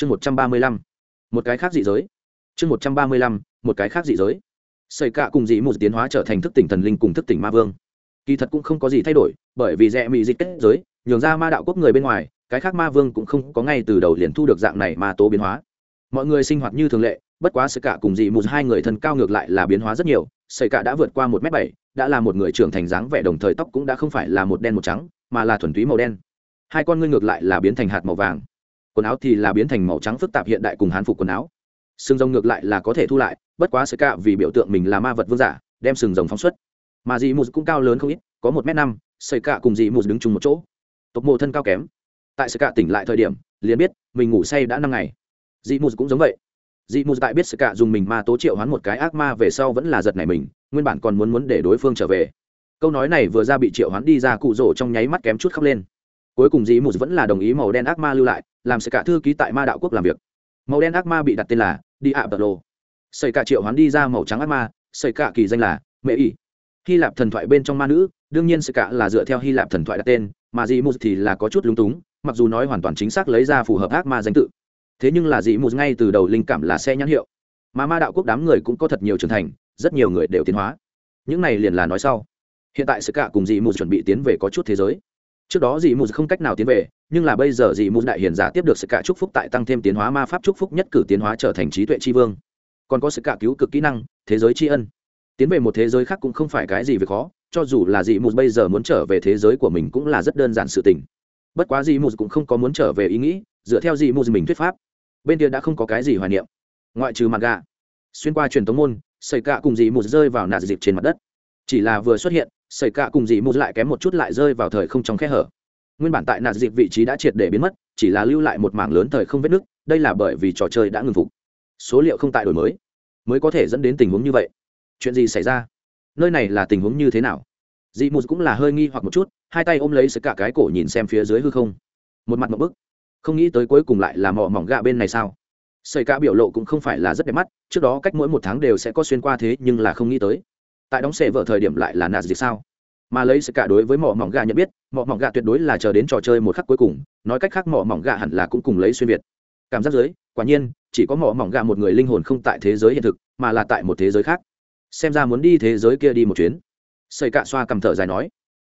chương một trăm ba mươi lăm. Một cái khác dị giới. Chương một trăm ba mươi lăm, một cái khác dị giới. Xây cạ cùng dị một tiến hóa trở thành thức tỉnh thần linh cùng thức tỉnh ma vương. Kỳ thật cũng không có gì thay đổi, bởi vì rẽ mị dịch kết giới, nhường ra ma đạo quốc người bên ngoài, cái khác ma vương cũng không có ngay từ đầu liền thu được dạng này ma tố biến hóa. Mọi người sinh hoạt như thường lệ, bất quá xây cạ cùng dị một hai người thân cao ngược lại là biến hóa rất nhiều. Xây cạ đã vượt qua một m bảy, đã là một người trưởng thành dáng vẻ đồng thời tóc cũng đã không phải là một đen một trắng, mà là thuần túy màu đen. Hai con ngươi ngược lại là biến thành hạt màu vàng quần áo thì là biến thành màu trắng phức tạp hiện đại cùng hán phục quần áo. Sừng rồng ngược lại là có thể thu lại, bất quá sơ cạ vì biểu tượng mình là ma vật vương giả, đem sừng rồng phóng xuất. Mà dị mù cũng cao lớn không ít, có một m năm sơ cạ cùng dị mù đứng chung một chỗ. Tộc mộ thân cao kém. Tại sơ cạ tỉnh lại thời điểm, liền biết mình ngủ say đã năm ngày. Dị mù cũng giống vậy. Dị mù tại biết sơ cạ dùng mình ma tố triệu hoán một cái ác ma về sau vẫn là giật này mình, nguyên bản còn muốn muốn để đối phương trở về. Câu nói này vừa ra bị triệu hoán đi ra cụ rỗ trong nháy mắt kém chút khóc lên cuối cùng dĩ mù vẫn là đồng ý màu đen ác ma lưu lại, làm sự cả thư ký tại ma đạo quốc làm việc. Màu đen ác ma bị đặt tên là đi ạ bờ lô. Xây cả triệu hoán đi ra màu trắng ác ma xây cả kỳ danh là mẹ ỉ hy lạp thần thoại bên trong ma nữ, đương nhiên sự cả là dựa theo hy lạp thần thoại đặt tên, mà dĩ mù thì là có chút lúng túng, mặc dù nói hoàn toàn chính xác lấy ra phù hợp ác ma danh tự. Thế nhưng là dĩ mù ngay từ đầu linh cảm là xe nhãn hiệu. Mà ma đạo quốc đám người cũng có thật nhiều trưởng thành, rất nhiều người đều tiến hóa. Những này liền là nói sau. Hiện tại sự cả cùng dĩ mù chuẩn bị tiến về có chút thế giới trước đó dị mù không cách nào tiến về, nhưng là bây giờ dị mù đại hiền giả tiếp được sự cả chúc phúc tại tăng thêm tiến hóa ma pháp chúc phúc nhất cử tiến hóa trở thành trí tuệ tri vương. Còn có sự cả cứu cực kỹ năng, thế giới tri ân. Tiến về một thế giới khác cũng không phải cái gì việc khó, cho dù là dị mù bây giờ muốn trở về thế giới của mình cũng là rất đơn giản sự tình. Bất quá dị mù cũng không có muốn trở về ý nghĩ, dựa theo dị mù mình thuyết pháp. Bên kia đã không có cái gì hoài niệm. Ngoại trừ mặt gà xuyên qua truyền thống môn xảy cả cùng dị mù rơi vào nạt dịp trên mặt đất. Chỉ là vừa xuất hiện xảy cả cùng dị mù lại kém một chút lại rơi vào thời không trong khe hở. Nguyên bản tại nạt dịp vị trí đã triệt để biến mất, chỉ là lưu lại một mảng lớn thời không vết nứt, đây là bởi vì trò chơi đã ngừng phục. Số liệu không tại đổi mới mới có thể dẫn đến tình huống như vậy. Chuyện gì xảy ra? Nơi này là tình huống như thế nào? Dị mù cũng là hơi nghi hoặc một chút, hai tay ôm lấy sự cả cái cổ nhìn xem phía dưới hư không. Một mặt một bức, không nghĩ tới cuối cùng lại là mỏ mỏng gạ bên này sao? Xây cả biểu lộ cũng không phải là rất đẹp mắt, trước đó cách mỗi một tháng đều sẽ có xuyên qua thế nhưng là không nghĩ tới tại đóng xe vở thời điểm lại là nạt dịch sao? Mà lấy sự cả đối với mỏ mỏng gà nhận biết, mỏ mỏng gà tuyệt đối là chờ đến trò chơi một khắc cuối cùng, nói cách khác mỏ mỏng gà hẳn là cũng cùng lấy xuyên việt. Cảm giác giới quả nhiên, chỉ có mỏ mỏng gà một người linh hồn không tại thế giới hiện thực, mà là tại một thế giới khác. Xem ra muốn đi thế giới kia đi một chuyến. Xây cạ xoa cầm thở dài nói.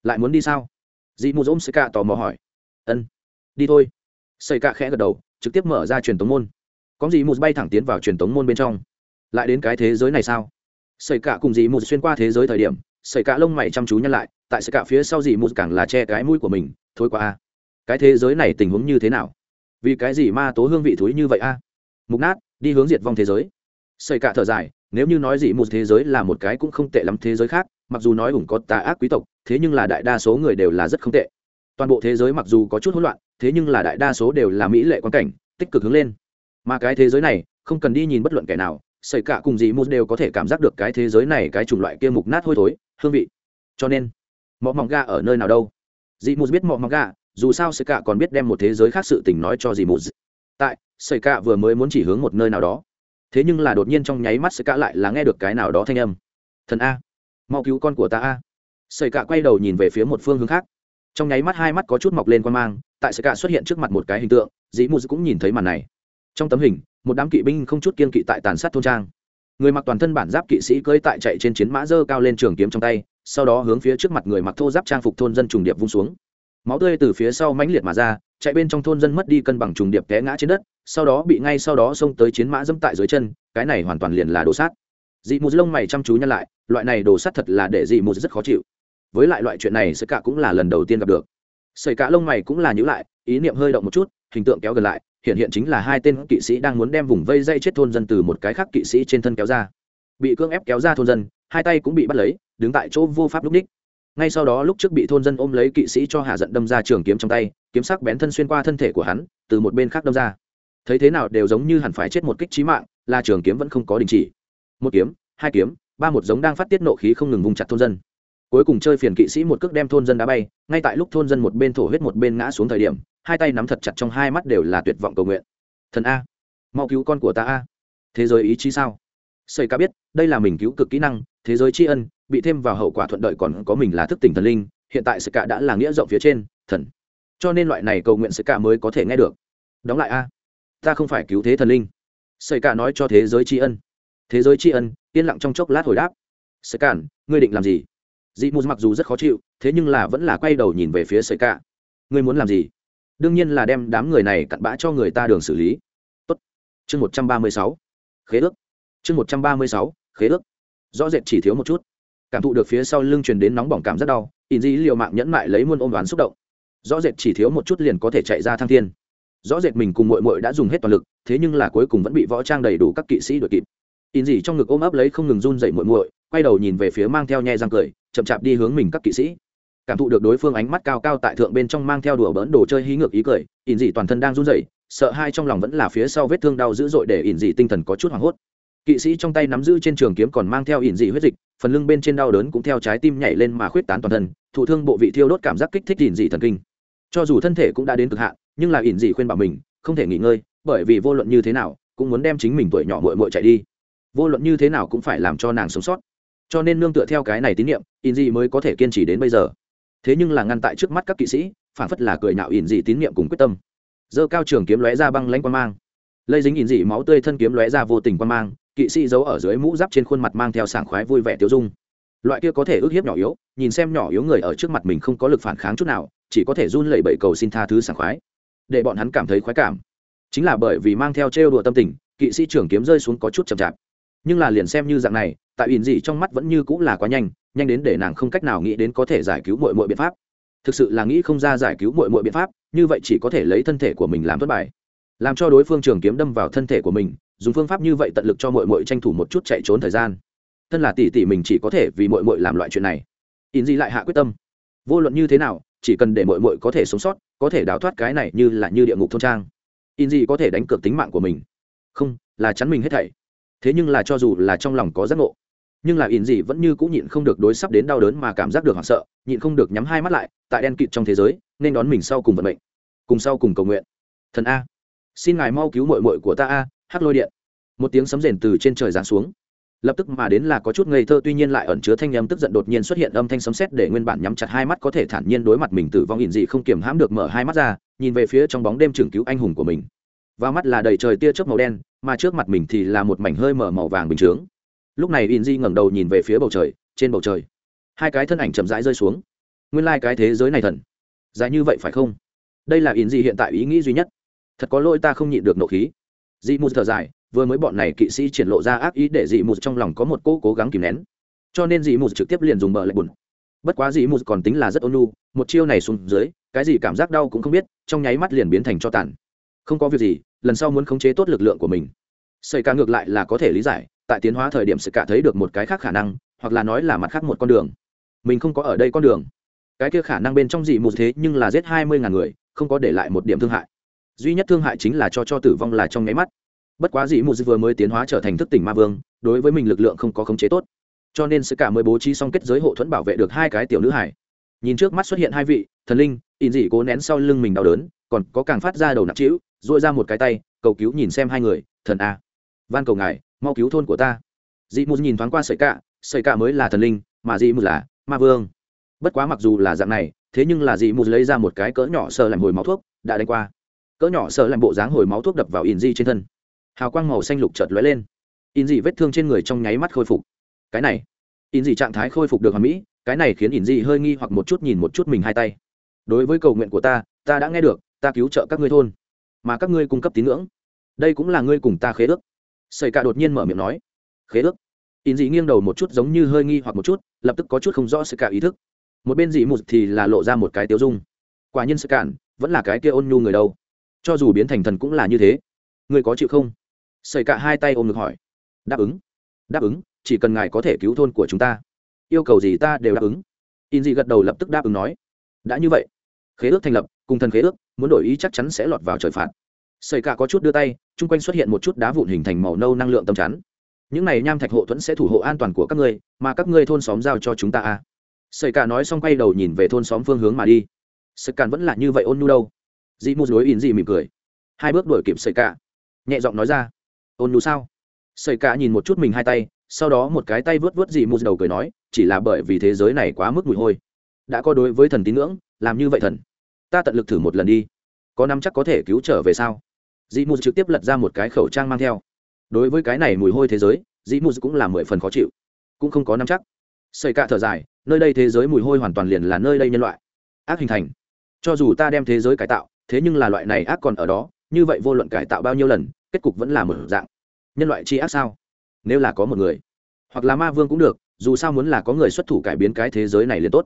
Lại muốn đi sao? Dị mù dỗm xây cạ tò mò hỏi. Ân, đi thôi. Xây cạ khẽ gật đầu, trực tiếp mở ra truyền tống môn. Có dị mù bay thẳng tiến vào truyền tống môn bên trong? Lại đến cái thế giới này sao? Sợi cả cùng dì mù xuyên qua thế giới thời điểm sợi cả lông mày chăm chú nhăn lại, tại sợi cả phía sau dì một càng là che cái mũi của mình, thôi qua a, cái thế giới này tình huống như thế nào? Vì cái gì ma tố hương vị thúi như vậy a? Mục nát, đi hướng diệt vong thế giới. Sợi cả thở dài, nếu như nói dì một thế giới là một cái cũng không tệ lắm thế giới khác, mặc dù nói cũng có tà ác quý tộc, thế nhưng là đại đa số người đều là rất không tệ. Toàn bộ thế giới mặc dù có chút hỗn loạn, thế nhưng là đại đa số đều là mỹ lệ quan cảnh, tích cực hướng lên. Mà cái thế giới này, không cần đi nhìn bất luận kẻ nào xảy cả cùng gì mù đều có thể cảm giác được cái thế giới này cái chủng loại kia mục nát hôi thối, hương vị. Cho nên, mọ mỏng ga ở nơi nào đâu? Dị mù biết mọ mỏng ga dù sao xảy cả còn biết đem một thế giới khác sự tình nói cho dị mù tại xảy cả vừa mới muốn chỉ hướng một nơi nào đó. Thế nhưng là đột nhiên trong nháy mắt xảy cả lại là nghe được cái nào đó thanh âm. Thần a. Mau cứu con của ta a. Xảy cả quay đầu nhìn về phía một phương hướng khác. Trong nháy mắt hai mắt có chút mọc lên quan mang, tại xảy cả xuất hiện trước mặt một cái hình tượng dị mù cũng nhìn thấy màn này. Trong tấm hình một đám kỵ binh không chút kiên kỵ tại tàn sát thôn trang. Người mặc toàn thân bản giáp kỵ sĩ cưỡi tại chạy trên chiến mã dơ cao lên trường kiếm trong tay, sau đó hướng phía trước mặt người mặc thô giáp trang phục thôn dân trùng điệp vung xuống. Máu tươi từ phía sau mãnh liệt mà ra, chạy bên trong thôn dân mất đi cân bằng trùng điệp té ngã trên đất, sau đó bị ngay sau đó xông tới chiến mã dẫm tại dưới chân, cái này hoàn toàn liền là đồ sát. Dị mù lông mày chăm chú nhăn lại, loại này đồ sát thật là để dị mù rất khó chịu. Với lại loại chuyện này sợi cả cũng là lần đầu tiên gặp được. Sợi cả lông mày cũng là nhữ lại, ý niệm hơi động một chút, hình tượng kéo gần lại hiện hiện chính là hai tên kỵ sĩ đang muốn đem vùng vây dây chết thôn dân từ một cái khác kỵ sĩ trên thân kéo ra. Bị cưỡng ép kéo ra thôn dân, hai tay cũng bị bắt lấy, đứng tại chỗ vô pháp lúc ních ngay sau đó lúc trước bị thôn dân ôm lấy kỵ sĩ cho hạ giận đâm ra trường kiếm trong tay, kiếm sắc bén thân xuyên qua thân thể của hắn, từ một bên khác đâm ra. Thấy thế nào đều giống như hẳn phải chết một kích trí mạng, là trường kiếm vẫn không có đình chỉ. Một kiếm, hai kiếm, ba một giống đang phát tiết nộ khí không ngừng vùng chặt thôn dân. Cuối cùng chơi phiền kỵ sĩ một cước đem thôn dân đá bay, ngay tại lúc thôn dân một bên thổ huyết một bên ngã xuống thời điểm hai tay nắm thật chặt trong hai mắt đều là tuyệt vọng cầu nguyện. Thần a, mau cứu con của ta a. Thế giới ý chí sao? Xây ca biết, đây là mình cứu cực kỹ năng, thế giới tri ân, bị thêm vào hậu quả thuận lợi còn có mình là thức tỉnh thần linh, hiện tại sự cả đã là nghĩa rộng phía trên, thần. Cho nên loại này cầu nguyện sự cả mới có thể nghe được. Đóng lại a. Ta không phải cứu thế thần linh. Sợi cả nói cho thế giới tri ân. Thế giới tri ân, yên lặng trong chốc lát hồi đáp. Sợi cản ngươi định làm gì? Dị mù mặc dù rất khó chịu, thế nhưng là vẫn là quay đầu nhìn về phía sợi cả ngươi muốn làm gì? Đương nhiên là đem đám người này cặn bã cho người ta đường xử lý. Tốt. Chương một trăm ba mươi sáu. Khế ước. Chương một trăm ba mươi sáu. Khế ước. Rõ rệt chỉ thiếu một chút. Cảm thụ được phía sau lưng truyền đến nóng bỏng cảm rất đau in dĩ liệu mạng nhẫn mại lấy muôn ôm đoán xúc động. Rõ rệt chỉ thiếu một chút liền có thể chạy ra thăng thiên. Rõ rệt mình cùng mội mội đã dùng hết toàn lực, thế nhưng là cuối cùng vẫn bị võ trang đầy đủ các kỵ sĩ đuổi kịp. In dĩ trong ngực ôm ấp lấy không ngừng run dậy mội mội quay đầu nhìn về phía mang theo nhẹ răng cười, chậm chạp đi hướng mình các kỵ sĩ cảm thụ được đối phương ánh mắt cao cao tại thượng bên trong mang theo đùa bỡn đồ chơi hí ngược ý cười, ỉn dị toàn thân đang run dậy sợ hai trong lòng vẫn là phía sau vết thương đau dữ dội để ỉn dị tinh thần có chút hoảng hốt. Kỵ sĩ trong tay nắm giữ trên trường kiếm còn mang theo ỉn dị huyết dịch, phần lưng bên trên đau đớn cũng theo trái tim nhảy lên mà khuyết tán toàn thân, thụ thương bộ vị thiêu đốt cảm giác kích thích ỉn dị thần kinh. Cho dù thân thể cũng đã đến cực hạn, nhưng là ỉn dị khuyên bảo mình, không thể nghỉ ngơi, bởi vì vô luận như thế nào, cũng muốn đem chính mình tuổi nhỏ muội muội chạy đi. Vô luận như thế nào cũng phải làm cho nàng sống sót. Cho nên nương tựa theo cái này tín nhiệm ỉn dị mới có thể kiên trì đến bây giờ thế nhưng là ngăn tại trước mắt các kỵ sĩ, phản phất là cười nạo ỉn dị tín nhiệm cùng quyết tâm. Dơ cao trường kiếm lóe ra băng lãnh quan mang. Lây dính ỉn dị máu tươi thân kiếm lóe ra vô tình quan mang, kỵ sĩ giấu ở dưới mũ giáp trên khuôn mặt mang theo sảng khoái vui vẻ tiêu dung. Loại kia có thể ức hiếp nhỏ yếu, nhìn xem nhỏ yếu người ở trước mặt mình không có lực phản kháng chút nào, chỉ có thể run lẩy bẩy cầu xin tha thứ sảng khoái. Để bọn hắn cảm thấy khoái cảm. Chính là bởi vì mang theo trêu đùa tâm tình, kỵ sĩ trưởng kiếm rơi xuống có chút chậm chạp. Nhưng là liền xem như dạng này, tại ỉn dị trong mắt vẫn như cũng là quá nhanh nhanh đến để nàng không cách nào nghĩ đến có thể giải cứu mọi mọi biện pháp. Thực sự là nghĩ không ra giải cứu mọi mọi biện pháp, như vậy chỉ có thể lấy thân thể của mình làm thất bại làm cho đối phương trường kiếm đâm vào thân thể của mình, dùng phương pháp như vậy tận lực cho mọi mọi tranh thủ một chút chạy trốn thời gian. Thân là tỷ tỷ mình chỉ có thể vì mọi mọi làm loại chuyện này. In di lại hạ quyết tâm. Vô luận như thế nào, chỉ cần để mọi mọi có thể sống sót, có thể đào thoát cái này như là như địa ngục thôn trang. In di có thể đánh cược tính mạng của mình. Không, là chắn mình hết thảy. Thế nhưng là cho dù là trong lòng có giác ngộ nhưng là in gì vẫn như cũng nhịn không được đối sắp đến đau đớn mà cảm giác được hoảng sợ, nhịn không được nhắm hai mắt lại, tại đen kịt trong thế giới, nên đón mình sau cùng vận mệnh. Cùng sau cùng cầu nguyện. Thần a. Xin ngài mau cứu mội mội của ta a hát lôi điện. Một tiếng sấm rền từ trên trời giáng xuống. Lập tức mà đến là có chút ngây thơ, tuy nhiên lại ẩn chứa thanh âm tức giận đột nhiên xuất hiện âm thanh sấm sét để nguyên bản nhắm chặt hai mắt có thể thản nhiên đối mặt mình tử vong ỉn dị không kiềm hãm được mở hai mắt ra, nhìn về phía trong bóng đêm trường cứu anh hùng của mình. Và mắt là đầy trời tia chớp màu đen, mà trước mặt mình thì là một mảnh hơi mở màu vàng bình chướng lúc này in di ngẩng đầu nhìn về phía bầu trời, trên bầu trời, hai cái thân ảnh chậm rãi rơi xuống. Nguyên lai cái thế giới này thần. Dài như vậy phải không? Đây là in di hiện tại ý nghĩ duy nhất. Thật có lỗi ta không nhịn được nộ khí. Dị mù thở dài, vừa mới bọn này kỵ sĩ triển lộ ra ác ý để dị mù trong lòng có một cô cố gắng kìm nén. Cho nên dị mù trực tiếp liền dùng bờ lạch bùn. Bất quá dị mù còn tính là rất ôn nhu, một chiêu này xuống dưới, cái gì cảm giác đau cũng không biết, trong nháy mắt liền biến thành cho tàn. Không có việc gì, lần sau muốn khống chế tốt lực lượng của mình. Xảy ca ngược lại là có thể lý giải tại tiến hóa thời điểm sự cả thấy được một cái khác khả năng, hoặc là nói là mặt khác một con đường. Mình không có ở đây con đường. Cái kia khả năng bên trong dị mù thế nhưng là giết hai mươi ngàn người, không có để lại một điểm thương hại. Duy nhất thương hại chính là cho cho tử vong là trong nháy mắt. Bất quá dĩ mù vừa mới tiến hóa trở thành thức tỉnh ma vương, đối với mình lực lượng không có khống chế tốt. Cho nên sẽ cả mới bố trí xong kết giới hộ thuẫn bảo vệ được hai cái tiểu nữ hải. Nhìn trước mắt xuất hiện hai vị, thần linh in dị cố nén sau lưng mình đau đớn, còn có càng phát ra đầu nặng trĩu dội ra một cái tay, cầu cứu nhìn xem hai người, thần a, van cầu ngài mau cứu thôn của ta. Dị mù nhìn thoáng qua sợi cạ sợi cạ mới là thần linh, mà dị mù là ma vương. Bất quá mặc dù là dạng này, thế nhưng là dị mù lấy ra một cái cỡ nhỏ sờ làm hồi máu thuốc, đã đánh qua. Cỡ nhỏ sợ làm bộ dáng hồi máu thuốc đập vào in di trên thân. Hào quang màu xanh lục chợt lóe lên. In di vết thương trên người trong nháy mắt khôi phục. Cái này in di trạng thái khôi phục được hoàn mỹ, cái này khiến in di hơi nghi hoặc một chút nhìn một chút mình hai tay. Đối với cầu nguyện của ta ta đã nghe được, ta cứu trợ các ngươi thôn, mà các ngươi cung cấp tín ngưỡng. Đây cũng là ngươi cùng ta khế ước xây cả đột nhiên mở miệng nói, khế ước. In dị nghiêng đầu một chút giống như hơi nghi hoặc một chút, lập tức có chút không rõ sự cả ý thức. Một bên dị một thì là lộ ra một cái tiêu dung. Quả nhiên sự cản vẫn là cái kia ôn nhu người đâu. Cho dù biến thành thần cũng là như thế. Người có chịu không? Xảy cả hai tay ôm ngực hỏi. Đáp ứng. Đáp ứng, chỉ cần ngài có thể cứu thôn của chúng ta. Yêu cầu gì ta đều đáp ứng. In dị gật đầu lập tức đáp ứng nói. Đã như vậy, khế ước thành lập, cùng thần khế ước, muốn đổi ý chắc chắn sẽ lọt vào trời phạt xảy cả có chút đưa tay, chung quanh xuất hiện một chút đá vụn hình thành màu nâu năng lượng tâm chắn. Những này nham thạch hộ thuẫn sẽ thủ hộ an toàn của các ngươi, mà các ngươi thôn xóm giao cho chúng ta à. xảy cả nói xong quay đầu nhìn về thôn xóm phương hướng mà đi. Sợi cả vẫn là như vậy ôn nhu đâu. Dị mù dối in dị mỉm cười. Hai bước đuổi kịp sợi cả. Nhẹ giọng nói ra. Ôn nhu sao? Sợi cả nhìn một chút mình hai tay, sau đó một cái tay vớt vớt dị mù đầu cười nói, chỉ là bởi vì thế giới này quá mức mùi hôi. Đã có đối với thần tín ngưỡng, làm như vậy thần. Ta tận lực thử một lần đi. Có năm chắc có thể cứu trở về sao? Dị mù trực tiếp lật ra một cái khẩu trang mang theo. Đối với cái này mùi hôi thế giới dị mù cũng là mười phần khó chịu. Cũng không có nắm chắc. Xây cạ thở dài, nơi đây thế giới mùi hôi hoàn toàn liền là nơi đây nhân loại. Ác hình thành. Cho dù ta đem thế giới cải tạo, thế nhưng là loại này ác còn ở đó, như vậy vô luận cải tạo bao nhiêu lần, kết cục vẫn là một dạng. Nhân loại chi ác sao? Nếu là có một người, hoặc là ma vương cũng được, dù sao muốn là có người xuất thủ cải biến cái thế giới này liền tốt.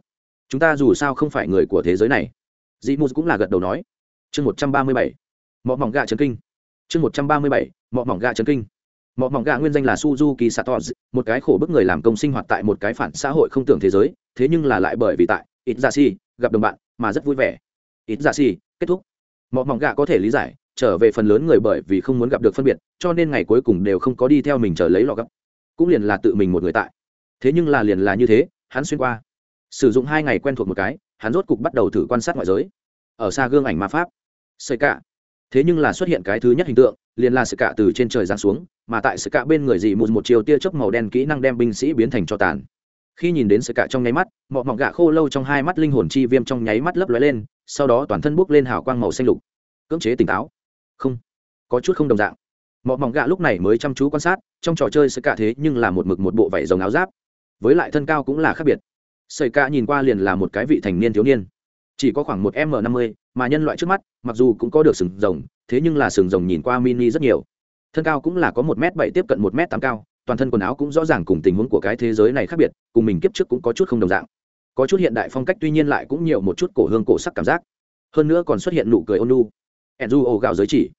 Chúng ta dù sao không phải người của thế giới này. Dị mù cũng là gật đầu nói. Chương một trăm ba mươi bảy mọ mỏng gà trấn kinh. Chương một trăm ba mươi bảy, mọ mỏng gà trấn kinh. Mọ mỏng gà nguyên danh là suzuki sator một cái khổ bức người làm công sinh hoạt tại một cái phản xã hội không tưởng thế giới, thế nhưng là lại bởi vì tại ít ra si gặp đồng bạn mà rất vui vẻ. Ít ra si kết thúc. Mọ mỏng gà có thể lý giải, trở về phần lớn người bởi vì không muốn gặp được phân biệt, cho nên ngày cuối cùng đều không có đi theo mình chờ lấy lọ gấp. Cũng liền là tự mình một người tại. Thế nhưng là liền là như thế, hắn xuyên qua. Sử dụng hai ngày quen thuộc một cái, hắn rốt cục bắt đầu thử quan sát ngoại giới. Ở xa gương ảnh ma pháp. Xây cả thế nhưng là xuất hiện cái thứ nhất hình tượng, liền là sự cạ từ trên trời giáng xuống, mà tại sự cạ bên người dị một một chiều tia chớp màu đen kỹ năng đem binh sĩ biến thành cho tàn. Khi nhìn đến sự cạ trong nháy mắt, mọ mọc gạ khô lâu trong hai mắt linh hồn chi viêm trong nháy mắt lấp lóe lên, sau đó toàn thân bốc lên hào quang màu xanh lục. Cưỡng chế tỉnh táo. Không, có chút không đồng dạng. Mọ mỏng gạ lúc này mới chăm chú quan sát, trong trò chơi sự cả thế nhưng là một mực một bộ vải dòng áo giáp. Với lại thân cao cũng là khác biệt. Sợi ca nhìn qua liền là một cái vị thành niên thiếu niên. Chỉ có khoảng một m năm mươi mà nhân loại trước mắt, mặc dù cũng có được sừng rồng, thế nhưng là sừng rồng nhìn qua mini rất nhiều. Thân cao cũng là có một m bảy tiếp cận một m tám cao, toàn thân quần áo cũng rõ ràng cùng tình huống của cái thế giới này khác biệt, cùng mình kiếp trước cũng có chút không đồng dạng. Có chút hiện đại phong cách tuy nhiên lại cũng nhiều một chút cổ hương cổ sắc cảm giác. Hơn nữa còn xuất hiện nụ cười ôn lu enzu ồ gạo giới chỉ.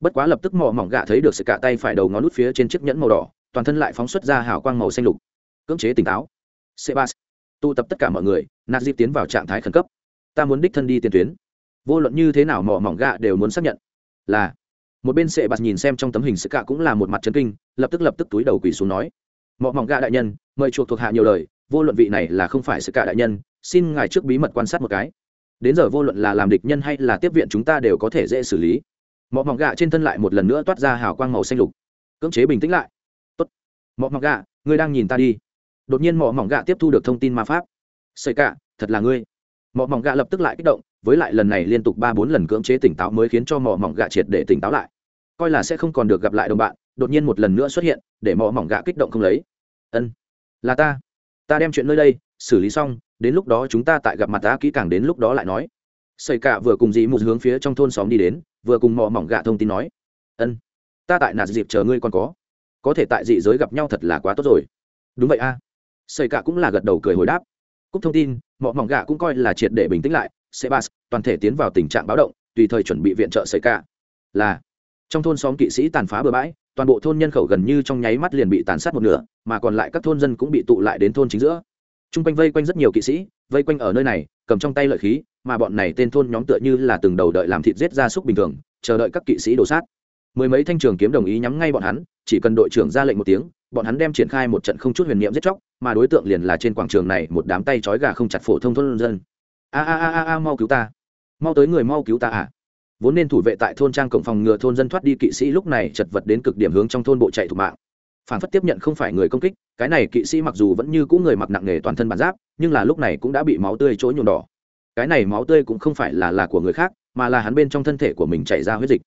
Bất quá lập tức mò mỏng gạ thấy được sự cả tay phải đầu ngón nút phía trên chiếc nhẫn màu đỏ, toàn thân lại phóng xuất ra hào quang màu xanh lục. Cưỡng chế tỉnh táo. Sebas. Tụ tập tất cả mọi người nạt dịp tiến vào trạng thái khẩn cấp. Ta muốn đích thân đi tiền tuyến vô luận như thế nào mỏ mỏng gạ đều muốn xác nhận. Là, một bên sệ bạt nhìn xem trong tấm hình sự cả cũng là một mặt chấn kinh, lập tức lập tức túi đầu quỳ xuống nói, mỏ mỏng gạ đại nhân, mời chuộc thuộc hạ nhiều lời, vô luận vị này là không phải sự cả đại nhân, xin ngài trước bí mật quan sát một cái. Đến giờ vô luận là làm địch nhân hay là tiếp viện chúng ta đều có thể dễ xử lý. Mỏ mỏng gạ trên thân lại một lần nữa toát ra hào quang màu xanh lục. Cưỡng chế bình tĩnh lại. Tốt, mỏ mỏng gạ, ngươi đang nhìn ta đi. Đột nhiên mỏ mỏng gạ tiếp thu được thông tin ma pháp. Xây cả thật là ngươi. Mỏ mỏng gạ lập tức lại kích động với lại lần này liên tục ba bốn lần cưỡng chế tỉnh táo mới khiến cho mỏ mỏng gạ triệt để tỉnh táo lại. Coi là sẽ không còn được gặp lại đồng bạn, đột nhiên một lần nữa xuất hiện, để mỏ mỏng gạ kích động không lấy. Ân, là ta. Ta đem chuyện nơi đây xử lý xong, đến lúc đó chúng ta tại gặp mặt ta kỹ càng đến lúc đó lại nói. Xây cả vừa cùng dì một hướng phía trong thôn xóm đi đến, vừa cùng mỏ mỏng gạ thông tin nói, ân, ta tại nạt dịp chờ ngươi còn có. Có thể tại dị giới gặp nhau thật là quá tốt rồi. Đúng vậy a. À. xây cả cũng là gật đầu cười hồi đáp. Cúc thông tin, mỏ mỏng gạ cũng coi là triệt để bình tĩnh lại sebas, toàn thể tiến vào tình trạng báo động, tùy thời chuẩn bị viện trợ xảy cả là, trong thôn xóm kỵ sĩ tàn phá bừa bãi, toàn bộ thôn nhân khẩu gần như trong nháy mắt liền bị tàn sát một nửa, mà còn lại các thôn dân cũng bị tụ lại đến thôn chính giữa. T r u n g quanh vây quanh rất nhiều kỵ sĩ, vây quanh ở nơi này, cầm trong tay lợi khí, mà bọn này tên thôn nhóm tựa như là từng đầu đợi làm thịt giết ra súc bình thường, chờ đợi các kỵ sĩ đổ sát. Mười mấy thanh trường kiếm đồng ý nhắm ngay bọn hắn, chỉ cần đội trưởng ra lệnh một tiếng, bọn hắn đem triển khai một trận không chút huyền niệm giết chóc, mà đối tượng liền là trên quảng trường này một đám tay trói gà không chặt phổ thông thôn dân a a a a mau cứu ta. Mau tới người mau cứu ta à? Vốn nên thủ vệ tại thôn trang cổng phòng ngừa thôn dân thoát đi kỵ sĩ lúc này chật vật đến cực điểm hướng trong thôn bộ chạy thủ mạng. Phản phất tiếp nhận không phải người công kích, cái này kỵ sĩ mặc dù vẫn như cũ người mặc nặng nề toàn thân bản giáp, nhưng là lúc này cũng đã bị máu tươi trỗi nhuộm đỏ. Cái này máu tươi cũng không phải là là của người khác, mà là hắn bên trong thân thể của mình chảy ra huyết dịch.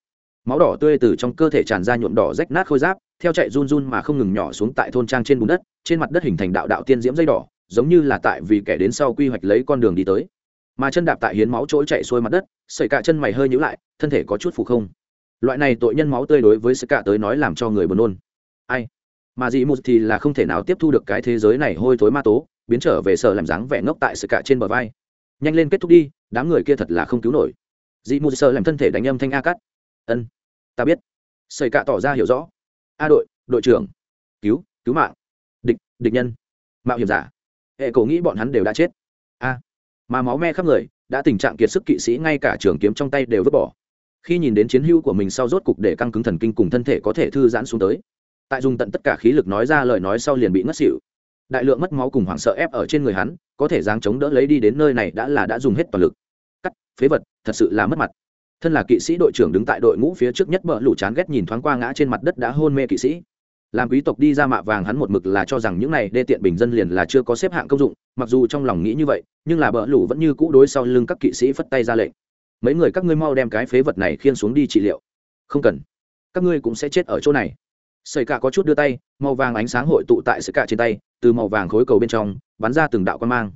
Máu đỏ tươi từ trong cơ thể tràn ra nhuộm đỏ rách nát khôi giáp, theo chạy run run mà không ngừng nhỏ xuống tại thôn trang trên bùn đất, trên mặt đất hình thành đạo đạo tiên diễm dây đỏ, giống như là tại vì kẻ đến sau quy hoạch lấy con đường đi tới mà chân đạp tại hiến máu trỗi chạy xuôi mặt đất, sợi cả chân mày hơi nhữ lại, thân thể có chút phù không. Loại này tội nhân máu tươi đối với sợi cả tới nói làm cho người buồn nôn. Ai? Mà dị một thì là không thể nào tiếp thu được cái thế giới này hôi thối ma tố, biến trở về sở làm dáng vẻ ngốc tại sợi cả trên bờ vai. Nhanh lên kết thúc đi, đám người kia thật là không cứu nổi. Dị mù sợ làm thân thể đánh âm thanh a cắt ân, ta biết. Sợi cả tỏ ra hiểu rõ. A đội đội trưởng. Cứu cứu mạng. Địch địch nhân. Mạo hiểm giả. Hệ cổ nghĩ bọn hắn đều đã chết. A mà máu me khắp người, đã tình trạng kiệt sức kỵ sĩ ngay cả trường kiếm trong tay đều vứt bỏ. Khi nhìn đến chiến hữu của mình sau rốt cục để căng cứng thần kinh cùng thân thể có thể thư giãn xuống tới. Tại dùng tận tất cả khí lực nói ra lời nói sau liền bị ngất xỉu. Đại lượng mất máu cùng hoảng sợ ép ở trên người hắn, có thể giáng chống đỡ lấy đi đến nơi này đã là đã dùng hết toàn lực. Cắt, phế vật, thật sự là mất mặt. Thân là kỵ sĩ đội trưởng đứng tại đội ngũ phía trước nhất bờ lũ chán ghét nhìn thoáng qua ngã trên mặt đất đã hôn mê kỵ sĩ làm quý tộc đi ra mạ vàng hắn một mực là cho rằng những này đê tiện bình dân liền là chưa có xếp hạng công dụng, mặc dù trong lòng nghĩ như vậy, nhưng là bỡ lũ vẫn như cũ đối sau lưng các kỵ sĩ phất tay ra lệnh. Mấy người các ngươi mau đem cái phế vật này khiên xuống đi trị liệu. Không cần. Các ngươi cũng sẽ chết ở chỗ này. Sợi cả có chút đưa tay, màu vàng ánh sáng hội tụ tại sợi cả trên tay, từ màu vàng khối cầu bên trong, bắn ra từng đạo quan mang.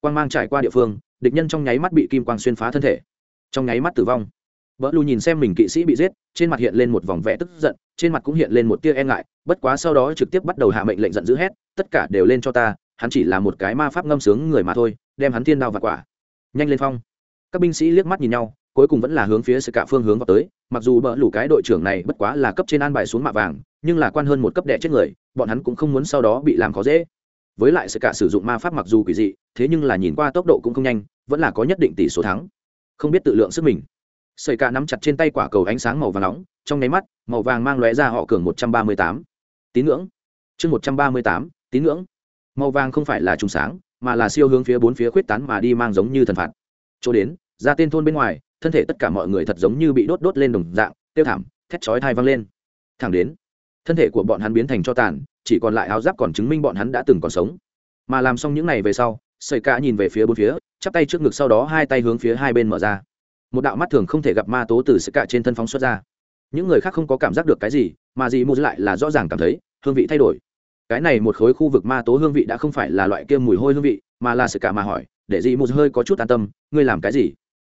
Quan mang trải qua địa phương, địch nhân trong nháy mắt bị kim quang xuyên phá thân thể. Trong nháy mắt tử vong vợ lù nhìn xem mình kỵ sĩ bị giết, trên mặt hiện lên một vòng vẻ tức giận, trên mặt cũng hiện lên một tia e ngại, bất quá sau đó trực tiếp bắt đầu hạ mệnh lệnh giận dữ hét, tất cả đều lên cho ta, hắn chỉ là một cái ma pháp ngâm sướng người mà thôi, đem hắn thiên đao và quả. Nhanh lên phong. Các binh sĩ liếc mắt nhìn nhau, cuối cùng vẫn là hướng phía sự cả phương hướng vào tới, mặc dù bỡ Lu cái đội trưởng này bất quá là cấp trên an bài xuống mạ vàng, nhưng là quan hơn một cấp đệ chết người, bọn hắn cũng không muốn sau đó bị làm khó dễ. Với lại sự cả sử dụng ma pháp mặc dù quỷ dị, thế nhưng là nhìn qua tốc độ cũng không nhanh, vẫn là có nhất định tỷ số thắng. Không biết tự lượng sức mình sợi cả nắm chặt trên tay quả cầu ánh sáng màu vàng nóng, trong nháy mắt, màu vàng mang lóe ra họ cường một trăm ba mươi tám. Tín ngưỡng. Chương một trăm ba mươi tám, tín ngưỡng. Màu vàng không phải là trùng sáng, mà là siêu hướng phía bốn phía khuyết tán mà đi mang giống như thần phạt. Chỗ đến, ra tên thôn bên ngoài, thân thể tất cả mọi người thật giống như bị đốt đốt lên đồng dạng tiêu thảm, thét chói tai văng lên. Thẳng đến, thân thể của bọn hắn biến thành cho tàn, chỉ còn lại áo giáp còn chứng minh bọn hắn đã từng còn sống. Mà làm xong những này về sau sợi cả nhìn về phía bốn phía, chắp tay trước ngực sau đó hai tay hướng phía hai bên mở ra một đạo mắt thường không thể gặp ma tố từ sự cả trên thân phóng xuất ra. Những người khác không có cảm giác được cái gì, mà gì mua lại là rõ ràng cảm thấy, hương vị thay đổi. Cái này một khối khu vực ma tố hương vị đã không phải là loại kia mùi hôi hương vị, mà là sự cả mà hỏi, để dì mù hơi có chút an tâm, ngươi làm cái gì?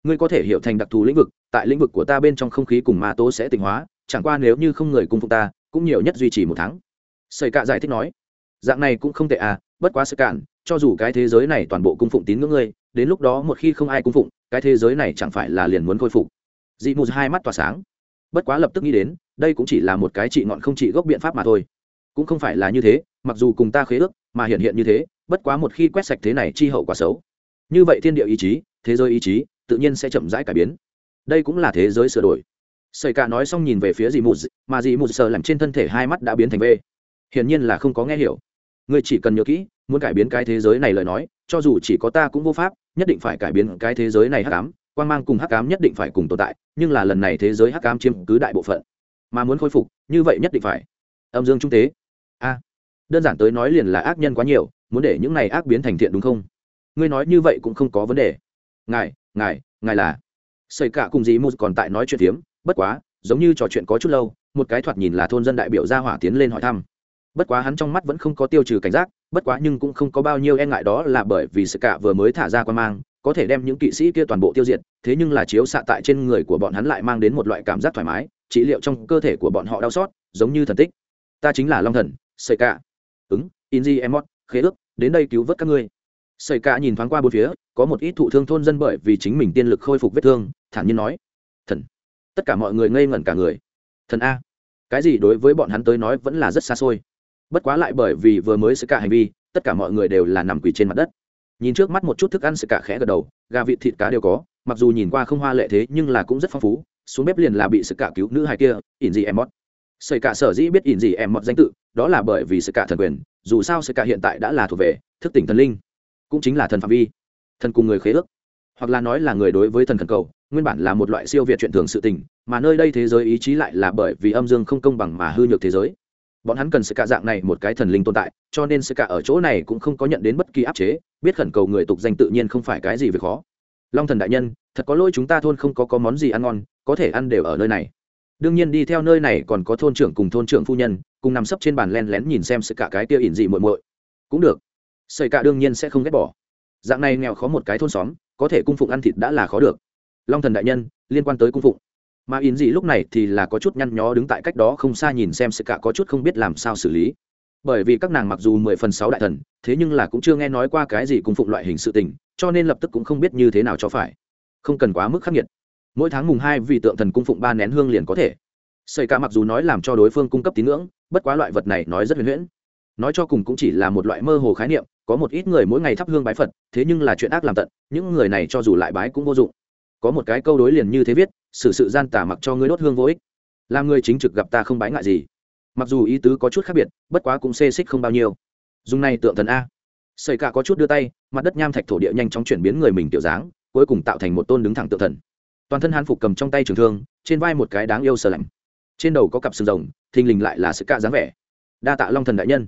Ngươi có thể hiểu thành đặc thù lĩnh vực, tại lĩnh vực của ta bên trong không khí cùng ma tố sẽ tỉnh hóa, chẳng qua nếu như không người cung phục ta, cũng nhiều nhất duy trì một tháng. Sợi cạ giải thích nói, dạng này cũng không tệ à bất quá sự cạn, cho dù cái thế giới này toàn bộ cung phụng tín ngưỡng ngươi đến lúc đó một khi không ai cung phụng, cái thế giới này chẳng phải là liền muốn khôi phục. Dị mù hai mắt tỏa sáng. Bất quá lập tức nghĩ đến, đây cũng chỉ là một cái trị ngọn không trị gốc biện pháp mà thôi. Cũng không phải là như thế, mặc dù cùng ta khế ước, mà hiện hiện như thế, bất quá một khi quét sạch thế này chi hậu quả xấu. Như vậy thiên địa ý chí, thế giới ý chí, tự nhiên sẽ chậm rãi cải biến. Đây cũng là thế giới sửa đổi. Sợi cả nói xong nhìn về phía dì mù mà dì mù sờ làm trên thân thể hai mắt đã biến thành v hiển nhiên là không có nghe hiểu. Người chỉ cần nhớ kỹ, muốn cải biến cái thế giới này lời nói, cho dù chỉ có ta cũng vô pháp nhất định phải cải biến cái thế giới này hắc ám quan mang cùng hắc ám nhất định phải cùng tồn tại, nhưng là lần này thế giới hắc ám chiếm cứ đại bộ phận. Mà muốn khôi phục, như vậy nhất định phải. Âm dương trung tế. A. Đơn giản tới nói liền là ác nhân quá nhiều, muốn để những này ác biến thành thiện đúng không? Ngươi nói như vậy cũng không có vấn đề. Ngài ngài ngài là. Xây cả cùng dì một còn tại nói chuyện tiếm bất quá, giống như trò chuyện có chút lâu, một cái thoạt nhìn là thôn dân đại biểu ra hỏa tiến lên hỏi thăm bất quá hắn trong mắt vẫn không có tiêu trừ cảnh giác, bất quá nhưng cũng không có bao nhiêu e ngại đó là bởi vì sự cả vừa mới thả ra quan mang, có thể đem những kỵ sĩ kia toàn bộ tiêu diệt, thế nhưng là chiếu xạ tại trên người của bọn hắn lại mang đến một loại cảm giác thoải mái, trị liệu trong cơ thể của bọn họ đau xót, giống như thần tích. Ta chính là long thần sợi cả ứng, inji emot, khế ước, đến đây cứu vớt các ngươi. Sợi cả nhìn thoáng qua bốn phía, có một ít thụ thương thôn dân bởi vì chính mình tiên lực khôi phục vết thương, thản nhiên nói. Thần. Tất cả mọi người ngây ngẩn cả người. Thần a. Cái gì đối với bọn hắn tới nói vẫn là rất xa xôi bất quá lại bởi vì vừa mới sự cả hành vi, tất cả mọi người đều là nằm quỳ trên mặt đất. Nhìn trước mắt một chút thức ăn sự cả khẽ gật đầu, gà vịt thịt cá đều có, mặc dù nhìn qua không hoa lệ thế, nhưng là cũng rất phong phú. Xuống bếp liền là bị sự cả cứu nữ hai kia, ỉn gì em mót sợi cả sở dĩ biết ỉn gì em mót danh tự, đó là bởi vì sự cả thần quyền, dù sao sự cả hiện tại đã là thuộc về thức tỉnh thần linh, cũng chính là thần phạm vi, thần cùng người khế ước. Hoặc là nói là người đối với thần thần cầu, nguyên bản là một loại siêu việt chuyện thường sự tình, mà nơi đây thế giới ý chí lại là bởi vì âm dương không công bằng mà hư nhược thế giới bọn hắn cần sự cả dạng này một cái thần linh tồn tại, cho nên sự cả ở chỗ này cũng không có nhận đến bất kỳ áp chế, biết khẩn cầu người tục danh tự nhiên không phải cái gì về khó. Long thần đại nhân, thật có lỗi chúng ta thôn không có có món gì ăn ngon, có thể ăn đều ở nơi này. Đương nhiên đi theo nơi này còn có thôn trưởng cùng thôn trưởng phu nhân, cùng nằm sấp trên bàn len lén nhìn xem sự cả cái kia ỉn dị muội muội. Cũng được. Sợi cả đương nhiên sẽ không ghét bỏ. Dạng này nghèo khó một cái thôn xóm, có thể cung phụng ăn thịt đã là khó được. Long thần đại nhân, liên quan tới cung phụng mà yến dị lúc này thì là có chút nhăn nhó đứng tại cách đó không xa nhìn xem sự cả có chút không biết làm sao xử lý. Bởi vì các nàng mặc dù mười phần sáu đại thần, thế nhưng là cũng chưa nghe nói qua cái gì cung phụng loại hình sự tình, cho nên lập tức cũng không biết như thế nào cho phải. Không cần quá mức khắc nghiệt. Mỗi tháng mùng hai vì tượng thần cung phụng ba nén hương liền có thể. Xây cả mặc dù nói làm cho đối phương cung cấp tín ngưỡng, bất quá loại vật này nói rất huyền huyễn. Nói cho cùng cũng chỉ là một loại mơ hồ khái niệm, có một ít người mỗi ngày thắp hương bái phật, thế nhưng là chuyện ác làm tận, những người này cho dù lại bái cũng vô dụng. Có một cái câu đối liền như thế viết xử sự gian tả mặc cho ngươi đốt hương vô ích. Làm người chính trực gặp ta không bái ngại gì. Mặc dù ý tứ có chút khác biệt, bất quá cũng xê xích không bao nhiêu. Dùng này tượng thần a. Xây cả có chút đưa tay, mặt đất nham thạch thổ địa nhanh chóng chuyển biến người mình tiểu dáng, cuối cùng tạo thành một tôn đứng thẳng tượng thần. Toàn thân hán phục cầm trong tay trường thương, trên vai một cái đáng yêu sờ lạnh. Trên đầu có cặp sừng rồng, thình lình lại là sự cạ dáng vẻ. Đa tạ long thần đại nhân.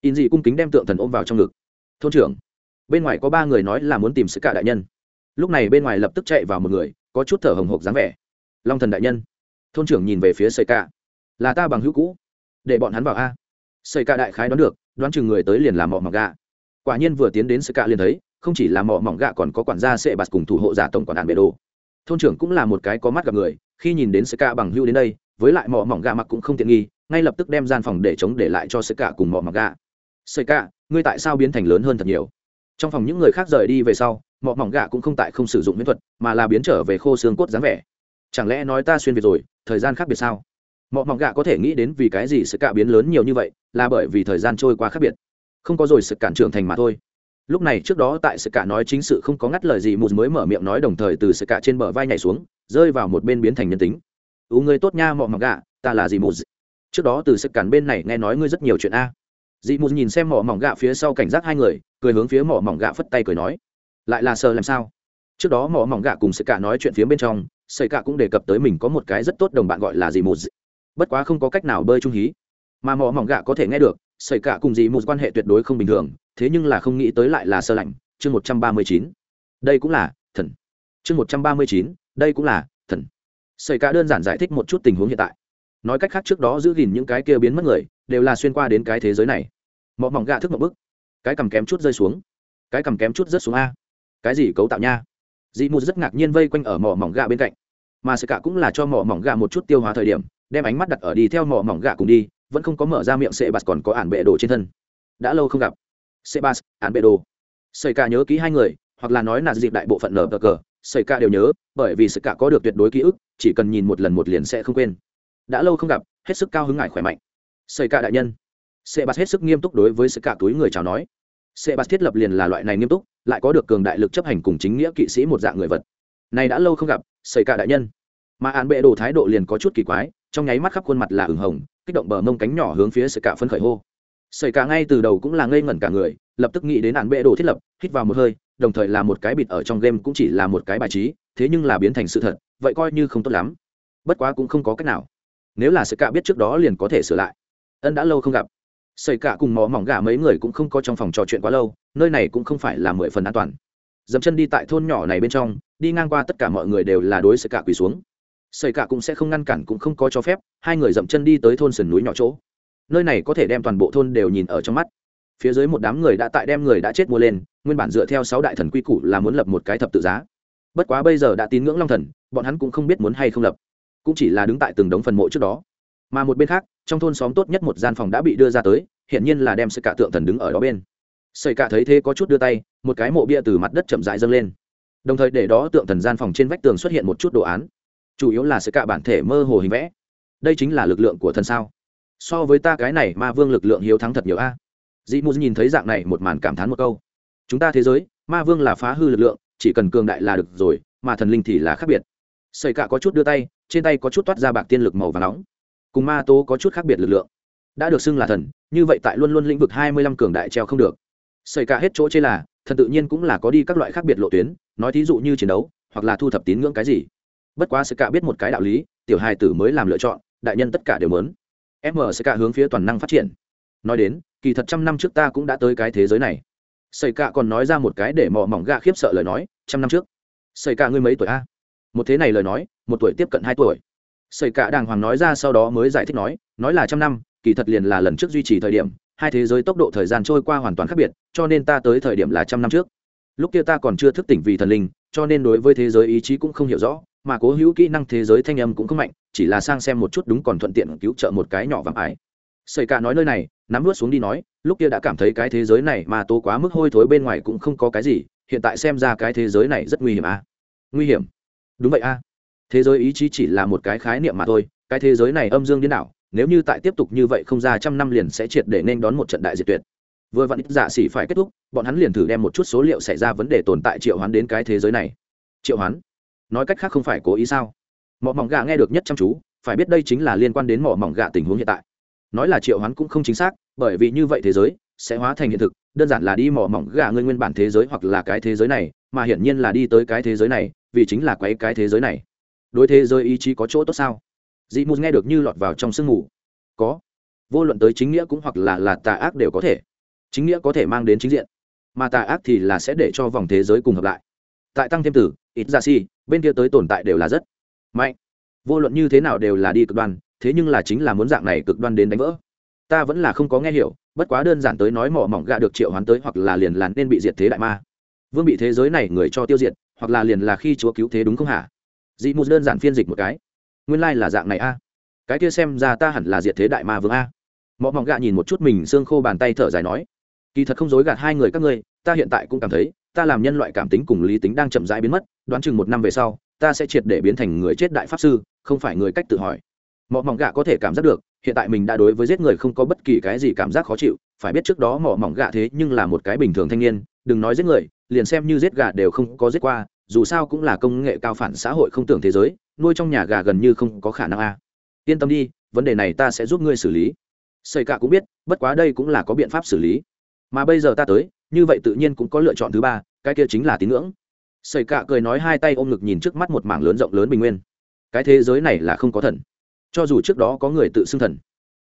In dị cung kính đem tượng thần ôm vào trong ngực. Thôn trưởng, bên ngoài có ba người nói là muốn tìm sự cạ đại nhân. Lúc này bên ngoài lập tức chạy vào một người, có chút thở hồng hộc dáng vẻ long thần đại nhân. Thôn trưởng nhìn về phía sợi cả là ta bằng hữu cũ. Để bọn hắn vào a. Sợi cả đại khái đoán được, đoán chừng người tới liền là mỏ mỏng gạ. Quả nhiên vừa tiến đến sợi cả liền thấy, không chỉ là mỏ mỏng gạ còn có quản gia sệ bạt cùng thủ hộ giả tổng quản đàn bệ đồ. Thôn trưởng cũng là một cái có mắt gặp người, khi nhìn đến sợi cả bằng hữu đến đây, với lại mỏ mỏng gạ mặc cũng không tiện nghi, ngay lập tức đem gian phòng để chống để lại cho sợi cả cùng mỏ mỏng gạ. Sợi cả ngươi tại sao biến thành lớn hơn thật nhiều? Trong phòng những người khác rời đi về sau mỏ mỏng gạ cũng không tại không sử dụng miễn thuật, mà là biến trở về khô xương cốt dáng vẻ chẳng lẽ nói ta xuyên việt rồi, thời gian khác biệt sao? Mọi mỏng gạ có thể nghĩ đến vì cái gì sự cạ biến lớn nhiều như vậy, là bởi vì thời gian trôi qua khác biệt. Không có rồi sự cản trưởng thành mà thôi. Lúc này trước đó tại sự cạ nói chính sự không có ngắt lời gì mùt mới mở miệng nói đồng thời từ sự cạ trên bờ vai nhảy xuống, rơi vào một bên biến thành nhân tính. Ú, người tốt nha mọi mỏng gạ, ta là gì mùt trước đó từ sự cản bên này nghe nói ngươi rất nhiều chuyện a. Dị mùt nhìn xem mỏ mỏng gạ phía sau cảnh giác hai người, cười hướng phía mỏ mỏng gạ phất tay cười nói, lại là sợ làm sao? Trước đó mỏ mỏng gạ cùng sự cạ nói chuyện phía bên trong sợi cạ cũng đề cập tới mình có một cái rất tốt đồng bạn gọi là dì mù bất quá không có cách nào bơi trung hí. Mà mỏ mỏng gạ có thể nghe được sợi cạ cùng dì mù quan hệ tuyệt đối không bình thường, thế nhưng là không nghĩ tới lại là sơ lạnh. Chương một trăm ba mươi chín. Đây cũng là thần. Chương một trăm ba mươi chín. Đây cũng là thần. Sợi cạ đơn giản giải thích một chút tình huống hiện tại. Nói cách khác trước đó giữ gìn những cái kia biến mất người, đều là xuyên qua đến cái thế giới này. Mỏ mỏng gạ thức một bức cái cầm kém chút rơi xuống. Cái cầm kém chút rớt xuống a. Cái gì cấu tạo nha? Dị mù rất ngạc nhiên vây quanh ở mỏ mỏng gà bên cạnh. Mà sơ cả cũng là cho mỏ mỏng gà một chút tiêu hóa thời điểm, đem ánh mắt đặt ở đi theo mỏ mỏng gà cùng đi, vẫn không có mở ra miệng sệ bạt còn có ản bệ đồ trên thân. Đã lâu không gặp. Sệ bạt, ản bệ đồ. Sơ cả nhớ ký hai người, hoặc là nói là dịp đại bộ phận nở cờ sơ cả đều nhớ, bởi vì sơ cả có được tuyệt đối ký ức, chỉ cần nhìn một lần một liền sẽ không quên. Đã lâu không gặp, hết sức cao hứng ngại khỏe mạnh. Sơ cả đại nhân. Sệ bạt hết sức nghiêm túc đối với sơ cả túi người chào nói. Sệ bạt thiết lập liền là loại này nghiêm túc lại có được cường đại lực chấp hành cùng chính nghĩa kỵ sĩ một dạng người vật. Này đã lâu không gặp xảy cả đại nhân. Mà án bệ đồ thái độ liền có chút kỳ quái, trong nháy mắt khắp khuôn mặt là ửng hồng, kích động bờ mông cánh nhỏ hướng phía xảy cả phân khởi hô. Xảy cả ngay từ đầu cũng là ngây ngẩn cả người, lập tức nghĩ đến án bệ đồ thiết lập, hít vào một hơi, đồng thời là một cái bịt ở trong game cũng chỉ là một cái bài trí, thế nhưng là biến thành sự thật, vậy coi như không tốt lắm. Bất quá cũng không có cách nào. Nếu là sự cả biết trước đó liền có thể sửa lại. Ân đã lâu không gặp xảy cả cùng mò mỏng gà mấy người cũng không có trong phòng trò chuyện quá lâu, nơi này cũng không phải là mười phần an toàn. Dẫm chân đi tại thôn nhỏ này bên trong, đi ngang qua tất cả mọi người đều là đối xảy cả quỳ xuống. Xảy cả cũng sẽ không ngăn cản cũng không có cho phép, hai người dậm chân đi tới thôn sườn núi nhỏ chỗ. Nơi này có thể đem toàn bộ thôn đều nhìn ở trong mắt. Phía dưới một đám người đã tại đem người đã chết mua lên, nguyên bản dựa theo sáu đại thần quy củ là muốn lập một cái thập tự giá. Bất quá bây giờ đã tín ngưỡng long thần, bọn hắn cũng không biết muốn hay không lập. Cũng chỉ là đứng tại từng đống phần mộ trước đó mà một bên khác, trong thôn xóm tốt nhất một gian phòng đã bị đưa ra tới hiện nhiên là đem sự cả tượng thần đứng ở đó bên. Sợi cả thấy thế có chút đưa tay, một cái mộ bia từ mặt đất chậm rãi dâng lên. Đồng thời để đó tượng thần gian phòng trên vách tường xuất hiện một chút đồ án. Chủ yếu là sợi cả bản thể mơ hồ hình vẽ. Đây chính là lực lượng của thần sao. So với ta cái này ma vương lực lượng hiếu thắng thật nhiều a. Dị mù nhìn thấy dạng này một màn cảm thán một câu. Chúng ta thế giới, ma vương là phá hư lực lượng, chỉ cần cường đại là được rồi, mà thần linh thì là khác biệt. Sợi cả có chút đưa tay, trên tay có chút toát ra bạc tiên lực màu và nóng cùng ma tố có chút khác biệt lực lượng. Đã được xưng là thần, như vậy tại luôn luôn lĩnh vực hai mươi lăm cường đại treo không được. Xảy cả hết chỗ chê là, thần tự nhiên cũng là có đi các loại khác biệt lộ tuyến, nói thí dụ như chiến đấu, hoặc là thu thập tín ngưỡng cái gì. Bất quá sẽ cả biết một cái đạo lý, tiểu hài tử mới làm lựa chọn, đại nhân tất cả đều mớn m sẽ cả hướng phía toàn năng phát triển. Nói đến, kỳ thật trăm năm trước ta cũng đã tới cái thế giới này. Xảy cả còn nói ra một cái để mò mỏng gạ khiếp sợ lời nói, trăm năm trước. Xảy cả ngươi mấy tuổi a? Một thế này lời nói, một tuổi tiếp cận hai tuổi xảy cả đàng hoàng nói ra sau đó mới giải thích nói nói là trăm năm, kỳ thật liền là lần trước duy trì thời điểm, hai thế giới tốc độ thời gian trôi qua hoàn toàn khác biệt, cho nên ta tới thời điểm là trăm năm trước. Lúc kia ta còn chưa thức tỉnh vì thần linh, cho nên đối với thế giới ý chí cũng không hiểu rõ, mà cố hữu kỹ năng thế giới thanh âm cũng không mạnh, chỉ là sang xem một chút đúng còn thuận tiện cứu trợ một cái nhỏ vàng ái. Xây cả nói nơi này, nắm nuốt xuống đi nói, lúc kia đã cảm thấy cái thế giới này mà tố quá mức hôi thối bên ngoài cũng không có cái gì, hiện tại xem ra cái thế giới này rất nguy hiểm à. Nguy hiểm? Đúng vậy a. à thế giới ý chí chỉ là một cái khái niệm mà thôi, cái thế giới này âm dương điên đảo, nếu như tại tiếp tục như vậy không ra trăm năm liền sẽ triệt để nên đón một trận đại diệt tuyệt. Vừa vặn giả sĩ phải kết thúc, bọn hắn liền thử đem một chút số liệu xảy ra vấn đề tồn tại triệu hoán đến cái thế giới này. Triệu hoán? Nói cách khác không phải cố ý sao? Mỏ mỏng gà nghe được nhất chăm chú, phải biết đây chính là liên quan đến mỏ mỏng gà tình huống hiện tại. Nói là triệu hoán cũng không chính xác, bởi vì như vậy thế giới sẽ hóa thành hiện thực, đơn giản là đi mỏ mỏng gà ngươi nguyên bản thế giới hoặc là cái thế giới này, mà hiển nhiên là đi tới cái thế giới này, vì chính là quấy cái thế giới này đối thế giới ý chí có chỗ tốt sao? Dị mù nghe được như lọt vào trong sương mù. Có. Vô luận tới chính nghĩa cũng hoặc là là tà ác đều có thể. Chính nghĩa có thể mang đến chính diện, mà tà ác thì là sẽ để cho vòng thế giới cùng hợp lại. Tại tăng thêm tử, ít ra si, bên kia tới tồn tại đều là rất mạnh. Vô luận như thế nào đều là đi cực đoan, thế nhưng là chính là muốn dạng này cực đoan đến đánh vỡ. Ta vẫn là không có nghe hiểu, bất quá đơn giản tới nói mỏ mỏng gạ được triệu hoán tới hoặc là liền là nên bị diệt thế đại ma. Vương bị thế giới này người cho tiêu diệt, hoặc là liền là khi chúa cứu thế đúng không hả? Dị mù đơn giản phiên dịch một cái. Nguyên lai、like、là dạng này a. Cái kia xem ra ta hẳn là diệt thế đại ma vương a. Mọi mỏng gạ nhìn một chút mình xương khô bàn tay thở dài nói, kỳ thật không dối gạt hai người các ngươi, ta hiện tại cũng cảm thấy, ta làm nhân loại cảm tính cùng lý tính đang chậm rãi biến mất, đoán chừng một năm về sau, ta sẽ triệt để biến thành người chết đại pháp sư, không phải người cách tự hỏi. Mọi mỏng gạ có thể cảm giác được, hiện tại mình đã đối với giết người không có bất kỳ cái gì cảm giác khó chịu, phải biết trước đó mỏ mỏng gạ thế nhưng là một cái bình thường thanh niên, đừng nói giết người, liền xem như giết gà đều không có giết qua dù sao cũng là công nghệ cao phản xã hội không tưởng thế giới, nuôi trong nhà gà gần như không có khả năng a. Yên tâm đi, vấn đề này ta sẽ giúp ngươi xử lý. Xây cả cũng biết, bất quá đây cũng là có biện pháp xử lý. Mà bây giờ ta tới, như vậy tự nhiên cũng có lựa chọn thứ ba, cái kia chính là tín ngưỡng. Xây cả cười nói hai tay ôm ngực nhìn trước mắt một mảng lớn rộng lớn bình nguyên. Cái thế giới này là không có thần. Cho dù trước đó có người tự xưng thần,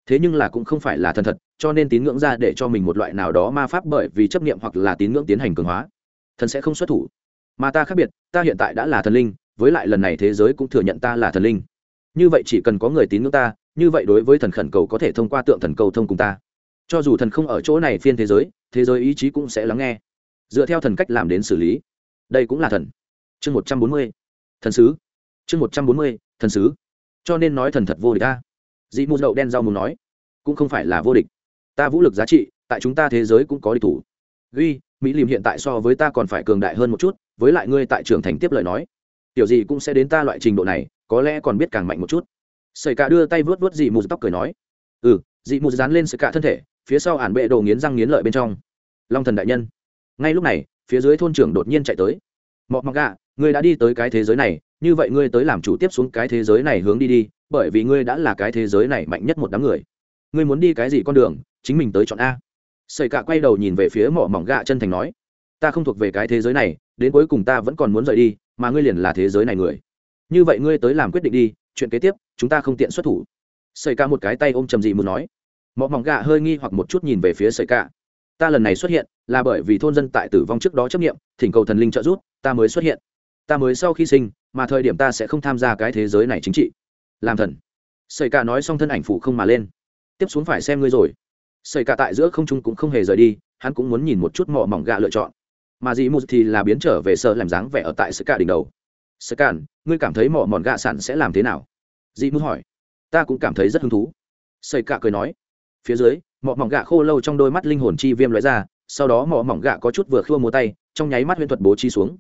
thế nhưng là cũng không phải là thần thật, cho nên tín ngưỡng ra để cho mình một loại nào đó ma pháp bởi vì chấp nghiệm hoặc là tín ngưỡng tiến hành cường hóa. Thần sẽ không xuất thủ mà ta khác biệt, ta hiện tại đã là thần linh, với lại lần này thế giới cũng thừa nhận ta là thần linh. Như vậy chỉ cần có người tín ngưỡng ta, như vậy đối với thần khẩn cầu có thể thông qua tượng thần cầu thông cùng ta. Cho dù thần không ở chỗ này phiên thế giới thế giới ý chí cũng sẽ lắng nghe. Dựa theo thần cách làm đến xử lý. Đây cũng là thần. Chương một trăm bốn mươi. Thần sứ. Chương một trăm bốn mươi, thần sứ. Cho nên nói thần thật vô địch ta. Dị mù đậu đen rau mù nói, cũng không phải là vô địch. Ta vũ lực giá trị, tại chúng ta thế giới cũng có địch thủ. Ghi mỹ liêm hiện tại so với ta còn phải cường đại hơn một chút với lại ngươi tại trưởng thành tiếp lời nói. Tiểu gì cũng sẽ đến ta loại trình độ này, có lẽ còn biết càng mạnh một chút. Sợi cả đưa tay vớt vớt dị mù tóc cười nói. Ừ dị mù dán lên sợi cả thân thể, phía sau ản bệ đồ nghiến răng nghiến lợi bên trong. Long thần đại nhân. Ngay lúc này, phía dưới thôn trưởng đột nhiên chạy tới. Mọc mọc gạ ngươi đã đi tới cái thế giới này, như vậy ngươi tới làm chủ tiếp xuống cái thế giới này hướng đi đi, bởi vì ngươi đã là cái thế giới này mạnh nhất một đám người. Ngươi muốn đi cái gì con đường, chính mình tới chọn a. Sợi cả quay đầu nhìn về phía mỏ mỏng gạ chân thành nói. Ta không thuộc về cái thế giới này đến cuối cùng ta vẫn còn muốn rời đi, mà ngươi liền là thế giới này người. Như vậy ngươi tới làm quyết định đi, chuyện kế tiếp, chúng ta không tiện xuất thủ. Xảy cả một cái tay ôm trầm dị muốn nói. Mỏ mỏng gạ hơi nghi hoặc một chút nhìn về phía xảy cả ta lần này xuất hiện, là bởi vì thôn dân tại tử vong trước đó chấp nghiệm, thỉnh cầu thần linh trợ giúp, ta mới xuất hiện. Ta mới sau khi sinh, mà thời điểm ta sẽ không tham gia cái thế giới này chính trị. Làm thần. Xảy cả nói xong thân ảnh phụ không mà lên. Tiếp xuống phải xem ngươi rồi. Xảy cả tại giữa không trung cũng không hề rời đi, hắn cũng muốn nhìn một chút mỏ mỏng gạ lựa chọn mà dì mù thì là biến trở về sợ làm dáng vẻ ở tại sơ cả đỉnh đầu. Sơ cản, ngươi cảm thấy mỏ mỏng gạ sản sẽ làm thế nào? Dì mù hỏi. Ta cũng cảm thấy rất hứng thú. Sơ cả cười nói. Phía dưới, mỏ mỏng gạ khô lâu trong đôi mắt linh hồn chi viêm lóe ra, sau đó mỏ mỏng gạ có chút vừa khua múa tay, trong nháy mắt huyễn thuật bố chi xuống.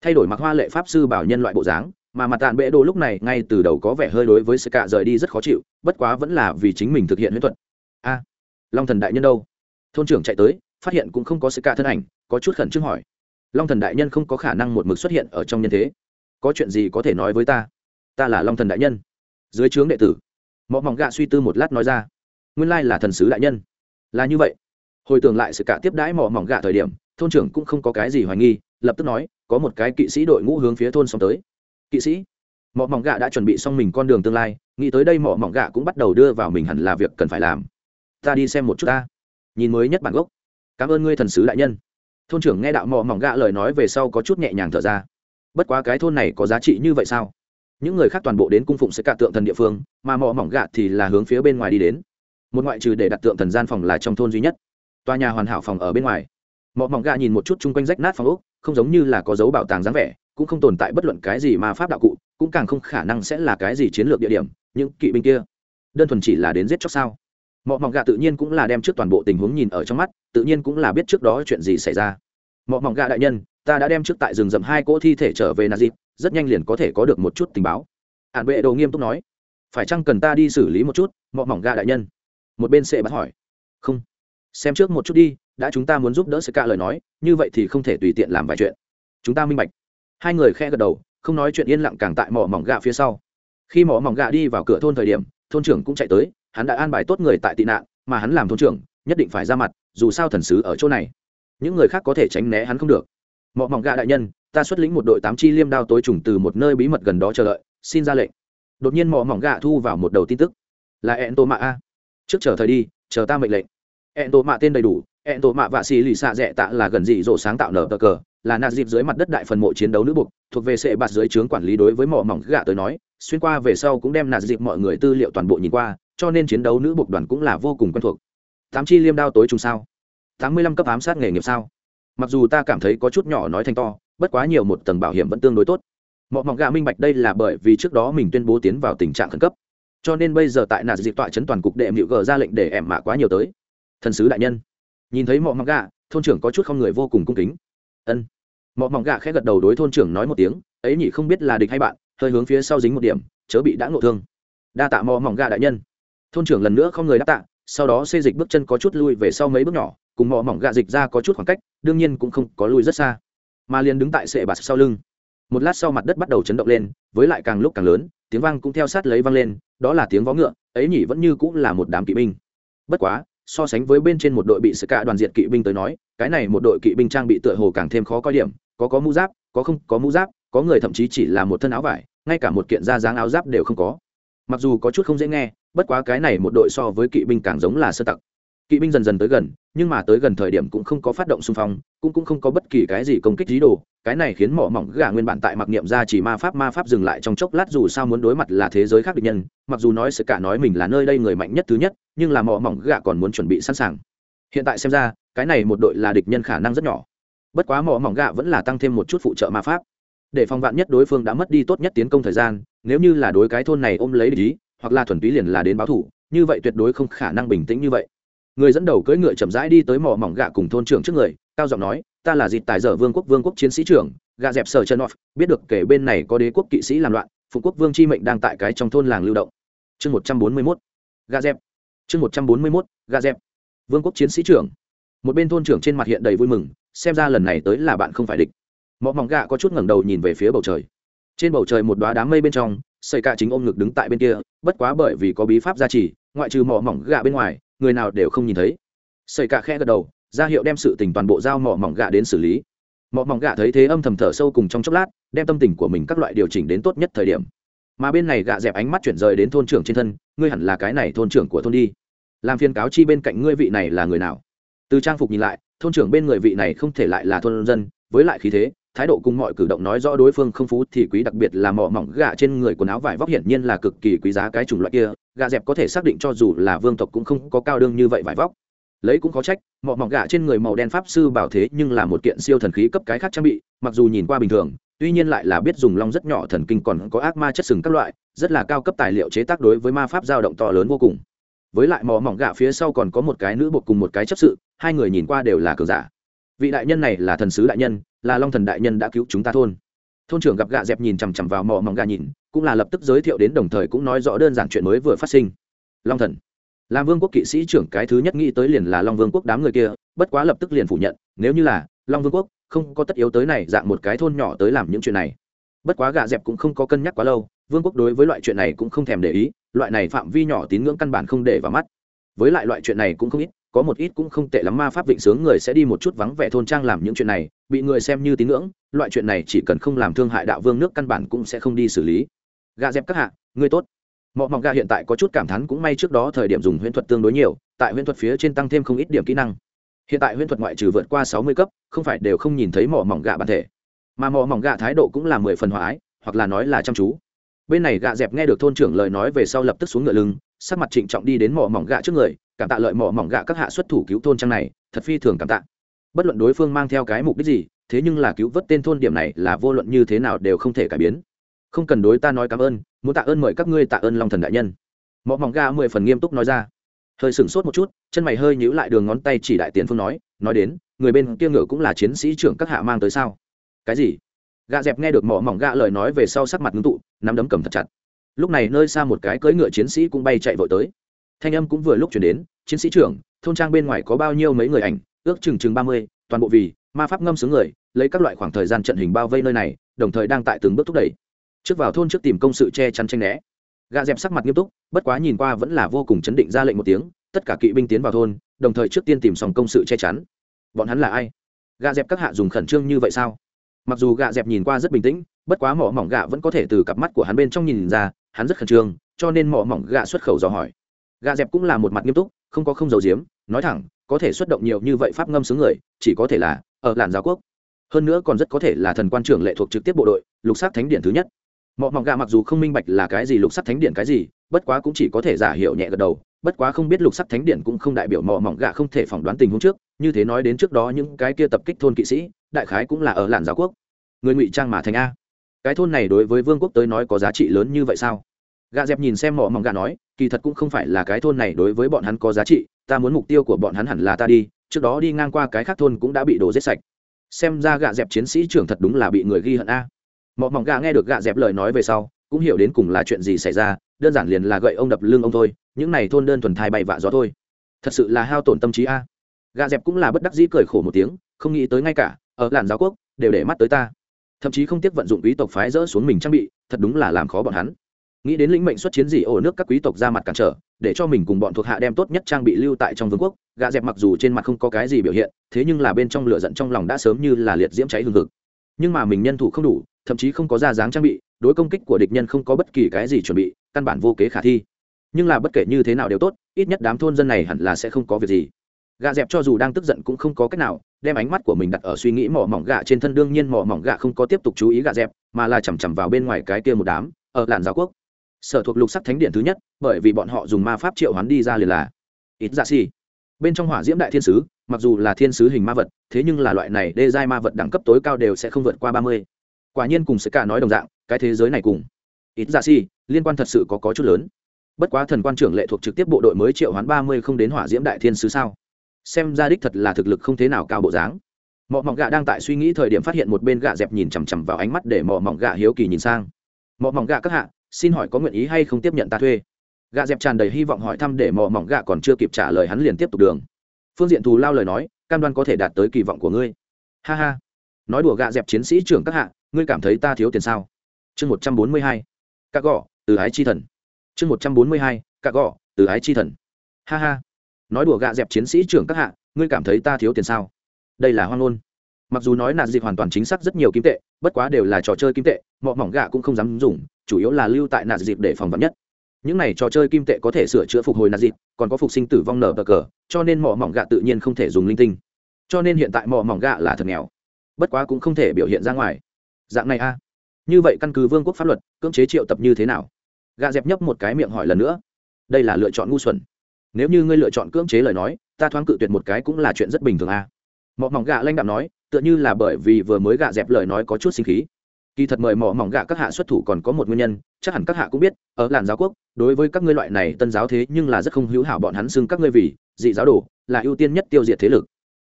Thay đổi mặc hoa lệ pháp sư bảo nhân loại bộ dáng, mà mặt tàn bệ đồ lúc này ngay từ đầu có vẻ hơi đối với sơ cạ rời đi rất khó chịu, bất quá vẫn là vì chính mình thực hiện huyễn thuật. A, long thần đại nhân đâu? Thôn trưởng chạy tới, phát hiện cũng không có sơ cạ thân ảnh có chút khẩn trương hỏi. Long thần đại nhân không có khả năng một mực xuất hiện ở trong nhân thế. Có chuyện gì có thể nói với ta? Ta là long thần đại nhân. Dưới trướng đệ tử. Mọ mỏng gạ suy tư một lát nói ra. Nguyên lai là thần sứ đại nhân. Là như vậy. Hồi tưởng lại sự cả tiếp đãi mỏ mỏng gạ thời điểm, thôn trưởng cũng không có cái gì hoài nghi, lập tức nói, có một cái kỵ sĩ đội ngũ hướng phía thôn xong tới. Kỵ sĩ? Mỏ mỏng gạ đã chuẩn bị xong mình con đường tương lai, nghĩ tới đây mỏ mỏng gạ cũng bắt đầu đưa vào mình hẳn là việc cần phải làm. Ta đi xem một chút ta. Nhìn mới nhất bản gốc. Cảm ơn ngươi thần sứ đại nhân thôn trưởng nghe đạo mò mỏng gạ lời nói về sau có chút nhẹ nhàng thở ra. Bất quá cái thôn này có giá trị như vậy sao? Những người khác toàn bộ đến cung phụng sẽ cả tượng thần địa phương, mà mò mỏng gạ thì là hướng phía bên ngoài đi đến. Một ngoại trừ để đặt tượng thần gian phòng là trong thôn duy nhất. Tòa nhà hoàn hảo phòng ở bên ngoài. Mò mỏng gạ nhìn một chút chung quanh rách nát phòng ốc, không giống như là có dấu bảo tàng dáng vẻ, cũng không tồn tại bất luận cái gì mà pháp đạo cụ, cũng càng không khả năng sẽ là cái gì chiến lược địa điểm, những kỵ binh kia. Đơn thuần chỉ là đến giết chóc sao? Mọ mỏng gà tự nhiên cũng là đem trước toàn bộ tình huống nhìn ở trong mắt, tự nhiên cũng là biết trước đó chuyện gì xảy ra. Mọ mỏng gà đại nhân, ta đã đem trước tại rừng rậm hai cỗ thi thể trở về nazip, rất nhanh liền có thể có được một chút tình báo. Ạn bệ đồ nghiêm túc nói. Phải chăng cần ta đi xử lý một chút? Mọ mỏng gà đại nhân. Một bên sẽ bắt hỏi. Không. Xem trước một chút đi, đã chúng ta muốn giúp đỡ sệ ca lời nói, như vậy thì không thể tùy tiện làm vài chuyện. Chúng ta minh bạch. Hai người khe gật đầu, không nói chuyện yên lặng càng tại mỏ mỏng gà phía sau. Khi mỏ mỏng gà đi vào cửa thôn thời điểm thôn trưởng cũng chạy tới, hắn đã an bài tốt người tại tị nạn, mà hắn làm thôn trưởng, nhất định phải ra mặt, dù sao thần sứ ở chỗ này. Những người khác có thể tránh né hắn không được. Mỏ mỏng gạ đại nhân, ta xuất lĩnh một đội tám chi liêm đao tối trùng từ một nơi bí mật gần đó chờ đợi, xin ra lệnh. Đột nhiên mỏ mỏng gạ thu vào một đầu tin tức. Là ẹn tô mạ a. Trước chờ thời đi, chờ ta mệnh lệnh. Ẹn tổ mạ tên đầy đủ ẹn tổ mạ vạ xì lì xạ dẹ tạ là gần dị dỗ sáng tạo nở tờ cờ là nạ dịp dưới mặt đất đại phần mộ chiến đấu nữ buộc thuộc về sệ bạt dưới trướng quản lý đối với mỏ mỏng gạ tới nói, xuyên qua về sau cũng đem nạ dịp mọi người tư liệu toàn bộ nhìn qua, cho nên chiến đấu nữ buộc đoàn cũng là vô cùng quen thuộc. Tám chi liêm đao tối trùng sao? Tám mươi lăm cấp ám sát nghề nghiệp sao? Mặc dù ta cảm thấy có chút nhỏ nói thành to, bất quá nhiều một tầng bảo hiểm vẫn tương đối tốt. Mọi mỏng gạ minh bạch đây là bởi vì trước đó mình tuyên bố tiến vào tình trạng khẩn cấp. Cho nên bây giờ tại nạt dịp tọa chấn toàn cục đệ mịu gờ ra lệnh để ẻm mạ quá nhiều tới. Thần sứ đại nhân. Nhìn thấy mọi mỏng gạ, thôn trưởng có chút không người vô cùng cung kính ân. Mọi mỏng gạ khẽ gật đầu đối thôn trưởng nói một tiếng, ấy nhỉ không biết là địch hay bạn, hơi hướng phía sau dính một điểm, chớ bị đã ngộ thương. Đa tạ mò mỏng gà đại nhân. Thôn trưởng lần nữa không người đáp tạ, sau đó xê dịch bước chân có chút lui về sau mấy bước nhỏ, cùng mò mỏng gà dịch ra có chút khoảng cách, đương nhiên cũng không có lui rất xa. Mà liền đứng tại sệ bạt sau lưng. Một lát sau mặt đất bắt đầu chấn động lên, với lại càng lúc càng lớn, tiếng vang cũng theo sát lấy vang lên, đó là tiếng vó ngựa, ấy nhỉ vẫn như cũng là một đám kỵ binh. Bất quá so sánh với bên trên một đội bị sự cả đoàn diệt kỵ binh tới nói, cái này một đội kỵ binh trang bị tựa hồ càng thêm khó coi điểm, có có mũ giáp, có không có mũ giáp, có người thậm chí chỉ là một thân áo vải, ngay cả một kiện da dáng áo giáp đều không có. Mặc dù có chút không dễ nghe, bất quá cái này một đội so với kỵ binh càng giống là sơ tặc kỵ binh dần dần tới gần, nhưng mà tới gần thời điểm cũng không có phát động xung phong, cũng cũng không có bất kỳ cái gì công kích dí đồ. Cái này khiến mỏ mỏng gà nguyên bản tại mặc niệm ra chỉ ma pháp ma pháp dừng lại trong chốc lát dù sao muốn đối mặt là thế giới khác địch nhân, mặc dù nói sự cả nói mình là nơi đây người mạnh nhất thứ nhất, nhưng là mỏ mỏng gà còn muốn chuẩn bị sẵn sàng. Hiện tại xem ra, cái này một đội là địch nhân khả năng rất nhỏ. Bất quá mỏ mỏng gà vẫn là tăng thêm một chút phụ trợ ma pháp. Để phòng vạn nhất đối phương đã mất đi tốt nhất tiến công thời gian, nếu như là đối cái thôn này ôm lấy ý, hoặc là thuần túy liền là đến báo thủ, như vậy tuyệt đối không khả năng bình tĩnh như vậy người dẫn đầu cưỡi ngựa chậm rãi đi tới mỏ mỏng gạ cùng thôn trưởng trước người, cao giọng nói, ta là dịp tài dở vương quốc vương quốc chiến sĩ trưởng, gạ dẹp sở chân off, biết được kể bên này có đế quốc kỵ sĩ làm loạn, phụ quốc vương chi mệnh đang tại cái trong thôn làng lưu động. Chương một trăm bốn mươi mốt, gạ dẹp. Chương một trăm bốn mươi mốt, gạ dẹp. Vương quốc chiến sĩ trưởng. Một bên thôn trưởng trên mặt hiện đầy vui mừng, xem ra lần này tới là bạn không phải địch. Mỏ mỏng gạ có chút ngẩng đầu nhìn về phía bầu trời. Trên bầu trời một đoá đám mây bên trong xây cả chính ôm ngực đứng tại bên kia, bất quá bởi vì có bí pháp gia trì, ngoại trừ mỏ mỏng gạ bên ngoài người nào đều không nhìn thấy. Sợi cả khe gật đầu, ra hiệu đem sự tình toàn bộ giao mỏ mỏng gạ đến xử lý. Mỏ mỏng gạ thấy thế âm thầm thở sâu cùng trong chốc lát, đem tâm tình của mình các loại điều chỉnh đến tốt nhất thời điểm. Mà bên này gạ dẹp ánh mắt chuyển rời đến thôn trưởng trên thân, ngươi hẳn là cái này thôn trưởng của thôn đi. Làm phiên cáo chi bên cạnh ngươi vị này là người nào? Từ trang phục nhìn lại, thôn trưởng bên người vị này không thể lại là thôn dân, với lại khí thế, thái độ cùng mọi cử động nói rõ đối phương không phú thì quý, đặc biệt là mỏ mỏng gạ trên người quần áo vải vóc hiển nhiên là cực kỳ quý giá cái chủng loại kia Gà dẹp có thể xác định cho dù là vương tộc cũng không có cao đương như vậy vải vóc. Lấy cũng có trách mỏ mỏng gạ trên người màu đen pháp sư bảo thế nhưng là một kiện siêu thần khí cấp cái khác trang bị, mặc dù nhìn qua bình thường, tuy nhiên lại là biết dùng long rất nhỏ thần kinh còn có ác ma chất sừng các loại, rất là cao cấp tài liệu chế tác đối với ma pháp dao động to lớn vô cùng. Với lại mỏ mỏng gạ phía sau còn có một cái nữ bột cùng một cái chấp sự, hai người nhìn qua đều là cờ giả. Vị đại nhân này là thần sứ đại nhân, là long thần đại nhân đã cứu chúng ta thôn. Thôn trưởng gặp gạ dẹp nhìn chằm chằm vào mỏ mỏng gà nhìn cũng là lập tức giới thiệu đến đồng thời cũng nói rõ đơn giản chuyện mới vừa phát sinh. Long thần. Làm vương quốc kỵ sĩ trưởng cái thứ nhất nghĩ tới liền là long vương quốc đám người kia, bất quá lập tức liền phủ nhận, nếu như là long vương quốc, không có tất yếu tới này dạng một cái thôn nhỏ tới làm những chuyện này. Bất quá gà dẹp cũng không có cân nhắc quá lâu, vương quốc đối với loại chuyện này cũng không thèm để ý, loại này phạm vi nhỏ tín ngưỡng căn bản không để vào mắt. Với lại loại chuyện này cũng không ít, có một ít cũng không tệ lắm ma pháp vịnh sướng người sẽ đi một chút vắng vẻ thôn trang làm những chuyện này, bị người xem như tín ngưỡng, loại chuyện này chỉ cần không làm thương hại đạo vương nước căn bản cũng sẽ không đi xử lý gà dẹp các hạ, ngươi tốt. Mọ mọc gà hiện tại có chút cảm thán cũng may trước đó thời điểm dùng huyễn thuật tương đối nhiều, tại huyễn thuật phía trên tăng thêm không ít điểm kỹ năng. Hiện tại huyễn thuật ngoại trừ vượt qua sáu mươi cấp, không phải đều không nhìn thấy mỏ mỏng gà bản thể. Mà mỏ mỏng gà thái độ cũng là mười phần hòa ái, hoặc là nói là chăm chú. Bên này gạ dẹp nghe được thôn trưởng lời nói về sau lập tức xuống ngựa lưng, sắc mặt trịnh trọng đi đến mỏ mỏng gạ trước người, cảm tạ lợi mỏ mỏng gạ các hạ xuất thủ cứu thôn trang này, thật phi thường cảm tạ. Bất luận đối phương mang theo cái mục đích gì, thế nhưng là cứu vớt tên thôn điểm này là vô luận như thế nào đều không thể cải biến không cần đối ta nói cảm ơn, muốn tạ ơn mời các ngươi tạ ơn long thần đại nhân. Mỏ mỏng Ga mười phần nghiêm túc nói ra. Hơi sửng sốt một chút, chân mày hơi nhíu lại đường ngón tay chỉ đại tiền phương nói nói đến, người bên kia ngựa cũng là chiến sĩ trưởng các hạ mang tới sao? Cái gì? Gạ dẹp nghe được mỏ mỏng gạ lời nói về sau sắc mặt ngưng tụ, nắm đấm cầm thật chặt. Lúc này nơi xa một cái cưỡi ngựa chiến sĩ cũng bay chạy vội tới. Thanh âm cũng vừa lúc chuyển đến, chiến sĩ trưởng, thôn trang bên ngoài có bao nhiêu mấy người ảnh? Ước chừng chừng ba mươi, toàn bộ vì ma pháp ngâm xứ người, lấy các loại khoảng thời gian trận hình bao vây nơi này, đồng thời đang tại từng bước thúc đẩy trước vào thôn trước tìm công sự che chắn tranh né. Gạ dẹp sắc mặt nghiêm túc, bất quá nhìn qua vẫn là vô cùng chấn định ra lệnh một tiếng, tất cả kỵ binh tiến vào thôn, đồng thời trước tiên tìm xong công sự che chắn. Bọn hắn là ai? Gạ dẹp các hạ dùng khẩn trương như vậy sao? Mặc dù gạ dẹp nhìn qua rất bình tĩnh, bất quá mỏ mỏng gạ vẫn có thể từ cặp mắt của hắn bên trong nhìn ra, hắn rất khẩn trương, cho nên mỏ mỏng gạ xuất khẩu dò hỏi. Gạ dẹp cũng là một mặt nghiêm túc, không có không dầu diếm nói thẳng, có thể xuất động nhiều như vậy pháp ngâm xứ người, chỉ có thể là ở làn giáo quốc. Hơn nữa còn rất có thể là thần quan trưởng lệ thuộc trực tiếp bộ đội, lục sắc thánh điện thứ nhất mọ mỏng gà mặc dù không minh bạch là cái gì lục sắc thánh điện cái gì, bất quá cũng chỉ có thể giả hiệu nhẹ gật đầu, bất quá không biết lục sắc thánh điện cũng không đại biểu mỏ mỏng gà không thể phỏng đoán tình huống trước, như thế nói đến trước đó những cái kia tập kích thôn kỵ sĩ, đại khái cũng là ở làn giáo quốc. Người ngụy trang mà thành a. Cái thôn này đối với vương quốc tới nói có giá trị lớn như vậy sao? Gà dẹp nhìn xem mỏ mỏng gà nói, kỳ thật cũng không phải là cái thôn này đối với bọn hắn có giá trị, ta muốn mục tiêu của bọn hắn hẳn là ta đi, trước đó đi ngang qua cái khác thôn cũng đã bị đổ giết sạch. Xem ra gà dẹp chiến sĩ trưởng thật đúng là bị người ghi hận a mọ mỏng gà nghe được gạ dẹp lời nói về sau, cũng hiểu đến cùng là chuyện gì xảy ra, đơn giản liền là gậy ông đập lưng ông thôi, những này thôn đơn thuần thai bay vạ gió thôi. Thật sự là hao tổn tâm trí a. Gà dẹp cũng là bất đắc dĩ cười khổ một tiếng, không nghĩ tới ngay cả ở làn giáo quốc đều để mắt tới ta. Thậm chí không tiếc vận dụng quý tộc phái rỡ xuống mình trang bị, thật đúng là làm khó bọn hắn. Nghĩ đến lĩnh mệnh xuất chiến gì ổ nước các quý tộc ra mặt cản trở, để cho mình cùng bọn thuộc hạ đem tốt nhất trang bị lưu tại trong vương quốc gà dẹp mặc dù trên mặt không có cái gì biểu hiện, thế nhưng là bên trong lửa giận trong lòng đã sớm như là liệt diễm cháy hương thực nhưng mà mình nhân thủ không đủ, thậm chí không có ra dáng trang bị, đối công kích của địch nhân không có bất kỳ cái gì chuẩn bị, căn bản vô kế khả thi. Nhưng là bất kể như thế nào đều tốt, ít nhất đám thôn dân này hẳn là sẽ không có việc gì. Gà dẹp cho dù đang tức giận cũng không có cách nào, đem ánh mắt của mình đặt ở suy nghĩ mỏ mỏng gà trên thân. Đương nhiên mỏ mỏng gà không có tiếp tục chú ý gà dẹp, mà là chằm chằm vào bên ngoài cái kia một đám, ở làn giáo quốc. Sở thuộc lục sắc thánh điện thứ nhất, bởi vì bọn họ dùng ma pháp triệu hoán đi ra liền là. Ít dạ xì、si. bên trong hỏa diễm đại thiên sứ mặc dù là thiên sứ hình ma vật, thế nhưng là loại này đê giai ma vật đẳng cấp tối cao đều sẽ không vượt qua ba mươi. Quả nhiên cùng sẽ cả nói đồng dạng, cái thế giới này cùng ít ra si liên quan thật sự có có chút lớn. Bất quá thần quan trưởng lệ thuộc trực tiếp bộ đội mới triệu hoán ba mươi không đến hỏa diễm đại thiên sứ sao? Xem ra đích thật là thực lực không thế nào cao bộ dáng. Mọ mỏng gà đang tại suy nghĩ thời điểm phát hiện một bên gà dẹp nhìn chằm chằm vào ánh mắt để mọ mỏng gà hiếu kỳ nhìn sang. Mọ mỏng gà các hạ, xin hỏi có nguyện ý hay không tiếp nhận ta thuê? Gà dẹp tràn đầy hy vọng hỏi thăm để mò mỏng gà còn chưa kịp trả lời hắn liền tiếp tục đường phương diện thù lao lời nói, cam đoan có thể đạt tới kỳ vọng của ngươi. Ha ha. Nói đùa gạ dẹp chiến sĩ trưởng các hạ, ngươi cảm thấy ta thiếu tiền sao? Chương một trăm bốn mươi hai. Các gõ từ ái chi thần. Chương một trăm bốn mươi hai các gõ từ ái chi thần. Ha ha. Nói đùa gạ dẹp chiến sĩ trưởng các hạ, ngươi cảm thấy ta thiếu tiền sao? Đây là hoang ngôn. Mặc dù nói nạt dịp hoàn toàn chính xác rất nhiều kim tệ, bất quá đều là trò chơi kim tệ mọi mỏng gạ cũng không dám dùng, chủ yếu là lưu tại nạn dịp để phòng vật nhất những này trò chơi kim tệ có thể sửa chữa phục hồi nạt dịp, còn có phục sinh tử vong nở bờ cờ, cho nên mỏ mỏng gạ tự nhiên không thể dùng linh tinh. Cho nên hiện tại mỏ mỏng gạ là thật nghèo. Bất quá cũng không thể biểu hiện ra ngoài. Dạng này a. Như vậy căn cứ vương quốc pháp luật, cưỡng chế triệu tập như thế nào? Gạ dẹp nhấp một cái miệng hỏi lần nữa. Đây là lựa chọn ngu xuẩn. Nếu như ngươi lựa chọn cưỡng chế lời nói, ta thoáng cự tuyệt một cái cũng là chuyện rất bình thường a. Mỏ mỏng gạ lanh đạm nói, tựa như là bởi vì vừa mới gạ dẹp lời nói có chút sinh khí kỳ thật mời mỏ mỏng gạ các hạ xuất thủ còn có một nguyên nhân, chắc hẳn các hạ cũng biết, ở làn giáo quốc, đối với các ngươi loại này tân giáo thế nhưng là rất không hữu hảo bọn hắn xưng các ngươi vì dị giáo đồ, là ưu tiên nhất tiêu diệt thế lực.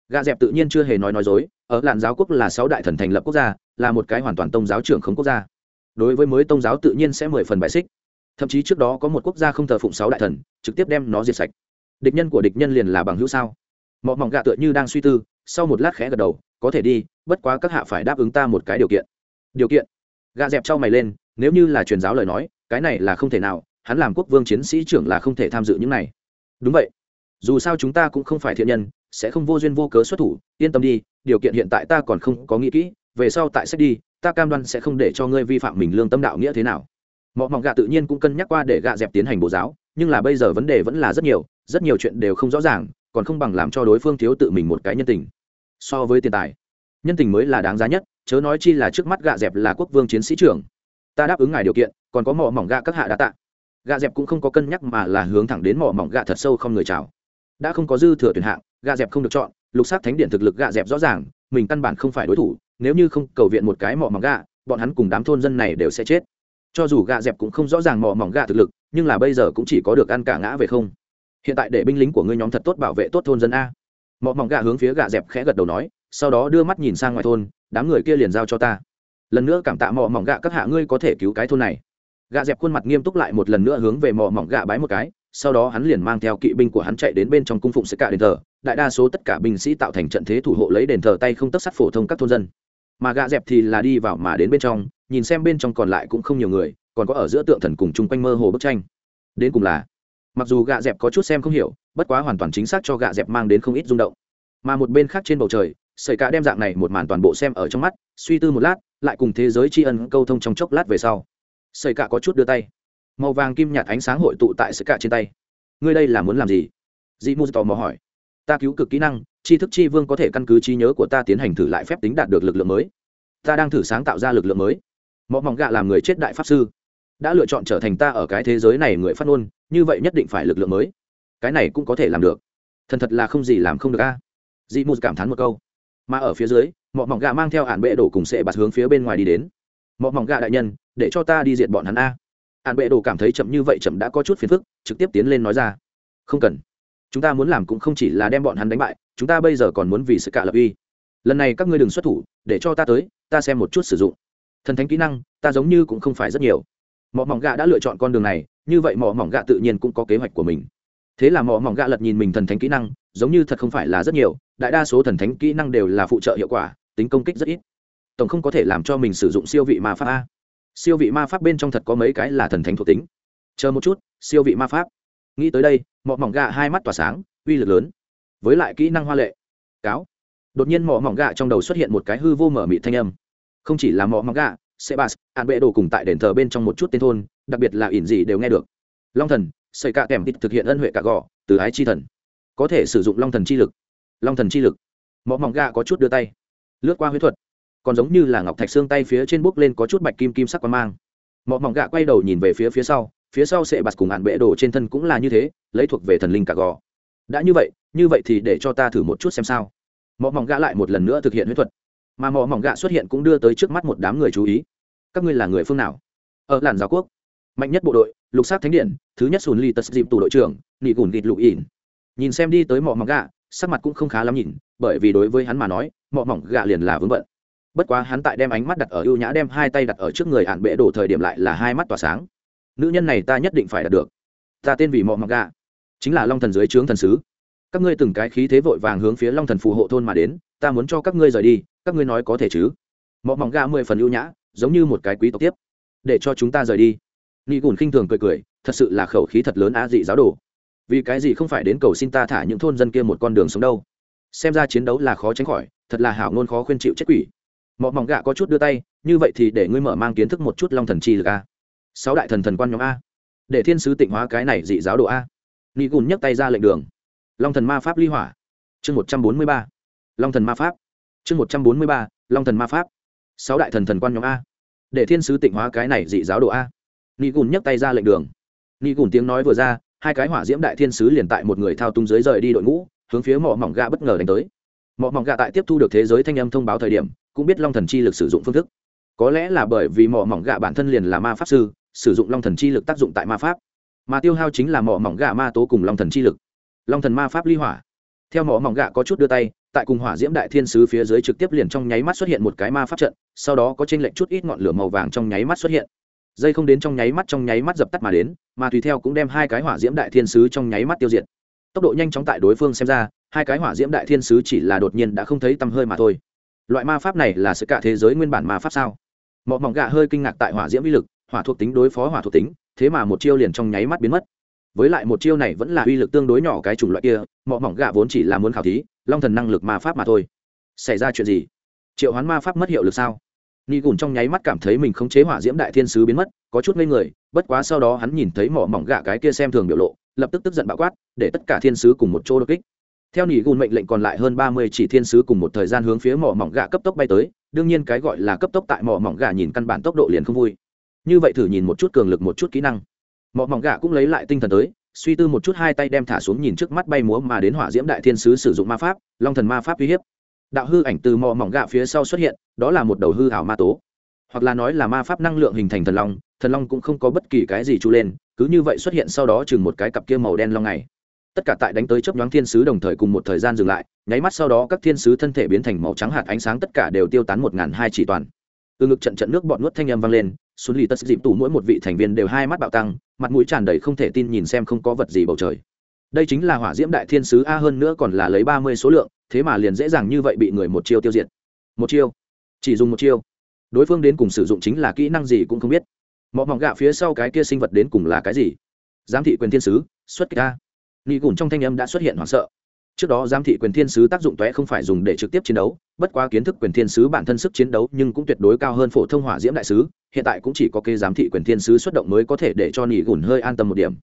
Gạ dẹp tự nhiên chưa hề nói nói dối, ở làn giáo quốc là sáu đại thần thành lập quốc gia, là một cái hoàn toàn tông giáo trưởng không quốc gia. Đối với mới tông giáo tự nhiên sẽ mười phần bại xích. Thậm chí trước đó có một quốc gia không thờ phụng sáu đại thần, trực tiếp đem nó diệt sạch. Địch nhân của địch nhân liền là bằng hữu sao? Mọ mỏng gạ tựa như đang suy tư, sau một lát khẽ gật đầu, có thể đi, bất quá các hạ phải đáp ứng ta một cái điều kiện điều kiện. Gạ dẹp trao mày lên, nếu như là truyền giáo lời nói, cái này là không thể nào, hắn làm quốc vương chiến sĩ trưởng là không thể tham dự những này. Đúng vậy. Dù sao chúng ta cũng không phải thiện nhân, sẽ không vô duyên vô cớ xuất thủ, yên tâm đi, điều kiện hiện tại ta còn không có nghĩ kỹ, về sau tại sách đi, ta cam đoan sẽ không để cho ngươi vi phạm mình lương tâm đạo nghĩa thế nào. Mọi mỏng gạ tự nhiên cũng cân nhắc qua để gạ dẹp tiến hành bộ giáo, nhưng là bây giờ vấn đề vẫn là rất nhiều rất nhiều chuyện đều không rõ ràng, còn không bằng làm cho đối phương thiếu tự mình một cái nhân tình. So với tiền tài, nhân tình mới là đáng giá nhất chớ nói chi là trước mắt gạ dẹp là quốc vương chiến sĩ trưởng. Ta đáp ứng ngài điều kiện, còn có mỏ mỏng gạ các hạ đã tạ. Gạ dẹp cũng không có cân nhắc mà là hướng thẳng đến mỏ mỏng gạ thật sâu không người chào. Đã không có dư thừa tuyển hạng, gạ dẹp không được chọn, lục sát thánh điện thực lực gạ dẹp rõ ràng, mình căn bản không phải đối thủ, nếu như không cầu viện một cái mỏ mỏng gạ, bọn hắn cùng đám thôn dân này đều sẽ chết. Cho dù gạ dẹp cũng không rõ ràng mỏ mỏng gạ thực lực, nhưng là bây giờ cũng chỉ có được ăn cả ngã về không. Hiện tại để binh lính của ngươi nhóm thật tốt bảo vệ tốt thôn dân a. Mỏ mỏng gạ hướng phía gạ dẹp khẽ gật đầu nói, sau đó đưa mắt nhìn sang ngoài thôn đám người kia liền giao cho ta. Lần nữa cảm tạ mỏ mỏng gạ các hạ ngươi có thể cứu cái thôn này. Gạ dẹp khuôn mặt nghiêm túc lại một lần nữa hướng về mỏ mỏng gạ bái một cái, sau đó hắn liền mang theo kỵ binh của hắn chạy đến bên trong cung phụng sẽ cả đền thờ, đại đa số tất cả binh sĩ tạo thành trận thế thủ hộ lấy đền thờ tay không tất sắt phổ thông các thôn dân. Mà gạ dẹp thì là đi vào mà đến bên trong, nhìn xem bên trong còn lại cũng không nhiều người, còn có ở giữa tượng thần cùng chung quanh mơ hồ bức tranh. Đến cùng là, mặc dù gạ dẹp có chút xem không hiểu, bất quá hoàn toàn chính xác cho gạ dẹp mang đến không ít rung động. Mà một bên khác trên bầu trời sợi cả đem dạng này một màn toàn bộ xem ở trong mắt, suy tư một lát, lại cùng thế giới tri ân câu thông trong chốc lát về sau. Sợi cả có chút đưa tay. Màu vàng kim nhạt ánh sáng hội tụ tại sợi cả trên tay. Ngươi đây là muốn làm gì? Dị mù tò mò hỏi. Ta cứu cực kỹ năng, tri thức Tri vương có thể căn cứ trí nhớ của ta tiến hành thử lại phép tính đạt được lực lượng mới. Ta đang thử sáng tạo ra lực lượng mới. Mọ mỏng gạ làm người chết đại pháp sư. Đã lựa chọn trở thành ta ở cái thế giới này người phát ngôn, như vậy nhất định phải lực lượng mới. Cái này cũng có thể làm được. Thần thật là không gì làm không được a. Dị mù cảm thán một câu mà ở phía dưới, mọ mỏng gà mang theo ạn bệ đổ cùng sệ bạt hướng phía bên ngoài đi đến. Mọ mỏng gà đại nhân, để cho ta đi diệt bọn hắn a. Ạn bệ đổ cảm thấy chậm như vậy chậm đã có chút phiền phức, trực tiếp tiến lên nói ra. Không cần. Chúng ta muốn làm cũng không chỉ là đem bọn hắn đánh bại, chúng ta bây giờ còn muốn vì sự cả lập uy. Lần này các ngươi đừng xuất thủ, để cho ta tới, ta xem một chút sử dụng. Thần thánh kỹ năng, ta giống như cũng không phải rất nhiều. Mỏ mỏng gạ đã lựa chọn con đường này, như vậy mỏ mỏng gạ tự nhiên cũng có kế hoạch của mình. Thế là mỏ mỏng gạ lật nhìn mình thần thánh kỹ năng giống như thật không phải là rất nhiều, đại đa số thần thánh kỹ năng đều là phụ trợ hiệu quả, tính công kích rất ít. Tổng không có thể làm cho mình sử dụng siêu vị ma pháp a. Siêu vị ma pháp bên trong thật có mấy cái là thần thánh thuộc tính. Chờ một chút, siêu vị ma pháp. Nghĩ tới đây mỏ mỏng gạ hai mắt tỏa sáng, uy lực lớn. Với lại kỹ năng hoa lệ. Cáo. Đột nhiên mỏ mỏng gạ trong đầu xuất hiện một cái hư vô mở mị thanh âm. Không chỉ là mỏ mỏng gạ, sebas, an bệ đồ cùng tại đền thờ bên trong một chút tên thôn, đặc biệt là ỉn gì đều nghe được. Long thần xây cạ kèm thịt thực hiện ân huệ cả gò từ ái chi thần có thể sử dụng long thần chi lực. Long thần chi lực. Mỏ mỏng gạ có chút đưa tay. Lướt qua huyết thuật. Còn giống như là ngọc thạch xương tay phía trên bốc lên có chút bạch kim kim sắc quang mang. Mỏ mỏng gạ quay đầu nhìn về phía phía sau phía sau sẽ bạt cùng hạn bệ đồ trên thân cũng là như thế, lấy thuộc về thần linh cả gò. Đã như vậy như vậy thì để cho ta thử một chút xem sao. Mỏ mỏng gạ lại một lần nữa thực hiện huyết thuật. Mà mỏ mỏng gạ xuất hiện cũng đưa tới trước mắt một đám người chú ý. Các ngươi là người phương nào? Ở làn giáo quốc. Mạnh nhất bộ đội, lục sát thánh điện, thứ nhất sùn li tật dịp tù đội trưởng, nị gùn gịt lục ỉn nhìn xem đi tới mỏ mỏng gạ, sắc mặt cũng không khá lắm nhìn, bởi vì đối với hắn mà nói mỏ mỏng gạ liền là vướng bận. Bất quá hắn tại đem ánh mắt đặt ở ưu nhã đem hai tay đặt ở trước người ạn bệ đổ thời điểm lại là hai mắt tỏa sáng. Nữ nhân này ta nhất định phải đạt được. Ta tên vì mỏ mỏng gạ, chính là long thần dưới trướng thần sứ. Các ngươi từng cái khí thế vội vàng hướng phía long thần phù hộ thôn mà đến, ta muốn cho các ngươi rời đi, các ngươi nói có thể chứ? Mỏ mỏng gà mười phần ưu nhã, giống như một cái quý tộc tiếp. Để cho chúng ta rời đi. Nghi gùn khinh thường cười cười, thật sự là khẩu khí thật lớn á dị giáo đồ vì cái gì không phải đến cầu xin ta thả những thôn dân kia một con đường sống đâu? Xem ra chiến đấu là khó tránh khỏi, thật là hảo ngôn khó khuyên chịu chết quỷ. Mọ mỏng gạ có chút đưa tay, như vậy thì để ngươi mở mang kiến thức một chút long thần chi lực a. Sáu đại thần thần quan nhóm a. Để thiên sứ tịnh hóa cái này dị giáo đồ a. Ni gùn nhấc tay ra lệnh đường. Long thần ma pháp ly hỏa. Chương một trăm bốn mươi ba. Long thần ma pháp. Chương một trăm bốn mươi ba, long thần ma pháp. Sáu đại thần thần quan nhóm a. Để thiên sứ tịnh hóa cái này dị giáo độ a. Ni gùn nhấc tay ra lệnh đường. Ni gùn tiếng nói vừa ra hai cái hỏa diễm đại thiên sứ liền tại một người thao túng dưới rời đi đội ngũ, hướng phía mỏ mỏng gạ bất ngờ đánh tới. Mỏ mỏng gạ tại tiếp thu được thế giới thanh âm thông báo thời điểm, cũng biết long thần chi lực sử dụng phương thức. Có lẽ là bởi vì mỏ mỏng gạ bản thân liền là ma pháp sư, sử dụng long thần chi lực tác dụng tại ma pháp. Mà tiêu hao chính là mỏ mỏng gạ ma tố cùng long thần chi lực. Long thần ma pháp ly hỏa. Theo mỏ mỏng gạ có chút đưa tay, tại cùng hỏa diễm đại thiên sứ phía dưới trực tiếp liền trong nháy mắt xuất hiện một cái ma pháp trận, sau đó có t r ê n lệch chút ít ngọn lửa màu vàng trong nháy mắt xuất hiện dây không đến trong nháy mắt trong nháy mắt dập tắt mà đến, mà tùy theo cũng đem hai cái hỏa diễm đại thiên sứ trong nháy mắt tiêu diệt. Tốc độ nhanh chóng tại đối phương xem ra, hai cái hỏa diễm đại thiên sứ chỉ là đột nhiên đã không thấy tăm hơi mà thôi. Loại ma pháp này là sự cả thế giới nguyên bản ma pháp sao? Mọi mỏng gạ hơi kinh ngạc tại hỏa diễm uy lực, hỏa thuộc tính đối phó hỏa thuộc tính, thế mà một chiêu liền trong nháy mắt biến mất. Với lại một chiêu này vẫn là uy lực tương đối nhỏ cái chủng loại kia mọi mỏng gạ vốn chỉ là muốn khảo thí, long thần năng lực ma pháp mà thôi. Xảy ra chuyện gì? Triệu hoán ma pháp mất hiệu lực sao? Ni gùn trong nháy mắt cảm thấy mình không chế hỏa diễm đại thiên sứ biến mất, có chút ngây người, bất quá sau đó hắn nhìn thấy mỏ mỏng gạ cái kia xem thường biểu lộ, lập tức tức giận bạo quát, để tất cả thiên sứ cùng một chỗ đột kích. Theo nỉ gùn mệnh lệnh còn lại hơn ba mươi chỉ thiên sứ cùng một thời gian hướng phía mỏ mỏng gạ cấp tốc bay tới, đương nhiên cái gọi là cấp tốc tại mỏ mỏng gạ nhìn căn bản tốc độ liền không vui. Như vậy thử nhìn một chút cường lực một chút kỹ năng. Mỏ mỏng gạ cũng lấy lại tinh thần tới, suy tư một chút hai tay đem thả xuống nhìn trước mắt bay múa mà đến hỏa diễm đại thiên sứ sử dụng ma pháp, long thần ma pháp uy hiếp đạo hư ảnh từ mò mỏng gạ phía sau xuất hiện, đó là một đầu hư hảo ma tố. Hoặc là nói là ma pháp năng lượng hình thành thần long thần long cũng không có bất kỳ cái gì trú lên, cứ như vậy xuất hiện sau đó chừng một cái cặp kia màu đen long này. Tất cả tại đánh tới chấp nhoáng thiên sứ đồng thời cùng một thời gian dừng lại, nháy mắt sau đó các thiên sứ thân thể biến thành màu trắng hạt ánh sáng tất cả đều tiêu tán một ngàn hai chỉ toàn. Từ ngực trận trận nước bọn nuốt thanh âm vang lên, xuân lì tất dịp tủ mỗi một vị thành viên đều hai mắt bạo tăng, mặt mũi tràn đầy không thể tin nhìn xem không có vật gì bầu trời. Đây chính là hỏa diễm đại thiên sứ a hơn nữa còn là lấy ba mươi số lượng thế mà liền dễ dàng như vậy bị người một chiêu tiêu diệt. Một chiêu? Chỉ dùng một chiêu? Đối phương đến cùng sử dụng chính là kỹ năng gì cũng không biết. Mọi mỏng gạ phía sau cái kia sinh vật đến cùng là cái gì? Giám thị quyền thiên sứ, xuất kích ca nghi gùn trong thanh âm đã xuất hiện hoảng sợ. Trước đó giám thị quyền thiên sứ tác dụng toé không phải dùng để trực tiếp chiến đấu, bất quá kiến thức quyền thiên sứ bản thân sức chiến đấu nhưng cũng tuyệt đối cao hơn phổ thông hỏa diễm đại sứ, hiện tại cũng chỉ có kê giám thị quyền thiên sứ xuất động mới có thể để cho nỉ gùn hơi an tâm một điểm.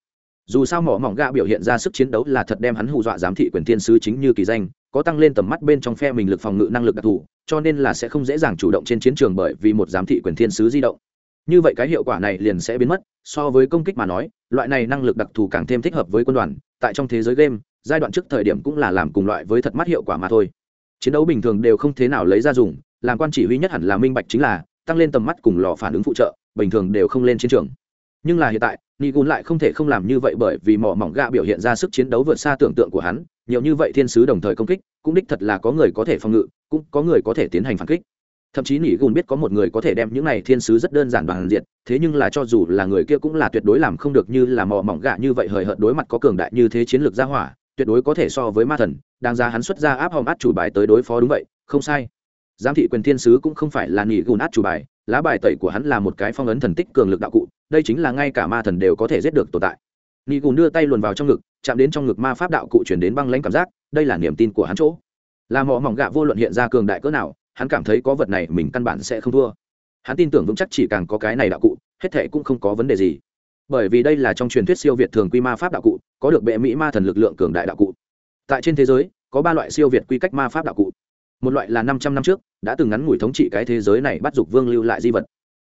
Dù sao mỏ mỏng gạ biểu hiện ra sức chiến đấu là thật đem hắn hù dọa giám thị quyền thiên sứ chính như kỳ danh có tăng lên tầm mắt bên trong phe mình lực phòng ngự năng lực đặc thù, cho nên là sẽ không dễ dàng chủ động trên chiến trường bởi vì một giám thị quyền thiên sứ di động. Như vậy cái hiệu quả này liền sẽ biến mất, so với công kích mà nói, loại này năng lực đặc thù càng thêm thích hợp với quân đoàn, tại trong thế giới game, giai đoạn trước thời điểm cũng là làm cùng loại với thật mắt hiệu quả mà thôi. Chiến đấu bình thường đều không thế nào lấy ra dùng, làm quan chỉ huy nhất hẳn là minh bạch chính là, tăng lên tầm mắt cùng lò phản ứng phụ trợ, bình thường đều không lên chiến trường. Nhưng là hiện tại, nigun lại không thể không làm như vậy bởi vì mỏ mỏng gạ biểu hiện ra sức chiến đấu vượt xa tưởng tượng của hắn nhiều như vậy thiên sứ đồng thời công kích, cũng đích thật là có người có thể phòng ngự, cũng có người có thể tiến hành phản kích. Thậm chí nỉ gùn biết có một người có thể đem những này thiên sứ rất đơn giản đoàn diệt, thế nhưng là cho dù là người kia cũng là tuyệt đối làm không được như là mỏ mỏng gạ như vậy hời hợt đối mặt có cường đại như thế chiến lược gia hỏa, tuyệt đối có thể so với ma thần đang ra hắn xuất ra áp hòm át chủ bài tới đối phó đúng vậy, không sai. Giám thị quyền thiên sứ cũng không phải là nỉ gùn át chủ bài, lá bài tẩy của hắn là một cái phong ấn thần tích cường lực đạo cụ, đây chính là ngay cả ma thần đều có thể giết được tồn tại. Nỉ gùn đưa tay luồn vào trong ngực chạm đến trong ngực ma pháp đạo cụ chuyển đến băng lãnh cảm giác, đây là niềm tin của hắn chỗ. Là mỏ mỏng gạ vô luận hiện ra cường đại cỡ nào, hắn cảm thấy có vật này mình căn bản sẽ không thua. Hắn tin tưởng vững chắc chỉ càng có cái này đạo cụ, hết thệ cũng không có vấn đề gì. Bởi vì đây là trong truyền thuyết siêu việt thường quy ma pháp đạo cụ, có được bệ mỹ ma thần lực lượng cường đại đạo cụ. Tại trên thế giới, có ba loại siêu việt quy cách ma pháp đạo cụ. Một loại là năm trăm năm trước, đã từng ngắn ngủi thống trị cái thế giới này bắt dục vương lưu lại di vật.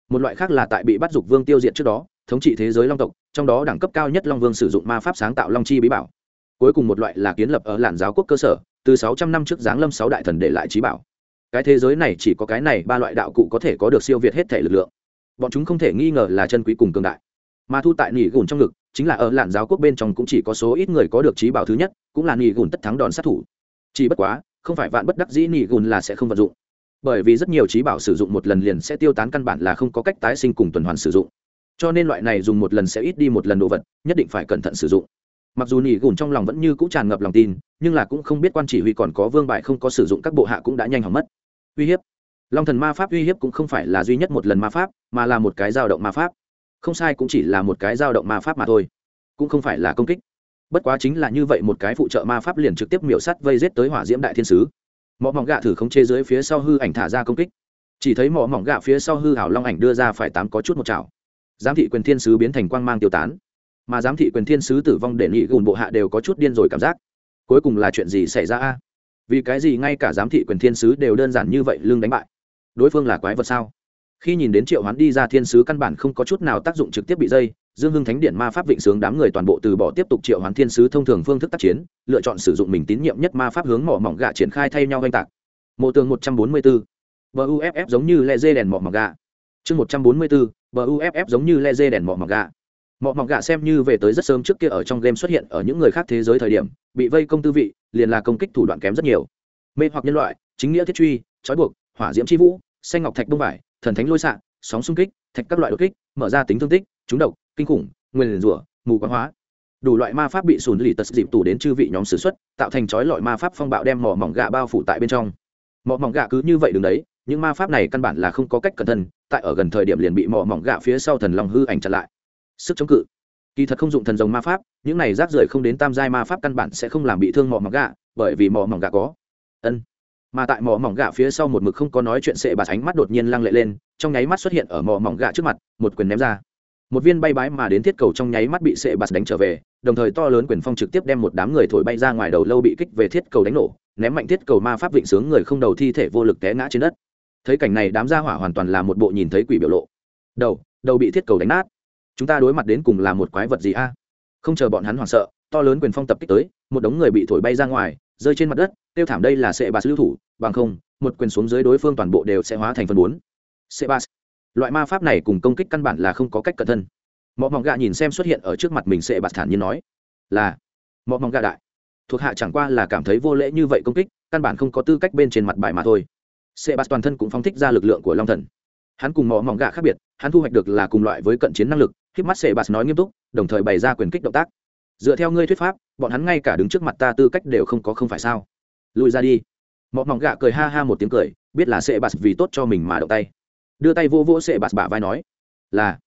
Một loại khác là tại bị bắt dục vương tiêu diệt trước đó thống trị thế giới long tộc, trong đó đẳng cấp cao nhất long vương sử dụng ma pháp sáng tạo long chi bí bảo. Cuối cùng một loại là kiến lập ở làn giáo quốc cơ sở, từ sáu trăm năm trước giáng lâm sáu đại thần để lại trí bảo. Cái thế giới này chỉ có cái này, ba loại đạo cụ có thể có được siêu việt hết thể lực lượng. Bọn chúng không thể nghi ngờ là chân quý cùng cường đại. Mà thu tại nỉ gùn trong ngực, chính là ở làn giáo quốc bên trong cũng chỉ có số ít người có được trí bảo thứ nhất, cũng là nỉ gùn tất thắng đòn sát thủ. Chỉ bất quá, không phải vạn bất đắc dĩ nỉ gùn là sẽ không vận dụng. Bởi vì rất nhiều trí bảo sử dụng một lần liền sẽ tiêu tán căn bản là không có cách tái sinh cùng tuần hoàn sử dụng cho nên loại này dùng một lần sẽ ít đi một lần đồ vật, nhất định phải cẩn thận sử dụng. Mặc dù nỉ gùn trong lòng vẫn như c ũ tràn ngập lòng tin, nhưng là cũng không biết quan chỉ huy còn có vương bại không có sử dụng các bộ hạ cũng đã nhanh hỏng mất. Uy hiếp. Long thần ma pháp uy hiếp cũng không phải là duy nhất một lần ma pháp, mà là một cái dao động ma pháp. Không sai cũng chỉ là một cái dao động ma pháp mà thôi. Cũng không phải là công kích. Bất quá chính là như vậy một cái phụ trợ ma pháp liền trực tiếp miểu sắt vây rết tới hỏa diễm đại thiên sứ. Mỏ mỏng gạ thử không chê dưới phía sau hư ảnh thả ra công kích. Chỉ thấy mỏ mỏng gạ phía sau hư hảo long ảnh đưa ra phải tám có chút một chảo giám thị quyền thiên sứ biến thành quang mang tiêu tán. Mà giám thị quyền thiên sứ tử vong để nghị gùn bộ hạ đều có chút điên rồi cảm giác. Cuối cùng là chuyện gì xảy ra a? Vì cái gì ngay cả giám thị quyền thiên sứ đều đơn giản như vậy lương đánh bại? Đối phương là quái vật sao? Khi nhìn đến triệu hoán đi ra thiên sứ căn bản không có chút nào tác dụng trực tiếp bị dây, dương hưng thánh điện ma pháp vịnh sướng đám người toàn bộ từ bỏ tiếp tục triệu hoán thiên sứ thông thường phương thức tác chiến, lựa chọn sử dụng mình tín nhiệm nhất ma pháp hướng mỏ mỏng gạ triển khai thay nhau oanh tạc. Mộ tường một trăm bốn mươi bốn buff giống như lệ dê đèn mỏ mỏng gạ. Chương một trăm bốn mươi bốn buff giống như le dê đèn mỏ mỏng gạ mỏ mỏng gạ xem như về tới rất sớm trước kia ở trong game xuất hiện ở những người khác thế giới thời điểm, bị vây công tư vị, liền là công kích thủ đoạn kém rất nhiều. Mê hoặc nhân loại, chính nghĩa thiết truy, trói buộc, hỏa diễm c h i vũ, xanh ngọc thạch đông vải, thần thánh lôi xạ, sóng xung kích, thạch các loại đột kích, mở ra tính thương tích, trúng độc, kinh khủng, nguyên rủa, mù quáng hóa. Đủ loại ma pháp bị sùn lì tật dịp tủ đến chư vị nhóm s ử x u ấ t tạo thành chói lọi ma pháp phong bạo đem mỏ mỏng gạ bao phủ tại bên trong. Mỏ mỏng gạ cứ như vậy đứng đấy những ma pháp này căn bản là không có cách cẩn thân, tại ở gần thời điểm liền bị mỏ mỏng gạ phía sau thần lòng hư ảnh chặn lại. Sức chống cự. Kỳ thật không dụng thần rồng ma pháp, những này rác rưởi không đến tam giai ma pháp căn bản sẽ không làm bị thương mỏ mỏng gạ, bởi vì mỏ mỏng gạ có. Ân. Mà tại mỏ mỏng gạ phía sau một mực không có nói chuyện sệ bạt ánh mắt đột nhiên lăng lệ lên, trong nháy mắt xuất hiện ở mỏ mỏng gạ trước mặt, một quyền ném ra. Một viên bay bái mà đến thiết cầu trong nháy mắt bị sệ bạt đánh trở về, đồng thời to lớn quyền phong trực tiếp đem một đám người thổi bay ra ngoài đầu lâu bị kích về thiết cầu đánh nổ, ném mạnh thiết cầu ma pháp vịnh sướng người không đầu thi thể vô lực té ngã trên đất thấy cảnh này đám gia hỏa hoàn toàn là một bộ nhìn thấy quỷ biểu lộ. Đầu đầu bị thiết cầu đánh nát. Chúng ta đối mặt đến cùng là một quái vật gì a? Không chờ bọn hắn hoảng sợ, to lớn quyền phong tập kích tới, một đống người bị thổi bay ra ngoài, rơi trên mặt đất, tiêu thảm đây là sệ bạt lưu thủ, bằng không, một quyền xuống dưới đối phương toàn bộ đều sẽ hóa thành phần bốn. Sệ bạt loại ma pháp này cùng công kích căn bản là không có cách cẩn thân mọi mỏng gạ nhìn xem xuất hiện ở trước mặt mình sệ bạt thản nhiên nói, là mọi mỏng gạ đại. Thuộc hạ chẳng qua là cảm thấy vô lễ như vậy công kích, căn bản không có tư cách bên trên mặt bài mà thôi sệ bạt toàn thân cũng phóng thích ra lực lượng của long thần. Hắn cùng mỏ mỏng gạ khác biệt, hắn thu hoạch được là cùng loại với cận chiến năng lực, khiếp mắt sệ bạt nói nghiêm túc, đồng thời bày ra quyền kích động tác. Dựa theo ngươi thuyết pháp, bọn hắn ngay cả đứng trước mặt ta tư cách đều không có không phải sao? Lùi ra đi. Mỏ mỏng gạ cười ha ha một tiếng cười, biết là sệ bạt vì tốt cho mình mà động tay. Đưa tay vô vô sệ bạt bả vai nói, là.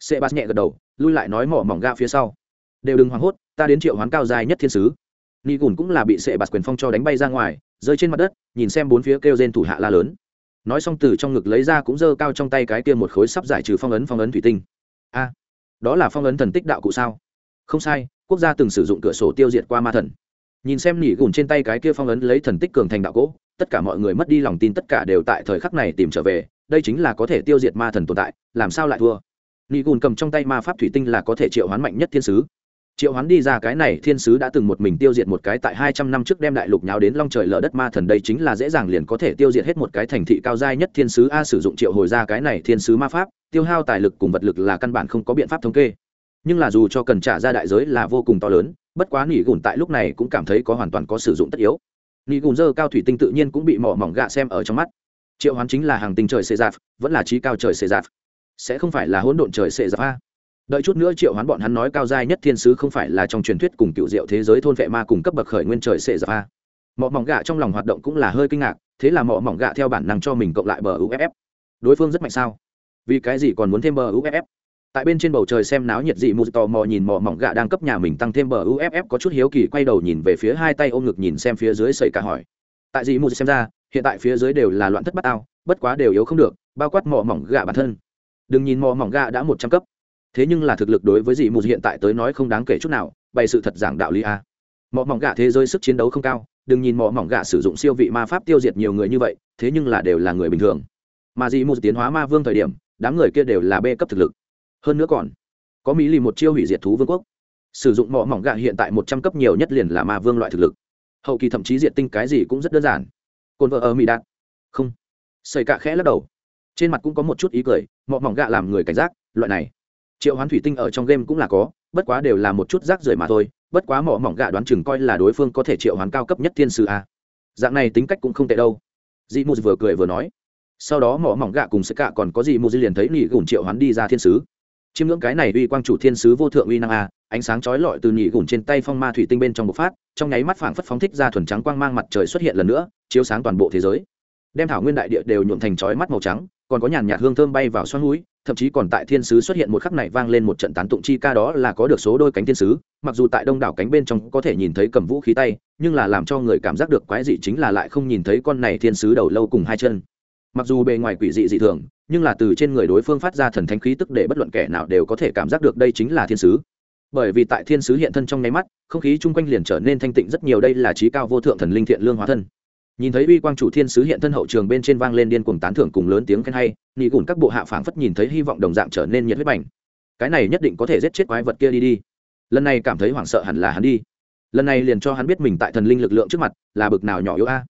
Sệ bạt nhẹ gật đầu, lui lại nói mỏ mỏng gạ phía sau, đều đừng hoảng hốt, ta đến triệu hoán cao dài nhất thiên sứ ni gùn cũng là bị sệ bạt quyền phong cho đánh bay ra ngoài, rơi trên mặt đất, nhìn xem bốn phía kêu rên thủ hạ la lớn. Nói xong từ trong ngực lấy ra cũng giơ cao trong tay cái kia một khối sắp giải trừ phong ấn phong ấn thủy tinh. A, đó là phong ấn thần tích đạo cụ sao? Không sai, quốc gia từng sử dụng cửa sổ tiêu diệt qua ma thần. Nhìn xem nỉ gùn trên tay cái kia phong ấn lấy thần tích cường thành đạo cỗ, tất cả mọi người mất đi lòng tin tất cả đều tại thời khắc này tìm trở về, đây chính là có thể tiêu diệt ma thần tồn tại, làm sao lại thua? Nỉ gùn cầm trong tay ma pháp thủy tinh là có thể triệu hoán mạnh nhất thiên sứ triệu hoán đi ra cái này thiên sứ đã từng một mình tiêu diệt một cái tại hai trăm năm trước đem đại lục nháo đến long trời lở đất ma thần đây chính là dễ dàng liền có thể tiêu diệt hết một cái thành thị cao giai nhất thiên sứ a sử dụng triệu hồi ra cái này thiên sứ ma pháp, tiêu hao tài lực cùng vật lực là căn bản không có biện pháp thống kê. Nhưng là dù cho cần trả ra đại giới là vô cùng to lớn, bất quá nghỉ gùn tại lúc này cũng cảm thấy có hoàn toàn có sử dụng tất yếu. Nghỉ gùn dơ cao thủy tinh tự nhiên cũng bị mỏ mỏng gạ xem ở trong mắt. Triệu hoán chính là hàng tinh trời xê giạp vẫn là trí cao trời xê giạp sẽ không phải là hỗn độn trời xê giạp a đợi chút nữa triệu hoán bọn hắn nói cao giai nhất thiên sứ không phải là trong truyền thuyết cùng cựu diệu thế giới thôn vệ ma cùng cấp bậc khởi nguyên trời sệ giạp a mỏ mỏng gạ trong lòng hoạt động cũng là hơi kinh ngạc, thế là mỏ mỏng gạ theo bản năng cho mình cộng lại bờ uff đối phương rất mạnh sao? Vì cái gì còn muốn thêm bờ uff tại bên trên bầu trời xem náo nhiệt dị mù tò mò nhìn mỏ mỏng gạ đang cấp nhà mình tăng thêm bờ uff có chút hiếu kỳ quay đầu nhìn về phía hai tay ôm ngực nhìn xem phía dưới sợi cả hỏi. Tại dị mù xem ra, hiện tại phía dưới đều là loạn thất bát ao, bất quá đều yếu không được, bao quát mỏ mỏng gạ bản thân. Đừng nhìn mỏ mỏng gạ đã một trăm cấp thế nhưng là thực lực đối với dị mù hiện tại tới nói không đáng kể chút nào, bày sự thật giảng đạo lý a. Mỏ mỏng gạ thế giới sức chiến đấu không cao, đừng nhìn mỏ mỏng gạ sử dụng siêu vị ma pháp tiêu diệt nhiều người như vậy, thế nhưng là đều là người bình thường. Mà dị mù tiến hóa ma vương thời điểm, đám người kia đều là b cấp thực lực. Hơn nữa còn, có mỹ lì một chiêu hủy diệt thú vương quốc. Sử dụng mỏ mỏng gạ hiện tại một trăm cấp nhiều nhất liền là ma vương loại thực lực. Hậu kỳ thậm chí diệt tinh cái gì cũng rất đơn giản. Cồn vợ ở mỹ đạt. Không. Xây cạ khẽ lắc đầu. Trên mặt cũng có một chút ý cười mỏ mỏng gạ làm người cảnh giác, loại này triệu hoán thủy tinh ở trong game cũng là có, bất quá đều là một chút rác rưởi mà thôi, bất quá mỏ mỏng gạ đoán chừng coi là đối phương có thể triệu hoán cao cấp nhất thiên sư a. Dạng này tính cách cũng không tệ đâu. Dị mù vừa cười vừa nói. Sau đó mỏ mỏng gạ cùng sức cạ còn có gì mù dư liền thấy nỉ gùn triệu hoán đi ra thiên sứ. Chiêm ngưỡng cái này uy quang chủ thiên sứ vô thượng uy năng a, ánh sáng chói lọi từ nhị gùn trên tay phong ma thủy tinh bên trong bộc phát, trong nháy mắt phảng phất phóng thích ra thuần trắng quang mang mặt trời xuất hiện lần nữa, chiếu sáng toàn bộ thế giới. Đem thảo nguyên đại địa đều nhuộm thành chói mắt màu trắng, còn có nhàn nhạt hương thơm bay vào xoắn núi thậm chí còn tại thiên sứ xuất hiện một khắc này vang lên một trận tán tụng chi ca đó là có được số đôi cánh thiên sứ, mặc dù tại đông đảo cánh bên trong có thể nhìn thấy cầm vũ khí tay, nhưng là làm cho người cảm giác được quái dị chính là lại không nhìn thấy con này thiên sứ đầu lâu cùng hai chân. Mặc dù bề ngoài quỷ dị dị thường, nhưng là từ trên người đối phương phát ra thần thánh khí tức để bất luận kẻ nào đều có thể cảm giác được đây chính là thiên sứ. Bởi vì tại thiên sứ hiện thân trong nháy mắt, không khí chung quanh liền trở nên thanh tịnh rất nhiều, đây là trí cao vô thượng thần linh thiện lương hóa thân nhìn thấy uy quang chủ thiên sứ hiện thân hậu trường bên trên vang lên điên cuồng tán thưởng cùng lớn tiếng khen hay, nị gùn các bộ hạ phảng phất nhìn thấy hy vọng đồng dạng trở nên nhiệt huyết bành. Cái này nhất định có thể giết chết quái vật kia đi đi. Lần này cảm thấy hoảng sợ hẳn là hắn đi. Lần này liền cho hắn biết mình tại thần linh lực lượng trước mặt là bực nào nhỏ yếu a.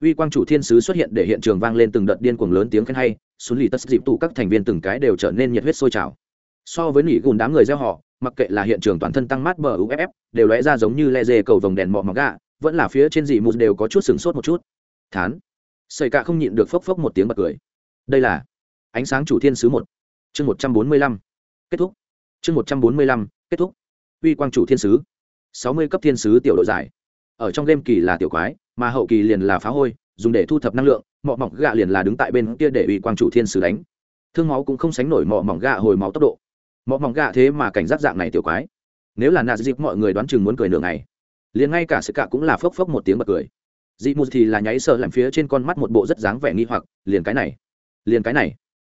Uy quang chủ thiên sứ xuất hiện để hiện trường vang lên từng đợt điên cuồng lớn tiếng khen hay, xuống lì tất dịp tụ các thành viên từng cái đều trở nên nhiệt huyết sôi trào. So với nỉ gùn đám người gieo họ, mặc kệ là hiện trường toàn thân tăng mát bờ uff đều lóe ra giống như le dê cầu vồng đèn mọ mọc gà vẫn là phía trên dị mù đều có chút sừng sốt một chút. Thán. Sợi cạ không nhịn được phốc phốc một tiếng bật cười. Đây là ánh sáng chủ thiên sứ một. Chương một trăm bốn mươi lăm. Kết thúc. Chương một trăm bốn mươi lăm. Kết thúc. Uy quang chủ thiên sứ. Sáu mươi cấp thiên sứ tiểu đội giải. Ở trong game kỳ là tiểu quái, mà hậu kỳ liền là phá hôi, dùng để thu thập năng lượng, mọ mỏng gạ liền là đứng tại bên kia để uy quang chủ thiên sứ đánh. Thương máu cũng không sánh nổi mọ mỏng gạ hồi máu tốc độ. Mọ mỏng gạ thế mà cảnh giác dạng này tiểu quái. Nếu là nạ dịp mọi người đoán chừng muốn cười nửa ngày liền ngay cả sự cả cũng là phốc phốc một tiếng bật cười. Dị mù thì là nháy sợ làm phía trên con mắt một bộ rất dáng vẻ nghi hoặc, liền cái này, liền cái này.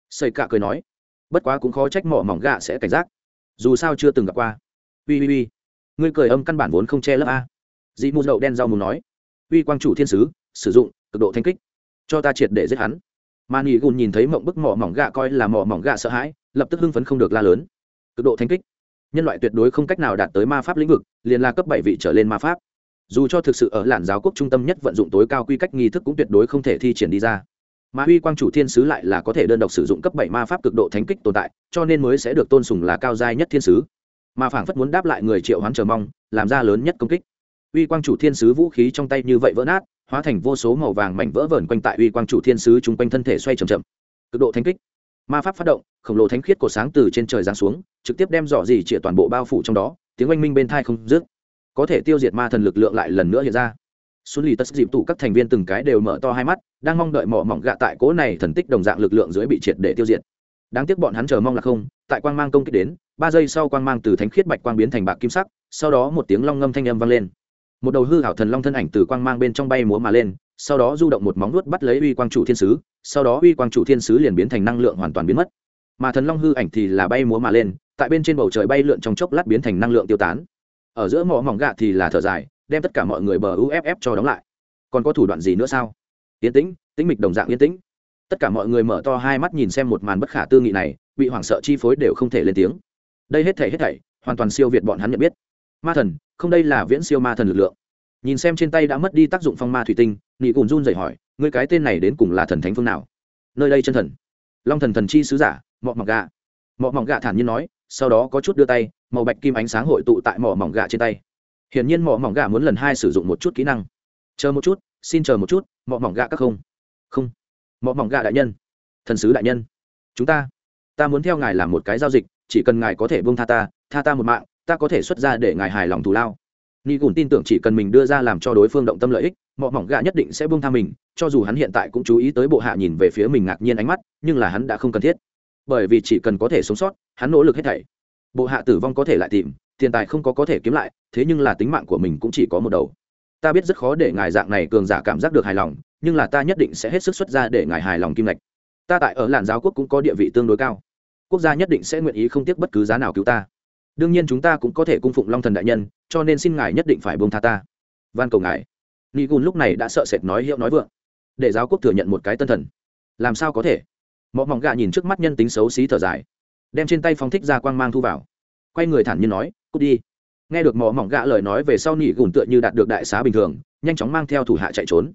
Sợi cả cười nói, bất quá cũng khó trách mỏ mỏng gạ sẽ cảnh giác. Dù sao chưa từng gặp qua. Ui ui ui ngươi cười âm căn bản vốn không che lớp a. Dị mù đậu đen rau mù nói, uy, quang chủ thiên sứ, sử dụng, cực độ thanh kích. Cho ta triệt để giết hắn. Mà nghỉ gùn nhìn thấy mộng bức mỏ mỏng gạ coi là mỏ mỏng gạ sợ hãi, lập tức hưng phấn không được la lớn. Cực độ thanh kích nhân loại tuyệt đối không cách nào đạt tới ma pháp lĩnh vực, liền là cấp bảy vị trở lên ma pháp. Dù cho thực sự ở làn giáo quốc trung tâm nhất vận dụng tối cao quy cách nghi thức cũng tuyệt đối không thể thi triển đi ra. Mà huy quang chủ thiên sứ lại là có thể đơn độc sử dụng cấp bảy ma pháp cực độ thánh kích tồn tại, cho nên mới sẽ được tôn sùng là cao giai nhất thiên sứ. Mà phảng phất muốn đáp lại người triệu hoán chờ mong, làm ra lớn nhất công kích. Uy quang chủ thiên sứ vũ khí trong tay như vậy vỡ nát, hóa thành vô số màu vàng mảnh vỡ vờn quanh tại uy quang chủ thiên sứ chung quanh thân thể xoay chậm chậm. Cực độ thánh kích ma pháp phát động, khổng lồ thánh khiết của sáng từ trên trời giáng xuống, trực tiếp đem dọ dỉ chĩa toàn bộ bao phủ trong đó, tiếng oanh minh bên thai không dứt. Có thể tiêu diệt ma thần lực lượng lại lần nữa hiện ra. Xuân lì tất dịp tụ các thành viên từng cái đều mở to hai mắt, đang mong đợi mỏ mỏng gạ tại cố này thần tích đồng dạng lực lượng dưới bị triệt để tiêu diệt. Đáng tiếc bọn hắn chờ mong là không, tại quang mang công kích đến, ba giây sau quang mang từ thánh khiết bạch quang biến thành bạc kim sắc, sau đó một tiếng long ngâm thanh âm vang lên. Một đầu hư hảo thần long thân ảnh từ quang mang bên trong bay múa mà lên sau đó du động một móng nuốt bắt lấy uy quang chủ thiên sứ, sau đó uy quang chủ thiên sứ liền biến thành năng lượng hoàn toàn biến mất. Mà thần long hư ảnh thì là bay múa mà lên, tại bên trên bầu trời bay lượn trong chốc lát biến thành năng lượng tiêu tán. Ở giữa mỏ mỏng gạ thì là thở dài, đem tất cả mọi người bờ uff cho đóng lại. Còn có thủ đoạn gì nữa sao? Yên tĩnh tĩnh mịch đồng dạng yên tĩnh. Tất cả mọi người mở to hai mắt nhìn xem một màn bất khả tư nghị này, bị hoảng sợ chi phối đều không thể lên tiếng. Đây hết thảy hết thảy, hoàn toàn siêu việt bọn hắn nhận biết. Ma thần, không đây là viễn siêu ma thần lực lượng nhìn xem trên tay đã mất đi tác dụng phong ma thủy tinh nị cùn run dậy hỏi, ngươi cái tên này đến cùng là thần thánh phương nào? Nơi đây chân thần. Long thần thần chi sứ giả, mọ mỏng gà mọ mỏng gà thản nhiên nói, sau đó có chút đưa tay, màu bạch kim ánh sáng hội tụ tại mỏ mỏng gà trên tay. Hiển nhiên mỏ mỏng gà muốn lần hai sử dụng một chút kỹ năng. Chờ một chút, xin chờ một chút, mọ mỏng gà các không. Không. Mọ mỏng gà đại nhân. Thần sứ đại nhân. Chúng ta ta muốn theo ngài làm một cái giao dịch, chỉ cần ngài có thể buông tha ta tha ta một mạng, ta có thể xuất ra để ngài hài lòng thù lao ni gùn tin tưởng chỉ cần mình đưa ra làm cho đối phương động tâm lợi ích, mọ mỏng gà nhất định sẽ buông tha mình, cho dù hắn hiện tại cũng chú ý tới bộ hạ nhìn về phía mình ngạc nhiên ánh mắt, nhưng là hắn đã không cần thiết. Bởi vì chỉ cần có thể sống sót, hắn nỗ lực hết thảy. Bộ hạ tử vong có thể lại tìm, tiền tài không có có thể kiếm lại, thế nhưng là tính mạng của mình cũng chỉ có một đầu. Ta biết rất khó để ngài dạng này cường giả cảm giác được hài lòng, nhưng là ta nhất định sẽ hết sức xuất ra để ngài hài lòng kim lệch ta tại ở làn giáo quốc cũng có địa vị tương đối cao. Quốc gia nhất định sẽ nguyện ý không tiếc bất cứ giá nào cứu ta đương nhiên chúng ta cũng có thể cung phụng long thần đại nhân, cho nên xin ngài nhất định phải buông tha ta. Van cầu ngài. Ni gùn lúc này đã sợ sệt nói hiệu nói vượng. Để giáo quốc thừa nhận một cái tân thần. Làm sao có thể? Mọ mỏng gà nhìn trước mắt nhân tính xấu xí thở dài. Đem trên tay phong thích ra quang mang thu vào. Quay người thản nhiên nói, cút đi. Nghe được mọ mỏng gạ lời nói về sau nỉ gùn tựa như đạt được đại xá bình thường, nhanh chóng mang theo thủ hạ chạy trốn.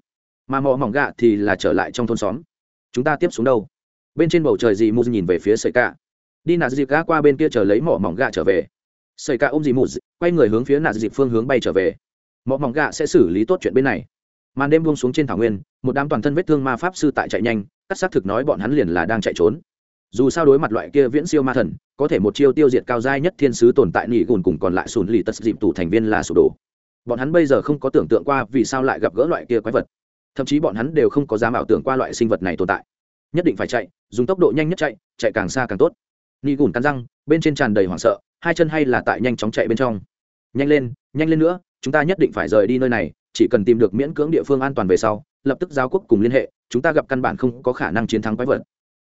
Mà mọ mỏng gạ thì là trở lại trong thôn xóm. Chúng ta tiếp xuống đâu? Bên trên bầu trời dì mù nhìn về phía sợi cả đi nạt dịp gã qua bên kia chờ lấy mỏ mỏng gạ trở về. Sợi ca ôm dì mù quay người hướng phía nạt dịp phương hướng bay trở về. Mỏ mỏng gạ sẽ xử lý tốt chuyện bên này. Màn đêm buông xuống trên thảo nguyên, một đám toàn thân vết thương ma pháp sư tại chạy nhanh cắt xác thực nói bọn hắn liền là đang chạy trốn. Dù sao đối mặt loại kia viễn siêu ma thần, có thể một chiêu tiêu diệt cao giai nhất thiên sứ tồn tại nỉ gùn cùng còn lại sùn lì tất dịp tủ thành viên là sụp đổ. Bọn hắn bây giờ không có tưởng tượng qua vì sao lại gặp gỡ loại kia quái vật. Thậm chí bọn hắn đều không có dám ảo tưởng qua loại sinh vật này tồn tại. Nhất định phải chạy, dùng tốc độ nhanh nhất chạy chạy càng xa càng tốt ni gùn cắn răng, bên trên tràn đầy hoảng sợ, hai chân hay là tại nhanh chóng chạy bên trong. Nhanh lên nhanh lên nữa, chúng ta nhất định phải rời đi nơi này, chỉ cần tìm được miễn cưỡng địa phương an toàn về sau, lập tức giao quốc cùng liên hệ, chúng ta gặp căn bản không có khả năng chiến thắng quái vật.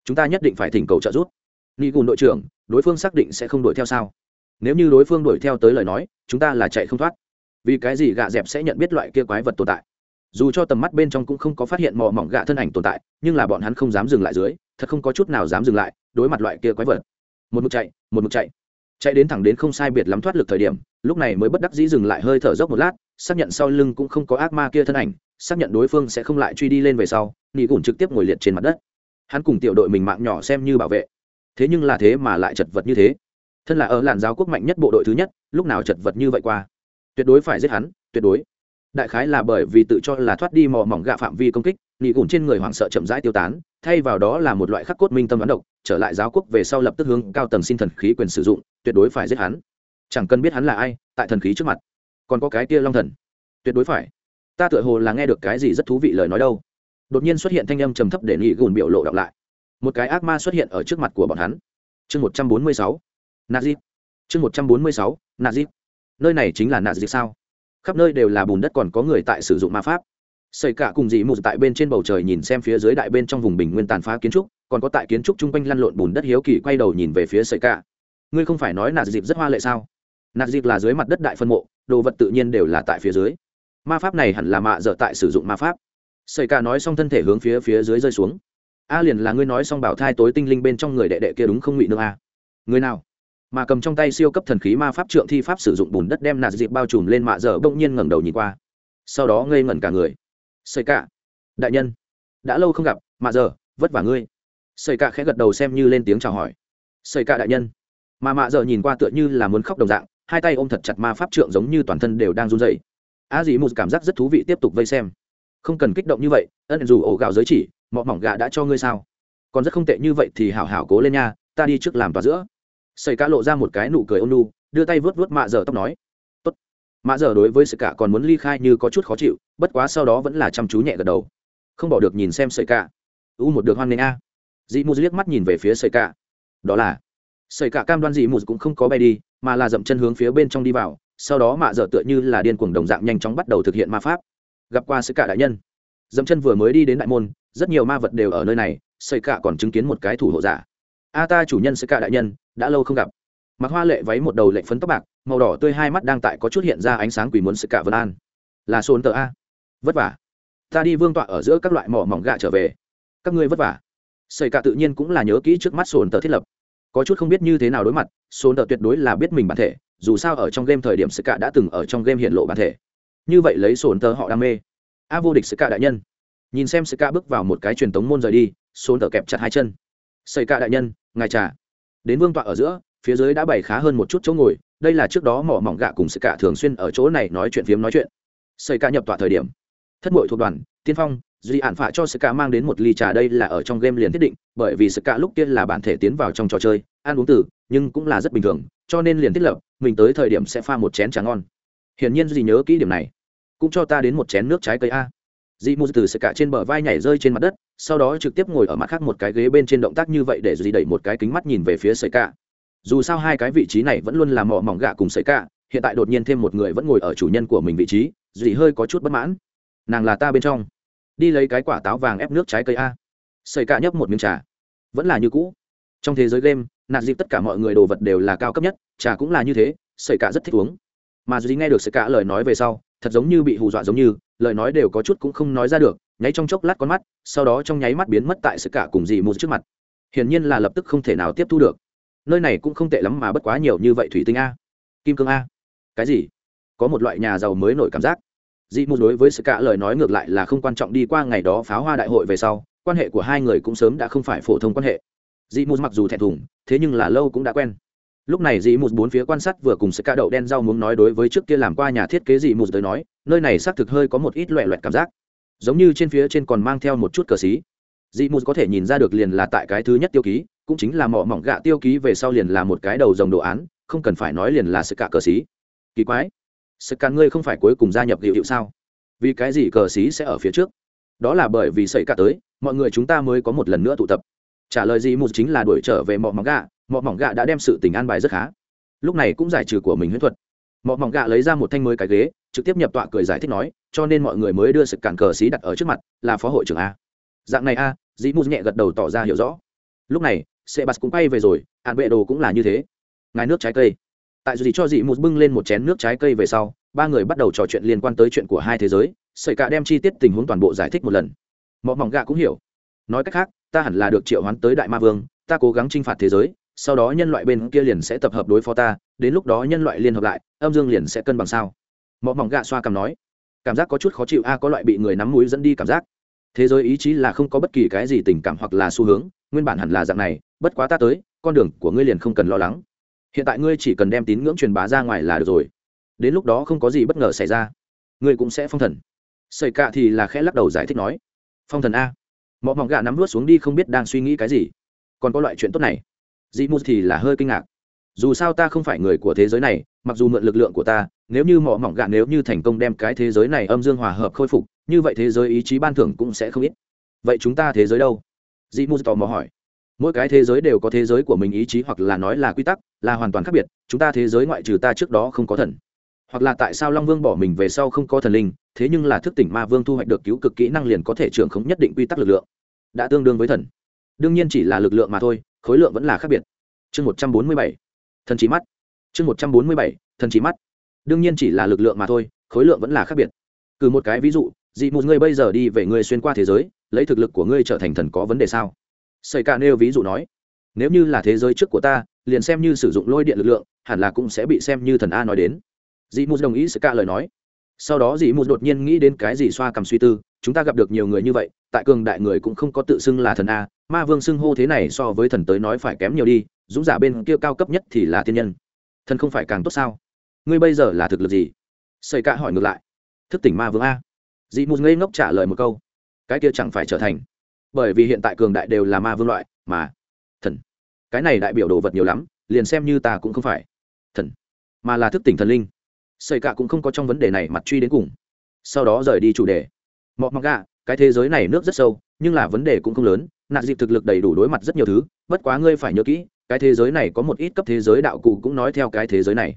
Chúng ta nhất định phải thỉnh cầu trợ giúp. Ni gùn đội trưởng, đối phương xác định sẽ không đuổi theo sao? Nếu như đối phương đuổi theo tới lời nói, chúng ta là chạy không thoát. Vì cái gì gạ dẹp sẽ nhận biết loại kia quái vật tồn tại? Dù cho tầm mắt bên trong cũng không có phát hiện mò mỏng gạ thân ảnh tồn tại, nhưng là bọn hắn không dám dừng lại dưới, thật không có chút nào dám dừng lại đối mặt loại kia quái vật một mực chạy, một mực chạy. Chạy đến thẳng đến không sai biệt lắm thoát lực thời điểm, lúc này mới bất đắc dĩ dừng lại hơi thở dốc một lát, xác nhận sau lưng cũng không có ác ma kia thân ảnh, xác nhận đối phương sẽ không lại truy đi lên về sau nỉ gùn trực tiếp ngồi liệt trên mặt đất. Hắn cùng tiểu đội mình mạng nhỏ xem như bảo vệ. Thế nhưng là thế mà lại chật vật như thế. Thân là ở làn giáo quốc mạnh nhất bộ đội thứ nhất, lúc nào chật vật như vậy qua? Tuyệt đối phải giết hắn, tuyệt đối. Đại khái là bởi vì tự cho là thoát đi mò mỏng gạ phạm vi công kích nị gùn trên người hoảng sợ chậm rãi tiêu tán, thay vào đó là một loại khắc cốt minh tâm đoán độc, trở lại giáo quốc về sau lập tức hướng cao tầng xin thần khí quyền sử dụng, tuyệt đối phải giết hắn. Chẳng cần biết hắn là ai, tại thần khí trước mặt. Còn có cái kia long thần. Tuyệt đối phải. Ta tựa hồ là nghe được cái gì rất thú vị lời nói đâu. Đột nhiên xuất hiện thanh âm trầm thấp để nị gùn biểu lộ đọc lại. Một cái ác ma xuất hiện ở trước mặt của bọn hắn. Chương một trăm bốn mươi sáu. Nazip chương một trăm bốn mươi sáu. Nazip nơi này chính là nazip sao? Khắp nơi đều là bùn đất còn có người tại sử dụng ma pháp xây cả cùng dị mù tại bên trên bầu trời nhìn xem phía dưới đại bên trong vùng bình nguyên tàn phá kiến trúc, còn có tại kiến trúc chung quanh lăn lộn bùn đất hiếu kỳ quay đầu nhìn về phía xây cả. Ngươi không phải nói nạt dịp rất hoa lệ sao? Nạt dịp là dưới mặt đất đại phân mộ, đồ vật tự nhiên đều là tại phía dưới. Ma pháp này hẳn là mạ dở tại sử dụng ma pháp. Xây cả nói xong thân thể hướng phía phía dưới rơi xuống. A liền là ngươi nói xong bảo thai tối tinh linh bên trong người đệ đệ kia đúng không ngụy nương a? Người nào? Mà cầm trong tay siêu cấp thần khí ma pháp trượng thi pháp sử dụng bùn đất đem nạt dịp bao trùm lên mạ dở bỗng nhiên ngẩng đầu nhìn qua. Sau đó ngây ngẩn cả người xây cả. Đại nhân đã lâu không gặp mà giờ vất vả ngươi. Xây cả khẽ gật đầu xem như lên tiếng chào hỏi. Xây cả đại nhân. Mà mạ giờ nhìn qua tựa như là muốn khóc đồng dạng hai tay ôm thật chặt ma pháp trượng giống như toàn thân đều đang run dậy a dì một cảm giác rất thú vị tiếp tục vây xem. Không cần kích động như vậy ân dù ổ gạo giới chỉ mọ mỏng gà đã cho ngươi sao? Còn rất không tệ như vậy thì hảo hảo cố lên nha ta đi trước làm tòa giữa. Xây cá lộ ra một cái nụ cười ôn nhu, đưa tay vớt vớt mạ giờ tóc nói mã giờ đối với sợi cả còn muốn ly khai như có chút khó chịu, bất quá sau đó vẫn là chăm chú nhẹ gật đầu. Không bỏ được nhìn xem sợi cả. U một được hoan nghênh a. Dị mù liếc mắt nhìn về phía sợi cả. Đó là sợi cả cam đoan dị mù cũng không có bay đi, mà là dậm chân hướng phía bên trong đi vào, sau đó mạ dở tựa như là điên cuồng đồng dạng nhanh chóng bắt đầu thực hiện ma pháp. Gặp qua sợi cả đại nhân, dậm chân vừa mới đi đến đại môn, rất nhiều ma vật đều ở nơi này sợi cả còn chứng kiến một cái thủ hộ giả. A ta chủ nhân sợi cả đại nhân, đã lâu không gặp mặc hoa lệ váy một đầu lệnh phấn tóc bạc, màu đỏ tươi hai mắt đang tại có chút hiện ra ánh sáng quỷ muốn sự cả vân an. Là xôn tờ a. Vất vả. Ta đi vương tọa ở giữa các loại mỏ mỏng gạ trở về. Các ngươi vất vả. Xảy cả tự nhiên cũng là nhớ kỹ trước mắt sồn tờ thiết lập. Có chút không biết như thế nào đối mặt, sồn tờ tuyệt đối là biết mình bản thể, dù sao ở trong game thời điểm sự cả đã từng ở trong game hiện lộ bản thể. Như vậy lấy sồn tờ họ đam mê. A vô địch sự cả đại nhân. Nhìn xem sự cả bước vào một cái truyền tống môn rời đi, sồn tờ kẹp chặt hai chân. Xảy cả đại nhân, ngài trà. Đến vương tọa ở giữa phía dưới đã bày khá hơn một chút chỗ ngồi đây là trước đó mỏ mỏng gạ cùng sự cả thường xuyên ở chỗ này nói chuyện phiếm nói chuyện. Xây cả nhập tọa thời điểm thất bội thuộc đoàn tiên phong duy ản phạ cho sự cả mang đến một ly trà đây là ở trong game liền thiết định bởi vì sự cả lúc kia là bản thể tiến vào trong trò chơi ăn uống tử, nhưng cũng là rất bình thường cho nên liền thiết lập mình tới thời điểm sẽ pha một chén trà ngon. Hiển nhiên duy nhớ kỹ điểm này cũng cho ta đến một chén nước trái cây a. Dị mù từ sự cả trên bờ vai nhảy rơi trên mặt đất sau đó trực tiếp ngồi ở mặt khác một cái ghế bên trên động tác như vậy để duy đẩy một cái kính mắt nhìn về phía sợi cả dù sao hai cái vị trí này vẫn luôn là mỏ mỏng gạ cùng sấy cả, hiện tại đột nhiên thêm một người vẫn ngồi ở chủ nhân của mình vị trí, dì hơi có chút bất mãn. Nàng là ta bên trong. Đi lấy cái quả táo vàng ép nước trái cây a. Sấy cả nhấp một miếng trà. Vẫn là như cũ. Trong thế giới game, nạt dịp tất cả mọi người đồ vật đều là cao cấp nhất, trà cũng là như thế sấy cả rất thích uống. Mà dì nghe được sấy cả lời nói về sau, thật giống như bị hù dọa giống như, lời nói đều có chút cũng không nói ra được, nháy trong chốc lát con mắt, sau đó trong nháy mắt biến mất tại sự cả cùng dì một trước mặt. Hiển nhiên là lập tức không thể nào tiếp thu được nơi này cũng không tệ lắm mà bất quá nhiều như vậy thủy tinh a. Kim cương a. Cái gì? Có một loại nhà giàu mới nổi cảm giác. Dị mù đối với sự cả lời nói ngược lại là không quan trọng đi qua ngày đó pháo hoa đại hội về sau, quan hệ của hai người cũng sớm đã không phải phổ thông quan hệ. Dị mù mặc dù thẹn thùng, thế nhưng là lâu cũng đã quen. Lúc này dị mù bốn phía quan sát vừa cùng sự cả đậu đen rau muốn nói đối với trước kia làm qua nhà thiết kế dị mù tới nói, nơi này xác thực hơi có một ít loẹ loẹt cảm giác. Giống như trên phía trên còn mang theo một chút cờ xí. Dị mù có thể nhìn ra được liền là tại cái thứ nhất tiêu ký cũng chính là mỏ mỏng gạ tiêu ký về sau liền là một cái đầu dòng đồ án, không cần phải nói liền là sự cả cờ xí. Kỳ quái. Sự cả ngươi không phải cuối cùng gia nhập hiệu hiệu sao? Vì cái gì cờ xí sẽ ở phía trước? Đó là bởi vì xảy cả tới, mọi người chúng ta mới có một lần nữa tụ tập. Trả lời gì mù chính là đuổi trở về mỏ mỏng gạ, mỏ mỏng gạ đã đem sự tình an bài rất khá. Lúc này cũng giải trừ của mình huyễn thuật. Mỏ mỏng gạ lấy ra một thanh mới cái ghế, trực tiếp nhập tọa cười giải thích nói, cho nên mọi người mới đưa sự cản cờ xí đặt ở trước mặt, là phó hội trưởng a. Dạng này a, dĩ mù nhẹ gật đầu tỏ ra hiểu rõ lúc này sệ bạt cũng bay về rồi, hạn bệ đồ cũng là như thế. Ngài nước trái cây. Tại dù gì cho dị một bưng lên một chén nước trái cây về sau, ba người bắt đầu trò chuyện liên quan tới chuyện của hai thế giới, sợi cả đem chi tiết tình huống toàn bộ giải thích một lần. Mọi mỏng gạ cũng hiểu. Nói cách khác, ta hẳn là được triệu hoán tới đại ma vương, ta cố gắng chinh phạt thế giới, sau đó nhân loại bên kia liền sẽ tập hợp đối phó ta, đến lúc đó nhân loại liên hợp lại, âm dương liền sẽ cân bằng sao? Mọi mỏng gạ xoa cằm nói. Cảm giác có chút khó chịu, a, có loại bị người nắm mũi dẫn đi cảm giác. Thế giới ý chí là không có bất kỳ cái gì tình cảm hoặc là xu hướng nguyên bản hẳn là dạng này, bất quá ta tới, con đường của ngươi liền không cần lo lắng. Hiện tại ngươi chỉ cần đem tín ngưỡng truyền bá ra ngoài là được rồi. Đến lúc đó không có gì bất ngờ xảy ra, ngươi cũng sẽ phong thần. Xây cạ thì là khẽ lắc đầu giải thích nói, phong thần a. Mọi mỏng gà nắm vớt xuống đi không biết đang suy nghĩ cái gì. Còn có loại chuyện tốt này. Dị mù thì là hơi kinh ngạc. Dù sao ta không phải người của thế giới này, mặc dù mượn lực lượng của ta, nếu như mỏ mỏng gạn nếu như thành công đem cái thế giới này âm dương hòa hợp khôi phục, như vậy thế giới ý chí ban thưởng cũng sẽ không ít. Vậy chúng ta thế giới đâu? Dị mù tò mò hỏi. Mỗi cái thế giới đều có thế giới của mình ý chí hoặc là nói là quy tắc, là hoàn toàn khác biệt, chúng ta thế giới ngoại trừ ta trước đó không có thần. Hoặc là tại sao long vương bỏ mình về sau không có thần linh, thế nhưng là thức tỉnh ma vương thu hoạch được cứu cực kỹ năng liền có thể trưởng khống nhất định quy tắc lực lượng. Đã tương đương với thần. Đương nhiên chỉ là lực lượng mà thôi, khối lượng vẫn là khác biệt. Chương một trăm bốn mươi bảy. Thần trí mắt. Chương một trăm bốn mươi bảy. Thần trí mắt. Đương nhiên chỉ là lực lượng mà thôi, khối lượng vẫn là khác biệt. Cử một cái ví dụ dị một người bây giờ đi về người xuyên qua thế giới lấy thực lực của ngươi trở thành thần có vấn đề sao? Xây ca nêu ví dụ nói, nếu như là thế giới trước của ta, liền xem như sử dụng lôi điện lực lượng, hẳn là cũng sẽ bị xem như thần a nói đến. Dị mù đồng ý xây ca lời nói. Sau đó dị mù đột nhiên nghĩ đến cái gì xoa cầm suy tư, chúng ta gặp được nhiều người như vậy, tại cường đại người cũng không có tự xưng là thần a, ma vương xưng hô thế này so với thần tới nói phải kém nhiều đi, dũng giả bên kia cao cấp nhất thì là thiên nhân. Thần không phải càng tốt sao? Ngươi bây giờ là thực lực gì? Xây cả hỏi ngược lại. Thức tỉnh ma vương a. Dị mù ngây ngốc trả lời một câu cái kia chẳng phải trở thành. Bởi vì hiện tại cường đại đều là ma vương loại, mà thần. Cái này đại biểu đồ vật nhiều lắm, liền xem như ta cũng không phải thần, mà là thức tỉnh thần linh. Xây cả cũng không có trong vấn đề này mặt truy đến cùng. Sau đó rời đi chủ đề. Mọc mặc gà, cái thế giới này nước rất sâu, nhưng là vấn đề cũng không lớn nạn dịp thực lực đầy đủ đối mặt rất nhiều thứ, bất quá ngươi phải nhớ kỹ, cái thế giới này có một ít cấp thế giới đạo cụ cũng nói theo cái thế giới này.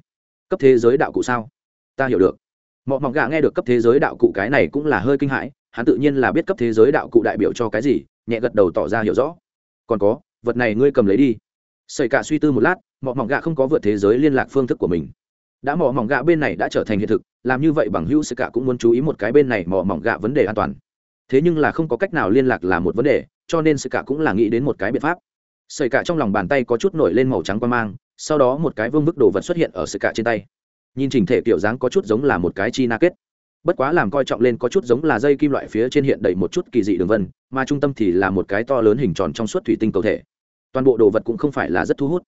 Cấp thế giới đạo cụ sao? Ta hiểu được. Mọ mọc gà nghe được cấp thế giới đạo cụ cái này cũng là hơi kinh hãi hắn tự nhiên là biết cấp thế giới đạo cụ đại biểu cho cái gì, nhẹ gật đầu tỏ ra hiểu rõ. Còn có, vật này ngươi cầm lấy đi. Xảy cả suy tư một lát mỏ mỏng gạ không có vượt thế giới liên lạc phương thức của mình. Đã mỏ mỏng gạ bên này đã trở thành hiện thực, làm như vậy bằng hữu xảy cả cũng muốn chú ý một cái bên này mỏ mỏng gạ vấn đề an toàn. Thế nhưng là không có cách nào liên lạc là một vấn đề, cho nên xảy cả cũng là nghĩ đến một cái biện pháp. Xảy cả trong lòng bàn tay có chút nổi lên màu trắng qua mang, sau đó một cái vương bức đồ vật xuất hiện ở xảy cả trên tay. Nhìn chỉnh thể kiểu dáng có chút giống là một cái chi na kết bất quá làm coi trọng lên có chút giống là dây kim loại phía trên hiện đầy một chút kỳ dị đường vân, mà trung tâm thì là một cái to lớn hình tròn trong suốt thủy tinh cầu thể. Toàn bộ đồ vật cũng không phải là rất thu hút.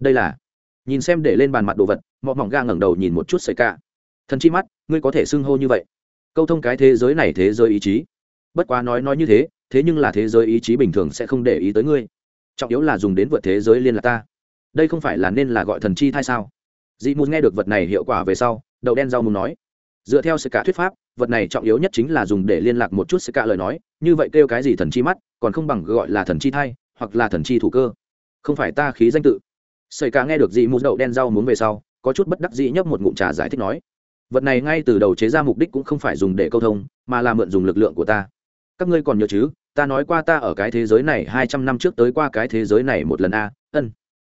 Đây là, nhìn xem để lên bàn mặt đồ vật, mọ mỏng ga ngẩng đầu nhìn một chút xảy cả thần chi mắt, ngươi có thể xưng hô như vậy. Câu thông cái thế giới này thế giới ý chí. Bất quá nói nói như thế thế nhưng là thế giới ý chí bình thường sẽ không để ý tới ngươi. Trọng yếu là dùng đến vượt thế giới liên lạc ta. Đây không phải là nên là gọi thần chi thai sao? Dị mù nghe được vật này hiệu quả về sau đậu đen rau mù nói dựa theo sự cả thuyết pháp, vật này trọng yếu nhất chính là dùng để liên lạc một chút sự cả lời nói, như vậy kêu cái gì thần chi mắt, còn không bằng gọi là thần chi thai, hoặc là thần chi thủ cơ. Không phải ta khí danh tự. Sợi cả nghe được dị mù đậu đen rau muốn về sau, có chút bất đắc dĩ nhấp một ngụm trà giải thích nói, vật này ngay từ đầu chế ra mục đích cũng không phải dùng để câu thông, mà là mượn dùng lực lượng của ta. Các ngươi còn nhớ chứ, ta nói qua ta ở cái thế giới này hai trăm năm trước tới qua cái thế giới này một lần a, ân.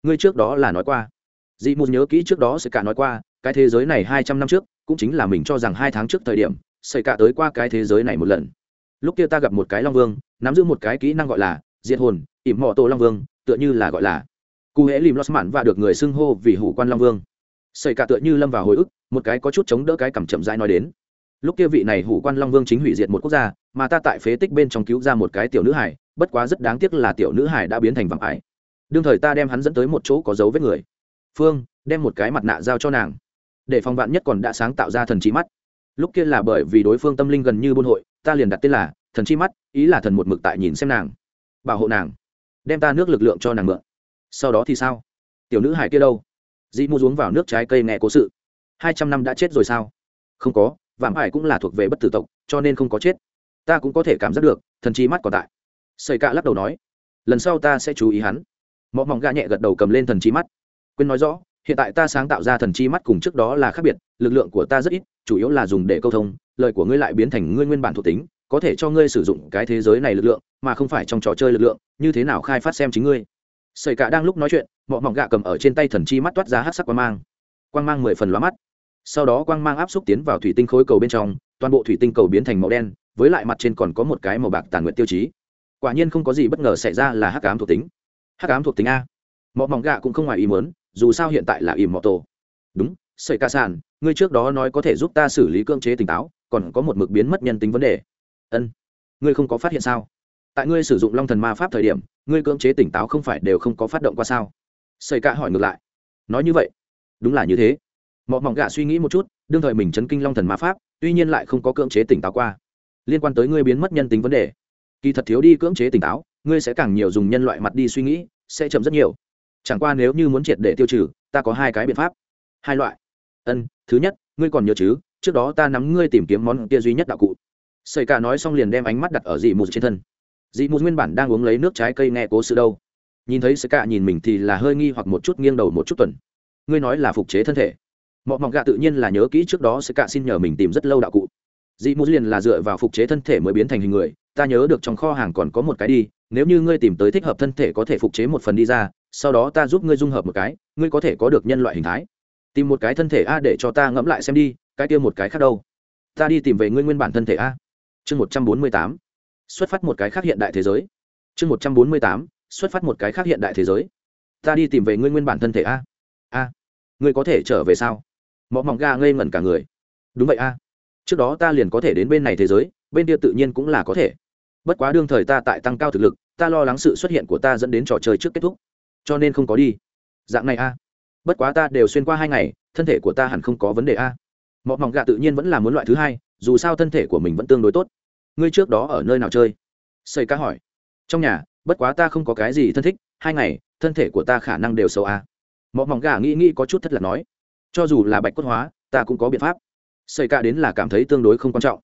Ngươi trước đó là nói qua. Dị mù nhớ kỹ trước đó sẽ cả nói qua cái thế giới này hai trăm năm trước, cũng chính là mình cho rằng hai tháng trước thời điểm, xảy cả tới qua cái thế giới này một lần. Lúc kia ta gặp một cái long vương, nắm giữ một cái kỹ năng gọi là diệt hồn, ỉm mọ tổ long vương, tựa như là gọi là cụ hễ lim lót mạn và được người xưng hô vì hủ quan long vương. Xảy cả tựa như lâm vào hồi ức, một cái có chút chống đỡ cái cằm chậm rãi nói đến. Lúc kia vị này hủ quan long vương chính hủy diệt một quốc gia, mà ta tại phế tích bên trong cứu ra một cái tiểu nữ hải bất quá rất đáng tiếc là tiểu nữ hải đã biến thành vạm ải. Đương thời ta đem hắn dẫn tới một chỗ có dấu vết người. Phương, đem một cái mặt nạ giao cho nàng để phòng vạn nhất còn đã sáng tạo ra thần trí mắt. Lúc kia là bởi vì đối phương tâm linh gần như buôn hội, ta liền đặt tên là thần chi mắt, ý là thần một mực tại nhìn xem nàng, bảo hộ nàng, đem ta nước lực lượng cho nàng mượn. Sau đó thì sao? Tiểu nữ hải kia đâu? Dĩ mua uống vào nước trái cây nghe cố sự. Hai trăm năm đã chết rồi sao? Không có, vạm hải cũng là thuộc về bất tử tộc, cho nên không có chết. Ta cũng có thể cảm giác được, thần chi mắt còn tại. Xây cạ lắc đầu nói, lần sau ta sẽ chú ý hắn. Mọ mỏng ga nhẹ gật đầu cầm lên thần chi mắt. Quên nói rõ hiện tại ta sáng tạo ra thần chi mắt cùng trước đó là khác biệt, lực lượng của ta rất ít, chủ yếu là dùng để câu thông, lời của ngươi lại biến thành ngươi nguyên bản thuộc tính, có thể cho ngươi sử dụng cái thế giới này lực lượng, mà không phải trong trò chơi lực lượng, như thế nào khai phát xem chính ngươi. Sợi cả đang lúc nói chuyện mọi mỏng gạ cầm ở trên tay thần chi mắt toát ra hát sắc quang mang. Quang mang mười phần lóa mắt. Sau đó quang mang áp xúc tiến vào thủy tinh khối cầu bên trong, toàn bộ thủy tinh cầu biến thành màu đen, với lại mặt trên còn có một cái màu bạc tàn nguyện tiêu chí. Quả nhiên không có gì bất ngờ xảy ra là hắc ám thuộc tính. Hắc ám thuộc tính a mọ mỏng gạ cũng không ngoài ý muốn, dù sao hiện tại là ìm mọ tổ. Đúng, sợi ca sàn, ngươi trước đó nói có thể giúp ta xử lý cưỡng chế tỉnh táo, còn có một mực biến mất nhân tính vấn đề. Ân, ngươi không có phát hiện sao? Tại ngươi sử dụng long thần ma pháp thời điểm, ngươi cưỡng chế tỉnh táo không phải đều không có phát động qua sao? Sợi ca hỏi ngược lại. Nói như vậy, đúng là như thế. Mọ mỏng gạ suy nghĩ một chút, đương thời mình chấn kinh long thần ma pháp, tuy nhiên lại không có cưỡng chế tỉnh táo qua. Liên quan tới ngươi biến mất nhân tính vấn đề, kỳ thật thiếu đi cưỡng chế tỉnh táo, ngươi sẽ càng nhiều dùng nhân loại mặt đi suy nghĩ, sẽ chậm rất nhiều chẳng qua nếu như muốn triệt để tiêu trừ, ta có hai cái biện pháp. Hai loại. Ân, thứ nhất, ngươi còn nhớ chứ, trước đó ta nắm ngươi tìm kiếm món kia duy nhất đạo cụ. Xây cả nói xong liền đem ánh mắt đặt ở dị mù trên thân. Dị mù nguyên bản đang uống lấy nước trái cây nghe cố sự đâu. Nhìn thấy xây cả nhìn mình thì là hơi nghi hoặc một chút nghiêng đầu một chút tuần. Ngươi nói là phục chế thân thể. Mọi mọc gạ tự nhiên là nhớ kỹ trước đó xây cả xin nhờ mình tìm rất lâu đạo cụ. Dị mù liền là dựa vào phục chế thân thể mới biến thành hình người, ta nhớ được trong kho hàng còn có một cái đi, nếu như ngươi tìm tới thích hợp thân thể có thể phục chế một phần đi ra sau đó ta giúp ngươi dung hợp một cái, ngươi có thể có được nhân loại hình thái. Tìm một cái thân thể a để cho ta ngẫm lại xem đi, cái kia một cái khác đâu? Ta đi tìm về ngươi nguyên bản thân thể a. Chương một trăm bốn mươi tám. Xuất phát một cái khác hiện đại thế giới. Chương một trăm bốn mươi tám. Xuất phát một cái khác hiện đại thế giới. Ta đi tìm về ngươi nguyên bản thân thể a. A. Ngươi có thể trở về sao? Mọ mỏng ga ngây ngẩn cả người. Đúng vậy a. Trước đó ta liền có thể đến bên này thế giới, bên kia tự nhiên cũng là có thể. Bất quá đương thời ta tại tăng cao thực lực, ta lo lắng sự xuất hiện của ta dẫn đến trò chơi trước kết thúc cho nên không có đi. Dạng này a. Bất quá ta đều xuyên qua hai ngày, thân thể của ta hẳn không có vấn đề a. Mọi mỏng gạ tự nhiên vẫn là muốn loại thứ hai, dù sao thân thể của mình vẫn tương đối tốt. Ngươi trước đó ở nơi nào chơi? Xây ca hỏi. Trong nhà, bất quá ta không có cái gì thân thích, hai ngày, thân thể của ta khả năng đều xấu a. Mọi mỏng gà nghĩ nghĩ có chút thất lạc nói. Cho dù là bạch cốt hóa, ta cũng có biện pháp. Xây ca đến là cảm thấy tương đối không quan trọng.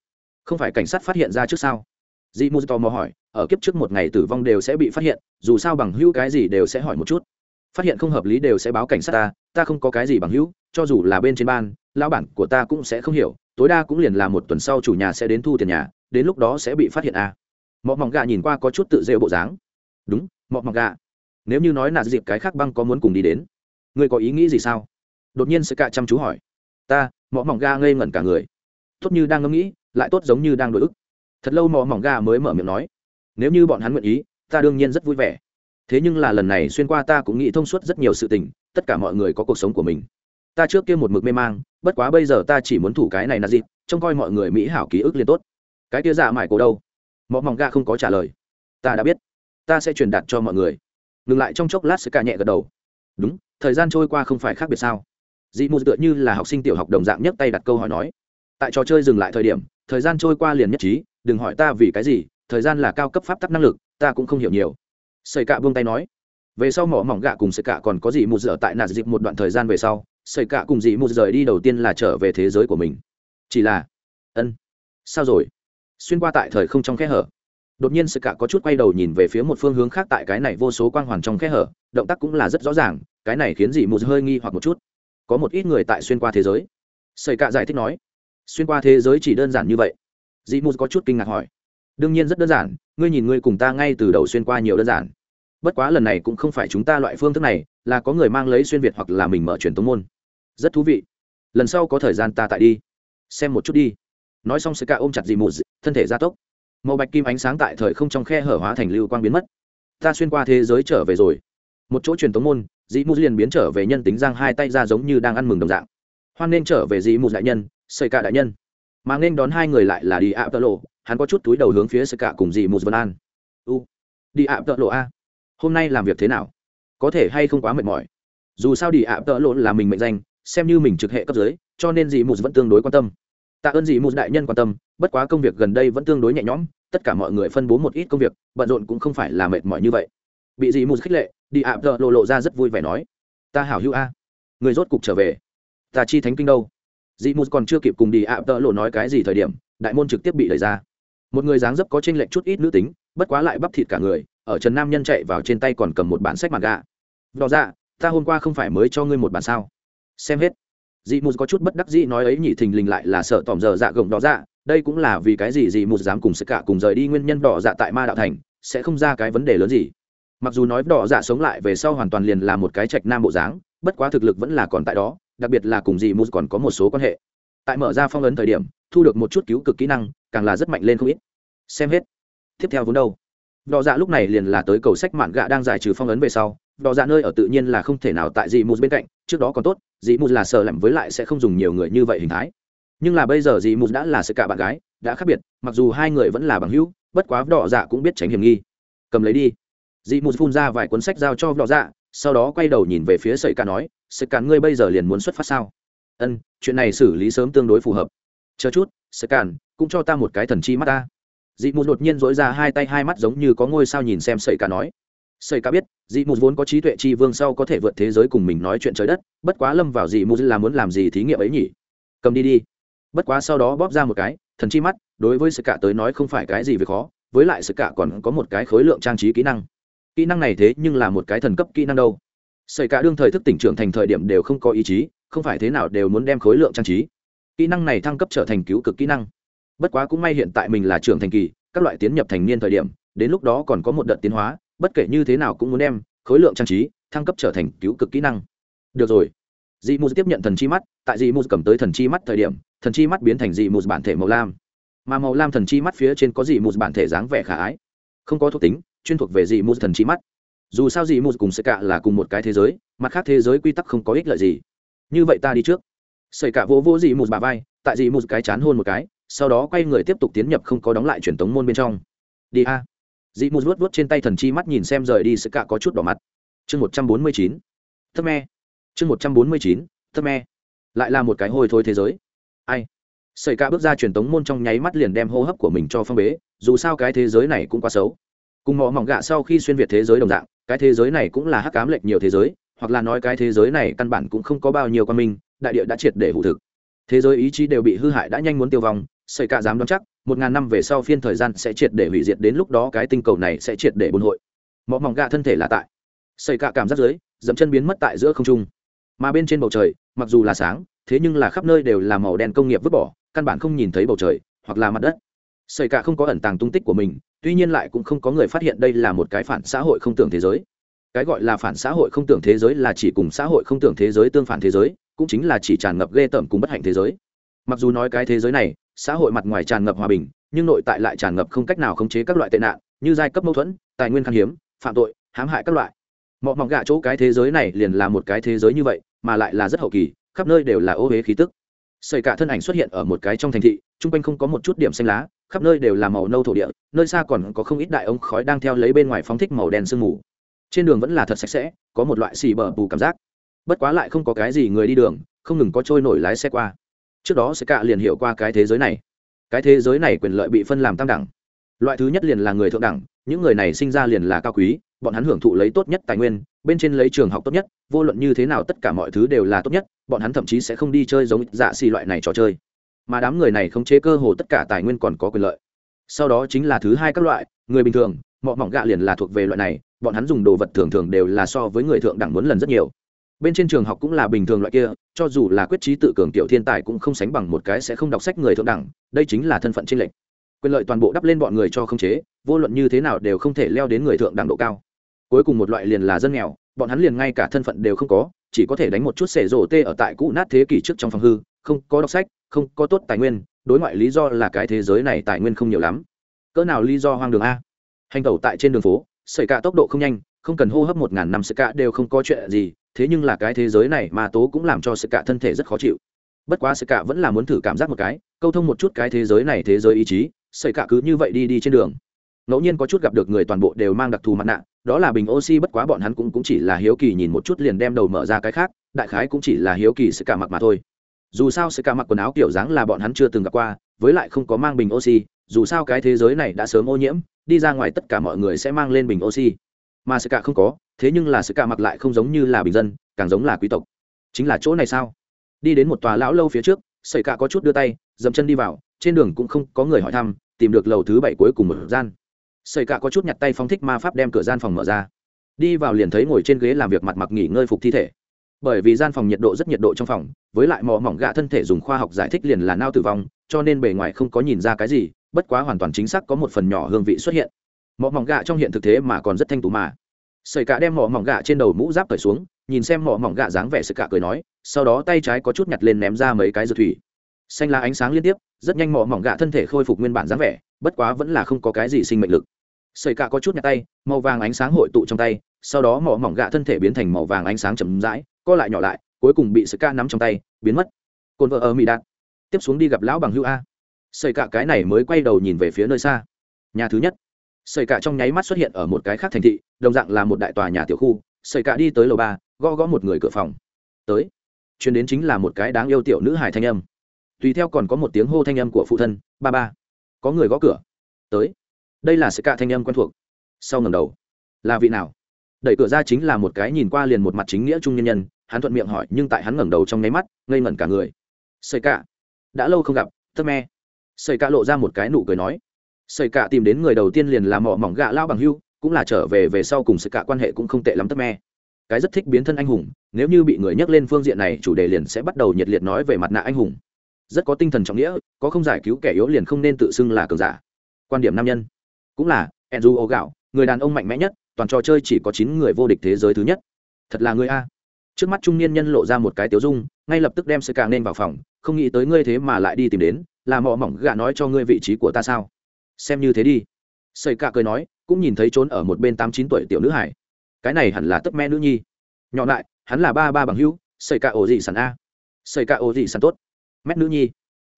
Không phải cảnh sát phát hiện ra trước sao? Dị mù tò mò hỏi, ở kiếp trước một ngày tử vong đều sẽ bị phát hiện, dù sao bằng hữu cái gì đều sẽ hỏi một chút. Phát hiện không hợp lý đều sẽ báo cảnh sát ta ta không có cái gì bằng hữu, cho dù là bên trên ban lao bản của ta cũng sẽ không hiểu, tối đa cũng liền là một tuần sau chủ nhà sẽ đến thu tiền nhà, đến lúc đó sẽ bị phát hiện à. mọi mỏng gà nhìn qua có chút tự rêu bộ dáng. Đúng mọi mỏng gà, nếu như nói là dịp cái khác băng có muốn cùng đi đến, ngươi có ý nghĩ gì sao? Đột nhiên sẽ cạ chăm chú hỏi. Ta mọi mỏng ga ngây ngẩn cả người. Tốt như đang ngẫm nghĩ, lại tốt giống như đang đổi ức thật lâu mò mỏng ga mới mở miệng nói, nếu như bọn hắn nguyện ý, ta đương nhiên rất vui vẻ. Thế nhưng là lần này xuyên qua ta cũng nghĩ thông suốt rất nhiều sự tình, tất cả mọi người có cuộc sống của mình. Ta trước kia một mực mê mang, bất quá bây giờ ta chỉ muốn thủ cái này là gì trông coi mọi người mỹ hảo ký ức liền tốt. Cái kia dạ mải cổ đâu? Mỏ mỏng ga không có trả lời. Ta đã biết. Ta sẽ truyền đạt cho mọi người. Ngừng lại trong chốc lát sẽ cả nhẹ gật đầu. Đúng, thời gian trôi qua không phải khác biệt sao? Dị mù tựa như là học sinh tiểu học đồng dạng nhất tay đặt câu hỏi nói. Tại trò chơi dừng lại thời điểm, thời gian trôi qua liền nhất trí đừng hỏi ta vì cái gì, thời gian là cao cấp pháp tắc năng lực, ta cũng không hiểu nhiều. Xây cạ buông tay nói. Về sau mỏ mỏng gạ cùng xây cạ còn có gì một giờ tại nạt dịp một đoạn thời gian về sau xây cạ cùng dị một rời đi đầu tiên là trở về thế giới của mình. Chỉ là, ân, sao rồi? Xuyên qua tại thời không trong kẽ hở. Đột nhiên sự cả có chút quay đầu nhìn về phía một phương hướng khác tại cái này vô số quang hoàn trong kẽ hở, động tác cũng là rất rõ ràng, cái này khiến dị một hơi nghi hoặc một chút. Có một ít người tại xuyên qua thế giới. Sợi cạ giải thích nói, xuyên qua thế giới chỉ đơn giản như vậy dị mù có chút kinh ngạc hỏi. Đương nhiên rất đơn giản, ngươi nhìn ngươi cùng ta ngay từ đầu xuyên qua nhiều đơn giản. Bất quá lần này cũng không phải chúng ta loại phương thức này, là có người mang lấy xuyên việt hoặc là mình mở truyền tống môn. Rất thú vị. Lần sau có thời gian ta tại đi. Xem một chút đi. Nói xong sợi cả ôm chặt dị mù thân thể gia tốc. Màu bạch kim ánh sáng tại thời không trong khe hở hóa thành lưu quang biến mất. Ta xuyên qua thế giới trở về rồi. Một chỗ truyền tống môn dị mù liền biến trở về nhân tính giang hai tay ra giống như đang ăn mừng đồng dạng. Hoan nên trở về dị mù đại nhân xây cả đại nhân mà nên đón hai người lại là đi ạ tợ lộ. Hắn có chút túi đầu hướng phía sơ cả cùng dì mù vân an. U đi ạ tợ lộ a, hôm nay làm việc thế nào? Có thể hay không quá mệt mỏi? Dù sao đi ạ tợ lộ là mình mệnh danh, xem như mình trực hệ cấp dưới, cho nên dì mù vẫn tương đối quan tâm. Tạ ơn dì mù đại nhân quan tâm, bất quá công việc gần đây vẫn tương đối nhẹ nhõm, tất cả mọi người phân bố một ít công việc, bận rộn cũng không phải là mệt mỏi như vậy. Bị dì mù khích lệ đi ạ tợ lộ lộ ra rất vui vẻ nói, ta hảo hữu a, người rốt cục trở về. Ta chi thánh kinh đâu? Dị mù còn chưa kịp cùng đi ạ, tợ lộ nói cái gì thời điểm, đại môn trực tiếp bị đẩy ra. Một người dáng dấp có tranh lệch chút ít nữ tính, bất quá lại bắp thịt cả người, ở trần nam nhân chạy vào trên tay còn cầm một bản sách mặt gà đỏ ra ta hôm qua không phải mới cho ngươi một bản sao? Xem hết. Dị mù có chút bất đắc dĩ nói ấy nhỉ, thình lình lại là sợ tỏm giờ dạ gồng đỏ dạ. Đây cũng là vì cái gì dị mù dám cùng sức cả cùng rời đi nguyên nhân đỏ dạ tại ma đạo thành, sẽ không ra cái vấn đề lớn gì. Mặc dù nói đỏ dạ sống lại về sau hoàn toàn liền là một cái trạch nam bộ dáng, bất quá thực lực vẫn là còn tại đó đặc biệt là cùng dì mù còn có một số quan hệ. Tại mở ra phong ấn thời điểm, thu được một chút cứu cực kỹ năng, càng là rất mạnh lên không ít. Xem hết. Tiếp theo vốn đâu? Đỏ dạ lúc này liền là tới cầu sách mạn gạ đang giải trừ phong ấn về sau. Đỏ dạ nơi ở tự nhiên là không thể nào tại dì mù bên cạnh, trước đó còn tốt, dì mù là sợ lạnh với lại sẽ không dùng nhiều người như vậy hình thái. Nhưng là bây giờ dì mù đã là sự cả bạn gái, đã khác biệt, mặc dù hai người vẫn là bằng hữu, bất quá đỏ dạ cũng biết tránh hiểm nghi. Cầm lấy đi. Dì mù phun ra vài cuốn sách giao cho đỏ dạ sau đó quay đầu nhìn về phía sợi cả nói, sợi cả ngươi bây giờ liền muốn xuất phát sao? Ân, chuyện này xử lý sớm tương đối phù hợp. Chờ chút, sợi cản cũng cho ta một cái thần chi mắt ta. Dị mù đột nhiên dỗi ra hai tay, hai mắt giống như có ngôi sao nhìn xem sợi cả nói. Sợi ca biết, dị mù vốn có trí tuệ chi vương sau có thể vượt thế giới cùng mình nói chuyện trời đất, bất quá lâm vào dị mù là muốn làm gì thí nghiệm ấy nhỉ? Cầm đi đi. Bất quá sau đó bóp ra một cái, thần chi mắt, đối với sợi cả tới nói không phải cái gì về khó, với lại sợi cả còn có một cái khối lượng trang trí kỹ năng kỹ năng này thế nhưng là một cái thần cấp kỹ năng đâu. Xảy cả đương thời thức tỉnh trưởng thành thời điểm đều không có ý chí, không phải thế nào đều muốn đem khối lượng trang trí. Kỹ năng này thăng cấp trở thành cứu cực kỹ năng. Bất quá cũng may hiện tại mình là trưởng thành kỳ, các loại tiến nhập thành niên thời điểm, đến lúc đó còn có một đợt tiến hóa, bất kể như thế nào cũng muốn đem khối lượng trang trí thăng cấp trở thành cứu cực kỹ năng. Được rồi. Dị mù tiếp nhận thần chi mắt, tại dị mù cầm tới thần chi mắt thời điểm, thần chi mắt biến thành dị mù bản thể màu lam. Mà màu lam thần chi mắt phía trên có dị mù bản thể dáng vẻ khả ái. Không có thuộc tính chuyên thuộc về dị mù thần trí mắt. Dù sao dị mù cùng sợi cạ là cùng một cái thế giới, mặt khác thế giới quy tắc không có ích lợi gì. Như vậy ta đi trước. Sợi cạ vỗ vỗ dị mù bà vai, tại dị mù cái chán hôn một cái, sau đó quay người tiếp tục tiến nhập không có đóng lại truyền tống môn bên trong. Đi a. Dị mù vuốt vuốt trên tay thần chi mắt nhìn xem rời đi sợi cạ có chút đỏ mặt. Chương một trăm bốn mươi chín. Thơ me. Chương một trăm bốn mươi chín. Thơ me. Lại là một cái hôi thôi thế giới. Ai? Sợi cạ bước ra truyền tống môn trong nháy mắt liền đem hô hấp của mình cho phong bế, dù sao cái thế giới này cũng quá xấu cùng mỏ mỏng gạ sau khi xuyên việt thế giới đồng dạng, cái thế giới này cũng là hắc cám lệch nhiều thế giới, hoặc là nói cái thế giới này căn bản cũng không có bao nhiêu quan minh, đại địa đã triệt để hủ thực. Thế giới ý chí đều bị hư hại đã nhanh muốn tiêu vong xây cả dám đoán chắc, một ngàn năm về sau phiên thời gian sẽ triệt để hủy diệt đến lúc đó cái tinh cầu này sẽ triệt để bồn hội. Mỏ mỏng gạ thân thể là tại. Xây cả cảm giác dưới dẫm chân biến mất tại giữa không trung. Mà bên trên bầu trời, mặc dù là sáng, thế nhưng là khắp nơi đều là màu đen công nghiệp vứt bỏ, căn bản không nhìn thấy bầu trời, hoặc là mặt đất. Xây cả không có ẩn tàng tung tích của mình tuy nhiên lại cũng không có người phát hiện đây là một cái phản xã hội không tưởng thế giới. Cái gọi là phản xã hội không tưởng thế giới là chỉ cùng xã hội không tưởng thế giới tương phản thế giới, cũng chính là chỉ tràn ngập ghê tởm cùng bất hạnh thế giới. Mặc dù nói cái thế giới này, xã hội mặt ngoài tràn ngập hòa bình, nhưng nội tại lại tràn ngập không cách nào khống chế các loại tệ nạn, như giai cấp mâu thuẫn, tài nguyên khan hiếm, phạm tội, hãm hại các loại. Mọi mỏng gạ chỗ cái thế giới này liền là một cái thế giới như vậy, mà lại là rất hậu kỳ, khắp nơi đều là ô huế khí tức. Xảy cả thân ảnh xuất hiện ở một cái trong thành thị, chung quanh không có một chút điểm xanh lá khắp nơi đều là màu nâu thổ địa, nơi xa còn có không ít đại ống khói đang theo lấy bên ngoài phóng thích màu đen sương mù. Trên đường vẫn là thật sạch sẽ, có một loại xì bờ bù cảm giác. Bất quá lại không có cái gì người đi đường, không ngừng có trôi nổi lái xe qua. Trước đó sẽ cả liền hiểu qua cái thế giới này. Cái thế giới này quyền lợi bị phân làm tam đẳng. Loại thứ nhất liền là người thượng đẳng, những người này sinh ra liền là cao quý, bọn hắn hưởng thụ lấy tốt nhất tài nguyên, bên trên lấy trường học tốt nhất, vô luận như thế nào tất cả mọi thứ đều là tốt nhất, bọn hắn thậm chí sẽ không đi chơi giống dạ xì loại này trò chơi mà đám người này không chế cơ hồ tất cả tài nguyên còn có quyền lợi. Sau đó chính là thứ hai các loại, người bình thường mọi mỏng gạ liền là thuộc về loại này, bọn hắn dùng đồ vật thường thường đều là so với người thượng đẳng muốn lần rất nhiều. Bên trên trường học cũng là bình thường loại kia, cho dù là quyết trí tự cường tiểu thiên tài cũng không sánh bằng một cái sẽ không đọc sách người thượng đẳng, đây chính là thân phận trên lệnh quyền lợi toàn bộ đắp lên bọn người cho không chế, vô luận như thế nào đều không thể leo đến người thượng đẳng độ cao. Cuối cùng một loại liền là dân nghèo, bọn hắn liền ngay cả thân phận đều không có, chỉ có thể đánh một chút xẻ rổ tê ở tại cũ nát thế kỷ trước trong phòng hư không có đọc sách không có tốt tài nguyên đối ngoại lý do là cái thế giới này tài nguyên không nhiều lắm. Cỡ nào lý do hoang đường a? Hành tẩu tại trên đường phố sợi cả tốc độ không nhanh không cần hô hấp một ngàn năm sợi cả đều không có chuyện gì thế nhưng là cái thế giới này mà tố cũng làm cho sợi cả thân thể rất khó chịu. Bất quá sợi cả vẫn là muốn thử cảm giác một cái câu thông một chút cái thế giới này thế giới ý chí sợi cả cứ như vậy đi đi trên đường. Ngẫu nhiên có chút gặp được người toàn bộ đều mang đặc thù mặt nạ đó là bình oxy bất quá bọn hắn cũng, cũng chỉ là hiếu kỳ nhìn một chút liền đem đầu mở ra cái khác đại khái cũng chỉ là hiếu kỳ sợi cả mặc mà thôi dù sao sự cả mặc quần áo kiểu dáng là bọn hắn chưa từng gặp qua, với lại không có mang bình oxy, dù sao cái thế giới này đã sớm ô nhiễm, đi ra ngoài tất cả mọi người sẽ mang lên bình oxy. Mà sự cả không có, thế nhưng là sự cả mặc lại không giống như là bình dân, càng giống là quý tộc. Chính là chỗ này sao? Đi đến một tòa lão lâu phía trước, sợi cả có chút đưa tay, dậm chân đi vào, trên đường cũng không có người hỏi thăm, tìm được lầu thứ bảy cuối cùng một gian. Sợi cả có chút nhặt tay phóng thích ma pháp đem cửa gian phòng mở ra. Đi vào liền thấy ngồi trên ghế làm việc mặt mặc nghỉ ngơi phục thi thể bởi vì gian phòng nhiệt độ rất nhiệt độ trong phòng, với lại mò mỏng gạ thân thể dùng khoa học giải thích liền là nao tử vong, cho nên bề ngoài không có nhìn ra cái gì, bất quá hoàn toàn chính xác có một phần nhỏ hương vị xuất hiện. Mỏ mỏng gạ trong hiện thực thế mà còn rất thanh tú mà. Sợi cả đem mỏ mỏng gạ trên đầu mũ giáp cởi xuống, nhìn xem mỏ mỏng gạ dáng vẻ sợi cả cười nói, sau đó tay trái có chút nhặt lên ném ra mấy cái dược thủy. Xanh lá ánh sáng liên tiếp, rất nhanh mỏ mỏng gạ thân thể khôi phục nguyên bản dáng vẻ, bất quá vẫn là không có cái gì sinh mệnh lực. Sợi cả có chút nhặt tay, màu vàng ánh sáng hội tụ trong tay, sau đó mỏ mỏng gạ thân thể biến thành màu vàng ánh sáng chậm rãi co lại nhỏ lại, cuối cùng bị sợi ca nắm trong tay, biến mất. Cồn vợ ở mỹ đạt. Tiếp xuống đi gặp lão bằng hữu a. Sợi cả cái này mới quay đầu nhìn về phía nơi xa. Nhà thứ nhất. Sợi cả trong nháy mắt xuất hiện ở một cái khác thành thị, đồng dạng là một đại tòa nhà tiểu khu. Sợi cả đi tới lầu ba, gõ gõ một người cửa phòng. Tới. Chuyến đến chính là một cái đáng yêu tiểu nữ hải thanh âm. Tùy theo còn có một tiếng hô thanh âm của phụ thân, ba ba. Có người gõ cửa. Tới. Đây là sợi cả thanh âm quen thuộc. Sau ngầm đầu. Là vị nào? Đẩy cửa ra chính là một cái nhìn qua liền một mặt chính nghĩa trung nhân nhân hắn thuận miệng hỏi, nhưng tại hắn ngẩng đầu trong nháy mắt, ngây ngẩn cả người. Xây cả. Đã lâu không gặp thơ me. Xây cả lộ ra một cái nụ cười nói. Xây cả tìm đến người đầu tiên liền là mỏ mỏng gạ lao bằng hưu, cũng là trở về về sau cùng xây cả quan hệ cũng không tệ lắm thơ me. Cái rất thích biến thân anh hùng, nếu như bị người nhắc lên phương diện này, chủ đề liền sẽ bắt đầu nhiệt liệt nói về mặt nạ anh hùng. Rất có tinh thần trọng nghĩa, có không giải cứu kẻ yếu liền không nên tự xưng là cường giả. Quan điểm nam nhân. Cũng là enzu ô gạo người đàn ông mạnh mẽ nhất, toàn trò chơi chỉ có chín người vô địch thế giới thứ nhất. Thật là người a trước mắt trung niên nhân lộ ra một cái tiếu dung, ngay lập tức đem sơ ca nên vào phòng, không nghĩ tới ngươi thế mà lại đi tìm đến, là mỏ mỏng gạ nói cho ngươi vị trí của ta sao? Xem như thế đi. Sợi cạ cười nói, cũng nhìn thấy trốn ở một bên tám chín tuổi tiểu nữ hải. Cái này hẳn là tấp me nữ nhi. Nhỏ lại, hắn là ba ba bằng hữu sợi cạ ổ dị sản a. Sợi cạ ổ dị sản tốt. Mét nữ nhi.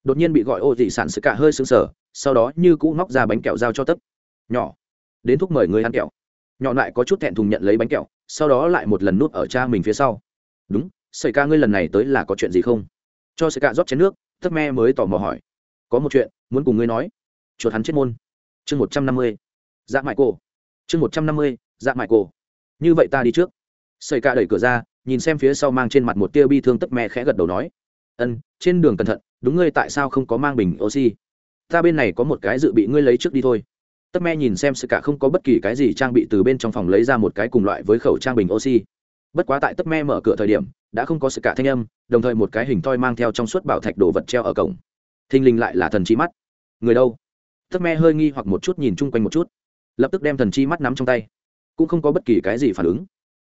Đột nhiên bị gọi ổ dị sản sợi cạ hơi sững sờ, sau đó như cũ móc ra bánh kẹo giao cho tấp. Nhỏ. Đến thúc mời người ăn kẹo. Nhỏ lại có chút thẹn thùng nhận lấy bánh kẹo, sau đó lại một lần nút ở cha mình phía sau đúng xảy ca ngươi lần này tới là có chuyện gì không? Cho xảy ca rót chén nước thất me mới tò mò hỏi. Có một chuyện, muốn cùng ngươi nói. Chuột hắn chết môn. Chương một trăm năm mươi. Dạ mại cổ. Chương một trăm năm mươi dạ mại cổ. Như vậy ta đi trước. Xảy ca đẩy cửa ra, nhìn xem phía sau mang trên mặt một tia bi thương tất me khẽ gật đầu nói. Ân, trên đường cẩn thận, đúng ngươi tại sao không có mang bình oxy? Ta bên này có một cái dự bị ngươi lấy trước đi thôi. Tất me nhìn xem sự cả không có bất kỳ cái gì trang bị từ bên trong phòng lấy ra một cái cùng loại với khẩu trang bình oxy bất quá tại tấp me mở cửa thời điểm, đã không có sự cả thanh âm, đồng thời một cái hình thoi mang theo trong suốt bảo thạch đồ vật treo ở cổng. Thình lình lại là thần chi mắt. Người đâu? Tấp me hơi nghi hoặc một chút nhìn chung quanh một chút. Lập tức đem thần chi mắt nắm trong tay. Cũng không có bất kỳ cái gì phản ứng.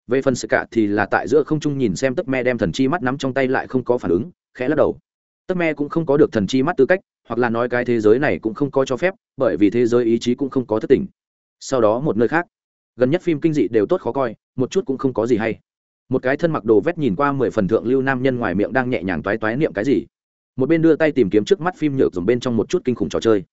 Về phần sự cả thì là tại giữa không trung nhìn xem tấp me đem thần chi mắt nắm trong tay lại không có phản ứng, khẽ lắc đầu. Tấp me cũng không có được thần chi mắt tư cách, hoặc là nói cái thế giới này cũng không có cho phép, bởi vì thế giới ý chí cũng không có thất tình. Sau đó một nơi khác. Gần nhất phim kinh dị đều tốt khó coi, một chút cũng không có gì hay một cái thân mặc đồ vét nhìn qua mười phần thượng lưu nam nhân ngoài miệng đang nhẹ nhàng toái toái niệm cái gì. Một bên đưa tay tìm kiếm trước mắt phim nhược dùng bên trong một chút kinh khủng trò chơi.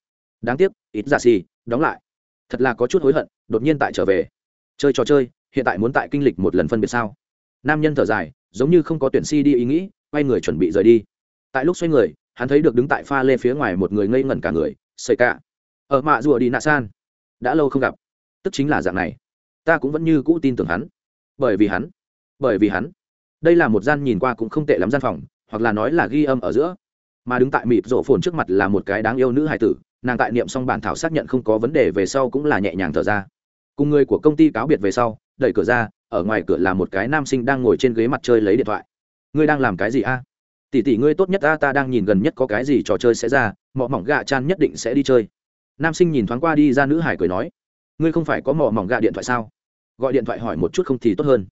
Đáng tiếc, ít giả xì, đóng lại. Thật là có chút hối hận, đột nhiên tại trở về. Chơi trò chơi, hiện tại muốn tại kinh lịch một lần phân biệt sao? Nam nhân thở dài, giống như không có tuyển si đi ý nghĩ, quay người chuẩn bị rời đi. Tại lúc xoay người, hắn thấy được đứng tại pha lê phía ngoài một người ngây ngẩn cả người xây cả ở mạ rùa đi nạ san. Đã lâu không gặp. Tức chính là dạng này. Ta cũng vẫn như cũ tin tưởng hắn. Bởi vì hắn bởi vì hắn. Đây là một gian nhìn qua cũng không tệ lắm gian phòng, hoặc là nói là ghi âm ở giữa. Mà đứng tại mịp rổ phồn trước mặt là một cái đáng yêu nữ hài tử, nàng tại niệm xong bản thảo xác nhận không có vấn đề về sau cũng là nhẹ nhàng thở ra. Cùng người của công ty cáo biệt về sau, đẩy cửa ra, ở ngoài cửa là một cái nam sinh đang ngồi trên ghế mặt chơi lấy điện thoại. Ngươi đang làm cái gì a? Tỷ tỷ ngươi tốt nhất a, ta đang nhìn gần nhất có cái gì trò chơi sẽ ra, mọ mỏng gạ chan nhất định sẽ đi chơi. Nam sinh nhìn thoáng qua đi ra nữ hải cười nói, ngươi không phải có mỏ mỏng gạ điện thoại sao? Gọi điện thoại hỏi một chút không thì tốt hơn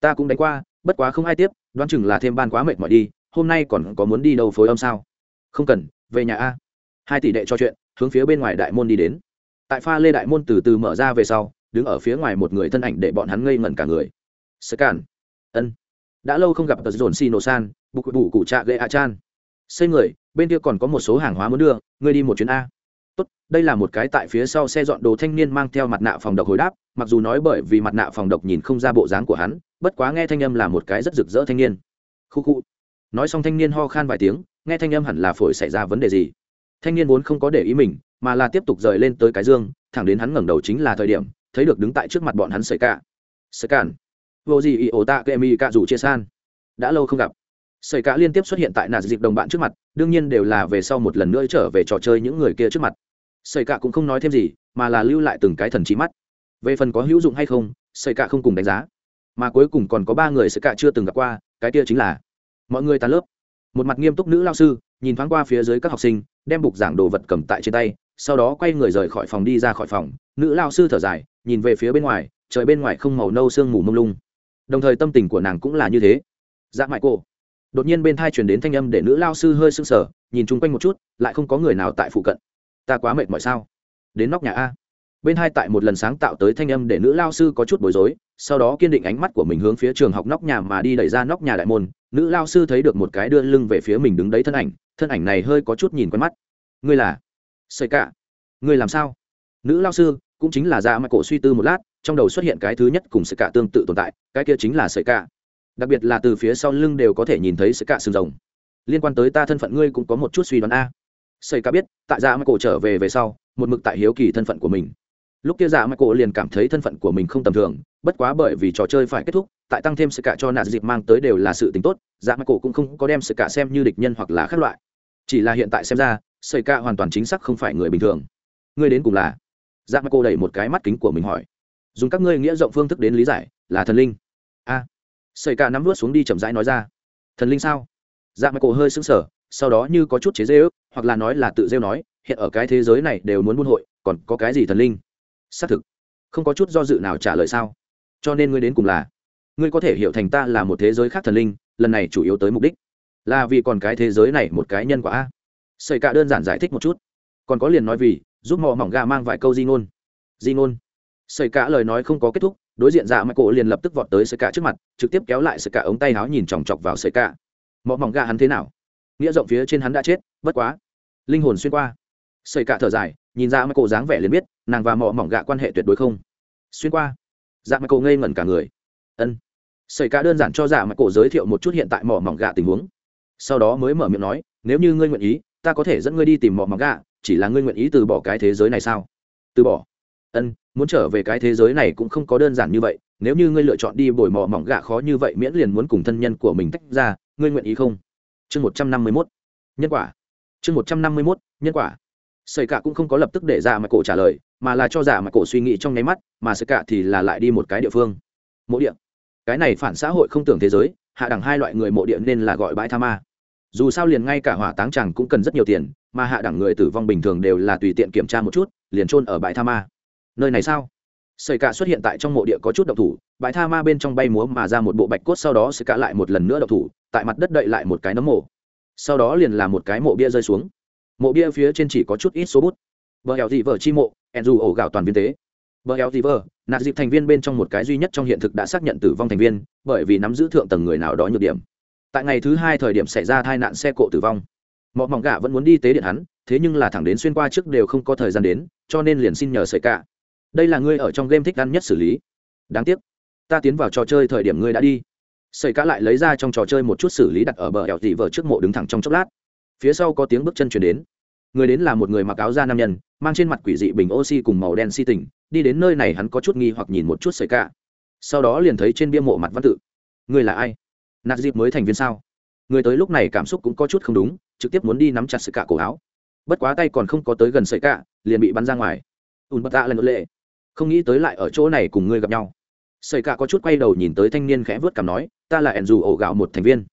ta cũng đánh qua, bất quá không ai tiếp, đoán chừng là thêm ban quá mệt mỏi đi, hôm nay còn có muốn đi đâu phối âm sao? Không cần, về nhà a. Hai tỷ đệ cho chuyện, hướng phía bên ngoài đại môn đi đến. Tại pha lê đại môn từ từ mở ra về sau, đứng ở phía ngoài một người thân ảnh để bọn hắn ngây ngẩn cả người. Sơ cản ân. Đã lâu không gặp tờ dồn xì nổ san bục bủ cụ trạ gậy a chan. Xây người, bên kia còn có một số hàng hóa muốn đưa, ngươi đi một chuyến a. Tốt, đây là một cái tại phía sau xe dọn đồ thanh niên mang theo mặt nạ phòng độc hồi đáp, mặc dù nói bởi vì mặt nạ phòng độc nhìn không ra bộ dáng của hắn bất quá nghe thanh âm là một cái rất rực rỡ thanh niên. Khu khu. Nói xong thanh niên ho khan vài tiếng, nghe thanh âm hẳn là phổi xảy ra vấn đề gì. Thanh niên vốn không có để ý mình, mà là tiếp tục rời lên tới cái dương, thẳng đến hắn ngẩng đầu chính là thời điểm, thấy được đứng tại trước mặt bọn hắn sợi cả sợi cản vô gì ý ổ tạ kệ mi cạ rủ chia san. Đã lâu không gặp. Sợi cả liên tiếp xuất hiện tại nà dịp đồng bạn trước mặt, đương nhiên đều là về sau một lần nữa trở về trò chơi những người kia trước mặt. Sợi cả cũng không nói thêm gì, mà là lưu lại từng cái thần trí mắt. Về phần có hữu dụng hay không, sợi cả không cùng đánh giá mà cuối cùng còn có ba người sẽ cả chưa từng gặp qua, cái kia chính là mọi người tan lớp. Một mặt nghiêm túc nữ lao sư, nhìn thoáng qua phía dưới các học sinh, đem bục giảng đồ vật cầm tại trên tay, sau đó quay người rời khỏi phòng đi ra khỏi phòng. Nữ lao sư thở dài, nhìn về phía bên ngoài, trời bên ngoài không màu nâu sương mù mông lung. Đồng thời tâm tình của nàng cũng là như thế. Dạ mại cô. Đột nhiên bên thai chuyển đến thanh âm để nữ lao sư hơi sưng sờ, nhìn chung quanh một chút, lại không có người nào tại phụ cận. Ta quá mệt mỏi sao? Đến nóc nhà a bên hai tại một lần sáng tạo tới thanh âm để nữ lao sư có chút bối rối, sau đó kiên định ánh mắt của mình hướng phía trường học nóc nhà mà đi đẩy ra nóc nhà đại môn, nữ lao sư thấy được một cái đưa lưng về phía mình đứng đấy thân ảnh thân ảnh này hơi có chút nhìn quen mắt. Ngươi là? Xây cả. Ngươi làm sao? Nữ lao sư, cũng chính là dạ ra mặt cổ suy tư một lát, trong đầu xuất hiện cái thứ nhất cùng sợi cả tương tự tồn tại, cái kia chính là sợi cả. Đặc biệt là từ phía sau lưng đều có thể nhìn thấy sợi cả sừng rồng. Liên quan tới ta thân phận ngươi cũng có một chút suy đoán a. Sợi cả biết, tại dạ ra mặt cổ trở về về sau, một mực tại hiếu kỳ thân phận của mình lúc kia dạ mặt cổ liền cảm thấy thân phận của mình không tầm thường bất quá bởi vì trò chơi phải kết thúc tại tăng thêm sự cả cho nạn dịp mang tới đều là sự tính tốt dạ mặt cổ cũng không có đem sự cả xem như địch nhân hoặc là khác loại. Chỉ là hiện tại xem ra sợi ca hoàn toàn chính xác không phải người bình thường. Ngươi đến cùng là? Dạ mặt cổ đẩy một cái mắt kính của mình hỏi. Dùng các ngươi nghĩa rộng phương thức đến lý giải là thần linh. A. À, sợi ca nắm vớt xuống đi chậm rãi nói ra. Thần linh sao? Dạ mặt cổ hơi sững sờ sau đó như có chút chế rêu hoặc là nói là tự rêu nói hiện ở cái thế giới này đều muốn buôn hội còn có cái gì thần linh? Xác thực. Không có chút do dự nào trả lời sao? Cho nên ngươi đến cùng là? Ngươi có thể hiểu thành ta là một thế giới khác thần linh, lần này chủ yếu tới mục đích là vì còn cái thế giới này một cái nhân quả a. Xây cả đơn giản giải thích một chút. Còn có liền nói vì, giúp mò mỏng gà mang vài câu di ngôn. Di ngôn. Xây cả lời nói không có kết thúc, đối diện dạ mãi cổ liền lập tức vọt tới xây cả trước mặt, trực tiếp kéo lại xây cả ống tay áo nhìn chòng chọc vào xây cả. Mò mỏng gà hắn thế nào? Nghĩa rộng phía trên hắn đã chết, bất quá. Linh hồn xuyên qua. Xây cả thở dài, nhìn ra mãi cổ dáng vẻ liền biết nàng và mọ mỏng Gạ quan hệ tuyệt đối không. Xuyên qua dạ mãi cổ ngây ngẩn cả người. Ân. Xảy cả đơn giản cho dạ mãi cổ giới thiệu một chút hiện tại mỏ mỏng Gạ tình huống. Sau đó mới mở miệng nói, nếu như ngươi nguyện ý, ta có thể dẫn ngươi đi tìm mỏ mỏng Gạ. chỉ là ngươi nguyện ý từ bỏ cái thế giới này sao? Từ bỏ. Ân, muốn trở về cái thế giới này cũng không có đơn giản như vậy. Nếu như ngươi lựa chọn đi bồi mỏ mỏng Gạ khó như vậy miễn liền muốn cùng thân nhân của mình tách ra, ngươi nguyện ý không? Chương một trăm năm mươi mốt. Nhân quả. Chương một trăm năm mươi mốt, nhân quả sợi cả cũng không có lập tức để dạ ra mà cổ trả lời, mà là cho dạ giả mà cổ suy nghĩ trong nháy mắt, mà sợi cả thì là lại đi một cái địa phương. Mộ địa. Cái này phản xã hội không tưởng thế giới, hạ đẳng hai loại người mộ địa nên là gọi bãi tha ma. Dù sao liền ngay cả hỏa táng chẳng cũng cần rất nhiều tiền, mà hạ đẳng người tử vong bình thường đều là tùy tiện kiểm tra một chút, liền chôn ở bãi tha ma. Nơi này sao? Sợi cả xuất hiện tại trong mộ địa có chút độc thủ, bãi tha ma bên trong bay múa mà ra một bộ bạch cốt sau đó sợi cả lại một lần nữa độc thủ, tại mặt đất đậy lại một cái nấm mộ. Sau đó liền là một cái mộ bia rơi xuống mộ bia phía trên chỉ có chút ít số bút. Vợ hẹo dị vợ chi mộ, ẹn dù ổ gạo toàn viên tế. Vợ hẹo dị vợ nạt dịp thành viên bên trong một cái duy nhất trong hiện thực đã xác nhận tử vong thành viên, bởi vì nắm giữ thượng tầng người nào đó nhược điểm. Tại ngày thứ hai thời điểm xảy ra tai nạn xe cộ tử vong. Mọi mỏng gạ vẫn muốn đi tế điện hắn, thế nhưng là thẳng đến xuyên qua trước đều không có thời gian đến, cho nên liền xin nhờ sợi cả đây là ngươi ở trong game thích ăn nhất xử lý. Đáng tiếc, ta tiến vào trò chơi thời điểm ngươi đã đi. Sợi cả lại lấy ra trong trò chơi một chút xử lý đặt ở bờ ẻo dị vợ trước mộ đứng thẳng trong chốc lát phía sau có tiếng bước chân chuyển đến. Người đến là một người mặc áo da nam nhân, mang trên mặt quỷ dị bình oxy cùng màu đen si tình, đi đến nơi này hắn có chút nghi hoặc nhìn một chút sợi cả. Sau đó liền thấy trên bia mộ mặt văn tự. Người là ai? Nạt dịp mới thành viên sao? Người tới lúc này cảm xúc cũng có chút không đúng, trực tiếp muốn đi nắm chặt sợi cả cổ áo. Bất quá tay còn không có tới gần sợi cả, liền bị bắn ra ngoài. Ùn bật tạ lần lệ. Không nghĩ tới lại ở chỗ này cùng ngươi gặp nhau. Sợi cả có chút quay đầu nhìn tới thanh niên khẽ vớt cảm nói, ta là ẻn dù ổ gạo một thành viên.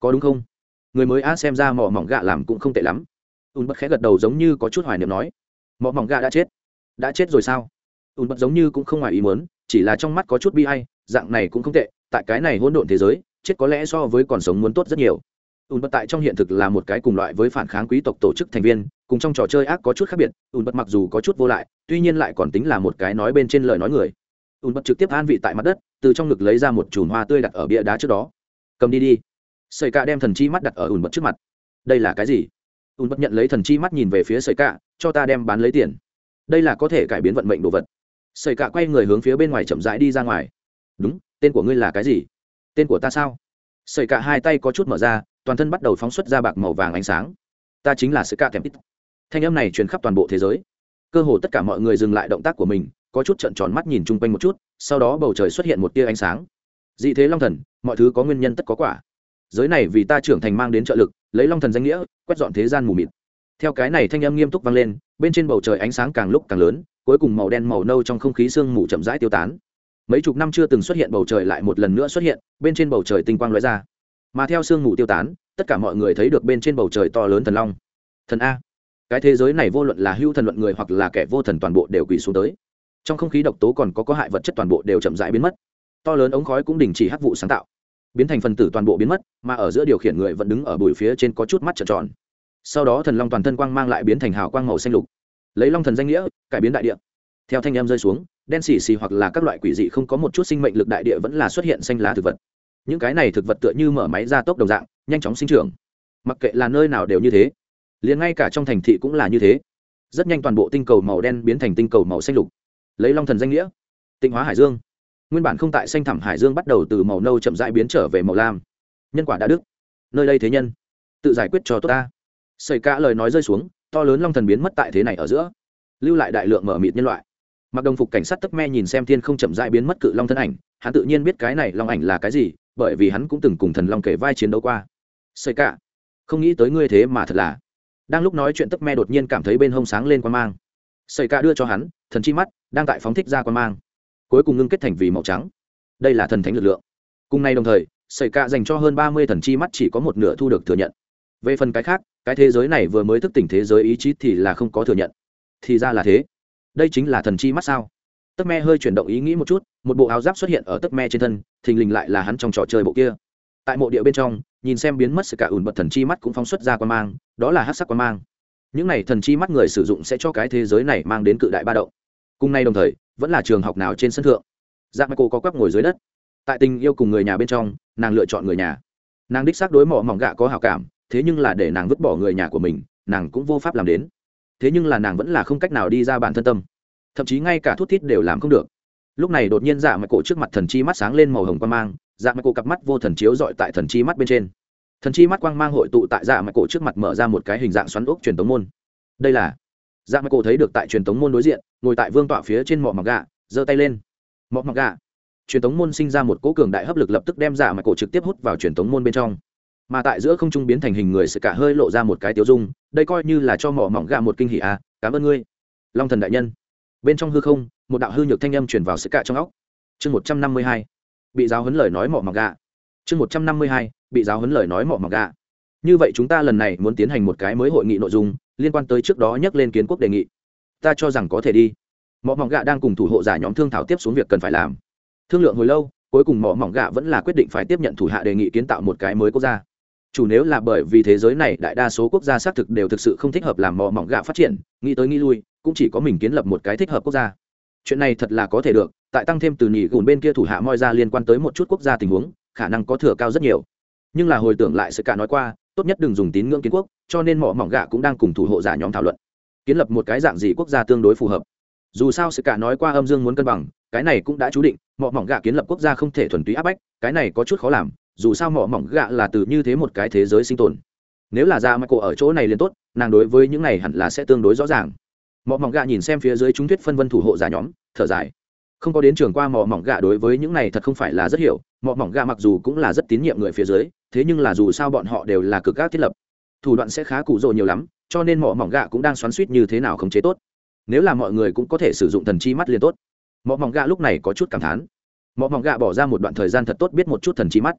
Có đúng không? Người mới a xem ra mỏ mỏng gạ làm cũng không tệ lắm. Ùn bật khẽ gật đầu giống như có chút hoài niệm nói, mỏ mỏng gạ đã chết. Đã chết rồi sao? Ùn bật giống như cũng không ngoài ý muốn, chỉ là trong mắt có chút bi hay dạng này cũng không tệ, tại cái này hỗn độn thế giới, chết có lẽ so với còn sống muốn tốt rất nhiều. Ùn bật tại trong hiện thực là một cái cùng loại với phản kháng quý tộc tổ chức thành viên, cùng trong trò chơi ác có chút khác biệt, ùn bật mặc dù có chút vô lại, tuy nhiên lại còn tính là một cái nói bên trên lời nói người. Ùn bật trực tiếp an vị tại mặt đất, từ trong ngực lấy ra một chùm hoa tươi đặt ở bia đá trước đó. Cầm đi đi sợi cạ đem thần chi mắt đặt ở ùn bất trước mặt. Đây là cái gì? Ùn bất nhận lấy thần chi mắt nhìn về phía sợi cạ, cho ta đem bán lấy tiền. Đây là có thể cải biến vận mệnh đồ vật. Sợi cạ quay người hướng phía bên ngoài chậm rãi đi ra ngoài. Đúng, tên của ngươi là cái gì? Tên của ta sao? Sợi cạ hai tay có chút mở ra, toàn thân bắt đầu phóng xuất ra bạc màu vàng ánh sáng. Ta chính là sợi cạ thèm tít. Thanh âm này truyền khắp toàn bộ thế giới. Cơ hồ tất cả mọi người dừng lại động tác của mình, có chút trận tròn mắt nhìn chung quanh một chút, sau đó bầu trời xuất hiện một tia ánh sáng. Dị thế long thần, mọi thứ có nguyên nhân tất có quả giới này vì ta trưởng thành mang đến trợ lực, lấy long thần danh nghĩa, quét dọn thế gian mù mịt. Theo cái này thanh âm nghiêm túc vang lên, bên trên bầu trời ánh sáng càng lúc càng lớn, cuối cùng màu đen màu nâu trong không khí sương mù chậm rãi tiêu tán. Mấy chục năm chưa từng xuất hiện bầu trời lại một lần nữa xuất hiện, bên trên bầu trời tinh quang lóe ra. Mà theo sương mù tiêu tán, tất cả mọi người thấy được bên trên bầu trời to lớn thần long. Thần a. Cái thế giới này vô luận là hưu thần luận người hoặc là kẻ vô thần toàn bộ đều quỳ xuống tới. Trong không khí độc tố còn có có hại vật chất toàn bộ đều chậm rãi biến mất. To lớn ống khói cũng đình chỉ hắc vụ sáng tạo biến thành phần tử toàn bộ biến mất, mà ở giữa điều khiển người vẫn đứng ở bụi phía trên có chút mắt trợn tròn. Sau đó thần long toàn thân quang mang lại biến thành hào quang màu xanh lục. Lấy long thần danh nghĩa, cải biến đại địa. Theo thanh em rơi xuống, đen xì xì hoặc là các loại quỷ dị không có một chút sinh mệnh lực đại địa vẫn là xuất hiện xanh lá thực vật. Những cái này thực vật tựa như mở máy ra tốc đồng dạng, nhanh chóng sinh trưởng. Mặc kệ là nơi nào đều như thế. Liền ngay cả trong thành thị cũng là như thế. Rất nhanh toàn bộ tinh cầu màu đen biến thành tinh cầu màu xanh lục. Lấy long thần danh nghĩa. Tinh hóa hải dương nguyên bản không tại xanh thẳm hải dương bắt đầu từ màu nâu chậm rãi biến trở về màu lam. Nhân quả đã đức nơi đây thế nhân, tự giải quyết cho tốt ta. Xảy cả lời nói rơi xuống, to lớn long thần biến mất tại thế này ở giữa. Lưu lại đại lượng mở mịt nhân loại. Mặc đồng phục cảnh sát tức me nhìn xem thiên không chậm rãi biến mất cự long thân ảnh, hắn tự nhiên biết cái này long ảnh là cái gì, bởi vì hắn cũng từng cùng thần long kể vai chiến đấu qua. Xảy cả, không nghĩ tới ngươi thế mà thật là. Đang lúc nói chuyện tức me đột nhiên cảm thấy bên hông sáng lên quan mang. Xảy cả đưa cho hắn, thần chi mắt, đang tại phóng thích ra quan mang cuối cùng ngưng kết thành vì màu trắng. Đây là thần thánh lực lượng. Cùng nay đồng thời sợi cạ dành cho hơn ba mươi thần chi mắt chỉ có một nửa thu được thừa nhận. Về phần cái khác, cái thế giới này vừa mới thức tỉnh thế giới ý chí thì là không có thừa nhận. Thì ra là thế. Đây chính là thần chi mắt sao? Tấc me hơi chuyển động ý nghĩ một chút, một bộ áo giáp xuất hiện ở tấc me trên thân, thình lình lại là hắn trong trò chơi bộ kia. Tại mộ địa bên trong, nhìn xem biến mất sự cả ủn bật thần chi mắt cũng phóng xuất ra quan mang, đó là hát sắc quan mang. Những này thần chi mắt người sử dụng sẽ cho cái thế giới này mang đến cự đại ba động. Cùng nay đồng thời vẫn là trường học nào trên sân thượng. Dạ cô có quắp ngồi dưới đất. Tại tình yêu cùng người nhà bên trong, nàng lựa chọn người nhà. Nàng đích xác đối mỏ mỏng gạ có hào cảm, thế nhưng là để nàng vứt bỏ người nhà của mình, nàng cũng vô pháp làm đến. Thế nhưng là nàng vẫn là không cách nào đi ra bản thân tâm. Thậm chí ngay cả thuốc thít đều làm không được. Lúc này đột nhiên dạ mạch cổ trước mặt thần chi mắt sáng lên màu hồng quang mang dạ mạch cổ cặp mắt vô thần chiếu dọi tại thần chi mắt bên trên. Thần chi mắt quang mang hội tụ tại dạ mạch cổ trước mặt mở ra một cái hình dạng xoắn ốc truyền tống môn. Đây là dạ mạch cổ thấy được tại truyền thống môn đối diện, ngồi tại vương tọa phía trên mỏ mặc gà, giơ tay lên. Mỏ mặc gà. Truyền thống môn sinh ra một cỗ cường đại hấp lực lập tức đem dạ mạch cổ trực tiếp hút vào truyền thống môn bên trong. Mà tại giữa không trung biến thành hình người sự cả hơi lộ ra một cái tiêu dung, đây coi như là cho mỏ mỏng gà một kinh hỉ à cảm ơn ngươi. Long thần đại nhân. Bên trong hư không, một đạo hư nhược thanh âm truyền vào sự cả trong óc. Chương một trăm năm mươi hai, bị giáo huấn lời nói mỏ mỏng gà. Chương một trăm năm mươi hai, bị giáo huấn lời nói mỏ mỏng gà. Như vậy chúng ta lần này muốn tiến hành một cái mới hội nghị nội dung liên quan tới trước đó nhắc lên kiến quốc đề nghị. Ta cho rằng có thể đi. Mỏ mỏng gạ đang cùng thủ hộ giả nhóm thương thảo tiếp xuống việc cần phải làm. Thương lượng hồi lâu, cuối cùng mỏ mỏng gạ vẫn là quyết định phải tiếp nhận thủ hạ đề nghị kiến tạo một cái mới quốc gia. Chủ nếu là bởi vì thế giới này đại đa số quốc gia xác thực đều thực sự không thích hợp làm mỏ mỏng gạ phát triển, nghĩ tới nghĩ lui, cũng chỉ có mình kiến lập một cái thích hợp quốc gia. Chuyện này thật là có thể được, tại tăng thêm từ nhị gùn bên kia thủ hạ moi ra liên quan tới một chút quốc gia tình huống, khả năng có thừa cao rất nhiều. Nhưng là hồi tưởng lại sự cả nói qua tốt nhất đừng dùng tín ngưỡng kiến quốc, cho nên mỏ mỏng gạ cũng đang cùng thủ hộ giả nhóm thảo luận, kiến lập một cái dạng gì quốc gia tương đối phù hợp. Dù sao sự cả nói qua âm dương muốn cân bằng, cái này cũng đã chú định, mỏ mỏng gạ kiến lập quốc gia không thể thuần túy áp bách, cái này có chút khó làm, dù sao mỏ mỏng gạ là từ như thế một cái thế giới sinh tồn. Nếu là ra cô ở chỗ này liền tốt, nàng đối với những này hẳn là sẽ tương đối rõ ràng. Mỏ mỏng gạ nhìn xem phía dưới chúng thuyết phân vân thủ hộ giả nhóm, thở dài không có đến trường qua mỏ mỏng gạ đối với những này thật không phải là rất hiểu mỏ mỏng gạ mặc dù cũng là rất tín nhiệm người phía dưới, thế nhưng là dù sao bọn họ đều là cực gác thiết lập. Thủ đoạn sẽ khá cụ rồ nhiều lắm, cho nên mỏ mỏng gạ cũng đang xoắn suýt như thế nào khống chế tốt. Nếu là mọi người cũng có thể sử dụng thần chi mắt liền tốt. Mỏ mỏng gạ lúc này có chút cảm thán. Mỏ mỏng gạ bỏ ra một đoạn thời gian thật tốt biết một chút thần chi mắt.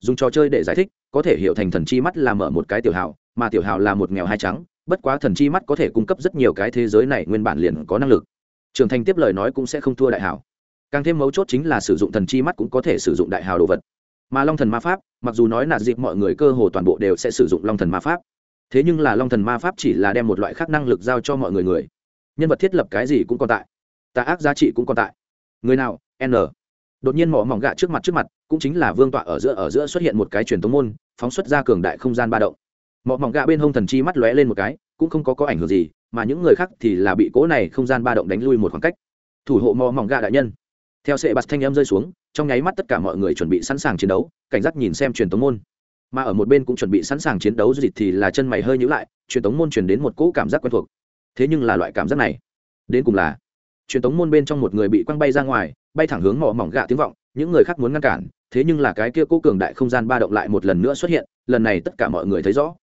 Dùng trò chơi để giải thích, có thể hiểu thành thần chi mắt là mở một cái tiểu hào, mà tiểu hào là một nghèo hai trắng, bất quá thần chi mắt có thể cung cấp rất nhiều cái thế giới này nguyên bản liền có năng lực trưởng thành tiếp lời nói cũng sẽ không thua đại hào càng thêm mấu chốt chính là sử dụng thần chi mắt cũng có thể sử dụng đại hào đồ vật. Mà long thần ma pháp, mặc dù nói là dịp mọi người cơ hồ toàn bộ đều sẽ sử dụng long thần ma pháp. Thế nhưng là long thần ma pháp chỉ là đem một loại khác năng lực giao cho mọi người người. Nhân vật thiết lập cái gì cũng còn tại. Tà ác giá trị cũng còn tại. Người nào? N. Đột nhiên mỏ mỏng gạ trước mặt trước mặt, cũng chính là vương tọa ở giữa ở giữa xuất hiện một cái truyền tống môn, phóng xuất ra cường đại không gian ba động. Mỏ mỏng gạ bên hông thần chi mắt lóe lên một cái, cũng không có có ảnh hưởng gì mà những người khác thì là bị cỗ này không gian ba động đánh lui một khoảng cách. Thủ hộ mỏ mỏng gạ đại nhân. Theo sệ bạt thanh em rơi xuống, trong nháy mắt tất cả mọi người chuẩn bị sẵn sàng chiến đấu, cảnh giác nhìn xem truyền tống môn. Mà ở một bên cũng chuẩn bị sẵn sàng chiến đấu dịch thì là chân mày hơi nhữ lại, truyền tống môn truyền đến một cỗ cảm giác quen thuộc. Thế nhưng là loại cảm giác này, đến cùng là truyền tống môn bên trong một người bị quăng bay ra ngoài, bay thẳng hướng mỏ mỏng gạ tiếng vọng, những người khác muốn ngăn cản, thế nhưng là cái kia cố cường đại không gian ba động lại một lần nữa xuất hiện, lần này tất cả mọi người thấy rõ.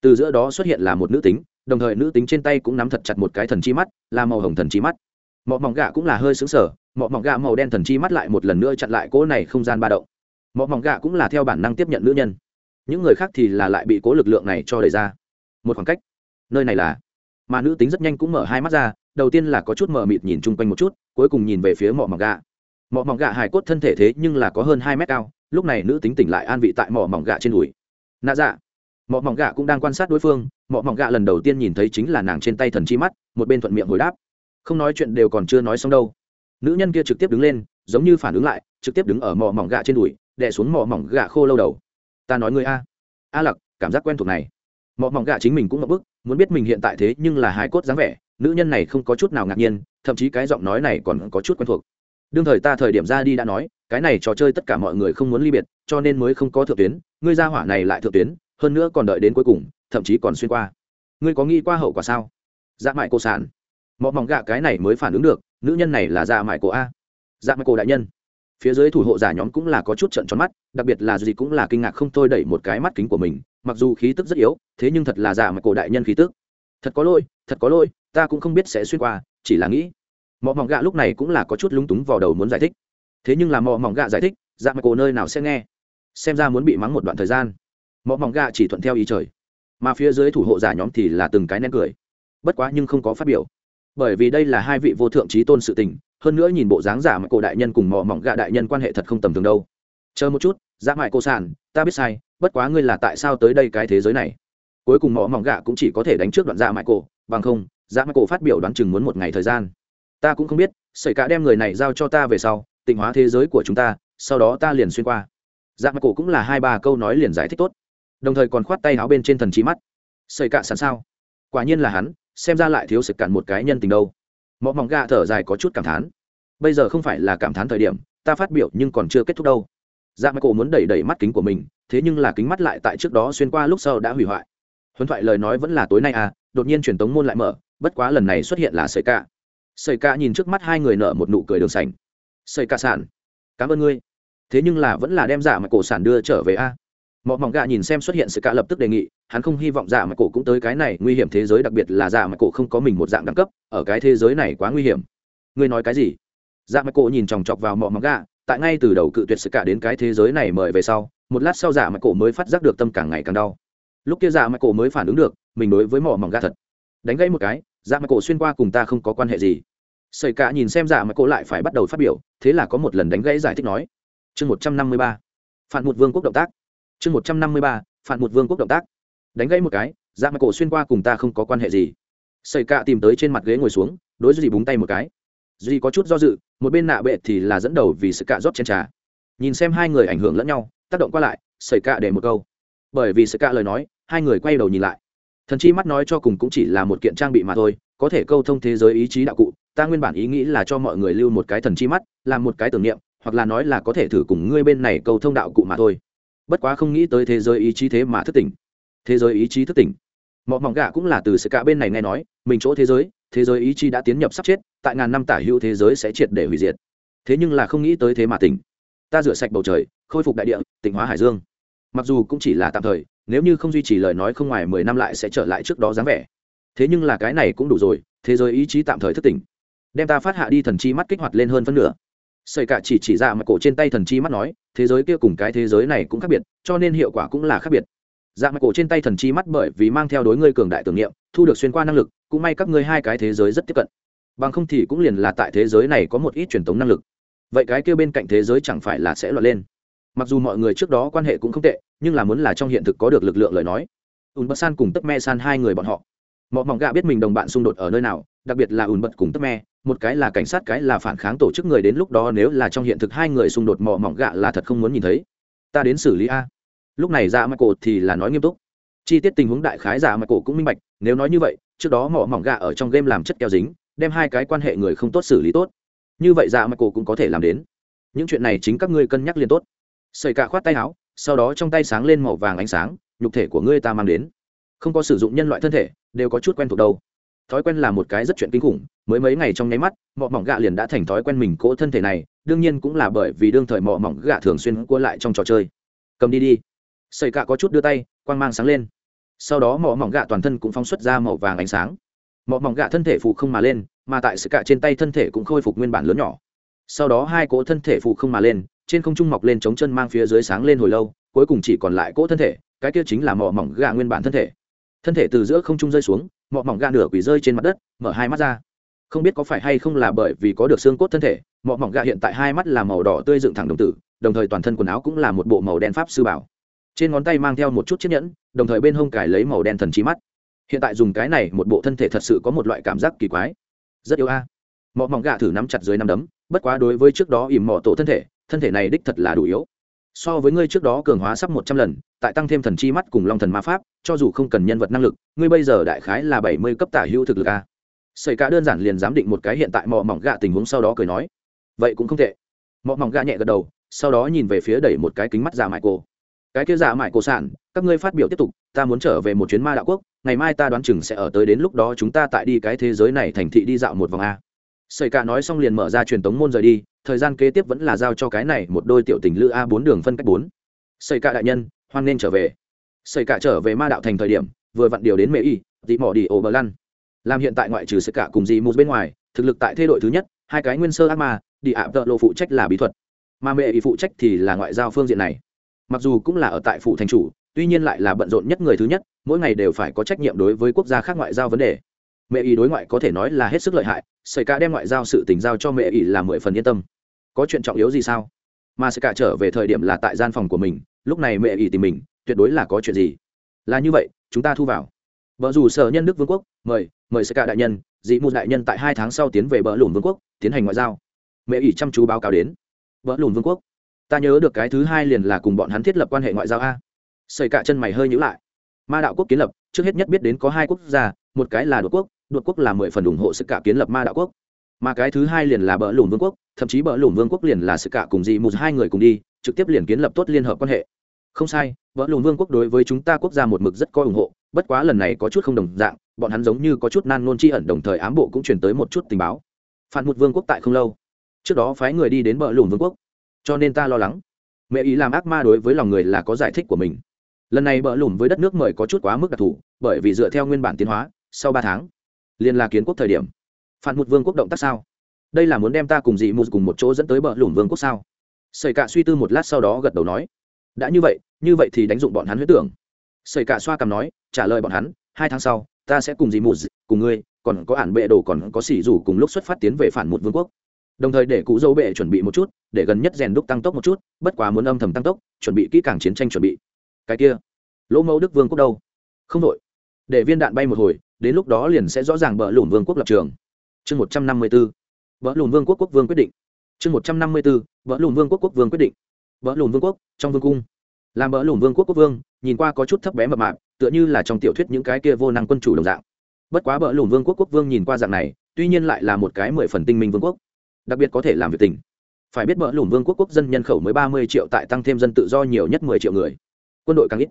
Từ giữa đó xuất hiện là một nữ tính đồng thời nữ tính trên tay cũng nắm thật chặt một cái thần chi mắt, là màu hồng thần chi mắt. Mọ mỏng gạ cũng là hơi xứng sở mọ mỏng gạ màu đen thần chi mắt lại một lần nữa chặn lại cỗ này không gian ba động. Mọ mỏng gạ cũng là theo bản năng tiếp nhận nữ nhân. Những người khác thì là lại bị cố lực lượng này cho đẩy ra. Một khoảng cách. Nơi này là. Mà nữ tính rất nhanh cũng mở hai mắt ra, đầu tiên là có chút mờ mịt nhìn chung quanh một chút, cuối cùng nhìn về phía mỏ mỏng gạ. Mỏ mỏng gạ hài cốt thân thể thế nhưng là có hơn hai mét cao, lúc này nữ tính tỉnh lại an vị tại mỏ mỏng gạ trên đùi. Nạ dạ. Mỏ mỏng gạ cũng đang quan sát đối phương mọ mỏng gạ lần đầu tiên nhìn thấy chính là nàng trên tay thần chi mắt, một bên thuận miệng hồi đáp. Không nói chuyện đều còn chưa nói xong đâu. Nữ nhân kia trực tiếp đứng lên, giống như phản ứng lại, trực tiếp đứng ở mỏ mỏng gạ trên đùi, đè xuống mỏ mỏng gạ khô lâu đầu. Ta nói người a. A lặc, cảm giác quen thuộc này. Mỏ mỏng gạ chính mình cũng ngập bức, muốn biết mình hiện tại thế nhưng là hái cốt dáng vẻ, nữ nhân này không có chút nào ngạc nhiên, thậm chí cái giọng nói này còn có chút quen thuộc. Đương thời ta thời điểm ra đi đã nói, cái này trò chơi tất cả mọi người không muốn ly biệt, cho nên mới không có thượng tuyến, ngươi ra hỏa này lại thượng tuyến, hơn nữa còn đợi đến cuối cùng thậm chí còn xuyên qua. Ngươi có nghĩ qua hậu quả sao? Dạ mại cổ sản. Mọ mỏng gạ cái này mới phản ứng được, nữ nhân này là dạ mại cổ a. Dạ mại cổ đại nhân. Phía dưới thủ hộ giả nhóm cũng là có chút trận tròn mắt, đặc biệt là gì cũng là kinh ngạc không thôi đẩy một cái mắt kính của mình, mặc dù khí tức rất yếu, thế nhưng thật là dạ mại cổ đại nhân khí tức. Thật có lỗi, thật có lỗi, ta cũng không biết sẽ xuyên qua, chỉ là nghĩ. Mọ mỏng gạ lúc này cũng là có chút lúng túng vào đầu muốn giải thích. Thế nhưng là mọ mỏng gạ giải thích dạ mại cổ nơi nào sẽ nghe? Xem ra muốn bị mắng một đoạn thời gian. Mọ mỏng gạ chỉ thuận theo ý trời mà phía dưới thủ hộ giả nhóm thì là từng cái nén cười. Bất quá nhưng không có phát biểu. Bởi vì đây là hai vị vô thượng trí tôn sự tình, hơn nữa nhìn bộ dáng giả mà cổ đại nhân cùng mỏ mỏng gạ đại nhân quan hệ thật không tầm thường đâu. Chờ một chút, giả mại cô sản, ta biết sai, bất quá ngươi là tại sao tới đây cái thế giới này? Cuối cùng mỏ mỏng gạ cũng chỉ có thể đánh trước đoạn giả mại cổ, bằng không, giả mại cổ phát biểu đoán chừng muốn một ngày thời gian. Ta cũng không biết, sợi cả đem người này giao cho ta về sau, tịnh hóa thế giới của chúng ta, sau đó ta liền xuyên qua. Giả mại cổ cũng là hai ba câu nói liền giải thích tốt đồng thời còn khoát tay áo bên trên thần trí mắt. Sợi cạn sẵn sao? Quả nhiên là hắn, xem ra lại thiếu sực cạn một cái nhân tình đâu. Mọ mỏng gà thở dài có chút cảm thán. Bây giờ không phải là cảm thán thời điểm, ta phát biểu nhưng còn chưa kết thúc đâu. Dạ mặt cổ muốn đẩy đẩy mắt kính của mình, thế nhưng là kính mắt lại tại trước đó xuyên qua lúc sau đã hủy hoại. Huấn thoại lời nói vẫn là tối nay à đột nhiên truyền tống môn lại mở, bất quá lần này xuất hiện là sợi cạ. sợi ca nhìn trước mắt hai người nở một nụ cười đường sành. Sợi ca sản cảm ơn ngươi. Thế nhưng là vẫn là đem dạ giả mà cổ sản đưa trở về a mọi mỏng gà nhìn xem xuất hiện sự cả lập tức đề nghị, hắn không hy vọng giả mà cổ cũng tới cái này, nguy hiểm thế giới đặc biệt là giả mà cổ không có mình một dạng đẳng cấp, ở cái thế giới này quá nguy hiểm. Ngươi nói cái gì? Giả mà cổ nhìn chòng chọc vào mọi mỏng gà tại ngay từ đầu cự tuyệt sự cả đến cái thế giới này mời về sau, một lát sau giả mà cổ mới phát giác được tâm càng ngày càng đau. Lúc kia giả mà cổ mới phản ứng được, mình đối với mỏ mỏng gà thật. Đánh gãy một cái, giả mà cổ xuyên qua cùng ta không có quan hệ gì. Sợi cả nhìn xem giả mà cổ lại phải bắt đầu phát biểu, thế là có một lần đánh gãy giải thích nói. Chương một trăm năm mươi ba, phản một vương quốc động tác chương một trăm năm mươi ba phản một vương quốc động tác. Đánh gãy một cái dạ mà cổ xuyên qua cùng ta không có quan hệ gì. Sợi cạ tìm tới trên mặt ghế ngồi xuống, đối duy búng tay một cái. Duy có chút do dự, một bên nạ bệ thì là dẫn đầu vì sự cạ rót chen trà. Nhìn xem hai người ảnh hưởng lẫn nhau, tác động qua lại sợi cạ để một câu. Bởi vì sự cạ lời nói, hai người quay đầu nhìn lại. Thần chi mắt nói cho cùng cũng chỉ là một kiện trang bị mà thôi, có thể câu thông thế giới ý chí đạo cụ, ta nguyên bản ý nghĩ là cho mọi người lưu một cái thần chi mắt, làm một cái tưởng niệm, hoặc là nói là có thể thử cùng ngươi bên này câu thông đạo cụ mà thôi bất quá không nghĩ tới thế giới ý chí thế mà thức tỉnh. Thế giới ý chí thức tỉnh. Mọi mỏng gà cũng là từ sự cả bên này nghe nói, mình chỗ thế giới thế giới ý chí đã tiến nhập sắp chết, tại ngàn năm tả hữu thế giới sẽ triệt để hủy diệt. Thế nhưng là không nghĩ tới thế mà tỉnh. Ta rửa sạch bầu trời, khôi phục đại địa tỉnh hóa hải dương. Mặc dù cũng chỉ là tạm thời, nếu như không duy trì lời nói không ngoài mười năm lại sẽ trở lại trước đó dáng vẻ. Thế nhưng là cái này cũng đủ rồi, thế giới ý chí tạm thời thức tỉnh. Đem ta phát hạ đi thần chi mắt kích hoạt lên hơn phân nửa. Sợi cả chỉ chỉ ra mặt cổ trên tay thần chi mắt nói, thế giới kia cùng cái thế giới này cũng khác biệt, cho nên hiệu quả cũng là khác biệt. Dạ mặt cổ trên tay thần chi mắt bởi vì mang theo đối ngươi cường đại tưởng niệm, thu được xuyên qua năng lực, cũng may các ngươi hai cái thế giới rất tiếp cận. Bằng không thì cũng liền là tại thế giới này có một ít truyền thống năng lực. Vậy cái kia bên cạnh thế giới chẳng phải là sẽ loạn lên. Mặc dù mọi người trước đó quan hệ cũng không tệ, nhưng là muốn là trong hiện thực có được lực lượng lời nói. Ùn san cùng Tấp me san hai người bọn họ. Mọi mỏng gạ biết mình đồng bạn xung đột ở nơi nào đặc biệt là ùn bật cùng tấp me, một cái là cảnh sát, cái là phản kháng tổ chức người đến lúc đó nếu là trong hiện thực hai người xung đột mọ mỏng gạ là thật không muốn nhìn thấy. Ta đến xử lý a. Lúc này ra dạ cổ thì là nói nghiêm túc. Chi tiết tình huống đại khái giả dạ cổ cũng minh bạch, nếu nói như vậy, trước đó mỏ mỏng gạ ở trong game làm chất keo dính, đem hai cái quan hệ người không tốt xử lý tốt. Như vậy dạ cổ cũng có thể làm đến. Những chuyện này chính các ngươi cân nhắc liên tốt. Sợi cả khoát tay áo, sau đó trong tay sáng lên màu vàng ánh sáng, nhục thể của ngươi ta mang đến. Không có sử dụng nhân loại thân thể, đều có chút quen thuộc đâu thói quen là một cái rất chuyện kinh khủng, mới mấy ngày trong nháy mắt, mọ mỏng gạ liền đã thành thói quen mình cỗ thân thể này, đương nhiên cũng là bởi vì đương thời mọ mỏng gạ thường xuyên cua lại trong trò chơi. Cầm đi đi. Xây cạ có chút đưa tay, quang mang sáng lên. Sau đó mọ mỏng gạ toàn thân cũng phóng xuất ra màu vàng ánh sáng. Mọ mỏng gạ thân thể phụ không mà lên, mà tại sự cạ trên tay thân thể cũng khôi phục nguyên bản lớn nhỏ. Sau đó hai cỗ thân thể phụ không mà lên, trên không trung mọc lên chống chân mang phía dưới sáng lên hồi lâu, cuối cùng chỉ còn lại cỗ thân thể, cái kia chính là mỏ mỏng gạ nguyên bản thân thể. Thân thể từ giữa không trung rơi xuống mọ mỏng gà nửa quỷ rơi trên mặt đất, mở hai mắt ra. Không biết có phải hay không là bởi vì có được xương cốt thân thể, mọ mỏng gà hiện tại hai mắt là màu đỏ tươi dựng thẳng đồng tử, đồng thời toàn thân quần áo cũng là một bộ màu đen pháp sư bảo. Trên ngón tay mang theo một chút chiếc nhẫn, đồng thời bên hông cải lấy màu đen thần trí mắt. Hiện tại dùng cái này, một bộ thân thể thật sự có một loại cảm giác kỳ quái. Rất yêu a. À. mọ mỏng gà thử nắm chặt dưới nắm đấm, bất quá đối với trước đó ìm mỏ tổ thân thể thân thể này đích thật là đủ yếu so với ngươi trước đó cường hóa sắp một trăm lần, tại tăng thêm thần chi mắt cùng long thần ma pháp, cho dù không cần nhân vật năng lực, ngươi bây giờ đại khái là bảy mươi cấp tả hữu thực lực à? a xảy cả đơn giản liền giám định một cái hiện tại mỏ mỏng gạ tình huống sau đó cười nói. Vậy cũng không tệ. Mỏ mỏng gạ nhẹ gật đầu, sau đó nhìn về phía đẩy một cái kính mắt giả mại cô. cái kia giả mại cổ sản, các ngươi phát biểu tiếp tục, ta muốn trở về một chuyến ma đạo quốc, ngày mai ta đoán chừng sẽ ở tới đến lúc đó chúng ta tại đi cái thế giới này thành thị đi dạo một vòng a. Xảy cả nói xong liền mở ra truyền tống môn rời đi thời gian kế tiếp vẫn là giao cho cái này một đôi tiểu tình lữ a bốn đường phân cách bốn. Xảy cả đại nhân, hoan nên trở về. Xảy cả trở về ma đạo thành thời điểm, vừa vặn điều đến mê y dị mỏ đi ổ bờ lăn làm hiện tại ngoại trừ sự cả cùng dị mù bên ngoài, thực lực tại thế đội thứ nhất, hai cái nguyên sơ ác ma, đi ạ tợ lộ phụ trách là bí thuật. Mà mẹ y phụ trách thì là ngoại giao phương diện này. Mặc dù cũng là ở tại phủ thành chủ, tuy nhiên lại là bận rộn nhất người thứ nhất, mỗi ngày đều phải có trách nhiệm đối với quốc gia khác ngoại giao vấn đề. Mẹ y đối ngoại có thể nói là hết sức lợi hại xảy cả đem ngoại giao sự tình giao cho mẹ ỷ là mười phần yên tâm. Có chuyện trọng yếu gì sao? Mà xảy cả trở về thời điểm là tại gian phòng của mình, lúc này mẹ ỷ tìm mình, tuyệt đối là có chuyện gì? Là như vậy, chúng ta thu vào. Vợ dù sở nhân đức vương quốc, mời mời xảy cả đại nhân, dị mu đại nhân tại hai tháng sau tiến về bờ lùn vương quốc, tiến hành ngoại giao. Mẹ ỷ chăm chú báo cáo đến. Bờ lùn vương quốc, ta nhớ được cái thứ hai liền là cùng bọn hắn thiết lập quan hệ ngoại giao a. Xây cả chân mày hơi nhữ lại. Ma đạo quốc kiến lập, trước hết nhất biết đến có hai quốc gia, một cái là đột quốc đột quốc là mười phần ủng hộ sự cả kiến lập ma đạo quốc. Mà cái thứ hai liền là bờ lùn vương quốc, thậm chí bờ lùn vương quốc liền là sự cả cùng dị một hai người cùng đi, trực tiếp liền kiến lập tốt liên hợp quan hệ. Không sai, bờ lùn vương quốc đối với chúng ta quốc gia một mực rất coi ủng hộ, bất quá lần này có chút không đồng dạng, bọn hắn giống như có chút nan nôn chi ẩn đồng thời ám bộ cũng truyền tới một chút tình báo. Phản một vương quốc tại không lâu, trước đó phái người đi đến bờ lùn vương quốc, cho nên ta lo lắng. Mẹ ý làm ác ma đối với lòng người là có giải thích của mình. Lần này bờ lùn với đất nước mời có chút quá mức đặc thù, bởi vì dựa theo nguyên bản tiến hóa, sau ba tháng liên là kiến quốc thời điểm. Phản một vương quốc động tác sao? Đây là muốn đem ta cùng dị mù cùng một chỗ dẫn tới bờ lùn vương quốc sao? Xảy cả suy tư một lát sau đó gật đầu nói, đã như vậy như vậy thì đánh dụng bọn hắn huyết tưởng. Xảy cả xoa cằm nói, trả lời bọn hắn, hai tháng sau, ta sẽ cùng dị mù cùng ngươi, còn có ản bệ đồ, còn có xỉ rủ cùng lúc xuất phát tiến về phản một vương quốc. Đồng thời để cụ dâu bệ chuẩn bị một chút, để gần nhất rèn đúc tăng tốc một chút, bất quá muốn âm thầm tăng tốc, chuẩn bị kỹ càng chiến tranh chuẩn bị. Cái kia, lỗ mẫu đức vương quốc đâu? Không đội để viên đạn bay một hồi đến lúc đó liền sẽ rõ ràng bỡ lùn vương quốc lập trường. Chương một trăm năm mươi b ố bỡ lùn vương quốc quốc vương quyết định. Chương một trăm năm mươi b ố bỡ lùn vương quốc quốc vương quyết định. Bỡ lùn vương quốc trong vương cung. Làm bỡ lùn vương quốc quốc vương, nhìn qua có chút thấp bé mập mạp, tựa như là trong tiểu thuyết những cái kia vô năng quân chủ đồng dạng. Bất quá bỡ lùn vương quốc quốc vương nhìn qua dạng này, tuy nhiên lại là một cái mười phần tinh minh vương quốc. Đặc biệt có thể làm việc tình. Phải biết bỡ lùn vương quốc quốc dân nhân khẩu mới ba mươi triệu tại tăng thêm dân tự do nhiều nhất mười triệu người. Quân đội càng ít.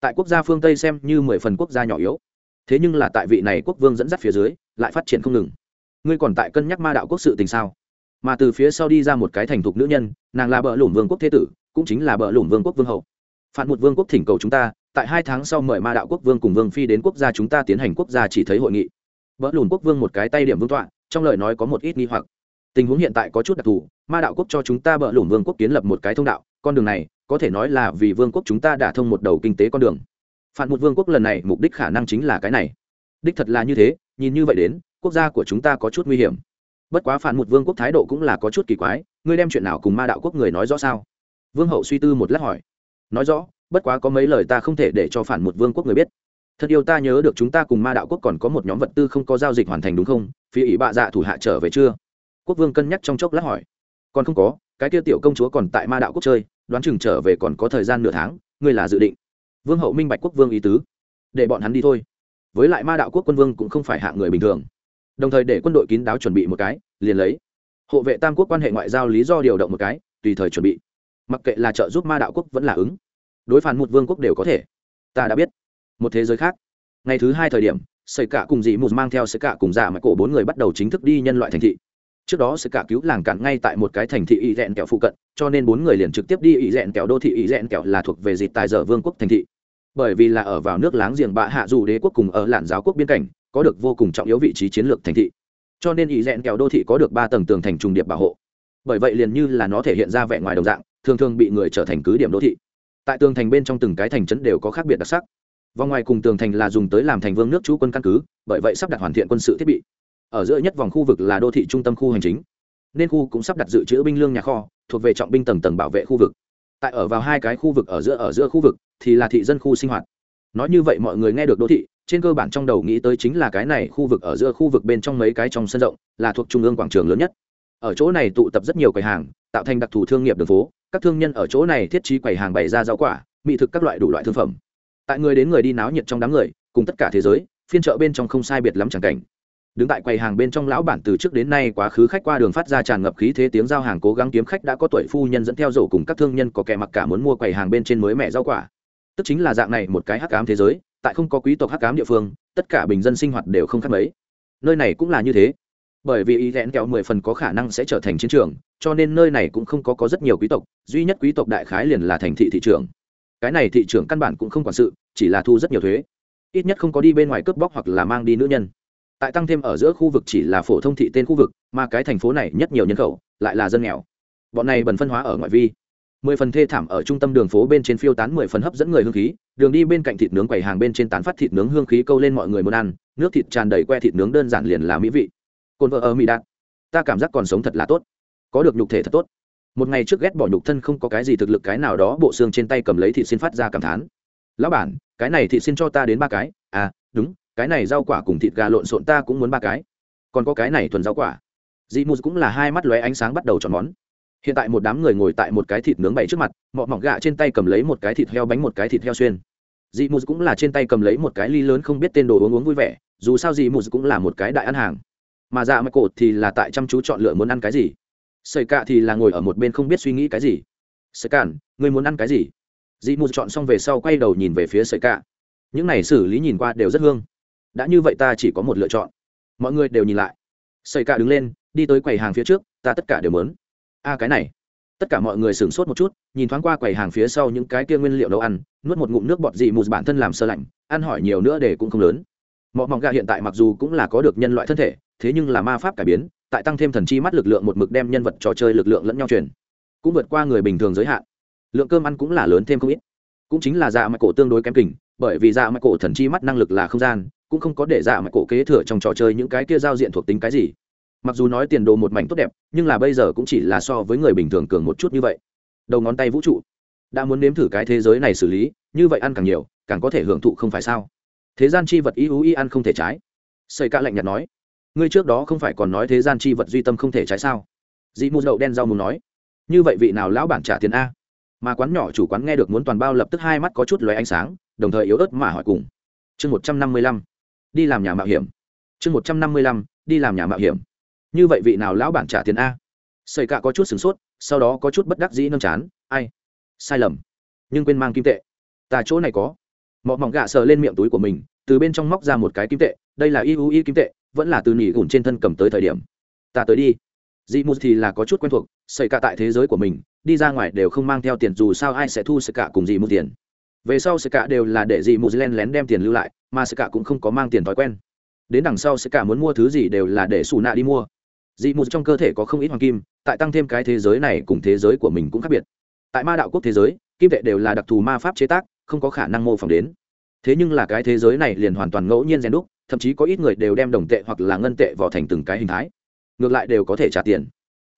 Tại quốc gia phương tây xem như mười phần quốc gia nhỏ yếu thế nhưng là tại vị này quốc vương dẫn dắt phía dưới, lại phát triển không ngừng. Ngươi còn tại cân nhắc ma đạo quốc sự tình sao? Mà từ phía sau đi ra một cái thành thục nữ nhân, nàng là bờ lủng vương quốc thế tử, cũng chính là bờ lủng vương quốc vương hậu. Phản một vương quốc thỉnh cầu chúng ta, tại hai tháng sau mời ma đạo quốc vương cùng vương phi đến quốc gia chúng ta tiến hành quốc gia chỉ thấy hội nghị. Bờ lủng quốc vương một cái tay điểm vương tọa, trong lời nói có một ít nghi hoặc. Tình huống hiện tại có chút đặc thù, ma đạo quốc cho chúng ta bờ lủng vương quốc kiến lập một cái thông đạo, con đường này, có thể nói là vì vương quốc chúng ta đã thông một đầu kinh tế con đường phản một vương quốc lần này mục đích khả năng chính là cái này. Đích thật là như thế, nhìn như vậy đến, quốc gia của chúng ta có chút nguy hiểm. Bất quá phản một vương quốc thái độ cũng là có chút kỳ quái, ngươi đem chuyện nào cùng ma đạo quốc người nói rõ sao? Vương hậu suy tư một lát hỏi. Nói rõ, bất quá có mấy lời ta không thể để cho phản một vương quốc người biết. Thật yêu ta nhớ được chúng ta cùng ma đạo quốc còn có một nhóm vật tư không có giao dịch hoàn thành đúng không? Phía ỷ bạ dạ thủ hạ trở về chưa? Quốc vương cân nhắc trong chốc lát hỏi. Còn không có, cái tiêu tiểu công chúa còn tại ma đạo quốc chơi, đoán chừng trở về còn có thời gian nửa tháng, ngươi là dự định vương hậu minh bạch quốc vương ý tứ. Để bọn hắn đi thôi. Với lại ma đạo quốc quân vương cũng không phải hạng người bình thường. Đồng thời để quân đội kín đáo chuẩn bị một cái, liền lấy. Hộ vệ tam quốc quan hệ ngoại giao lý do điều động một cái, tùy thời chuẩn bị. Mặc kệ là trợ giúp ma đạo quốc vẫn là ứng. Đối phản một vương quốc đều có thể. Ta đã biết. Một thế giới khác. Ngày thứ hai thời điểm xây cả cùng dị mù mang theo xây cả cùng giả mạch cổ bốn người bắt đầu chính thức đi nhân loại thành thị trước đó sẽ cả cứu làng cạn ngay tại một cái thành thị ý rẽn kẹo phụ cận, cho nên bốn người liền trực tiếp đi ý rẽn kẹo đô thị ý rẽn kẹo là thuộc về dịp tài dở vương quốc thành thị. Bởi vì là ở vào nước láng giềng bạ hạ dù đế quốc cùng ở làn giáo quốc biên cảnh, có được vô cùng trọng yếu vị trí chiến lược thành thị. Cho nên ý rẽn kẹo đô thị có được ba tầng tường thành trùng điệp bảo hộ. Bởi vậy liền như là nó thể hiện ra vẻ ngoài đồng dạng, thường thường bị người trở thành cứ điểm đô thị. Tại tường thành bên trong từng cái thành trấn đều có khác biệt đặc sắc. Vòng ngoài cùng tường thành là dùng tới làm thành vương nước chú quân căn cứ, bởi vậy sắp đặt hoàn thiện quân sự thiết bị ở giữa nhất vòng khu vực là đô thị trung tâm khu hành chính. Nên khu cũng sắp đặt dự trữ binh lương nhà kho, thuộc về trọng binh tầng tầng bảo vệ khu vực. Tại ở vào hai cái khu vực ở giữa ở giữa khu vực thì là thị dân khu sinh hoạt. Nói như vậy mọi người nghe được đô thị, trên cơ bản trong đầu nghĩ tới chính là cái này khu vực ở giữa khu vực bên trong mấy cái trong sân rộng, là thuộc trung ương quảng trường lớn nhất. Ở chỗ này tụ tập rất nhiều quầy hàng, tạo thành đặc thù thương nghiệp đường phố, các thương nhân ở chỗ này thiết trí quầy hàng bày ra rau quả, mỹ thực các loại đủ loại thương phẩm. Tại người đến người đi náo nhiệt trong đám người, cùng tất cả thế giới, phiên chợ bên trong không sai biệt lắm chẳng cảnh đứng tại quầy hàng bên trong lão bản từ trước đến nay quá khứ khách qua đường phát ra tràn ngập khí thế tiếng giao hàng cố gắng kiếm khách đã có tuổi phu nhân dẫn theo rổ cùng các thương nhân có kẻ mặc cả muốn mua quầy hàng bên trên mới mẹ rau quả. Tức chính là dạng này một cái hắc ám thế giới, tại không có quý tộc hắc ám địa phương, tất cả bình dân sinh hoạt đều không khác mấy. Nơi này cũng là như thế. Bởi vì ý lẽn kẹo mười phần có khả năng sẽ trở thành chiến trường, cho nên nơi này cũng không có có rất nhiều quý tộc, duy nhất quý tộc đại khái liền là thành thị thị trường cái này thị trường căn bản cũng không quản sự, chỉ là thu rất nhiều thuế. Ít nhất không có đi bên ngoài cướp bóc hoặc là mang đi nữ nhân tại tăng thêm ở giữa khu vực chỉ là phổ thông thị tên khu vực, mà cái thành phố này nhất nhiều nhân khẩu, lại là dân nghèo. Bọn này bần phân hóa ở ngoại vi. Mười phần thê thảm ở trung tâm đường phố bên trên phiêu tán mười phần hấp dẫn người hương khí, đường đi bên cạnh thịt nướng quầy hàng bên trên tán phát thịt nướng hương khí câu lên mọi người muốn ăn, nước thịt tràn đầy que thịt nướng đơn giản liền là mỹ vị. Cồn vợ ở mỹ đạt, ta cảm giác còn sống thật là tốt. Có được nhục thể thật tốt. Một ngày trước ghét bỏ nhục thân không có cái gì thực lực cái nào đó, bộ xương trên tay cầm lấy thịt xin phát ra cảm thán. Lão bản, cái này thịt xin cho ta đến ba cái. À đúng cái này rau quả cùng thịt gà lộn xộn ta cũng muốn ba cái. Còn có cái này thuần rau quả. Dị mù cũng là hai mắt lóe ánh sáng bắt đầu chọn món. Hiện tại một đám người ngồi tại một cái thịt nướng bày trước mặt, mọ mỏng gạ trên tay cầm lấy một cái thịt heo bánh một cái thịt heo xuyên. Dị mù cũng là trên tay cầm lấy một cái ly lớn không biết tên đồ uống uống vui vẻ, dù sao dị mù cũng là một cái đại ăn hàng. Mà dạ mày cột thì là tại chăm chú chọn lựa muốn ăn cái gì. Sợi cạ thì là ngồi ở một bên không biết suy nghĩ cái gì. Sợi cạn người muốn ăn cái gì? Dị mù chọn xong về sau quay đầu nhìn về phía sợi cạ. Những này xử lý nhìn qua đều rất hương đã như vậy ta chỉ có một lựa chọn. Mọi người đều nhìn lại. Xây cả đứng lên, đi tới quầy hàng phía trước, ta tất cả đều mớn a, cái này. Tất cả mọi người sửng sốt một chút, nhìn thoáng qua quầy hàng phía sau những cái kia nguyên liệu nấu ăn, nuốt một ngụm nước bọt dị mù bản thân làm sơ lạnh, ăn hỏi nhiều nữa để cũng không lớn. Mọi mỏng gà hiện tại mặc dù cũng là có được nhân loại thân thể, thế nhưng là ma pháp cải biến, tại tăng thêm thần chi mắt lực lượng một mực đem nhân vật trò chơi lực lượng lẫn nhau truyền, cũng vượt qua người bình thường giới hạn. Lượng cơm ăn cũng là lớn thêm không ít. Cũng chính là dạ mạch cổ tương đối kém kình bởi vì dạ mạch cổ thần chi mắt năng lực là không gian cũng không có để dạ mà cổ kế thừa trong trò chơi những cái kia giao diện thuộc tính cái gì. Mặc dù nói tiền đồ một mảnh tốt đẹp, nhưng là bây giờ cũng chỉ là so với người bình thường cường một chút như vậy. Đầu ngón tay vũ trụ. Đã muốn nếm thử cái thế giới này xử lý, như vậy ăn càng nhiều, càng có thể hưởng thụ không phải sao? Thế gian chi vật y ú y ăn không thể trái. Xây ca lạnh nhạt nói. Ngươi trước đó không phải còn nói thế gian chi vật duy tâm không thể trái sao? Dị mù đậu đen rau mù nói. Như vậy vị nào lão bản trả tiền a? Mà quán nhỏ chủ quán nghe được muốn toàn bao lập tức hai mắt có chút lóe ánh sáng, đồng thời yếu ớt mà hỏi cùng. Chương một trăm năm mươi lăm đi làm nhà mạo hiểm. Chương một trăm năm mươi lăm, đi làm nhà mạo hiểm. Như vậy vị nào lão bản trả tiền a? Xây cạ có chút sửng sốt, sau đó có chút bất đắc dĩ nâng chán, ai? Sai lầm. Nhưng quên mang kim tệ. Ta chỗ này có. Mọ mỏng gạ sờ lên miệng túi của mình, từ bên trong móc ra một cái kim tệ, đây là y u y kim tệ, vẫn là từ nỉ gùn trên thân cầm tới thời điểm. Ta tới đi. Dị mù thì là có chút quen thuộc xây cả tại thế giới của mình, đi ra ngoài đều không mang theo tiền dù sao ai sẽ thu sự cả cùng dị mù tiền. Về sau sự cả đều là để dị mù len lén đem tiền lưu lại mà sẽ cả cũng không có mang tiền thói quen. Đến đằng sau sẽ cả muốn mua thứ gì đều là để xù nạ đi mua. Dị mù trong cơ thể có không ít hoàng kim, tại tăng thêm cái thế giới này cùng thế giới của mình cũng khác biệt. Tại ma đạo quốc thế giới, kim tệ đều là đặc thù ma pháp chế tác, không có khả năng mô phỏng đến. Thế nhưng là cái thế giới này liền hoàn toàn ngẫu nhiên rèn đúc, thậm chí có ít người đều đem đồng tệ hoặc là ngân tệ vào thành từng cái hình thái. Ngược lại đều có thể trả tiền.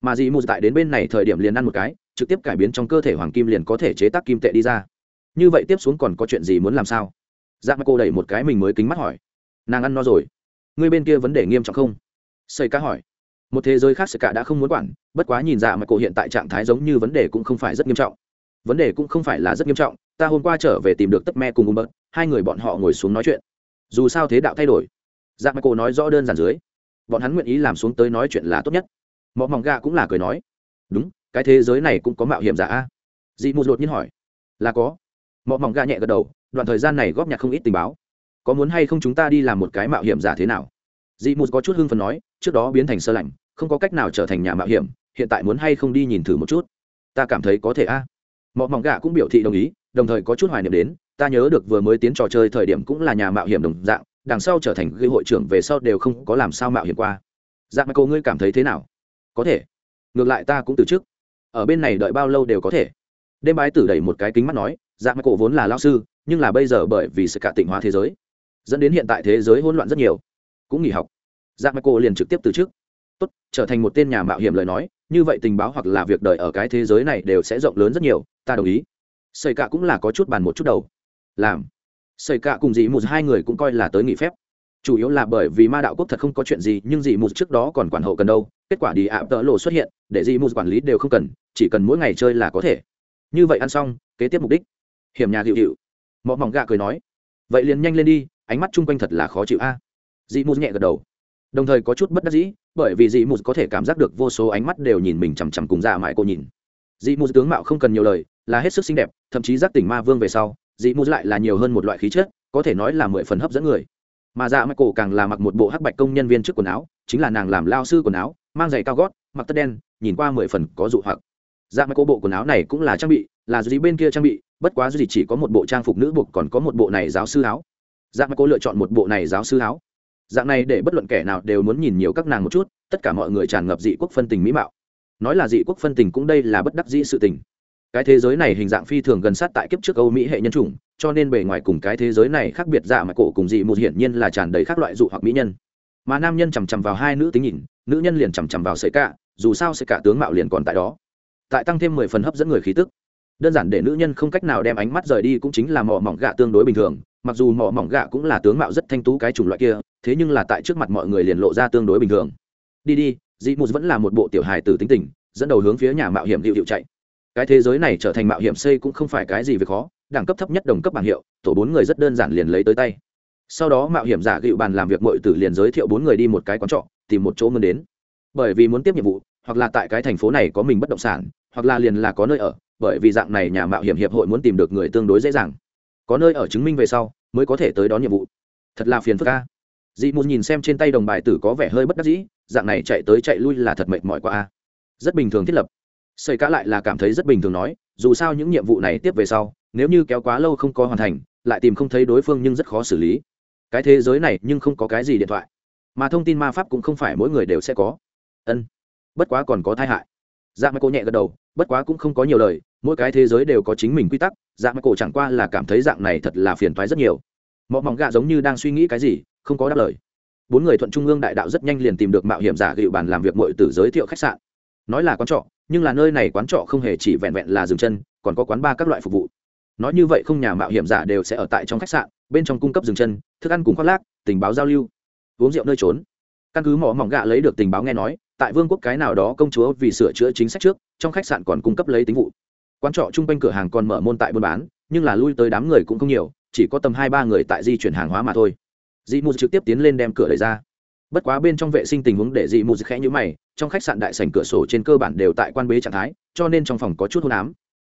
Mà dị mù tại đến bên này thời điểm liền ăn một cái, trực tiếp cải biến trong cơ thể hoàng kim liền có thể chế tác kim tệ đi ra. Như vậy tiếp xuống còn có chuyện gì muốn làm sao? Dạ mắt cô đẩy một cái mình mới kính mắt hỏi. Nàng ăn no rồi. Ngươi bên kia vấn đề nghiêm trọng không? Xây ca hỏi. Một thế giới khác sẽ cả đã không muốn quản, bất quá nhìn dạ mà cô hiện tại trạng thái giống như vấn đề cũng không phải rất nghiêm trọng. Vấn đề cũng không phải là rất nghiêm trọng, ta hôm qua trở về tìm được tất me cùng ung bớt hai người bọn họ ngồi xuống nói chuyện. Dù sao thế đạo thay đổi. Dạ mà cô nói rõ đơn giản dưới. Bọn hắn nguyện ý làm xuống tới nói chuyện là tốt nhất. Mọi mỏng gà cũng là cười nói. Đúng, cái thế giới này cũng có mạo hiểm giả a. Dị mù đột nhiên hỏi. Là có. Mọi mỏng gà nhẹ gật đầu đoạn thời gian này góp nhặt không ít tình báo. Có muốn hay không chúng ta đi làm một cái mạo hiểm giả thế nào? Dị mù có chút hưng phần nói, trước đó biến thành sơ lạnh, không có cách nào trở thành nhà mạo hiểm, hiện tại muốn hay không đi nhìn thử một chút? Ta cảm thấy có thể a. Mọi mỏng gà cũng biểu thị đồng ý, đồng thời có chút hoài niệm đến, ta nhớ được vừa mới tiến trò chơi thời điểm cũng là nhà mạo hiểm đồng dạng, đằng sau trở thành gây hội trưởng về sau đều không có làm sao mạo hiểm qua. Dạng mà cô ngươi cảm thấy thế nào? Có thể. Ngược lại ta cũng từ trước ở bên này đợi bao lâu đều có thể. Đêm bái tử đẩy một cái kính mắt nói dạng mà vốn là lao sư nhưng là bây giờ bởi vì sự cả tịnh hóa thế giới, dẫn đến hiện tại thế giới hỗn loạn rất nhiều, cũng nghỉ học. Dạ Giác mà liền trực tiếp từ trước tốt, trở thành một tên nhà mạo hiểm lời nói, như vậy tình báo hoặc là việc đợi ở cái thế giới này đều sẽ rộng lớn rất nhiều, ta đồng ý. Xây cả cũng là có chút bàn một chút đầu. Làm. Xây cả cùng dì một hai người cũng coi là tới nghỉ phép. Chủ yếu là bởi vì ma đạo quốc thật không có chuyện gì, nhưng dì một trước đó còn quản hậu cần đâu, kết quả đi ạ tợ lộ xuất hiện, để dì một quản lý đều không cần, chỉ cần mỗi ngày chơi là có thể. Như vậy ăn xong, kế tiếp mục đích. Hiểm nhà hiệu hiệu mọ mỏng gạ cười nói, vậy liền nhanh lên đi, ánh mắt chung quanh thật là khó chịu a. À. dì nhẹ gật đầu. Đồng thời có chút bất đắc dĩ, bởi vì dị mù có thể cảm giác được vô số ánh mắt đều nhìn mình chằm chằm cùng dạ ra mãi cô nhìn. Dị mù tướng mạo không cần nhiều lời, là hết sức xinh đẹp, thậm chí giác tỉnh ma vương về sau, dị mù lại là nhiều hơn một loại khí chất, có thể nói là mười phần hấp dẫn người. Mà dạ mãi cổ càng là mặc một bộ hắc bạch công nhân viên trước quần áo, chính là nàng làm lao sư quần áo, mang giày cao gót, mặc tất đen, nhìn qua mười phần có dụ hoặc. Dạ mãi cổ bộ quần áo này cũng là trang bị, là dị bên kia trang bị bất quá duy chỉ có một bộ trang phục nữ buộc còn có một bộ này giáo sư áo. Dạng mà cô lựa chọn một bộ này giáo sư áo. Dạng này để bất luận kẻ nào đều muốn nhìn nhiều các nàng một chút, tất cả mọi người tràn ngập dị quốc phân tình mỹ mạo. Nói là dị quốc phân tình cũng đây là bất đắc dĩ sự tình. Cái thế giới này hình dạng phi thường gần sát tại kiếp trước âu mỹ hệ nhân chủng, cho nên bề ngoài cùng cái thế giới này khác biệt dạ mà cổ cùng dị một hiển nhiên là tràn đầy các loại dụ hoặc mỹ nhân. Mà nam nhân chằm chằm vào hai nữ tính nhìn, nữ nhân liền chằm chằm vào sợi cả, dù sao sợi cả tướng mạo liền còn tại đó. Tại tăng thêm mười phần hấp dẫn người khí tức đơn giản để nữ nhân không cách nào đem ánh mắt rời đi cũng chính là mỏ mỏng gạ tương đối bình thường, mặc dù mỏ mỏng gạ cũng là tướng mạo rất thanh tú cái chủng loại kia, thế nhưng là tại trước mặt mọi người liền lộ ra tương đối bình thường. Đi đi, dị mù vẫn là một bộ tiểu hài tử tính tình, dẫn đầu hướng phía nhà mạo hiểm hiệu hiệu chạy. Cái thế giới này trở thành mạo hiểm xây cũng không phải cái gì về khó, đẳng cấp thấp nhất đồng cấp bảng hiệu, tổ bốn người rất đơn giản liền lấy tới tay. Sau đó mạo hiểm giả gịu bàn làm việc mọi tử liền giới thiệu bốn người đi một cái quán trọ, tìm một chỗ mơn đến. Bởi vì muốn tiếp nhiệm vụ, hoặc là tại cái thành phố này có mình bất động sản, hoặc là liền là có nơi ở bởi vì dạng này nhà mạo hiểm hiệp hội muốn tìm được người tương đối dễ dàng. Có nơi ở chứng minh về sau, mới có thể tới đón nhiệm vụ. Thật là phiền phức ca dị một nhìn xem trên tay đồng bài tử có vẻ hơi bất đắc dĩ, dạng này chạy tới chạy lui là thật mệt mỏi quá a. Rất bình thường thiết lập. Xây cá lại là cảm thấy rất bình thường nói, dù sao những nhiệm vụ này tiếp về sau, nếu như kéo quá lâu không có hoàn thành, lại tìm không thấy đối phương nhưng rất khó xử lý. Cái thế giới này nhưng không có cái gì điện thoại. Mà thông tin ma pháp cũng không phải mỗi người đều sẽ có. Ân, bất quá còn có tai hại dạ mà cô nhẹ gật đầu, bất quá cũng không có nhiều lời, mỗi cái thế giới đều có chính mình quy tắc dạ mà cổ chẳng qua là cảm thấy dạng này thật là phiền toái rất nhiều. Mọi mỏng gạ giống như đang suy nghĩ cái gì, không có đáp lời. Bốn người thuận trung ương đại đạo rất nhanh liền tìm được mạo hiểm giả gịu bàn làm việc mọi tử giới thiệu khách sạn. Nói là quán trọ, nhưng là nơi này quán trọ không hề chỉ vẹn vẹn là dừng chân, còn có quán ba các loại phục vụ. Nói như vậy không nhà mạo hiểm giả đều sẽ ở tại trong khách sạn, bên trong cung cấp dừng chân, thức ăn cùng khoác lác, tình báo giao lưu, uống rượu nơi trốn. Căn cứ mỏ mỏng gạ lấy được tình báo nghe nói tại vương quốc cái nào đó công chúa vì sửa chữa chính sách trước, trong khách sạn còn cung cấp lấy tính vụ. Quán trọ chung quanh cửa hàng còn mở môn tại buôn bán, nhưng là lui tới đám người cũng không nhiều, chỉ có tầm hai ba người tại di chuyển hàng hóa mà thôi. Dị mù trực tiếp tiến lên đem cửa đẩy ra. Bất quá bên trong vệ sinh tình huống để dị mù khẽ nhữ mày, trong khách sạn đại sảnh cửa sổ trên cơ bản đều tại quan bế trạng thái, cho nên trong phòng có chút hôn ám.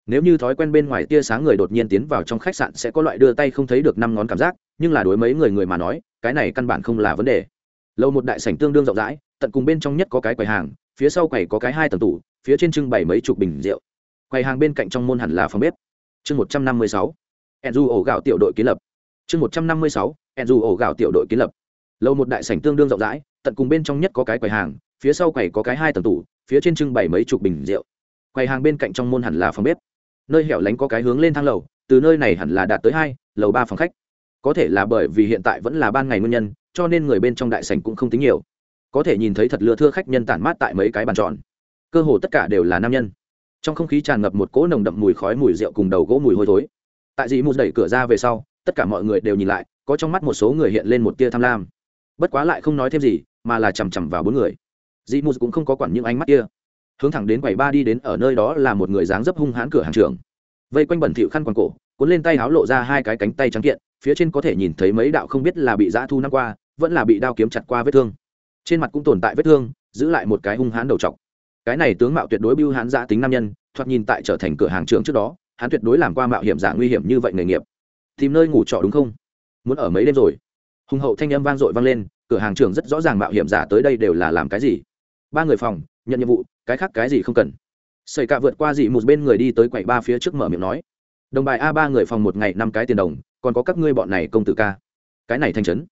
Nếu như thói quen bên ngoài tia sáng người đột nhiên tiến vào trong khách sạn sẽ có loại đưa tay không thấy được năm ngón cảm giác, nhưng là đối mấy người người mà nói, cái này căn bản không là vấn đề. Lâu một đại sảnh tương đương rộng rãi tận cùng bên trong nhất có cái quầy hàng, phía sau quầy có cái hai tầng tủ, phía trên trưng bày mấy chục bình rượu. Quầy hàng bên cạnh trong môn hẳn là phòng bếp. Chương một trăm năm mươi sáu endu ổ gạo tiểu đội kiến lập. Chương một trăm năm mươi sáu endu ổ gạo tiểu đội kiến lập. Lâu một đại sảnh tương đương rộng rãi, tận cùng bên trong nhất có cái quầy hàng, phía sau quầy có cái hai tầng tủ, phía trên trưng bày mấy chục bình rượu. Quầy hàng bên cạnh trong môn hẳn là phòng bếp. Nơi hẻo lánh có cái hướng lên thang lầu, từ nơi này hẳn là đạt tới hai, lầu ba phòng khách. Có thể là bởi vì hiện tại vẫn là ban ngày nguyên nhân, cho nên người bên trong đại sảnh cũng không tính nhiều có thể nhìn thấy thật lừa thưa khách nhân tản mát tại mấy cái bàn tròn. Cơ hồ tất cả đều là nam nhân. Trong không khí tràn ngập một cỗ nồng đậm mùi khói, mùi rượu cùng đầu gỗ mùi hôi thối. Tại dì mù đẩy cửa ra về sau, tất cả mọi người đều nhìn lại, có trong mắt một số người hiện lên một tia tham lam. Bất quá lại không nói thêm gì, mà là chằm chằm vào bốn người. Dì mù cũng không có quản những ánh mắt kia. Hướng thẳng đến quầy ba đi đến ở nơi đó là một người dáng dấp hung hãn cửa hàng trường vây quanh bẩn thịu khăn quàng cổ, cuốn lên tay háo lộ ra hai cái cánh tay trắng kiện, phía trên có thể nhìn thấy mấy đạo không biết là bị giã thu năm qua, vẫn là bị đao kiếm chặt qua vết thương trên mặt cũng tồn tại vết thương, giữ lại một cái hung hãn đầu t cái này tướng mạo tuyệt đối bưu hãn giã tính nam nhân, thoạt nhìn tại trở thành cửa hàng trường trước đó, hắn tuyệt đối làm qua mạo hiểm giả nguy hiểm như vậy nghề nghiệp. Tìm nơi ngủ trọ đúng không? Muốn ở mấy đêm rồi? Hùng hậu thanh âm vang dội vang lên, cửa hàng trường rất rõ ràng mạo hiểm giả tới đây đều là làm cái gì. Ba người phòng, nhận nhiệm vụ, cái khác cái gì không cần. Xảy cả vượt qua dị một bên người đi tới quầy ba phía trước mở miệng nói. Đồng bài a ba người phòng một ngày năm cái tiền đồng, còn có các ngươi bọn này công tử ca. Cái này thành trấn.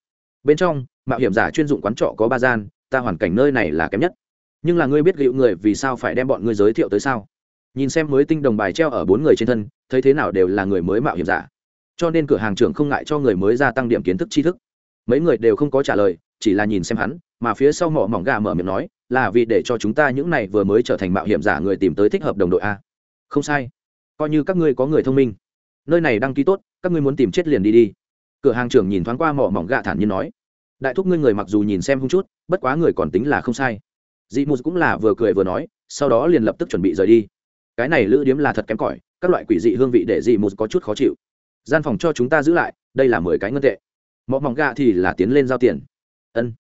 Bên trong mạo hiểm giả chuyên dụng quán trọ có ba gian, ta hoàn cảnh nơi này là kém nhất. Nhưng là ngươi biết gịu người vì sao phải đem bọn ngươi giới thiệu tới sao? Nhìn xem mới tinh đồng bài treo ở bốn người trên thân, thấy thế nào đều là người mới mạo hiểm giả. Cho nên cửa hàng trưởng không ngại cho người mới gia tăng điểm kiến thức tri thức. Mấy người đều không có trả lời, chỉ là nhìn xem hắn, mà phía sau mỏ mỏng gà mở miệng nói, là vì để cho chúng ta những này vừa mới trở thành mạo hiểm giả người tìm tới thích hợp đồng đội a. Không sai. Coi như các ngươi có người thông minh. Nơi này đăng ký tốt, các ngươi muốn tìm chết liền đi đi. Cửa hàng trưởng nhìn thoáng qua mỏ mỏng gà thản nhiên nói đại thúc ngươi người mặc dù nhìn xem hung chút, bất quá người còn tính là không sai. Dị mù cũng là vừa cười vừa nói, sau đó liền lập tức chuẩn bị rời đi. Cái này lữ điếm là thật kém cỏi, các loại quỷ dị hương vị để dị mù có chút khó chịu. Gian phòng cho chúng ta giữ lại, đây là mười cái ngân tệ. Mọi mỏng gà thì là tiến lên giao tiền. Ân.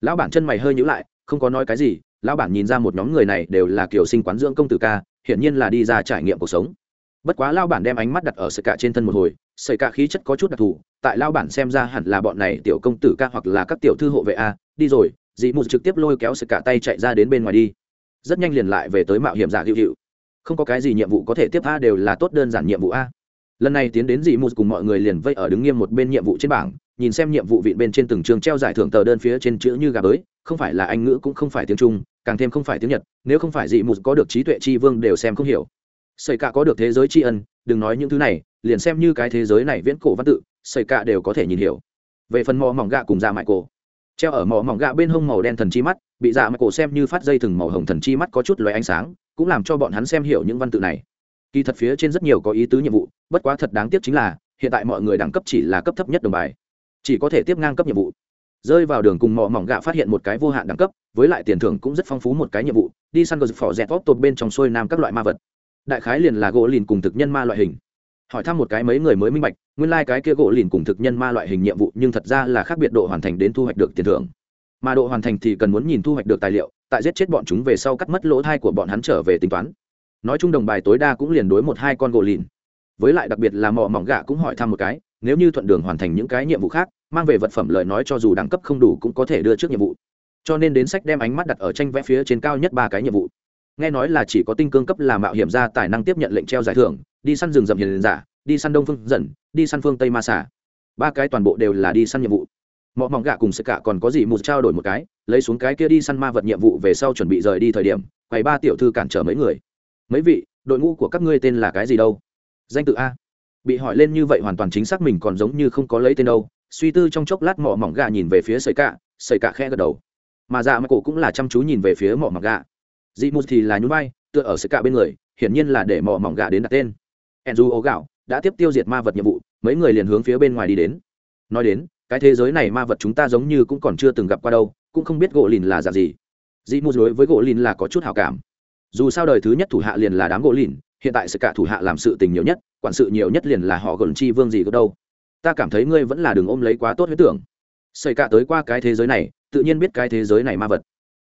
Lão bản chân mày hơi nhữ lại, không có nói cái gì, lão bản nhìn ra một nhóm người này đều là kiểu sinh quán dưỡng công tử ca, hiển nhiên là đi ra trải nghiệm cuộc sống bất quá lao bản đem ánh mắt đặt ở sợi cả trên thân một hồi sợi cả khí chất có chút đặc thù, tại lao bản xem ra hẳn là bọn này tiểu công tử ca hoặc là các tiểu thư hộ vệ a, đi rồi dị mù trực tiếp lôi kéo sợi cả tay chạy ra đến bên ngoài đi. Rất nhanh liền lại về tới mạo hiểm giả hữu hữu. Không có cái gì nhiệm vụ có thể tiếp a đều là tốt đơn giản nhiệm vụ a. Lần này tiến đến dị mù cùng mọi người liền vây ở đứng nghiêm một bên nhiệm vụ trên bảng, nhìn xem nhiệm vụ vị bên trên từng trường treo giải thưởng tờ đơn phía trên chữ như gà bới, không phải là anh ngữ cũng không phải tiếng trung, càng thêm không phải tiếng nhật, nếu không phải dị mù có được trí tuệ tri vương đều xem không hiểu xảy cả có được thế giới tri ân, đừng nói những thứ này, liền xem như cái thế giới này viễn cổ văn tự xảy cả đều có thể nhìn hiểu. Về phần mò mỏng gạ cùng dạ mại cổ. Treo ở mỏ mỏng gạ bên hông màu đen thần chi mắt, bị dạ mại cổ xem như phát dây thừng màu hồng thần chi mắt có chút loài ánh sáng, cũng làm cho bọn hắn xem hiểu những văn tự này. Kỳ thật phía trên rất nhiều có ý tứ nhiệm vụ, bất quá thật đáng tiếc chính là, hiện tại mọi người đẳng cấp chỉ là cấp thấp nhất đồng bài. Chỉ có thể tiếp ngang cấp nhiệm vụ. Rơi vào đường cùng mỏ mỏng gạ phát hiện một cái vô hạn đẳng cấp, với lại tiền thưởng cũng rất phong phú một cái nhiệm vụ, đi săn gờ phỏ dẹt vót tột bên trong xuôi nam các loại ma vật đại khái liền là gỗ lìn cùng thực nhân ma loại hình. Hỏi thăm một cái mấy người mới minh bạch, nguyên lai、like、cái kia gỗ lìn cùng thực nhân ma loại hình nhiệm vụ nhưng thật ra là khác biệt độ hoàn thành đến thu hoạch được tiền thưởng. Mà độ hoàn thành thì cần muốn nhìn thu hoạch được tài liệu, tại giết chết bọn chúng về sau cắt mất lỗ thai của bọn hắn trở về tính toán. Nói chung đồng bài tối đa cũng liền đối một hai con gỗ lìn. Với lại đặc biệt là mỏ mỏng gạ cũng hỏi thăm một cái, nếu như thuận đường hoàn thành những cái nhiệm vụ khác, mang về vật phẩm lời nói cho dù đẳng cấp không đủ cũng có thể đưa trước nhiệm vụ. Cho nên đến sách đem ánh mắt đặt ở tranh vẽ phía trên cao nhất ba cái nhiệm vụ nghe nói là chỉ có tinh cương cấp là mạo hiểm ra tài năng tiếp nhận lệnh treo giải thưởng, đi săn rừng rậm hiền giả, đi săn đông phương dần, đi săn phương tây ma xả ba cái toàn bộ đều là đi săn nhiệm vụ. Mọi mỏng gạ cùng sức cả còn có gì một trao đổi một cái, lấy xuống cái kia đi săn ma vật nhiệm vụ về sau chuẩn bị rời đi thời điểm, quầy ba tiểu thư cản trở mấy người. Mấy vị, đội ngũ của các ngươi tên là cái gì đâu? Danh tự a. Bị hỏi lên như vậy hoàn toàn chính xác mình còn giống như không có lấy tên đâu, suy tư trong chốc lát mỏ mỏng gà nhìn về phía sợi cạ sợi cạ khẽ gật đầu. Mà dạ mà cổ cũng là chăm chú nhìn về phía mỏ mỏng gà dị mù thì là nhún vai, tựa ở sợi cả bên người, hiển nhiên là để mò mỏng gà đến đặt tên. Enzu ố gạo đã tiếp tiêu diệt ma vật nhiệm vụ, mấy người liền hướng phía bên ngoài đi đến. Nói đến, cái thế giới này ma vật chúng ta giống như cũng còn chưa từng gặp qua đâu, cũng không biết gỗ lìn là dạng gì. Dị mù đối với gỗ lìn là có chút hào cảm. Dù sao đời thứ nhất thủ hạ liền là đám gỗ lìn, hiện tại sự cả thủ hạ làm sự tình nhiều nhất, quản sự nhiều nhất liền là họ gần chi vương gì có đâu. Ta cảm thấy ngươi vẫn là đừng ôm lấy quá tốt huyết tưởng. Xảy cả tới qua cái thế giới này, tự nhiên biết cái thế giới này ma vật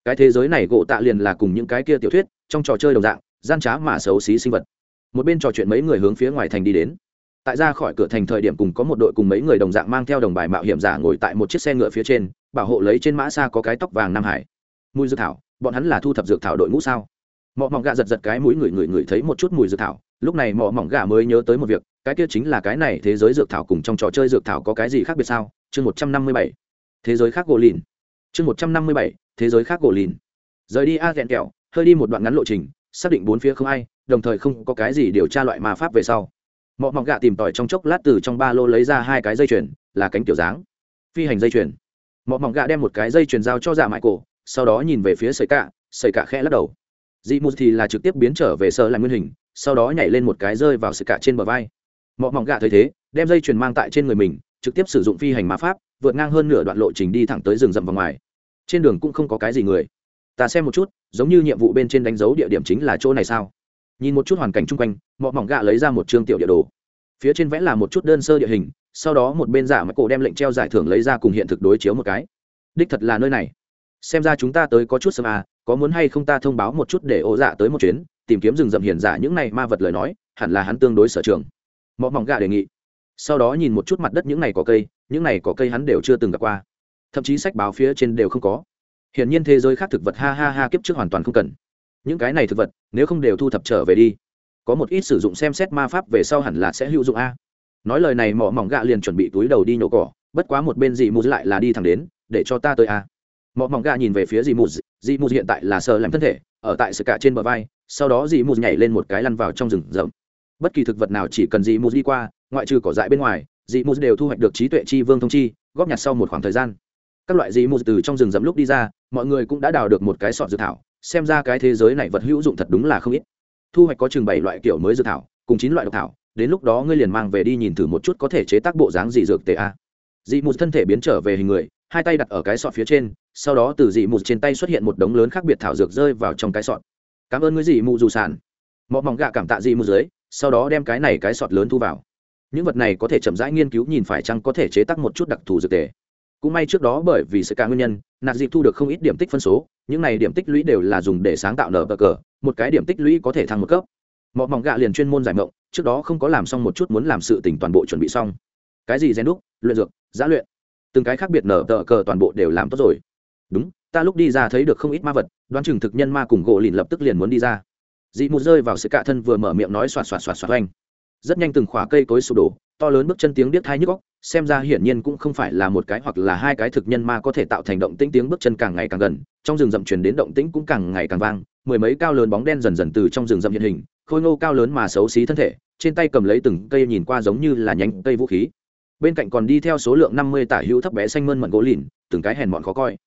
cái thế giới này gỗ tạ liền là cùng những cái kia tiểu thuyết, trong trò chơi đồng dạng, gian trá mà xấu xí sinh vật. Một bên trò chuyện mấy người hướng phía ngoài thành đi đến. Tại ra khỏi cửa thành thời điểm cùng có một đội cùng mấy người đồng dạng mang theo đồng bài mạo hiểm giả ngồi tại một chiếc xe ngựa phía trên, bảo hộ lấy trên mã xa có cái tóc vàng nam hải. Mùi dược thảo, bọn hắn là thu thập dược thảo đội ngũ sao? Mọ mỏng gà giật giật cái mũi người người người thấy một chút mùi dược thảo, lúc này mọ mỏng gà mới nhớ tới một việc, cái kia chính là cái này thế giới dược thảo cùng trong trò chơi dược thảo có cái gì khác biệt sao? Chương một trăm năm mươi bảy. Thế giới khác gỗ lìn. Chương một trăm năm mươi bảy thế giới khác gỗ lìn. Rời đi a ghẹn kẹo, hơi đi một đoạn ngắn lộ trình, xác định bốn phía không ai, đồng thời không có cái gì điều tra loại ma pháp về sau. Mọi mỏng gạ tìm tòi trong chốc lát từ trong ba lô lấy ra hai cái dây chuyền, là cánh kiểu dáng. Phi hành dây chuyền. Mọi mỏng gạ đem một cái dây chuyền giao cho dạ mại cổ, sau đó nhìn về phía sợi cạ sợi cạ khẽ lắc đầu. Dị mù thì là trực tiếp biến trở về sợ lại nguyên hình, sau đó nhảy lên một cái rơi vào sợi cạ trên bờ vai. Mọi mỏng gạ thấy thế, đem dây chuyền mang tại trên người mình, trực tiếp sử dụng phi hành ma pháp, vượt ngang hơn nửa đoạn lộ trình đi thẳng tới rừng rậm vào ngoài trên đường cũng không có cái gì người. Ta xem một chút, giống như nhiệm vụ bên trên đánh dấu địa điểm chính là chỗ này sao? Nhìn một chút hoàn cảnh chung quanh, mọ mỏng gạ lấy ra một chương tiểu địa đồ. Phía trên vẽ là một chút đơn sơ địa hình, sau đó một bên giả mà cổ đem lệnh treo giải thưởng lấy ra cùng hiện thực đối chiếu một cái. Đích thật là nơi này. Xem ra chúng ta tới có chút sớm à có muốn hay không ta thông báo một chút để ổ dạ tới một chuyến, tìm kiếm rừng rậm hiền giả những này ma vật lời nói, hẳn là hắn tương đối sở trường. Mọ mỏng gạ đề nghị. Sau đó nhìn một chút mặt đất những này có cây, những này có cây hắn đều chưa từng gặp qua thậm chí sách báo phía trên đều không có. Hiển nhiên thế giới khác thực vật ha ha ha kiếp trước hoàn toàn không cần. Những cái này thực vật, nếu không đều thu thập trở về đi. Có một ít sử dụng xem xét ma pháp về sau hẳn là sẽ hữu dụng a. Nói lời này, mỏ mỏng gạ liền chuẩn bị túi đầu đi nhổ cỏ, bất quá một bên dị mù lại là đi thẳng đến, để cho ta tới a. Mỏ mỏng gạ nhìn về phía dị mù dị mù hiện tại là sờ làm thân thể, ở tại sự cả trên bờ vai, sau đó dị mù nhảy lên một cái lăn vào trong rừng rậm. Bất kỳ thực vật nào chỉ cần dị mù đi qua, ngoại trừ cỏ dại bên ngoài dị mù đều thu hoạch được trí tuệ chi vương thông chi, góp nhặt sau một khoảng thời gian các loại dị mù từ trong rừng rậm lúc đi ra, mọi người cũng đã đào được một cái sọt dược thảo, xem ra cái thế giới này vật hữu dụng thật đúng là không ít. Thu hoạch có chừng bảy loại kiểu mới dược thảo, cùng chín loại độc thảo, đến lúc đó ngươi liền mang về đi nhìn thử một chút có thể chế tác bộ dáng dị dược tề a. Dị mù thân thể biến trở về hình người, hai tay đặt ở cái sọt phía trên, sau đó từ dị mù trên tay xuất hiện một đống lớn khác biệt thảo dược rơi vào trong cái sọt. Cảm ơn ngươi dị mù dù sản. Mọi mỏng gạ cảm tạ dị mù dưới, sau đó đem cái này cái sọt lớn thu vào. Những vật này có thể chậm rãi nghiên cứu, nhìn phải chăng có thể chế tác một chút đặc thù dược tề cũng may trước đó bởi vì sự cả nguyên nhân nạt dịp thu được không ít điểm tích phân số, những này điểm tích lũy đều là dùng để sáng tạo nở bờ cờ, một cái điểm tích lũy có thể thăng một cấp. Mọ mỏng gạ liền chuyên môn giải mộng, trước đó không có làm xong một chút muốn làm sự tỉnh toàn bộ chuẩn bị xong. Cái gì gen đúc, luyện dược, giã luyện? Từng cái khác biệt nở tờ cờ toàn bộ đều làm tốt rồi. Đúng, ta lúc đi ra thấy được không ít ma vật, đoán chừng thực nhân ma cùng gỗ lìn lập tức liền muốn đi ra. Dị mù rơi vào sự cạ thân vừa mở miệng nói xoạt xoạt xoạt xoạt oanh. Rất nhanh từng khỏa cây cối sụp đổ to lớn bước chân tiếng điếc thai nhức góc xem ra hiển nhiên cũng không phải là một cái hoặc là hai cái thực nhân ma có thể tạo thành động tĩnh tiếng bước chân càng ngày càng gần, trong rừng rậm truyền đến động tĩnh cũng càng ngày càng vang, mười mấy cao lớn bóng đen dần dần từ trong rừng rậm hiện hình, khôi ngô cao lớn mà xấu xí thân thể, trên tay cầm lấy từng cây nhìn qua giống như là nhánh cây vũ khí. Bên cạnh còn đi theo số lượng năm mươi tả hữu thấp bé xanh mơn mận gỗ lìn, từng cái hèn mọn khó coi.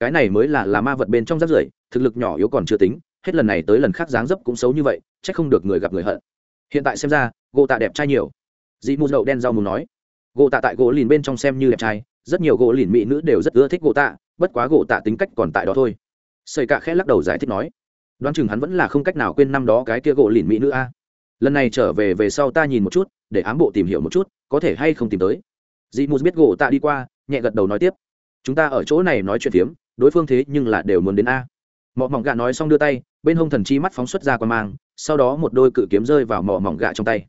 Cái này mới là là ma vật bên trong rác rưởi, thực lực nhỏ yếu còn chưa tính, hết lần này tới lần khác dáng dấp cũng xấu như vậy, chắc không được người gặp người hận. Hiện tại xem ra, gỗ tạ đẹp trai nhiều dị mù đậu đen rau mù nói. Gỗ tạ tại gỗ lìn bên trong xem như đẹp trai, rất nhiều gỗ lìn mỹ nữ đều rất ưa thích gỗ tạ, bất quá gỗ tạ tính cách còn tại đó thôi. Xây cạ khẽ lắc đầu giải thích nói. Đoán chừng hắn vẫn là không cách nào quên năm đó cái kia gỗ lìn mỹ nữ a. Lần này trở về về sau ta nhìn một chút, để ám bộ tìm hiểu một chút, có thể hay không tìm tới. Dị mù biết gỗ tạ đi qua, nhẹ gật đầu nói tiếp. Chúng ta ở chỗ này nói chuyện phiếm, đối phương thế nhưng là đều muốn đến a. Mỏ mỏng gạ nói xong đưa tay, bên hông thần chi mắt phóng xuất ra qua mang, sau đó một đôi cự kiếm rơi vào mỏ mỏng gạ trong tay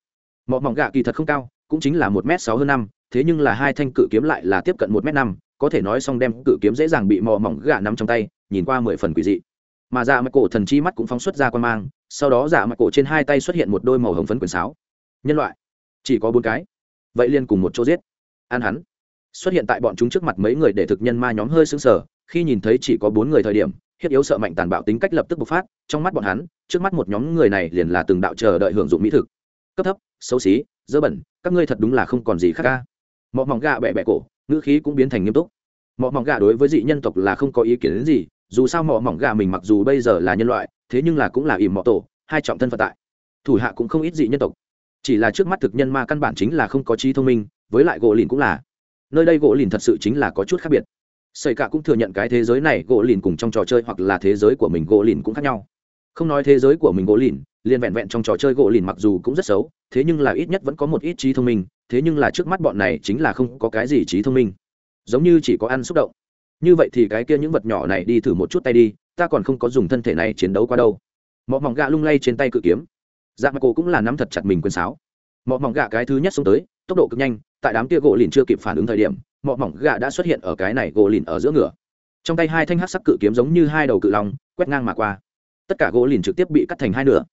mỏ mỏng gạ kỳ thật không cao, cũng chính là một m sáu hơn năm, thế nhưng là hai thanh cự kiếm lại là tiếp cận một m năm, có thể nói xong đem cự kiếm dễ dàng bị mỏ mỏng gạ nắm trong tay, nhìn qua mười phần quỷ dị. Mà dạ mặt cổ thần chi mắt cũng phóng xuất ra quan mang, sau đó dạ mặt cổ trên hai tay xuất hiện một đôi màu hồng phấn quyền sáo. Nhân loại, chỉ có bốn cái. Vậy liên cùng một chỗ giết. An hắn. Xuất hiện tại bọn chúng trước mặt mấy người để thực nhân ma nhóm hơi sững sờ, khi nhìn thấy chỉ có bốn người thời điểm hiếp yếu sợ mạnh tàn bạo tính cách lập tức bộc phát, trong mắt bọn hắn, trước mắt một nhóm người này liền là từng đạo chờ đợi hưởng dụng mỹ thực. Cấp thấp xấu xí, dơ bẩn, các ngươi thật đúng là không còn gì khác ca mọi mỏng gà bẹ bẹ cổ, ngữ khí cũng biến thành nghiêm túc. Mọi mỏng gà đối với dị nhân tộc là không có ý kiến đến gì, dù sao mọi mỏng gà mình mặc dù bây giờ là nhân loại, thế nhưng là cũng là ỉm mỏ tổ, hai trọng thân phận tại. Thủ hạ cũng không ít dị nhân tộc. Chỉ là trước mắt thực nhân ma căn bản chính là không có trí thông minh, với lại gỗ lìn cũng là. Nơi đây gỗ lìn thật sự chính là có chút khác biệt. Xảy cả cũng thừa nhận cái thế giới này gỗ lìn cùng trong trò chơi hoặc là thế giới của mình gỗ lìn cũng khác nhau. Không nói thế giới của mình gỗ lìn liền vẹn vẹn trong trò chơi gỗ lìn mặc dù cũng rất xấu, thế nhưng là ít nhất vẫn có một ít trí thông minh, thế nhưng là trước mắt bọn này chính là không có cái gì trí thông minh. Giống như chỉ có ăn xúc động. Như vậy thì cái kia những vật nhỏ này đi thử một chút tay đi, ta còn không có dùng thân thể này chiến đấu qua đâu. Mọ mỏng gạ lung lay trên tay cự kiếm. Dạ mặt cổ cũng là nắm thật chặt mình quần sáo. Mọ mỏng gạ cái thứ nhất xông tới, tốc độ cực nhanh, tại đám kia gỗ lìn chưa kịp phản ứng thời điểm, mọ mỏng gạ đã xuất hiện ở cái này gỗ lìn ở giữa ngựa. Trong tay hai thanh hát sắc cự kiếm giống như hai đầu cự lòng quét ngang mà qua. Tất cả gỗ lìn trực tiếp bị cắt thành hai nửa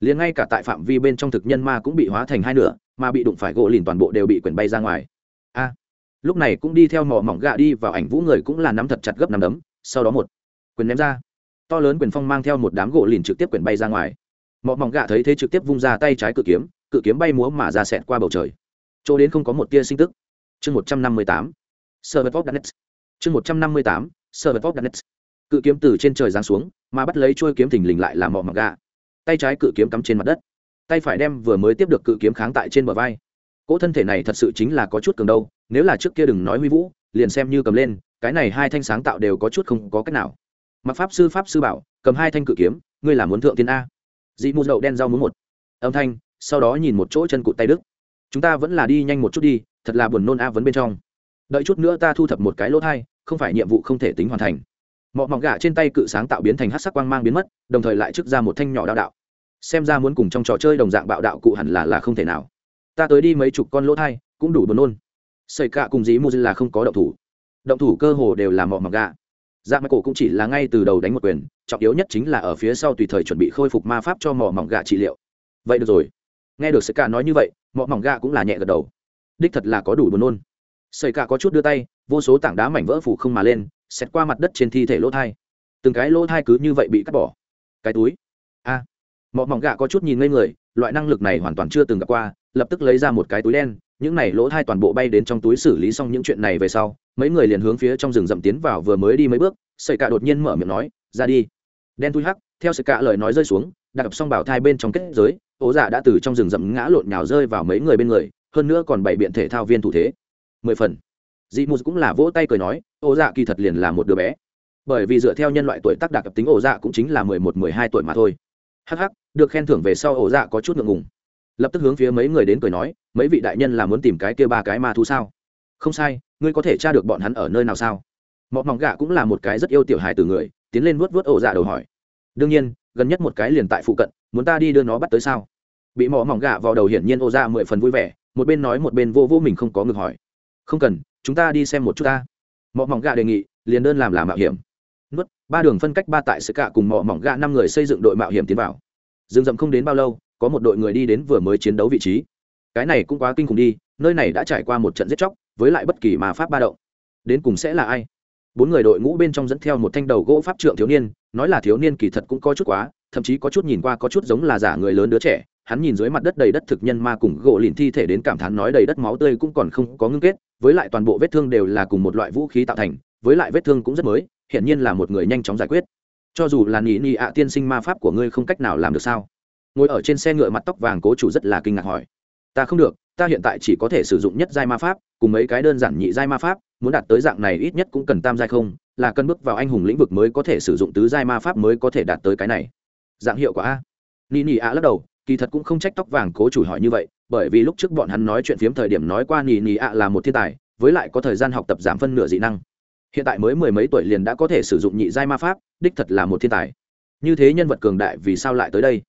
liền ngay cả tại phạm vi bên trong thực nhân ma cũng bị hóa thành hai nửa, mà bị đụng phải gỗ lìn toàn bộ đều bị quyển bay ra ngoài. A, lúc này cũng đi theo mỏ mỏng gạ đi vào ảnh vũ người cũng là nắm thật chặt gấp nắm đấm, sau đó một quyền ném ra. To lớn quyền phong mang theo một đám gỗ lìn trực tiếp quyền bay ra ngoài. Mỏ mỏng gạ thấy thế trực tiếp vung ra tay trái cự kiếm cự kiếm bay múa mà ra xẹt qua bầu trời. Chỗ đến không có một tia sinh tức. Chương một trăm năm mươi tám sơ vật vóc đanet chương một trăm năm mươi tám sơ vật vóc đanet cự kiếm từ trên trời giáng xuống, mà bắt lấy trôi kiếm thình lình lại làm mỏ mỏng gạ tay trái cự kiếm cắm trên mặt đất. Tay phải đem vừa mới tiếp được cự kiếm kháng tại trên bờ vai. Cỗ thân thể này thật sự chính là có chút cường đâu, nếu là trước kia đừng nói huy vũ, liền xem như cầm lên, cái này hai thanh sáng tạo đều có chút không có cách nào. Mặc pháp sư pháp sư bảo, cầm hai thanh cự kiếm, ngươi là muốn thượng tiên a. Dị mù đậu đen rau muốn một. Âm thanh, sau đó nhìn một chỗ chân cụt tay đức. Chúng ta vẫn là đi nhanh một chút đi, thật là buồn nôn a vấn bên trong. Đợi chút nữa ta thu thập một cái lỗ thai, không phải nhiệm vụ không thể tính hoàn thành mọ mọc gà trên tay cự sáng tạo biến thành hát sắc quang mang biến mất, đồng thời lại trước ra một thanh nhỏ đạo đạo. Xem ra muốn cùng trong trò chơi đồng dạng bạo đạo cụ hẳn là là không thể nào. Ta tới đi mấy chục con lỗ thai, cũng đủ buồn nôn. Xảy cạ cùng dí mu là không có động thủ. Động thủ cơ hồ đều là mọ mọc gà dạ mãi cổ cũng chỉ là ngay từ đầu đánh một quyền, trọng yếu nhất chính là ở phía sau tùy thời chuẩn bị khôi phục ma pháp cho mỏ mỏng gà trị liệu. Vậy được rồi. Nghe được sợi cả nói như vậy mỏ mỏng gà cũng là nhẹ gật đầu. Đích thật là có đủ buồn nôn. Sợi cả có chút đưa tay, vô số tảng đá mảnh vỡ phủ không mà lên xẹt qua mặt đất trên thi thể lỗ thai. Từng cái lỗ thai cứ như vậy bị cắt bỏ. Cái túi. A. À. mỏng gạ có chút nhìn ngây người, loại năng lực này hoàn toàn chưa từng gặp qua, lập tức lấy ra một cái túi đen, những này lỗ thai toàn bộ bay đến trong túi xử lý xong những chuyện này về sau, mấy người liền hướng phía trong rừng rậm tiến vào vừa mới đi mấy bước, sợi cạ đột nhiên mở miệng nói, ra đi. Đen thui hắc, theo sợi cạ lời nói rơi xuống đặt xong bảo thai bên trong kết giới, ố giả đã từ trong rừng rậm ngã lộn nhào rơi vào mấy người bên người, hơn nữa còn bảy biện thể thao viên thủ thế. Mười phần dị mù cũng là vỗ tay cười nói, ô dạ kỳ thật liền là một đứa bé. Bởi vì dựa theo nhân loại tuổi tác đặc tính ổ dạ cũng chính là mười một, mười hai tuổi mà thôi. Hắc hắc, được khen thưởng về sau ổ dạ có chút ngượng ngùng. Lập tức hướng phía mấy người đến cười nói, mấy vị đại nhân là muốn tìm cái kia ba cái ma thú sao? Không sai, ngươi có thể tra được bọn hắn ở nơi nào sao? Mọc mỏng gạ cũng là một cái rất yêu tiểu hài từ người, tiến lên vuốt vuốt ổ dạ đầu hỏi. Đương nhiên, gần nhất một cái liền tại phụ cận, muốn ta đi đưa nó bắt tới sao? Bị mỏ mỏng gạ vào đầu hiển nhiên ổ dạ mười phần vui vẻ, một bên nói một bên vô vô mình không có ngược hỏi. Không cần chúng ta đi xem một chút ta. Mọ mỏng gạ đề nghị, liền đơn làm là mạo hiểm. Nuốt, ba đường phân cách ba tại sự cả cùng mọ mỏng gạ năm người xây dựng đội mạo hiểm tiến vào. Rừng rậm không đến bao lâu, có một đội người đi đến vừa mới chiến đấu vị trí. Cái này cũng quá kinh khủng đi, nơi này đã trải qua một trận giết chóc, với lại bất kỳ mà pháp ba động. Đến cùng sẽ là ai? Bốn người đội ngũ bên trong dẫn theo một thanh đầu gỗ pháp trượng thiếu niên, nói là thiếu niên kỳ thật cũng có chút quá, thậm chí có chút nhìn qua có chút giống là giả người lớn đứa trẻ hắn nhìn dưới mặt đất đầy đất thực nhân ma cùng gỗ lìn thi thể đến cảm thán nói đầy đất máu tươi cũng còn không có ngưng kết, với lại toàn bộ vết thương đều là cùng một loại vũ khí tạo thành, với lại vết thương cũng rất mới, hiển nhiên là một người nhanh chóng giải quyết. Cho dù là nhị nhị ạ tiên sinh ma pháp của ngươi không cách nào làm được sao? Ngồi ở trên xe ngựa mặt tóc vàng cố chủ rất là kinh ngạc hỏi. Ta không được, ta hiện tại chỉ có thể sử dụng nhất giai ma pháp, cùng mấy cái đơn giản nhị giai ma pháp, muốn đạt tới dạng này ít nhất cũng cần tam giai không, là cân bước vào anh hùng lĩnh vực mới có thể sử dụng tứ giai ma pháp mới có thể đạt tới cái này. Dạng hiệu quả a. Ni ni ạ lắc đầu kỳ thật cũng không trách tóc vàng cố chủ hỏi như vậy, bởi vì lúc trước bọn hắn nói chuyện phiếm thời điểm nói qua nhì nhì ạ là một thiên tài, với lại có thời gian học tập giảm phân nửa dị năng. Hiện tại mới mười mấy tuổi liền đã có thể sử dụng nhị giai ma pháp, đích thật là một thiên tài. Như thế nhân vật cường đại vì sao lại tới đây?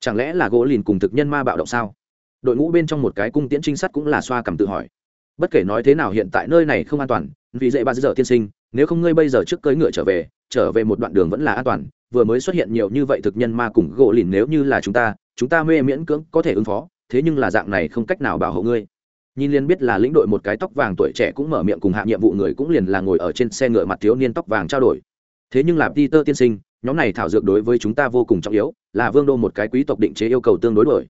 Chẳng lẽ là gỗ lìn cùng thực nhân ma bạo động sao? Đội ngũ bên trong một cái cung tiễn trinh sát cũng là xoa cầm tự hỏi. Bất kể nói thế nào hiện tại nơi này không an toàn, vì dễ ba giờ tiên sinh, nếu không ngươi bây giờ trước cưỡi ngựa trở về trở về một đoạn đường vẫn là an toàn, vừa mới xuất hiện nhiều như vậy thực nhân ma cùng gỗ lìn nếu như là chúng ta chúng ta mê miễn cưỡng có thể ứng phó, thế nhưng là dạng này không cách nào bảo hộ ngươi. Nhìn liền biết là lĩnh đội một cái tóc vàng tuổi trẻ cũng mở miệng cùng hạ nhiệm vụ người cũng liền là ngồi ở trên xe ngựa mặt thiếu niên tóc vàng trao đổi. Thế nhưng là peter tiên sinh, nhóm này thảo dược đối với chúng ta vô cùng trọng yếu, là vương đô một cái quý tộc định chế yêu cầu tương đối đổi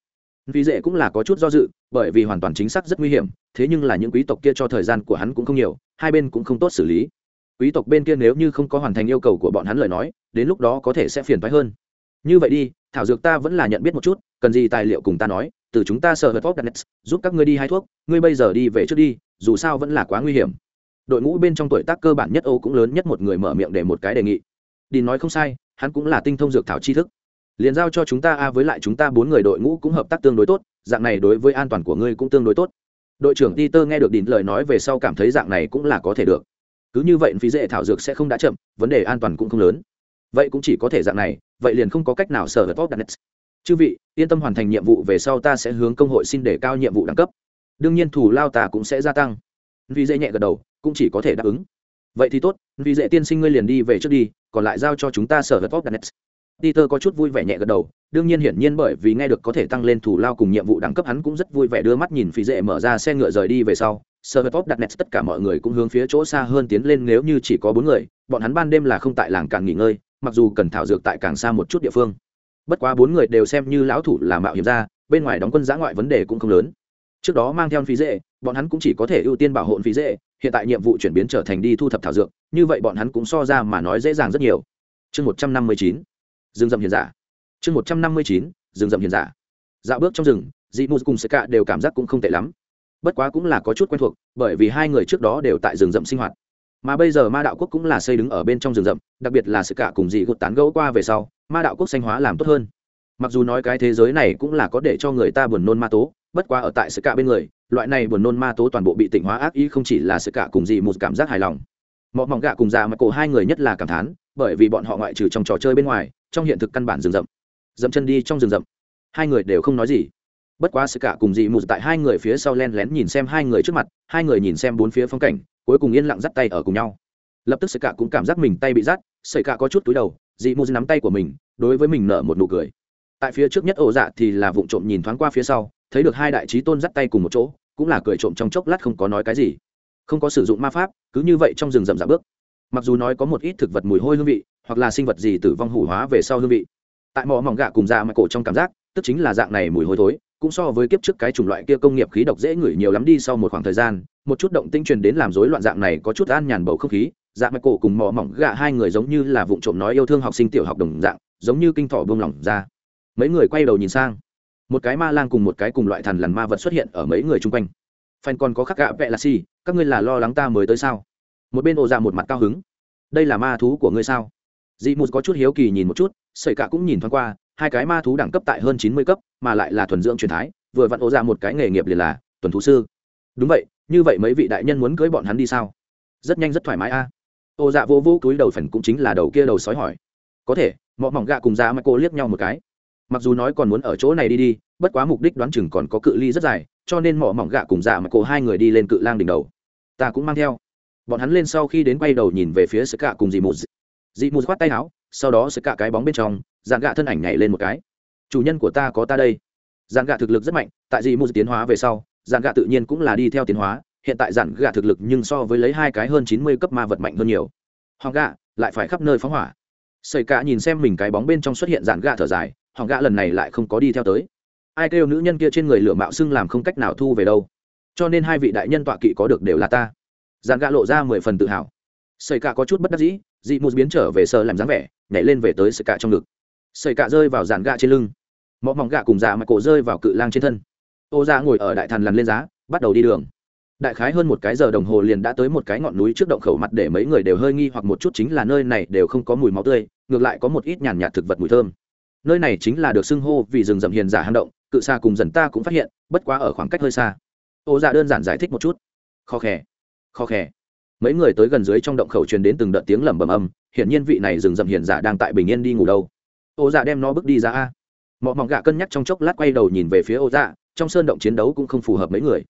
vì dễ cũng là có chút do dự, bởi vì hoàn toàn chính xác rất nguy hiểm, thế nhưng là những quý tộc kia cho thời gian của hắn cũng không nhiều, hai bên cũng không tốt xử lý. Quý tộc bên kia nếu như không có hoàn thành yêu cầu của bọn hắn lời nói, đến lúc đó có thể sẽ phiền thoái hơn. Như vậy đi thảo dược ta vẫn là nhận biết một chút, cần gì tài liệu cùng ta nói, từ chúng ta sợ hợp vóc đặt giúp các ngươi đi hai thuốc, ngươi bây giờ đi về trước đi, dù sao vẫn là quá nguy hiểm. Đội ngũ bên trong tuổi tác cơ bản nhất âu cũng lớn nhất một người mở miệng để một cái đề nghị. Đi nói không sai, hắn cũng là tinh thông dược thảo tri thức. Liền giao cho chúng ta a với lại chúng ta bốn người đội ngũ cũng hợp tác tương đối tốt, dạng này đối với an toàn của ngươi cũng tương đối tốt. Đội trưởng peter nghe được đìn lời nói về sau cảm thấy dạng này cũng là có thể được. Cứ như vậy, phí dễ thảo dược sẽ không đã chậm, vấn đề an toàn cũng không lớn vậy cũng chỉ có thể dạng này vậy liền không có cách nào sở hữu tốt đặt chư vị yên tâm hoàn thành nhiệm vụ về sau ta sẽ hướng công hội xin để cao nhiệm vụ đẳng cấp. Đương nhiên thủ lao ta cũng sẽ gia tăng. Vì dễ nhẹ gật đầu cũng chỉ có thể đáp ứng. Vậy thì tốt vì dễ tiên sinh ngươi liền đi về trước đi còn lại giao cho chúng ta sở hữu tốt đặt Peter có chút vui vẻ nhẹ gật đầu, đương nhiên hiển nhiên bởi vì nghe được có thể tăng lên thủ lao cùng nhiệm vụ đẳng cấp hắn cũng rất vui vẻ đưa mắt nhìn phí dễ mở ra xe ngựa rời đi về sau. Serverpop đặt nét tất cả mọi người cũng hướng phía chỗ xa hơn tiến lên nếu như chỉ có bốn người, bọn hắn ban đêm là không tại làng càng nghỉ ngơi, mặc dù cần thảo dược tại càng xa một chút địa phương. Bất quá bốn người đều xem như lão thủ là mạo hiểm ra, bên ngoài đóng quân giã ngoại vấn đề cũng không lớn. Trước đó mang theo phí dễ, bọn hắn cũng chỉ có thể ưu tiên bảo hộ phí dễ, hiện tại nhiệm vụ chuyển biến trở thành đi thu thập thảo dược, như vậy bọn hắn cũng so ra mà nói dễ dàng rất nhiều. Chương một trăm năm mươi chín rừng rậm hiền giả chương một trăm năm mươi chín rừng rậm hiền giả dạo bước trong rừng dị mù cùng sơ cạ đều cảm giác cũng không tệ lắm bất quá cũng là có chút quen thuộc bởi vì hai người trước đó đều tại rừng rậm sinh hoạt mà bây giờ ma đạo quốc cũng là xây đứng ở bên trong rừng rậm, đặc biệt là sự cả cùng dị gột tán gẫu qua về sau, ma đạo quốc xanh hóa làm tốt hơn. Mặc dù nói cái thế giới này cũng là có để cho người ta buồn nôn ma tố, bất quá ở tại sự cả bên người, loại này buồn nôn ma tố toàn bộ bị tỉnh hóa ác ý không chỉ là sự cả cùng dị một cảm giác hài lòng. Mọi mỏng gạ cùng già mà cổ hai người nhất là cảm thán, bởi vì bọn họ ngoại trừ trong trò chơi bên ngoài, trong hiện thực căn bản rừng rậm. Dậm chân đi trong rừng rậm. Hai người đều không nói gì. Bất quá sự cả cùng dị mù tại hai người phía sau len lén nhìn xem hai người trước mặt, hai người nhìn xem bốn phía phong cảnh cuối cùng yên lặng dắt tay ở cùng nhau. Lập tức sợi cả cũng cảm giác mình tay bị dắt sợi cả có chút túi đầu, dị mù nắm tay của mình, đối với mình nở một nụ cười. Tại phía trước nhất ổ dạ thì là vụng trộm nhìn thoáng qua phía sau, thấy được hai đại trí tôn dắt tay cùng một chỗ, cũng là cười trộm trong chốc lát không có nói cái gì. Không có sử dụng ma pháp, cứ như vậy trong rừng rậm rạp bước. Mặc dù nói có một ít thực vật mùi hôi hương vị, hoặc là sinh vật gì tử vong hủ hóa về sau hương vị. Tại mỏ mỏng gạ cùng da mặt cổ trong cảm giác, tức chính là dạng này mùi hôi thối, cũng so với kiếp trước cái chủng loại kia công nghiệp khí độc dễ ngửi nhiều lắm đi sau một khoảng thời gian một chút động tinh truyền đến làm rối loạn dạng này có chút an nhàn bầu không khí dạ mạch cổ cùng mỏ mỏng gạ hai người giống như là vụ trộm nói yêu thương học sinh tiểu học đồng dạng, giống như kinh thỏ buông lỏng ra. Mấy người quay đầu nhìn sang, một cái ma lang cùng một cái cùng loại thần lằn ma vật xuất hiện ở mấy người chung quanh. Phanh còn có khắc gạ vẹ là xì, các ngươi là lo lắng ta mới tới sao? Một bên ồ ra dạ một mặt cao hứng, đây là ma thú của ngươi sao? Dị mù có chút hiếu kỳ nhìn một chút, sợi cả cũng nhìn thoáng qua, hai cái ma thú đẳng cấp tại hơn chín mươi cấp, mà lại là thuần dưỡng truyền thái, vừa vặn ô ra một cái nghề nghiệp liền là tuần thú sư. Đúng vậy như vậy mấy vị đại nhân muốn cưới bọn hắn đi sao? Rất nhanh rất thoải mái a. À? ô dạ vô vô túi đầu phần cũng chính là đầu kia đầu sói hỏi. Có thể, mọ mỏng gạ cùng ra mà cô liếc nhau một cái. Mặc dù nói còn muốn ở chỗ này đi đi, bất quá mục đích đoán chừng còn có cự ly rất dài, cho nên mỏ mỏng gạ cùng dạ mà cô hai người đi lên cự lang đỉnh đầu. Ta cũng mang theo. Bọn hắn lên sau khi đến quay đầu nhìn về phía sơ cạ cùng dị mù dị. Mù khoát tay áo, sau đó sơ cạ cái bóng bên trong dàn gạ thân ảnh nhảy lên một cái. Chủ nhân của ta có ta đây. Dàn gạ thực lực rất mạnh, tại dị mù tiến hóa về sau dàn gạ tự nhiên cũng là đi theo tiến hóa, hiện tại dàn gạ thực lực nhưng so với lấy hai cái hơn chín mươi cấp ma vật mạnh hơn nhiều. Hoàng gạ, lại phải khắp nơi phóng hỏa. Sẩy cạ nhìn xem mình cái bóng bên trong xuất hiện dàn gạ thở dài hoàng gạ lần này lại không có đi theo tới. Ai kêu nữ nhân kia trên người lửa mạo xưng làm không cách nào thu về đâu. Cho nên hai vị đại nhân tọa kỵ có được đều là ta. Dàn gạ lộ ra mười phần tự hào. Sẩy cạ có chút bất đắc dĩ, dị mù biến trở về sơ làm dáng vẻ, nhảy lên về tới sợi cạ trong ngực. Sợi cạ rơi vào dàn gạ trên lưng. Mọ mỏng gạ cùng dạ mà cổ rơi vào cự lang trên thân ô ra ngồi ở đại thần lằn lên giá, bắt đầu đi đường. Đại khái hơn một cái giờ đồng hồ liền đã tới một cái ngọn núi trước động khẩu mặt để mấy người đều hơi nghi hoặc một chút chính là nơi này đều không có mùi máu tươi, ngược lại có một ít nhàn nhạt thực vật mùi thơm. Nơi này chính là được xưng hô vì rừng rậm hiền giả hang động, cự xa cùng dần ta cũng phát hiện, bất quá ở khoảng cách hơi xa. Ô dạ đơn giản giải thích một chút. Khó khè khó khè. Mấy người tới gần dưới trong động khẩu truyền đến từng đợt tiếng lẩm bẩm âm, hiển nhiên vị này rừng rậm hiền giả đang tại bình yên đi ngủ đâu. Ô dạ đem nó bước đi ra a. Mọi mỏng gạ cân nhắc trong chốc lát quay đầu nhìn về phía ô dạ trong sơn động chiến đấu cũng không phù hợp mấy người.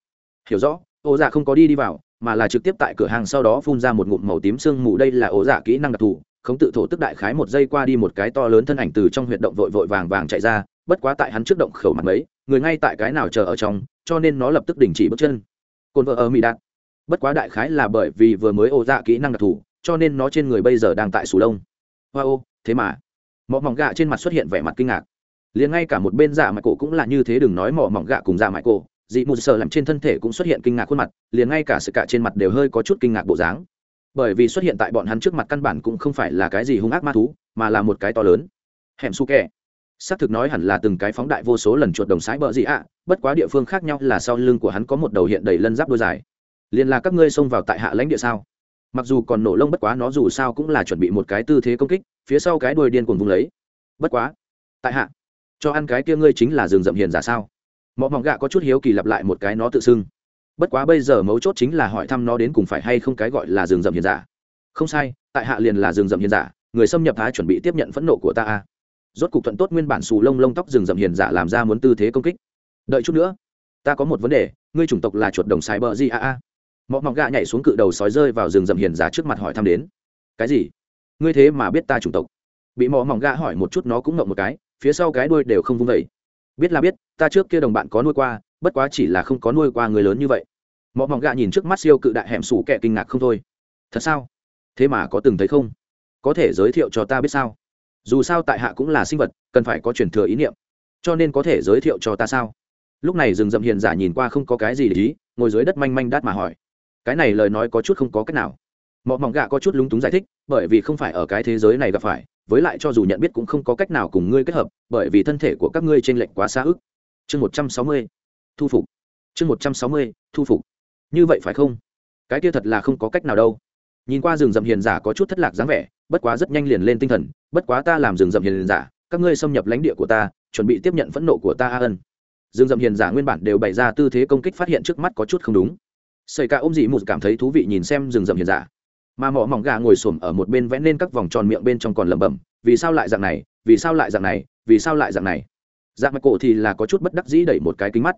Hiểu rõ ô dạ không có đi đi vào mà là trực tiếp tại cửa hàng sau đó phun ra một ngụm màu tím sương mù. Đây là ổ dạ kỹ năng đặc thù không tự thổ tức đại khái một giây qua đi một cái to lớn thân ảnh từ trong huyệt động vội vội vàng vàng chạy ra bất quá tại hắn trước động khẩu mặt mấy người ngay tại cái nào chờ ở trong cho nên nó lập tức đình chỉ bước chân. Cồn vợ ở mỹ đạt. Bất quá đại khái là bởi vì vừa mới ô dạ kỹ năng đặc thù cho nên nó trên người bây giờ đang tại sù lông. Hoa、wow, ô thế mà. Mọi mỏng gạ trên mặt xuất hiện vẻ mặt kinh ngạc liền ngay cả một bên dạ mãi cổ cũng là như thế đừng nói mỏ mỏng gạ cùng dạ mãi cổ, dị mù sợ làm trên thân thể cũng xuất hiện kinh ngạc khuôn mặt, liền ngay cả sự cả trên mặt đều hơi có chút kinh ngạc bộ dáng. Bởi vì xuất hiện tại bọn hắn trước mặt căn bản cũng không phải là cái gì hung ác ma thú, mà là một cái to lớn. Hẻm su kẹ xác thực nói hẳn là từng cái phóng đại vô số lần chuột đồng sái bờ gì ạ, bất quá địa phương khác nhau là sau lưng của hắn có một đầu hiện đầy lân giáp đôi dài. Liền là các ngươi xông vào tại hạ lãnh địa sao? Mặc dù còn nổ lông bất quá nó dù sao cũng là chuẩn bị một cái tư thế công kích, phía sau cái đuôi điên cuồng vùng lấy. Bất quá, tại hạ cho ăn cái kia ngươi chính là rừng rậm hiền giả sao? Mọi mỏng gạ có chút hiếu kỳ lặp lại một cái nó tự xưng. Bất quá bây giờ mấu chốt chính là hỏi thăm nó đến cùng phải hay không cái gọi là rừng rậm hiền giả. Không sai, tại hạ liền là rừng rậm hiền giả, người xâm nhập thái chuẩn bị tiếp nhận phẫn nộ của ta a. Rốt cục thuận tốt nguyên bản xù lông lông tóc rừng rậm hiền giả làm ra muốn tư thế công kích. Đợi chút nữa, ta có một vấn đề, ngươi chủng tộc là chuột đồng sai bờ gì a a? Mọ mỏng gạ nhảy xuống cự đầu sói rơi vào rừng rậm hiền giả trước mặt hỏi thăm đến. Cái gì? Ngươi thế mà biết ta chủng tộc? Bị mọ mỏng gạ hỏi một chút nó cũng ngậm một cái phía sau cái đuôi đều không vung vẩy biết là biết, ta trước kia đồng bạn có nuôi qua, bất quá chỉ là không có nuôi qua người lớn như vậy. Mọ mỏng gạ nhìn trước mắt siêu cự đại hẻm sủ kẻ kinh ngạc không thôi. Thật sao? Thế mà có từng thấy không? Có thể giới thiệu cho ta biết sao? Dù sao tại hạ cũng là sinh vật, cần phải có truyền thừa ý niệm. Cho nên có thể giới thiệu cho ta sao? Lúc này rừng rậm hiền giả nhìn qua không có cái gì để ý, ngồi dưới đất manh manh đát mà hỏi. Cái này lời nói có chút không có cách nào. Mọ mỏng gạ có chút lúng túng giải thích, bởi vì không phải ở cái thế giới này gặp phải với lại cho dù nhận biết cũng không có cách nào cùng ngươi kết hợp, bởi vì thân thể của các ngươi t r ê n lệch quá xa ức. Chương một trăm sáu mươi, thu phục. Chương một trăm sáu mươi, thu phục. Như vậy phải không? Cái kia thật là không có cách nào đâu. Nhìn qua rừng rậm hiền giả có chút thất lạc dáng vẻ, bất quá rất nhanh liền lên tinh thần, bất quá ta làm rừng rậm hiền giả, các ngươi xâm nhập lãnh địa của ta, chuẩn bị tiếp nhận phẫn nộ của ta a ân. Rừng rậm hiền giả nguyên bản đều bày ra tư thế công kích phát hiện trước mắt có chút không đúng. Xây ca ôm dị một cảm thấy thú vị nhìn xem rừng rậm hiền giả mà mỏ mỏng gà ngồi xổm ở một bên vẽ nên các vòng tròn miệng bên trong còn lẩm bẩm, vì sao lại dạng này? Vì sao lại dạng này? Vì sao lại dạng này? Dạ mặt cổ thì là có chút bất đắc dĩ đẩy một cái kính mắt.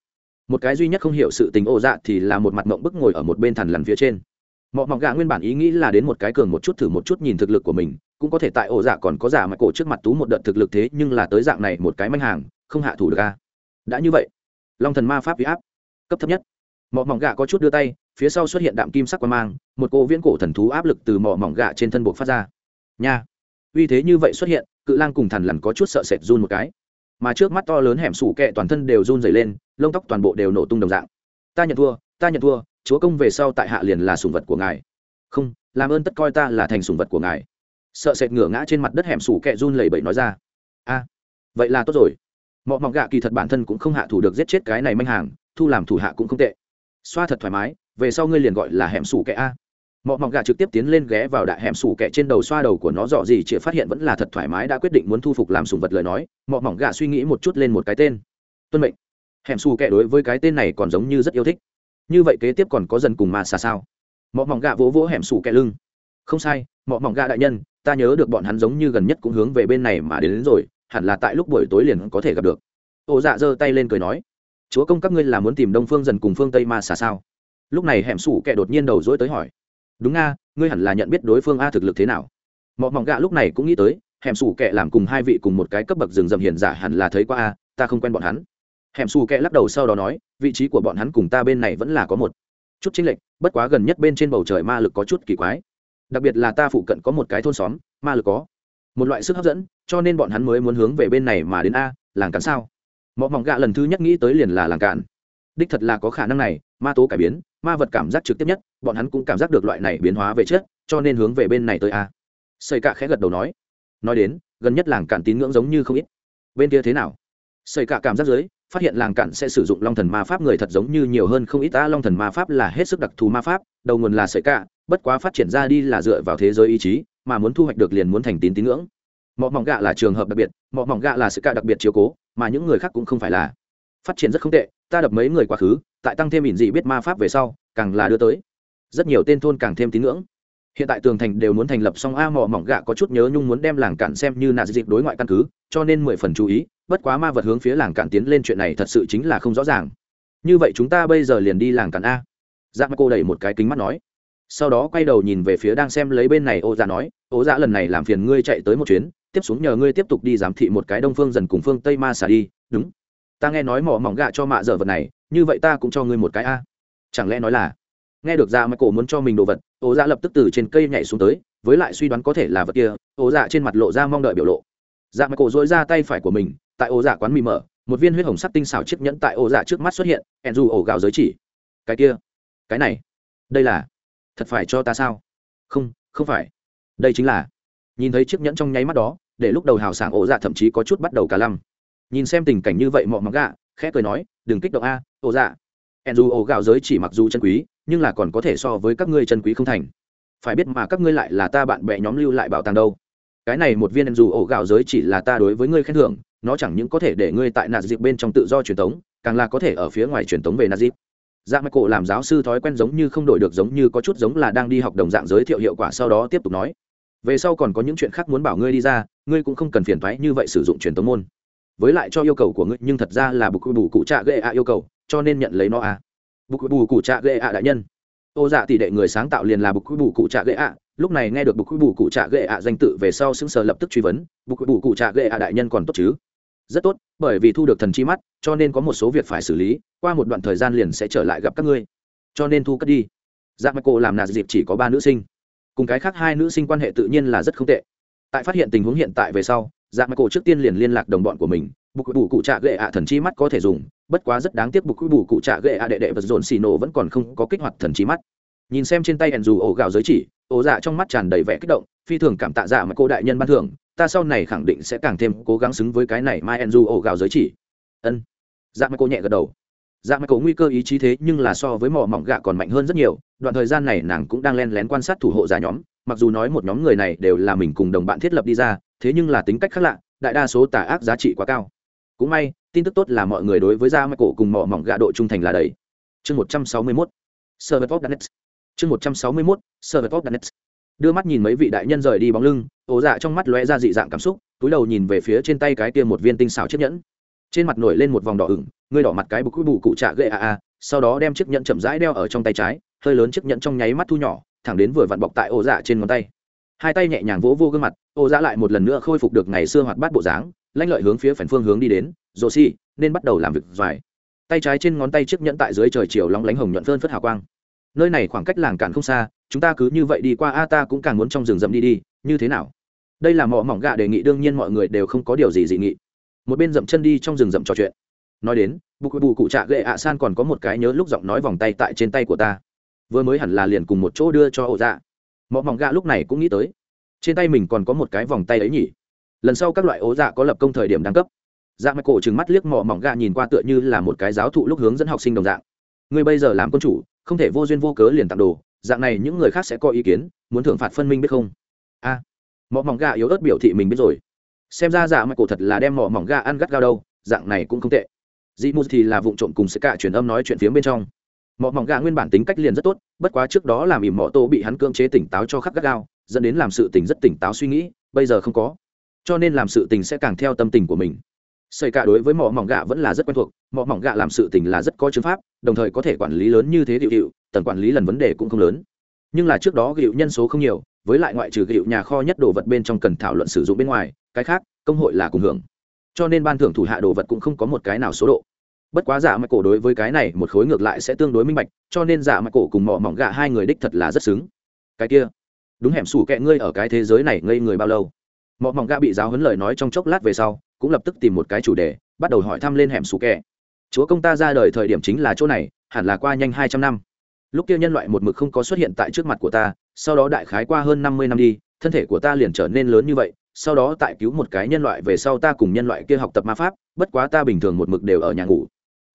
Một cái duy nhất không hiểu sự tình ô dạ thì là một mặt mộng bức ngồi ở một bên thằn lằn phía trên. Mọ mỏng gà nguyên bản ý nghĩ là đến một cái cường một chút thử một chút nhìn thực lực của mình, cũng có thể tại ổ dạ còn có dạ giả mặt cổ trước mặt tú một đợt thực lực thế nhưng là tới dạng này một cái manh hàng, không hạ thủ được ga đã như vậy, long thần ma pháp huy áp, cấp thấp nhất. Mọ mỏng gà có chút đưa tay phía sau xuất hiện đạm kim sắc quan mang, một cô viễn cổ thần thú áp lực từ mỏ mỏng gạ trên thân buộc phát ra. Nha! Uy thế như vậy xuất hiện, cự lang cùng thằn lằn có chút sợ sệt run một cái. Mà trước mắt to lớn hẻm sủ kẹ toàn thân đều run dày lên, lông tóc toàn bộ đều nổ tung đồng dạng. Ta nhận thua, ta nhận thua, chúa công về sau tại hạ liền là sùng vật của ngài. Không, làm ơn tất coi ta là thành sùng vật của ngài. Sợ sệt ngửa ngã trên mặt đất hẻm sủ kẹ run lẩy bẩy nói ra. A, vậy là tốt rồi. Mọi mỏng gạ kỳ thật bản thân cũng không hạ thủ được giết chết cái này manh hàng, thu làm thủ hạ cũng không tệ. Xoa thật thoải mái về sau ngươi liền gọi là hẻm sủ kẻ a. Mọ mọc gà trực tiếp tiến lên ghé vào đại hẻm sủ kẹ trên đầu xoa đầu của nó dọ gì chỉ phát hiện vẫn là thật thoải mái đã quyết định muốn thu phục làm sùng vật lời nói mọ mỏng gà suy nghĩ một chút lên một cái tên. Tuân mệnh. Hẻm sủ kẹ đối với cái tên này còn giống như rất yêu thích. Như vậy kế tiếp còn có dần cùng mà xa sao? Mọ mỏng gà vỗ vỗ hẻm sủ kẹ lưng. Không sai mọ mỏng gà đại nhân ta nhớ được bọn hắn giống như gần nhất cũng hướng về bên này mà đến, đến rồi hẳn là tại lúc buổi tối liền có thể gặp được. Ô dạ giơ tay lên cười nói chúa công các ngươi là muốn tìm đông phương dần cùng phương tây ma xà sao? Lúc này hẻm sủ kẻ đột nhiên đầu dối tới hỏi. Đúng nga ngươi hẳn là nhận biết đối phương a thực lực thế nào? Mọi mỏng gạ lúc này cũng nghĩ tới, hẻm sủ kẻ làm cùng hai vị cùng một cái cấp bậc rừng rậm hiền giả hẳn là thấy qua a, ta không quen bọn hắn. Hẻm sủ kẻ lắc đầu sau đó nói, vị trí của bọn hắn cùng ta bên này vẫn là có một chút chính lệnh bất quá gần nhất bên trên bầu trời ma lực có chút kỳ quái. Đặc biệt là ta phụ cận có một cái thôn xóm, ma lực có một loại sức hấp dẫn, cho nên bọn hắn mới muốn hướng về bên này mà đến a, làng cản sao? Mọi mỏng gạ lần thứ nhất nghĩ tới liền là làng cản đích thật là có khả năng này, ma tố cải biến ma vật cảm giác trực tiếp nhất, bọn hắn cũng cảm giác được loại này biến hóa về chết cho nên hướng về bên này tới a. Xây cạ khẽ gật đầu nói. Nói đến, gần nhất làng cạn tín ngưỡng giống như không ít. Bên kia thế nào? Xây cạ cảm giác dưới, phát hiện làng cạn sẽ sử dụng long thần ma pháp người thật giống như nhiều hơn không ít ta long thần ma pháp là hết sức đặc thù ma pháp, đầu nguồn là sợi cạ, bất quá phát triển ra đi là dựa vào thế giới ý chí, mà muốn thu hoạch được liền muốn thành tín tín ngưỡng. Mọi mỏng gạ là trường hợp đặc biệt mọi mỏng gạ là sự cạ đặc biệt chiếu cố, mà những người khác cũng không phải là phát triển rất không tệ, ta đập mấy người quá khứ, tại tăng thêm ỉn dị biết ma pháp về sau, càng là đưa tới. Rất nhiều tên thôn càng thêm tín ngưỡng. Hiện tại tường thành đều muốn thành lập xong a mỏ mỏng gạ có chút nhớ nhung muốn đem làng cạn xem như nà dịp đối ngoại căn cứ, cho nên mười phần chú ý, bất quá ma vật hướng phía làng cạn tiến lên chuyện này thật sự chính là không rõ ràng. Như vậy chúng ta bây giờ liền đi làng cạn a. Dạ Giác mắt cô đẩy một cái kính mắt nói. Sau đó quay đầu nhìn về phía đang xem lấy bên này ô dạ nói, ô dạ lần này làm phiền ngươi chạy tới một chuyến, tiếp xuống nhờ ngươi tiếp tục đi giám thị một cái đông phương dần cùng phương tây ma xả đi, đúng ta nghe nói mỏ mỏng gạ cho mạ dở vật này, như vậy ta cũng cho ngươi một cái a. Chẳng lẽ nói là, nghe được ra mà cổ muốn cho mình đồ vật ố dạ lập tức từ trên cây nhảy xuống tới, với lại suy đoán có thể là vật kia ố dạ trên mặt lộ ra mong đợi biểu lộ. Dạ mà cổ dối ra tay phải của mình, tại ố dạ quán mì mở, một viên huyết hồng sắc tinh xảo chiếc nhẫn tại ố dạ trước mắt xuất hiện ẹn dù ổ gạo giới chỉ. Cái kia, cái này, đây là, thật phải cho ta sao? Không không phải. Đây chính là, nhìn thấy chiếc nhẫn trong nháy mắt đó, để lúc đầu hào sảng ổ dạ thậm chí có chút bắt đầu cả lăm nhìn xem tình cảnh như vậy mọ mắng gạ, khẽ cười nói, đừng kích động a, ô dạ. Ẹn dù ổ gạo giới chỉ mặc dù chân quý, nhưng là còn có thể so với các ngươi chân quý không thành. Phải biết mà các ngươi lại là ta bạn bè nhóm lưu lại bảo tàng đâu. Cái này một viên dù ổ gạo giới chỉ là ta đối với ngươi khen thưởng, nó chẳng những có thể để ngươi tại nạt dịp bên trong tự do truyền thống càng là có thể ở phía ngoài truyền thống về nạt dịp dạ mạch cổ làm giáo sư thói quen giống như không đổi được giống như có chút giống là đang đi học đồng dạng giới thiệu hiệu quả sau đó tiếp tục nói, về sau còn có những chuyện khác muốn bảo ngươi đi ra, ngươi cũng không cần phiền thoái như vậy sử dụng truyền thống môn với lại cho yêu cầu của ngươi, nhưng thật ra là bục bù cụ trạ ghệ ạ yêu cầu, cho nên nhận lấy nó à. Bục bù cụ trạ ghệ ạ đại nhân. Ô dạ tỷ đệ người sáng tạo liền là bục bù cụ trạ ghệ ạ. Lúc này nghe được bục bù cụ trạ ghệ ạ danh tự về sau xứng sờ lập tức truy vấn bục bù cụ trạ ghệ ạ đại nhân còn tốt chứ? Rất tốt, bởi vì thu được thần chi mắt, cho nên có một số việc phải xử lý, qua một đoạn thời gian liền sẽ trở lại gặp các ngươi. Cho nên thu cất đi. Dạ mạch cô làm nạt dịp chỉ có ba nữ sinh. Cùng cái khác hai nữ sinh quan hệ tự nhiên là rất không tệ. Tại phát hiện tình huống hiện tại về sau dạ mạch cô trước tiên liền liên lạc đồng bọn của mình, bục bù cụ trạ ghệ ạ thần chi mắt có thể dùng, bất quá rất đáng tiếc bục bù cụ trạ ghệ ạ đệ đệ vật dồn xì nổ vẫn còn không có kích hoạt thần chi mắt. Nhìn xem trên tay hẹn dù ổ gạo giới chỉ, ổ dạ trong mắt tràn đầy vẻ kích động, phi thường cảm tạ dạ mà cô đại nhân ban thưởng, ta sau này khẳng định sẽ càng thêm cố gắng xứng với cái này mai enzu ổ gạo giới chỉ. Ân. Dạ mà cô nhẹ gật đầu. Dạ mà cô nguy cơ ý chí thế nhưng là so với mỏ mỏng gạ còn mạnh hơn rất nhiều, đoạn thời gian này nàng cũng đang len lén quan sát thủ hộ giả nhóm mặc dù nói một nhóm người này đều là mình cùng đồng bạn thiết lập đi ra, thế nhưng là tính cách khác lạ, đại đa số tà ác giá trị quá cao. Cũng may, tin tức tốt là mọi người đối với da mắt cổ cùng mỏ mỏng gạ độ trung thành là đầy. Chương một trăm sáu mươi mốt server pop danet chương một trăm sáu mươi mốt server pop danet đưa mắt nhìn mấy vị đại nhân rời đi bóng lưng ổ dạ trong mắt lóe ra dị dạng cảm xúc, túi đầu nhìn về phía trên tay cái kia một viên tinh xảo chiếc nhẫn. Trên mặt nổi lên một vòng đỏ ửng ngươi đỏ mặt cái bục bù cụ trạ gậy a a, sau đó đem chiếc nhẫn chậm rãi đeo ở trong tay trái, hơi lớn chiếc nhẫn trong nháy mắt thu nhỏ thẳng đến vừa vặn bọc tại ổ dạ trên ngón tay. Hai tay nhẹ nhàng vỗ vô gương mặt ổ dạ lại một lần nữa khôi phục được ngày xưa hoạt bát bộ dáng, lanh lợi hướng phía phần phương hướng đi đến, rồ xi nên bắt đầu làm việc dài. Tay trái trên ngón tay chiếc nhẫn tại dưới trời chiều lóng lánh hồng nhuận phơn phất hào quang. Nơi này khoảng cách làng cản không xa, chúng ta cứ như vậy đi qua, a, ta cũng càng muốn trong rừng rậm đi đi, như thế nào? Đây là mỏ mỏng gạ đề nghị, đương nhiên mọi người đều không có điều gì dị nghị. Một bên dậm chân đi trong rừng rậm trò chuyện. Nói đến, bù bù cụ trạ gệ ạ san còn có một cái nhớ lúc giọng nói vòng tay tại trên tay của ta vừa mới hẳn là liền cùng một chỗ đưa cho ổ dạ. Mỏ mỏng gạ lúc này cũng nghĩ tới. Trên tay mình còn có một cái vòng tay ấy nhỉ? Lần sau các loại ố dạ có lập công thời điểm đăng cấp. Dạ mạch cổ trừng mắt liếc mỏ mỏng gạ nhìn qua tựa như là một cái giáo thụ lúc hướng dẫn học sinh đồng dạng. Người bây giờ làm quân chủ không thể vô duyên vô cớ liền tặng đồ dạng này những người khác sẽ có ý kiến muốn thưởng phạt phân minh biết không? A. À, mỏ mỏng gà yếu ớt biểu thị mình biết rồi. Xem ra dạ mạch cổ thật là đem mỏ mỏng gà ăn gắt gao đâu dạng này cũng không tệ. Dị mù thì là vụ trộm cùng sẽ cả truyền âm nói chuyện phía bên trong mọ mỏng gà nguyên bản tính cách liền rất tốt, bất quá trước đó làm ìm mọ tô bị hắn cưỡng chế tỉnh táo cho khắc gắt gao, dẫn đến làm sự tình rất tỉnh táo suy nghĩ, bây giờ không có. Cho nên làm sự tình sẽ càng theo tâm tình của mình. Xây cả đối với mỏ mỏng gạ vẫn là rất quen thuộc mỏ mỏng gạ làm sự tình là rất có chứng pháp, đồng thời có thể quản lý lớn như thế điệu điệu tần quản lý lần vấn đề cũng không lớn. Nhưng là trước đó gịu nhân số không nhiều, với lại ngoại trừ gịu nhà kho nhất đồ vật bên trong cần thảo luận sử dụng bên ngoài, cái khác, công hội là cùng hưởng. Cho nên ban thưởng thủ hạ đồ vật cũng không có một cái nào số độ bất quá giả mạch cổ đối với cái này một khối ngược lại sẽ tương đối minh bạch, cho nên giả mạch cổ cùng mỏ mỏng gạ hai người đích thật là rất xứng. Cái kia, đúng hẻm sủ kẹ ngươi ở cái thế giới này ngây người bao lâu? Mỏ mỏng gạ bị giáo huấn lời nói trong chốc lát về sau, cũng lập tức tìm một cái chủ đề, bắt đầu hỏi thăm lên hẻm sủ kẹ. Chúa công ta ra đời thời điểm chính là chỗ này, hẳn là qua nhanh hai trăm năm. Lúc kia nhân loại một mực không có xuất hiện tại trước mặt của ta, sau đó đại khái qua hơn năm mươi năm đi, thân thể của ta liền trở nên lớn như vậy, sau đó tại cứu một cái nhân loại về sau ta cùng nhân loại kia học tập ma pháp, bất quá ta bình thường một mực đều ở nhà ngủ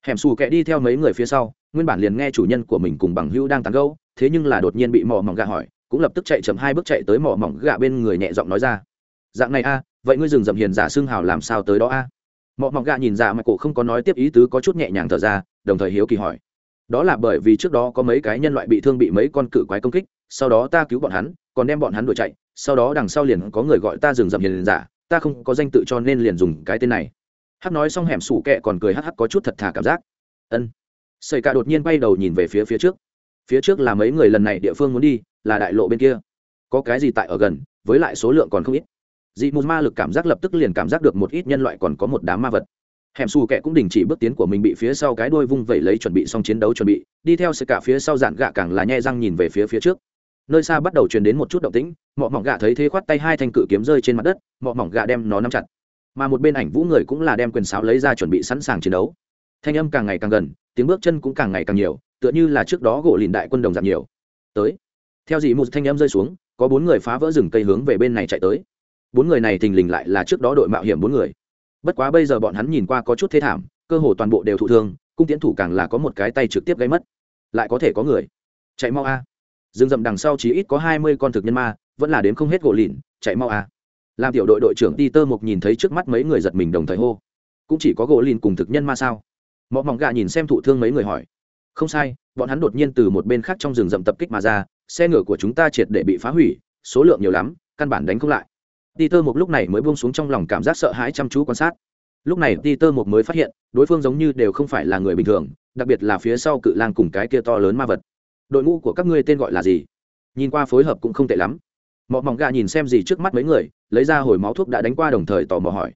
hẻm xù kẹ đi theo mấy người phía sau nguyên bản liền nghe chủ nhân của mình cùng bằng hữu đang tán gẫu, thế nhưng là đột nhiên bị mỏ mỏng gạ hỏi cũng lập tức chạy chậm hai bước chạy tới mỏ mỏng gạ bên người nhẹ giọng nói ra. Dạng này a vậy ngươi dừng dậm hiền giả xương hào làm sao tới đó a? À? mỏ mỏng gạ nhìn dạ mà cổ không có nói tiếp ý tứ có chút nhẹ nhàng thở ra đồng thời hiếu kỳ hỏi. Đó là bởi vì trước đó có mấy cái nhân loại bị thương bị mấy con cự quái công kích sau đó ta cứu bọn hắn còn đem bọn hắn đuổi chạy sau đó đằng sau liền có người gọi ta dừng dậm hiền giả ta không có danh tự cho nên liền dùng cái tên này hắc nói xong hẻm sủ kẹ còn cười hắc hắc có chút thật thà cảm giác. Ân. Xây cả đột nhiên bay đầu nhìn về phía phía trước. Phía trước là mấy người lần này địa phương muốn đi, là đại lộ bên kia. Có cái gì tại ở gần, với lại số lượng còn không ít. Dị mù ma lực cảm giác lập tức liền cảm giác được một ít nhân loại còn có một đám ma vật. Hẻm xù kẹ cũng đình chỉ bước tiến của mình bị phía sau cái đuôi vung vẩy lấy chuẩn bị xong chiến đấu chuẩn bị, đi theo sự cả phía sau dạn gạ càng là nhe răng nhìn về phía phía trước. Nơi xa bắt đầu truyền đến một chút động tĩnh, mọ mỏng gạ thấy thế khoát tay hai thanh cự kiếm rơi trên mặt đất, mọ mỏng gạ đem nó nắm chặt mà một bên ảnh vũ người cũng là đem quyền sáo lấy ra chuẩn bị sẵn sàng chiến đấu. Thanh âm càng ngày càng gần, tiếng bước chân cũng càng ngày càng nhiều, tựa như là trước đó gỗ lìn đại quân đồng giảm nhiều. Tới. Theo dị một thanh âm rơi xuống, có bốn người phá vỡ rừng cây hướng về bên này chạy tới. Bốn người này thình lình lại là trước đó đội mạo hiểm bốn người. Bất quá bây giờ bọn hắn nhìn qua có chút thế thảm, cơ hồ toàn bộ đều thụ thương, cung tiến thủ càng là có một cái tay trực tiếp gây mất. Lại có thể có người. Chạy mau a. Rừng rậm đằng sau chỉ ít có hai mươi con thực nhân ma, vẫn là đếm không hết gỗ lìn, chạy mau a làm tiểu đội đội trưởng đi tơ mục nhìn thấy trước mắt mấy người giật mình đồng thời hô cũng chỉ có gỗ lìn cùng thực nhân ma sao mọi mỏng gà nhìn xem thụ thương mấy người hỏi không sai bọn hắn đột nhiên từ một bên khác trong rừng rậm tập kích mà ra xe ngựa của chúng ta triệt để bị phá hủy số lượng nhiều lắm căn bản đánh không lại Peter một lúc này mới buông xuống trong lòng cảm giác sợ hãi chăm chú quan sát. Lúc này Peter một mới phát hiện, đối phương giống như đều không phải là người bình thường, đặc biệt là phía sau cự lang cùng cái kia to lớn ma vật. Đội ngũ của các ngươi tên gọi là gì? Nhìn qua phối hợp cũng không tệ lắm. Mọ mỏng gà nhìn xem gì trước mắt mấy người, lấy ra hồi máu thuốc đã đánh qua đồng thời tò mò hỏi.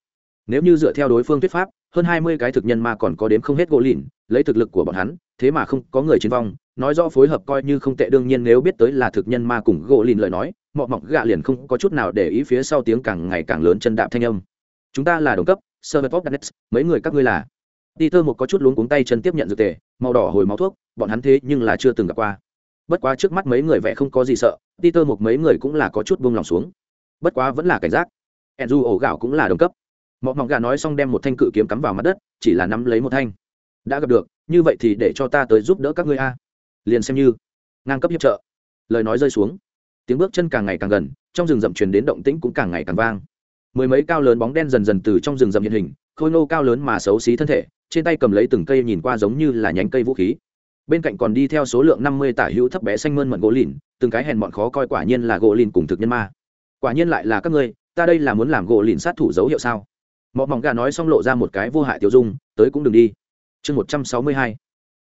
Nếu như dựa theo đối phương thuyết pháp, hơn hai mươi cái thực nhân ma còn có đếm không hết gỗ lìn, lấy thực lực của bọn hắn, thế mà không có người chiến vong, nói rõ phối hợp coi như không tệ đương nhiên nếu biết tới là thực nhân ma cùng gỗ lìn lời nói, mọ mỏng gà liền không có chút nào để ý phía sau tiếng càng ngày càng lớn chân đạm thanh âm. Chúng ta là đồng cấp server pop danet mấy người các ngươi là. Peter một có chút luống cuống tay chân tiếp nhận dược tề màu đỏ hồi máu thuốc bọn hắn thế nhưng là chưa từng gặp qua bất quá trước mắt mấy người vẻ không có gì sợ, Peter một mấy người cũng là có chút buông lòng xuống. Bất quá vẫn là cảnh giác. Enzu ổ gạo cũng là đồng cấp. Mọ mọc gà nói xong đem một thanh cự kiếm cắm vào mặt đất, chỉ là nắm lấy một thanh. Đã gặp được, như vậy thì để cho ta tới giúp đỡ các ngươi a. Liền xem như. Ngang cấp hiệp trợ. Lời nói rơi xuống. Tiếng bước chân càng ngày càng gần, trong rừng rậm truyền đến động tĩnh cũng càng ngày càng vang. Mười mấy cao lớn bóng đen dần dần từ trong rừng rậm hiện hình, khôi nô cao lớn mà xấu xí thân thể, trên tay cầm lấy từng cây nhìn qua giống như là nhánh cây vũ khí bên cạnh còn đi theo số lượng năm mươi tả hữu thấp bé xanh mơn mận gỗ lìn, từng cái hèn bọn khó coi quả nhiên là gỗ lìn cùng thực nhân ma. Quả nhiên lại là các ngươi, ta đây là muốn làm gỗ lìn sát thủ dấu hiệu sao? Mọi mỏng gà nói xong lộ ra một cái vô hại tiêu dung, tới cũng đừng đi. Chương một trăm sáu mươi hai,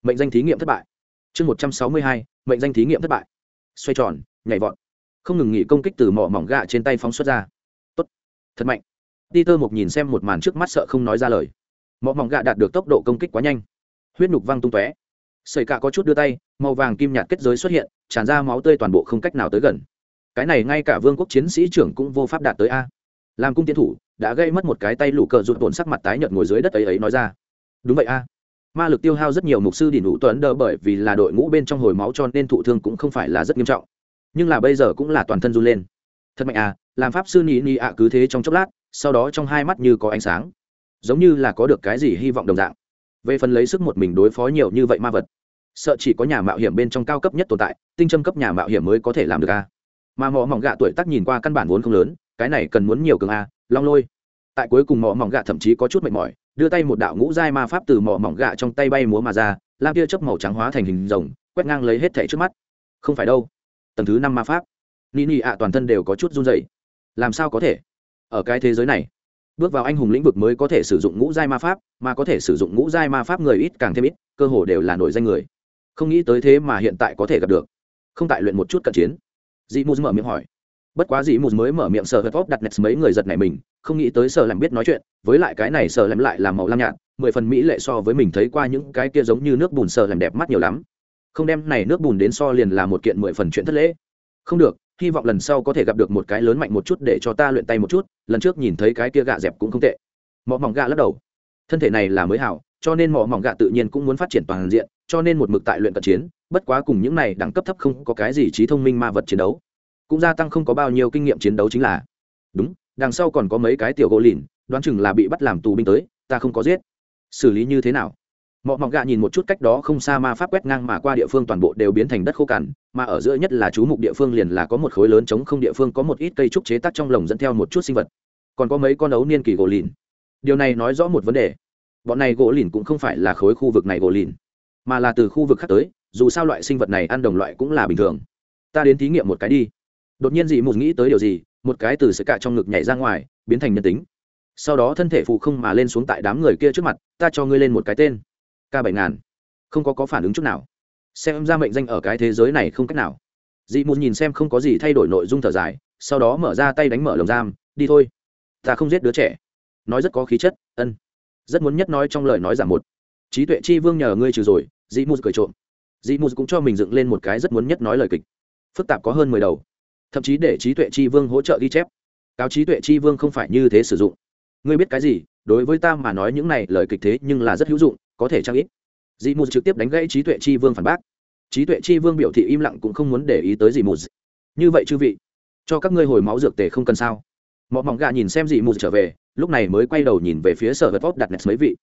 mệnh danh thí nghiệm thất bại. Chương một trăm sáu mươi hai, mệnh danh thí nghiệm thất bại. Xoay tròn, nhảy vọt. Không ngừng nghỉ công kích từ mỏ mỏng gà trên tay phóng xuất ra. Tốt. Thật mạnh. Peter một nhìn xem một màn trước mắt sợ không nói ra lời. Mỏ mỏng gà đạt được tốc độ công kích quá nhanh. Huyết nhục văng tung tóe. Sẩy cả có chút đưa tay, màu vàng kim nhạt kết giới xuất hiện, tràn ra máu tươi toàn bộ không cách nào tới gần. Cái này ngay cả vương quốc chiến sĩ trưởng cũng vô pháp đạt tới a. Làm cung tiến thủ, đã gây mất một cái tay lũ cờ rụt tổn sắc mặt tái nhợt ngồi dưới đất ấy ấy nói ra. Đúng vậy a. Ma lực tiêu hao rất nhiều mục sư đỉnh đủ tuấn đỡ bởi vì là đội ngũ bên trong hồi máu cho nên thụ thương cũng không phải là rất nghiêm trọng. Nhưng là bây giờ cũng là toàn thân run lên. Thật mạnh à làm pháp sư nhị nhị ạ cứ thế trong chốc lát, sau đó trong hai mắt như có ánh sáng. Giống như là có được cái gì hy vọng đồng dạng về phần lấy sức một mình đối phó nhiều như vậy ma vật, sợ chỉ có nhà mạo hiểm bên trong cao cấp nhất tồn tại, tinh châm cấp nhà mạo hiểm mới có thể làm được a. Mà mỏ mỏng gạ tuổi tác nhìn qua căn bản vốn không lớn, cái này cần muốn nhiều cường a, long lôi. Tại cuối cùng mỏ mỏng gạ thậm chí có chút mệt mỏi, đưa tay một đạo ngũ giai ma pháp từ mỏ mỏng gạ trong tay bay múa mà ra, lam tia chớp màu trắng hóa thành hình rồng, quét ngang lấy hết thẻ trước mắt. Không phải đâu. Tầng thứ năm ma pháp. Ni ni ạ, toàn thân đều có chút run dày làm sao có thể? Ở cái thế giới này bước vào anh hùng lĩnh vực mới có thể sử dụng ngũ giai ma pháp, mà có thể sử dụng ngũ giai ma pháp người ít càng thêm ít, cơ hồ đều là nổi danh người. Không nghĩ tới thế mà hiện tại có thể gặp được. Không tại luyện một chút cận chiến. Dị mù mở miệng hỏi. Bất quá dị mù mới mở miệng sợ hớt vóc đặt nets mấy người giật này mình, không nghĩ tới sợ làm biết nói chuyện, với lại cái này sợ làm lại là màu lam nhạt, mười phần mỹ lệ so với mình thấy qua những cái kia giống như nước bùn sợ làm đẹp mắt nhiều lắm. Không đem này nước bùn đến so liền là một kiện mười phần chuyện thất lễ. Không được hy vọng lần sau có thể gặp được một cái lớn mạnh một chút để cho ta luyện tay một chút, lần trước nhìn thấy cái kia gạ dẹp cũng không tệ. Mỏ mỏng gạ lắc đầu. Thân thể này là mới hảo, cho nên mỏ mỏng gạ tự nhiên cũng muốn phát triển toàn diện, cho nên một mực tại luyện cận chiến, bất quá cùng những này đẳng cấp thấp không có cái gì trí thông minh ma vật chiến đấu. Cũng gia tăng không có bao nhiêu kinh nghiệm chiến đấu chính là. Đúng, đằng sau còn có mấy cái tiểu gỗ lìn, đoán chừng là bị bắt làm tù binh tới, ta không có giết. Xử lý như thế nào? Mọ mọc gạ nhìn một chút cách đó không xa ma pháp quét ngang mà qua địa phương toàn bộ đều biến thành đất khô cằn, mà ở giữa nhất là chú mục địa phương liền là có một khối lớn chống không địa phương có một ít cây trúc chế tác trong lồng dẫn theo một chút sinh vật. Còn có mấy con ấu niên kỳ gỗ lìn. Điều này nói rõ một vấn đề. Bọn này gỗ lìn cũng không phải là khối khu vực này gỗ lìn, mà là từ khu vực khác tới, dù sao loại sinh vật này ăn đồng loại cũng là bình thường. Ta đến thí nghiệm một cái đi. Đột nhiên dị mù nghĩ tới điều gì, một cái từ sợi cạ trong ngực nhảy ra ngoài, biến thành nhân tính. Sau đó thân thể phụ không mà lên xuống tại đám người kia trước mặt, ta cho ngươi lên một cái tên k bảy ngàn. Không có có phản ứng chút nào. Xem ra mệnh danh ở cái thế giới này không cách nào. Dị mù nhìn xem không có gì thay đổi nội dung thở dài, sau đó mở ra tay đánh mở lồng giam, đi thôi. Ta không giết đứa trẻ. Nói rất có khí chất, ân. Rất muốn nhất nói trong lời nói giảm một. Trí tuệ chi vương nhờ ngươi trừ rồi. Dị mù cười trộm. Dị mù cũng cho mình dựng lên một cái rất muốn nhất nói lời kịch. Phức tạp có hơn mười đầu. Thậm chí để trí tuệ chi vương hỗ trợ ghi chép. Cáo trí tuệ chi vương không phải như thế sử dụng. Ngươi biết cái gì? Đối với ta mà nói những này lời kịch thế nhưng là rất hữu dụng có thể trang ít. Dị mù trực tiếp đánh gãy trí tuệ chi vương phản bác. Trí tuệ chi vương biểu thị im lặng cũng không muốn để ý tới dị mù như vậy chư vị, cho các ngươi hồi máu dược tề không cần sao? Mọi mỏng gà nhìn xem dị mù trở về, lúc này mới quay đầu nhìn về phía sở vật vót đặt nets mấy vị.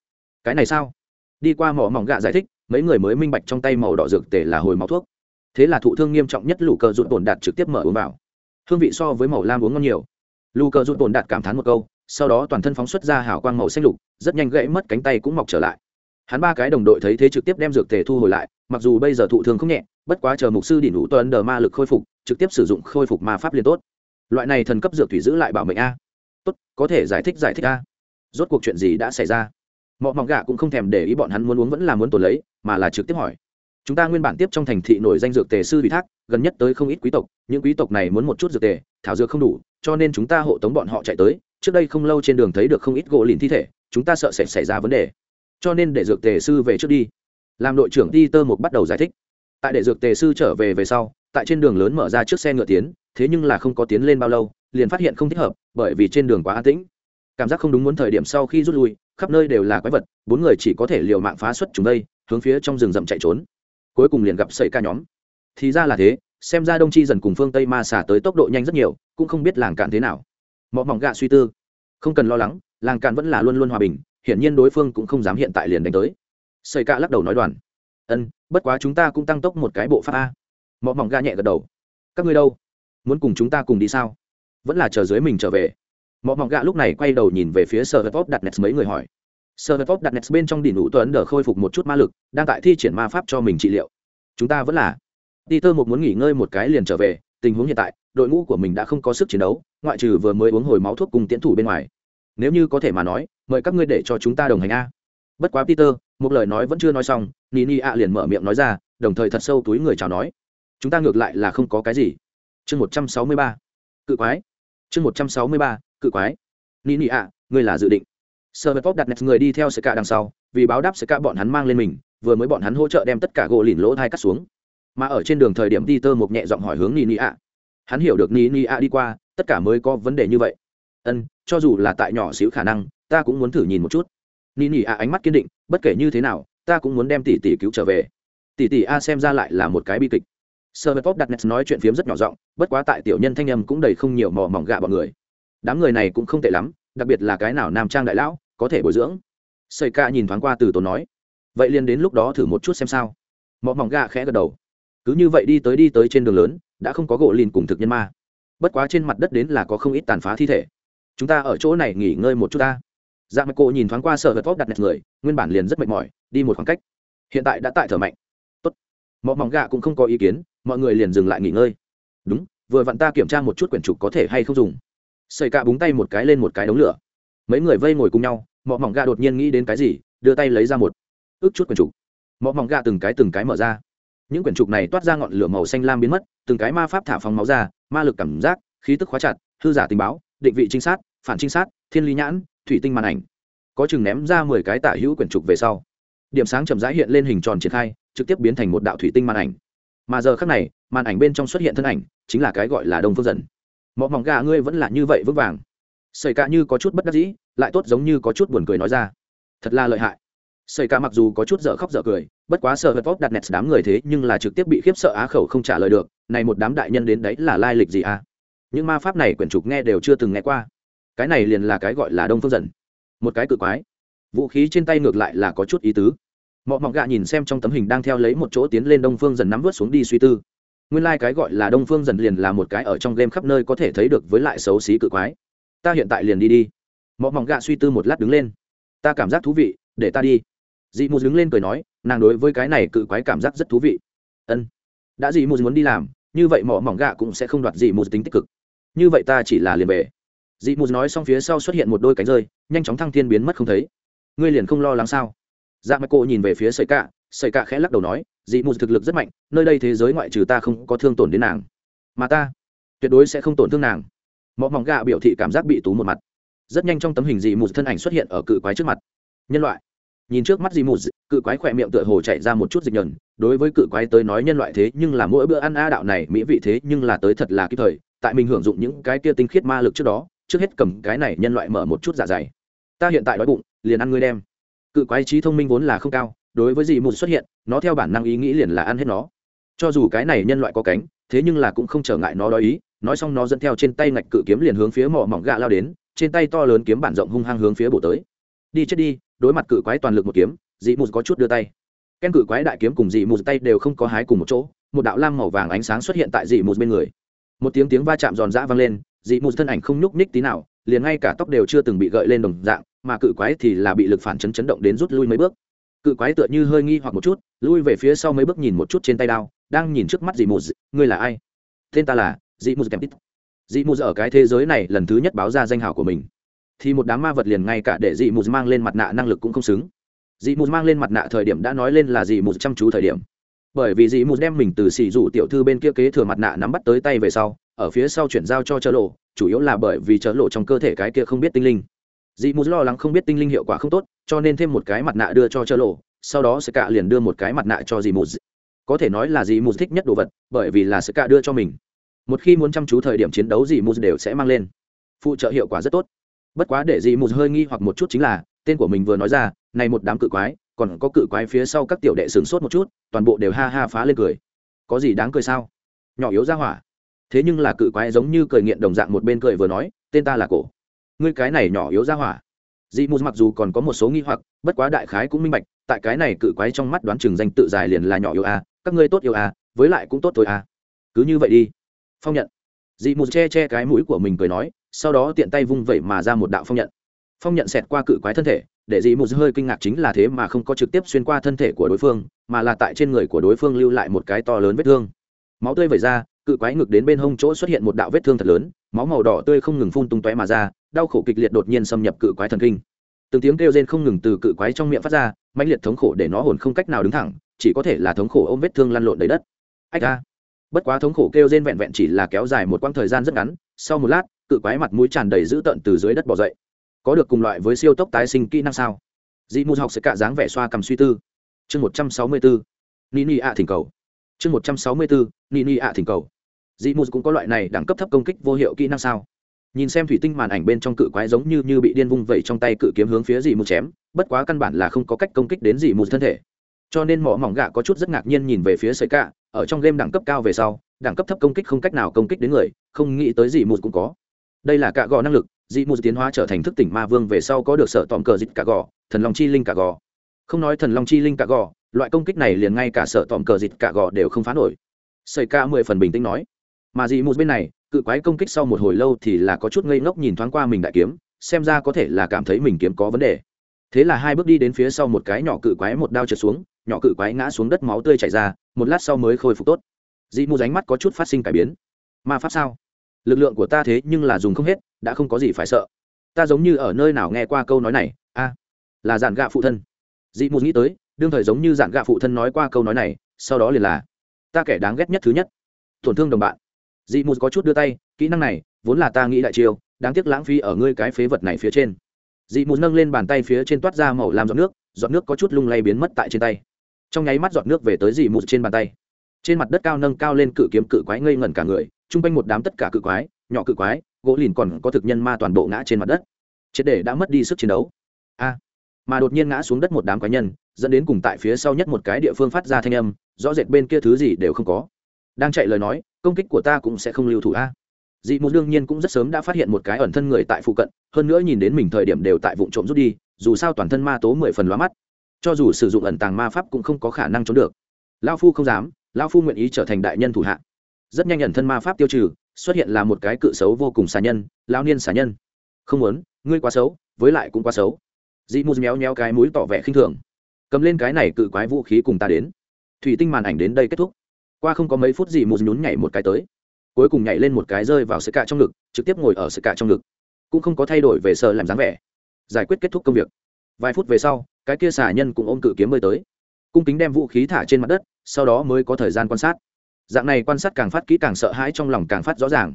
Cái này sao? Đi qua mỏ mỏng gà giải thích, mấy người mới minh bạch trong tay màu đỏ dược tề là hồi máu thuốc. Thế là thụ thương nghiêm trọng nhất lũ cờ rụt tổn đạt trực tiếp mở uống vào. Hương vị so với màu lam uống ngon nhiều. Lũ cờ rụt tổn đạt cảm thán một câu, sau đó toàn thân phóng xuất ra hào quang màu xanh lục, rất nhanh gãy mất cánh tay cũng mọc trở lại hắn ba cái đồng đội thấy thế trực tiếp đem dược tề thu hồi lại, mặc dù bây giờ thụ thương không nhẹ, bất quá chờ mục sư đỉnh đủ tuần đờ ma lực khôi phục, trực tiếp sử dụng khôi phục ma pháp liên tốt. Loại này thần cấp dược thủy giữ lại bảo mệnh a. Tốt, có thể giải thích giải thích a. Rốt cuộc chuyện gì đã xảy ra? Mọi mỏng gạ cũng không thèm để ý bọn hắn muốn uống vẫn là muốn tồn lấy, mà là trực tiếp hỏi. Chúng ta nguyên bản tiếp trong thành thị nổi danh dược tề sư ủy thác, gần nhất tới không ít quý tộc, những quý tộc này muốn một chút dược tề, thảo dược không đủ, cho nên chúng ta hộ tống bọn họ chạy tới, trước đây không lâu trên đường thấy được không ít gỗ lìn thi thể, chúng ta sợ sẽ xảy ra vấn đề cho nên để dược tề sư về trước đi. Làm đội trưởng ti tơ một bắt đầu giải thích. Tại để dược tề sư trở về về sau, tại trên đường lớn mở ra chiếc xe ngựa tiến, thế nhưng là không có tiến lên bao lâu, liền phát hiện không thích hợp, bởi vì trên đường quá an tĩnh. Cảm giác không đúng muốn thời điểm sau khi rút lui, khắp nơi đều là quái vật, bốn người chỉ có thể liều mạng phá xuất chúng đây, hướng phía trong rừng rậm chạy trốn. Cuối cùng liền gặp sợi ca nhóm. Thì ra là thế, xem ra đông chi dần cùng phương tây ma xả tới tốc độ nhanh rất nhiều, cũng không biết làng cạn thế nào. Mọi mỏng gạ suy tư. Không cần lo lắng, làng cạn vẫn là luôn luôn hòa bình hiển nhiên đối phương cũng không dám hiện tại liền đánh tới. Xây ca lắc đầu nói đoàn. Ân, bất quá chúng ta cũng tăng tốc một cái bộ pháp a. Mọi mỏng ga nhẹ gật đầu. Các ngươi đâu? Muốn cùng chúng ta cùng đi sao? Vẫn là chờ dưới mình trở về. Mọi mỏng ga lúc này quay đầu nhìn về phía sở hớt đặt nets mấy người hỏi. Sở hớt đặt nets bên trong đỉnh đủ tuấn đờ khôi phục một chút ma lực, đang tại thi triển ma pháp cho mình trị liệu. Chúng ta vẫn là. Đi tơ một muốn nghỉ ngơi một cái liền trở về, tình huống hiện tại, đội ngũ của mình đã không có sức chiến đấu, ngoại trừ vừa mới uống hồi máu thuốc cùng tiến thủ bên ngoài. Nếu như có thể mà nói mời các ngươi để cho chúng ta đồng hành a. Bất quá peter, một lời nói vẫn chưa nói xong, nini a liền mở miệng nói ra, đồng thời thật sâu túi người chào nói. Chúng ta ngược lại là không có cái gì. Chương một trăm sáu mươi ba. Cự quái. Chương một trăm sáu mươi ba, cự quái. Nini a ngươi là dự định. Sơ vật đặt nét người đi theo sơ cả đằng sau, vì báo đáp sơ cả bọn hắn mang lên mình, vừa mới bọn hắn hỗ trợ đem tất cả gỗ lìn lỗ thai cắt xuống. Mà ở trên đường thời điểm đi tơ một nhẹ giọng hỏi hướng nini a hắn hiểu được nini a đi qua, tất cả mới có vấn đề như vậy. Ân, cho dù là tại nhỏ xíu khả năng ta cũng muốn thử nhìn một chút. Nini a ánh mắt kiên định, bất kể như thế nào, ta cũng muốn đem tỷ tỷ cứu trở về. Tỷ tỷ a xem ra lại là một cái bi kịch. Sơ vật đặt nét nói chuyện phiếm rất nhỏ giọng, bất quá tại tiểu nhân thanh âm cũng đầy không nhiều mò mỏng gạ bọn người. Đám người này cũng không tệ lắm, đặc biệt là cái nào nam trang đại lão, có thể bồi dưỡng. Xây ca nhìn thoáng qua từ tốn nói, vậy liền đến lúc đó thử một chút xem sao. Mọ mỏng gạ khẽ gật đầu. Cứ như vậy đi tới đi tới trên đường lớn, đã không có gỗ lìn cùng thực nhân ma. Bất quá trên mặt đất đến là có không ít tàn phá thi thể. Chúng ta ở chỗ này nghỉ ngơi một chút ta dạ mạch cô nhìn thoáng qua sở vật vóc đặt nẹt người, nguyên bản liền rất mệt mỏi, đi một khoảng cách. Hiện tại đã tại thở mạnh. Tốt. Mọi mỏng gạ cũng không có ý kiến, mọi người liền dừng lại nghỉ ngơi. Đúng, vừa vặn ta kiểm tra một chút quyển trục có thể hay không dùng. Xây cạ búng tay một cái lên một cái đống lửa. Mấy người vây ngồi cùng nhau mọi mỏng gạ đột nhiên nghĩ đến cái gì, đưa tay lấy ra một ước chút quyển trục. Mọi mỏng gạ từng cái từng cái mở ra. Những quyển trục này toát ra ngọn lửa màu xanh lam biến mất, từng cái ma pháp thả phóng máu ra, ma lực cảm giác, khí tức khóa chặt, hư giả tình báo, định vị trinh sát, phản trinh sát thiên lý nhãn, thủy tinh màn ảnh. Có chừng ném ra mười cái tả hữu quyển trục về sau, điểm sáng chậm rãi hiện lên hình tròn triển khai, trực tiếp biến thành một đạo thủy tinh màn ảnh. Mà giờ khác này, màn ảnh bên trong xuất hiện thân ảnh, chính là cái gọi là đông phương dần. Mọ mỏng gà ngươi vẫn là như vậy vững vàng. Xảy cả như có chút bất đắc dĩ, lại tốt giống như có chút buồn cười nói ra. Thật là lợi hại. Xảy cả mặc dù có chút dở khóc dở cười, bất quá sợ hớt vóc đặt nẹt đám người thế, nhưng là trực tiếp bị khiếp sợ á khẩu không trả lời được, này một đám đại nhân đến đấy là lai lịch gì à? Những ma pháp này quyển trục nghe đều chưa từng nghe qua cái này liền là cái gọi là đông phương dần. Một cái cự quái. Vũ khí trên tay ngược lại là có chút ý tứ. Mọ mọc gạ nhìn xem trong tấm hình đang theo lấy một chỗ tiến lên đông phương dần nắm vớt xuống đi suy tư. Nguyên lai、like、cái gọi là đông phương dần liền là một cái ở trong game khắp nơi có thể thấy được với lại xấu xí cự quái. Ta hiện tại liền đi đi. Mọ mọc gạ suy tư một lát đứng lên. Ta cảm giác thú vị, để ta đi. Dị mù đứng lên cười nói, nàng đối với cái này cự quái cảm giác rất thú vị. Ân. Đã dị mù muốn đi làm, như vậy mỏ mỏng gạ cũng sẽ không đoạt dị mù tính tích cực. Như vậy ta chỉ là liền về dị mù nói xong phía sau xuất hiện một đôi cánh rơi, nhanh chóng thăng thiên biến mất không thấy. Ngươi liền không lo lắng sao? Dạ mạch cô nhìn về phía sợi cạ sợi cạ khẽ lắc đầu nói, dị mù thực lực rất mạnh, nơi đây thế giới ngoại trừ ta không có thương tổn đến nàng. Mà ta, tuyệt đối sẽ không tổn thương nàng. Mọ mỏng gạ biểu thị cảm giác bị tú một mặt. Rất nhanh trong tấm hình dị mù thân ảnh xuất hiện ở cự quái trước mặt. Nhân loại. Nhìn trước mắt dị mù, cự quái khỏe miệng tựa hồ chạy ra một chút dịch nhờn. Đối với cự quái tới nói nhân loại thế nhưng là mỗi bữa ăn a đạo này, mỹ vị thế nhưng là tới thật là kịp thời. Tại mình hưởng dụng những cái kia tinh khiết ma lực trước đó trước hết cầm cái này nhân loại mở một chút dạ dày. Ta hiện tại đói bụng, liền ăn ngươi đem. Cự quái trí thông minh vốn là không cao, đối với dị mù xuất hiện, nó theo bản năng ý nghĩ liền là ăn hết nó. Cho dù cái này nhân loại có cánh, thế nhưng là cũng không trở ngại nó đói ý, nói xong nó dẫn theo trên tay ngạch cự kiếm liền hướng phía mỏ mỏng gạ lao đến, trên tay to lớn kiếm bản rộng hung hăng hướng phía bổ tới. Đi chết đi, đối mặt cự quái toàn lực một kiếm, dị mù có chút đưa tay. Ken cự quái đại kiếm cùng dị mù tay đều không có hái cùng một chỗ, một đạo lam màu vàng ánh sáng xuất hiện tại dị mù bên người. Một tiếng tiếng va chạm giòn dã vang lên dị mù thân ảnh không nhúc nhích tí nào, liền ngay cả tóc đều chưa từng bị gợi lên đồng dạng, mà cự quái thì là bị lực phản chấn chấn động đến rút lui mấy bước. Cự quái tựa như hơi nghi hoặc một chút, lui về phía sau mấy bước nhìn một chút trên tay đao, đang nhìn trước mắt dị mù ngươi là ai? Tên ta là dị mù kèm tít. Dị mù ở cái thế giới này lần thứ nhất báo ra danh hào của mình. Thì một đám ma vật liền ngay cả để dị mù mang lên mặt nạ năng lực cũng không xứng. Dị mù mang lên mặt nạ thời điểm đã nói lên là dị mù chăm chú thời điểm bởi vì dị mù đem mình từ xì rủ tiểu thư bên kia kế thừa mặt nạ nắm bắt tới tay về sau, ở phía sau chuyển giao cho chợ lộ, chủ yếu là bởi vì chợ lộ trong cơ thể cái kia không biết tinh linh. Dị mù lo lắng không biết tinh linh hiệu quả không tốt, cho nên thêm một cái mặt nạ đưa cho chợ lộ, sau đó sẽ cạ liền đưa một cái mặt nạ cho dị mù. Có thể nói là dị mù thích nhất đồ vật, bởi vì là sẽ cạ đưa cho mình. Một khi muốn chăm chú thời điểm chiến đấu dị mù đều sẽ mang lên. Phụ trợ hiệu quả rất tốt. Bất quá để dị mù hơi nghi hoặc một chút chính là, tên của mình vừa nói ra, này một đám cự quái còn có cự quái phía sau các tiểu đệ sửng sốt một chút, toàn bộ đều ha ha phá lên cười. Có gì đáng cười sao? Nhỏ yếu ra hỏa. Thế nhưng là cự quái giống như cười nghiện đồng dạng một bên cười vừa nói, tên ta là cổ. Ngươi cái này nhỏ yếu ra hỏa. Dị mù mặc dù còn có một số nghi hoặc, bất quá đại khái cũng minh bạch, tại cái này cự quái trong mắt đoán chừng danh tự dài liền là nhỏ yếu a, các ngươi tốt yêu a, với lại cũng tốt thôi a. Cứ như vậy đi. Phong nhận. Dị mù che che cái mũi của mình cười nói, sau đó tiện tay vung vẩy mà ra một đạo phong nhận. Phong nhận xẹt qua cự quái thân thể để dị mù hơi kinh ngạc chính là thế mà không có trực tiếp xuyên qua thân thể của đối phương, mà là tại trên người của đối phương lưu lại một cái to lớn vết thương. Máu tươi vẩy ra, cự quái ngực đến bên hông chỗ xuất hiện một đạo vết thương thật lớn, máu màu đỏ tươi không ngừng phun tung tóe mà ra, đau khổ kịch liệt đột nhiên xâm nhập cự quái thần kinh. Từng tiếng kêu rên không ngừng từ cự quái trong miệng phát ra, mãnh liệt thống khổ để nó hồn không cách nào đứng thẳng, chỉ có thể là thống khổ ôm vết thương lăn lộn đầy đất. Ách ra. bất quá thống khổ kêu rên vẹn vẹn chỉ là kéo dài một quãng thời gian rất ngắn, sau một lát, cự quái mặt mũi tràn đầy dữ tợn từ dưới đất bỏ dậy có được cùng loại với siêu tốc tái sinh kỹ năng sao? Dị mù học sẽ cả dáng vẻ xoa cầm suy tư. Chương một trăm sáu mươi bốn nini ạ thỉnh cầu. Chương một trăm sáu mươi bốn nini ạ thỉnh cầu. Dị mù cũng có loại này đẳng cấp thấp công kích vô hiệu kỹ năng sao? Nhìn xem thủy tinh màn ảnh bên trong cự quái giống như như bị điên vung vẩy trong tay cự kiếm hướng phía dị mù chém, bất quá căn bản là không có cách công kích đến dị mù thân thể. Cho nên mỏ mỏng gạ có chút rất ngạc nhiên nhìn về phía sợi cạ, ở trong game đẳng cấp cao về sau, đẳng cấp thấp công kích không cách nào công kích đến người, không nghĩ tới dị mù cũng có. Đây là cạ gò năng lực dị mù tiến hóa trở thành thức tỉnh ma vương về sau có được sợ tòm cờ dịch cả gò, thần long chi linh cả gò. Không nói thần long chi linh cả gò, loại công kích này liền ngay cả sợ tòm cờ dịch cả gò đều không phá nổi. Xây ca mười phần bình tĩnh nói. Mà dị mù bên này, cự quái công kích sau một hồi lâu thì là có chút ngây ngốc nhìn thoáng qua mình đại kiếm, xem ra có thể là cảm thấy mình kiếm có vấn đề. Thế là hai bước đi đến phía sau một cái nhỏ cự quái một đao trượt xuống, nhỏ cự quái ngã xuống đất máu tươi chảy ra, một lát sau mới khôi phục tốt. Dị mù ránh mắt có chút phát sinh cải biến. Ma pháp sao? Lực lượng của ta thế nhưng là dùng không hết, đã không có gì phải sợ. Ta giống như ở nơi nào nghe qua câu nói này, a, là dạn gạ phụ thân. Dị mù nghĩ tới, đương thời giống như dạn gạ phụ thân nói qua câu nói này, sau đó liền là, ta kẻ đáng ghét nhất thứ nhất, tổn thương đồng bạn. Dị mù có chút đưa tay, kỹ năng này, vốn là ta nghĩ đại chiêu, đáng tiếc lãng phí ở ngươi cái phế vật này phía trên. Dị mù nâng lên bàn tay phía trên toát ra màu làm giọt nước giọt nước có chút lung lay biến mất tại trên tay. Trong nháy mắt giọt nước về tới dị mù trên bàn tay trên mặt đất cao nâng cao lên cự kiếm cự quái ngây ngẩn cả người, chung quanh một đám tất cả cự quái, nhỏ cự quái, gỗ lìn còn có thực nhân ma toàn bộ ngã trên mặt đất. Triệt để đã mất đi sức chiến đấu. A! Mà đột nhiên ngã xuống đất một đám quái nhân, dẫn đến cùng tại phía sau nhất một cái địa phương phát ra thanh âm, rõ rệt bên kia thứ gì đều không có. Đang chạy lời nói, công kích của ta cũng sẽ không lưu thủ a. Dị mục đương nhiên cũng rất sớm đã phát hiện một cái ẩn thân người tại phụ cận, hơn nữa nhìn đến mình thời điểm đều tại vụ trộm rút đi, dù sao toàn thân ma tố mười phần lóa mắt. Cho dù sử dụng ẩn tàng ma pháp cũng không có khả năng trốn được. Lao phu không dám. Lão phu nguyện ý trở thành đại nhân thủ hạ. Rất nhanh nhận thân ma pháp tiêu trừ, xuất hiện là một cái cự xấu vô cùng xà nhân lao niên xà nhân. Không muốn, ngươi quá xấu, với lại cũng quá xấu. Dị mù méo méo cái mũi tỏ vẻ khinh thường. Cầm lên cái này cự quái vũ khí cùng ta đến. Thủy tinh màn ảnh đến đây kết thúc. Qua không có mấy phút dị mù nhún nhảy một cái tới. Cuối cùng nhảy lên một cái rơi vào sợi cạ trong ngực, trực tiếp ngồi ở sợi cạ trong ngực. Cũng không có thay đổi về sợ làm dáng vẻ. Giải quyết kết thúc công việc. Vài phút về sau, cái kia xà nhân cũng ôm cự kiếm bơi tới cung kính đem vũ khí thả trên mặt đất, sau đó mới có thời gian quan sát. Dạng này quan sát càng phát kỹ càng sợ hãi trong lòng càng phát rõ ràng.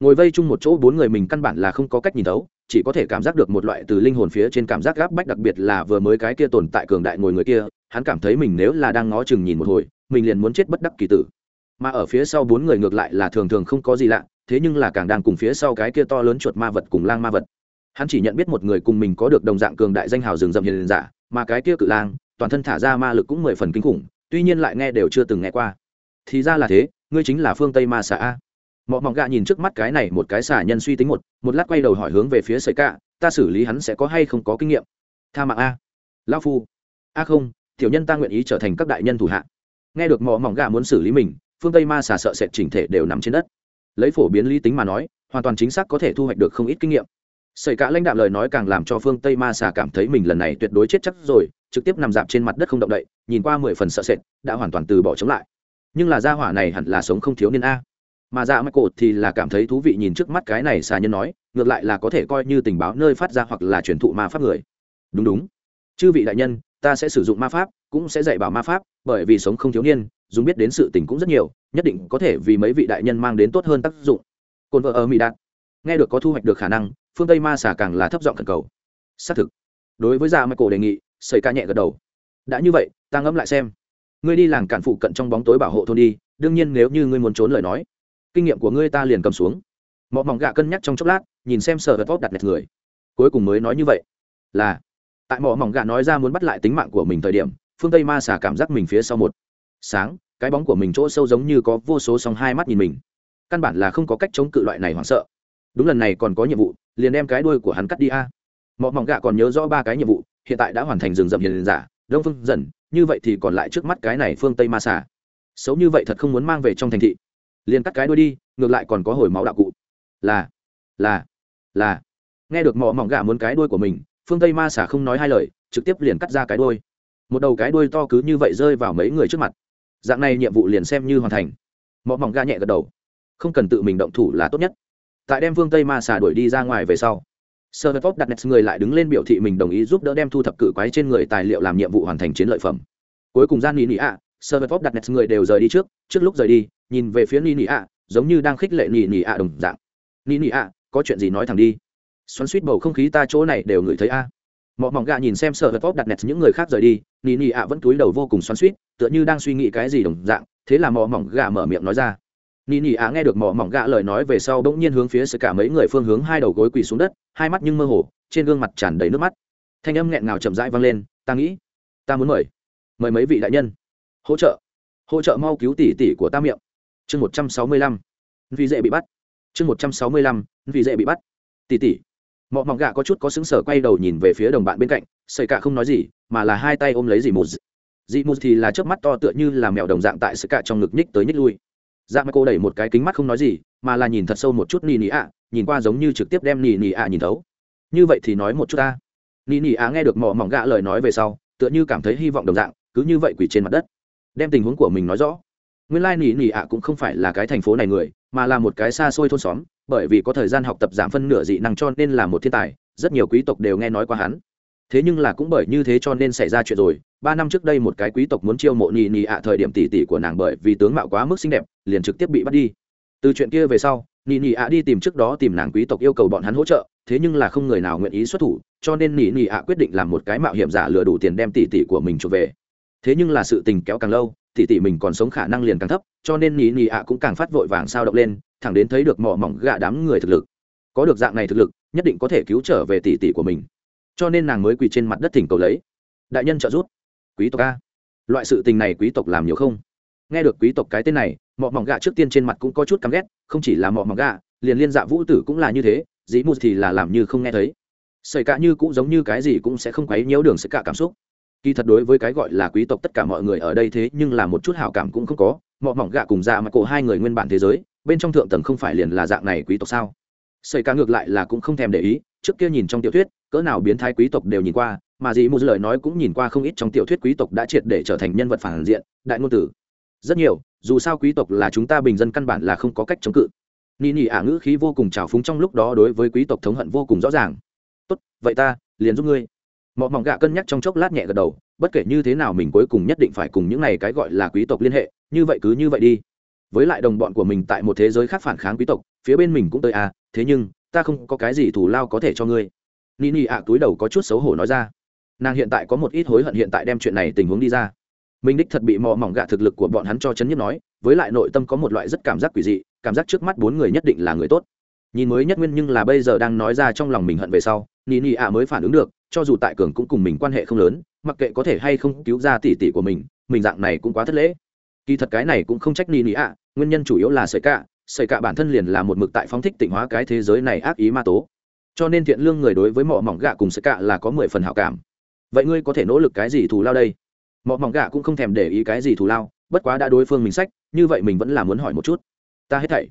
Ngồi vây chung một chỗ bốn người mình căn bản là không có cách nhìn thấu, chỉ có thể cảm giác được một loại từ linh hồn phía trên cảm giác gáp bách đặc biệt là vừa mới cái kia tồn tại cường đại ngồi người kia, hắn cảm thấy mình nếu là đang ngó chừng nhìn một hồi, mình liền muốn chết bất đắc kỳ tử. Mà ở phía sau bốn người ngược lại là thường thường không có gì lạ, thế nhưng là càng đang cùng phía sau cái kia to lớn chuột ma vật cùng lang ma vật. Hắn chỉ nhận biết một người cùng mình có được đồng dạng cường đại danh hào rừng rậm hiền giả, mà cái kia cự lang toàn thân thả ra ma lực cũng mười phần kinh khủng tuy nhiên lại nghe đều chưa từng nghe qua. Thì ra là thế ngươi chính là phương tây ma xà a. Mọ mỏng gạ nhìn trước mắt cái này một cái xà nhân suy tính một một lát quay đầu hỏi hướng về phía sợi cạ ta xử lý hắn sẽ có hay không có kinh nghiệm? Tha mạng a. Lao phu. A không tiểu nhân ta nguyện ý trở thành các đại nhân thủ hạ. Nghe được mọ mỏng gà muốn xử lý mình phương tây ma xà sợ sệt chỉnh thể đều nằm trên đất. Lấy phổ biến lý tính mà nói hoàn toàn chính xác có thể thu hoạch được không ít kinh nghiệm. Sợi cả lãnh đạo lời nói càng làm cho Phương Tây Ma xà cảm thấy mình lần này tuyệt đối chết chắc rồi, trực tiếp nằm dạp trên mặt đất không động đậy, nhìn qua mười phần sợ sệt, đã hoàn toàn từ bỏ chống lại. Nhưng là gia hỏa này hẳn là sống không thiếu niên a. Mà dạ Michael thì là cảm thấy thú vị nhìn trước mắt cái này xà nhân nói, ngược lại là có thể coi như tình báo nơi phát ra hoặc là truyền thụ ma pháp người. Đúng đúng. Chư vị đại nhân, ta sẽ sử dụng ma pháp, cũng sẽ dạy bảo ma pháp, bởi vì sống không thiếu niên, dùng biết đến sự tình cũng rất nhiều, nhất định có thể vì mấy vị đại nhân mang đến tốt hơn tác dụng. Côn vợ ở Mỹ Đạt. Nghe được có thu hoạch được khả năng, phương tây ma xà càng là thấp giọng cần cầu xác thực đối với dạ cổ đề nghị sởi ca nhẹ gật đầu. Đã như vậy, ta ngẫm lại xem. Ngươi đi làng cản phụ cận trong bóng tối bảo hộ thôn đi, đương nhiên nếu như ngươi muốn trốn lời nói, kinh nghiệm của ngươi ta liền cầm xuống. Mọ mỏng gạ cân nhắc trong chốc lát, nhìn xem sợ vật vóc đặt nẹt người. Cuối cùng mới nói như vậy. Là, tại mỏ mỏng gạ nói ra muốn bắt lại tính mạng của mình thời điểm, phương tây ma xả cảm giác mình phía sau một sáng, cái bóng của mình chỗ sâu giống như có vô số song hai mắt nhìn mình. Căn bản là không có cách chống cự loại này hoảng sợ. Đúng lần này còn có nhiệm vụ, liền đem cái đuôi của hắn cắt đi a. À. mỏng gạ còn nhớ rõ ba cái nhiệm vụ hiện tại đã hoàn thành rừng rậm hiền giả, đông phương dần, như vậy thì còn lại trước mắt cái này phương tây ma xả xấu như vậy thật không muốn mang về trong thành thị. Liền cắt cái đuôi đi, ngược lại còn có hồi máu đạo cụ. Là là là. Nghe được mỏ mỏng gà muốn cái đuôi của mình, phương tây ma xả không nói hai lời, trực tiếp liền cắt ra cái đuôi. Một đầu cái đuôi to cứ như vậy rơi vào mấy người trước mặt. Dạng này nhiệm vụ liền xem như hoàn thành. Mỏ mỏng gà nhẹ gật đầu. Không cần tự mình động thủ là tốt nhất. Tại đem phương tây ma xà đuổi đi ra ngoài về sau sơ vật đặt nets người lại đứng lên biểu thị mình đồng ý giúp đỡ đem thu thập cự quái trên người tài liệu làm nhiệm vụ hoàn thành chiến lợi phẩm. Cuối cùng gian nỉ ạ sơ vật đặt nets người đều rời đi trước trước lúc rời đi, nhìn về phía nỉ nỉ ạ, giống như đang khích lệ nỉ nỉ ạ đồng dạng. Nỉ nỉ ạ, có chuyện gì nói thẳng đi. Xoắn suýt bầu không khí ta chỗ này đều ngửi thấy a. Mọ mỏng gà nhìn xem sợ vật đặt nets những người khác rời đi nỉ nỉ ạ vẫn cúi đầu vô cùng xoắn suýt, tựa như đang suy nghĩ cái gì đồng dạng, thế là mọ mỏng gà mở miệng nói ra nỉ nỉ á nghe được mỏ mỏng gạ lời nói về sau bỗng nhiên hướng phía sự cả mấy người phương hướng hai đầu gối quỳ xuống đất, hai mắt nhưng mơ hồ, trên gương mặt tràn đầy nước mắt. Thanh âm nghẹn ngào chậm rãi vang lên, ta nghĩ, ta muốn mời mời mấy vị đại nhân. Hỗ trợ hỗ trợ mau cứu tỷ tỷ của ta miệng. Chương một trăm sáu mươi lăm, vì dễ bị bắt. Chương một trăm sáu mươi lăm, vì dễ bị bắt. Tỷ tỷ. Mọ mỏng gạ có chút có xứng sở quay đầu nhìn về phía đồng bạn bên cạnh xây cả không nói gì, mà là hai tay ôm lấy dì mù dì mù thì là chớp mắt to tựa như là mèo đồng dạng tại sự cả trong ngực nhích tới nhích lui dạ mà cô đẩy một cái kính mắt không nói gì, mà là nhìn thật sâu một chút nỉ nỉ ạ, nhìn qua giống như trực tiếp đem nỉ nỉ ạ nhìn thấu. Như vậy thì nói một chút ta. Nỉ nỉ ạ nghe được mỏ mỏng gạ lời nói về sau, tựa như cảm thấy hy vọng đồng dạng, cứ như vậy quỳ trên mặt đất. Đem tình huống của mình nói rõ. Nguyên lai nỉ nỉ ạ cũng không phải là cái thành phố này người, mà là một cái xa xôi thôn xóm, bởi vì có thời gian học tập giảm phân nửa dị năng cho nên là một thiên tài, rất nhiều quý tộc đều nghe nói qua hắn. Thế nhưng là cũng bởi như thế cho nên xảy ra chuyện rồi ba năm trước đây một cái quý tộc muốn chiêu mộ nhì nhì ạ thời điểm tỷ tỷ của nàng bởi vì tướng mạo quá mức xinh đẹp, liền trực tiếp bị bắt đi. Từ chuyện kia về sau nhì nhì ạ đi tìm trước đó tìm nàng quý tộc yêu cầu bọn hắn hỗ trợ, thế nhưng là không người nào nguyện ý xuất thủ, cho nên nhì nhì ạ quyết định làm một cái mạo hiểm giả lừa đủ tiền đem tỷ tỷ của mình chuộc về. Thế nhưng là sự tình kéo càng lâu, tỷ tỷ mình còn sống khả năng liền càng thấp, cho nên nhì nhì ạ cũng càng phát vội vàng sao động lên, thẳng đến thấy được mỏ mỏng gạ đám người thực lực. Có được dạng này thực lực, nhất định có thể cứu trở về tỷ tỷ của mình. Cho nên nàng mới quỳ trên mặt đất thỉnh cầu lấy. Đại nhân trợ giúp quý tộc a. Loại sự tình này quý tộc làm nhiều không? Nghe được quý tộc cái tên này, mọ mỏng gạ trước tiên trên mặt cũng có chút căm ghét, không chỉ là mọ mỏng gạ, liền liên dạ vũ tử cũng là như thế, dĩ mù thì là làm như không nghe thấy. Xảy cả như cũng giống như cái gì cũng sẽ không quấy nhiễu đường sự cả cảm xúc. Kỳ thật đối với cái gọi là quý tộc tất cả mọi người ở đây thế nhưng là một chút hảo cảm cũng không có, mọ mỏng gạ cùng dạ mà cổ hai người nguyên bản thế giới, bên trong thượng tầng không phải liền là dạng này quý tộc sao? Xảy cả ngược lại là cũng không thèm để ý, trước kia nhìn trong tiểu thuyết, cỡ nào biến thái quý tộc đều nhìn qua mà dì một lời nói cũng nhìn qua không ít trong tiểu thuyết quý tộc đã triệt để trở thành nhân vật phản diện, đại ngôn tử. Rất nhiều, dù sao quý tộc là chúng ta bình dân căn bản là không có cách chống cự. Nỉ nỉ ả ngữ khí vô cùng trào phúng trong lúc đó đối với quý tộc thống hận vô cùng rõ ràng. Tốt, vậy ta liền giúp ngươi. Mọi mỏng gạ cân nhắc trong chốc lát nhẹ gật đầu, bất kể như thế nào mình cuối cùng nhất định phải cùng những này cái gọi là quý tộc liên hệ, như vậy cứ như vậy đi. Với lại đồng bọn của mình tại một thế giới khác phản kháng quý tộc, phía bên mình cũng tới à thế nhưng, ta không có cái gì thủ lao có thể cho ngươi. Nỉ nỉ ạ túi đầu có chút xấu hổ nói ra nàng hiện tại có một ít hối hận hiện tại đem chuyện này tình huống đi ra. Minh đích thật bị mò mỏng gạ thực lực của bọn hắn cho chấn nhất nói, với lại nội tâm có một loại rất cảm giác quỷ dị, cảm giác trước mắt bốn người nhất định là người tốt. Nhìn mới nhất nguyên nhưng là bây giờ đang nói ra trong lòng mình hận về sau, nị nị ạ mới phản ứng được, cho dù tại cường cũng cùng mình quan hệ không lớn, mặc kệ có thể hay không cứu ra tỷ tỷ của mình mình dạng này cũng quá thất lễ. Kỳ thật cái này cũng không trách nị nị ạ, nguyên nhân chủ yếu là sợi cạ sợi cạ bản thân liền là một mực tại phóng thích tịnh hóa cái thế giới này ác ý ma tố. Cho nên thiện lương người đối với mỏ mỏng gạ cùng sợi cạ là có mười phần hảo cảm vậy ngươi có thể nỗ lực cái gì thù lao đây? Mọi mỏng gạ cũng không thèm để ý cái gì thù lao, bất quá đã đối phương mình sách, như vậy mình vẫn là muốn hỏi một chút. Ta hết thảy.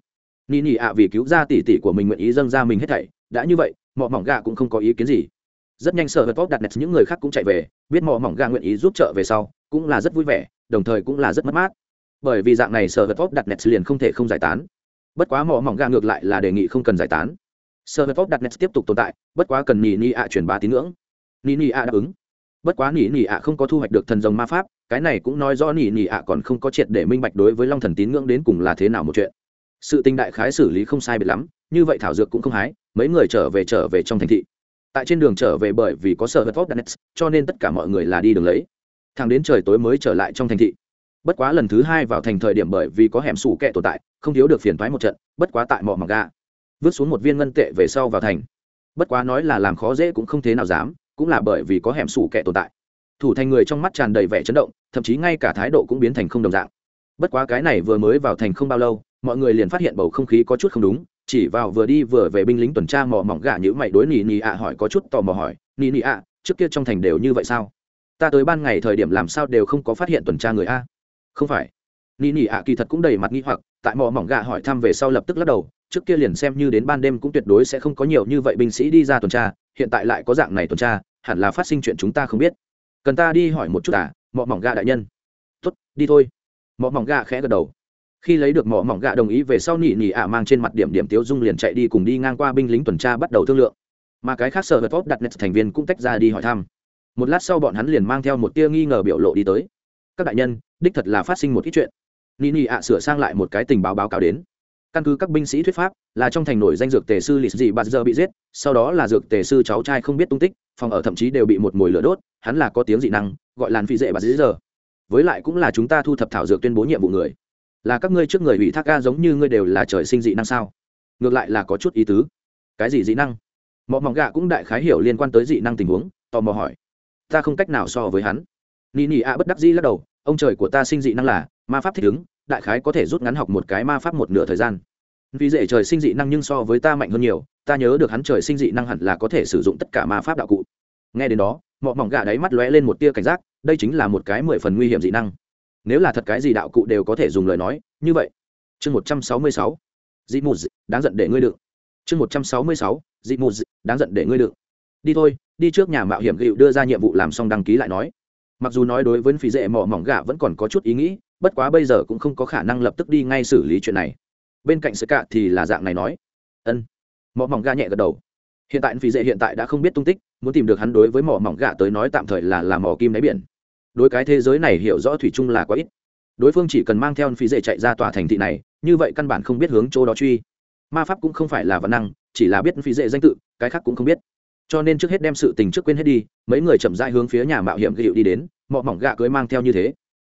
Nỉ Nỉ ạ vì cứu ra tỷ tỷ của mình nguyện ý dâng ra mình hết thảy. Đã như vậy mọi mỏng gạ cũng không có ý kiến gì. Rất nhanh sở hớt pop đặt nét những người khác cũng chạy về, biết mọi mỏng gạ nguyện ý giúp trợ về sau, cũng là rất vui vẻ, đồng thời cũng là rất mất mát. Bởi vì dạng này sở hớt pop đặt nét liền không thể không giải tán. Bất quá mọi mỏng gạ ngược lại là đề nghị không cần giải tán. Sở hớt pop đặt nét tiếp tục tồn tại, bất quá cần Nỉ Nỉ ạ truyền bá tín ngưỡng. Nỉ Nỉ ạ đáp ứng bất quá nỉ nỉ ạ không có thu hoạch được thần rồng ma pháp, cái này cũng nói rõ nỉ nỉ ạ còn không có triệt để minh bạch đối với long thần tín ngưỡng đến cùng là thế nào một chuyện. Sự tinh đại khái xử lý không sai biệt lắm, như vậy thảo dược cũng không hái, mấy người trở về trở về trong thành thị. Tại trên đường trở về bởi vì có sở hớt vóc đanet cho nên tất cả mọi người là đi đường lấy. Thằng đến trời tối mới trở lại trong thành thị. Bất quá lần thứ hai vào thành thời điểm bởi vì có hẻm sủ kẹ tồn tại, không thiếu được phiền thoái một trận, bất quá tại mỏ mặc ga vứt xuống một viên ngân tệ về sau vào thành. Bất quá nói là làm khó dễ cũng không thế nào dám cũng là bởi vì có hẻm sủ kẻ tồn tại. Thủ thành người trong mắt tràn đầy vẻ chấn động, thậm chí ngay cả thái độ cũng biến thành không đồng dạng. Bất quá cái này vừa mới vào thành không bao lâu, mọi người liền phát hiện bầu không khí có chút không đúng, chỉ vào vừa đi vừa về binh lính tuần tra mò mỏng gà như mày đối nỉ nỉ ạ hỏi có chút tò mò hỏi nỉ nỉ ạ, trước kia trong thành đều như vậy sao? Ta tới ban ngày thời điểm làm sao đều không có phát hiện tuần tra người a? Không phải. Nỉ nỉ ạ kỳ thật cũng đầy mặt nghi hoặc, tại mò mỏng gà hỏi thăm về sau lập tức lắc đầu, trước kia liền xem như đến ban đêm cũng tuyệt đối sẽ không có nhiều như vậy binh sĩ đi ra tuần tra, hiện tại lại có dạng này tuần tra hẳn là phát sinh chuyện chúng ta không biết. Cần ta đi hỏi một chút à mọ mỏng gà đại nhân. Tuất đi thôi. Mọ mỏng gà khẽ gật đầu. Khi lấy được mỏ mỏng gà đồng ý về sau nỉ nỉ ạ mang trên mặt điểm điểm tiếu dung liền chạy đi cùng đi ngang qua binh lính tuần tra bắt đầu thương lượng. Mà cái khác sở vật tốt đặt net thành viên cũng tách ra đi hỏi thăm. Một lát sau bọn hắn liền mang theo một tia nghi ngờ biểu lộ đi tới. Các đại nhân, đích thật là phát sinh một ít chuyện. Nỉ nỉ ạ sửa sang lại một cái tình báo báo cáo đến. Căn cứ các binh sĩ thuyết pháp, là trong thành nổi danh dược tề sư lịch dị bà giờ bị giết, sau đó là dược tề sư cháu trai không biết tung tích phòng ở thậm chí đều bị một mồi lửa đốt, hắn là có tiếng dị năng, gọi làn phi dễ bạt dĩ giờ. Với lại cũng là chúng ta thu thập thảo dược tuyên bố nhiệm vụ người. Là các ngươi trước người ủy thác ca giống như ngươi đều là trời sinh dị năng sao? Ngược lại là có chút ý tứ. Cái gì dị năng? Mọ mỏng gạ cũng đại khái hiểu liên quan tới dị năng tình huống, tò mò hỏi. Ta không cách nào so với hắn. Nị nị a bất đắc dĩ lắc đầu, ông trời của ta sinh dị năng là ma pháp thích ứng, đại khái có thể rút ngắn học một cái ma pháp một nửa thời gian vì dễ trời sinh dị năng nhưng so với ta mạnh hơn nhiều, ta nhớ được hắn trời sinh dị năng hẳn là có thể sử dụng tất cả ma pháp đạo cụ. Nghe đến đó, mọ mỏng gà đáy mắt lóe lên một tia cảnh giác, đây chính là một cái mười phần nguy hiểm dị năng. Nếu là thật cái gì đạo cụ đều có thể dùng lời nói, như vậy. Chương một trăm sáu mươi sáu. Dị mù đáng giận để ngươi đựng. Chương một trăm sáu mươi sáu. Dị mù đáng giận để ngươi đựng. Đi thôi, đi trước nhà mạo hiểm gịu đưa ra nhiệm vụ làm xong đăng ký lại nói. Mặc dù nói đối với phí dễ mỏ mỏng gà vẫn còn có chút ý nghĩ, bất quá bây giờ cũng không có khả năng lập tức đi ngay xử lý chuyện này bên cạnh sự cạ thì là dạng này nói. Ân. Mỏ mỏng gà nhẹ gật đầu. Hiện tại phi dễ hiện tại đã không biết tung tích, muốn tìm được hắn đối với mỏ mỏng gà tới nói tạm thời là làm mỏ kim đáy biển. Đối cái thế giới này hiểu rõ thủy chung là quá ít. Đối phương chỉ cần mang theo phi dễ chạy ra tòa thành thị này, như vậy căn bản không biết hướng chỗ đó truy. Ma pháp cũng không phải là văn năng, chỉ là biết phi dễ danh tự, cái khác cũng không biết. Cho nên trước hết đem sự tình trước quên hết đi, mấy người chậm rãi hướng phía nhà mạo hiểm gịu đi đến mỏ mỏng gạ cưới mang theo như thế.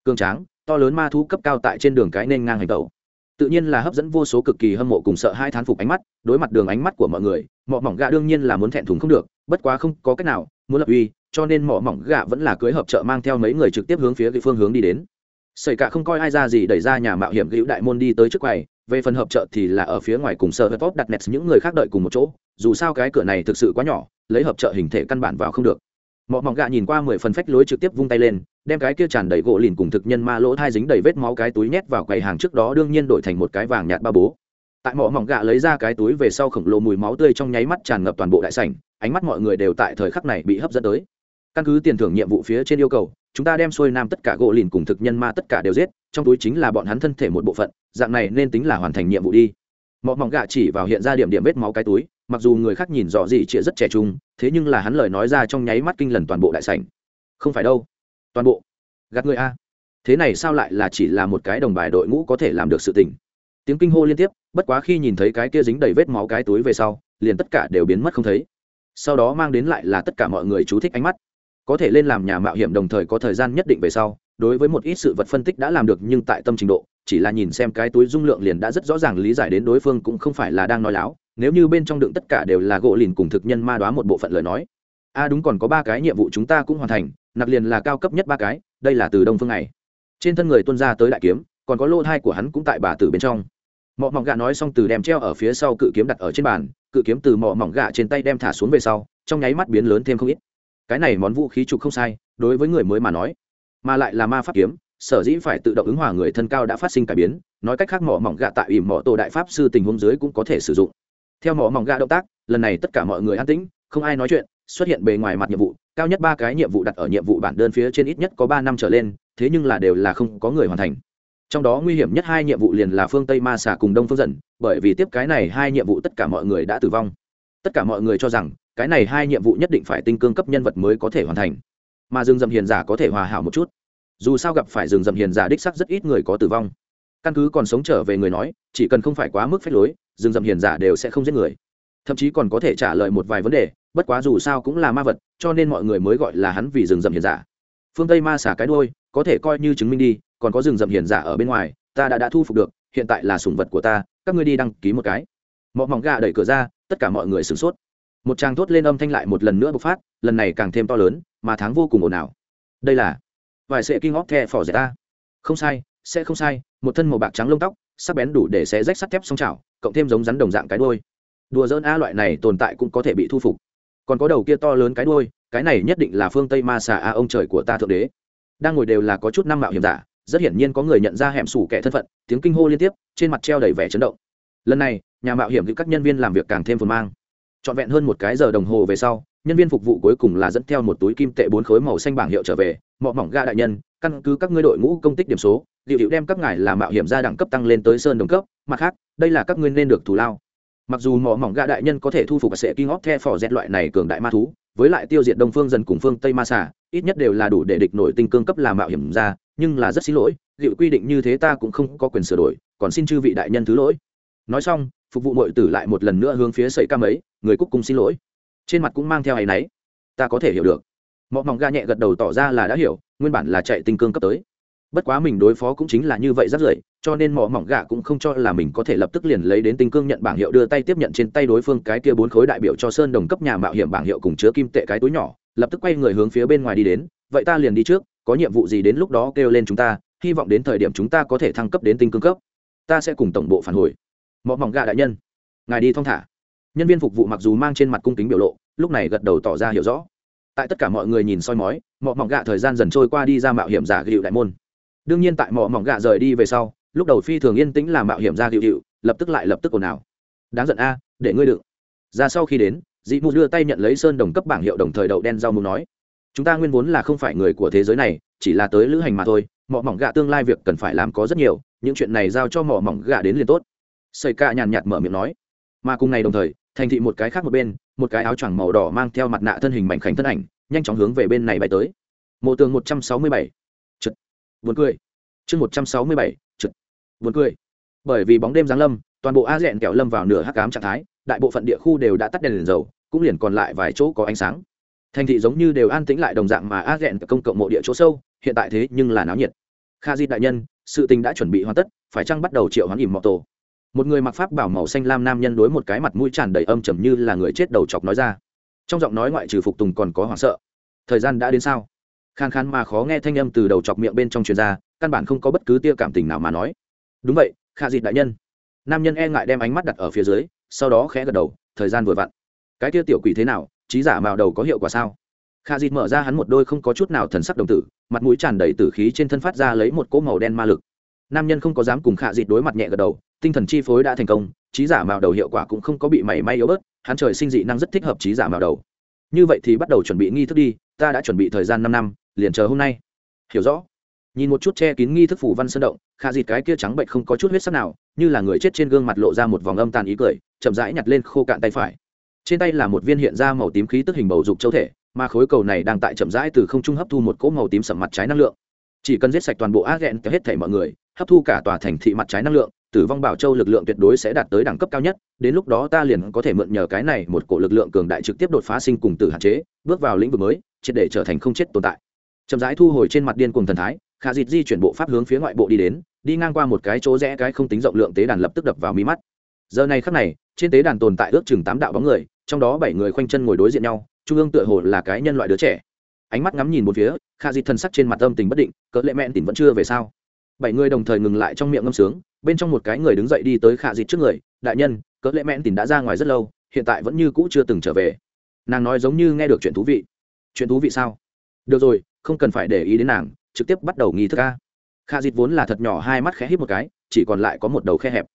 Cường tráng, to lớn ma thú cấp cao tại trên đường cái nên ngang hành tẩu tự nhiên là hấp dẫn vô số cực kỳ hâm mộ cùng sợ hai thán phục ánh mắt, đối mặt đường ánh mắt của mọi người mỏ mỏng gạ đương nhiên là muốn thẹn thùng không được, bất quá không có cách nào, muốn lập uy, cho nên mỏ mỏng gạ vẫn là cưới hợp trợ mang theo mấy người trực tiếp hướng phía cái phương hướng đi đến. Xảy cả không coi ai ra gì đẩy ra nhà mạo hiểm cứu đại môn đi tới trước quầy, về phần hợp trợ thì là ở phía ngoài cùng sợ hớt top đặt nets những người khác đợi cùng một chỗ, dù sao cái cửa này thực sự quá nhỏ, lấy hợp trợ hình thể căn bản vào không được mọ mỏng gạ nhìn qua mười phần phách lối trực tiếp vung tay lên, đem cái kia tràn đầy gỗ lìn cùng thực nhân ma lỗ thai dính đầy vết máu cái túi nhét vào quầy hàng trước đó đương nhiên đổi thành một cái vàng nhạt ba bố. Tại mỏ mỏng gạ lấy ra cái túi về sau khổng lồ mùi máu tươi trong nháy mắt tràn ngập toàn bộ đại sảnh, ánh mắt mọi người đều tại thời khắc này bị hấp dẫn tới. Căn cứ tiền thưởng nhiệm vụ phía trên yêu cầu, chúng ta đem xuôi nam tất cả gỗ lìn cùng thực nhân ma tất cả đều giết, trong túi chính là bọn hắn thân thể một bộ phận, dạng này nên tính là hoàn thành nhiệm vụ đi. Mỏ mỏng gạ chỉ vào hiện ra điểm điểm vết máu cái túi mặc dù người khác nhìn rõ gì chĩa rất trẻ trung, thế nhưng là hắn lời nói ra trong nháy mắt kinh lần toàn bộ đại sảnh. Không phải đâu. Toàn bộ. Gạt người a. Thế này sao lại là chỉ là một cái đồng bài đội ngũ có thể làm được sự tình? Tiếng kinh hô liên tiếp, bất quá khi nhìn thấy cái kia dính đầy vết máu cái túi về sau, liền tất cả đều biến mất không thấy. Sau đó mang đến lại là tất cả mọi người chú thích ánh mắt. Có thể lên làm nhà mạo hiểm đồng thời có thời gian nhất định về sau, đối với một ít sự vật phân tích đã làm được nhưng tại tâm trình độ, chỉ là nhìn xem cái túi dung lượng liền đã rất rõ ràng lý giải đến đối phương cũng không phải là đang nói láo nếu như bên trong đựng tất cả đều là gỗ lìn cùng thực nhân ma đoá một bộ phận lời nói, a à đúng còn có ba cái nhiệm vụ chúng ta cũng hoàn thành nặc liền là cao cấp nhất ba cái, đây là từ đông phương này. Trên thân người tuân ra tới đại kiếm, còn có lô thai của hắn cũng tại bà tử bên trong. Mọ mỏng gạ nói xong từ đem treo ở phía sau cự kiếm đặt ở trên bàn, cự kiếm từ mọ mỏng gạ trên tay đem thả xuống về sau, trong nháy mắt biến lớn thêm không ít. Cái này món vũ khí trục không sai, đối với người mới mà nói, mà lại là ma pháp kiếm, sở dĩ phải tự động ứng hòa người thân cao đã phát sinh cải biến, nói cách khác mỏ mỏng gạ tại ỉm mỏ tổ đại pháp sư tình huống dưới cũng có thể sử dụng theo mỏ mỏng gạ động tác, lần này tất cả mọi người an tĩnh, không ai nói chuyện, xuất hiện bề ngoài mặt nhiệm vụ, cao nhất ba cái nhiệm vụ đặt ở nhiệm vụ bản đơn phía trên ít nhất có ba năm trở lên, thế nhưng là đều là không có người hoàn thành. Trong đó nguy hiểm nhất hai nhiệm vụ liền là phương tây ma xà cùng đông phương dần, bởi vì tiếp cái này hai nhiệm vụ tất cả mọi người đã tử vong. Tất cả mọi người cho rằng, cái này hai nhiệm vụ nhất định phải tinh cương cấp nhân vật mới có thể hoàn thành. Mà rừng rậm hiền giả có thể hòa hảo một chút. Dù sao gặp phải rừng rậm hiền giả đích sắc rất ít người có tử vong. Căn cứ còn sống trở về người nói, chỉ cần không phải quá mức phép lối rừng rậm hiền giả đều sẽ không giết người. Thậm chí còn có thể trả lời một vài vấn đề, bất quá dù sao cũng là ma vật, cho nên mọi người mới gọi là hắn vì rừng rậm hiền giả. Phương tây ma xả cái đôi có thể coi như chứng minh đi, còn có rừng rậm hiền giả ở bên ngoài, ta đã đã thu phục được, hiện tại là sủng vật của ta, các ngươi đi đăng ký một cái. Mọi mỏng gà đẩy cửa ra, tất cả mọi người sửng sốt. Một tràng thốt lên âm thanh lại một lần nữa bộc phát, lần này càng thêm to lớn, mà tháng vô cùng ồn ào. Đây là vài sệ kinh óc the phỏ dẻ ta. Không sai, sẽ không sai, một thân màu bạc trắng lông tóc, sắc bén đủ để xé rách sắt thép song chảo cộng thêm giống rắn đồng dạng cái đôi đùa dỡn a loại này tồn tại cũng có thể bị thu phục. Còn có đầu kia to lớn cái đôi cái này nhất định là phương tây ma xà a ông trời của ta thượng đế. Đang ngồi đều là có chút năm mạo hiểm giả, rất hiển nhiên có người nhận ra hẻm sủ kẻ thân phận, tiếng kinh hô liên tiếp, trên mặt treo đầy vẻ chấn động. Lần này, nhà mạo hiểm các nhân viên làm việc càng thêm phồn mang. Trọn vẹn hơn một cái giờ đồng hồ về sau nhân viên phục vụ cuối cùng là dẫn theo một túi kim tệ bốn khối màu xanh bảng hiệu trở về, mọ mỏng ga đại nhân, căn cứ các ngươi đội ngũ công tích điểm số liệu hiệu đem các ngài làm mạo hiểm gia đẳng cấp tăng lên tới sơn đồng cấp, mặt khác, đây là các ngươi nên được thù lao. Mặc dù mỏ mỏng ga đại nhân có thể thu phục sẽ kinh óc the phò dẹt loại này cường đại ma thú, với lại tiêu diệt đông phương dần cùng phương tây ma xả ít nhất đều là đủ để địch nổi tinh cương cấp làm mạo hiểm ra nhưng là rất xin lỗi liệu quy định như thế ta cũng không có quyền sửa đổi, còn xin chư vị đại nhân thứ lỗi. Nói xong, phục vụ mọi tử lại một lần nữa hướng phía sậy cam ấy người cúc cung xin lỗi trên mặt cũng mang theo áy náy. Ta có thể hiểu được. Mọ mỏng ga nhẹ gật đầu tỏ ra là đã hiểu, nguyên bản là chạy tinh cương cấp tới. Bất quá mình đối phó cũng chính là như vậy rất rưởi cho nên mỏ mỏng gạ cũng không cho là mình có thể lập tức liền lấy đến tinh cương nhận bảng hiệu đưa tay tiếp nhận trên tay đối phương cái kia bốn khối đại biểu cho sơn đồng cấp nhà mạo hiểm bảng hiệu cùng chứa kim tệ cái túi nhỏ, lập tức quay người hướng phía bên ngoài đi đến, vậy ta liền đi trước, có nhiệm vụ gì đến lúc đó kêu lên chúng ta, hy vọng đến thời điểm chúng ta có thể thăng cấp đến tinh cương cấp. Ta sẽ cùng tổng bộ phản hồi. Mỏ mỏng gạ đại nhân, ngài đi thong thả. Nhân viên phục vụ mặc dù mang trên mặt cung kính biểu lộ lúc này gật đầu tỏ ra hiểu rõ. Tại tất cả mọi người nhìn soi mói, mọ mỏng gạ thời gian dần trôi qua đi ra mạo hiểm giả gịu đại môn. Đương nhiên tại mọ mỏng gạ rời đi về sau, lúc đầu phi thường yên tĩnh là mạo hiểm ra gịu gịu, lập tức lại lập tức ồn ào. Đáng giận a, để ngươi đựng ra sau khi đến, dị mù đưa tay nhận lấy sơn đồng cấp bảng hiệu đồng thời đậu đen rau mù nói, chúng ta nguyên vốn là không phải người của thế giới này, chỉ là tới lữ hành mà thôi, mọ mỏng gạ tương lai việc cần phải làm có rất nhiều, những chuyện này giao cho mỏ mỏng gạ đến liền tốt. Xây ca nhàn nhạt mở miệng nói, mà cùng ngày đồng thời, thành thị một cái khác một bên một cái áo choàng màu đỏ mang theo mặt nạ thân hình mảnh khảnh thân ảnh, nhanh chóng hướng về bên này bay tới. Mộ tường một trăm sáu mươi bảy. Chật buồn cười. Chương một trăm sáu mươi bảy chật buồn cười. Bởi vì bóng đêm giáng lâm, toàn bộ a dẹn kẹo lâm vào nửa hắc cám trạng thái, đại bộ phận địa khu đều đã tắt đèn liền dầu, cũng liền còn lại vài chỗ có ánh sáng. Thành thị giống như đều an tĩnh lại đồng dạng mà a dẹn công cộng mộ địa chỗ sâu, hiện tại thế nhưng là náo nhiệt. Kha di đại nhân, sự tình đã chuẩn bị hoàn tất, phải chăng bắt đầu triệu hoán ỉm mọ tổ? Một người mặc pháp bảo màu xanh lam nam nhân đối một cái mặt mũi tràn đầy âm trầm như là người chết đầu chọc nói ra. Trong giọng nói ngoại trừ phục tùng còn có hoảng sợ. Thời gian đã đến sao? Khan khan mà khó nghe thanh âm từ đầu chọc miệng bên trong truyền ra, căn bản không có bất cứ tia cảm tình nào mà nói. Đúng vậy, khả dịt đại nhân. Nam nhân e ngại đem ánh mắt đặt ở phía dưới, sau đó khẽ gật đầu, thời gian vừa vặn. Cái tia tiểu quỷ thế nào, trí giả màu đầu có hiệu quả sao? Khả dịt mở ra hắn một đôi không có chút nào thần sắc đồng tử, mặt mũi tràn đầy tử khí trên thân phát ra lấy một cỗ màu đen ma lực. Nam nhân không có dám cùng khả dịt đối mặt nhẹ gật đầu tinh thần chi phối đã thành công, trí giả mạo đầu hiệu quả cũng không có bị mảy may yếu bớt, hắn trời sinh dị năng rất thích hợp trí giả mạo đầu. Như vậy thì bắt đầu chuẩn bị nghi thức đi, ta đã chuẩn bị thời gian năm năm, liền chờ hôm nay. Hiểu rõ. Nhìn một chút che kín nghi thức phủ văn sơn động, khả dịt cái kia trắng bệnh không có chút huyết sắc nào, như là người chết trên gương mặt lộ ra một vòng âm tàn ý cười, chậm rãi nhặt lên khô cạn tay phải. Trên tay là một viên hiện ra màu tím khí tức hình bầu dục châu thể, mà khối cầu này đang tại chậm rãi từ không trung hấp thu một cỗ màu tím sầm mặt trái năng lượng. Chỉ cần giết sạch toàn bộ ác ghẹn hết thảy mọi người, hấp thu cả tòa thành thị mặt trái năng lượng tử vong bảo châu lực lượng tuyệt đối sẽ đạt tới đẳng cấp cao nhất, đến lúc đó ta liền có thể mượn nhờ cái này một cổ lực lượng cường đại trực tiếp đột phá sinh cùng tử hạn chế, bước vào lĩnh vực mới, triệt để trở thành không chết tồn tại. Chậm rãi thu hồi trên mặt điên cùng thần thái, khả dịt di chuyển bộ pháp hướng phía ngoại bộ đi đến, đi ngang qua một cái chỗ rẽ cái không tính rộng lượng tế đàn lập tức đập vào mí mắt. Giờ này khắc này, trên tế đàn tồn tại ước chừng tám đạo bóng người, trong đó bảy người khoanh chân ngồi đối diện nhau, trung ương tựa hồ là cái nhân loại đứa trẻ. Ánh mắt ngắm nhìn một phía, khả dịt thân sắc trên mặt âm tình bất định, cỡ lệ mẹn tỉnh vẫn chưa về sao? Bảy người đồng thời ngừng lại trong miệng ngâm sướng, bên trong một cái người đứng dậy đi tới khả dịt trước người, đại nhân cỡ lễ mẹn tìm đã ra ngoài rất lâu, hiện tại vẫn như cũ chưa từng trở về. Nàng nói giống như nghe được chuyện thú vị. Chuyện thú vị sao? Được rồi, không cần phải để ý đến nàng, trực tiếp bắt đầu nghi thức ca khả dịt vốn là thật nhỏ hai mắt khẽ hít một cái, chỉ còn lại có một đầu khe hẹp.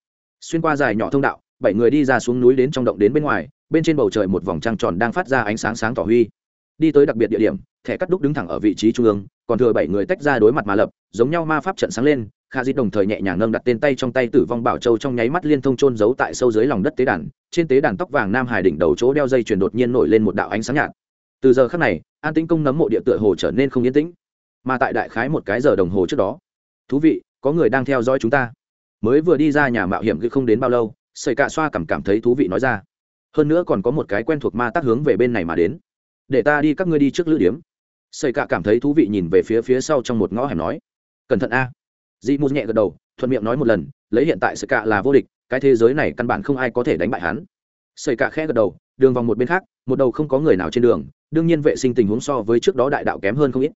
Xuyên qua dài nhỏ thông đạo, bảy người đi ra xuống núi đến trong động đến bên ngoài, bên trên bầu trời một vòng trăng tròn đang phát ra ánh sáng sáng tỏ huy. Đi tới đặc biệt địa điểm thẻ cắt đúc đứng thẳng ở vị trí trung ương, còn thừa bảy người tách ra đối mặt mà lập, giống nhau ma pháp trận sáng lên, kha di đồng thời nhẹ nhàng nâng đặt tên tay trong tay tử vong bảo châu trong nháy mắt liên thông trôn giấu tại sâu dưới lòng đất tế đàn, trên tế đàn tóc vàng nam hải đỉnh đầu chỗ đeo dây chuyền đột nhiên nổi lên một đạo ánh sáng nhạt. Từ giờ khắc này, an tĩnh công nấm mộ địa tựa hồ trở nên không yên tĩnh, mà tại đại khái một cái giờ đồng hồ trước đó, thú vị, có người đang theo dõi chúng ta. Mới vừa đi ra nhà mạo hiểm khi không đến bao lâu, sợi cạ xoa cảm cảm thấy thú vị nói ra, hơn nữa còn có một cái quen thuộc ma tác hướng về bên này mà đến. Để ta đi các ngươi đi trước lữ điếm sợi cạ cảm thấy thú vị nhìn về phía phía sau trong một ngõ hẻm nói, cẩn thận a. Dị mù nhẹ gật đầu, thuận miệng nói một lần, lấy hiện tại sợi cạ là vô địch, cái thế giới này căn bản không ai có thể đánh bại hắn. Sợi cạ khẽ gật đầu, đường vòng một bên khác, một đầu không có người nào trên đường, đương nhiên vệ sinh tình huống so với trước đó đại đạo kém hơn không ít.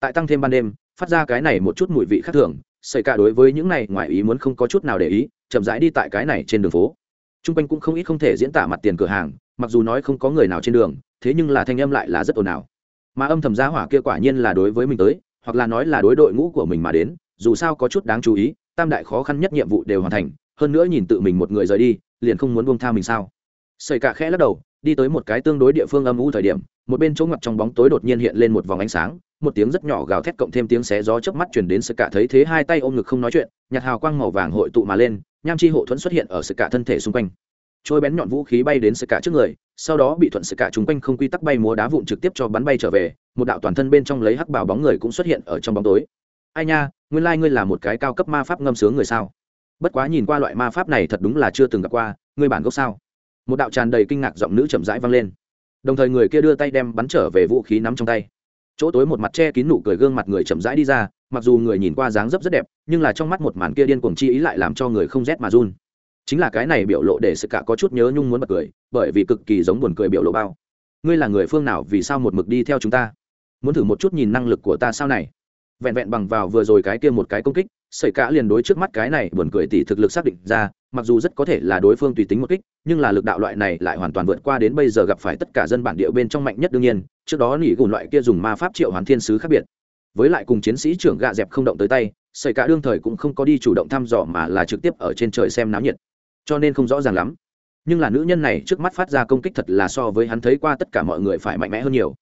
Tại tăng thêm ban đêm, phát ra cái này một chút mùi vị khác thường sợi cạ đối với những này ngoài ý muốn không có chút nào để ý, chậm rãi đi tại cái này trên đường phố. T r u n g quanh cũng không ít không thể diễn tả mặt tiền cửa hàng, mặc dù nói không có người nào trên đường, thế nhưng là thanh âm lại là rất ồn ào mà âm thầm gia hỏa kia quả nhiên là đối với mình tới, hoặc là nói là đối đội ngũ của mình mà đến, dù sao có chút đáng chú ý, tam đại khó khăn nhất nhiệm vụ đều hoàn thành, hơn nữa nhìn tự mình một người rời đi, liền không muốn buông tha mình sao? Xảy cả khẽ lắc đầu, đi tới một cái tương đối địa phương âm u thời điểm, một bên chỗ ngập trong bóng tối đột nhiên hiện lên một vòng ánh sáng, một tiếng rất nhỏ gào thét cộng thêm tiếng xé gió chớp mắt chuyển đến sự cả thấy thế hai tay ôm ngực không nói chuyện nhạt hào quang màu vàng hội tụ mà lên, nham chi hộ thuẫn xuất hiện ở sự cả thân thể xung quanh trôi bén nhọn vũ khí bay đến sợi cả trước người, sau đó bị thuận sợi cả chúng quanh không quy tắc bay múa đá vụn trực tiếp cho bắn bay trở về, một đạo toàn thân bên trong lấy hắc bảo bóng người cũng xuất hiện ở trong bóng tối. Ai nha, nguyên lai、like、ngươi là một cái cao cấp ma pháp ngâm sướng người sao? Bất quá nhìn qua loại ma pháp này thật đúng là chưa từng gặp qua, ngươi bản gốc sao? Một đạo tràn đầy kinh ngạc giọng nữ chậm rãi vang lên. Đồng thời người kia đưa tay đem bắn trở về vũ khí nắm trong tay. Chỗ tối một mặt che kín nụ cười gương mặt người chậm rãi đi ra, mặc dù người nhìn qua dáng dấp rất đẹp, nhưng là trong mắt một màn kia điên cuồng chi ý lại làm cho người không rét mà run chính là cái này biểu lộ để sự cả có chút nhớ nhung muốn bật cười, bởi vì cực kỳ giống buồn cười biểu lộ bao. Ngươi là người phương nào, vì sao một mực đi theo chúng ta? Muốn thử một chút nhìn năng lực của ta sau này. Vẹn vẹn bằng vào vừa rồi cái kia một cái công kích, sợi cả liền đối trước mắt cái này buồn cười tỷ thực lực xác định ra, mặc dù rất có thể là đối phương tùy tính một kích, nhưng là lực đạo loại này lại hoàn toàn vượt qua đến bây giờ gặp phải tất cả dân bản địa bên trong mạnh nhất đương nhiên, trước đó nỉ gùn loại kia dùng ma pháp triệu hoàn thiên sứ khác biệt. Với lại cùng chiến sĩ trưởng gạ dẹp không động tới tay, sợi cả đương thời cũng không có đi chủ động thăm dò mà là trực tiếp ở trên trời xem náo nhiệt cho nên không rõ ràng lắm. Nhưng là nữ nhân này trước mắt phát ra công kích thật là so với hắn thấy qua tất cả mọi người phải mạnh mẽ hơn nhiều.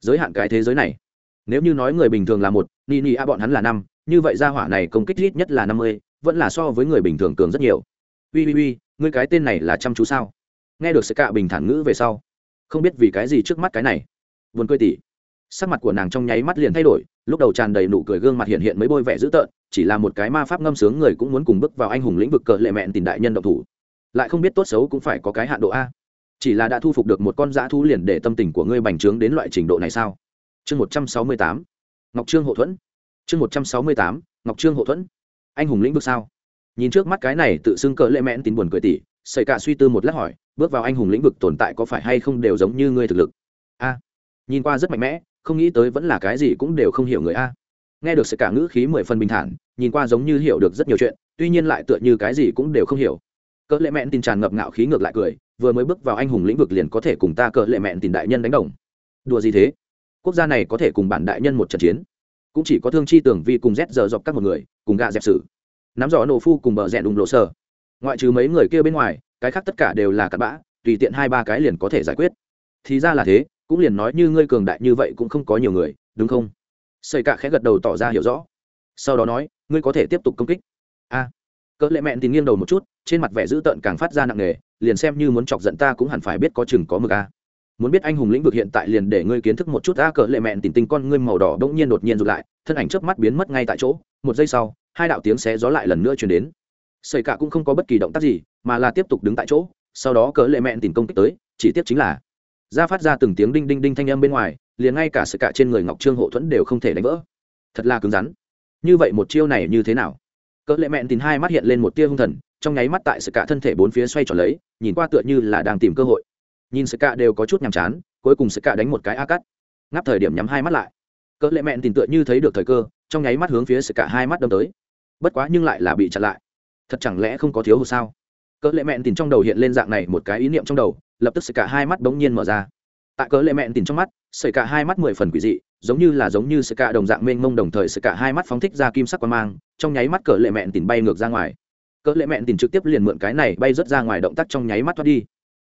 Giới hạn cái thế giới này. Nếu như nói người bình thường là một ni ni a à bọn hắn là năm, như vậy ra hỏa này công kích ít nhất là năm mươi, vẫn là so với người bình thường cường rất nhiều. Ui ui ui người cái tên này là chăm chú sao? Nghe được sự cạ bình thản ngữ về sau, không biết vì cái gì trước mắt cái này. Vườn cười tỉ. Sắc mặt của nàng trong nháy mắt liền thay đổi, lúc đầu tràn đầy nụ cười gương mặt hiện hiện mấy bôi vẻ dữ tợn, chỉ là một cái ma pháp ngâm sướng người cũng muốn cùng bước vào anh hùng lĩnh vực cờ lệ mẹn tìm đại nhân độc thủ lại không biết tốt xấu cũng phải có cái hạn độ a. Chỉ là đã thu phục được một con dã thu liền để tâm tình của ngươi bành trướng đến loại trình độ này sao? Chương một trăm sáu mươi tám, ngọc trương hậu thuẫn. Chương một trăm sáu mươi tám, ngọc trương hậu thuẫn. Anh hùng lĩnh vực sao? Nhìn trước mắt cái này tự xưng cỡ lệ mẹn tín buồn cười tỉ xảy cả suy tư một lát hỏi, bước vào anh hùng lĩnh vực tồn tại có phải hay không đều giống như ngươi thực lực? A. Nhìn qua rất mạnh mẽ, không nghĩ tới vẫn là cái gì cũng đều không hiểu người a. Nghe được sự cả ngữ khí mười phần bình thản, nhìn qua giống như hiểu được rất nhiều chuyện, tuy nhiên lại tựa như cái gì cũng đều không hiểu cỡ lệ mẹn tin tràn ngập ngạo khí ngược lại cười, vừa mới bước vào anh hùng lĩnh vực liền có thể cùng ta cỡ lệ mẹn tin đại nhân đánh đồng. Đùa gì thế? Quốc gia này có thể cùng bản đại nhân một trận chiến. Cũng chỉ có thương chi tưởng vi cùng rét giờ dọc các một người, cùng gạ dẹp sử nắm rõ nổ phu cùng bờ rẽ đùng lộ sơ ngoại trừ mấy người kia bên ngoài, cái khác tất cả đều là cặn bã, tùy tiện hai ba cái liền có thể giải quyết. Thì ra là thế, cũng liền nói như ngươi cường đại như vậy cũng không có nhiều người, đúng không? Xây cạ khẽ gật đầu tỏ ra hiểu rõ. Sau đó nói, ngươi có thể tiếp tục công kích. A. Cỡ lệ mẹn tìm nghiêng đầu một chút trên mặt vẻ dữ tợn càng phát ra nặng nề, liền xem như muốn chọc giận ta cũng hẳn phải biết có chừng có mực a. Muốn biết anh hùng lĩnh vực hiện tại liền để ngươi kiến thức một chút a cỡ lệ mẹn tìm tinh con ngươi màu đỏ bỗng nhiên đột nhiên rụt lại, thân ảnh chớp mắt biến mất ngay tại chỗ, một giây sau, hai đạo tiếng xé gió lại lần nữa chuyển đến. Xây cả cũng không có bất kỳ động tác gì, mà là tiếp tục đứng tại chỗ, sau đó cỡ lệ mẹn tìm công kích tới, chỉ tiếp chính là ra phát ra từng tiếng đinh đinh đinh thanh âm bên ngoài, liền ngay cả sự cả trên người ngọc trương hộ thuẫn đều không thể đánh vỡ. Thật là cứng rắn. Như vậy một chiêu này như thế nào? Cỡ lệ mẹn tìm hai mắt hiện lên một tia hung thần trong nháy mắt tại sự cả thân thể bốn phía xoay tròn lấy, nhìn qua tựa như là đang tìm cơ hội. Nhìn sự cả đều có chút nhàm chán, cuối cùng sự cả đánh một cái a cắt. Ngáp thời điểm nhắm hai mắt lại. Cỡ lệ mẹn tìm tựa như thấy được thời cơ, trong nháy mắt hướng phía sự cả hai mắt đâm tới. Bất quá nhưng lại là bị chặn lại. Thật chẳng lẽ không có thiếu hụt sao? Cỡ lệ mẹn tìm trong đầu hiện lên dạng này một cái ý niệm trong đầu, lập tức sự cả hai mắt bỗng nhiên mở ra. Tại cỡ lệ mẹn tìm trong mắt sợi cả hai mắt mười phần quỷ dị, giống như là giống như sợi cả đồng dạng mênh mông đồng thời sợi cả hai mắt phóng thích ra kim sắc quan mang, trong nháy mắt cỡ lệ mẹn tìm bay ngược ra ngoài cỡ lệ mẹn tìm trực tiếp liền mượn cái này bay rớt ra ngoài động tác trong nháy mắt thoát đi.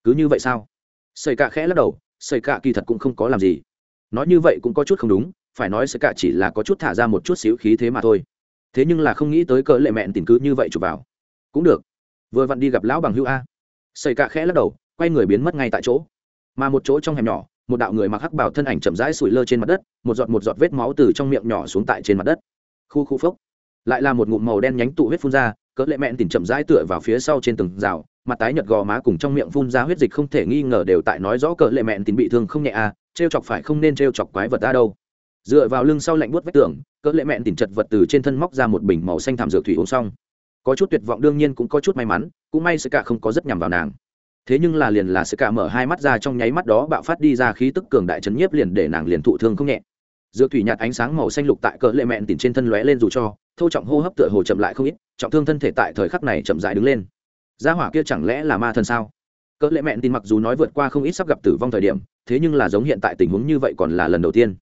Cứ như vậy sao? Xây cả khẽ lắc đầu xây cả kỳ thật cũng không có làm gì. Nói như vậy cũng có chút không đúng, phải nói xây cả chỉ là có chút thả ra một chút xíu khí thế mà thôi. Thế nhưng là không nghĩ tới cỡ lệ mẹn tìm cứ như vậy chụp vào. Cũng được. Vừa vặn đi gặp lão bằng hữu a. Xây cả khẽ lắc đầu, quay người biến mất ngay tại chỗ. Mà một chỗ trong hẻm nhỏ, một đạo người mặc hắc bảo thân ảnh chậm rãi sủi lơ trên mặt đất, một giọt một giọt vết máu từ trong miệng nhỏ xuống tại trên mặt đất. Khu khu phốc. Lại là một ngụm màu đen nhánh tụ huyết phun ra cỡ lệ mẹn tìm chậm rãi tựa vào phía sau trên từng rào, mặt tái nhợt gò má cùng trong miệng phun ra huyết dịch không thể nghi ngờ đều tại nói rõ cỡ lệ mẹn tìm bị thương không nhẹ à trêu chọc phải không nên trêu chọc quái vật ta đâu. Dựa vào lưng sau lạnh buốt vách tường, cỡ lệ mẹn tìm chật vật từ trên thân móc ra một bình màu xanh thảm dược thủy uống xong. Có chút tuyệt vọng đương nhiên cũng có chút may mắn, cũng may sự cả không có rất nhằm vào nàng. Thế nhưng là liền là sự cả mở hai mắt ra trong nháy mắt đó bạo phát đi ra khí tức cường đại chấn nhiếp liền để nàng liền thụ thương không nhẹ. Dược thủy nhạt ánh sáng màu xanh lục tại cỡ lệ mẹn tìm trên thân lóe lên dù cho thô trọng hô hấp tựa hồ chậm lại không ít, trọng thương thân thể tại thời khắc này chậm dại đứng lên. Gia hỏa kia chẳng lẽ là ma thần sao? Cỡ lệ mẹn tin mặc dù nói vượt qua không ít sắp gặp tử vong thời điểm, thế nhưng là giống hiện tại tình huống như vậy còn là lần đầu tiên.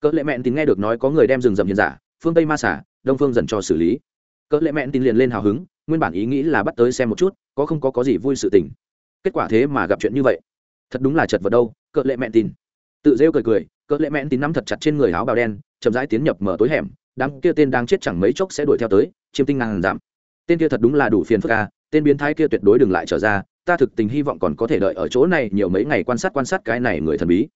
Cỡ lệ mẹn tin nghe được nói có người đem rừng rậm hiền giả, phương tây ma xả, đông phương dần cho xử lý. Cỡ lệ mẹn tin liền lên hào hứng, nguyên bản ý nghĩ là bắt tới xem một chút, có không có có gì vui sự tình. Kết quả thế mà gặp chuyện như vậy. Thật đúng là chật vật đâu, cỡ lệ mẹn tin. Tự rêu cười cười, cỡ lệ mẹn tin nắm thật chặt trên người áo bào đen, chậm rãi tiến nhập mở tối hẻm đám kia tên đang chết chẳng mấy chốc sẽ đuổi theo tới chiêm tinh ngàn giảm. Tên kia thật đúng là đủ phiền phức ca tên biến thái kia tuyệt đối đừng lại trở ra ta thực tình hy vọng còn có thể đợi ở chỗ này nhiều mấy ngày quan sát quan sát cái này người thần bí.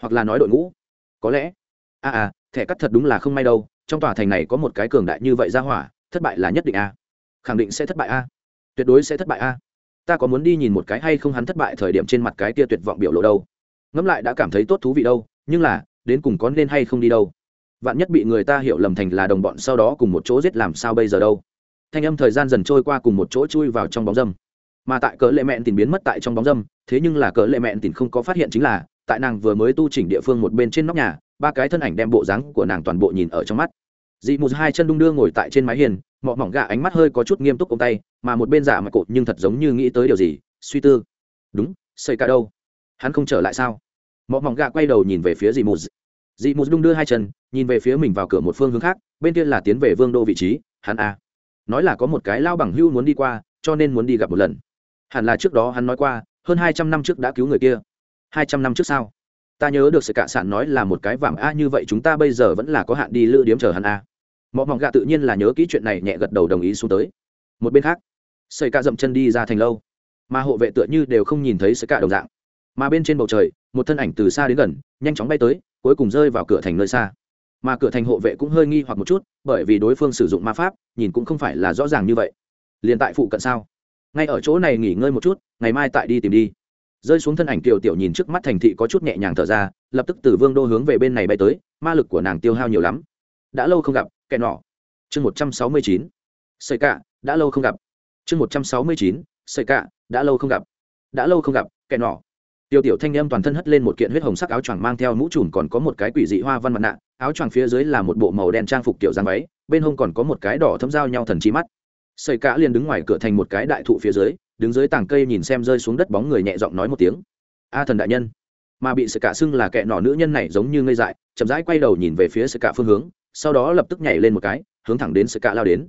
Hoặc là nói đội ngũ. Có lẽ. A à, à thẻ cắt thật đúng là không may đâu trong tòa thành này có một cái cường đại như vậy ra hỏa thất bại là nhất định a khẳng định sẽ thất bại a tuyệt đối sẽ thất bại a ta có muốn đi nhìn một cái hay không hắn thất bại thời điểm trên mặt cái kia tuyệt vọng biểu lộ đâu. Ngẫm lại đã cảm thấy tốt thú vị đâu nhưng là đến cùng có nên hay không đi đâu vạn nhất bị người ta hiểu lầm thành là đồng bọn sau đó cùng một chỗ giết làm sao bây giờ đâu. Thanh âm thời gian dần trôi qua cùng một chỗ chui vào trong bóng dâm. Mà tại cỡ lệ mẹn tìm biến mất tại trong bóng dâm, thế nhưng là cỡ lệ mẹn tìm không có phát hiện chính là, tại nàng vừa mới tu chỉnh địa phương một bên trên nóc nhà, ba cái thân ảnh đem bộ dáng của nàng toàn bộ nhìn ở trong mắt. Dị mù hai chân đung đưa ngồi tại trên mái hiền, mọ mỏng gà ánh mắt hơi có chút nghiêm túc ôm tay, mà một bên giả mặt cột nhưng thật giống như nghĩ tới điều gì, suy tư. Đúng xây cả đâu? Hắn không trở lại sao? Mọ mỏng gà quay đầu nhìn về phía dị mù dị mù đung đưa hai chân, nhìn về phía mình vào cửa một phương hướng khác, bên kia là tiến về vương đô vị trí, hắn a nói là có một cái lao bằng hưu muốn đi qua, cho nên muốn đi gặp một lần. Hẳn là trước đó hắn nói qua, hơn hai trăm năm trước đã cứu người kia. Hai trăm năm trước sao? Ta nhớ được sự cạ sản nói là một cái vàng a, như vậy chúng ta bây giờ vẫn là có hạn đi lữ điếm chờ hắn a. Mọi mỏng gạ tự nhiên là nhớ kỹ chuyện này, nhẹ gật đầu đồng ý xuống tới. Một bên khác xây ca dậm chân đi ra thành lâu. Mà hộ vệ tựa như đều không nhìn thấy sự cạ đồng dạng mà bên trên bầu trời, một thân ảnh từ xa đến gần, nhanh chóng bay tới, cuối cùng rơi vào cửa thành nơi xa. Mà cửa thành hộ vệ cũng hơi nghi hoặc một chút, bởi vì đối phương sử dụng ma pháp, nhìn cũng không phải là rõ ràng như vậy. Liền tại phụ cận sao? Ngay ở chỗ này nghỉ ngơi một chút, ngày mai tại đi tìm đi. Rơi xuống thân ảnh kiều tiểu nhìn trước mắt thành thị có chút nhẹ nhàng thở ra, lập tức từ vương đô hướng về bên này bay tới, ma lực của nàng tiêu hao nhiều lắm. Đã lâu không gặp, kẻ nọ. Chương một trăm sáu mươi chín. Xây cạ, đã lâu không gặp. Chương một trăm sáu mươi chín xây cạ, đã lâu không gặp. Đã lâu không gặp, kẻ nọ tiêu tiểu thanh em toàn thân hất lên một kiện huyết hồng sắc áo choàng mang theo mũ trùm, còn có một cái quỷ dị hoa văn mặt nạ. Áo choàng phía dưới là một bộ màu đen trang phục kiểu giang váy, bên hông còn có một cái đỏ thấm dao nhau thần trí mắt. Xây cả liền đứng ngoài cửa thành một cái đại thụ phía dưới, đứng dưới tảng cây nhìn xem rơi xuống đất bóng người nhẹ giọng nói một tiếng. A thần đại nhân. Mà bị sự cả xưng là kẻ nọ nữ nhân này giống như ngây dại, chậm rãi quay đầu nhìn về phía sự cả phương hướng, sau đó lập tức nhảy lên một cái, hướng thẳng đến sự cả lao đến.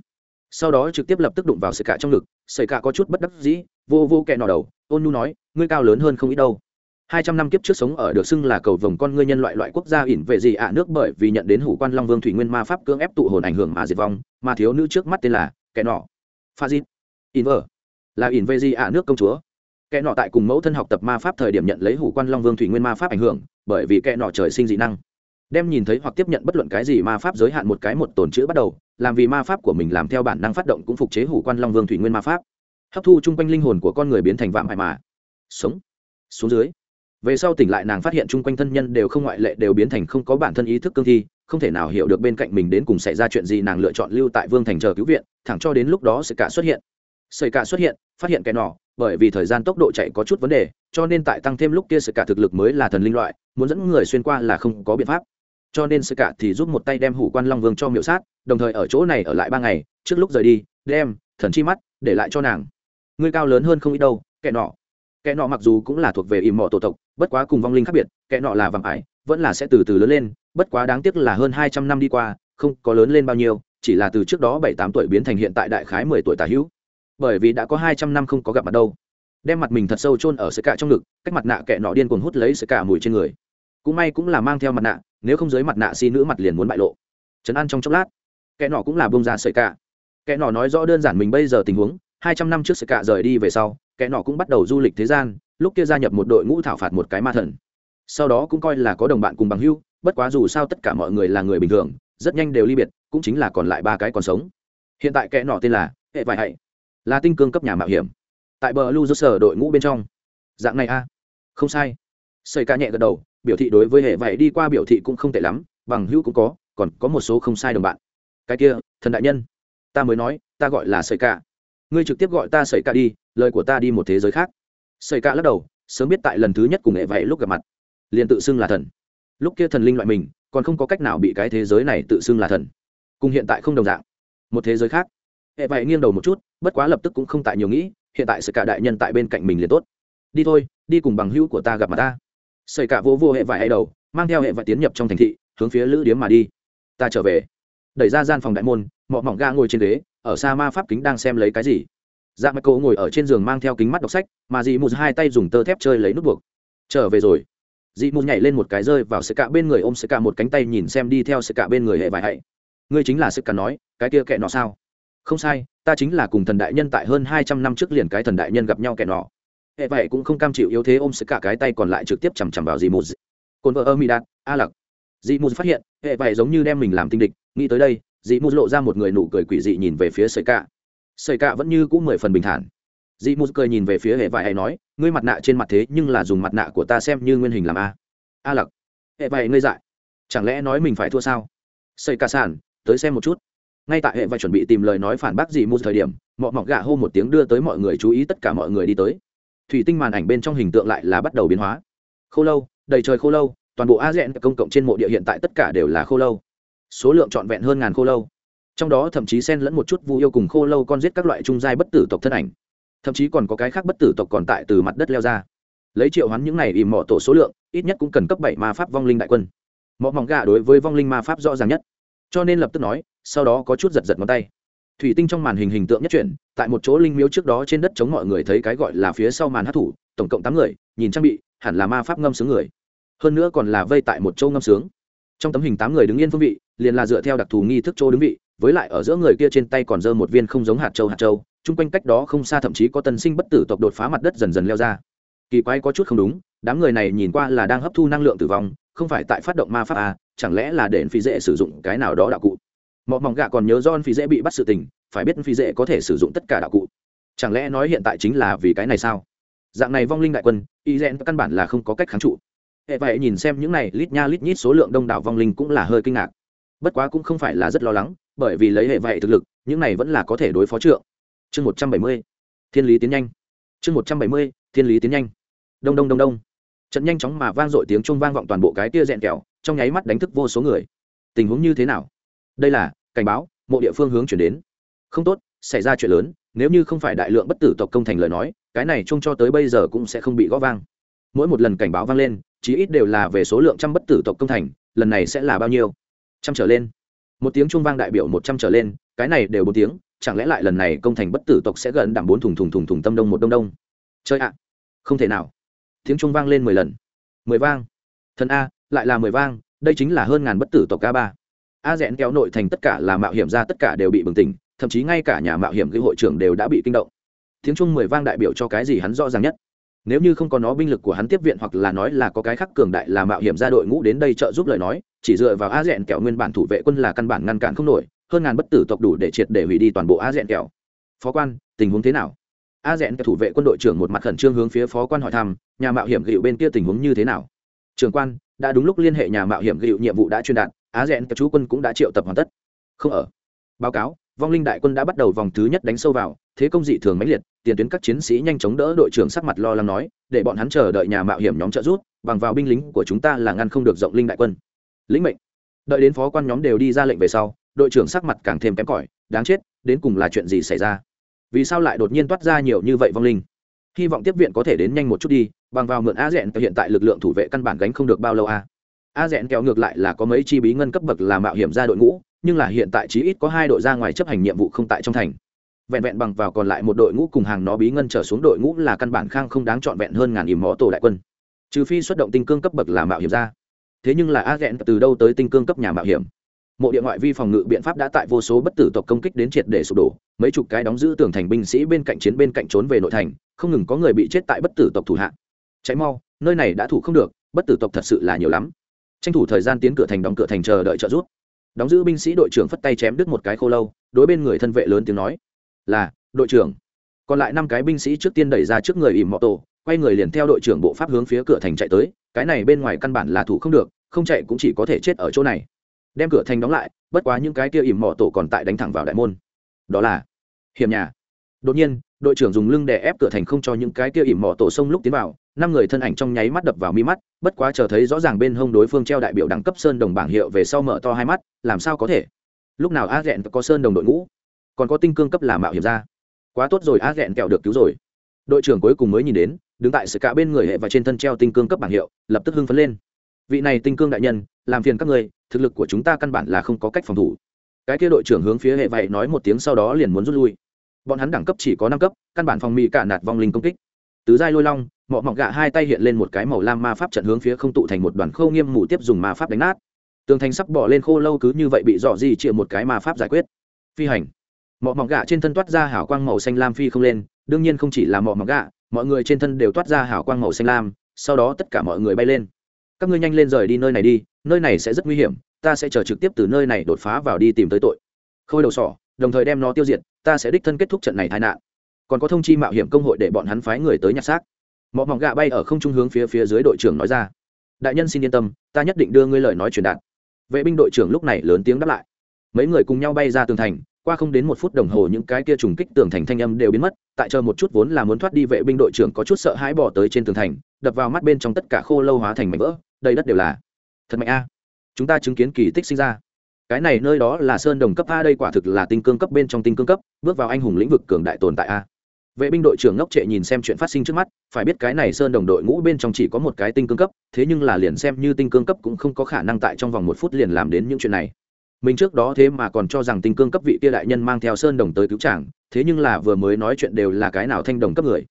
Sau đó trực tiếp lập tức đụng vào sự cả trong ngực sự cả có chút bất đắc dĩ, vô vô kẻ nọ đầu, ôn nhu nói, ngươi cao lớn hơn không ít đâu hai trăm năm kiếp trước sống ở được xưng là cầu vồng con ngươi nhân loại loại quốc gia ỉn về gì ạ à nước bởi vì nhận đến hủ quan long vương thủy nguyên ma pháp cưỡng ép tụ hồn ảnh hưởng mà diệt vong, mà thiếu nữ trước mắt tên là kẻ nọ. Pha dít ỉn vờ. Là ỉn về gì ạ à nước công chúa. Kẻ nọ tại cùng mẫu thân học tập ma pháp thời điểm nhận lấy hủ quan long vương thủy nguyên ma pháp ảnh hưởng, bởi vì kẻ nọ trời sinh dị năng. Đem nhìn thấy hoặc tiếp nhận bất luận cái gì ma pháp giới hạn một cái một tồn chữ bắt đầu, làm vì ma pháp của mình làm theo bản năng phát động cũng phục chế hủ quan long vương thủy nguyên ma pháp. Hấp thu chung quanh linh hồn của con người biến thành vạm hại mà. Sống. Xuống dưới về sau tỉnh lại nàng phát hiện chung quanh thân nhân đều không ngoại lệ đều biến thành không có bản thân ý thức cương thi, không thể nào hiểu được bên cạnh mình đến cùng xảy ra chuyện gì nàng lựa chọn lưu tại vương thành chờ cứu viện, thẳng cho đến lúc đó sợi cả xuất hiện. Sợi cả xuất hiện, phát hiện kẻ nọ, bởi vì thời gian tốc độ chạy có chút vấn đề, cho nên tại tăng thêm lúc kia sợi cả thực lực mới là thần linh loại, muốn dẫn người xuyên qua là không có biện pháp. Cho nên sợi cả thì giúp một tay đem hủ quan long vương cho miệu sát, đồng thời ở chỗ này ở lại ba ngày, trước lúc rời đi, đem thần chi mắt để lại cho nàng. Ngươi cao lớn hơn không ít đâu, kẻ nọ kẻ nọ mặc dù cũng là thuộc về ìm mỏ tổ tộc, bất quá cùng vong linh khác biệt, kẻ nọ là vàng ải, vẫn là sẽ từ từ lớn lên, bất quá đáng tiếc là hơn hai trăm năm đi qua, không có lớn lên bao nhiêu, chỉ là từ trước đó bảy tám tuổi biến thành hiện tại đại khái mười tuổi tả hữu. Bởi vì đã có hai trăm năm không có gặp mặt đâu. Đem mặt mình thật sâu chôn ở sợi cạ trong ngực, cách mặt nạ kẻ nọ điên cuồng hút lấy sợi cạ mùi trên người. Cũng may cũng là mang theo mặt nạ, nếu không dưới mặt nạ si nữ mặt liền muốn bại lộ. Trấn an trong chốc lát, kẻ nọ cũng là bông ra sợi cạ kẻ nọ nói rõ đơn giản mình bây giờ tình huống, hai trăm năm trước sợi cạ rời đi về sau kẻ nọ cũng bắt đầu du lịch thế gian, lúc kia gia nhập một đội ngũ thảo phạt một cái ma thần. Sau đó cũng coi là có đồng bạn cùng bằng hưu bất quá dù sao tất cả mọi người là người bình thường, rất nhanh đều ly biệt, cũng chính là còn lại ba cái còn sống. Hiện tại kẻ nọ tên là hệ vải hạy là tinh cương cấp nhà mạo hiểm. Tại bờ lưu do sở đội ngũ bên trong. Dạng này a. Không sai. Xây ca nhẹ gật đầu, biểu thị đối với hệ vải đi qua biểu thị cũng không tệ lắm, bằng hữu cũng có, còn có một số không sai đồng bạn. Cái kia, thần đại nhân, ta mới nói, ta gọi là xây ca. Ngươi trực tiếp gọi ta xây ca đi lời của ta đi một thế giới khác. Xây ca lắc đầu, sớm biết tại lần thứ nhất cùng nghệ vải lúc gặp mặt. Liền tự xưng là thần. Lúc kia thần linh loại mình, còn không có cách nào bị cái thế giới này tự xưng là thần. Cùng hiện tại không đồng dạng. Một thế giới khác. Hệ vậy nghiêng đầu một chút, bất quá lập tức cũng không tại nhiều nghĩ, hiện tại sự cả đại nhân tại bên cạnh mình liền tốt. Đi thôi, đi cùng bằng hữu của ta gặp mặt ta. Xây cả vô vô hệ vải hay đầu, mang theo hệ vải tiến nhập trong thành thị, hướng phía lữ điếm mà đi. Ta trở về. Đẩy ra gian phòng đại môn, mọ mỏng ga ngồi trên ghế, ở xa ma pháp kính đang xem lấy cái gì dạ mạch cậu ngồi ở trên giường mang theo kính mắt đọc sách, mà dì mù hai tay dùng tơ thép chơi lấy nút buộc. Trở về rồi. Dị mù nhảy lên một cái rơi vào sự cả bên người ôm sự cả một cánh tay nhìn xem đi theo sự cả bên người hệ vải hạy ngươi chính là sự cả nói, cái kia kệ nọ sao? Không sai, ta chính là cùng thần đại nhân tại hơn hai trăm năm trước liền cái thần đại nhân gặp nhau kẻ nọ. Hệ vậy cũng không cam chịu yếu thế ôm sự cả cái tay còn lại trực tiếp chằm chằm vào dị mù cồn vợ ơ mi đạt a lặc. Dị mù phát hiện, hệ vậy giống như đem mình làm tinh địch, nghĩ tới đây, dị mù lộ ra một người nụ cười quỷ dị nhìn về phía sơ cả sợi cả vẫn như cũ mười phần bình thản. Dị Mộ cười nhìn về phía hệ vải hay nói, ngươi mặt nạ trên mặt thế nhưng là dùng mặt nạ của ta xem như nguyên hình làm a. A lặc, hệ vải ngươi dại, chẳng lẽ nói mình phải thua sao? Sợi cả sản tới xem một chút. Ngay tại hệ vải chuẩn bị tìm lời nói phản bác dị Mộ thời điểm, mọ mọc gạ hô một tiếng đưa tới mọi người chú ý tất cả mọi người đi tới. Thủy tinh màn ảnh bên trong hình tượng lại là bắt đầu biến hóa. Khô lâu, đầy trời khô lâu, toàn bộ a dẹn công cộng trên mộ địa hiện tại tất cả đều là khô lâu. Số lượng trọn vẹn hơn ngàn khô lâu trong đó thậm chí xen lẫn một chút vu yêu cùng khô lâu con giết các loại trung giai bất tử tộc thân ảnh. Thậm chí còn có cái khác bất tử tộc còn tại từ mặt đất leo ra. Lấy triệu hắn những này ìm mỏ tổ số lượng, ít nhất cũng cần cấp bảy ma pháp vong linh đại quân. Mọ mỏng gà đối với vong linh ma pháp rõ ràng nhất. Cho nên lập tức nói, sau đó có chút giật giật ngón tay. Thủy tinh trong màn hình hình tượng nhất chuyển, tại một chỗ linh miếu trước đó trên đất chống mọi người thấy cái gọi là phía sau màn hát thủ, tổng cộng tám người, nhìn trang bị, hẳn là ma pháp ngâm sướng người. Hơn nữa còn là vây tại một châu ngâm sướng. Trong tấm hình tám người đứng yên phương vị, liền là dựa theo đặc thù nghi thức chỗ đứng vị với lại ở giữa người kia trên tay còn giơ một viên không giống hạt châu hạt châu chung quanh cách đó không xa thậm chí có tân sinh bất tử tộc đột phá mặt đất dần dần leo ra. Kỳ quái có chút không đúng đám người này nhìn qua là đang hấp thu năng lượng tử vong không phải tại phát động ma pháp à, chẳng lẽ là để phi dễ sử dụng cái nào đó đạo cụ? Mọ mỏng gạ còn nhớ do phi dễ bị bắt sự tình phải biết phi dễ có thể sử dụng tất cả đạo cụ. Chẳng lẽ nói hiện tại chính là vì cái này sao? Dạng này vong linh đại quân y rẽn căn bản là không có cách kháng trụ. Hệ vậy nhìn xem những này lít nha lít nhít số lượng đông đảo vong linh cũng là hơi kinh ngạc. Bất quá cũng không phải là rất lo lắng bởi vì lấy hệ vậy thực lực, những này vẫn là có thể đối phó trượng. Chương một trăm bảy mươi, thiên lý tiến nhanh. Chương một trăm bảy mươi, thiên lý tiến nhanh. Đông đông đông đông. Trận nhanh chóng mà vang dội tiếng trung vang vọng toàn bộ cái tia rẽn kẹo, trong nháy mắt đánh thức vô số người. Tình huống như thế nào? Đây là cảnh báo, mộ địa phương hướng chuyển đến. Không tốt, xảy ra chuyện lớn, nếu như không phải đại lượng bất tử tộc công thành lời nói, cái này chung cho tới bây giờ cũng sẽ không bị gõ vang. Mỗi một lần cảnh báo vang lên, chí ít đều là về số lượng trăm bất tử tộc công thành, lần này sẽ là bao nhiêu? Trăm trở lên một tiếng trung vang đại biểu một trăm trở lên, cái này đều bốn tiếng, chẳng lẽ lại lần này công thành bất tử tộc sẽ gần đảm bốn thùng thùng thùng thùng tâm đông một đông đông? Chơi ạ, không thể nào. Tiếng trung vang lên mười lần. Mười vang. Thần a, lại là mười vang, đây chính là hơn ngàn bất tử tộc ca ba. A rẽn kéo nội thành tất cả là mạo hiểm ra tất cả đều bị bừng tỉnh, thậm chí ngay cả nhà mạo hiểm ghi hội trưởng đều đã bị kinh động. Tiếng trung mười vang đại biểu cho cái gì hắn rõ ràng nhất? Nếu như không có nó, binh lực của hắn tiếp viện hoặc là nói là có cái khác cường đại là mạo hiểm ra đội ngũ đến đây trợ giúp lời nói, chỉ dựa vào a rẽn kẹo nguyên bản thủ vệ quân là căn bản ngăn cản không nổi, hơn ngàn bất tử tộc đủ để triệt để hủy đi toàn bộ a rẽn kẹo. Phó quan, tình huống thế nào? A rẽn thủ vệ quân đội trưởng một mặt khẩn trương hướng phía phó quan hỏi thăm, nhà mạo hiểm gịu bên kia tình huống như thế nào? Trường quan, đã đúng lúc liên hệ nhà mạo hiểm gịu nhiệm vụ đã truyền đạt á rẽn chú quân cũng đã triệu tập hoàn tất. Không ở. Báo cáo vong linh đại quân đã bắt đầu vòng thứ nhất đánh sâu vào, thế công dị thường mãnh liệt, tiền tuyến các chiến sĩ nhanh chóng đỡ đội trưởng sắc mặt lo lắng nói, để bọn hắn chờ đợi nhà mạo hiểm nhóm trợ rút bằng vào binh lính của chúng ta là ngăn không được rộng linh đại quân. Lĩnh mệnh. Đợi đến phó quan nhóm đều đi ra lệnh về sau, đội trưởng sắc mặt càng thêm kém cỏi, đáng chết, đến cùng là chuyện gì xảy ra? Vì sao lại đột nhiên toát ra nhiều như vậy vong linh? Hy vọng tiếp viện có thể đến nhanh một chút đi, bằng vào mượn a rẽn hiện tại lực lượng thủ vệ căn bản gánh không được bao lâu a. A rẽn kéo ngược lại là có mấy chi bí ngân cấp bậc là mạo hiểm ra đội ngũ nhưng là hiện tại chí ít có hai đội ra ngoài chấp hành nhiệm vụ không tại trong thành. Vẹn vẹn bằng vào còn lại một đội ngũ cùng hàng nó bí ngân trở xuống đội ngũ là căn bản khang không đáng trọn vẹn hơn ngàn ìm mó tổ đại quân. Trừ phi xuất động tinh cương cấp bậc là mạo hiểm ra. Thế nhưng là a rẽn từ đâu tới tinh cương cấp nhà mạo hiểm? Mộ địa ngoại vi phòng ngự biện pháp đã tại vô số bất tử tộc công kích đến triệt để sụp đổ, mấy chục cái đóng giữ tường thành binh sĩ bên cạnh chiến bên cạnh trốn về nội thành, không ngừng có người bị chết tại bất tử tộc thủ hạ. Cháy mau, nơi này đã thủ không được, bất tử tộc thật sự là nhiều lắm. Tranh thủ thời gian tiến cửa thành đóng cửa thành chờ đợi trợ giúp đóng giữ binh sĩ đội trưởng phất tay chém đứt một cái khô lâu, đối bên người thân vệ lớn tiếng nói, là, đội trưởng. Còn lại năm cái binh sĩ trước tiên đẩy ra trước người ỉm mọ tổ, quay người liền theo đội trưởng bộ pháp hướng phía cửa thành chạy tới, cái này bên ngoài căn bản là thủ không được, không chạy cũng chỉ có thể chết ở chỗ này. Đem cửa thành đóng lại, bất quá những cái kia ỉm mọ tổ còn tại đánh thẳng vào đại môn. Đó là hiểm nhà. Đột nhiên, đội trưởng dùng lưng đè ép cửa thành không cho những cái kia ỉm mọ tổ sông lúc tiến vào năm người thân ảnh trong nháy mắt đập vào mi mắt, bất quá chờ thấy rõ ràng bên hông đối phương treo đại biểu đẳng cấp sơn đồng bảng hiệu về sau mở to hai mắt, làm sao có thể? Lúc nào a dẹn có sơn đồng đội ngũ? Còn có tinh cương cấp là mạo hiểm ra. Quá tốt rồi, a dẹn kẹo được cứu rồi. Đội trưởng cuối cùng mới nhìn đến, đứng tại sự cả bên người hệ và trên thân treo tinh cương cấp bảng hiệu, lập tức hưng phấn lên. Vị này tinh cương đại nhân, làm phiền các người, thực lực của chúng ta căn bản là không có cách phòng thủ. Cái kia đội trưởng hướng phía hệ vậy nói một tiếng sau đó liền muốn rút lui. Bọn hắn đẳng cấp chỉ có năm cấp, căn bản phòng mỹ cả nạt vong linh công kích tứ giai lôi long, mọ mọc gạ hai tay hiện lên một cái màu lam ma pháp trận hướng phía không tụ thành một đoàn khâu nghiêm mù tiếp dùng ma pháp đánh nát. Tường thành sắp bỏ lên khô lâu cứ như vậy bị dọ gì chịa một cái ma pháp giải quyết. Phi hành. Mọ mọc gạ trên thân toát ra hảo quang màu xanh lam phi không lên, đương nhiên không chỉ là mọ mọc gạ, mọi người trên thân đều toát ra hảo quang màu xanh lam, sau đó tất cả mọi người bay lên. Các ngươi nhanh lên rời đi nơi này đi, nơi này sẽ rất nguy hiểm, ta sẽ chờ trực tiếp từ nơi này đột phá vào đi tìm tới tội. Khôi đầu sỏ, đồng thời đem nó tiêu diệt, ta sẽ đích thân kết thúc trận này tai nạn còn có thông chi mạo hiểm công hội để bọn hắn phái người tới nhặt xác. Mọ mỏng gạ bay ở không trung hướng phía phía dưới đội trưởng nói ra. Đại nhân xin yên tâm, ta nhất định đưa ngươi lời nói truyền đạt. Vệ binh đội trưởng lúc này lớn tiếng đáp lại. Mấy người cùng nhau bay ra tường thành, qua không đến một phút đồng hồ những cái kia trùng kích tường thành thanh âm đều biến mất, tại chờ một chút vốn là muốn thoát đi vệ binh đội trưởng có chút sợ hãi bỏ tới trên tường thành, đập vào mắt bên trong tất cả khô lâu hóa thành mảnh vỡ, đầy đất đều là. Thật mạnh a. Chúng ta chứng kiến kỳ tích sinh ra. Cái này nơi đó là sơn đồng cấp a, đây quả thực là tinh cương cấp bên trong tinh cương cấp, bước vào anh hùng lĩnh vực cường đại tồn tại a vệ binh đội trưởng ngốc trệ nhìn xem chuyện phát sinh trước mắt, phải biết cái này sơn đồng đội ngũ bên trong chỉ có một cái tinh cương cấp, thế nhưng là liền xem như tinh cương cấp cũng không có khả năng tại trong vòng một phút liền làm đến những chuyện này. Mình trước đó thế mà còn cho rằng tinh cương cấp vị kia đại nhân mang theo sơn đồng tới cứu chàng, thế nhưng là vừa mới nói chuyện đều là cái nào thanh đồng cấp người.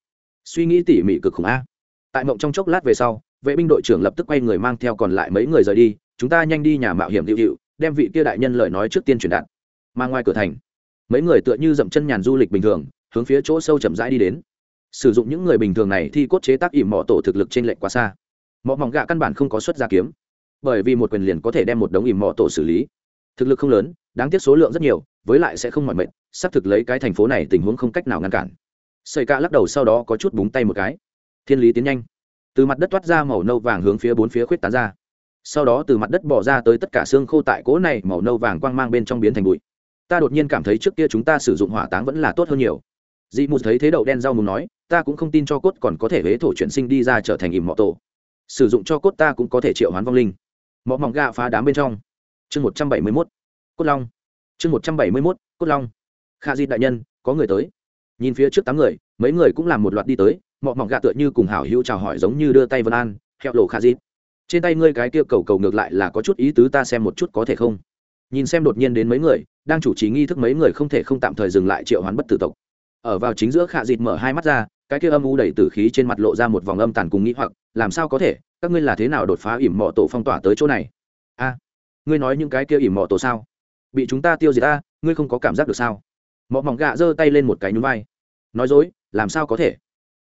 Suy nghĩ tỉ mỉ cực khủng a. Tại mộng trong chốc lát về sau, vệ binh đội trưởng lập tức quay người mang theo còn lại mấy người rời đi, chúng ta nhanh đi nhà mạo hiểm hữu hiệu đem vị kia đại nhân lời nói trước tiên truyền đạt. Mang ngoài cửa thành, mấy người tựa như dậm chân nhàn du lịch bình thường hướng phía chỗ sâu chậm rãi đi đến. Sử dụng những người bình thường này thì cốt chế tác ỉm mỏ tổ thực lực trên lệnh quá xa. Mỏ mỏng gạ căn bản không có xuất ra kiếm. Bởi vì một quyền liền có thể đem một đống ỉm mỏ tổ xử lý. Thực lực không lớn, đáng tiếc số lượng rất nhiều, với lại sẽ không mọi mệnh sắp thực lấy cái thành phố này tình huống không cách nào ngăn cản. Xây ca lắc đầu sau đó có chút búng tay một cái. Thiên lý tiến nhanh. Từ mặt đất toát ra màu nâu vàng hướng phía bốn phía khuyết tán ra. Sau đó từ mặt đất bỏ ra tới tất cả xương khô tại cỗ này màu nâu vàng quang mang bên trong biến thành bụi. Ta đột nhiên cảm thấy trước kia chúng ta sử dụng hỏa táng vẫn là tốt hơn nhiều dị mù thấy thế đậu đen rau mù nói, ta cũng không tin cho cốt còn có thể huế thổ chuyển sinh đi ra trở thành ìm mọ tổ. Sử dụng cho cốt ta cũng có thể triệu hoán vong linh. Mọ mỏng gạ phá đám bên trong. Chương một trăm bảy mươi mốt, cốt long. Chương một trăm bảy mươi mốt, cốt long. Kha di đại nhân, có người tới. Nhìn phía trước tám người, mấy người cũng làm một loạt đi tới, mọ mỏng gạ tựa như cùng hảo hữu chào hỏi giống như đưa tay vân an hẹo lộ kha di trên tay ngươi cái kia cầu cầu ngược lại là có chút ý tứ ta xem một chút có thể không? Nhìn xem đột nhiên đến mấy người, đang chủ trì nghi thức mấy người không thể không tạm thời dừng lại triệu hoán bất tử tộc ở vào chính giữa khạ dịt mở hai mắt ra, cái kia âm u đầy tử khí trên mặt lộ ra một vòng âm tàn cùng nghĩ hoặc, làm sao có thể, các ngươi là thế nào đột phá ỉm mọ tổ phong tỏa tới chỗ này? A, ngươi nói những cái kia ỉm mọ tổ sao? Bị chúng ta tiêu diệt ta, ngươi không có cảm giác được sao? Mọ mỏng gạ giơ tay lên một cái nhún vai. Nói dối, làm sao có thể?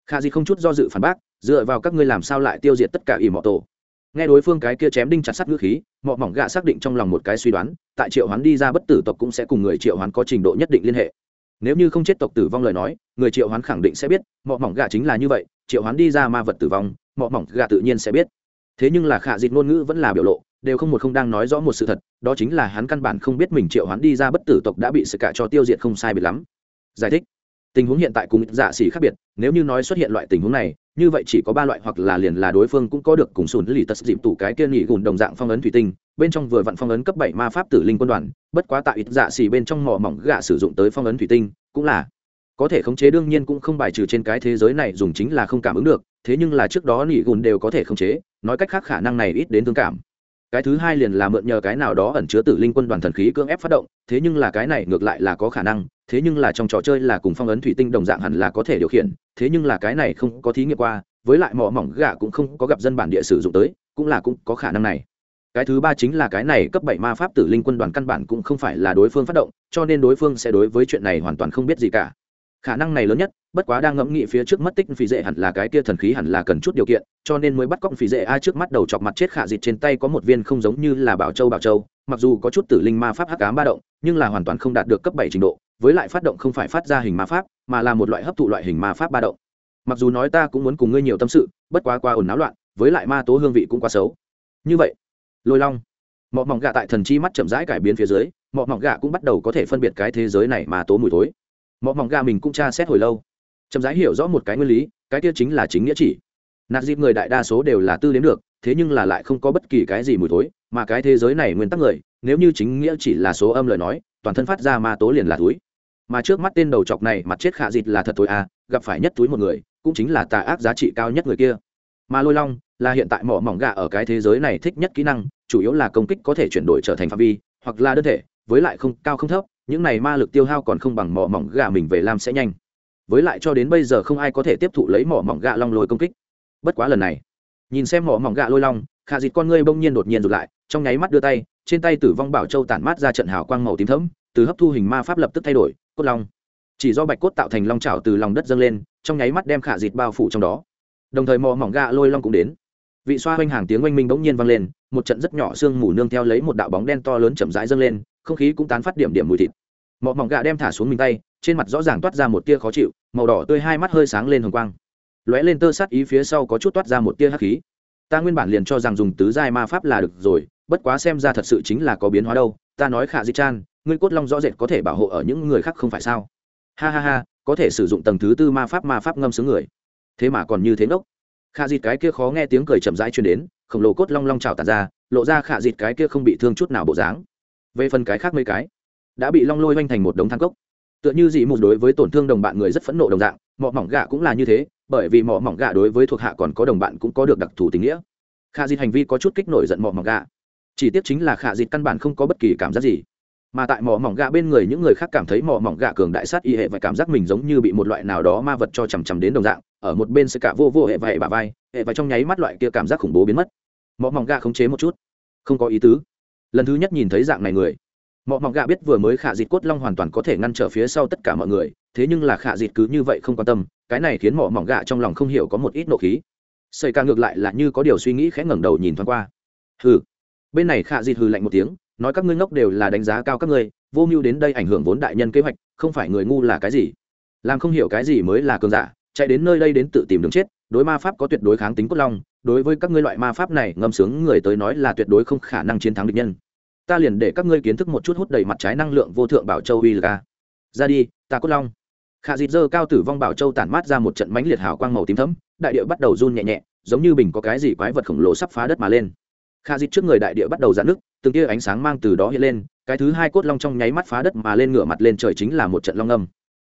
Khạ dịt không chút do dự phản bác, dựa vào các ngươi làm sao lại tiêu diệt tất cả ỉm mọ tổ? Nghe đối phương cái kia chém đinh chặt sắt ngữ khí, mọ mỏng gạ xác định trong lòng một cái suy đoán, tại triệu hoán đi ra bất tử tộc cũng sẽ cùng người triệu hoán có trình độ nhất định liên hệ nếu như không chết tộc tử vong lời nói, người triệu hoán khẳng định sẽ biết, mọ mỏng gà chính là như vậy, triệu hoán đi ra ma vật tử vong, mọ mỏng gà tự nhiên sẽ biết. Thế nhưng là khả dịt ngôn ngữ vẫn là biểu lộ, đều không một không đang nói rõ một sự thật, đó chính là hắn căn bản không biết mình triệu hoán đi ra bất tử tộc đã bị sự cả cho tiêu diệt không sai bị lắm. Giải thích tình huống hiện tại cùng dạ xỉ khác biệt, nếu như nói xuất hiện loại tình huống này, như vậy chỉ có ba loại hoặc là liền là đối phương cũng có được cùng sùn lì tật dịp tủ cái kia nghỉ gùn đồng dạng phong ấn thủy tinh, bên trong vừa vặn phong ấn cấp bảy ma pháp tử linh quân đoàn, bất quá tại ít dạ xỉ bên trong mỏ mỏng gạ sử dụng tới phong ấn thủy tinh, cũng là có thể khống chế, đương nhiên cũng không bài trừ trên cái thế giới này dùng chính là không cảm ứng được, thế nhưng là trước đó nghỉ gùn đều có thể khống chế, nói cách khác khả năng này ít đến thương cảm cái thứ hai liền là mượn nhờ cái nào đó ẩn chứa tử linh quân đoàn thần khí cưỡng ép phát động, thế nhưng là cái này ngược lại là có khả năng, thế nhưng là trong trò chơi là cùng phong ấn thủy tinh đồng dạng hẳn là có thể điều khiển, thế nhưng là cái này không có thí nghiệm qua, với lại mỏ mỏng gà cũng không có gặp dân bản địa sử dụng tới, cũng là cũng có khả năng này. Cái thứ ba chính là cái này cấp bảy ma pháp tử linh quân đoàn căn bản cũng không phải là đối phương phát động, cho nên đối phương sẽ đối với chuyện này hoàn toàn không biết gì cả khả năng này lớn nhất, bất quá đang ngẫm nghĩ phía trước mất tích phí dễ hẳn là cái kia thần khí hẳn là cần chút điều kiện, cho nên mới bắt cóc phí dễ ai trước mắt đầu chọc mặt chết khả dịt trên tay có một viên không giống như là bảo châu bảo châu, mặc dù có chút tử linh ma pháp hắc cám ba động, nhưng là hoàn toàn không đạt được cấp bảy trình độ, với lại phát động không phải phát ra hình ma pháp, mà là một loại hấp thụ loại hình ma pháp ba động. Mặc dù nói ta cũng muốn cùng ngươi nhiều tâm sự, bất quá qua ồn náo loạn, với lại ma tố hương vị cũng quá xấu. Như vậy, lôi long, mọ mỏng gà tại thần chi mắt chậm rãi cải biến phía dưới, mọ mỏng gà cũng bắt đầu có thể phân biệt cái thế giới này ma tố mùi tối mọ mỏng ga mình cũng tra xét hồi lâu. Chậm rãi hiểu rõ một cái nguyên lý, cái kia chính là chính nghĩa chỉ. Nạt dịp người đại đa số đều là tư đến được, thế nhưng là lại không có bất kỳ cái gì mùi tối mà cái thế giới này nguyên tắc người, nếu như chính nghĩa chỉ là số âm lời nói, toàn thân phát ra ma tố liền là túi. Mà trước mắt tên đầu chọc này, mặt chết khả dịt là thật tối à gặp phải nhất túi một người, cũng chính là tà ác giá trị cao nhất người kia. Mà lôi long, là hiện tại mỏ mỏng gà ở cái thế giới này thích nhất kỹ năng, chủ yếu là công kích có thể chuyển đổi trở thành phạm vi, hoặc là đơn thể, với lại không, cao không thấp những này ma lực tiêu hao còn không bằng mỏ mỏng gà mình về làm sẽ nhanh. Với lại cho đến bây giờ không ai có thể tiếp thụ lấy mỏ mỏng gà long lôi công kích. Bất quá lần này, nhìn xem mỏ mỏng gà lôi long, khả dịt con ngươi bỗng nhiên đột nhiên rụt lại, trong nháy mắt đưa tay, trên tay tử vong bảo châu tản mát ra trận hào quang màu tím thẫm, từ hấp thu hình ma pháp lập tức thay đổi, cốt long. Chỉ do bạch cốt tạo thành long trào từ lòng đất dâng lên, trong nháy mắt đem khả dịt bao phủ trong đó. Đồng thời mò mỏng gà lôi long cũng đến. Vị xoa hoanh hàng tiếng oanh minh bỗng nhiên vang lên, một trận rất nhỏ sương mù nương theo lấy một đạo bóng đen to lớn chậm rãi dâng lên không khí cũng tán phát điểm điểm mùi thịt. Mọ mỏng gà đem thả xuống mình tay, trên mặt rõ ràng toát ra một tia khó chịu, màu đỏ tươi hai mắt hơi sáng lên hồng quang. Lóe lên tơ sát ý phía sau có chút toát ra một tia hắc khí. Ta nguyên bản liền cho rằng dùng tứ giai ma pháp là được rồi, bất quá xem ra thật sự chính là có biến hóa đâu. Ta nói khả di chan, ngươi cốt long rõ rệt có thể bảo hộ ở những người khác không phải sao? Ha ha ha, có thể sử dụng tầng thứ tư ma pháp ma pháp ngâm xứ người. Thế mà còn như thế ngốc. Khả dịt cái kia khó nghe tiếng cười chậm rãi truyền đến, khổng lồ cốt long long trào tàn ra, lộ ra khả dịt cái kia không bị thương chút nào bộ dáng về phần cái khác mấy cái, đã bị long lôi oanh thành một đống thang cốc. Tựa như dị mục đối với tổn thương đồng bạn người rất phẫn nộ đồng dạng mỏ mỏng gạ cũng là như thế, bởi vì mỏ mỏng gạ đối với thuộc hạ còn có đồng bạn cũng có được đặc thù tình nghĩa. Khả dịt hành vi có chút kích nổi giận mỏ mỏng gạ. Chỉ tiếc chính là khả dịt căn bản không có bất kỳ cảm giác gì. Mà tại mỏ mỏng gạ bên người những người khác cảm thấy mỏ mỏng gạ cường đại sát y hệ và cảm giác mình giống như bị một loại nào đó ma vật cho chằm chằm đến đồng dạng, ở một bên sẽ cả vô vô hệ và hệ bà vai, hệ và trong nháy mắt loại kia cảm giác khủng bố biến mất. Mỏ mỏng gạ khống chế một chút. Không có ý tứ lần thứ nhất nhìn thấy dạng này người. Mọi mọc gạ biết vừa mới khả dịt cốt long hoàn toàn có thể ngăn trở phía sau tất cả mọi người, thế nhưng là khả dịt cứ như vậy không quan tâm, cái này khiến mỏ mỏng gạ trong lòng không hiểu có một ít nộ khí. Xây ca ngược lại là như có điều suy nghĩ khẽ ngẩng đầu nhìn thoáng qua. Hừ. Bên này khả dịt hừ lạnh một tiếng, nói các ngươi ngốc đều là đánh giá cao các ngươi, vô mưu đến đây ảnh hưởng vốn đại nhân kế hoạch, không phải người ngu là cái gì. Làm không hiểu cái gì mới là cường giả, chạy đến nơi đây đến tự tìm đường chết, đối ma pháp có tuyệt đối kháng tính cốt long, đối với các ngươi loại ma pháp này ngâm sướng người tới nói là tuyệt đối không khả năng chiến thắng địch nhân ta liền để các ngươi kiến thức một chút hút đầy mặt trái năng lượng vô thượng bảo châu uy là ra đi, ta cốt long. Khả dịt dơ cao tử vong bảo châu tản mát ra một trận mánh liệt hào quang màu tím thấm đại địa bắt đầu run nhẹ nhẹ, giống như bình có cái gì quái vật khổng lồ sắp phá đất mà lên. Khả dịt trước người đại địa bắt đầu dạn nước từng tia ánh sáng mang từ đó hiện lên, cái thứ hai cốt long trong nháy mắt phá đất mà lên ngửa mặt lên trời chính là một trận long âm.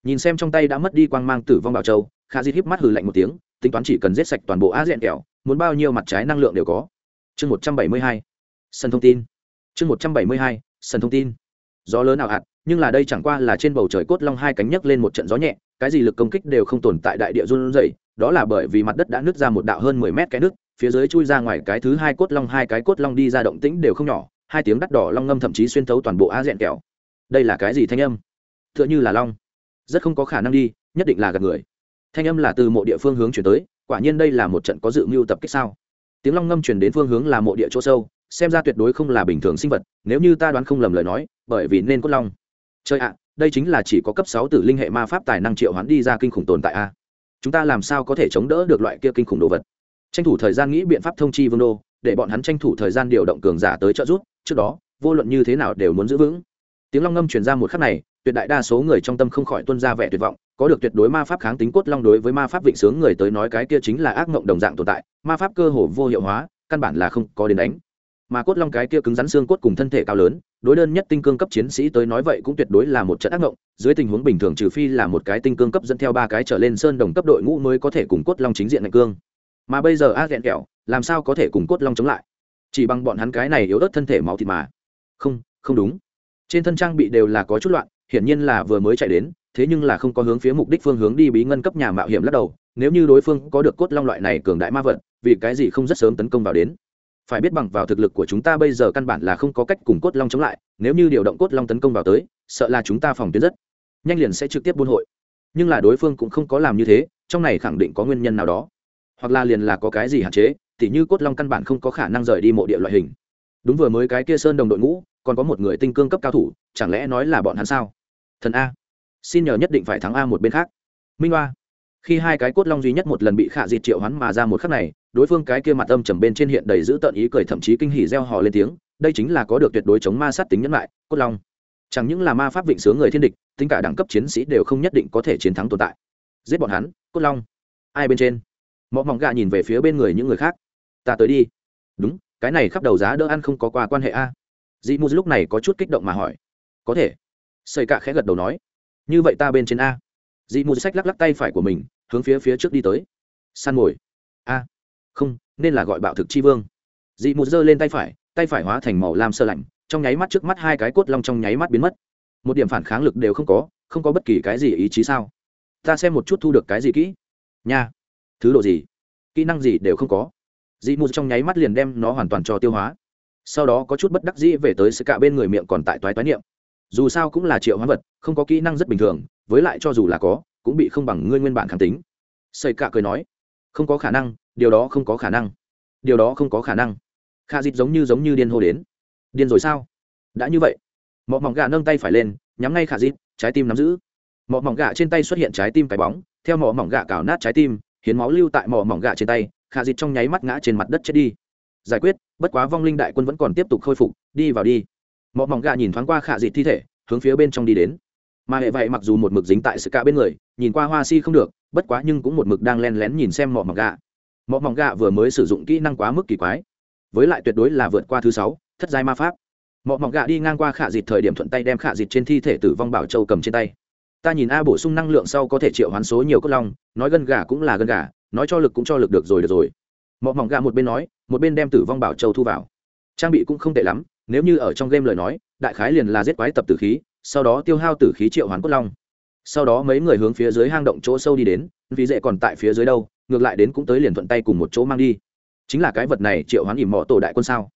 Nhìn xem trong tay đã mất đi quang mang tử vong bảo châu, Khả dịt híp mắt hừ lạnh một tiếng, tính toán chỉ cần giết sạch toàn bộ á diện kẹo, muốn bao nhiêu mặt trái năng lượng đều có. Chương một trăm bảy mươi hai. Sân thông tin chương một trăm bảy mươi hai sân thông tin. Gió lớn nào hạt, nhưng là đây chẳng qua là trên bầu trời cốt long hai cánh nhấc lên một trận gió nhẹ, cái gì lực công kích đều không tồn tại đại địa run rẩy, đó là bởi vì mặt đất đã nứt ra một đạo hơn mười mét cái nước phía dưới chui ra ngoài cái thứ hai cốt long, hai cái cốt long đi ra động tĩnh đều không nhỏ, hai tiếng đắt đỏ long ngâm thậm chí xuyên thấu toàn bộ a dẹn kẹo. Đây là cái gì thanh âm? Tựa như là long. Rất không có khả năng đi, nhất định là gạt người. Thanh âm là từ mộ địa phương hướng chuyển tới, quả nhiên đây là một trận có dự mưu tập kích sao? Tiếng long ngâm chuyển đến phương hướng là mộ địa chỗ sâu xem ra tuyệt đối không là bình thường sinh vật, nếu như ta đoán không lầm lời nói, bởi vì nên cốt long. Chơi ạ, đây chính là chỉ có cấp sáu tử linh hệ ma pháp tài năng triệu hoán đi ra kinh khủng tồn tại a. Chúng ta làm sao có thể chống đỡ được loại kia kinh khủng đồ vật? Tranh thủ thời gian nghĩ biện pháp thông chi vương đô, để bọn hắn tranh thủ thời gian điều động cường giả tới trợ giúp, trước đó, vô luận như thế nào đều muốn giữ vững. Tiếng long ngâm truyền ra một khắc này, tuyệt đại đa số người trong tâm không khỏi tuân ra vẻ tuyệt vọng, có được tuyệt đối ma pháp kháng tính cốt long đối với ma pháp vịnh sướng người tới nói cái kia chính là ác mộng đồng dạng tồn tại, ma pháp cơ hồ vô hiệu hóa, căn bản là không có đến đánh mà cốt long cái kia cứng rắn xương cốt cùng thân thể cao lớn, đối đơn nhất tinh cương cấp chiến sĩ tới nói vậy cũng tuyệt đối là một trận ác mộng dưới tình huống bình thường trừ phi là một cái tinh cương cấp dẫn theo ba cái trở lên sơn đồng cấp đội ngũ mới có thể cùng cốt long chính diện ngạch cương. Mà bây giờ a ghẹn kẹo, làm sao có thể cùng cốt long chống lại? Chỉ bằng bọn hắn cái này yếu ớt thân thể máu thịt mà. Không không đúng. Trên thân trang bị đều là có chút loạn, hiển nhiên là vừa mới chạy đến, thế nhưng là không có hướng phía mục đích phương hướng đi bí ngân cấp nhà mạo hiểm lắc đầu, nếu như đối phương có được cốt long loại này cường đại ma vật, vì cái gì không rất sớm tấn công vào đến? Phải biết bằng vào thực lực của chúng ta bây giờ căn bản là không có cách cùng cốt long chống lại, nếu như điều động cốt long tấn công vào tới, sợ là chúng ta phòng tuyến rất nhanh liền sẽ trực tiếp buôn hội. Nhưng là đối phương cũng không có làm như thế, trong này khẳng định có nguyên nhân nào đó. Hoặc là liền là có cái gì hạn chế, tỉ như cốt long căn bản không có khả năng rời đi mộ địa loại hình. Đúng vừa mới cái kia sơn đồng đội ngũ, còn có một người tinh cương cấp cao thủ, chẳng lẽ nói là bọn hắn sao? Thần a. Xin nhờ nhất định phải thắng a một bên khác. Minh hoa khi hai cái cốt long duy nhất một lần bị khạ dịt triệu hắn mà ra một khắc này, đối phương cái kia mặt âm trầm bên trên hiện đầy giữ tợn ý cười thậm chí kinh hỉ reo hò lên tiếng, đây chính là có được tuyệt đối chống ma sát tính nhẫn lại, cốt long. Chẳng những là ma pháp vịnh sướng người thiên địch, tính cả đẳng cấp chiến sĩ đều không nhất định có thể chiến thắng tồn tại. Giết bọn hắn, cốt long. Ai bên trên? Mọi mỏng gà nhìn về phía bên người những người khác. Ta tới đi. Đúng, cái này khắp đầu giá đỡ ăn không có qua quan hệ a. Dị mù lúc này có chút kích động mà hỏi. Có thể. Xây cạ khẽ gật đầu nói. Như vậy ta bên trên a. Dị mù sách lắc lắc tay phải của mình hướng phía phía trước đi tới. Săn mồi a, không, nên là gọi bạo thực chi vương. Dị mù giơ lên tay phải tay phải hóa thành màu lam sơ lạnh, trong nháy mắt trước mắt hai cái cốt long trong nháy mắt biến mất. Một điểm phản kháng lực đều không có không có bất kỳ cái gì ý chí sao? Ta xem một chút thu được cái gì kỹ. Nha. Thứ độ gì? Kỹ năng gì đều không có. Dị mù trong nháy mắt liền đem nó hoàn toàn cho tiêu hóa. Sau đó có chút bất đắc dĩ về tới sự cả bên người miệng còn tại toái toái niệm. Dù sao cũng là triệu hóa vật, không có kỹ năng rất bình thường, với lại cho dù là có cũng bị không bằng ngươi nguyên bản kháng tính. Xây cạ cười nói, không có khả năng, điều đó không có khả năng. Điều đó không có khả năng. Kha dịt giống như giống như điên hô đến. Điên rồi sao? Đã như vậy. Mọ mỏng gà nâng tay phải lên, nhắm ngay khả dịt trái tim nắm giữ. Mọ mỏng gà trên tay xuất hiện trái tim cái bóng, theo mọ mỏng gà cào nát trái tim, hiến máu lưu tại mọ mỏng gà trên tay khả dịt trong nháy mắt ngã trên mặt đất chết đi. Giải quyết, bất quá vong linh đại quân vẫn còn tiếp tục khôi phục, đi vào đi. Mọ mỏng gà nhìn thoáng qua khả dịt thi thể, hướng phía bên trong đi đến mà hệ vậy mặc dù một mực dính tại sự cả bên người, nhìn qua hoa si không được, bất quá nhưng cũng một mực đang len lén nhìn xem mỏ mỏng gạ. Mỏ mỏng gạ vừa mới sử dụng kỹ năng quá mức kỳ quái. Với lại tuyệt đối là vượt qua thứ sáu, thất giai ma pháp. Mỏ mỏng gạ đi ngang qua khả dịt thời điểm thuận tay đem khả dịt trên thi thể tử vong bảo châu cầm trên tay. Ta nhìn a bổ sung năng lượng sau có thể triệu hoán số nhiều cốt long, nói gân gà cũng là gân gà, nói cho lực cũng cho lực được rồi được rồi. Mỏ mỏng gạ một bên nói, một bên đem tử vong bảo châu thu vào. Trang bị cũng không tệ lắm, nếu như ở trong game lời nói, đại khái liền là giết quái tập tử khí sau đó tiêu hao tử khí triệu hoán cốt long. Sau đó mấy người hướng phía dưới hang động chỗ sâu đi đến, vì dễ còn tại phía dưới đâu, ngược lại đến cũng tới liền thuận tay cùng một chỗ mang đi. Chính là cái vật này triệu hoán ỉm mọ tổ đại quân sao?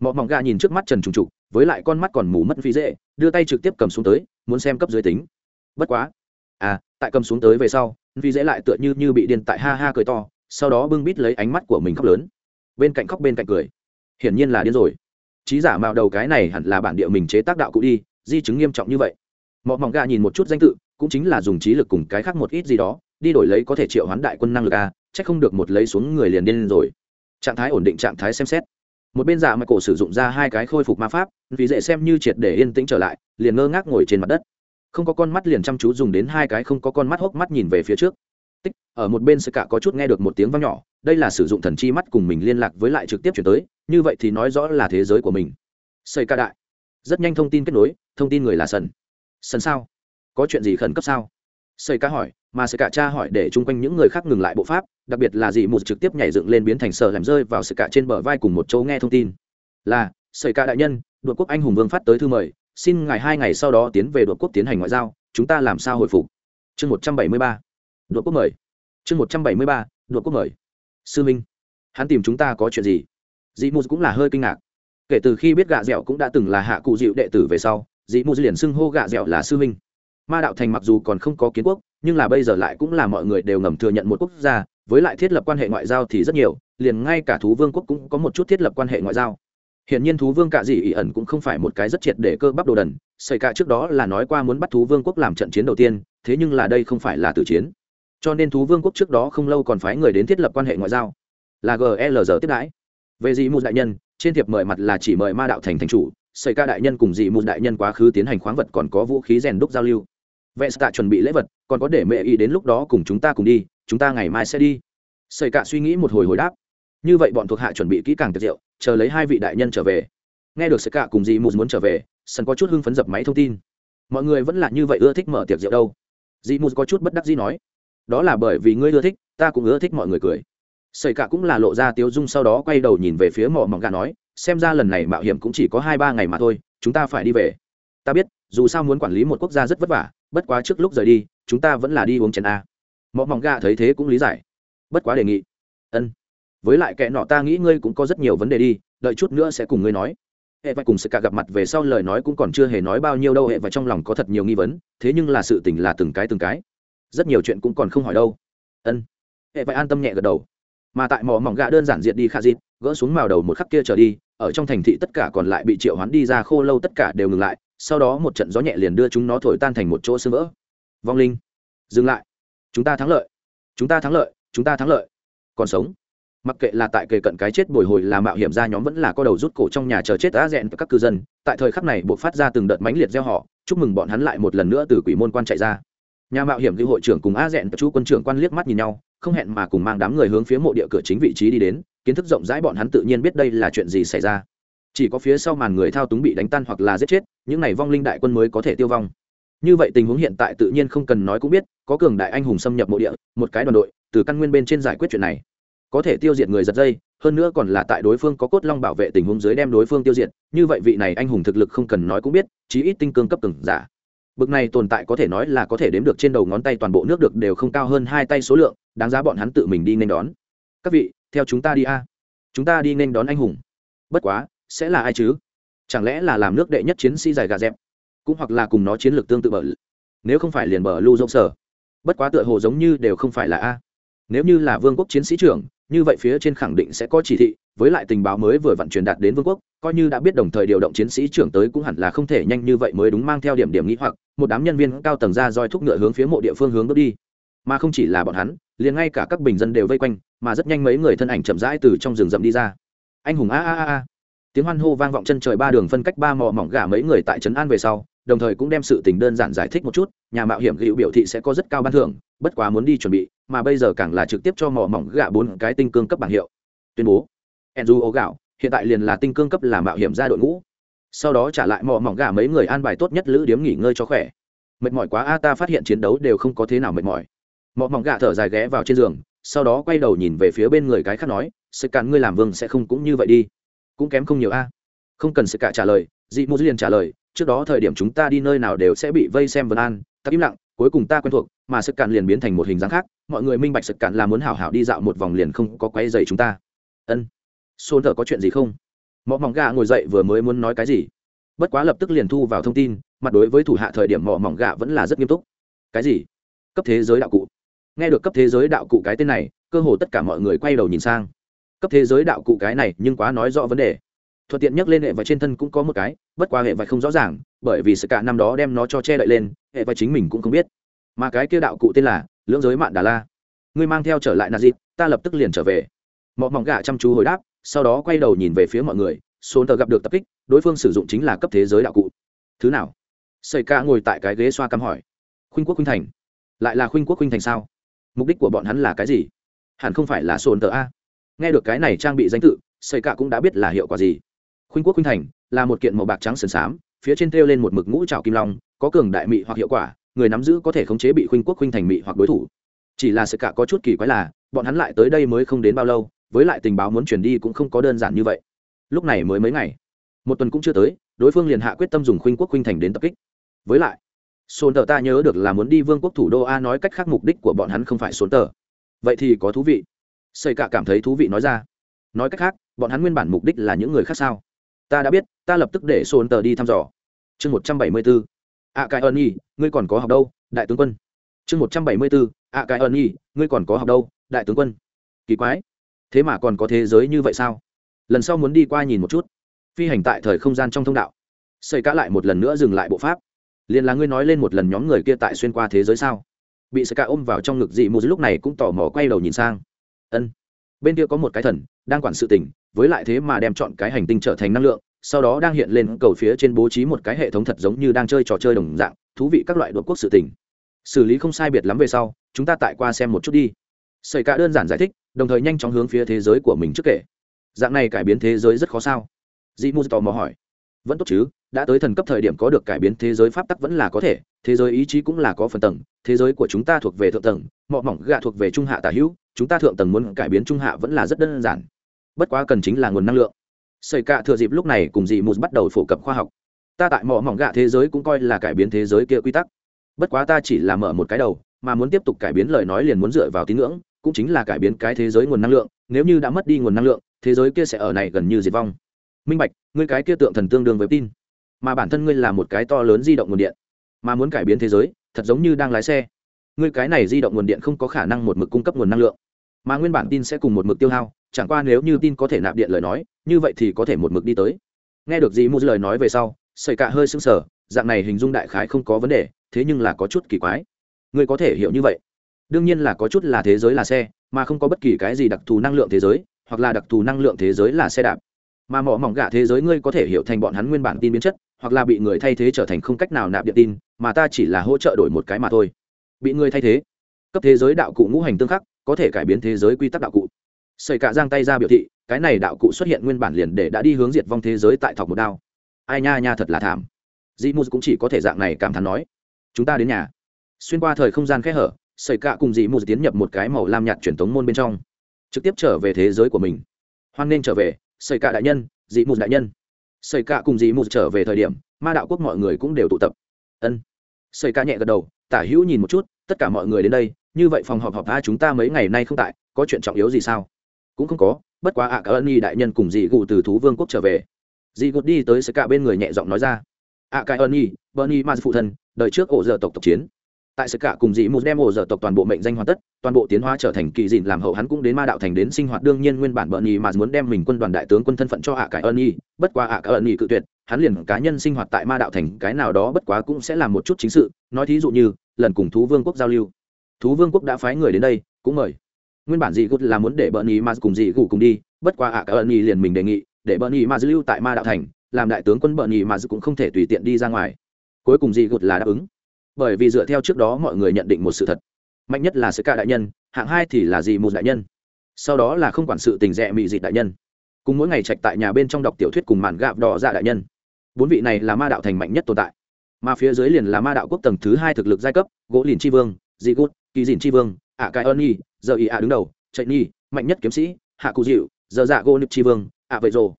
Mọ mỏng gà nhìn trước mắt trần trùng trục, với lại con mắt còn mù mất phí dễ, đưa tay trực tiếp cầm xuống tới, muốn xem cấp dưới tính. Bất quá. À tại cầm xuống tới về sau, vì dễ lại tựa như như bị điên tại ha ha cười to, sau đó bưng bít lấy ánh mắt của mình khóc lớn. Bên cạnh khóc bên cạnh cười. Hiển nhiên là điên rồi. Trí giả mạo đầu cái này hẳn là bản địa mình chế tác đạo cụ đi di chứng nghiêm trọng như vậy. Mọi mỏng gà nhìn một chút danh tự, cũng chính là dùng trí lực cùng cái khác một ít gì đó, đi đổi lấy có thể triệu hoán đại quân năng lực a chắc không được một lấy xuống người liền điên rồi. Trạng thái ổn định, trạng thái xem xét. Một bên giả mà cổ sử dụng ra hai cái khôi phục ma pháp, vì dễ xem như triệt để yên tĩnh trở lại, liền ngơ ngác ngồi trên mặt đất. Không có con mắt liền chăm chú dùng đến hai cái không có con mắt hốc mắt nhìn về phía trước. Tích, ở một bên sơ cả có chút nghe được một tiếng vang nhỏ, đây là sử dụng thần chi mắt cùng mình liên lạc với lại trực tiếp chuyển tới, như vậy thì nói rõ là thế giới của mình. Xây ca đại. Rất nhanh thông tin kết nối thông tin người là sần. Sần sao? Có chuyện gì khẩn cấp sao? Xây ca hỏi, mà sự cả cha hỏi để chung quanh những người khác ngừng lại bộ pháp, đặc biệt là dì một trực tiếp nhảy dựng lên biến thành sợ làm rơi vào sự cả trên bờ vai cùng một chỗ nghe thông tin. Là xây ca đại nhân đội quốc anh hùng vương phát tới thư mời, xin ngài hai ngày sau đó tiến về đội quốc tiến hành ngoại giao, chúng ta làm sao hồi phục? Chương một trăm bảy mươi ba. Đội quốc mời. Chương một trăm bảy mươi ba đội quốc mời. Sư minh, hắn tìm chúng ta có chuyện gì? Dì mù cũng là hơi kinh ngạc. Kể từ khi biết gạ dẻo cũng đã từng là hạ cụ dịu đệ tử về sau dị mù liền xưng hô gạ dẻo là sư minh ma đạo thành mặc dù còn không có kiến quốc, nhưng là bây giờ lại cũng là mọi người đều ngầm thừa nhận một quốc gia, với lại thiết lập quan hệ ngoại giao thì rất nhiều, liền ngay cả thú vương quốc cũng có một chút thiết lập quan hệ ngoại giao. Hiện nhiên thú vương cả dị ỉ ẩn cũng không phải một cái rất triệt để cơ bắp đồ đần xảy cả trước đó là nói qua muốn bắt thú vương quốc làm trận chiến đầu tiên, thế nhưng là đây không phải là tử chiến. Cho nên thú vương quốc trước đó không lâu còn phái người đến thiết lập quan hệ ngoại giao. Là glr tiếp đãi. Về dị mù đại nhân, trên thiệp mời mặt là chỉ mời ma đạo thành thành chủ xảy ca đại nhân cùng dị mù đại nhân quá khứ tiến hành khoáng vật còn có vũ khí rèn đúc giao lưu. Vệ tạ chuẩn bị lễ vật, còn có để mẹ Y đến lúc đó cùng chúng ta cùng đi, chúng ta ngày mai sẽ đi. Xảy ca suy nghĩ một hồi hồi đáp. Như vậy bọn thuộc hạ chuẩn bị kỹ càng tiệc rượu chờ lấy hai vị đại nhân trở về. Nghe được xảy ca cùng dị mù muốn trở về, sân có chút hưng phấn dập máy thông tin. Mọi người vẫn là như vậy ưa thích mở tiệc rượu đâu. Dị mù có chút bất đắc dĩ nói, đó là bởi vì ngươi ưa thích, ta cũng ưa thích. Mọi người cười. Xảy cả cũng là lộ ra tiếu dung sau đó quay đầu nhìn về phía mỏ mỏng gà nói xem ra lần này mạo hiểm cũng chỉ có hai ba ngày mà thôi, chúng ta phải đi về. Ta biết, dù sao muốn quản lý một quốc gia rất vất vả, bất quá trước lúc rời đi, chúng ta vẫn là đi uống chén a. Mỏ mỏng gà thấy thế cũng lý giải. Bất quá đề nghị. Ân. Với lại kẻ nọ ta nghĩ ngươi cũng có rất nhiều vấn đề đi, đợi chút nữa sẽ cùng ngươi nói. Hệ và cùng sự cả gặp mặt về sau lời nói cũng còn chưa hề nói bao nhiêu đâu, hệ và trong lòng có thật nhiều nghi vấn, thế nhưng là sự tình là từng cái từng cái. Rất nhiều chuyện cũng còn không hỏi đâu. Ân. Hệ phải an tâm nhẹ gật đầu. Mà tại mỏ mỏng gà đơn giản diệt đi khả dịt, gỡ xuống màu đầu một khắc kia trở đi ở trong thành thị tất cả còn lại bị triệu hoán đi ra khô lâu tất cả đều ngừng lại, sau đó một trận gió nhẹ liền đưa chúng nó thổi tan thành một chỗ sương vỡ. Vong linh, dừng lại. Chúng ta thắng lợi. Chúng ta thắng lợi, chúng ta thắng lợi. Còn sống. Mặc kệ là tại kề cận cái chết bồi hồi là mạo hiểm ra nhóm vẫn là có đầu rút cổ trong nhà chờ chết đã rẽn các cư dân, tại thời khắc này buộc phát ra từng đợt mãnh liệt gieo họ, chúc mừng bọn hắn lại một lần nữa từ quỷ môn quan chạy ra. Nhà mạo hiểm ghi hội trưởng cùng a rẽn chú quân trưởng quan liếc mắt nhìn nhau, không hẹn mà cùng mang đám người hướng phía mộ địa cửa chính vị trí đi đến kiến thức rộng rãi bọn hắn tự nhiên biết đây là chuyện gì xảy ra. Chỉ có phía sau màn người thao túng bị đánh tan hoặc là giết chết, những này vong linh đại quân mới có thể tiêu vong. Như vậy tình huống hiện tại tự nhiên không cần nói cũng biết, có cường đại anh hùng xâm nhập mộ địa, một cái đoàn đội, từ căn nguyên bên trên giải quyết chuyện này. Có thể tiêu diệt người giật dây, hơn nữa còn là tại đối phương có cốt long bảo vệ tình huống dưới đem đối phương tiêu diệt, như vậy vị này anh hùng thực lực không cần nói cũng biết, chí ít tinh cương cấp từng giả. Bực này tồn tại có thể nói là có thể đếm được trên đầu ngón tay toàn bộ nước được đều không cao hơn hai tay số lượng, đáng giá bọn hắn tự mình đi nên đón. Các vị theo chúng ta đi a. Chúng ta đi nên đón anh hùng. Bất quá, sẽ là ai chứ? Chẳng lẽ là làm nước đệ nhất chiến sĩ dài gà dẹp? Cũng hoặc là cùng nó chiến lược tương tự bờ nếu không phải liền bờ lưu rộng sở. Bất quá tựa hồ giống như đều không phải là a. Nếu như là vương quốc chiến sĩ trưởng, như vậy phía trên khẳng định sẽ có chỉ thị, với lại tình báo mới vừa vận truyền đạt đến vương quốc, coi như đã biết đồng thời điều động chiến sĩ trưởng tới cũng hẳn là không thể nhanh như vậy mới đúng mang theo điểm điểm nghĩ hoặc, một đám nhân viên cao tầng ra roi thúc ngựa hướng phía mộ địa phương hướng bước đi. Mà không chỉ là bọn hắn, liền ngay cả các bình dân đều vây quanh mà rất nhanh mấy người thân ảnh chậm rãi từ trong rừng rậm đi ra. Anh hùng a a a a. Tiếng hoan hô vang vọng chân trời ba đường phân cách ba mò mỏng gà mấy người tại trấn an về sau, đồng thời cũng đem sự tình đơn giản giải thích một chút, nhà mạo hiểm hữu biểu thị sẽ có rất cao ban thưởng, bất quá muốn đi chuẩn bị, mà bây giờ càng là trực tiếp cho mò mỏng gà bốn cái tinh cương cấp bảng hiệu. Tuyên bố enzu ố gạo hiện tại liền là tinh cương cấp là mạo hiểm ra đội ngũ. Sau đó trả lại mò mỏng gà mấy người an bài tốt nhất lữ điếm nghỉ ngơi cho khỏe. Mệt mỏi quá a, ta phát hiện chiến đấu đều không có thế nào mệt mỏi. Mò mỏng gà thở dài ghé vào trên giường sau đó quay đầu nhìn về phía bên người cái khác nói, sự cản ngươi làm vương sẽ không cũng như vậy đi. Cũng kém không nhiều a. Không cần sự cả trả lời. Dị mô liền trả lời, trước đó thời điểm chúng ta đi nơi nào đều sẽ bị vây xem vân an ta im lặng, cuối cùng ta quen thuộc, mà sự cản liền biến thành một hình dáng khác, mọi người minh bạch sự cản là muốn hảo hảo đi dạo một vòng liền không có quay dày chúng ta. Ân xôn thở có chuyện gì không? Mọ mỏng gà ngồi dậy vừa mới muốn nói cái gì. Bất quá lập tức liền thu vào thông tin, mặt đối với thủ hạ thời điểm mọ mỏng gà vẫn là rất nghiêm túc. Cái gì? Cấp thế giới đạo cụ? Nghe được cấp thế giới đạo cụ cái tên này, cơ hồ tất cả mọi người quay đầu nhìn sang. Cấp thế giới đạo cụ cái này nhưng quá nói rõ vấn đề. Thuận tiện nhắc lên hệ và trên thân cũng có một cái, bất qua hệ và không rõ ràng, bởi vì sự cả năm đó đem nó cho che đậy lên, hệ và chính mình cũng không biết. Mà cái kia đạo cụ tên là lưỡng giới mạn đà la. Ngươi mang theo trở lại nazit, ta lập tức liền trở về. Mọ mỏng gà chăm chú hồi đáp, sau đó quay đầu nhìn về phía mọi người số tờ gặp được tập kích, đối phương sử dụng chính là cấp thế giới đạo cụ. Thứ nào? Xây ca ngồi tại cái ghế xoa cắm hỏi. Khuynh quốc khuynh thành. Lại là khuynh quốc khuynh thành sao? Mục đích của bọn hắn là cái gì? Hẳn không phải là sồn tờ a. Nghe được cái này trang bị danh tự xây cạ cũng đã biết là hiệu quả gì. Khuynh quốc khuynh thành là một kiện màu bạc trắng sần xám, phía trên thêu lên một mực ngũ trào kim long, có cường đại mị hoặc hiệu quả, người nắm giữ có thể khống chế bị khuynh quốc khuynh thành mị hoặc đối thủ. Chỉ là sự cả có chút kỳ quái là, bọn hắn lại tới đây mới không đến bao lâu, với lại tình báo muốn truyền đi cũng không có đơn giản như vậy. Lúc này mới mấy ngày, một tuần cũng chưa tới, đối phương liền hạ quyết tâm dùng khuynh quốc khuynh thành đến tập kích. Với lại sồn tờ ta nhớ được là muốn đi vương quốc thủ đô a nói cách khác mục đích của bọn hắn không phải sồn tờ. Vậy thì có thú vị. Xây cả cảm thấy thú vị nói ra. Nói cách khác, bọn hắn nguyên bản mục đích là những người khác sao? Ta đã biết, ta lập tức để sồn tờ đi thăm dò. Chương một trăm bảy mươi bốn a cái ơn nhi, ngươi còn có học đâu, đại tướng quân? Chương một trăm bảy mươi bốn a cái ơn nhi, ngươi còn có học đâu, đại tướng quân? Kỳ quái. Thế mà còn có thế giới như vậy sao? Lần sau muốn đi qua nhìn một chút. Phi hành tại thời không gian trong thông đạo. Xây cả lại một lần nữa dừng lại bộ pháp liền là ngươi nói lên một lần nhóm người kia tại xuyên qua thế giới sao? Bị sơ ca ôm vào trong ngực dị mù lúc này cũng tò mò quay đầu nhìn sang. Ân. Bên kia có một cái thần, đang quản sự tình, với lại thế mà đem chọn cái hành tinh trở thành năng lượng, sau đó đang hiện lên cầu phía trên bố trí một cái hệ thống thật giống như đang chơi trò chơi đồng dạng, thú vị các loại đột quốc sự tình. Xử lý không sai biệt lắm về sau, chúng ta tại qua xem một chút đi. Sợi cả đơn giản giải thích, đồng thời nhanh chóng hướng phía thế giới của mình trước kể. Dạng này cải biến thế giới rất khó sao? Dị mù tò mò hỏi vẫn tốt chứ, đã tới thần cấp thời điểm có được cải biến thế giới pháp tắc vẫn là có thể, thế giới ý chí cũng là có phần tầng, thế giới của chúng ta thuộc về thượng tầng, mọ mỏng gạ thuộc về trung hạ tả hữu, chúng ta thượng tầng muốn cải biến trung hạ vẫn là rất đơn giản. Bất quá cần chính là nguồn năng lượng. Xây cạ thừa dịp lúc này cùng dị mụt bắt đầu phổ cập khoa học. Ta tại mỏ mỏng gạ thế giới cũng coi là cải biến thế giới kia quy tắc. Bất quá ta chỉ là mở một cái đầu, mà muốn tiếp tục cải biến lời nói liền muốn dựa vào tín ngưỡng, cũng chính là cải biến cái thế giới nguồn năng lượng, nếu như đã mất đi nguồn năng lượng, thế giới kia sẽ ở này gần như diệt vong minh bạch ngươi cái kia tượng thần tương đương với tin. Mà bản thân ngươi là một cái to lớn di động nguồn điện mà muốn cải biến thế giới thật giống như đang lái xe. Ngươi cái này di động nguồn điện không có khả năng một mực cung cấp nguồn năng lượng mà nguyên bản tin sẽ cùng một mực tiêu hao chẳng qua nếu như tin có thể nạp điện lời nói như vậy thì có thể một mực đi tới. Nghe được gì mua lời nói về sau xảy cả hơi sưng sờ, dạng này hình dung đại khái không có vấn đề thế nhưng là có chút kỳ quái. Ngươi có thể hiểu như vậy. Đương nhiên là có chút là thế giới là xe mà không có bất kỳ cái gì đặc thù năng lượng thế giới hoặc là đặc thù năng lượng thế giới là xe đạp mà mỏ mỏng gạ thế giới ngươi có thể hiểu thành bọn hắn nguyên bản tin biến chất, hoặc là bị người thay thế trở thành không cách nào nạp điện tin, mà ta chỉ là hỗ trợ đổi một cái mà thôi. Bị người thay thế, cấp thế giới đạo cụ ngũ hành tương khắc, có thể cải biến thế giới quy tắc đạo cụ. Xây cả giang tay ra biểu thị, cái này đạo cụ xuất hiện nguyên bản liền để đã đi hướng diệt vong thế giới tại thọc một đao. Ai nha nha thật là thảm. Dị mù cũng chỉ có thể dạng này cảm thán nói. Chúng ta đến nhà. Xuyên qua thời không gian khẽ hở xây cả cùng dị mù tiến nhập một cái màu lam nhạt truyền thống môn bên trong, trực tiếp trở về thế giới của mình. Hoan nên trở về xảy cả đại nhân dị mù đại nhân. Xảy cả cùng dị mù trở về thời điểm, ma đạo quốc mọi người cũng đều tụ tập. Ân. Xảy cả nhẹ gật đầu, tả hữu nhìn một chút, tất cả mọi người đến đây, như vậy phòng họp họp a chúng ta mấy ngày nay không tại, có chuyện trọng yếu gì sao? Cũng không có, bất quá ạ, cả ân y đại nhân cùng dị gù từ thú vương quốc trở về. Dị gù đi tới xảy cả bên người nhẹ giọng nói ra. Ạ, cả ân y bernie ma phụ thân, đời trước ổ giờ tộc tộc chiến. Tại sự cả cùng dị mù đem ổ giờ tộc toàn bộ mệnh danh hoàn tất toàn bộ tiến hóa trở thành kỳ dịn làm hậu hắn cũng đến ma đạo thành đến sinh hoạt đương nhiên nguyên bản bợn nhì mà muốn đem mình quân đoàn đại tướng quân thân phận cho ạ cải ơn nhi bất quá ạ cải ơn nhi cự tuyệt, hắn liền cá nhân sinh hoạt tại ma đạo thành, cái nào đó bất quá cũng sẽ làm một chút chính sự, nói thí dụ như, lần cùng thú vương quốc giao lưu. Thú vương quốc đã phái người đến đây, cũng mời. Nguyên bản dị gút là muốn để bợn nhì mà cùng dị gù cùng đi, bất quá ạ cải ơn nhi liền mình đề nghị, để bợn nhì mà lưu tại ma đạo thành, làm đại tướng quân bợn nhì mà cũng không thể tùy tiện đi ra ngoài. Cuối cùng dị gút là đáp ứng. Bởi vì dựa theo trước đó mọi người nhận định một sự thật mạnh nhất là sơ ca đại nhân, hạng hai thì là gì mù đại nhân. Sau đó là không quản sự tình rẻ mị dị đại nhân. Cùng mỗi ngày trạch tại nhà bên trong đọc tiểu thuyết cùng màn gạp đỏ dạ đại nhân. Bốn vị này là ma đạo thành mạnh nhất tồn tại. Mà phía dưới liền là ma đạo quốc tầng thứ hai thực lực giai cấp, gỗ liền tri vương, dị gút, kỳ dìn tri vương, ạ cai ơn nhi, giờ ý ạ đứng đầu chạy nhi, mạnh nhất kiếm sĩ, hạ cụ dịu giờ dạ gỗ nịp tri vương, ạ vậy rồ.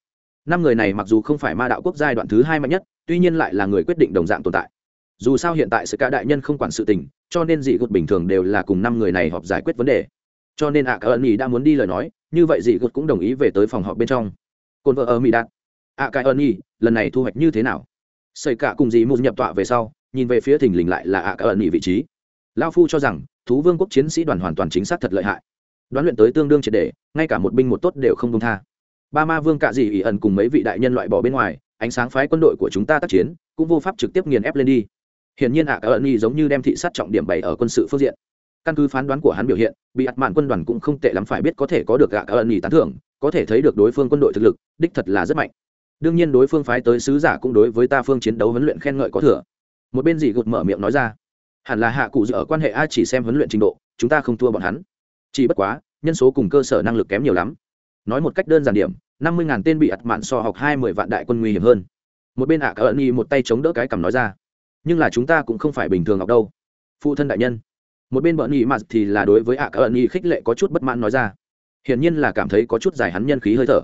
Năm người này mặc dù không phải ma đạo quốc giai đoạn thứ hai mạnh nhất, tuy nhiên lại là người quyết định đồng dạng tồn tại. Dù sao hiện tại sự ca đại nhân không quản sự tình cho nên dị gột bình thường đều là cùng năm người này họp giải quyết vấn đề. Cho nên ạ cả ơn nhì đã muốn đi lời nói, như vậy dị gột cũng đồng ý về tới phòng họp bên trong. Cồn vợ ở mỹ đạt. Ạ cả ơn nhì lần này thu hoạch như thế nào? Xây cả cùng dị mù nhập tọa về sau, nhìn về phía thình lình lại là ạ cả ơn nhì vị trí. Lao phu cho rằng, thú vương quốc chiến sĩ đoàn hoàn toàn chính xác thật lợi hại. Đoán luyện tới tương đương triệt để, ngay cả một binh một tốt đều không công tha. Ba ma vương cạ dị ỉ ẩn cùng mấy vị đại nhân loại bỏ bên ngoài, ánh sáng phái quân đội của chúng ta tác chiến, cũng vô pháp trực tiếp nghiền ép lên đi. Hiển nhiên ạ à ơn giống như đem thị sát trọng điểm bày ở quân sự phương diện. Căn cứ phán đoán của hắn biểu hiện, bị ạt mạn quân đoàn cũng không tệ lắm phải biết có thể có được ạ à ơn tán thưởng, có thể thấy được đối phương quân đội thực lực, đích thật là rất mạnh. Đương nhiên đối phương phái tới sứ giả cũng đối với ta phương chiến đấu huấn luyện khen ngợi có thừa. Một bên dị gục mở miệng nói ra, hẳn là hạ cụ dự ở quan hệ ai chỉ xem huấn luyện trình độ, chúng ta không thua bọn hắn. Chỉ bất quá, nhân số cùng cơ sở năng lực kém nhiều lắm. Nói một cách đơn giản điểm, năm mươi ngàn tên bị ạt mạn so học hai mươi vạn đại quân nguy hiểm hơn. Một bên ạ à nhi một tay chống đỡ cái cằm nói ra nhưng là chúng ta cũng không phải bình thường ngọc đâu. Phụ thân đại nhân. Một bên bợn nhị mặt thì là đối với ạ cả ẩn nhị khích lệ có chút bất mãn nói ra. Hiển nhiên là cảm thấy có chút giải hắn nhân khí hơi thở.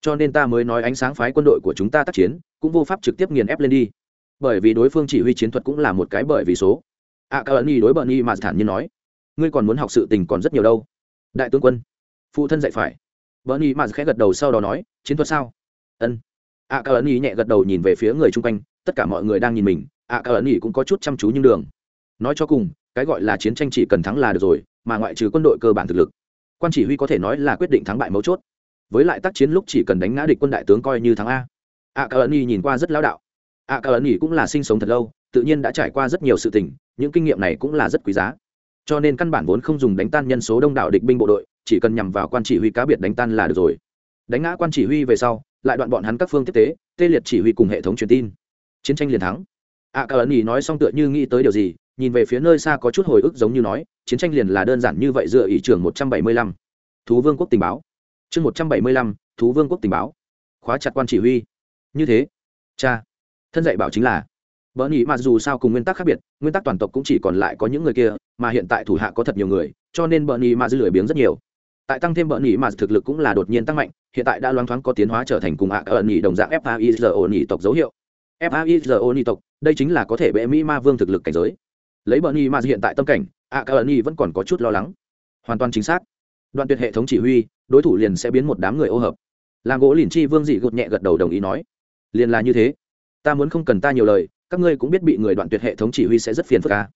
Cho nên ta mới nói ánh sáng phái quân đội của chúng ta tác chiến, cũng vô pháp trực tiếp nghiền ép lên đi. Bởi vì đối phương chỉ huy chiến thuật cũng là một cái bởi vì số. Ạ cả ẩn nhị đối bợn nhị mà thản nhiên nói. Ngươi còn muốn học sự tình còn rất nhiều đâu. Đại tướng quân. Phụ thân dạy phải. Bợn nhị mà khẽ gật đầu sau đó nói, chiến thuật sao? Ân. Ạ cả ẩn nhị nhẹ gật đầu nhìn về phía người chung quanh, tất cả mọi người đang nhìn mình ạ cả ẩn ỉ cũng có chút chăm chú nhưng đường. Nói cho cùng, cái gọi là chiến tranh chỉ cần thắng là được rồi, mà ngoại trừ quân đội cơ bản thực lực, quan chỉ huy có thể nói là quyết định thắng bại mấu chốt. Với lại tác chiến lúc chỉ cần đánh ngã địch quân đại tướng coi như thắng a. Ạ cả ẩn ỉ nhìn qua rất lão đạo. Ạ cả ẩn ỉ cũng là sinh sống thật lâu, tự nhiên đã trải qua rất nhiều sự tình, những kinh nghiệm này cũng là rất quý giá. Cho nên căn bản vốn không dùng đánh tan nhân số đông đảo địch binh bộ đội, chỉ cần nhằm vào quan chỉ huy cá biệt đánh tan là được rồi. Đánh ngã quan chỉ huy về sau, lại đoạn bọn hắn các phương tiếp tế, tê liệt chỉ huy cùng hệ thống truyền tin. Chiến tranh liền thắng. À, ạ cả ẩn ý nói xong tựa như nghĩ tới điều gì, nhìn về phía nơi xa có chút hồi ức giống như nói, chiến tranh liền là đơn giản như vậy dựa ý trưởng một trăm bảy mươi lăm. Thú vương quốc tình báo. Chương một trăm bảy mươi lăm, thú vương quốc tình báo. Khóa chặt quan chỉ huy. Như thế. Cha. Thân dạy bảo chính là. Bởi nghĩ mà dù sao cùng nguyên tắc khác biệt, nguyên tắc toàn tộc cũng chỉ còn lại có những người kia, mà hiện tại thủ hạ có thật nhiều người, cho nên bởi nghĩ mà dư lười biếng rất nhiều. Tại tăng thêm bởi nghĩ mà thực lực cũng là đột nhiên tăng mạnh, hiện tại đã loáng thoáng có tiến hóa trở thành cùng hạ ở nhị đồng dạng faizo nhị tộc dấu hiệu. Faizo nhị tộc đây chính là có thể bệ mỹ ma vương thực lực cảnh giới. Lấy bờ nghĩ mà hiện tại tâm cảnh, ạ ở ni vẫn còn có chút lo lắng. Hoàn toàn chính xác. Đoạn tuyệt hệ thống chỉ huy, đối thủ liền sẽ biến một đám người ô hợp. Làm gỗ liền chi vương dị gột nhẹ gật đầu đồng ý nói, liền là như thế. Ta muốn không cần ta nhiều lời, các ngươi cũng biết bị người đoạn tuyệt hệ thống chỉ huy sẽ rất phiền phức ca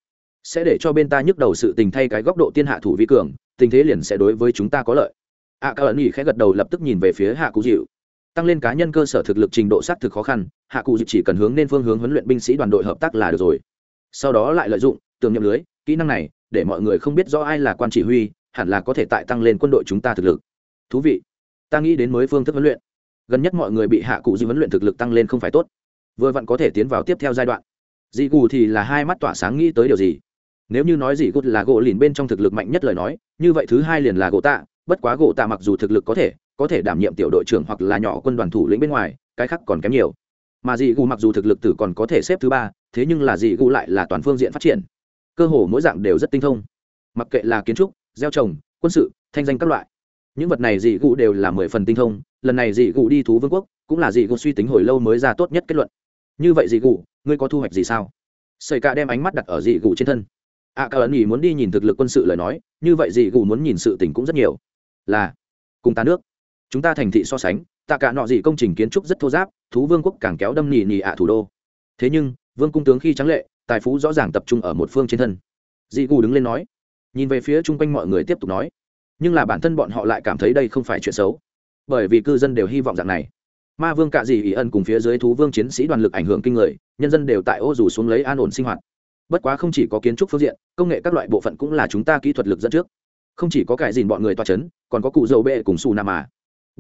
sẽ để cho bên ta nhức đầu sự tình thay cái góc độ tiên hạ thủ vi cường, tình thế liền sẽ đối với chúng ta có lợi. ạ ca ẩn nghỉ khẽ gật đầu lập tức nhìn về phía hạ cụ dịu tăng lên cá nhân cơ sở thực lực trình độ xác thực khó khăn, hạ cụ dịu chỉ cần hướng nên phương hướng huấn luyện binh sĩ đoàn đội hợp tác là được rồi. Sau đó lại lợi dụng tường nhậm lưới, kỹ năng này, để mọi người không biết rõ ai là quan chỉ huy, hẳn là có thể tại tăng lên quân đội chúng ta thực lực. Thú vị. Ta nghĩ đến mới phương thức huấn luyện. Gần nhất mọi người bị hạ cụ di huấn luyện thực lực tăng lên không phải tốt. Vừa vặn có thể tiến vào tiếp theo giai đoạn. Dị gù thì là hai mắt tỏa sáng nghĩ tới điều gì? Nếu như nói dị gù là gỗ lìn bên trong thực lực mạnh nhất lời nói, như vậy thứ hai liền là gỗ tạ bất quá gỗ tạ mặc dù thực lực có thể có thể đảm nhiệm tiểu đội trưởng hoặc là nhỏ quân đoàn thủ lĩnh bên ngoài cái khác còn kém nhiều. Mà dị gù mặc dù thực lực tử còn có thể xếp thứ ba thế nhưng là dị gù lại là toàn phương diện phát triển. Cơ hồ mỗi dạng đều rất tinh thông. Mặc kệ là kiến trúc gieo trồng quân sự thanh danh các loại. Những vật này dị gù đều là mười phần tinh thông lần này dị gù đi thú vương quốc cũng là dị gù suy tính hồi lâu mới ra tốt nhất kết luận. Như vậy dị gù ngươi có thu hoạch gì sao? Sợi ca đem ánh mắt đặt ở dị gù trên thân. Ạ à, cả ẩn muốn đi nhìn thực lực quân sự lời nói như vậy dị gù muốn nhìn sự tình cũng rất nhiều là cùng ta nước. Chúng ta thành thị so sánh, tạ cả nọ gì công trình kiến trúc rất thô giáp, thú vương quốc càng kéo đâm nhì nhì ạ thủ đô. Thế nhưng, vương cung tướng khi trắng lệ, tài phú rõ ràng tập trung ở một phương trên thân. Dị gù đứng lên nói, nhìn về phía chung quanh mọi người tiếp tục nói, nhưng là bản thân bọn họ lại cảm thấy đây không phải chuyện xấu. Bởi vì cư dân đều hy vọng dạng này. Ma vương cạ dị ỷ ân cùng phía dưới thú vương chiến sĩ đoàn lực ảnh hưởng kinh người, nhân dân đều tại ô dù xuống lấy an ổn sinh hoạt. Bất quá không chỉ có kiến trúc phương diện, công nghệ các loại bộ phận cũng là chúng ta kỹ thuật lực dẫn trước không chỉ có cải dìn bọn người toa c h ấ n còn có cụ dầu bệ cùng xù nà mà.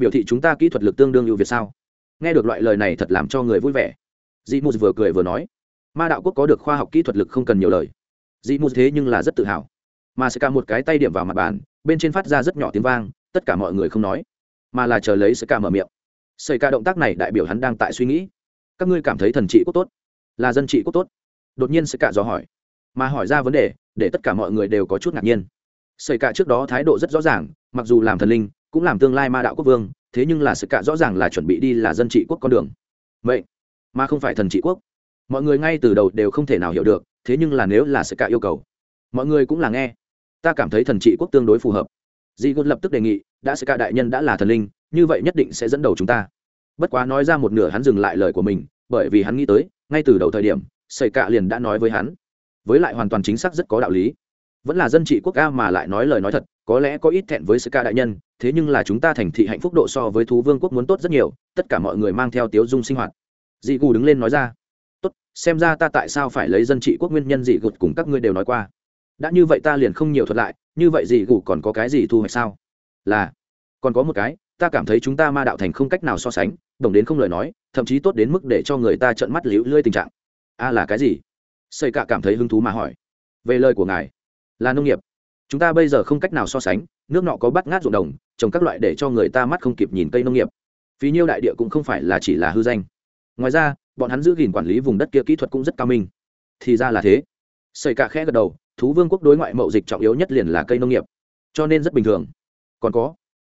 Biểu thị chúng ta kỹ thuật lực tương đương ưu việt sao? Nghe được loại lời này thật làm cho người vui vẻ. Dị mù vừa cười vừa nói, ma đạo quốc có được khoa học kỹ thuật lực không cần nhiều lời. Dị mù thế nhưng là rất tự hào. Mà sẽ cả một cái tay điểm vào mặt bàn, bên trên phát ra rất nhỏ tiếng vang, tất cả mọi người không nói, mà là chờ lấy sẽ cả mở miệng. Xảy ca động tác này đại biểu hắn đang tại suy nghĩ, các ngươi cảm thấy thần trị quốc tốt, là dân trị quốc tốt? Đột nhiên sẽ cả dò hỏi, mà hỏi ra vấn đề, để tất cả mọi người đều có chút ngạc nhiên xây cả trước đó thái độ rất rõ ràng, mặc dù làm thần linh, cũng làm tương lai ma đạo quốc vương, thế nhưng là sự cả rõ ràng là chuẩn bị đi là dân trị quốc con đường. Vậy mà không phải thần trị quốc. Mọi người ngay từ đầu đều không thể nào hiểu được, thế nhưng là nếu là sự cả yêu cầu, mọi người cũng là nghe. Ta cảm thấy thần trị quốc tương đối phù hợp. Di Gôn lập tức đề nghị, đã sự cả đại nhân đã là thần linh, như vậy nhất định sẽ dẫn đầu chúng ta. Bất quá nói ra một nửa hắn dừng lại lời của mình, bởi vì hắn nghĩ tới, ngay từ đầu thời điểm sầy cạ liền đã nói với hắn. Với lại hoàn toàn chính xác rất có đạo lý vẫn là dân trị quốc ca mà lại nói lời nói thật, có lẽ có ít thẹn với sầy ca đại nhân, thế nhưng là chúng ta thành thị hạnh phúc độ so với thú vương quốc muốn tốt rất nhiều, tất cả mọi người mang theo tiếu dung sinh hoạt. Dị gù đứng lên nói ra, tốt, xem ra ta tại sao phải lấy dân trị quốc nguyên nhân dị gụt cùng các ngươi đều nói qua. Đã như vậy ta liền không nhiều thuật lại, như vậy dị gù còn có cái gì thu hoạch sao? Là, còn có một cái, ta cảm thấy chúng ta ma đạo thành không cách nào so sánh, đồng đến không lời nói, thậm chí tốt đến mức để cho người ta trợn mắt liễu lươi tình trạng. A là cái gì? Xây cạ cảm thấy hứng thú mà hỏi. Về lời của ngài là nông nghiệp. Chúng ta bây giờ không cách nào so sánh, nước nọ có bắt ngát ruộng đồng, trồng các loại để cho người ta mắt không kịp nhìn cây nông nghiệp. Phí nhiêu đại địa cũng không phải là chỉ là hư danh. Ngoài ra, bọn hắn giữ gìn quản lý vùng đất kia kỹ thuật cũng rất cao minh. Thì ra là thế. Xảy cả khẽ gật đầu, thú vương quốc đối ngoại mậu dịch trọng yếu nhất liền là cây nông nghiệp. Cho nên rất bình thường. Còn có,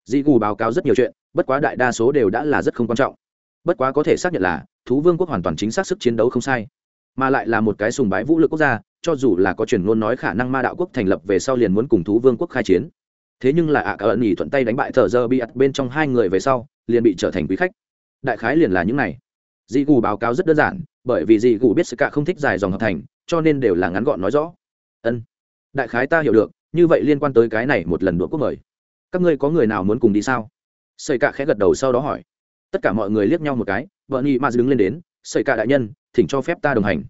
dị gù báo cáo rất nhiều chuyện, bất quá đại đa số đều đã là rất không quan trọng. Bất quá có thể xác nhận là, thú vương quốc hoàn toàn chính xác sức chiến đấu không sai. Mà lại là một cái sùng bái vũ lực quốc gia cho dù là có truyền ngôn nói khả năng ma đạo quốc thành lập về sau liền muốn cùng thú vương quốc khai chiến. Thế nhưng là ạ cả ẩn nhì thuận tay đánh bại thợ dơ bị ặt bên trong hai người về sau, liền bị trở thành quý khách. Đại khái liền là những này. Dị gù báo cáo rất đơn giản, bởi vì dị gù biết sự cả không thích dài dòng hợp thành, cho nên đều là ngắn gọn nói rõ. Ân, đại khái ta hiểu được, như vậy liên quan tới cái này một lần đũa quốc mời. Các ngươi có người nào muốn cùng đi sao? Xây cạ khẽ gật đầu sau đó hỏi. Tất cả mọi người liếc nhau một cái vợ nhị ma đứng lên đến xây cạ đại nhân, thỉnh cho phép ta đồng hành.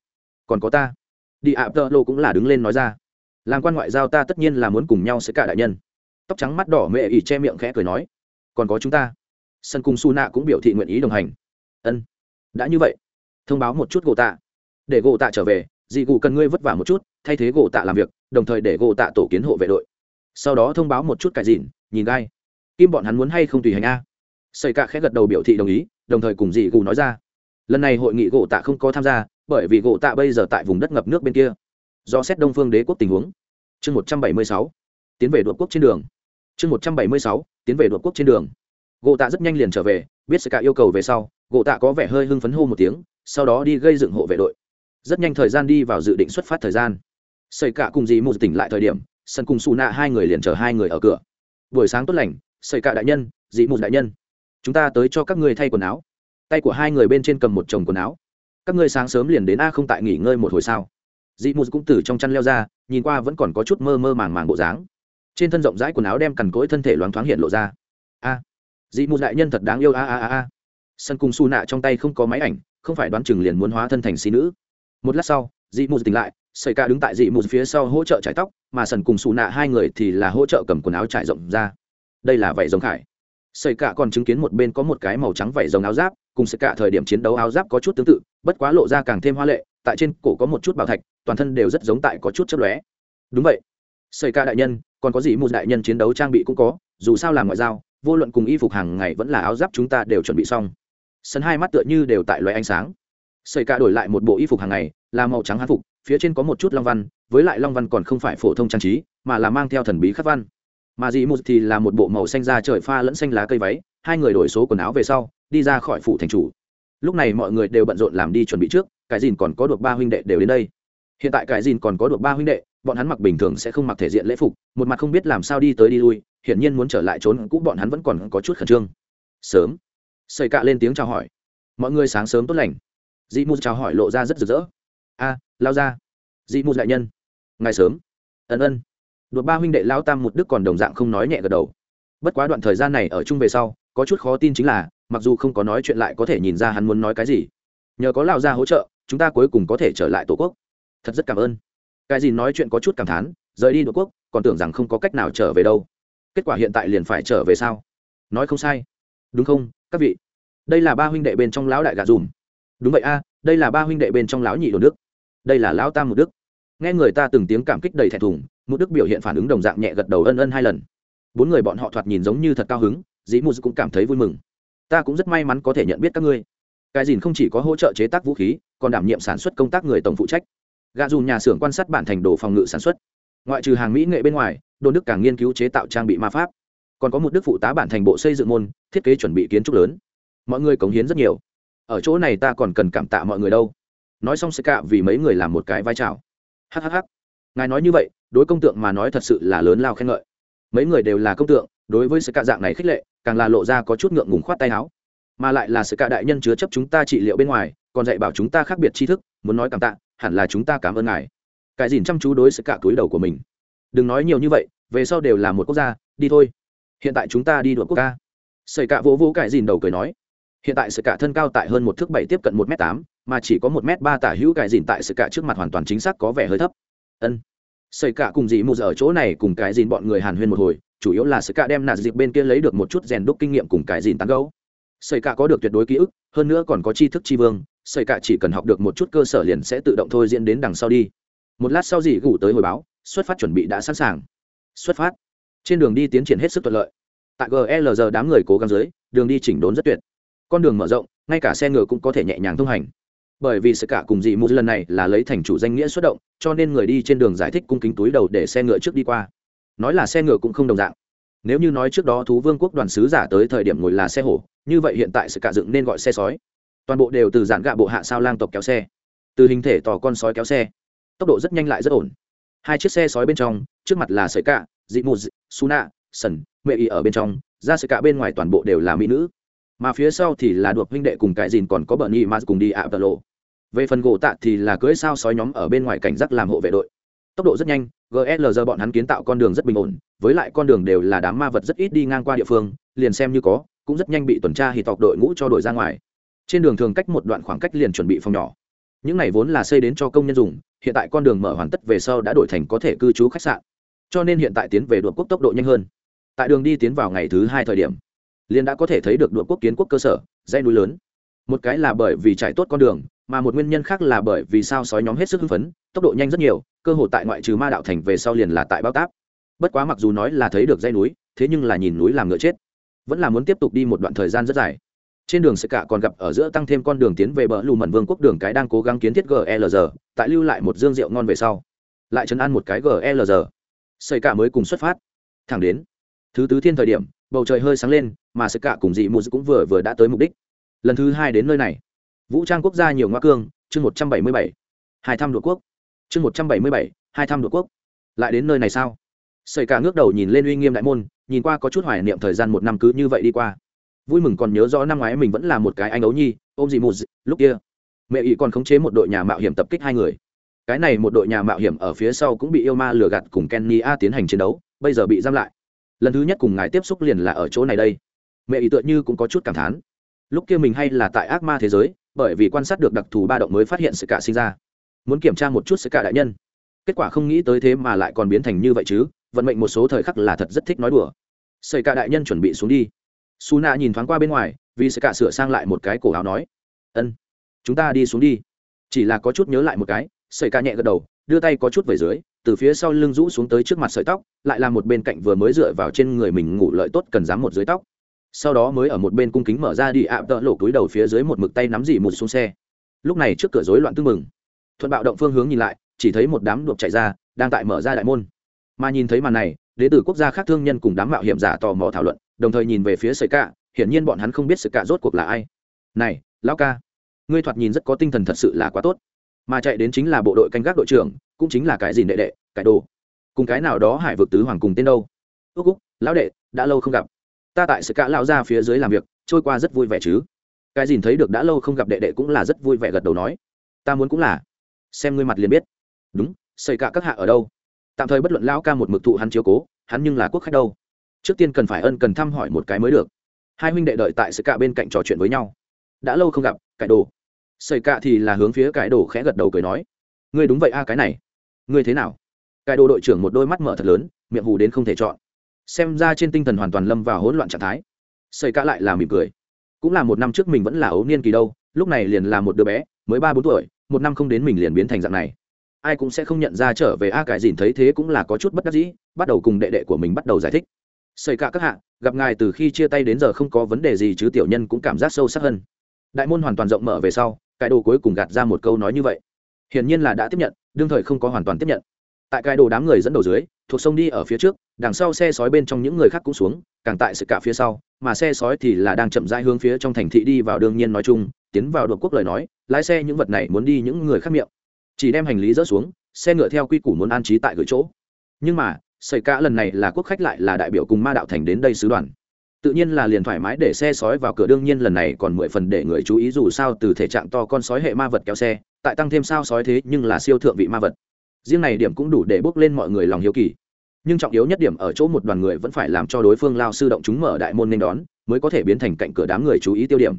Còn có ta đi ạ tơ lộ cũng là đứng lên nói ra. Làm quan ngoại giao ta tất nhiên là muốn cùng nhau sẽ cả đại nhân. Tóc trắng mắt đỏ mẹ ỉ che miệng khẽ cười nói. Còn có chúng ta. Sân cùng su nạ cũng biểu thị nguyện ý đồng hành. Ân. Đã như vậy. Thông báo một chút gỗ tạ. Để gỗ tạ trở về, dị cụ cần ngươi vất vả một chút, thay thế gỗ tạ làm việc, đồng thời để gỗ tạ tổ kiến hộ vệ đội. Sau đó thông báo một chút cải dịn, nhìn gai. Kim bọn hắn muốn hay không tùy hành a. Xây cạ khẽ gật đầu biểu thị đồng ý, đồng thời cùng dị cụ nói ra. Lần này hội nghị gỗ tạ không có tham gia bởi vì gỗ tạ bây giờ tại vùng đất ngập nước bên kia. Do xét đông phương đế quốc tình huống. Chương một trăm bảy mươi sáu, tiến về đội quốc trên đường. Chương một trăm bảy mươi sáu, tiến về đội quốc trên đường. Gỗ tạ rất nhanh liền trở về, biết sự cả yêu cầu về sau, gỗ tạ có vẻ hơi hưng phấn hô một tiếng, sau đó đi gây dựng hộ vệ đội. Rất nhanh thời gian đi vào dự định xuất phát thời gian. Xây cả cùng dì mù tỉnh lại thời điểm, sân cùng xù nạ hai người liền chở hai người ở cửa. Buổi sáng tốt lành xây cả đại nhân dì mù đại nhân. Chúng ta tới cho các người thay quần áo. Tay của hai người bên trên cầm một chồng quần áo các ngươi sáng sớm liền đến a không tại nghỉ ngơi một hồi sao? Dị mù cũng từ trong chăn leo ra, nhìn qua vẫn còn có chút mơ mơ màng màng bộ dáng. Trên thân rộng rãi quần áo đem cằn cỗi thân thể loáng thoáng hiện lộ ra. A dị mù đại nhân thật đáng yêu a a a a. Sân cung su nạ trong tay không có máy ảnh, không phải đoán chừng liền muốn hóa thân thành xí nữ. Một lát sau dị mù tỉnh lại, sợi ca đứng tại dị mù phía sau hỗ trợ trải tóc, mà sần cùng su nạ hai người thì là hỗ trợ cầm quần áo trải rộng ra. Đây là vảy giống khải xảy cả còn chứng kiến một bên có một cái màu trắng vảy giống áo giáp, cùng xảy cả thời điểm chiến đấu áo giáp có chút tương tự, bất quá lộ ra càng thêm hoa lệ, tại trên cổ có một chút bảo thạch, toàn thân đều rất giống tại có chút chớp lóe. Đúng vậy. Xảy cả đại nhân, còn có gì một đại nhân chiến đấu trang bị cũng có, dù sao làm ngoại giao, vô luận cùng y phục hàng ngày vẫn là áo giáp chúng ta đều chuẩn bị xong. Sân hai mắt tựa như đều tại loại ánh sáng. Xảy cả đổi lại một bộ y phục hàng ngày, là màu trắng hán phục, phía trên có một chút long văn, với lại long văn còn không phải phổ thông trang trí, mà là mang theo thần bí khắc văn mà dì mù thì là một bộ màu xanh da trời pha lẫn xanh lá cây váy, hai người đổi số quần áo về sau, đi ra khỏi phủ thành chủ. Lúc này mọi người đều bận rộn làm đi chuẩn bị trước, cái dìn còn có được ba huynh đệ đều đến đây. Hiện tại cái dìn còn có được ba huynh đệ, bọn hắn mặc bình thường sẽ không mặc thể diện lễ phục, một mặt không biết làm sao đi tới đi lui, hiển nhiên muốn trở lại trốn cũ bọn hắn vẫn còn có chút khẩn trương. Sớm. Xây cạ lên tiếng chào hỏi. Mọi người sáng sớm tốt lành. Dị mù chào hỏi lộ ra rất rực rỡ. A, lao ra. Dị mù đại nhân. Ngày sớm. Ân ân đột ba huynh đệ lao tam một đức còn đồng dạng không nói nhẹ gật đầu. Bất quá đoạn thời gian này ở chung về sau, có chút khó tin chính là, mặc dù không có nói chuyện lại có thể nhìn ra hắn muốn nói cái gì. Nhờ có lao ra hỗ trợ, chúng ta cuối cùng có thể trở lại tổ quốc. Thật rất cảm ơn. Cái gì nói chuyện có chút cảm thán, rời đi tổ quốc, còn tưởng rằng không có cách nào trở về đâu. Kết quả hiện tại liền phải trở về sao? Nói không sai. Đúng không, các vị? Đây là ba huynh đệ bên trong lão đại gà dùm. Đúng vậy a, đây là ba huynh đệ bên trong lão nhị đồn đức. Đây là lão tam một đức. Nghe người ta từng tiếng cảm kích đầy thẹn thùng một đức biểu hiện phản ứng đồng dạng nhẹ gật đầu ân ân hai lần. Bốn người bọn họ thoạt nhìn giống như thật cao hứng, dĩ mù cũng cảm thấy vui mừng. Ta cũng rất may mắn có thể nhận biết các ngươi. Cái dìn không chỉ có hỗ trợ chế tác vũ khí, còn đảm nhiệm sản xuất công tác người tổng phụ trách. Gà dù nhà xưởng quan sát bản thành đồ phòng ngự sản xuất. Ngoại trừ hàng mỹ nghệ bên ngoài, đồn đức càng nghiên cứu chế tạo trang bị ma pháp. Còn có một đức phụ tá bản thành bộ xây dựng môn, thiết kế chuẩn bị kiến trúc lớn. Mọi người cống hiến rất nhiều. Ở chỗ này ta còn cần cảm tạ mọi người đâu. Nói xong sẽ cạ vì mấy người làm một cái vai trào. Hhh ngài nói như vậy đối công tượng mà nói thật sự là lớn lao khen ngợi. Mấy người đều là công tượng, đối với sự cạ dạng này khích lệ, càng là lộ ra có chút ngượng ngùng khoát tay áo. Mà lại là sự cạ đại nhân chứa chấp chúng ta trị liệu bên ngoài, còn dạy bảo chúng ta khác biệt tri thức, muốn nói cảm tạ, hẳn là chúng ta cảm ơn ngài. Cái dìn chăm chú đối sự cạ túi đầu của mình. Đừng nói nhiều như vậy, về sau đều là một quốc gia, đi thôi. Hiện tại chúng ta đi đuổi quốc ca. Sợi cạ vỗ vỗ cải dìn đầu cười nói. Hiện tại sự cạ thân cao tại hơn một thước bảy tiếp cận một m tám, mà chỉ có một m ba tả hữu cải dìn tại sự cạ trước mặt hoàn toàn chính xác có vẻ hơi thấp. Ân. Sợi cả cùng dì mù giờ ở chỗ này cùng cái dìn bọn người hàn huyên một hồi, chủ yếu là sợi cả đem nạt dịp bên kia lấy được một chút rèn đúc kinh nghiệm cùng cái dìn tán gấu Sợi cả có được tuyệt đối ký ức, hơn nữa còn có tri thức tri vương sợi cả chỉ cần học được một chút cơ sở liền sẽ tự động thôi diễn đến đằng sau đi. Một lát sau dì gủ tới hồi báo, xuất phát chuẩn bị đã sẵn sàng. Xuất phát. Trên đường đi tiến triển hết sức thuận lợi. Tại GLR đám người cố gắng dưới, đường đi chỉnh đốn rất tuyệt. Con đường mở rộng, ngay cả xe ngựa cũng có thể nhẹ nhàng thông hành bởi vì sự cả cùng dị mù lần này là lấy thành chủ danh nghĩa xuất động, cho nên người đi trên đường giải thích cung kính túi đầu để xe ngựa trước đi qua. Nói là xe ngựa cũng không đồng dạng. Nếu như nói trước đó thú vương quốc đoàn sứ giả tới thời điểm ngồi là xe hổ, như vậy hiện tại sự cả dựng nên gọi xe sói. Toàn bộ đều từ dạng gạ bộ hạ sao lang tộc kéo xe, từ hình thể tỏ con sói kéo xe. Tốc độ rất nhanh lại rất ổn. Hai chiếc xe sói bên trong, trước mặt là sợi cạ dị mù suna sần mẹ y ở bên trong, ra sợi cạ bên ngoài toàn bộ đều là mỹ nữ. Mà phía sau thì là đuộc huynh đệ cùng cải dìn còn có bờ nhi mà cùng đi ạ tờ lộ về phần gỗ tạ thì là cưỡi sao sói nhóm ở bên ngoài cảnh giác làm hộ vệ đội. Tốc độ rất nhanh glg bọn hắn kiến tạo con đường rất bình ổn, với lại con đường đều là đám ma vật rất ít đi ngang qua địa phương, liền xem như có, cũng rất nhanh bị tuần tra hì tộc đội ngũ cho đội ra ngoài. Trên đường thường cách một đoạn khoảng cách liền chuẩn bị phòng nhỏ. Những này vốn là xây đến cho công nhân dùng, hiện tại con đường mở hoàn tất về sau đã đổi thành có thể cư trú khách sạn. Cho nên hiện tại tiến về đội quốc tốc độ nhanh hơn. Tại đường đi tiến vào ngày thứ hai thời điểm, liền đã có thể thấy được đội quốc kiến quốc cơ sở dây núi lớn. Một cái là bởi vì trải tốt con đường mà một nguyên nhân khác là bởi vì sao sói nhóm hết sức hưng phấn, tốc độ nhanh rất nhiều, cơ hội tại ngoại trừ ma đạo thành về sau liền là tại bao táp. Bất quá mặc dù nói là thấy được dây núi, thế nhưng là nhìn núi làm ngựa chết. Vẫn là muốn tiếp tục đi một đoạn thời gian rất dài. Trên đường sẽ cả còn gặp ở giữa tăng thêm con đường tiến về bờ lù mận vương quốc đường cái đang cố gắng kiến thiết glr tại lưu lại một dương rượu ngon về sau. Lại chấn ăn một cái glr xây cả mới cùng xuất phát. Thẳng đến thứ tứ thiên thời điểm, bầu trời hơi sáng lên, mà sẽ cả cùng dị mù cũng vừa vừa đã tới mục đích. Lần thứ hai đến nơi này vũ trang quốc gia nhiều ngoa cương, chương một trăm bảy mươi bảy. Hai thăm đột quốc. Chương một trăm bảy mươi bảy, hai thăm đột quốc. Lại đến nơi này sao? Xây cả ngước đầu nhìn lên uy nghiêm đại môn, nhìn qua có chút hoài niệm thời gian một năm cứ như vậy đi qua. Vui mừng còn nhớ rõ năm ngoái mình vẫn là một cái anh ấu nhi, ôm gì một lúc kia. Mẹ ý còn khống chế một đội nhà mạo hiểm tập kích hai người. Cái này một đội nhà mạo hiểm ở phía sau cũng bị yêu ma lừa gạt cùng kenny a tiến hành chiến đấu, bây giờ bị giam lại. Lần thứ nhất cùng ngài tiếp xúc liền là ở chỗ này đây. Mẹ ý tựa như cũng có chút cảm thán. Lúc kia mình hay là tại ác ma thế giới bởi vì quan sát được đặc thù ba động mới phát hiện sự cả sinh ra. Muốn kiểm tra một chút sự cả đại nhân. Kết quả không nghĩ tới thế mà lại còn biến thành như vậy chứ, vận mệnh một số thời khắc là thật rất thích nói đùa. Xảy cả đại nhân chuẩn bị xuống đi. Su nạ nhìn thoáng qua bên ngoài, vì sẽ cả sửa sang lại một cái cổ áo nói, ân, chúng ta đi xuống đi. Chỉ là có chút nhớ lại một cái sợi ca nhẹ gật đầu, đưa tay có chút về dưới, từ phía sau lưng rũ xuống tới trước mặt sợi tóc, lại là một bên cạnh vừa mới dựa vào trên người mình ngủ lợi tốt cần dám một dưới tóc sau đó mới ở một bên cung kính mở ra đi ạ, tợ lộ túi đầu phía dưới một mực tay nắm dỉ một xuống xe. Lúc này trước cửa rối loạn tưng mừng thuận bạo động phương hướng nhìn lại, chỉ thấy một đám đột chạy ra, đang tại mở ra đại môn. Mà nhìn thấy màn này, đế tử quốc gia khác thương nhân cùng đám mạo hiểm giả tò mò thảo luận, đồng thời nhìn về phía sợi cạ, hiển nhiên bọn hắn không biết sợi cạ rốt cuộc là ai. Này, lão ca, ngươi thoạt nhìn rất có tinh thần thật sự là quá tốt. Mà chạy đến chính là bộ đội canh gác đội trưởng, cũng chính là cái gì đệ đệ, cái đồ. Cùng cái nào đó hải vực tứ hoàng cùng tên đâu? Ước úc, lão đệ, đã lâu không gặp ta tại sự cạ lão ra phía dưới làm việc, trôi qua rất vui vẻ chứ. Cái gì thấy được đã lâu không gặp đệ đệ cũng là rất vui vẻ gật đầu nói. Ta muốn cũng là. Xem ngươi mặt liền biết. Đúng, sợi cạ các hạ ở đâu? Tạm thời bất luận lão ca một mực thụ hắn chiếu cố, hắn nhưng là quốc khách đâu. Trước tiên cần phải ân cần thăm hỏi một cái mới được. Hai huynh đệ đợi tại sự cạ bên cạnh trò chuyện với nhau. Đã lâu không gặp, cải đồ. Sợi cạ thì là hướng phía cải đồ khẽ gật đầu cười nói. Ngươi đúng vậy a, cái này. Ngươi thế nào? Cải đồ đội trưởng một đôi mắt mở thật lớn, miệng hù đến không thể chọn xem ra trên tinh thần hoàn toàn lâm vào hỗn loạn trạng thái. Xây cả lại là mỉm cười. Cũng là một năm trước mình vẫn là ấu niên kỳ đâu, lúc này liền là một đứa bé, mới ba bốn tuổi, một năm không đến mình liền biến thành dạng này. Ai cũng sẽ không nhận ra trở về a cải dìn thấy thế cũng là có chút bất đắc dĩ, bắt đầu cùng đệ đệ của mình bắt đầu giải thích. Xây cả các hạ, gặp ngài từ khi chia tay đến giờ không có vấn đề gì chứ tiểu nhân cũng cảm giác sâu sắc hơn. Đại môn hoàn toàn rộng mở về sau, cái đồ cuối cùng gạt ra một câu nói như vậy. Hiển nhiên là đã tiếp nhận, đương thời không có hoàn toàn tiếp nhận tại cái đồ đám người dẫn đầu dưới, thuộc sông đi ở phía trước, đằng sau xe sói bên trong những người khác cũng xuống, càng tại sự cả phía sau, mà xe sói thì là đang chậm rãi hướng phía trong thành thị đi vào đương nhiên nói chung, tiến vào đột quốc lời nói, lái xe những vật này muốn đi những người khác miệng. Chỉ đem hành lý dỡ xuống, xe ngựa theo quy củ muốn an trí tại gửi chỗ. Nhưng mà xảy cả lần này là quốc khách lại là đại biểu cùng ma đạo thành đến đây sứ đoàn. Tự nhiên là liền thoải mái để xe sói vào cửa, đương nhiên lần này còn mười phần để người chú ý dù sao từ thể trạng to con sói hệ ma vật kéo xe, tại tăng thêm sao sói thế nhưng là siêu thượng vị ma vật riêng này điểm cũng đủ để bước lên mọi người lòng hiếu kỳ. Nhưng trọng yếu nhất điểm ở chỗ một đoàn người vẫn phải làm cho đối phương lao sư động chúng mở đại môn nên đón, mới có thể biến thành cạnh cửa đám người chú ý tiêu điểm.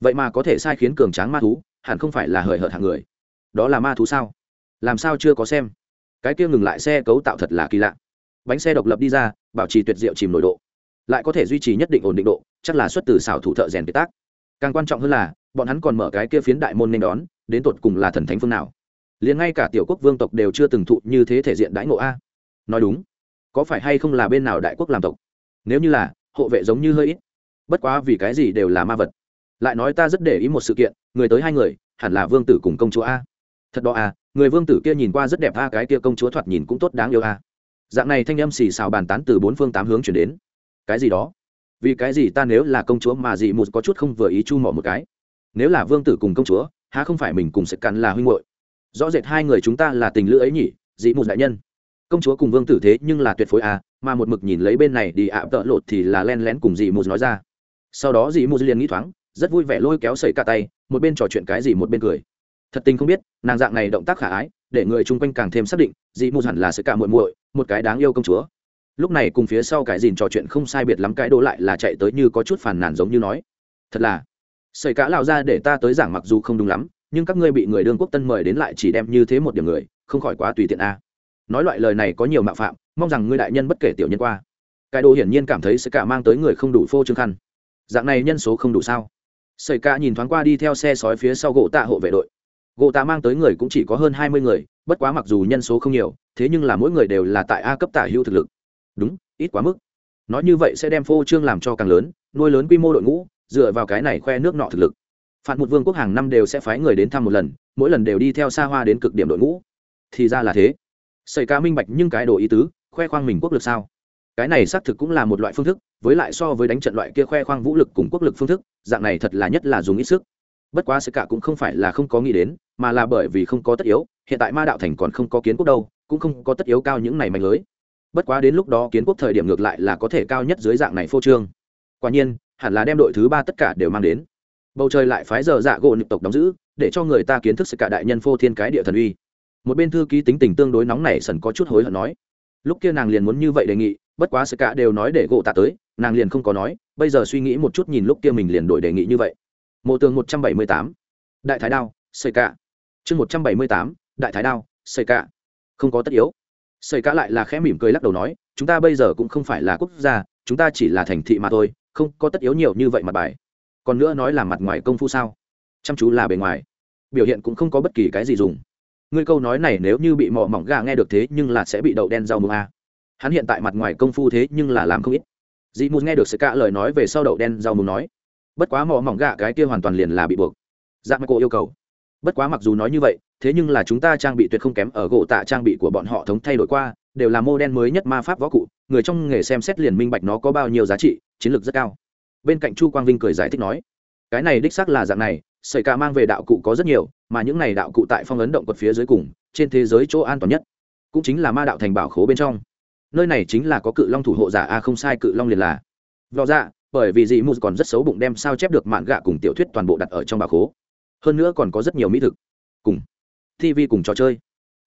Vậy mà có thể sai khiến cường tráng ma thú, hẳn không phải là hời hợt hạng người. Đó là ma thú sao? Làm sao chưa có xem? Cái kia ngừng lại xe cấu tạo thật là kỳ lạ. Bánh xe độc lập đi ra, bảo trì tuyệt diệu chìm nội độ. Lại có thể duy trì nhất định ổn định độ, chắc là xuất từ xảo thủ thợ rèn kiệt tác càng quan trọng hơn là, bọn hắn còn mở cái kia phiến đại môn nên đón, đến tột cùng là thần thánh phương nào? Liền ngay cả tiểu quốc vương tộc đều chưa từng thụ như thế thể diện đãi ngộ a. Nói đúng, có phải hay không là bên nào đại quốc làm tộc? Nếu như là, hộ vệ giống như hơi ít. Bất quá vì cái gì đều là ma vật. Lại nói ta rất để ý một sự kiện, người tới hai người, hẳn là vương tử cùng công chúa a. Thật đó a, người vương tử kia nhìn qua rất đẹp a, cái kia công chúa thoạt nhìn cũng tốt đáng yêu a. Dạng này thanh âm xì xào bàn tán từ bốn phương tám hướng chuyển đến. Cái gì đó? Vì cái gì ta nếu là công chúa mà dị một có chút không vừa ý chu mỏ một cái? Nếu là vương tử cùng công chúa, há không phải mình cùng sẽ cắn là huynh hội rõ rệt hai người chúng ta là tình lữ ấy nhỉ, dị Mù đại nhân. Công chúa cùng vương tử thế nhưng là tuyệt phối à mà một mực nhìn lấy bên này đi ạ, tợ lột thì là len lén cùng dị Mù nói ra. Sau đó dị Mù liền nghĩ thoáng, rất vui vẻ lôi kéo sẩy cả tay, một bên trò chuyện cái gì một bên cười. Thật tình không biết, nàng dạng này động tác khả ái, để người chung quanh càng thêm xác định, dị mù hẳn là sự cả muội muội, một cái đáng yêu công chúa. Lúc này cùng phía sau cái dìn trò chuyện không sai biệt lắm cái đỗ lại là chạy tới như có chút phản nàn giống như nói. Thật là xảy cả lão ra để ta tới giảng mặc dù không đúng lắm nhưng các ngươi bị người đương quốc tân mời đến lại chỉ đem như thế một điểm người, không khỏi quá tùy tiện a. Nói loại lời này có nhiều mạo phạm, mong rằng ngươi đại nhân bất kể tiểu nhân qua. Cái đồ hiển nhiên cảm thấy sẽ cả mang tới người không đủ phô trương khăn. Dạng này nhân số không đủ sao? Sợi ca nhìn thoáng qua đi theo xe sói phía sau gỗ tạ hộ vệ đội. Gỗ tạ mang tới người cũng chỉ có hơn hai mươi người, bất quá mặc dù nhân số không nhiều, thế nhưng là mỗi người đều là tại a cấp tả hữu thực lực. Đúng, ít quá mức. Nói như vậy sẽ đem phô trương làm cho càng lớn, nuôi lớn quy mô đội ngũ, dựa vào cái này khoe nước nọ thực lực phạt một vương quốc hàng năm đều sẽ phái người đến thăm một lần, mỗi lần đều đi theo xa hoa đến cực điểm đội ngũ. Thì ra là thế. Xảy ca minh bạch nhưng cái đồ ý tứ, khoe khoang mình quốc lực sao? Cái này xác thực cũng là một loại phương thức, với lại so với đánh trận loại kia khoe khoang vũ lực cùng quốc lực phương thức, dạng này thật là nhất là dùng ít sức. Bất quá sẽ cả cũng không phải là không có nghĩ đến, mà là bởi vì không có tất yếu, hiện tại ma đạo thành còn không có kiến quốc đâu, cũng không có tất yếu cao những này mạnh lưới. Bất quá đến lúc đó kiến quốc thời điểm ngược lại là có thể cao nhất dưới dạng này phô trương. Quả nhiên, hẳn là đem đội thứ ba tất cả đều mang đến bầu trời lại phái giờ dạ gỗ nịp tộc đóng giữ, để cho người ta kiến thức sự cả đại nhân phô thiên cái địa thần uy. Một bên thư ký tính tình tương đối nóng nảy sần có chút hối hận nói, lúc kia nàng liền muốn như vậy đề nghị, bất quá sự cả đều nói để gỗ tạ tới, nàng liền không có nói, bây giờ suy nghĩ một chút nhìn lúc kia mình liền đổi đề nghị như vậy. Mộ tường một trăm bảy mươi tám. Đại thái đao xây cả. Chương một trăm bảy mươi tám, đại thái đao xây cả. Không có tất yếu. Xây cả lại là khẽ mỉm cười lắc đầu nói, chúng ta bây giờ cũng không phải là quốc gia, chúng ta chỉ là thành thị mà thôi, không có tất yếu nhiều như vậy mặt bài còn nữa nói là mặt ngoài công phu sao? Chăm chú là bề ngoài. Biểu hiện cũng không có bất kỳ cái gì dùng. Ngươi câu nói này nếu như bị mỏ mỏng gà nghe được thế nhưng là sẽ bị đậu đen rau mù a à. hắn hiện tại mặt ngoài công phu thế nhưng là làm không ít. Dị mù nghe được sự cả lời nói về sau đậu đen rau mù nói, bất quá mỏ mỏng gà cái kia hoàn toàn liền là bị buộc. Dạ mà cô yêu cầu. Bất quá mặc dù nói như vậy, thế nhưng là chúng ta trang bị tuyệt không kém ở gỗ tạ trang bị của bọn họ thống thay đổi qua, đều là mô đen mới nhất ma pháp võ cụ, người trong nghề xem xét liền minh bạch nó có bao nhiêu giá trị, chiến lược rất cao bên cạnh chu quang vinh cười giải thích nói, cái này đích xác là dạng này, sợi ca mang về đạo cụ có rất nhiều, mà những này đạo cụ tại phong ấn động quật phía dưới cùng, trên thế giới chỗ an toàn nhất, cũng chính là ma đạo thành bảo khố bên trong. Nơi này chính là có cự long thủ hộ giả a không sai, cự long liền là. Vò dạ bởi vì dị mù còn rất xấu bụng đem sao chép được mạn gạ cùng tiểu thuyết toàn bộ đặt ở trong bảo khố. Hơn nữa còn có rất nhiều mỹ thực. Cùng tv cùng trò chơi.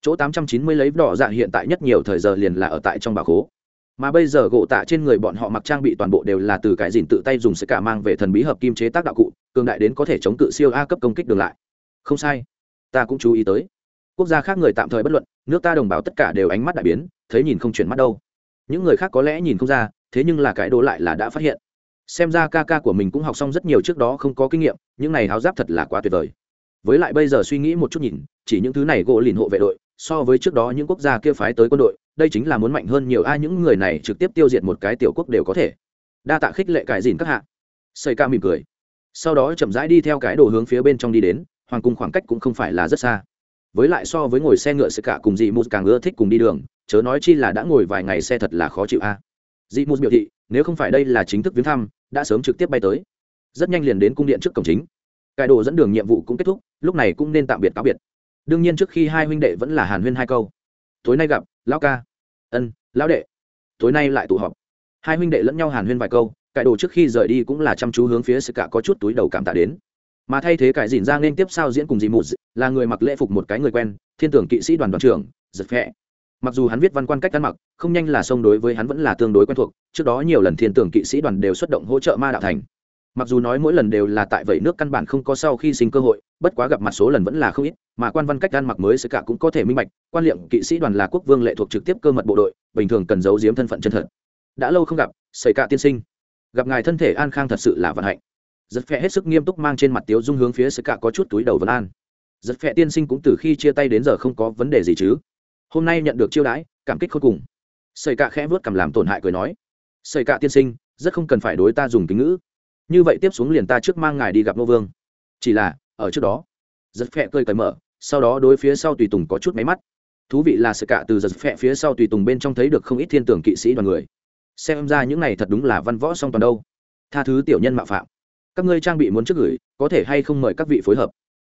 Chỗ tám trăm chín mươi lấy đỏ dạ hiện tại nhất nhiều thời giờ liền là ở tại trong bảo khố mà bây giờ gỗ tạ trên người bọn họ mặc trang bị toàn bộ đều là từ cái dìn tự tay dùng sự cả mang về thần bí hợp kim chế tác đạo cụ, cường đại đến có thể chống cự siêu a cấp công kích đường lại. Không sai, ta cũng chú ý tới. Quốc gia khác người tạm thời bất luận, nước ta đồng bào tất cả đều ánh mắt đại biến, thấy nhìn không chuyển mắt đâu. Những người khác có lẽ nhìn không ra, thế nhưng là cái đồ lại là đã phát hiện. Xem ra ca ca của mình cũng học xong rất nhiều trước đó không có kinh nghiệm, những này háo giáp thật là quá tuyệt vời. Với lại bây giờ suy nghĩ một chút nhìn, chỉ những thứ này gỗ lìn hộ vệ đội, so với trước đó những quốc gia kia phái tới quân đội đây chính là muốn mạnh hơn nhiều ai, những người này trực tiếp tiêu diệt một cái tiểu quốc đều có thể. Đa tạ khích lệ cải dìn các hạ. Xây ca mỉm cười. Sau đó chậm rãi đi theo cái đồ hướng phía bên trong đi đến, hoàng cung khoảng cách cũng không phải là rất xa. Với lại so với ngồi xe ngựa sẽ cả cùng dị mù càng ưa thích cùng đi đường, chớ nói chi là đã ngồi vài ngày xe thật là khó chịu a. À. dị mù biểu thị, nếu không phải đây là chính thức viếng thăm, đã sớm trực tiếp bay tới. Rất nhanh liền đến cung điện trước cổng chính. Cải đồ dẫn đường nhiệm vụ cũng kết thúc, lúc này cũng nên tạm biệt cáo biệt. Đương nhiên trước khi hai huynh đệ vẫn là hàn huyên hai câu tối nay gặp, lão ca. Ân, lão đệ. Tối nay lại tụ họp. Hai huynh đệ lẫn nhau hàn huyên vài câu, cải đồ trước khi rời đi cũng là chăm chú hướng phía sự cả có chút túi đầu cảm tạ đến. Mà thay thế cải dìn ra nên tiếp sau diễn cùng dì mụt, là người mặc lễ phục một cái người quen, thiên tưởng kỵ sĩ đoàn đoàn trưởng, giật phẹ mặc dù hắn viết văn quan cách ăn mặc, không nhanh là sông đối với hắn vẫn là tương đối quen thuộc, trước đó nhiều lần thiên tưởng kỵ sĩ đoàn đều xuất động hỗ trợ ma đạo thành mặc dù nói mỗi lần đều là tại vậy, nước căn bản không có sau khi sinh cơ hội, bất quá gặp mặt số lần vẫn là không ít, mà quan văn cách ăn mặc mới sẽ cả cũng có thể minh bạch, quan liệm kỵ sĩ đoàn là quốc vương lệ thuộc trực tiếp cơ mật bộ đội, bình thường cần giấu giếm thân phận chân thật. Đã lâu không gặp xảy cả tiên sinh. Gặp ngài thân thể an khang thật sự là vận hạnh. Rất phe hết sức nghiêm túc mang trên mặt tiếu dung hướng phía sự cả có chút túi đầu vân an. Rất phe tiên sinh cũng từ khi chia tay đến giờ không có vấn đề gì chứ. Hôm nay nhận được chiêu đãi, cảm kích khôi cùng. Xảy cả khẽ vớt cầm làm tổn hại cười nói. Xảy cả tiên sinh, rất không cần phải đối ta dùng kính ngữ như vậy tiếp xuống liền ta trước mang ngài đi gặp nô vương. Chỉ là, ở trước đó, giật phẹ cơi cởi mở, sau đó đối phía sau tùy tùng có chút máy mắt. Thú vị là sự cả từ giật phẹ phía sau tùy tùng bên trong thấy được không ít thiên tưởng kỵ sĩ đoàn người. Xem ra những này thật đúng là văn võ song toàn đâu. Tha thứ tiểu nhân mạo phạm. Các ngươi trang bị muốn trước gửi, có thể hay không mời các vị phối hợp?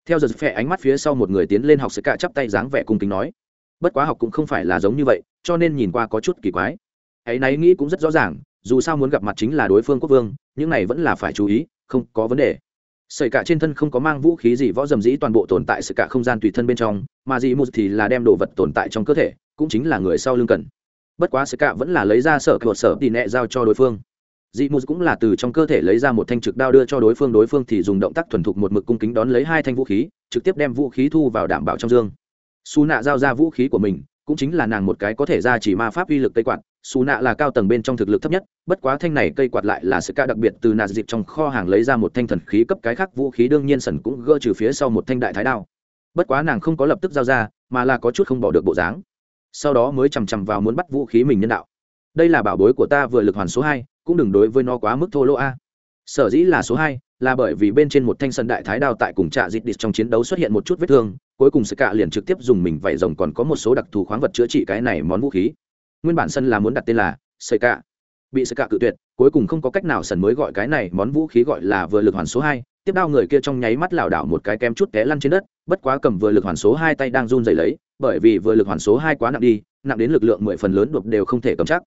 Theo giật phẹ ánh mắt phía sau một người tiến lên học sự cả chắp tay dáng vẻ cung kính nói. Bất quá học cũng không phải là giống như vậy, cho nên nhìn qua có chút kỳ quái. Ấy náy nghĩ cũng rất rõ ràng dù sao muốn gặp mặt chính là đối phương quốc vương, những này vẫn là phải chú ý, không có vấn đề. Sợi cả trên thân không có mang vũ khí gì võ dầm dĩ toàn bộ tồn tại sự cả không gian tùy thân bên trong, mà dì mù thì là đem đồ vật tồn tại trong cơ thể, cũng chính là người sau lưng cần. Bất quá sự cả vẫn là lấy ra sở cột sở tỉ nẹ giao cho đối phương. Dị Mù cũng là từ trong cơ thể lấy ra một thanh trực đao đưa cho đối phương đối phương thì dùng động tác thuần thục một mực cung kính đón lấy hai thanh vũ khí, trực tiếp đem vũ khí thu vào đảm bảo trong dương. Su nạ giao ra vũ khí của mình, cũng chính là nàng một cái có thể ra chỉ ma pháp uy lực tây quạt xù nạ là cao tầng bên trong thực lực thấp nhất, bất quá thanh này cây quạt lại là sự ca đặc biệt từ nạ dịp trong kho hàng lấy ra một thanh thần khí cấp cái khác vũ khí, đương nhiên sần cũng gỡ trừ phía sau một thanh đại thái đao. Bất quá nàng không có lập tức giao ra, mà là có chút không bỏ được bộ dáng. Sau đó mới chằm chằm vào muốn bắt vũ khí mình nhân đạo. Đây là bảo bối của ta vừa lực hoàn số hai, cũng đừng đối với nó quá mức thô lỗ a. Sở dĩ là số hai, là bởi vì bên trên một thanh sân đại thái đao tại cùng trạ dịt đít trong chiến đấu xuất hiện một chút vết thương, cuối cùng sự cạ liền trực tiếp dùng mình vẩy rồng còn có một số đặc thù khoáng vật chữa trị cái này món vũ khí nguyên bản sân là muốn đặt tên là sợi cạ. Bị sợi cạ cự tuyệt, cuối cùng không có cách nào sân mới gọi cái này món vũ khí gọi là vừa lực hoàn số hai. Tiếp đao người kia trong nháy mắt lảo đảo một cái kem chút té lăn trên đất, bất quá cầm vừa lực hoàn số hai tay đang run rẩy lấy, bởi vì vừa lực hoàn số hai quá nặng đi, nặng đến lực lượng mười phần lớn đột đều không thể cầm chắc.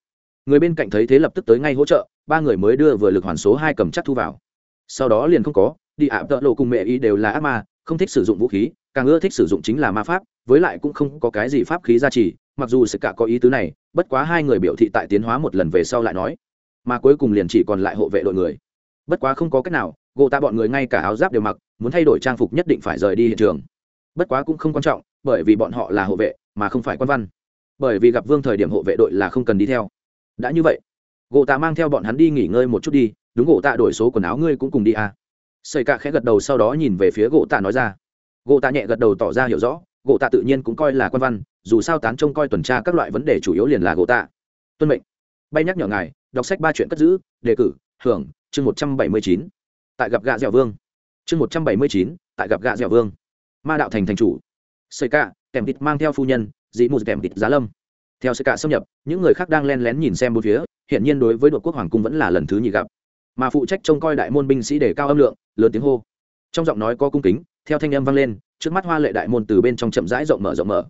Người bên cạnh thấy thế lập tức tới ngay hỗ trợ, ba người mới đưa vừa lực hoàn số hai cầm chắc thu vào. Sau đó liền không có, đi ạ, tợ lộ cùng mẹ ý đều là ác ma, không thích sử dụng vũ khí càng ưa thích sử dụng chính là ma pháp, với lại cũng không có cái gì pháp khí gia trì, mặc dù sự cả có ý tứ này, bất quá hai người biểu thị tại tiến hóa một lần về sau lại nói. Mà cuối cùng liền chỉ còn lại hộ vệ đội người. Bất quá không có cách nào gộ ta bọn người ngay cả áo giáp đều mặc, muốn thay đổi trang phục nhất định phải rời đi hiện trường. Bất quá cũng không quan trọng, bởi vì bọn họ là hộ vệ, mà không phải quan văn. Bởi vì gặp vương thời điểm hộ vệ đội là không cần đi theo. Đã như vậy, gỗ tạ mang theo bọn hắn đi nghỉ ngơi một chút đi, đúng gỗ tạ đổi số quần áo ngươi cũng cùng đi à. xây cạ khẽ gật đầu sau đó nhìn về phía gỗ tạ nói ra gỗ tạ nhẹ gật đầu tỏ ra hiểu rõ, gỗ tạ tự nhiên cũng coi là quan văn, dù sao tán trông coi tuần tra các loại vấn đề chủ yếu liền là gỗ tạ. Tuân mệnh. Bay nhắc nhở ngài, đọc sách ba chuyện cất giữ, đề cử hưởng chương một trăm bảy mươi chín. Tại gặp gạ dẻo vương. Chương một trăm bảy mươi chín, tại gặp gạ dẻo vương. Ma đạo thành thành chủ. Xây cạ, kèm thịt mang theo phu nhân, dị mù kèm thịt giá lâm. Theo xây cạ xâm nhập, những người khác đang len lén nhìn xem bốn phía hiện nhiên đối với đội quốc hoàng cung vẫn là lần thứ nhị gặp. Mà phụ trách trông coi đại môn binh sĩ để cao âm lượng, lớn tiếng hô. Trong giọng nói có cung kính theo thanh âm vang lên, trước mắt hoa lệ đại môn từ bên trong chậm rãi rộng mở rộng mở.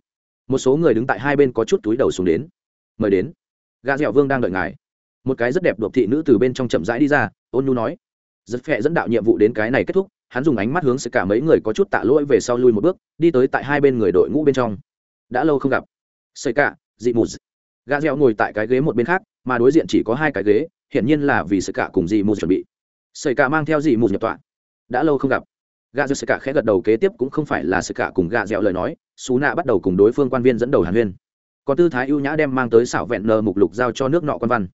Một số người đứng tại hai bên có chút túi đầu xuống đến. Mời đến. Gà dẻo vương đang đợi ngài. Một cái rất đẹp đột thị nữ từ bên trong chậm rãi đi ra, ôn nhu nói. Rất phẹ dẫn đạo nhiệm vụ đến cái này kết thúc, hắn dùng ánh mắt hướng sẽ cả mấy người có chút tạ lỗi về sau lui một bước, đi tới tại hai bên người đội ngũ bên trong. Đã lâu không gặp. Xây cả, dị mù gà dẻo ngồi tại cái ghế một bên khác, mà đối diện chỉ có hai cái ghế, hiển nhiên là vì sự cả cùng dị mù chuẩn bị. Xây cả mang theo dị mù nhập tọa. Đã lâu không gặp gà dơ sơ cả khẽ gật đầu kế tiếp cũng không phải là sơ cả cùng gà reo lời nói, xú nạ bắt đầu cùng đối phương quan viên dẫn đầu hàn huyên. Còn tư thái ưu nhã đem mang tới xảo vẹn nờ mục lục giao cho nước nọ quan văn.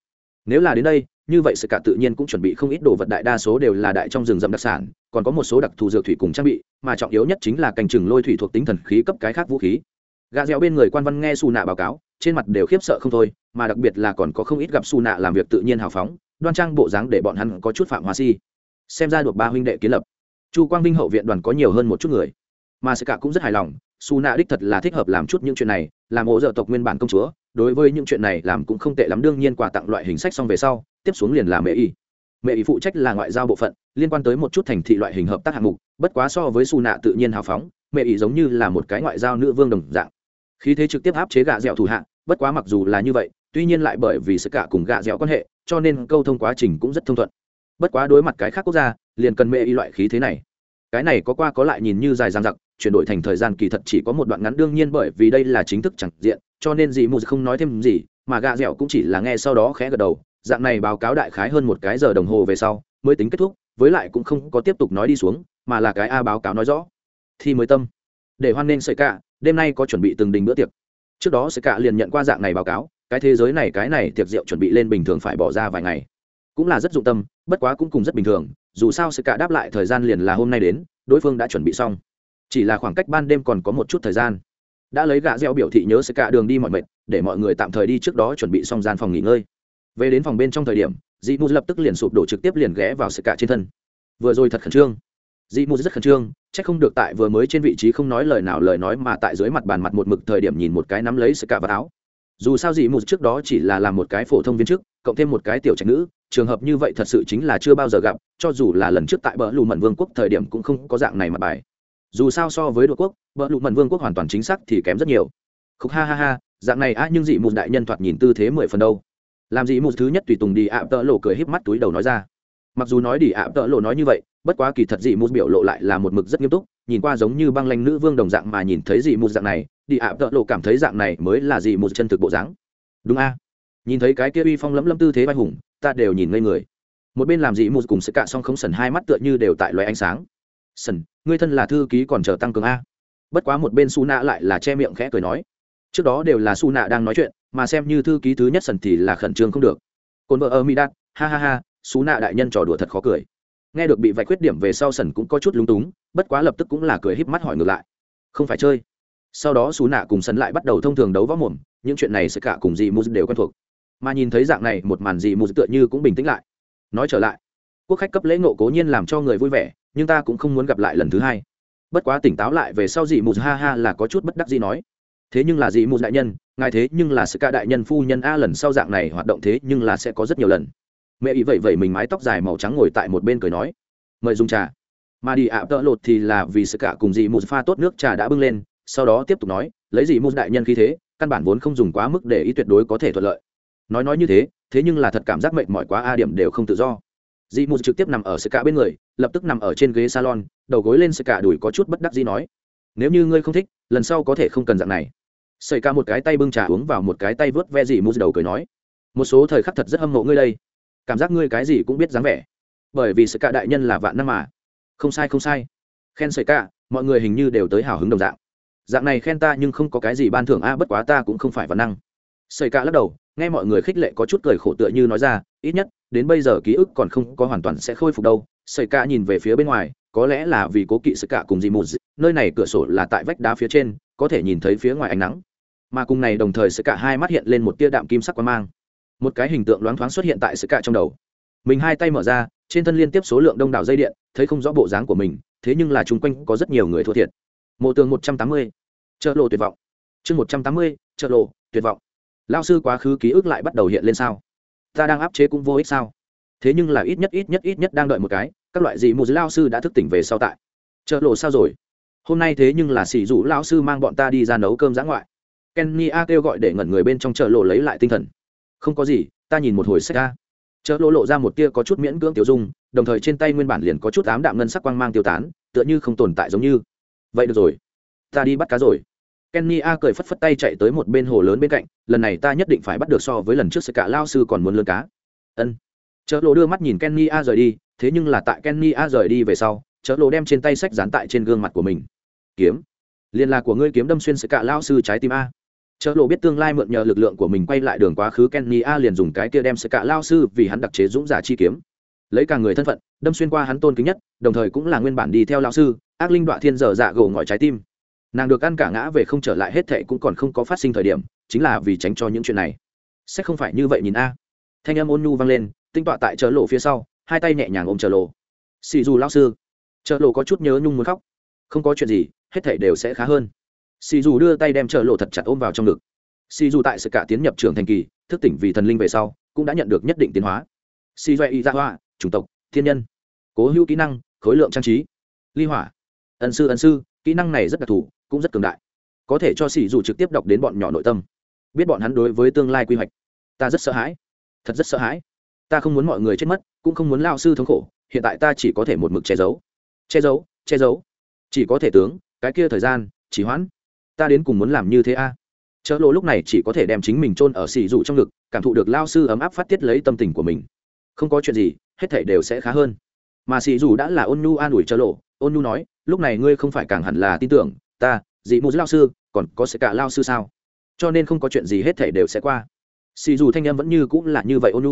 Nếu là đến đây, như vậy sự cả tự nhiên cũng chuẩn bị không ít đồ vật đại đa số đều là đại trong rừng rậm đặc sản, còn có một số đặc thù dược thủy cùng trang bị, mà trọng yếu nhất chính là cành chừng lôi thủy thuộc tính thần khí cấp cái khác vũ khí. Gà dẻo bên người quan văn nghe xù nạ báo cáo, trên mặt đều khiếp sợ không thôi, mà đặc biệt là còn có không ít gặp xù nạ làm việc tự nhiên hào phóng, đoan trang bộ dáng để bọn hắn có chút phạm hoa si. Xem ra được ba huynh đệ kiến lập chu quang vinh hậu viện đoàn có nhiều hơn một chút người. Mà sự cả cũng rất hài lòng Su nạ đích thật là thích hợp làm chút những chuyện này làm ổ dợ tộc nguyên bản công chúa đối với những chuyện này làm cũng không tệ lắm đương nhiên quà tặng loại hình sách xong về sau tiếp xuống liền là mẹ y. Mẹ y phụ trách là ngoại giao bộ phận liên quan tới một chút thành thị loại hình hợp tác hạng mục bất quá so với Su nạ tự nhiên hào phóng mẹ y giống như là một cái ngoại giao nữ vương đồng dạng. Khí thế trực tiếp áp chế gạ dẻo thủ hạng, bất quá mặc dù là như vậy tuy nhiên lại bởi vì sự cả cùng gạ dẻo quan hệ cho nên câu thông quá trình cũng rất thông thuận. Bất quá đối mặt cái khác quốc gia liền cần mê y loại khí thế này. Cái này có qua có lại nhìn như dài dang dặc, chuyển đổi thành thời gian kỳ thật chỉ có một đoạn ngắn đương nhiên bởi vì đây là chính thức chẳng diện, cho nên dì mù không nói thêm gì, mà gạ dẻo cũng chỉ là nghe sau đó khẽ gật đầu, dạng này báo cáo đại khái hơn một cái giờ đồng hồ về sau, mới tính kết thúc, với lại cũng không có tiếp tục nói đi xuống, mà là cái a báo cáo nói rõ. Thì mới tâm. Để hoan nên sợi cả đêm nay có chuẩn bị từng đình bữa tiệc. Trước đó sợi cả liền nhận qua dạng này báo cáo, cái thế giới này, cái này tiệc rượu chuẩn bị lên bình thường phải bỏ ra vài ngày. Cũng là rất dụng tâm, bất quá cũng cùng rất bình thường dù sao sẽ cả đáp lại thời gian liền là hôm nay đến, đối phương đã chuẩn bị xong. Chỉ là khoảng cách ban đêm còn có một chút thời gian. Đã lấy gạ gieo biểu thị nhớ sẽ cả đường đi mọi mệt, để mọi người tạm thời đi trước đó chuẩn bị xong gian phòng nghỉ ngơi. Về đến phòng bên trong thời điểm, dị mù lập tức liền sụp đổ trực tiếp liền ghé vào sẽ cả trên thân. Vừa rồi thật khẩn trương. Dị mù rất khẩn trương, chắc không được tại vừa mới trên vị trí không nói lời nào lời nói mà tại dưới mặt bàn mặt một mực thời điểm nhìn một cái nắm lấy sự cả vào áo. Dù sao dị mù trước đó chỉ là làm một cái phổ thông viên chức, cộng thêm một cái tiểu trạch nữ trường hợp như vậy thật sự chính là chưa bao giờ gặp, cho dù là lần trước tại bờ lù mận vương quốc thời điểm cũng không có dạng này mặt bài. Dù sao so với đội quốc, bờ lù mận vương quốc hoàn toàn chính xác thì kém rất nhiều. Khúc ha ha ha, dạng này á, nhưng dị mù đại nhân thoạt nhìn tư thế mười phần đâu. Làm dị mù thứ nhất tùy tùng đi ạ, tợ lộ cười híp mắt túi đầu nói ra. Mặc dù nói đi ạ, tợ lộ nói như vậy, bất quá kỳ thật dị mù biểu lộ lại là một mực rất nghiêm túc, nhìn qua giống như băng lanh nữ vương đồng dạng mà nhìn thấy dị mù dạng này, đi ạ, tợ lộ cảm thấy dạng này mới là dị mù chân thực bộ dáng. Đúng a? Nhìn thấy cái kia uy phong lẫm lẫm tư thế vai hùng, ta đều nhìn ngây người. Một bên làm gì mù cùng sự cạ song không sần hai mắt tựa như đều tại loài ánh sáng. Sần, ngươi thân là thư ký còn chờ tăng cường a. Bất quá một bên su nạ lại là che miệng khẽ cười nói. Trước đó đều là su nạ đang nói chuyện, mà xem như thư ký thứ nhất sần thì là khẩn trương không được. Cồn vợ ở mi đạt, ha ha ha, su nạ đại nhân trò đùa thật khó cười. Nghe được bị vạch khuyết điểm về sau sần cũng có chút lúng túng, bất quá lập tức cũng là cười híp mắt hỏi ngược lại. Không phải chơi. Sau đó xú nạ cùng sần lại bắt đầu thông thường đấu võ mồm, những chuyện này sẽ cả cùng dì mù đều quen thuộc mà nhìn thấy dạng này một màn gì mù tựa như cũng bình tĩnh lại. Nói trở lại, quốc khách cấp lễ ngộ cố nhiên làm cho người vui vẻ, nhưng ta cũng không muốn gặp lại lần thứ hai. Bất quá tỉnh táo lại về sau dị mù ha ha là có chút bất đắc gì nói. Thế nhưng là dị mù đại nhân, ngài thế nhưng là sự ca đại nhân phu nhân a lần sau dạng này hoạt động thế nhưng là sẽ có rất nhiều lần. Mẹ ý vậy vậy mình mái tóc dài màu trắng ngồi tại một bên cười nói. Mời dùng trà. Mà đi ạ, tợ lột thì là vì sự cả cùng dị mù pha tốt nước trà đã bưng lên, sau đó tiếp tục nói, lấy dị mù đại nhân khí thế, căn bản vốn không dùng quá mức để ý tuyệt đối có thể thuận lợi nói nói như thế thế nhưng là thật cảm giác mệt mỏi quá, a điểm đều không tự do. Dị mù trực tiếp nằm ở sự cả bên người, lập tức nằm ở trên ghế salon, đầu gối lên sự cả đùi có chút bất đắc dĩ nói, nếu như ngươi không thích, lần sau có thể không cần dạng này. Xảy ca một cái tay bưng trà uống vào một cái tay vớt ve dị mù đầu cười nói, một số thời khắc thật rất hâm mộ ngươi đây. Cảm giác ngươi cái gì cũng biết dáng vẻ. Bởi vì sự cả đại nhân là vạn năm mà. Không sai không sai. Khen sợi ca mọi người hình như đều tới hào hứng đồng dạng. Dạng này khen ta nhưng không có cái gì ban thưởng a, bất quá ta cũng không phải văn năng. Sợi ca lắc đầu nghe mọi người khích lệ có chút cười khổ tựa như nói ra, ít nhất, đến bây giờ ký ức còn không có hoàn toàn sẽ khôi phục đâu. Sợi ca nhìn về phía bên ngoài, có lẽ là vì cố kỵ sự cả cùng dì mù. nơi này cửa sổ là tại vách đá phía trên, có thể nhìn thấy phía ngoài ánh nắng. Mà cùng này đồng thời sự cả hai mắt hiện lên một tia đạm kim sắc quang mang. Một cái hình tượng loáng thoáng xuất hiện tại sự cả trong đầu. Mình hai tay mở ra, trên thân liên tiếp số lượng đông đảo dây điện, thấy không rõ bộ dáng của mình, thế nhưng là chung quanh có rất nhiều người thua thiệt. Mộ tường một trăm tám mươi. Chợ lộ tuyệt vọng. Chương một trăm tám mươi, chợ lộ tuyệt vọng lao sư quá khứ ký ức lại bắt đầu hiện lên sao? Ta đang áp chế cũng vô ích sao? Thế nhưng là ít nhất ít nhất ít nhất đang đợi một cái, các loại gì một lao sư đã thức tỉnh về sau tại. Chợ lộ sao rồi? Hôm nay thế nhưng là xỉ dụ lao sư mang bọn ta đi ra nấu cơm giã ngoại. Kenny a kêu gọi để ngẩn người bên trong chợ lộ lấy lại tinh thần. Không có gì, ta nhìn một hồi sách a. Chợ lộ lộ ra một tia có chút miễn cưỡng tiêu dung, đồng thời trên tay nguyên bản liền có chút ám đạm ngân sắc quang mang tiêu tán, tựa như không tồn tại giống như. Vậy được rồi, ta đi bắt cá rồi kenny a cười phất phất tay chạy tới một bên hồ lớn bên cạnh, lần này ta nhất định phải bắt được so với lần trước sự cả lao sư còn muốn lớn cá. Ân. Chợ lộ đưa mắt nhìn kenny a rời đi, thế nhưng là tại kenny a rời đi về sau chợ lộ đem trên tay sách dán tại trên gương mặt của mình. Kiếm. Liên lạc của ngươi kiếm đâm xuyên sự cả lao sư trái tim a. Chợ lộ biết tương lai mượn nhờ lực lượng của mình quay lại đường quá khứ, kenny a liền dùng cái kia đem sự cả lao sư vì hắn đặc chế dũng giả chi kiếm. Lấy cả người thân phận, đâm xuyên qua hắn tôn kính nhất, đồng thời cũng là nguyên bản đi theo lao sư, ác linh đoạn thiên dở dạ gầu ngọi trái tim nàng được ăn cả ngã về không trở lại hết thệ cũng còn không có phát sinh thời điểm, chính là vì tránh cho những chuyện này. Sẽ không phải như vậy nhìn a. Thanh âm ôn nhu vang lên, tinh tọa tại chợ lộ phía sau, hai tay nhẹ nhàng ôm chợ lộ. Xì dù lao sư. Chợ lộ có chút nhớ nhung muốn khóc. Không có chuyện gì, hết thảy đều sẽ khá hơn. Xì dù đưa tay đem chợ lộ thật chặt ôm vào trong ngực. Xì dù tại sự cả tiến nhập trường thành kỳ, thức tỉnh vì thần linh về sau, cũng đã nhận được nhất định tiến hóa. Xì doẹ y ra hoa, chủng tộc, thiên nhân. Cố hữu kỹ năng, khối lượng trang trí. Ly hỏa. Ân sư ân sư, kỹ năng này rất đặc thù cũng rất cường đại. Có thể cho xì dù trực tiếp đọc đến bọn nhỏ nội tâm. Biết bọn hắn đối với tương lai quy hoạch. Ta rất sợ hãi. Thật rất sợ hãi. Ta không muốn mọi người chết mất, cũng không muốn lao sư thống khổ. Hiện tại ta chỉ có thể một mực che giấu. Che giấu che giấu. Chỉ có thể tướng, cái kia thời gian, chỉ hoãn. Ta đến cùng muốn làm như thế a? À? chợ lộ lúc này chỉ có thể đem chính mình chôn ở xì dụ trong ngực, cảm thụ được lao sư ấm áp phát tiết lấy tâm tình của mình. Không có chuyện gì, hết thể đều sẽ khá hơn. Mà xì dù đã là ôn nhu an ủi chợ lộ ôn nhu nói, lúc này ngươi không phải càng hẳn là tin tưởng ta, dị mù lao sư, còn có sẽ cả lao sư sao? Cho nên không có chuyện gì hết thể đều sẽ qua. Xì dù thanh em vẫn như cũng là như vậy ôn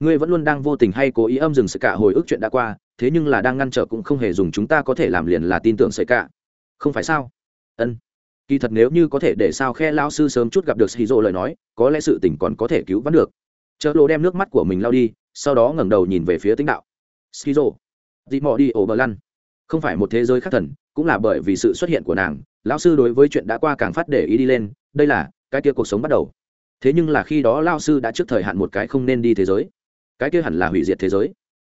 ngươi vẫn luôn đang vô tình hay cố ý âm dừng sự cả hồi ức chuyện đã qua, thế nhưng là đang ngăn trở cũng không hề dùng chúng ta có thể làm liền là tin tưởng sợi cả. Không phải sao? Ân. Kỳ thật nếu như có thể để sao khe lao sư sớm chút gặp được xì dỗ lời nói, có lẽ sự tình còn có thể cứu vãn được. Chợ lộ đem nước mắt của mình lao đi, sau đó ngẩng đầu nhìn về phía tính đạo. Shizu dị mò đi ổ bờ lăn không phải một thế giới khác thần, cũng là bởi vì sự xuất hiện của nàng, lão sư đối với chuyện đã qua càng phát để ý đi lên, đây là, cái kia cuộc sống bắt đầu. Thế nhưng là khi đó lao sư đã trước thời hạn một cái không nên đi thế giới. Cái kia hẳn là hủy diệt thế giới.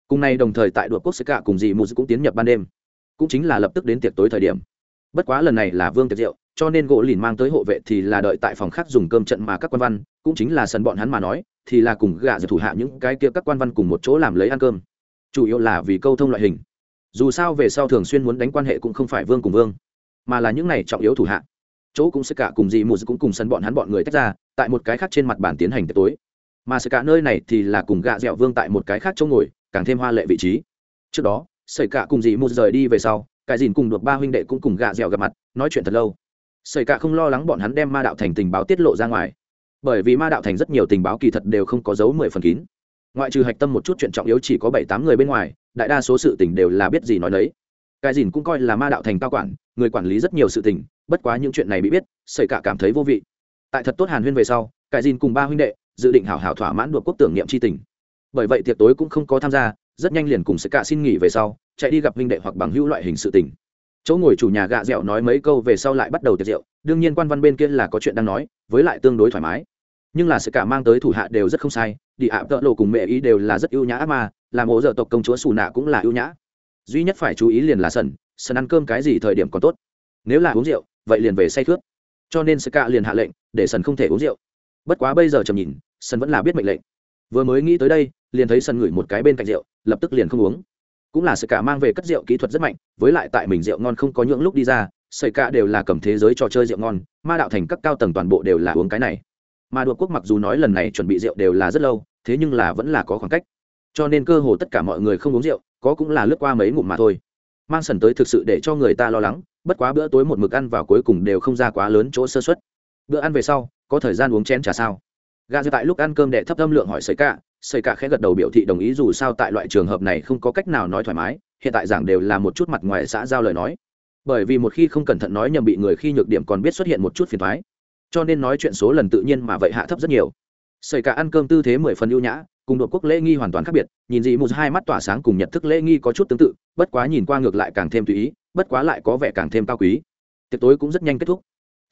Cùng nay đồng thời tại đội quốc sẽ cả cùng dì mù cũng tiến nhập ban đêm. Cũng chính là lập tức đến tiệc tối thời điểm. Bất quá lần này là vương tiệc rượu, cho nên gỗ lìn mang tới hộ vệ thì là đợi tại phòng khác dùng cơm trận mà các quan văn, cũng chính là sân bọn hắn mà nói, thì là cùng gạ giật thủ hạ những cái kia các quan văn cùng một chỗ làm lấy ăn cơm. Chủ yếu là vì câu thông loại hình dù sao về sau thường xuyên muốn đánh quan hệ cũng không phải vương cùng vương, mà là những này trọng yếu thủ hạ. Chỗ cũng sẽ cả cùng dì mù cũng cùng sân bọn hắn bọn người tách ra, tại một cái khác trên mặt bàn tiến hành tiệc tối. Mà sẽ cả nơi này thì là cùng gạ dẻo vương tại một cái khác chỗ ngồi, càng thêm hoa lệ vị trí. Trước đó xảy cả cùng dì mù rời đi về sau, cái dìn cùng được ba huynh đệ cũng cùng gạ dẻo gặp mặt, nói chuyện thật lâu. Xảy cả không lo lắng bọn hắn đem ma đạo thành tình báo tiết lộ ra ngoài. Bởi vì ma đạo thành rất nhiều tình báo kỳ thật đều không có dấu mười phần kín. Ngoại trừ hạch tâm một chút chuyện trọng yếu chỉ có bảy tám người bên ngoài đại đa số sự tình đều là biết gì nói đấy cái dìn cũng coi là ma đạo thành cao quản, người quản lý rất nhiều sự tình, bất quá những chuyện này bị biết xảy cả cảm thấy vô vị. Tại thật tốt hàn huyên về sau, cái dìn cùng ba huynh đệ dự định hảo hảo thỏa mãn đột quốc tưởng niệm c h i tình. Bởi vậy tiệc tối cũng không có tham gia, rất nhanh liền cùng sẽ cả xin nghỉ về sau, chạy đi gặp huynh đệ hoặc bằng hữu loại hình sự tình. Chỗ ngồi chủ nhà gạ dẻo nói mấy câu về sau lại bắt đầu tiệc rượu, đương nhiên quan văn bên kia là có chuyện đang nói, với lại tương đối thoải mái. Nhưng là sự cả mang tới thủ hạ đều rất không sai, đi ạ tợ lộ cùng mẹ ý đều là rất ưu nhã mà làm ố dợ tộc công chúa xù nạ cũng là ưu nhã. Duy nhất phải chú ý liền là sần sần ăn cơm cái gì thời điểm còn tốt. Nếu là uống rượu, vậy liền về say khướt. Cho nên sơ cả liền hạ lệnh, để sần không thể uống rượu. Bất quá bây giờ trầm nhìn, sần vẫn là biết mệnh lệnh. Vừa mới nghĩ tới đây, liền thấy sần ngửi một cái bên cạnh rượu, lập tức liền không uống. Cũng là sơ cả mang về cất rượu kỹ thuật rất mạnh, với lại tại mình rượu ngon không có những lúc đi ra sơ cả đều là cầm thế giới trò chơi rượu ngon, ma đạo thành các cao tầng toàn bộ đều là uống cái này. Mà đột quốc mặc dù nói lần này chuẩn bị rượu đều là rất lâu, thế nhưng là vẫn là có khoảng cách cho nên cơ hồ tất cả mọi người không uống rượu, có cũng là lướt qua mấy ngụm mà thôi. Mang sần tới thực sự để cho người ta lo lắng, bất quá bữa tối một mực ăn vào cuối cùng đều không ra quá lớn chỗ sơ xuất bữa ăn về sau, có thời gian uống chén trà sao? Gà tại lúc ăn cơm đệ thấp âm lượng hỏi sợi cả sợi cả khẽ gật đầu biểu thị đồng ý dù sao tại loại trường hợp này không có cách nào nói thoải mái, hiện tại giảng đều là một chút mặt ngoài xã giao lời nói. Bởi vì một khi không cẩn thận nói nhầm bị người khi nhược điểm còn biết xuất hiện một chút phiền thoái cho nên nói chuyện số lần tự nhiên mà vậy hạ thấp rất nhiều. Sợi cả ăn cơm tư thế mười phần ưu nhã cùng đột quốc lễ nghi hoàn toàn khác biệt nhìn gì một hai mắt tỏa sáng cùng nhận thức lễ nghi có chút tương tự bất quá nhìn qua ngược lại càng thêm tùy ý bất quá lại có vẻ càng thêm cao quý tiệc tối cũng rất nhanh kết thúc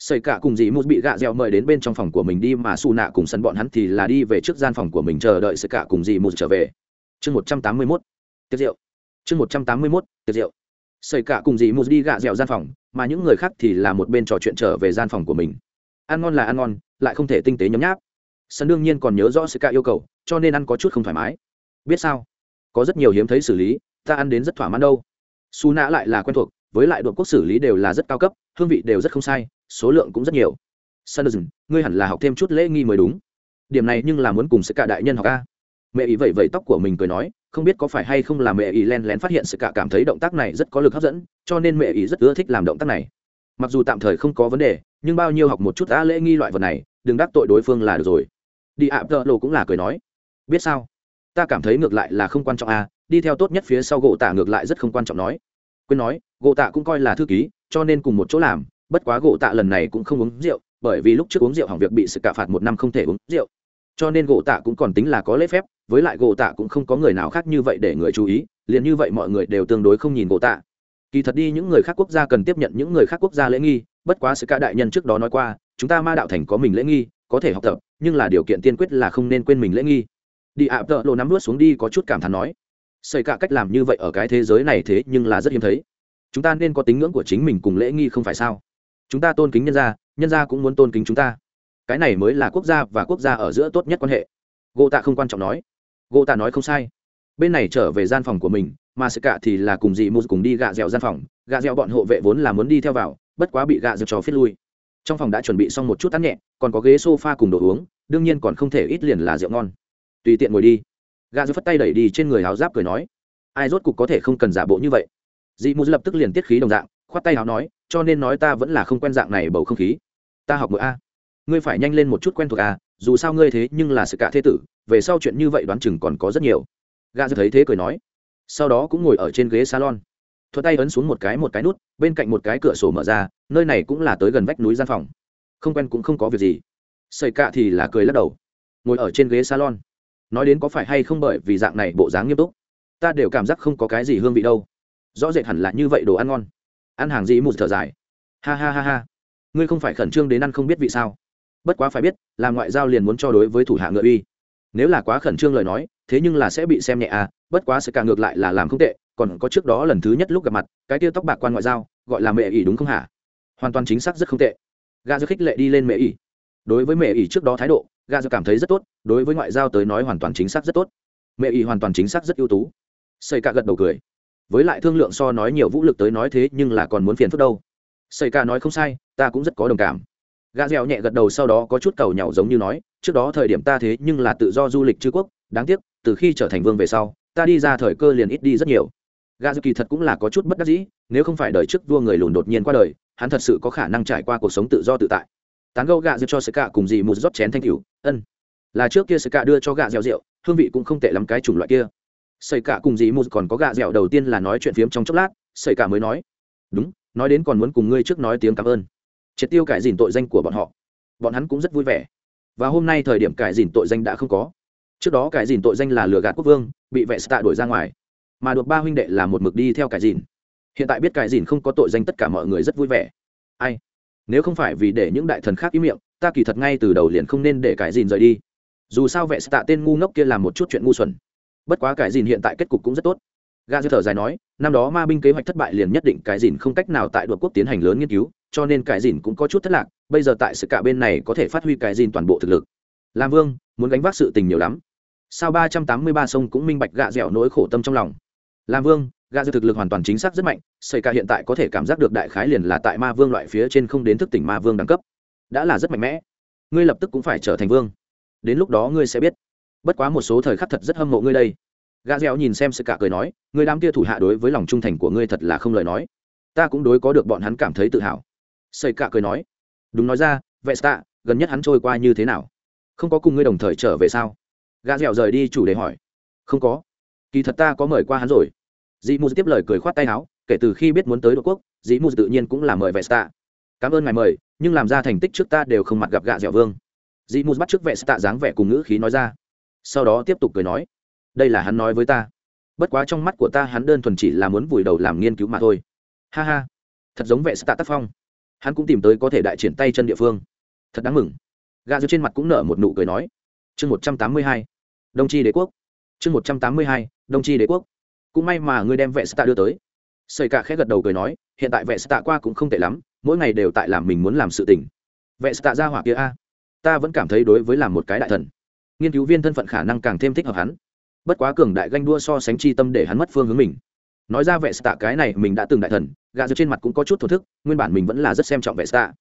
Sẩy cả cùng dì Mù bị gạ dẻo mời đến bên trong phòng của mình đi mà Su Nạ cùng sân bọn hắn thì là đi về trước gian phòng của mình chờ đợi Sẩy cả cùng dì Mù trở về. Chương một trăm tám mươi 181. Tiệc rượu. Chương một trăm tám mươi 181. Tiệc rượu. Sẩy cả cùng dì Mù đi gạ dẻo gian phòng, mà những người khác thì là một bên trò chuyện trở về gian phòng của mình. Ăn ngon là ăn ngon, lại không thể tinh tế nhấm nháp. Sân đương nhiên còn nhớ rõ sự cả yêu cầu, cho nên ăn có chút không thoải mái. Biết sao? Có rất nhiều hiếm thấy xử lý, ta ăn đến rất thỏa mãn đâu. Su nã lại là quen thuộc, với lại đội quốc xử lý đều là rất cao cấp, hương vị đều rất không sai, số lượng cũng rất nhiều sanderson ngươi hẳn là học thêm chút lễ nghi mới đúng điểm này nhưng là muốn cùng sự cả đại nhân học a mẹ ý vậy vậy tóc của mình cười nói không biết có phải hay không là mẹ ý len lén phát hiện sự cả cảm thấy động tác này rất có lực hấp dẫn cho nên mẹ ý rất ưa thích làm động tác này mặc dù tạm thời không có vấn đề nhưng bao nhiêu học một chút đã lễ nghi loại vật này đừng đắc tội đối phương là được rồi đi ạ tợ lộ cũng là cười nói. Biết sao? Ta cảm thấy ngược lại là không quan trọng à? đi theo tốt nhất phía sau gỗ tạ ngược lại rất không quan trọng nói. Quên nói, gỗ tạ cũng coi là thư ký, cho nên cùng một chỗ làm, bất quá gỗ tạ lần này cũng không uống rượu, bởi vì lúc trước uống rượu hỏng việc bị sự cạ phạt một năm không thể uống rượu. Cho nên gỗ tạ cũng còn tính là có lễ phép, với lại gỗ tạ cũng không có người nào khác như vậy để người chú ý, liền như vậy mọi người đều tương đối không nhìn gỗ tạ. Kỳ thật đi những người khác quốc gia cần tiếp nhận những người khác quốc gia lễ nghi, bất quá sự cả đại nhân trước đó nói qua, chúng ta ma đạo thành có mình lễ nghi, có thể học tập nhưng là điều kiện tiên quyết là không nên quên mình lễ nghi. Đi ạ, tợ lộ nắm vớt xuống đi có chút cảm thán nói. Xây cả cách làm như vậy ở cái thế giới này thế nhưng là rất hiếm thấy. Chúng ta nên có tín ngưỡng của chính mình cùng lễ nghi không phải sao? Chúng ta tôn kính nhân gia nhân gia cũng muốn tôn kính chúng ta. Cái này mới là quốc gia và quốc gia ở giữa tốt nhất quan hệ. Gô tạ không quan trọng nói. Gô tạ nói không sai. Bên này trở về gian phòng của mình, mà sẽ cả thì là cùng dị mù cùng đi gạ dẻo gian phòng. Gạ dẻo bọn hộ vệ vốn là muốn đi theo vào, bất quá bị gạ dẻo trò phết lui trong phòng đã chuẩn bị xong một chút tắt nhẹ, còn có ghế sofa cùng đồ uống, đương nhiên còn không thể ít liền là rượu ngon. Tùy tiện ngồi đi. Gà dư phất tay đẩy đi trên người áo giáp cười nói, ai rốt cục có thể không cần giả bộ như vậy? Dị mù lập tức liền tiết khí đồng dạng, khoát tay áo nói, cho nên nói ta vẫn là không quen dạng này bầu không khí. Ta học mỗi a. Ngươi phải nhanh lên một chút quen thuộc a, dù sao ngươi thế nhưng là sự cả thế tử, về sau chuyện như vậy đoán chừng còn có rất nhiều. Gà thấy thế cười nói, sau đó cũng ngồi ở trên ghế salon thuật tay ấn xuống một cái một cái nút, bên cạnh một cái cửa sổ mở ra, nơi này cũng là tới gần vách núi gian phòng. Không quen cũng không có việc gì. Xây cạ thì là cười lắc đầu. Ngồi ở trên ghế salon. Nói đến có phải hay không bởi vì dạng này bộ dáng nghiêm túc, ta đều cảm giác không có cái gì hương vị đâu. Rõ rệt hẳn là như vậy đồ ăn ngon. Ăn hàng gì một thở dài. Ha ha ha ha. Ngươi không phải khẩn trương đến ăn không biết vì sao? Bất quá phải biết làm ngoại giao liền muốn cho đối với thủ hạ ngựa uy. Nếu là quá khẩn trương lời nói thế nhưng là sẽ bị xem nhẹ à bất quá sẽ cả ngược lại là làm không tệ, còn có trước đó lần thứ nhất lúc gặp mặt, cái tia tóc bạc quan ngoại giao, gọi là mẹ ỷ đúng không hả? Hoàn toàn chính xác rất không tệ. Ga dơ khích lệ đi lên mẹ ỷ. Đối với mẹ ỷ trước đó thái độ ga dơ cảm thấy rất tốt, đối với ngoại giao tới nói hoàn toàn chính xác rất tốt. Mẹ ỷ hoàn toàn chính xác rất ưu tú. Xây cả gật đầu cười. Với lại thương lượng so nói nhiều vũ lực tới nói thế nhưng là còn muốn phiền phức đâu. Xây ca nói không sai, ta cũng rất có đồng cảm. Gà dẻo nhẹ gật đầu sau đó có chút cầu nhau giống như nói, trước đó thời điểm ta thế nhưng là tự do du lịch chư quốc, đáng tiếc từ khi trở thành vương về sau, ta đi ra thời cơ liền ít đi rất nhiều. Gà dẻo kỳ thật cũng là có chút bất đắc dĩ, nếu không phải đời trước vua người lùn đột nhiên qua đời, hắn thật sự có khả năng trải qua cuộc sống tự do tự tại. Tán gâu gà rượu cho sơ cạ cùng dì một rót chén thanh cửu, ân. Là trước kia sơ cạ đưa cho gà dẻo rượu, hương vị cũng không tệ lắm cái chủng loại kia. Sơ cạ cùng dì một còn có gà dẻo đầu tiên là nói chuyện phiếm trong chốc lát sơ cạ mới nói, đúng, nói đến còn muốn cùng ngươi trước nói tiếng cảm ơn. Triệt tiêu cải dìn tội danh của bọn họ. Bọn hắn cũng rất vui vẻ. Và hôm nay thời điểm cải dìn tội danh đã không có trước đó cải dìn tội danh là lừa gạt quốc vương, bị vệ tạ đuổi ra ngoài. Mà được ba huynh đệ là một mực đi theo cải dìn. Hiện tại biết cải dìn không có tội danh tất cả mọi người rất vui vẻ. Ai? Nếu không phải vì để những đại thần khác ý miệng, ta kỳ thật ngay từ đầu liền không nên để cải dìn rời đi. Dù sao vệ tạ tên ngu ngốc kia làm một chút chuyện ngu xuẩn. Bất quá cải dìn hiện tại kết cục cũng rất tốt. Ga dư thở dài nói, năm đó ma binh kế hoạch thất bại liền nhất định cải dìn không cách nào tại đội quốc tiến hành lớn nghiên cứu, cho nên cải dìn cũng có chút thất lạc, bây giờ tại sự cả bên này có thể phát huy cải dìn toàn bộ thực lực. Làm vương, muốn gánh vác sự tình nhiều lắm sao ba trăm tám mươi ba sông cũng minh bạch gạ dẻo nỗi khổ tâm trong lòng. Làm vương, gạ dẻo thực lực hoàn toàn chính xác rất mạnh xây ca hiện tại có thể cảm giác được đại khái liền là tại ma vương loại phía trên không đến thức tỉnh ma vương đẳng cấp. Đã là rất mạnh mẽ. Ngươi lập tức cũng phải trở thành vương. Đến lúc đó ngươi sẽ biết. Bất quá một số thời khắc thật rất hâm mộ ngươi đây. Gà dẻo nhìn xem sự cả cười nói, người đám kia thủ hạ đối với lòng trung thành của ngươi thật là không lời nói. Ta cũng đối có được bọn hắn cảm thấy tự hào. Xây cả cười nói, đúng nói ra vệ stạ gần nhất hắn trôi qua như thế nào? Không có cùng ngươi đồng thời trở về sao? Gà dẻo rời đi chủ đề hỏi. Không có. Kỳ thật ta có mời qua hắn rồi. Dị mù tiếp lời cười khoát tay áo, kể từ khi biết muốn tới đội quốc dị mù tự nhiên cũng là mời vệ stạ cảm ơn ngài mời, nhưng làm ra thành tích trước ta đều không mặt gặp gạ dẻo vương. Dị mù bắt trước vệ stạ dáng vẻ cùng ngữ khí nói ra. Sau đó tiếp tục cười nói, đây là hắn nói với ta. Bất quá trong mắt của ta hắn đơn thuần chỉ là muốn vùi đầu làm nghiên cứu mà thôi. Ha ha. Thật giống vệ stạ tác phong. Hắn cũng tìm tới có thể đại triển tay chân địa phương. Thật đáng mừng. Gà dẻo trên mặt cũng nở một nụ cười nói chương một trăm tám mươi hai, đông tri đế quốc. Chương một trăm tám mươi hai, đông tri đế quốc. Cũng may mà ngươi đem vệ stạ đưa tới. Xây cả khẽ gật đầu cười nói, hiện tại vệ stạ qua cũng không tệ lắm, mỗi ngày đều tại làm mình muốn làm sự tình. Vệ stạ ra hỏa kia a, ta vẫn cảm thấy đối với làm một cái đại thần, nghiên cứu viên thân phận khả năng càng thêm thích hợp hắn. Bất quá cường đại ganh đua so sánh chi tâm để hắn mất phương hướng mình. Nói ra vệ stạ cái này mình đã từng đại thần gà dư trên mặt cũng có chút thổ thức, nguyên bản mình vẫn là rất xem trọng vệ stạ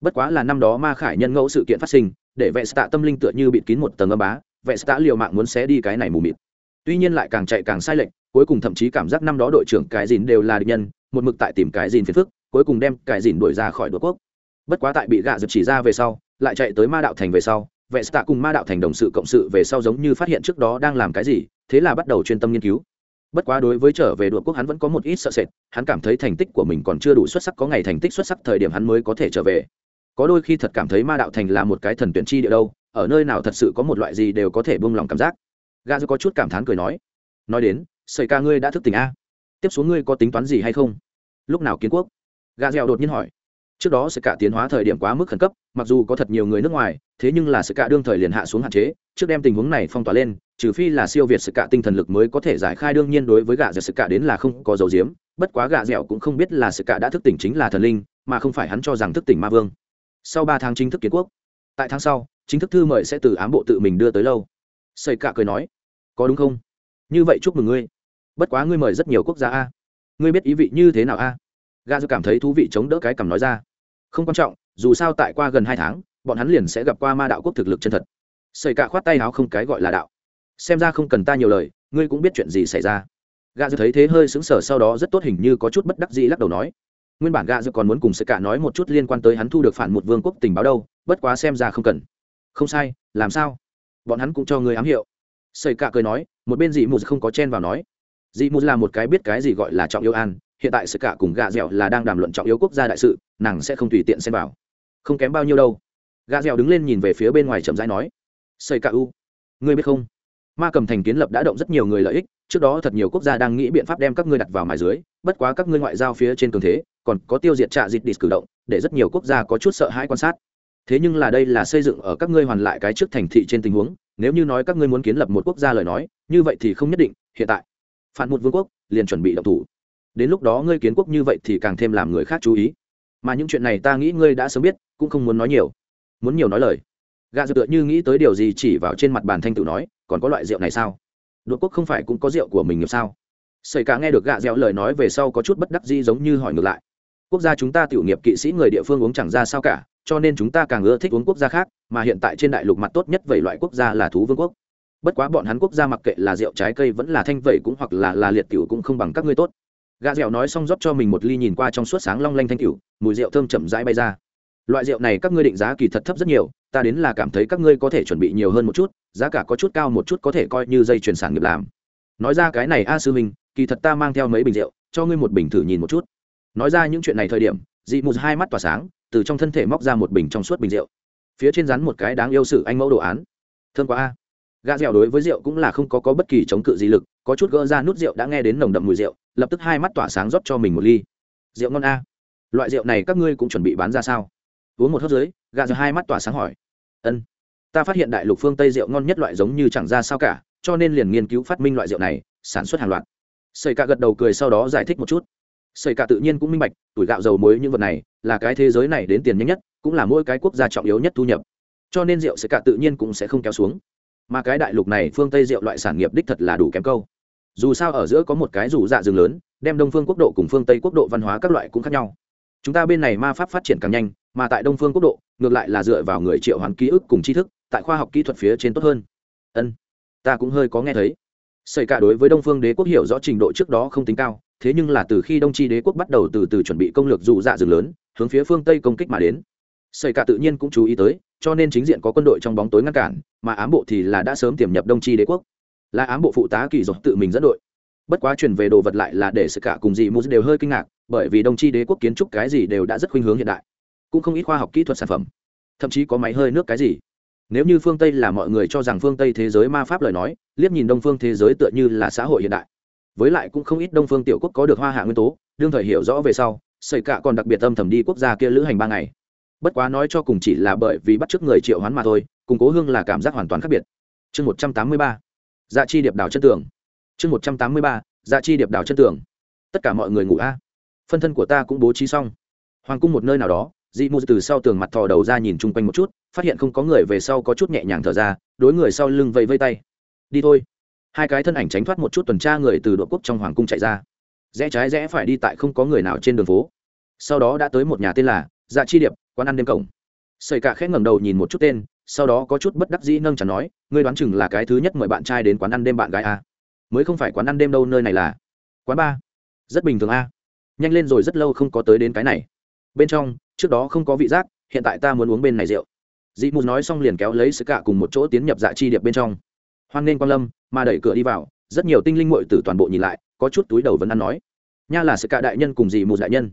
bất quá là năm đó ma khải nhân ngẫu sự kiện phát sinh để vệ stạ tâm linh tựa như bịt kín một tầng âm bá vệ stạ liều mạng muốn xé đi cái này mù mịt. Tuy nhiên lại càng chạy càng sai lệch, cuối cùng thậm chí cảm giác năm đó đội trưởng cái dìn đều là địch nhân, một mực tại tìm cái dìn phiền phức, cuối cùng đem cái dìn đuổi ra khỏi đội quốc. Bất quá tại bị gạ giật chỉ ra về sau, lại chạy tới ma đạo thành về sau vệ stạ cùng ma đạo thành đồng sự cộng sự về sau giống như phát hiện trước đó đang làm cái gì, thế là bắt đầu chuyên tâm nghiên cứu. Bất quá đối với trở về đội quốc hắn vẫn có một ít sợ sệt, hắn cảm thấy thành tích của mình còn chưa đủ xuất sắc, có ngày thành tích xuất sắc thời điểm hắn mới có thể trở về có đôi khi thật cảm thấy ma đạo thành là một cái thần tuyển chi địa đâu, ở nơi nào thật sự có một loại gì đều có thể buông lòng cảm giác. Ga có chút cảm thán cười nói nói đến, sợi ca ngươi đã thức tỉnh a. Tiếp xuống ngươi có tính toán gì hay không? Lúc nào kiến quốc? Gà dẻo đột nhiên hỏi. Trước đó sự cả tiến hóa thời điểm quá mức khẩn cấp, mặc dù có thật nhiều người nước ngoài, thế nhưng là sự cả đương thời liền hạ xuống hạn chế, trước đem tình huống này phong tỏa lên, trừ phi là siêu việt sự cả tinh thần lực mới có thể giải khai, đương nhiên đối với gà dẻo sự cả đến là không có dầu diếm, bất quá gà dẻo cũng không biết là sự cả đã thức tỉnh chính là thần linh, mà không phải hắn cho rằng thức tỉnh ma vương sau ba tháng chính thức kiến quốc. Tại tháng sau, chính thức thư mời sẽ từ ám bộ tự mình đưa tới lâu. Xây cả cười nói, có đúng không? Như vậy chúc mừng ngươi. Bất quá ngươi mời rất nhiều quốc gia a. Ngươi biết ý vị như thế nào a? Gã dư cảm thấy thú vị chống đỡ cái cầm nói ra. Không quan trọng, dù sao tại qua gần hai tháng, bọn hắn liền sẽ gặp qua ma đạo quốc thực lực chân thật. Xây cả khoát tay áo không cái gọi là đạo. Xem ra không cần ta nhiều lời, ngươi cũng biết chuyện gì xảy ra. Gà dư thấy thế hơi sững sờ sau đó rất tốt hình như có chút bất đắc dĩ lắc đầu nói nguyên bản gà dự còn muốn cùng sơ cả nói một chút liên quan tới hắn thu được phản một vương quốc tình báo đâu, bất quá xem ra không cần. Không sai, làm sao? Bọn hắn cũng cho người ám hiệu. Sơ cả cười nói, một bên dị mù không có chen vào nói. Dị mù là một cái biết cái gì gọi là trọng yêu an, hiện tại sơ cả cùng gà dẻo là đang đàm luận trọng yếu quốc gia đại sự, nàng sẽ không tùy tiện xem vào. Không kém bao nhiêu đâu. Gà dẻo đứng lên nhìn về phía bên ngoài chậm rãi nói. Sơ cả u, ngươi biết không? Ma cầm thành kiến lập đã động rất nhiều người lợi ích, trước đó thật nhiều quốc gia đang nghĩ biện pháp đem các ngươi đặt vào mài dưới, bất quá các ngươi ngoại giao phía trên cường thế còn có tiêu diệt trạ dịt địch cử động, để rất nhiều quốc gia có chút sợ hãi quan sát. Thế nhưng là đây là xây dựng ở các ngươi hoàn lại cái trước thành thị trên tình huống, nếu như nói các ngươi muốn kiến lập một quốc gia lời nói, như vậy thì không nhất định, hiện tại. Phản một vương quốc, liền chuẩn bị động thủ. Đến lúc đó ngươi kiến quốc như vậy thì càng thêm làm người khác chú ý. Mà những chuyện này ta nghĩ ngươi đã sớm biết, cũng không muốn nói nhiều. Muốn nhiều nói lời. Gà dự tựa như nghĩ tới điều gì chỉ vào trên mặt bàn thanh tự nói, còn có loại rượu này sao? Đột quốc không phải cũng có rượu của mình nghiệp sao? Xảy cả nghe được gạ dẻo lời nói về sau có chút bất đắc dĩ giống như hỏi ngược lại quốc gia chúng ta tiểu nghiệp kỵ sĩ người địa phương uống chẳng ra sao cả cho nên chúng ta càng ưa thích uống quốc gia khác mà hiện tại trên đại lục mặt tốt nhất vậy loại quốc gia là thú vương quốc. Bất quá bọn hắn quốc gia mặc kệ là rượu trái cây vẫn là thanh vẩy cũng hoặc là là liệt tiểu cũng không bằng các ngươi tốt. Gà dẻo nói xong rót cho mình một ly nhìn qua trong suốt sáng long lanh thanh tiểu, mùi rượu thơm chậm rãi bay ra. Loại rượu này các ngươi định giá kỳ thật thấp rất nhiều ta đến là cảm thấy các ngươi có thể chuẩn bị nhiều hơn một chút giá cả có chút cao một chút có thể coi như dây chuyển sản nghiệp làm. Nói ra cái này a sư minh kỳ thật ta mang theo mấy bình rượu cho ngươi một bình thử nhìn một chút nói ra những chuyện này thời điểm dị mù hai mắt tỏa sáng từ trong thân thể móc ra một bình trong suốt bình rượu. Phía trên rắn một cái đáng yêu sự anh mẫu đồ án. Thương quá a. Gà dẻo đối với rượu cũng là không có, có bất kỳ chống cự gì lực có chút gỡ ra nút rượu đã nghe đến nồng đậm mùi rượu lập tức hai mắt tỏa sáng rót cho mình một ly. Rượu ngon a. Loại rượu này các ngươi cũng chuẩn bị bán ra sao? Uống một hớp dưới gà dẻo hai mắt tỏa sáng hỏi. Ân. Ta phát hiện đại lục phương tây rượu ngon nhất loại giống như chẳng ra sao cả cho nên liền nghiên cứu phát minh loại rượu này sản xuất hàng loạt. Sợi cả gật đầu cười sau đó giải thích một chút xây cả tự nhiên cũng minh bạch, tuổi gạo dầu muối những vật này là cái thế giới này đến tiền nhanh nhất, cũng là mỗi cái quốc gia trọng yếu nhất thu nhập. Cho nên rượu xây cả tự nhiên cũng sẽ không kéo xuống. Mà cái đại lục này phương tây rượu loại sản nghiệp đích thật là đủ kém câu. Dù sao ở giữa có một cái rủ dạ rừng lớn, đem đông phương quốc độ cùng phương tây quốc độ văn hóa các loại cũng khác nhau. Chúng ta bên này ma pháp phát triển càng nhanh, mà tại đông phương quốc độ, ngược lại là dựa vào người triệu hoán ký ức cùng tri thức, tại khoa học kỹ thuật phía trên tốt hơn. Ân, ta cũng hơi có nghe thấy. Xảy cả đối với đông phương đế quốc hiểu rõ trình độ trước đó không tính cao thế nhưng là từ khi đông tri đế quốc bắt đầu từ từ chuẩn bị công lược dụ dạ rừng lớn, hướng phía phương tây công kích mà đến. Xảy cả tự nhiên cũng chú ý tới, cho nên chính diện có quân đội trong bóng tối ngăn cản, mà ám bộ thì là đã sớm tiềm nhập đông tri đế quốc. Là ám bộ phụ tá kỳ dọc tự mình dẫn đội. Bất quá chuyển về đồ vật lại là để sự cả cùng dị mù đều hơi kinh ngạc, bởi vì đông tri đế quốc kiến trúc cái gì đều đã rất khuynh hướng hiện đại. Cũng không ít khoa học kỹ thuật sản phẩm. Thậm chí có máy hơi nước cái gì. Nếu như phương tây là mọi người cho rằng phương tây thế giới ma pháp lời nói, liếc nhìn đông phương thế giới tựa như là xã hội hiện đại với lại cũng không ít đông phương tiểu quốc có được hoa hạ nguyên tố, đương thời hiểu rõ về sau xây cả còn đặc biệt âm thầm đi quốc gia kia lữ hành ba ngày. Bất quá nói cho cùng chỉ là bởi vì bắt t r ư ớ c người triệu hoán mà thôi, cùng cố hương là cảm giác hoàn toàn khác biệt. Chương một trăm tám mươi ba dạ chi điệp đảo chân tường. Chương một trăm tám mươi ba dạ chi điệp đảo chân tường. Tất cả mọi người ngủ a. Phân thân của ta cũng bố trí xong. Hoàng cung một nơi nào đó, dị mù từ sau tường mặt thò đầu ra nhìn chung quanh một chút, phát hiện không có người về sau có chút nhẹ nhàng thở ra, đối người sau lưng vẫy vây tay. Đi thôi hai cái thân ảnh tránh thoát một chút tuần tra người từ đội quốc trong hoàng cung chạy ra. Rẽ trái rẽ phải đi tại không có người nào trên đường phố. Sau đó đã tới một nhà tên là dạ chi điệp, quán ăn đêm cổng. Sợi cả khẽ ngẩng đầu nhìn một chút tên, sau đó có chút bất đắc dĩ nâng chẳng nói, ngươi đoán chừng là cái thứ nhất mời bạn trai đến quán ăn đêm bạn gái a mới không phải quán ăn đêm đâu, nơi này là quán ba. Rất bình thường a. Nhanh lên rồi rất lâu không có tới đến cái này. Bên trong, trước đó không có vị giác, hiện tại ta muốn uống bên này rượu. Dị mù nói xong liền kéo lấy sứ cả cùng một chỗ tiến nhập dạ chi điệp bên trong hoan nên quan lâm, mà đẩy cửa đi vào, rất nhiều tinh linh mội từ toàn bộ nhìn lại, có chút túi đầu vẫn ăn nói, nha là sự cả đại nhân cùng dị mù đại nhân?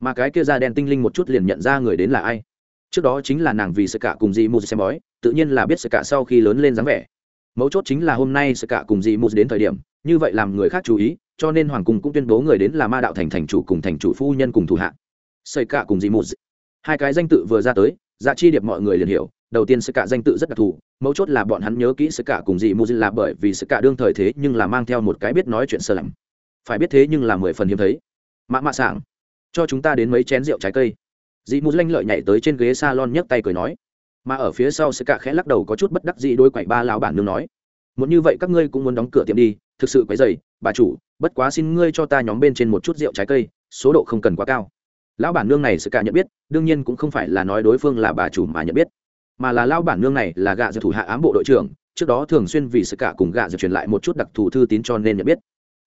Mà cái kia da đen tinh linh một chút liền nhận ra người đến là ai. Trước đó chính là nàng vì sự cả cùng dị mù xem bói, tự nhiên là biết sự cả sau khi lớn lên dáng vẻ. Mấu chốt chính là hôm nay sự cả cùng dị mù đến thời điểm, như vậy làm người khác chú ý, cho nên hoàng cung cũng tuyên bố người đến là ma đạo thành thành chủ cùng thành chủ phu nhân cùng thủ hạ. Xây cả cùng dị mù. Hai cái danh tự vừa ra tới dạ chi điệp mọi người liền hiểu đầu tiên sự cả danh tự rất đặc thù, mấu chốt là bọn hắn nhớ kỹ sự cả cùng dị mù là bởi vì sự cả đương thời thế nhưng là mang theo một cái biết nói chuyện sơ lạnh. Phải biết thế nhưng là mười phần hiếm thấy. Mạ mạ sảng, cho chúng ta đến mấy chén rượu trái cây. Dị mù lanh lợi nhảy tới trên ghế salon nhấc tay cười nói. Mà ở phía sau sự cả khẽ lắc đầu có chút bất đắc dị đôi quậy ba lão bản nương nói. Muốn như vậy các ngươi cũng muốn đóng cửa tiệm đi, thực sự quấy dày bà chủ, bất quá xin ngươi cho ta nhóm bên trên một chút rượu trái cây, số độ không cần quá cao. Lão bản nương này sự cả nhận biết, đương nhiên cũng không phải là nói đối phương là bà chủ mà nhận biết mà là lão bản nương này là gạ dược thủ hạ ám bộ đội trưởng, trước đó thường xuyên vì sự cả cùng gạ dược truyền lại một chút đặc thù thư tín cho nên nhận biết.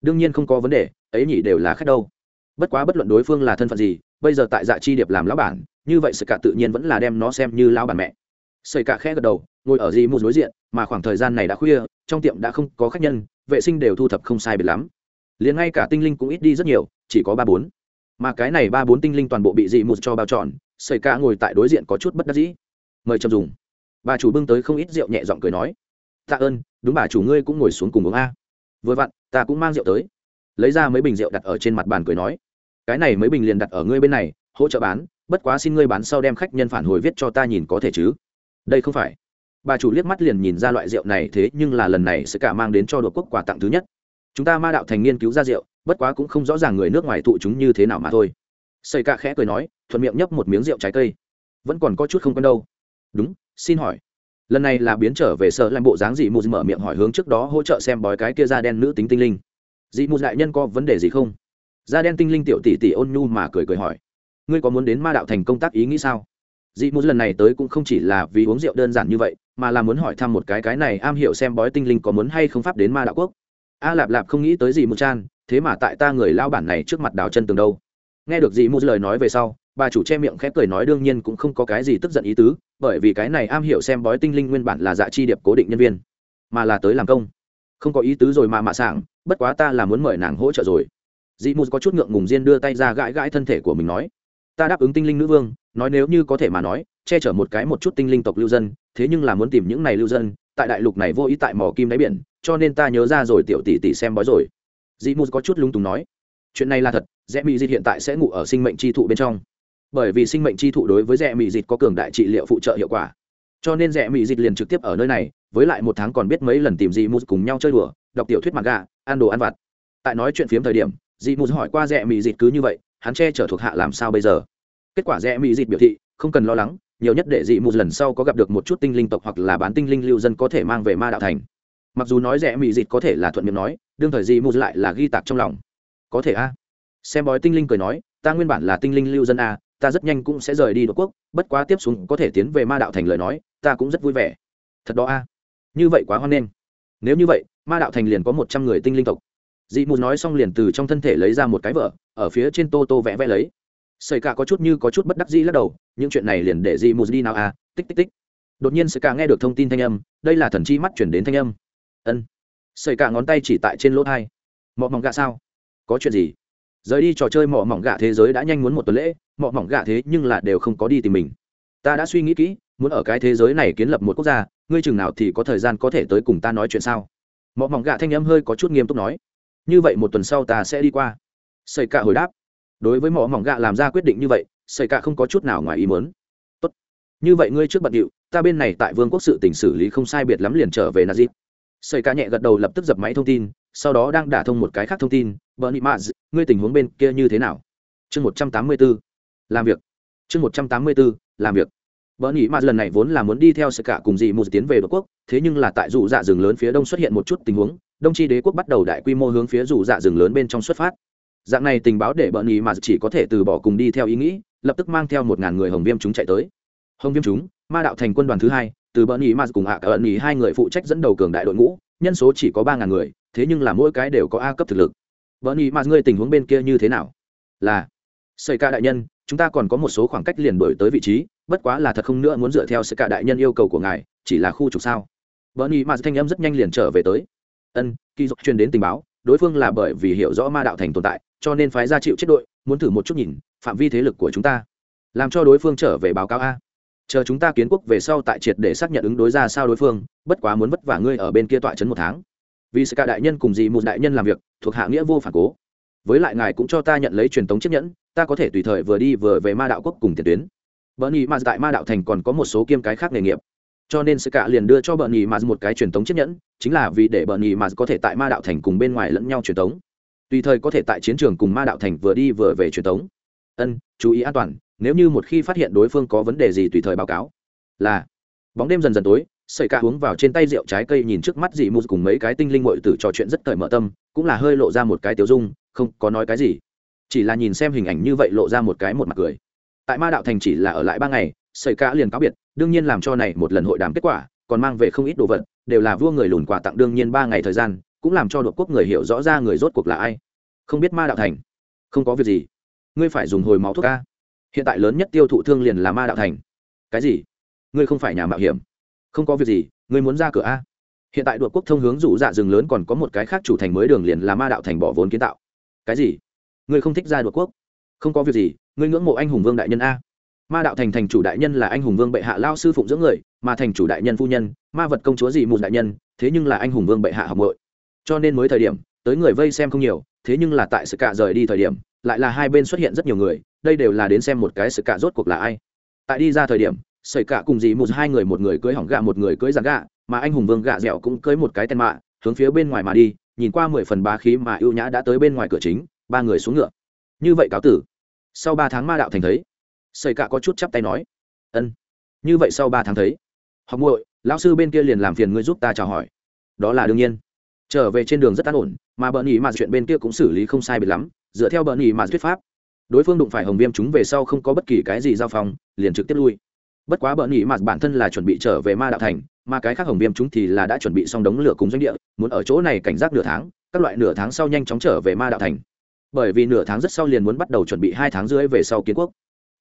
Đương nhiên không có vấn đề, ấy nhỉ đều là khách đâu. Bất quá bất luận đối phương là thân phận gì, bây giờ tại dạ chi điệp làm lão bản, như vậy sự cả tự nhiên vẫn là đem nó xem như lão bản mẹ. Xây cả khẽ gật đầu, ngồi ở gì mù đối diện, mà khoảng thời gian này đã khuya, trong tiệm đã không có khách nhân, vệ sinh đều thu thập không sai biệt lắm. Liền ngay cả tinh linh cũng ít đi rất nhiều, chỉ có ba bốn. Mà cái này ba bốn tinh linh toàn bộ bị dị một cho bao tròn xảy cả ngồi tại đối diện có chút bất đắc dĩ mời chậm dùng. Bà chủ bưng tới không ít rượu nhẹ giọng cười nói, tạ ơn, đúng bà chủ ngươi cũng ngồi xuống cùng uống a. Vừa vặn, ta cũng mang rượu tới. Lấy ra mấy bình rượu đặt ở trên mặt bàn cười nói, cái này mấy bình liền đặt ở ngươi bên này, hỗ trợ bán, bất quá xin ngươi bán sau đem khách nhân phản hồi viết cho ta nhìn có thể chứ. Đây không phải. Bà chủ liếc mắt liền nhìn ra loại rượu này thế nhưng là lần này sẽ cả mang đến cho đột quốc quà tặng thứ nhất. Chúng ta ma đạo thành nghiên cứu ra rượu, bất quá cũng không rõ ràng người nước ngoài tụ chúng như thế nào mà thôi. Xây ca khẽ cười nói, thuận miệng nhấp một miếng rượu trái cây. Vẫn còn có chút không quen đâu đúng, xin hỏi. Lần này là biến trở về sợ làm bộ dáng dị mù mở miệng hỏi hướng trước đó hỗ trợ xem bói cái kia da đen nữ tính tinh linh. Dị mù đại nhân có vấn đề gì không? Da đen tinh linh tiểu tỷ tỷ ôn nhu mà cười cười hỏi. Ngươi có muốn đến ma đạo thành công tác ý nghĩ sao? Dị mù lần này tới cũng không chỉ là vì uống rượu đơn giản như vậy, mà là muốn hỏi thăm một cái cái này am hiểu xem bói tinh linh có muốn hay không pháp đến ma đạo quốc. A lạp lạp không nghĩ tới dị mù chan, thế mà tại ta người lao bản này trước mặt đào chân tường đâu. Nghe được dị mù lời nói về sau, bà chủ che miệng khép cười nói đương nhiên cũng không có cái gì tức giận ý tứ bởi vì cái này am hiểu xem bói tinh linh nguyên bản là dạ chi điệp cố định nhân viên, mà là tới làm công. Không có ý tứ rồi mà mạ sảng, bất quá ta là muốn mời nàng hỗ trợ rồi. Dị mù có chút ngượng ngùng diên đưa tay ra gãi gãi thân thể của mình nói, ta đáp ứng tinh linh nữ vương, nói nếu như có thể mà nói, che chở một cái một chút tinh linh tộc lưu dân, thế nhưng là muốn tìm những này lưu dân, tại đại lục này vô ý tại mỏ kim đáy biển, cho nên ta nhớ ra rồi tiểu tỷ tỷ xem bói rồi. Dị mù có chút lung túng nói, chuyện này là thật rẽ mỹ dịch hiện tại sẽ ngủ ở sinh mệnh tri thụ bên trong bởi vì sinh mệnh chi thụ đối với rẽ mỹ dịch có cường đại trị liệu phụ trợ hiệu quả. Cho nên rẽ mỹ dịch liền trực tiếp ở nơi này, với lại một tháng còn biết mấy lần tìm dị mù cùng nhau chơi đùa, đọc tiểu thuyết mặt gà ăn đồ ăn vặt. Tại nói chuyện phiếm thời điểm dị mù hỏi qua rẽ mỹ dịch cứ như vậy, hắn che chở thuộc hạ làm sao bây giờ? Kết quả rẽ mỹ dịch biểu thị, không cần lo lắng, nhiều nhất để dị mù lần sau có gặp được một chút tinh linh tộc hoặc là bán tinh linh lưu dân có thể mang về ma đạo thành. Mặc dù nói rẽ mỹ dịch có thể là thuận miệng nói, đương thời dị mù lại là ghi tạc trong lòng. Có thể a. Xem bói tinh linh cười nói, ta nguyên bản là tinh linh lưu dân a ta rất nhanh cũng sẽ rời đi đ quốc, bất quá tiếp xuống có thể tiến về ma đạo thành lời nói, ta cũng rất vui vẻ. Thật đó a. Như vậy quá hoan nghênh. Nếu như vậy, ma đạo thành liền có một trăm người tinh linh tộc. Dị mù nói xong liền từ trong thân thể lấy ra một cái vợ ở phía trên tô tô vẽ vẽ lấy. Sợi cả có chút như có chút bất đắc dĩ lắc đầu, những chuyện này liền để dị mù đi nào a? tích tích tích. Đột nhiên sợi cả nghe được thông tin thanh âm, đây là thần chi mắt chuyển đến thanh âm. Ân. Sợi cả ngón tay chỉ tại trên lỗ thai mọ mỏng gạ sao? Có chuyện gì? Rời đi trò chơi mỏ mỏng gạ thế giới đã nhanh muốn một tuần lễ mỏ mỏng gạ thế nhưng là đều không có đi tìm mình. Ta đã suy nghĩ kỹ, muốn ở cái thế giới này kiến lập một quốc gia, ngươi chừng nào thì có thời gian có thể tới cùng ta nói chuyện sao? Mỏ mỏng gạ thanh âm hơi có chút nghiêm túc nói. Như vậy một tuần sau ta sẽ đi qua. Xây cạ hồi đáp. Đối với mỏ mỏng gạ làm ra quyết định như vậy xây cạ không có chút nào ngoài ý muốn. Tốt. Như vậy ngươi trước bận điệu, ta bên này tại vương quốc sự tỉnh xử lý không sai biệt lắm liền trở về nazip xây cạ nhẹ gật đầu lập tức dập máy thông tin, sau đó đang đả thông một cái khác thông tin bernie nị maz ngươi tình huống bên kia như thế nào? Chương một trăm tám mươi b ố làm việc. Chương một trăm tám mươi b ố làm việc. Bernie nị maz lần này vốn là muốn đi theo sự cả cùng dị một tiến về đ quốc, thế nhưng là tại dù dạ rừng lớn phía đông xuất hiện một chút tình huống, đông tri đế quốc bắt đầu đại quy mô hướng phía dù dạ rừng lớn bên trong xuất phát. Dạng này tình báo để bernie nị maz chỉ có thể từ bỏ cùng đi theo ý nghĩ, lập tức mang theo một ngàn người hồng viêm chúng chạy tới. Hồng viêm chúng, ma đạo thành quân đoàn thứ hai, từ bernie nị maz cùng hạ cả ẩn ý hai người phụ trách dẫn đầu cường đại đội ngũ, nhân số chỉ có ba ngàn người, thế nhưng là mỗi cái đều có a cấp thực lực vợ nhị mà ngươi tình huống bên kia như thế nào? Là xây ca đại nhân, chúng ta còn có một số khoảng cách liền đổi tới vị trí, bất quá là thật không nữa muốn dựa theo sự cả đại nhân yêu cầu của ngài, chỉ là khu trục sao? Vợ nhị mà thanh âm rất nhanh liền trở về tới. Ân, kỳ dục truyền đến tình báo, đối phương là bởi vì hiểu rõ ma đạo thành tồn tại, cho nên phái ra chịu chết đội, muốn thử một chút nhìn, phạm vi thế lực của chúng ta. Làm cho đối phương trở về báo cáo a. Chờ chúng ta kiến quốc về sau tại triệt để xác nhận ứng đối ra sao đối phương, bất quá muốn vất vả ngươi ở bên kia tọa trấn một tháng vì sự cả đại nhân cùng gì một đại nhân làm việc, thuộc hạ nghĩa vô phản cố. Với lại ngài cũng cho ta nhận lấy truyền thống chiếc nhẫn, ta có thể tùy thời vừa đi vừa về ma đạo quốc cùng tiền tuyến. Bợn nhì mà tại ma đạo thành còn có một số kiêm cái khác nghề nghiệp. Cho nên sự cả liền đưa cho bợn nhì mà một cái truyền thống chiếc nhẫn, chính là vì để bợn nhì mà có thể tại ma đạo thành cùng bên ngoài lẫn nhau truyền thống tùy thời có thể tại chiến trường cùng ma đạo thành vừa đi vừa về truyền thống ân, chú ý an toàn, nếu như một khi phát hiện đối phương có vấn đề gì tùy thời báo cáo. Là, bóng đêm dần dần tối sợi cả uống vào trên tay rượu trái cây nhìn trước mắt dị mù cùng mấy cái tinh linh ngội tử trò chuyện rất cởi mở tâm, cũng là hơi lộ ra một cái tiểu dung, không có nói cái gì. Chỉ là nhìn xem hình ảnh như vậy lộ ra một cái một mặt cười. Tại ma đạo thành chỉ là ở lại ba ngày sợi cả liền cáo biệt, đương nhiên làm cho này một lần hội đàm kết quả, còn mang về không ít đồ vật, đều là vua người lùn quà tặng đương nhiên ba ngày thời gian, cũng làm cho đội quốc người hiểu rõ ra người rốt cuộc là ai. Không biết ma đạo thành, không có việc gì. Ngươi phải dùng hồi máu thuốc ca hiện tại lớn nhất tiêu thụ thương liền là ma đạo thành. Cái gì? Ngươi không phải nhà mạo hiểm không có việc gì, ngươi muốn ra cửa a? Hiện tại đội quốc thông hướng rủ dạ rừng lớn còn có một cái khác chủ thành mới đường liền là ma đạo thành bỏ vốn kiến tạo. Cái gì? Ngươi không thích ra đội quốc? Không có việc gì, ngươi ngưỡng mộ anh hùng vương đại nhân a. Ma đạo thành thành chủ đại nhân là anh hùng vương bệ hạ lao sư phụng dưỡng người, mà thành chủ đại nhân phu nhân, ma vật công chúa gì mù đại nhân, thế nhưng là anh hùng vương bệ hạ học nội cho nên mới thời điểm, tới người vây xem không nhiều, thế nhưng là tại sự cạ rời đi thời điểm, lại là hai bên xuất hiện rất nhiều người, đây đều là đến xem một cái sự cạ rốt cuộc là ai. Tại đi ra thời điểm xảy cả cùng dì một hai người một người cưới hỏng gạ, một người cưới giàn gạ, mà anh hùng vương gạ dẻo cũng cưới một cái tên mạ, hướng phía bên ngoài mà đi, nhìn qua mười phần ba khí mà ưu nhã đã tới bên ngoài cửa chính, ba người xuống ngựa. Như vậy cáo tử. Sau ba tháng ma đạo thành thấy xảy cả có chút chắp tay nói, ân. Như vậy sau ba tháng thấy, học muội, lão sư bên kia liền làm phiền ngươi giúp ta chào hỏi. Đó là đương nhiên. Trở về trên đường rất an ổn, mà bợn nhì mà chuyện bên kia cũng xử lý không sai biệt lắm, dựa theo bợn nhì mà thuyết pháp, đối phương đụng phải hồng viêm chúng về sau không có bất kỳ cái gì giao phòng, liền trực tiếp lui bất quá bợn nhị mà bản thân là chuẩn bị trở về ma đạo thành, mà cái khác hồng viêm chúng thì là đã chuẩn bị xong đống lửa cùng doanh địa, muốn ở chỗ này cảnh giác nửa tháng, các loại nửa tháng sau nhanh chóng trở về ma đạo thành. Bởi vì nửa tháng rất sau liền muốn bắt đầu chuẩn bị hai tháng rưỡi về sau kiến quốc.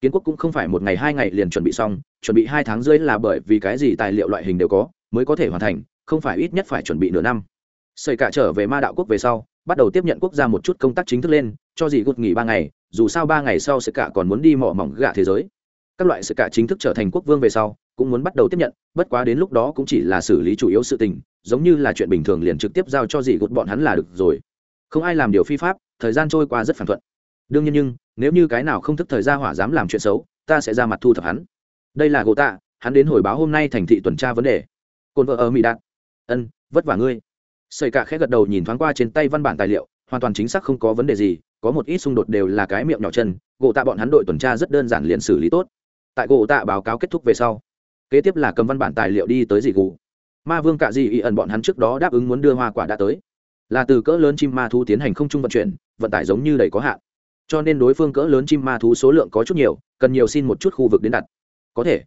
Kiến quốc cũng không phải một ngày hai ngày liền chuẩn bị xong, chuẩn bị hai tháng rưỡi là bởi vì cái gì tài liệu loại hình đều có, mới có thể hoàn thành, không phải ít nhất phải chuẩn bị nửa năm. Xây cả trở về ma đạo quốc về sau, bắt đầu tiếp nhận quốc gia một chút công tác chính thức lên, cho dì gút nghỉ ba ngày, dù sao ba ngày sau sẽ cả còn muốn đi mỏ mỏng gạ thế giới các loại sự cả chính thức trở thành quốc vương về sau, cũng muốn bắt đầu tiếp nhận, bất quá đến lúc đó cũng chỉ là xử lý chủ yếu sự tình, giống như là chuyện bình thường liền trực tiếp giao cho dì gột bọn hắn là được rồi. Không ai làm điều phi pháp, thời gian trôi qua rất phản thuận. Đương nhiên nhưng, nếu như cái nào không thức thời gia hỏa dám làm chuyện xấu, ta sẽ ra mặt thu thập hắn. Đây là gỗ tạ, hắn đến hồi báo hôm nay thành thị tuần tra vấn đề. Cồn vợ ở mỹ đạt. Ân, vất vả ngươi. Xây cả khẽ gật đầu nhìn thoáng qua trên tay văn bản tài liệu, hoàn toàn chính xác không có vấn đề gì, có một ít xung đột đều là cái miệng nhỏ chân, gỗ tạ bọn hắn đội tuần tra rất đơn giản liền xử lý tốt tại gỗ tạ báo cáo kết thúc về sau, kế tiếp là cầm văn bản tài liệu đi tới dị gù. Ma vương cạ dị ị ẩn bọn hắn trước đó đáp ứng muốn đưa hoa quả đã tới. Là từ cỡ lớn chim ma thu tiến hành không trung vận chuyển, vận tải giống như đầy có hạn. Cho nên đối phương cỡ lớn chim ma thú số lượng có chút nhiều, cần nhiều xin một chút khu vực đến đặt. Có thể.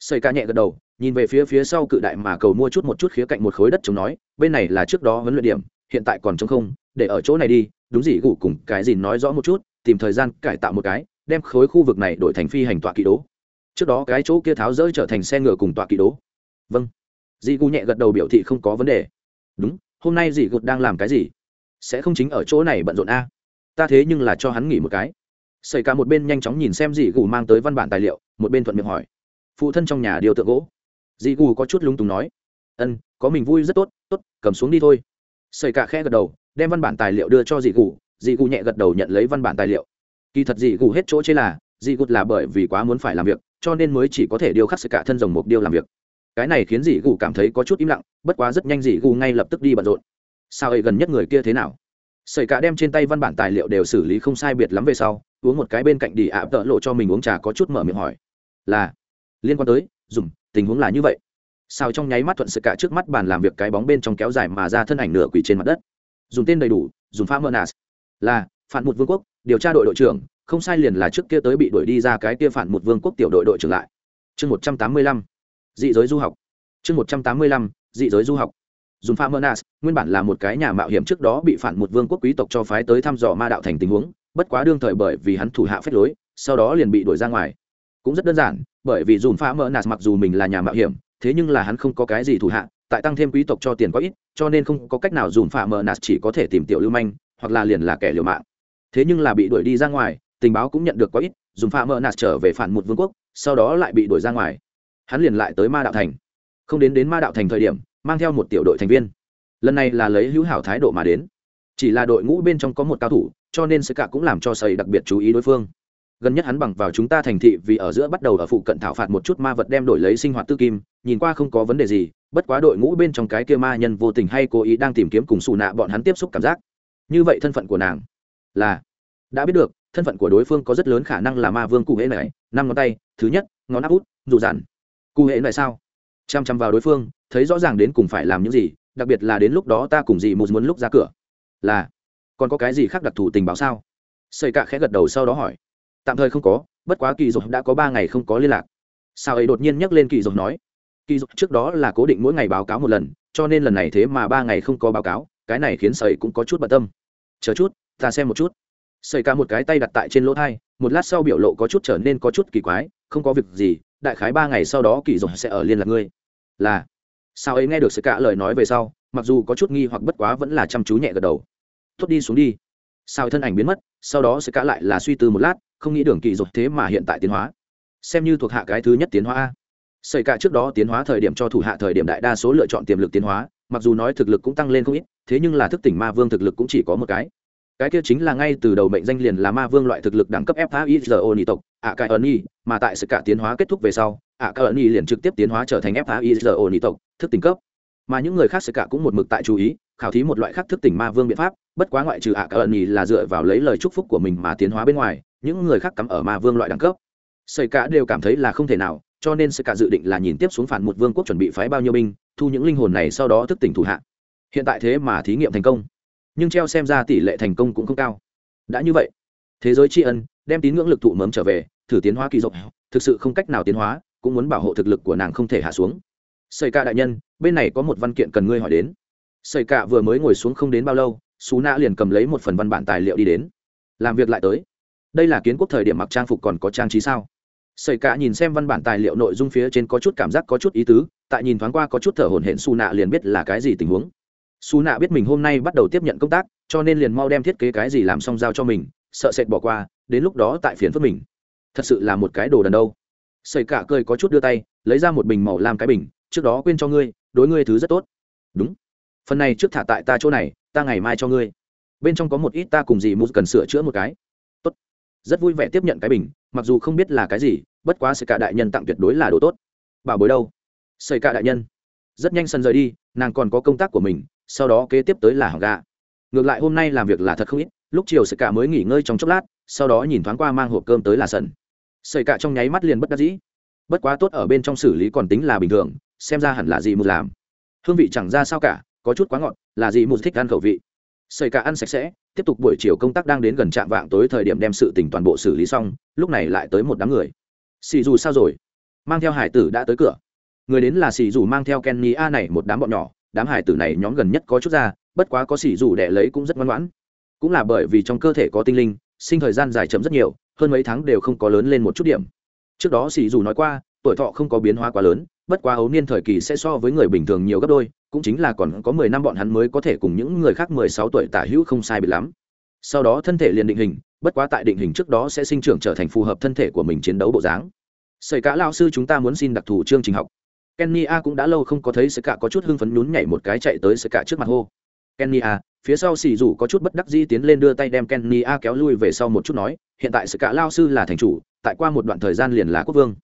Xây ca nhẹ gật đầu, nhìn về phía phía sau cự đại mà cầu mua chút một chút khía cạnh một khối đất chống nói, bên này là trước đó huấn luyện điểm, hiện tại còn chống không, để ở chỗ này đi, đúng gì gủ cùng cái gì nói rõ một chút, tìm thời gian cải tạo một cái, đem khối khu vực này đổi thành phi hành tọa kỵ đố trước đó cái chỗ kia tháo rỡ trở thành xe ngựa cùng tọa kỵ đố. Vâng. Dì gu nhẹ gật đầu biểu thị không có vấn đề. Đúng, hôm nay dì gục đang làm cái gì? Sẽ không chính ở chỗ này bận rộn a. Ta thế nhưng là cho hắn nghỉ một cái. Xảy cả một bên nhanh chóng nhìn xem dì gù mang tới văn bản tài liệu, một bên thuận miệng hỏi. Phụ thân trong nhà điều tượng gỗ. Dì gù có chút lung túng nói. Ân, có mình vui rất tốt tốt, cầm xuống đi thôi. Xảy cả khe gật đầu, đem văn bản tài liệu đưa cho dì gù. Dì gù nhẹ gật đầu nhận lấy văn bản tài liệu. Kỳ thật dì gù hết chỗ chê là dị gù là bởi vì quá muốn phải làm việc, cho nên mới chỉ có thể điêu khắc sự cả thân rồng mục điêu làm việc. Cái này khiến dị gù cảm thấy có chút im lặng, bất quá rất nhanh dị gù ngay lập tức đi bận rộn. Sao ấy gần nhất người kia thế nào? Sợi cả đem trên tay văn bản tài liệu đều xử lý không sai biệt lắm về sau, uống một cái bên cạnh đi ạ, tợ lộ cho mình uống trà có chút mở miệng hỏi. Là, liên quan tới dùng tình huống là như vậy. Sao trong nháy mắt thuận sự cả trước mắt bàn làm việc cái bóng bên trong kéo dài mà ra thân ảnh nửa quỷ trên mặt đất. Dùng tên đầy đủ, dùng pha mernas là, phản một vương quốc, điều tra đội đội trưởng không sai liền là trước kia tới bị đuổi đi ra cái kia phản một vương quốc tiểu đội đội trưởng lại. Chương một trăm tám mươi lăm, dị giới du học. Chương một trăm tám mươi lăm, dị giới du học. Dùng pha mernas nguyên bản là một cái nhà mạo hiểm trước đó bị phản một vương quốc quý tộc cho phái tới thăm dò ma đạo thành tình huống, bất quá đương thời bởi vì hắn thủ hạ phép lối, sau đó liền bị đuổi ra ngoài. Cũng rất đơn giản, bởi vì dùng pha mernas mặc dù mình là nhà mạo hiểm, thế nhưng là hắn không có cái gì thủ hạ, tại tăng thêm quý tộc cho tiền quá ít, cho nên không có cách nào dùng pha mernas chỉ có thể tìm tiểu lưu manh, hoặc là liền là kẻ liều mạng. Thế nhưng là bị đuổi đi ra ngoài tình báo cũng nhận được quá ít, dùng pha mernas trở về phản một vương quốc, sau đó lại bị đuổi ra ngoài. Hắn liền lại tới ma đạo thành. Không đến đến ma đạo thành thời điểm, mang theo một tiểu đội thành viên. Lần này là lấy hữu hảo thái độ mà đến. Chỉ là đội ngũ bên trong có một cao thủ, cho nên sơ cả cũng làm cho sầy đặc biệt chú ý đối phương. Gần nhất hắn bằng vào chúng ta thành thị vì ở giữa bắt đầu ở phụ cận thảo phạt một chút ma vật đem đổi lấy sinh hoạt tư kim, nhìn qua không có vấn đề gì, bất quá đội ngũ bên trong cái kia ma nhân vô tình hay cố ý đang tìm kiếm cùng xù nạ bọn hắn tiếp xúc cảm giác. Như vậy thân phận của nàng là, đã biết được thân phận của đối phương có rất lớn khả năng là ma vương cụ hễ này, năm ngón tay, thứ nhất, ngón áp út, dù dằn cụ hễ này sao? Chăm chăm vào đối phương, thấy rõ ràng đến cùng phải làm những gì, đặc biệt là đến lúc đó ta cùng dì một muốn lúc ra cửa. Là, còn có cái gì khác đặc thù tình báo sao? Xây cạ khẽ gật đầu sau đó hỏi. Tạm thời không có, bất quá kỳ dục đã có ba ngày không có liên lạc. Sao ấy đột nhiên nhắc lên kỳ dục nói? Kỳ dục trước đó là cố định mỗi ngày báo cáo một lần, cho nên lần này thế mà ba ngày không có báo cáo, cái này khiến sầy cũng có chút bận tâm. Chờ chút, ta xem một chút sầy cả một cái tay đặt tại trên lỗ thai, một lát sau biểu lộ có chút trở nên có chút kỳ quái, không có việc gì, đại khái ba ngày sau đó kỳ dục sẽ ở liên lạc ngươi. Là. Sao ấy nghe được sự cả lời nói về sau, mặc dù có chút nghi hoặc bất quá vẫn là chăm chú nhẹ gật đầu. Tốt đi xuống đi. Sao thân ảnh biến mất, sau đó sẽ cả lại là suy tư một lát, không nghĩ đường kỳ dục thế mà hiện tại tiến hóa. Xem như thuộc hạ cái thứ nhất tiến hóa a. Xảy cả trước đó tiến hóa thời điểm cho thủ hạ thời điểm đại đa số lựa chọn tiềm lực tiến hóa, mặc dù nói thực lực cũng tăng lên không ít, thế nhưng là thức tỉnh ma vương thực lực cũng chỉ có một cái cái kia chính là ngay từ đầu mệnh danh liền là ma vương loại thực lực đẳng cấp FAIZO ni tộc ạ cai ẩn mà tại sự cả tiến hóa kết thúc về sau ạ cai ẩn liền trực tiếp tiến hóa trở thành FAIZO ni tộc, thức tỉnh cấp. Mà những người khác sự cả cũng một mực tại chú ý, khảo thí một loại khác thức tỉnh ma vương biện pháp, bất quá ngoại trừ ạ cai ẩn là dựa vào lấy lời chúc phúc của mình mà tiến hóa bên ngoài, những người khác cắm ở ma vương loại đẳng cấp. Sợi cả đều cảm thấy là không thể nào, cho nên sợi cả dự định là nhìn tiếp xuống phản một vương quốc chuẩn bị phái bao nhiêu binh, thu những linh hồn này sau đó thức tỉnh thủ hạ. Hiện tại thế mà thí nghiệm thành công nhưng treo xem ra tỷ lệ thành công cũng không cao. Đã như vậy, thế giới tri ân đem tín ngưỡng lực thụ mớm trở về, thử tiến hóa kỳ rộng thực sự không cách nào tiến hóa, cũng muốn bảo hộ thực lực của nàng không thể hạ xuống. Xây ca đại nhân, bên này có một văn kiện cần ngươi hỏi đến. Xây ca vừa mới ngồi xuống không đến bao lâu xú nạ liền cầm lấy một phần văn bản tài liệu đi đến. Làm việc lại tới. Đây là kiến quốc thời điểm mặc trang phục còn có trang trí sao? Sợi cả nhìn xem văn bản tài liệu nội dung phía trên có chút cảm giác có chút ý tứ, tại nhìn thoáng qua có chút thở hổn hển su nạ liền biết là cái gì tình huống su nạ biết mình hôm nay bắt đầu tiếp nhận công tác, cho nên liền mau đem thiết kế cái gì làm xong giao cho mình, sợ sệt bỏ qua, đến lúc đó tại phiền phức mình. Thật sự là một cái đồ đần đâu. Sợi cả cười có chút đưa tay, lấy ra một bình màu làm cái bình, trước đó quên cho ngươi, đối ngươi thứ rất tốt. Đúng. Phần này trước thả tại ta chỗ này, ta ngày mai cho ngươi. Bên trong có một ít ta cùng gì mút cần sửa chữa một cái. Tốt. Rất vui vẻ tiếp nhận cái bình, mặc dù không biết là cái gì, bất quá sự cả đại nhân tặng tuyệt đối là đồ tốt. Bảo bối đâu? Xây cả đại nhân. Rất nhanh sân rời đi, nàng còn có công tác của mình sau đó kế tiếp tới là hỏng gà. Ngược lại hôm nay làm việc là thật không ít, lúc chiều sợi cả mới nghỉ ngơi trong chốc lát, sau đó nhìn thoáng qua mang hộp cơm tới là sần. Sợi cả trong nháy mắt liền bất đắc dĩ. Bất quá tốt ở bên trong xử lý còn tính là bình thường, xem ra hẳn là gì một làm. Hương vị chẳng ra sao cả, có chút quá ngọt, là gì một thích ăn khẩu vị. Sợi cả ăn sạch sẽ, tiếp tục buổi chiều công tác đang đến gần trạm vạng tối thời điểm đem sự tình toàn bộ xử lý xong, lúc này lại tới một đám người. Xì dù sao rồi? Mang theo hải tử đã tới cửa. Người đến là xì dù mang theo kenny a này, một đám bọn nhỏ đám hải tử này nhóm gần nhất có chút ra, bất quá có xỉ dù đẻ lấy cũng rất ngoan ngoãn. Cũng là bởi vì trong cơ thể có tinh linh, sinh thời gian dài chậm rất nhiều, hơn mấy tháng đều không có lớn lên một chút điểm. Trước đó xỉ dù nói qua, tuổi thọ không có biến hóa quá lớn, bất quá ấu niên thời kỳ sẽ so với người bình thường nhiều gấp đôi, cũng chính là còn có mười năm bọn hắn mới có thể cùng những người khác mười sáu tuổi tả hữu không sai bị lắm. Sau đó thân thể liền định hình, bất quá tại định hình trước đó sẽ sinh trưởng trở thành phù hợp thân thể của mình chiến đấu bộ dáng. Sợi cả lao sư chúng ta muốn xin đặc thù chương trình học kenny a cũng đã lâu không có thấy sợi cả có chút hưng phấn nhún nhảy một cái chạy tới sợi cả trước mặt hô. Kenny a, phía sau xì rủ có chút bất đắc dĩ tiến lên đưa tay đem kenny a kéo lui về sau một chút nói, hiện tại sợi cả lao sư là thành chủ, tại qua một đoạn thời gian liền là quốc vương.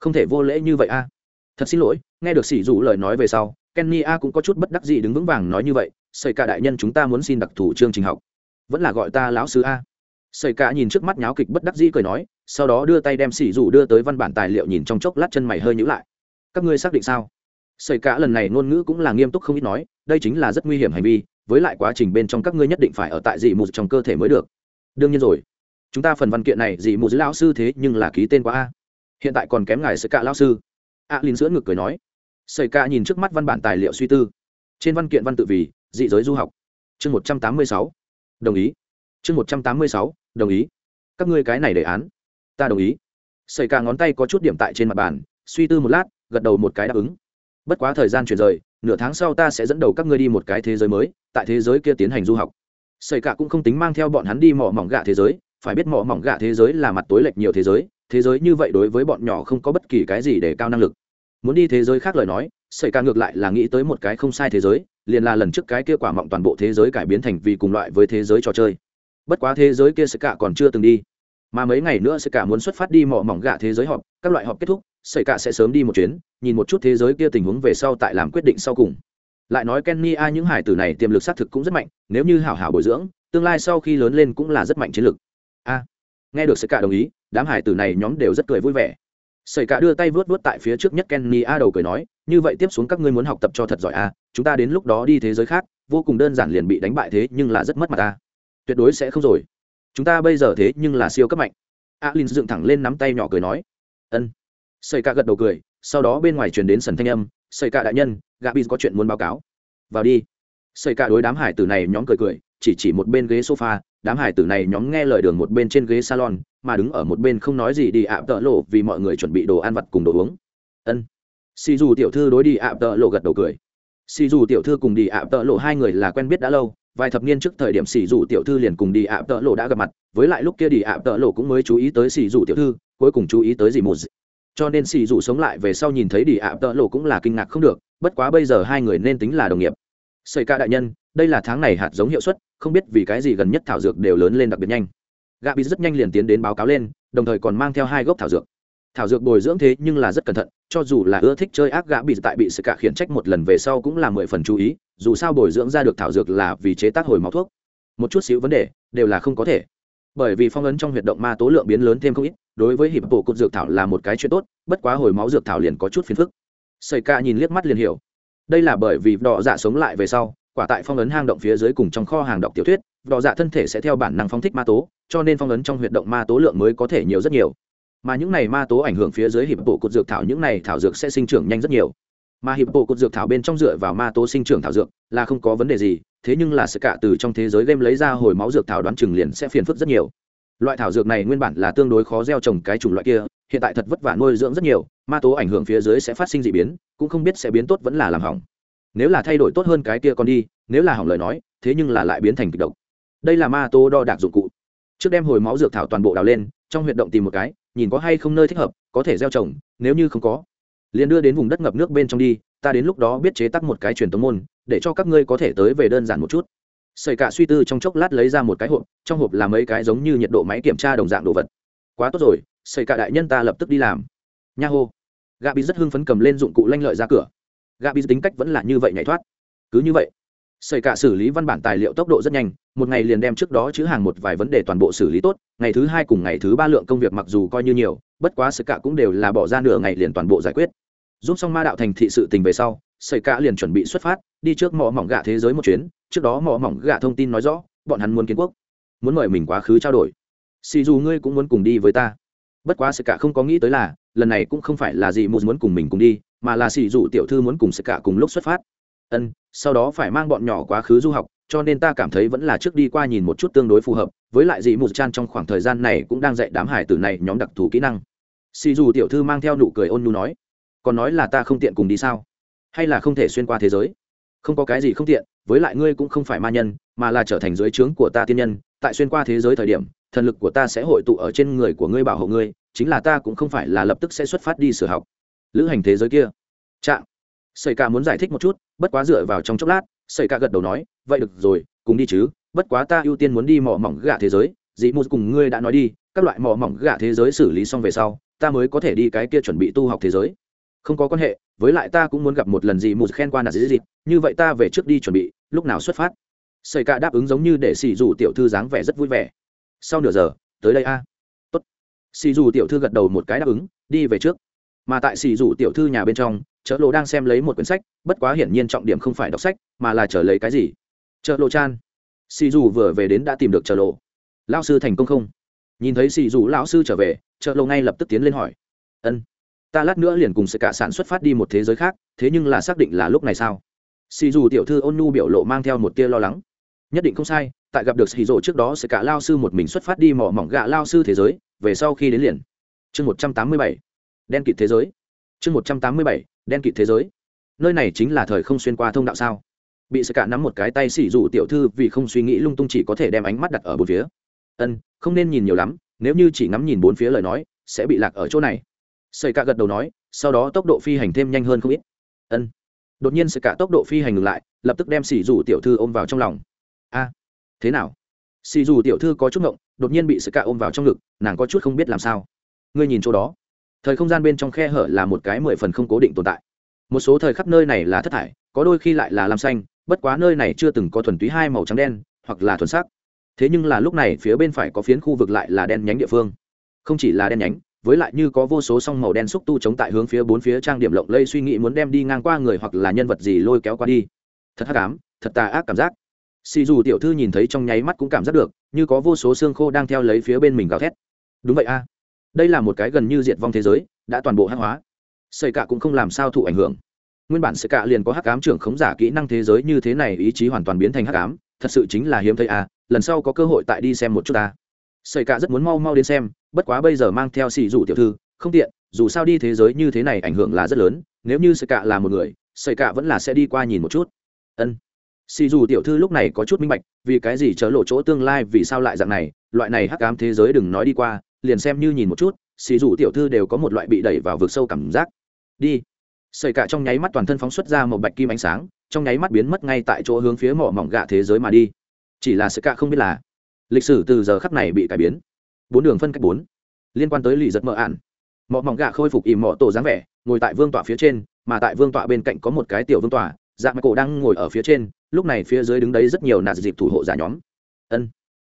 Không thể vô lễ như vậy a. Thật xin lỗi, nghe được xì rủ lời nói về sau, kenny a cũng có chút bất đắc dĩ đứng vững vàng nói như vậy sợi cả đại nhân chúng ta muốn xin đặc thù chương trình học. Vẫn là gọi ta lão sư a. Sợi cả nhìn trước mắt nháo kịch bất đắc dĩ cười nói, sau đó đưa tay đem xỉ rủ đưa tới văn bản tài liệu nhìn trong chốc lát chân mày hơi nhíu lại các ngươi xác định sao? Xảy cả lần này ngôn ngữ cũng là nghiêm túc không ít nói đây chính là rất nguy hiểm hành vi với lại quá trình bên trong các ngươi nhất định phải ở tại dị mù trong cơ thể mới được. Đương nhiên rồi. Chúng ta phần văn kiện này dị mù lão sư thế nhưng là ký tên quá a. Hiện tại còn kém ngài xảy cả lão sư. A à, linh giữa ngực cười nói. Xảy cả nhìn trước mắt văn bản tài liệu suy tư. Trên văn kiện văn tự vì dị giới du học. Chương một trăm tám mươi sáu. Đồng ý. Chương một trăm tám mươi sáu. Đồng ý. Các ngươi cái này đề án. Ta đồng ý. Xảy cả ngón tay có chút điểm tại trên mặt bàn suy tư một lát gật đầu một cái đáp ứng. Bất quá thời gian chuyển rời, nửa tháng sau ta sẽ dẫn đầu các ngươi đi một cái thế giới mới, tại thế giới kia tiến hành du học. Sợi cả cũng không tính mang theo bọn hắn đi mỏ mỏng gạ thế giới, phải biết mỏ mỏng gạ thế giới là mặt tối lệch nhiều thế giới thế giới như vậy đối với bọn nhỏ không có bất kỳ cái gì để cao năng lực. Muốn đi thế giới khác lời nói, sợi cả ngược lại là nghĩ tới một cái không sai thế giới, liền là lần trước cái kia quả mọng toàn bộ thế giới cải biến thành vì cùng loại với thế giới trò chơi. Bất quá thế giới kia sợi cả còn chưa từng đi. Mà mấy ngày nữa sợi cả muốn xuất phát đi mỏ mỏng gạ thế giới họp, các loại họp kết thúc Sẩy cả sẽ sớm đi một chuyến nhìn một chút thế giới kia tình huống về sau tại làm quyết định sau cùng lại nói kenny a những hải tử này tiềm lực xác thực cũng rất mạnh nếu như hảo hảo bồi dưỡng tương lai sau khi lớn lên cũng là rất mạnh chiến lực a nghe được Sẩy cả đồng ý đám hải tử này nhóm đều rất cười vui vẻ Sẩy cả đưa tay vớt vớt tại phía trước nhất Kenny A đầu cười nói, như vậy tiếp xuống các ngươi muốn học tập cho thật giỏi a, chúng ta đến lúc đó đi thế giới khác, vô cùng đơn giản liền bị đánh bại thế nhưng là rất mất mặt ta. Tuyệt đối sẽ không rồi. Chúng ta bây giờ thế nhưng là siêu cấp mạnh. Alin dựng thẳng lên nắm tay nhỏ cười nói, ân. Sẩy cả gật đầu cười, sau đó bên ngoài truyền đến sần thanh âm, Sẩy cả đại nhân, Gabi có chuyện muốn báo cáo. Vào đi. Sẩy cả đối đám hải tử này nhóm cười cười, chỉ chỉ một bên ghế sofa, đám hải tử này nhóm nghe lời đường một bên trên ghế salon mà đứng ở một bên không nói gì đi ạ tợ lộ vì mọi người chuẩn bị đồ ăn vặt cùng đồ uống ân xì dù tiểu thư đối đi ạ tợ lộ gật đầu cười xì dù tiểu thư cùng đi ạ tợ lộ hai người là quen biết đã lâu vài thập niên trước thời điểm xì dù tiểu thư liền cùng đi ạ tợ lộ đã gặp mặt với lại lúc kia đi ạ tợ lộ cũng mới chú ý tới xì dù tiểu thư cuối cùng chú ý tới gì một cho nên xì dù sống lại về sau nhìn thấy đi ạ tợ lộ cũng là kinh ngạc không được, bất quá bây giờ hai người nên tính là đồng nghiệp. Xây ca đại nhân, đây là tháng này hạt giống hiệu suất, không biết vì cái gì gần nhất thảo dược đều lớn lên đặc biệt nhanh. Gạ bị rất nhanh liền tiến đến báo cáo lên, đồng thời còn mang theo hai gốc thảo dược. Thảo dược bồi dưỡng thế nhưng là rất cẩn thận, cho dù là ưa thích chơi ác gã bị tại bị sự cả khiển trách một lần về sau cũng là mười phần chú ý, dù sao bồi dưỡng ra được thảo dược là vì chế tác hồi máu thuốc. Một chút xíu vấn đề, đều là không có thể bởi vì phong ấn trong huyệt động ma tố lượng biến lớn thêm không ít, đối với hiệp bộ cột dược thảo là một cái chuyện tốt, bất quá hồi máu dược thảo liền có chút phiền phức. Xây ca nhìn liếc mắt liền hiểu. Đây là bởi vì đỏ dạ sống lại về sau, quả tại phong ấn hang động phía dưới cùng trong kho hàng đọc tiểu thuyết đỏ dạ thân thể sẽ theo bản năng phong thích ma tố, cho nên phong ấn trong huyệt động ma tố lượng mới có thể nhiều rất nhiều. Mà những này ma tố ảnh hưởng phía dưới hiệp bộ cột dược thảo, những này thảo dược sẽ sinh trưởng nhanh rất nhiều mà hiệp bộ cột dược thảo bên trong dựa vào ma tố sinh trưởng thảo dược là không có vấn đề gì, thế nhưng là sự cả từ trong thế giới game lấy ra hồi máu dược thảo đoán chừng liền sẽ phiền phức rất nhiều. Loại thảo dược này nguyên bản là tương đối khó gieo trồng cái chủng loại kia, hiện tại thật vất vả nuôi dưỡng rất nhiều, ma tố ảnh hưởng phía dưới sẽ phát sinh d ị biến, cũng không biết sẽ biến tốt vẫn là làm hỏng. Nếu là thay đổi tốt hơn cái kia còn đi, nếu là hỏng lời nói, thế nhưng là lại biến thành kịch độc. Đây là ma tố đo đạc dụng cụ. Trước đem hồi máu dược thảo toàn bộ đào lên, trong huyệt động tìm một cái, nhìn có hay không nơi thích hợp, có thể gieo trồng, nếu như không có liền đưa đến vùng đất ngập nước bên trong đi, ta đến lúc đó biết chế tắc một cái truyền tống môn, để cho các ngươi có thể tới về đơn giản một chút. Xảy cả suy tư trong chốc lát lấy ra một cái hộp, trong hộp là mấy cái giống như nhiệt độ máy kiểm tra đồng dạng đồ vật. Quá tốt rồi xảy cả đại nhân ta lập tức đi làm. Nha hô. Gà bị rất hưng phấn cầm lên dụng cụ lanh lợi ra cửa. Gà bị tính cách vẫn là như vậy nhảy thoát. Cứ như vậy xảy cả xử lý văn bản tài liệu tốc độ rất nhanh, một ngày liền đem trước đó chữ hàng một vài vấn đề toàn bộ xử lý tốt, ngày thứ hai cùng ngày thứ ba lượng công việc mặc dù coi như nhiều, bất quá sự cả cũng đều là bỏ ra nửa ngày liền toàn bộ giải quyết giúp xong ma đạo thành thị sự tình về sau xảy cả liền chuẩn bị xuất phát, đi trước mỏ mỏng gạ thế giới một chuyến. Trước đó mỏ mỏng gạ thông tin nói rõ, bọn hắn muốn kiến quốc, muốn mời mình quá khứ trao đổi. Xì dù ngươi cũng muốn cùng đi với ta. Bất quá sự cả không có nghĩ tới là, lần này cũng không phải là gì một muốn cùng mình cùng đi, mà là xì dù tiểu thư muốn cùng sự cả cùng lúc xuất phát. Ân, sau đó phải mang bọn nhỏ quá khứ du học, cho nên ta cảm thấy vẫn là trước đi qua nhìn một chút tương đối phù hợp, với lại dị mù chan trong khoảng thời gian này cũng đang dạy đám hải tử này nhóm đặc thù kỹ năng. Xì dù tiểu thư mang theo nụ cười ôn nhu nói còn nói là ta không tiện cùng đi sao? Hay là không thể xuyên qua thế giới? Không có cái gì không tiện, với lại ngươi cũng không phải ma nhân, mà là trở thành dưới trướng của ta tiên nhân. Tại xuyên qua thế giới thời điểm, thần lực của ta sẽ hội tụ ở trên người của ngươi bảo hộ ngươi, chính là ta cũng không phải là lập tức sẽ xuất phát đi sửa học. Lữ hành thế giới kia. Trạng. Sợi ca muốn giải thích một chút, bất quá dựa vào trong chốc lát, sợi ca gật đầu nói, vậy được rồi, cùng đi chứ, bất quá ta ưu tiên muốn đi mỏ mỏng gạ thế giới. Dị mù cùng ngươi đã nói đi, các loại mỏ mỏng gạ thế giới xử lý xong về sau, ta mới có thể đi cái kia chuẩn bị tu học thế giới không có quan hệ, với lại ta cũng muốn gặp một lần gì một khen qua là dĩ dịp, như vậy ta về trước đi chuẩn bị, lúc nào xuất phát. Xây ca đáp ứng giống như để xì dù tiểu thư dáng vẻ rất vui vẻ. Sau nửa giờ, tới đây a. Tốt. Xì dù tiểu thư gật đầu một cái đáp ứng, đi về trước. Mà tại xì dù tiểu thư nhà bên trong, chợ lộ đang xem lấy một quyển sách, bất quá hiển nhiên trọng điểm không phải đọc sách, mà là chờ lấy cái gì? Chợ lộ chan. Xì dù vừa về đến đã tìm được chợ lộ lao sư thành công không? Nhìn thấy xì dù lão sư trở về, chợ lộ ngay lập tức tiến lên hỏi. Ân ta lát nữa liền cùng sự cả sản xuất phát đi một thế giới khác, thế nhưng là xác định là lúc này sao? Xì dù tiểu thư ôn nu biểu lộ mang theo một tia lo lắng. Nhất định không sai, tại gặp được xì rộ trước đó sẽ cả lao sư một mình xuất phát đi mỏ mỏng gạ lao sư thế giới, về sau khi đến liền. Chương một trăm tám mươi bảy. Đen kịt thế giới. Chương một trăm tám mươi bảy. Đen kịt thế giới. Nơi này chính là thời không xuyên qua thông đạo sao? Bị sự cả nắm một cái tay xỉ rủ tiểu thư vì không suy nghĩ lung tung chỉ có thể đem ánh mắt đặt ở bốn phía. Ân, không nên nhìn nhiều lắm, nếu như chỉ ngắm nhìn bốn phía lời nói, sẽ bị lạc ở chỗ này sợi cả gật đầu nói, sau đó tốc độ phi hành thêm nhanh hơn không ít. Ân. Đột nhiên sợi cả tốc độ phi hành ngừng lại, lập tức đem xì rủ tiểu thư ôm vào trong lòng. A, thế nào? Xì rủ tiểu thư có chút ngộng, đột nhiên bị sợi cả ôm vào trong ngực, nàng có chút không biết làm sao. Ngươi nhìn chỗ đó. Thời không gian bên trong khe hở là một cái mười phần không cố định tồn tại. Một số thời khắp nơi này là thất thải, có đôi khi lại là lam xanh, bất quá nơi này chưa từng có thuần túy hai màu trắng đen, hoặc là thuần sắc. Thế nhưng là lúc này phía bên phải có phiến khu vực lại là đen nhánh địa phương. Không chỉ là đen nhánh với lại như có vô số song màu đen xúc tu chống tại hướng phía bốn phía trang điểm lộng lây suy nghĩ muốn đem đi ngang qua người hoặc là nhân vật gì lôi kéo qua đi. Thật hắc ám, thật tà ác cảm giác. Xì dù tiểu thư nhìn thấy trong nháy mắt cũng cảm giác được, như có vô số xương khô đang theo lấy phía bên mình gào thét. Đúng vậy a. Đây là một cái gần như diệt vong thế giới, đã toàn bộ hắc hóa. Xây cả cũng không làm sao thụ ảnh hưởng. Nguyên bản xây cả liền có hắc ám trưởng khống giả kỹ năng thế giới như thế này, ý chí hoàn toàn biến thành hắc ám, thật sự chính là hiếm thấy a, lần sau có cơ hội tại đi xem một chút ta xây cả rất muốn mau mau đến xem bất quá bây giờ mang theo xì dù tiểu thư, không tiện, dù sao đi thế giới như thế này ảnh hưởng là rất lớn, nếu như sợi cả là một người sợi cả vẫn là sẽ đi qua nhìn một chút. Ân. Xì dù tiểu thư lúc này có chút minh bạch, vì cái gì chớ lộ chỗ tương lai, vì sao lại dạng này, loại này hắc ám thế giới đừng nói đi qua, liền xem như nhìn một chút, xì dù tiểu thư đều có một loại bị đẩy vào vực sâu cảm giác. Đi. Sợi cả trong nháy mắt toàn thân phóng xuất ra một bạch kim ánh sáng, trong nháy mắt biến mất ngay tại chỗ hướng phía mỏ mỏng gạ thế giới mà đi. Chỉ là sợi cả không biết là lịch sử từ giờ khắc này bị cải biến bốn đường phân cách bốn, liên quan tới lì giật mỡ ạn. Mọ mỏng gạ khôi phục ìm mọ tổ dáng vẻ, ngồi tại vương tọa phía trên, mà tại vương tọa bên cạnh có một cái tiểu vương tọa dạ mạch cổ đang ngồi ở phía trên, lúc này phía dưới đứng đấy rất nhiều nạt dịp thủ hộ giả nhóm. Ân.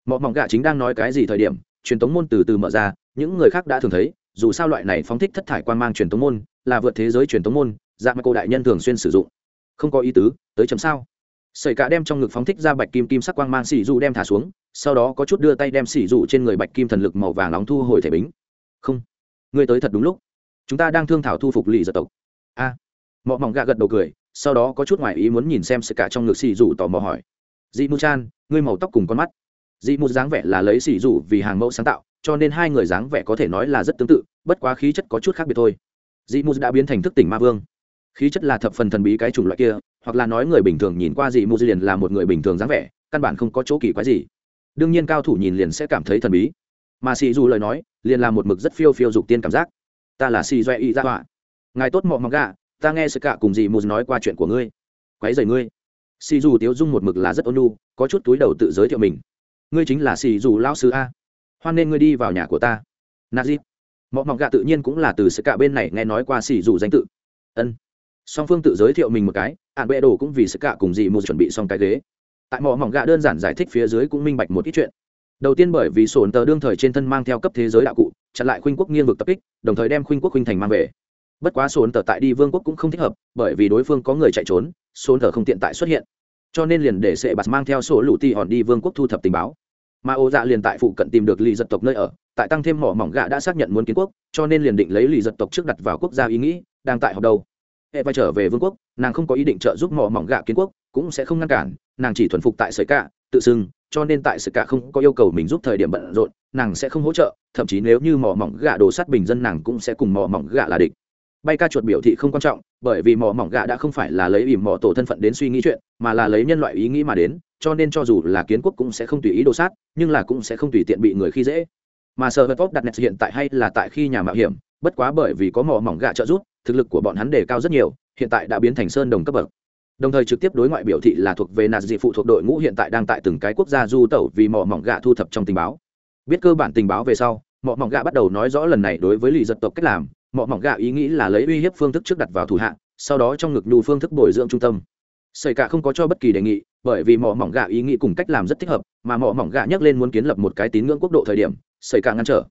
Mọ mỏng gạ chính đang nói cái gì thời điểm, truyền tống môn từ từ mở ra, những người khác đã thường thấy, dù sao loại này phóng thích thất thải quan mang truyền tống môn, là vượt thế giới truyền tống môn dạ mạch cổ đại nhân thường xuyên sử dụng. Không có ý tứ, tới chấm sao? Sợi cả đem trong ngực phóng thích ra bạch kim kim sắc quang mang xì du đem thả xuống sau đó có chút đưa tay đem xỉ dụ trên người bạch kim thần lực màu vàng nóng thu hồi thể bính. Không ngươi tới thật đúng lúc. Chúng ta đang thương thảo thu phục lì giật tộc. A à, mọ mỏng gạ gật đầu cười sau đó có chút ngoại ý muốn nhìn xem sự cả trong ngực xỉ dụ tò mò hỏi. Dị mu chan ngươi màu tóc cùng con mắt. Dị mu dáng vẻ là lấy xỉ dụ vì hàng mẫu sáng tạo cho nên hai người dáng vẻ có thể nói là rất tương tự bất quá khí chất có chút khác biệt thôi. Dị mu đã biến thành thức tỉnh ma vương. Khí chất là thập phần thần bí cái chủng loại kia hoặc là nói người bình thường nhìn qua dị mu liền là một người bình thường dáng vẻ căn bản không có chỗ kỳ quái gì đương nhiên cao thủ nhìn liền sẽ cảm thấy thần bí. Mà xì dù lời nói, liền là một mực rất phiêu phiêu dục tiên cảm giác. Ta là xì doe y ra họa. Ngài tốt mọ mặc gà, ta nghe sơ cả cùng dì mù nói qua chuyện của ngươi. Quái dày ngươi. Xì dù tiếu dung một mực là rất ôn lu có chút túi đầu tự giới thiệu mình. Ngươi chính là xì dù lao sư a. Hoan nên ngươi đi vào nhà của ta. Nazi mọ mọc gà tự nhiên cũng là từ sơ cả bên này nghe nói qua xì dù danh tự. Ân. Song phương tự giới thiệu mình một cái ạn bệ đồ cũng vì sơ cả cùng dì mù chuẩn bị xong cái ghế tại mỏ mỏng gạ đơn giản giải thích phía dưới cũng minh bạch một ít chuyện. Đầu tiên bởi vì sổn tờ đương thời trên thân mang theo cấp thế giới đạo cụ, chặn lại khuynh quốc nghiêng vực tập kích, đồng thời đem khuynh quốc khuynh thành mang về. Bất quá sổn tờ tại đi vương quốc cũng không thích hợp, bởi vì đối phương có người chạy trốn, sổn tờ không tiện tại xuất hiện. Cho nên liền để sệ bạt mang theo sổ lụ ti hòn đi vương quốc thu thập tình báo. Mà ô dạ liền tại phụ cận tìm được lì giật tộc nơi ở, tại tăng thêm mỏ mỏng gạ đã xác nhận muốn kiến quốc, cho nên liền định lấy lì giật tộc trước đặt vào quốc gia ý nghĩ, đang tại học đầu. Hệ vai trở về vương quốc, nàng không có ý định trợ giúp mỏ mỏng gạ kiến quốc, cũng sẽ không ngăn cản nàng chỉ thuần phục tại sợi cả tự xưng, cho nên tại sự cả không có yêu cầu mình giúp thời điểm bận rộn, nàng sẽ không hỗ trợ, thậm chí nếu như mỏ mỏng gạ đồ sát bình dân nàng cũng sẽ cùng mỏ mỏng gạ là địch. Bay ca chuột biểu thị không quan trọng, bởi vì mỏ mỏng gạ đã không phải là lấy ìm mỏ tổ thân phận đến suy nghĩ chuyện, mà là lấy nhân loại ý nghĩ mà đến, cho nên cho dù là kiến quốc cũng sẽ không tùy ý đồ sát, nhưng là cũng sẽ không tùy tiện bị người khi dễ. Mà sở vật tốt đặt nét hiện tại hay là tại khi nhà mạo hiểm, bất quá bởi vì có mỏ mỏng gạ trợ giúp, thực lực của bọn hắn đề cao rất nhiều, hiện tại đã biến thành sơn đồng cấp bậc đồng thời trực tiếp đối ngoại biểu thị là thuộc về nạt dị phụ thuộc đội ngũ hiện tại đang tại từng cái quốc gia du tẩu vì mỏ mỏng gạ thu thập trong tình báo. Biết cơ bản tình báo về sau, mỏ mỏng gạ bắt đầu nói rõ lần này đối với lì giật tộc cách làm. Mỏ mỏng gạ ý nghĩ là lấy uy hiếp phương thức trước đặt vào thủ hạng sau đó trong ngực nhu phương thức bồi dưỡng trung tâm. Xảy cả không có cho bất kỳ đề nghị, bởi vì mỏ mỏng gạ ý nghĩ cùng cách làm rất thích hợp, mà mỏ mỏng gạ nhắc lên muốn kiến lập một cái tín ngưỡng quốc độ thời điểm xảy cả ngăn trở.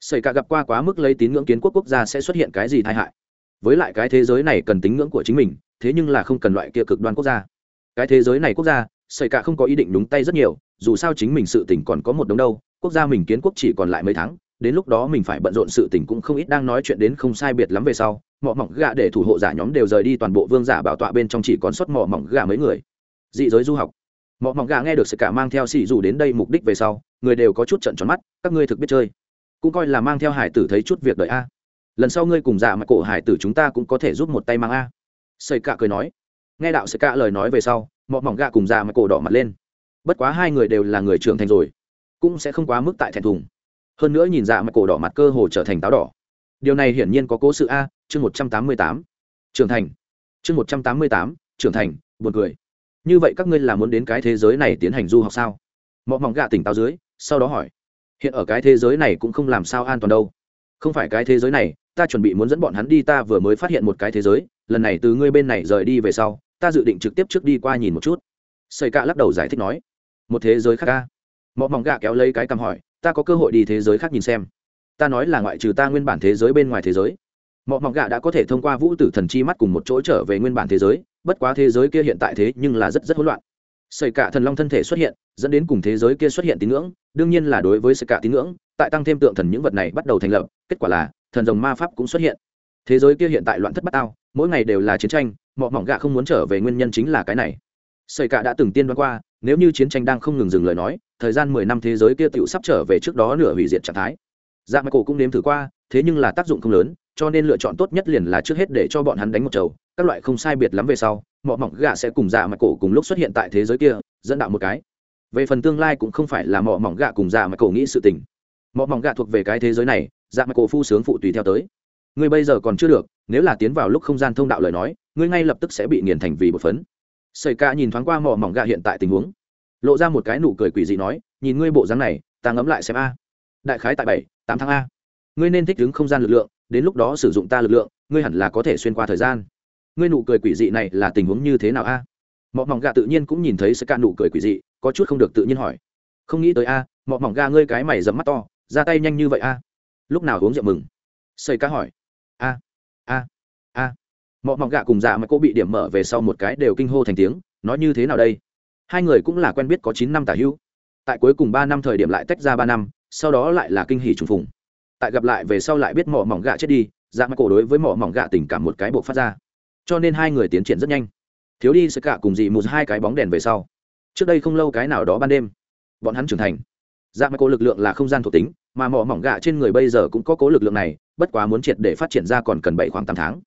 Xảy cả gặp qua quá mức lấy tín ngưỡng kiến quốc quốc gia sẽ xuất hiện cái gì tai hại? Với lại cái thế giới này cần tín ngưỡng của chính mình thế nhưng là không cần loại kia cực đoan quốc gia. Cái thế giới này quốc gia xảy cả không có ý định đúng tay rất nhiều, dù sao chính mình sự tỉnh còn có một đống đâu, quốc gia mình kiến quốc chỉ còn lại mấy tháng, đến lúc đó mình phải bận rộn sự tỉnh cũng không ít đang nói chuyện đến không sai biệt lắm về sau mỏ mỏng gà để thủ hộ giả nhóm đều rời đi toàn bộ vương giả bảo tọa bên trong chỉ còn sót mỏ mỏng gà mấy người. Dị giới du học. Mỏ mỏng gà nghe được sự cả mang theo xì dù đến đây mục đích về sau, người đều có chút trận tròn mắt, các ngươi thực biết chơi. Cũng coi là mang theo hải tử thấy chút việc đợi a. Lần sau ngươi cùng dạ mà cổ hải tử chúng ta cũng có thể giúp một tay mang a xây cạ cười nói. Nghe đạo xây cạ lời nói về sau, mọ mỏng gạ cùng già mà cổ đỏ mặt lên. Bất quá hai người đều là người trưởng thành rồi, cũng sẽ không quá mức tại thẹn thùng. Hơn nữa nhìn dạ mà cổ đỏ mặt cơ hồ trở thành táo đỏ. Điều này hiển nhiên có cố sự a, chương một trăm tám mươi tám. Trưởng thành. Chương một trăm tám mươi tám, trưởng thành, buồn cười. Như vậy các ngươi là muốn đến cái thế giới này tiến hành du học sao? Mọ mỏng gạ tỉnh táo dưới, sau đó hỏi. Hiện ở cái thế giới này cũng không làm sao an toàn đâu. Không phải cái thế giới này, ta chuẩn bị muốn dẫn bọn hắn đi, ta vừa mới phát hiện một cái thế giới lần này từ ngươi bên này rời đi về sau, ta dự định trực tiếp trước đi qua nhìn một chút. Xây cạ lắc đầu giải thích nói. Một thế giới khác ca mọi mỏng gạ kéo lấy cái cằm hỏi, ta có cơ hội đi thế giới khác nhìn xem. Ta nói là ngoại trừ ta nguyên bản thế giới bên ngoài thế giới. Mọi mỏng gạ đã có thể thông qua vũ tử thần chi mắt cùng một chỗ trở về nguyên bản thế giới, bất quá thế giới kia hiện tại thế nhưng là rất rất hỗn loạn. Xây cạ thần long thân thể xuất hiện, dẫn đến cùng thế giới kia xuất hiện tín ngưỡng, đương nhiên là đối với xây cạ tín ngưỡng, tại tăng thêm tượng thần những vật này bắt đầu thành lập, kết quả là, thần rồng ma pháp cũng xuất hiện. Thế giới kia hiện tại loạn thất bát ao mỗi ngày đều là chiến tranh, mọ mỏng gạ không muốn trở về nguyên nhân chính là cái này. Xây cả đã từng tiên đoán qua, nếu như chiến tranh đang không ngừng dừng lời nói, thời gian mười năm thế giới kia tựu sắp trở về trước đó nửa hủy diệt trạng thái. Dạ mãi cổ cũng nếm thử qua, thế nhưng là tác dụng không lớn, cho nên lựa chọn tốt nhất liền là trước hết để cho bọn hắn đánh một chầu, các loại không sai biệt lắm về sau, mọ mỏng gạ sẽ cùng dạ mãi cổ cùng lúc xuất hiện tại thế giới kia, dẫn đạo một cái. Về phần tương lai cũng không phải là mọ mỏng gạ cùng dạ mãi cổ nghĩ sự tình. Mọ mỏng gạ thuộc về cái thế giới này dạ mãi cổ phu sướng phụ tùy theo tới. Ngươi bây giờ còn chưa được nếu là tiến vào lúc không gian thông đạo lời nói, ngươi ngay lập tức sẽ bị nghiền thành vì một phấn. Xây ca nhìn thoáng qua mỏ mỏng gà hiện tại tình huống. Lộ ra một cái nụ cười quỷ dị nói, nhìn ngươi bộ dáng này, ta ngẫm lại xem a. Đại khái tại bảy, tám tháng a. Ngươi nên thích ứng không gian lực lượng, đến lúc đó sử dụng ta lực lượng, ngươi hẳn là có thể xuyên qua thời gian. Ngươi nụ cười quỷ dị này là tình huống như thế nào a? Mỏ mỏng gà tự nhiên cũng nhìn thấy sẽ ca nụ cười quỷ dị, có chút không được tự nhiên hỏi. Không nghĩ tới a mỏ mỏng gà ngươi cái mày dẫm mắt to, ra tay nhanh như vậy a. Lúc nào uống rượu mừng? Xây ca hỏi. A a a. Mọi mọc gạ cùng dạ mà cô bị điểm mở về sau một cái đều kinh hô thành tiếng, nói như thế nào đây? Hai người cũng là quen biết có chín năm tả hữu. Tại cuối cùng ba năm thời điểm lại tách ra ba năm, sau đó lại là kinh hỷ trùng phùng. Tại gặp lại về sau lại biết mỏ mỏng gạ chết đi dạ mà cổ đối với mỏ mỏng gạ tình cảm một cái bộ phát ra. Cho nên hai người tiến triển rất nhanh. Thiếu đi sẽ cả cùng dị một hai cái bóng đèn về sau. Trước đây không lâu cái nào đó ban đêm, bọn hắn trưởng thành. Dạ mà cổ lực lượng là không gian thuộc tính mà mỏ mỏng gạ trên người bây giờ cũng có cố lực lượng này, bất quá muốn triệt để phát triển ra còn cần bảy khoảng tám tháng.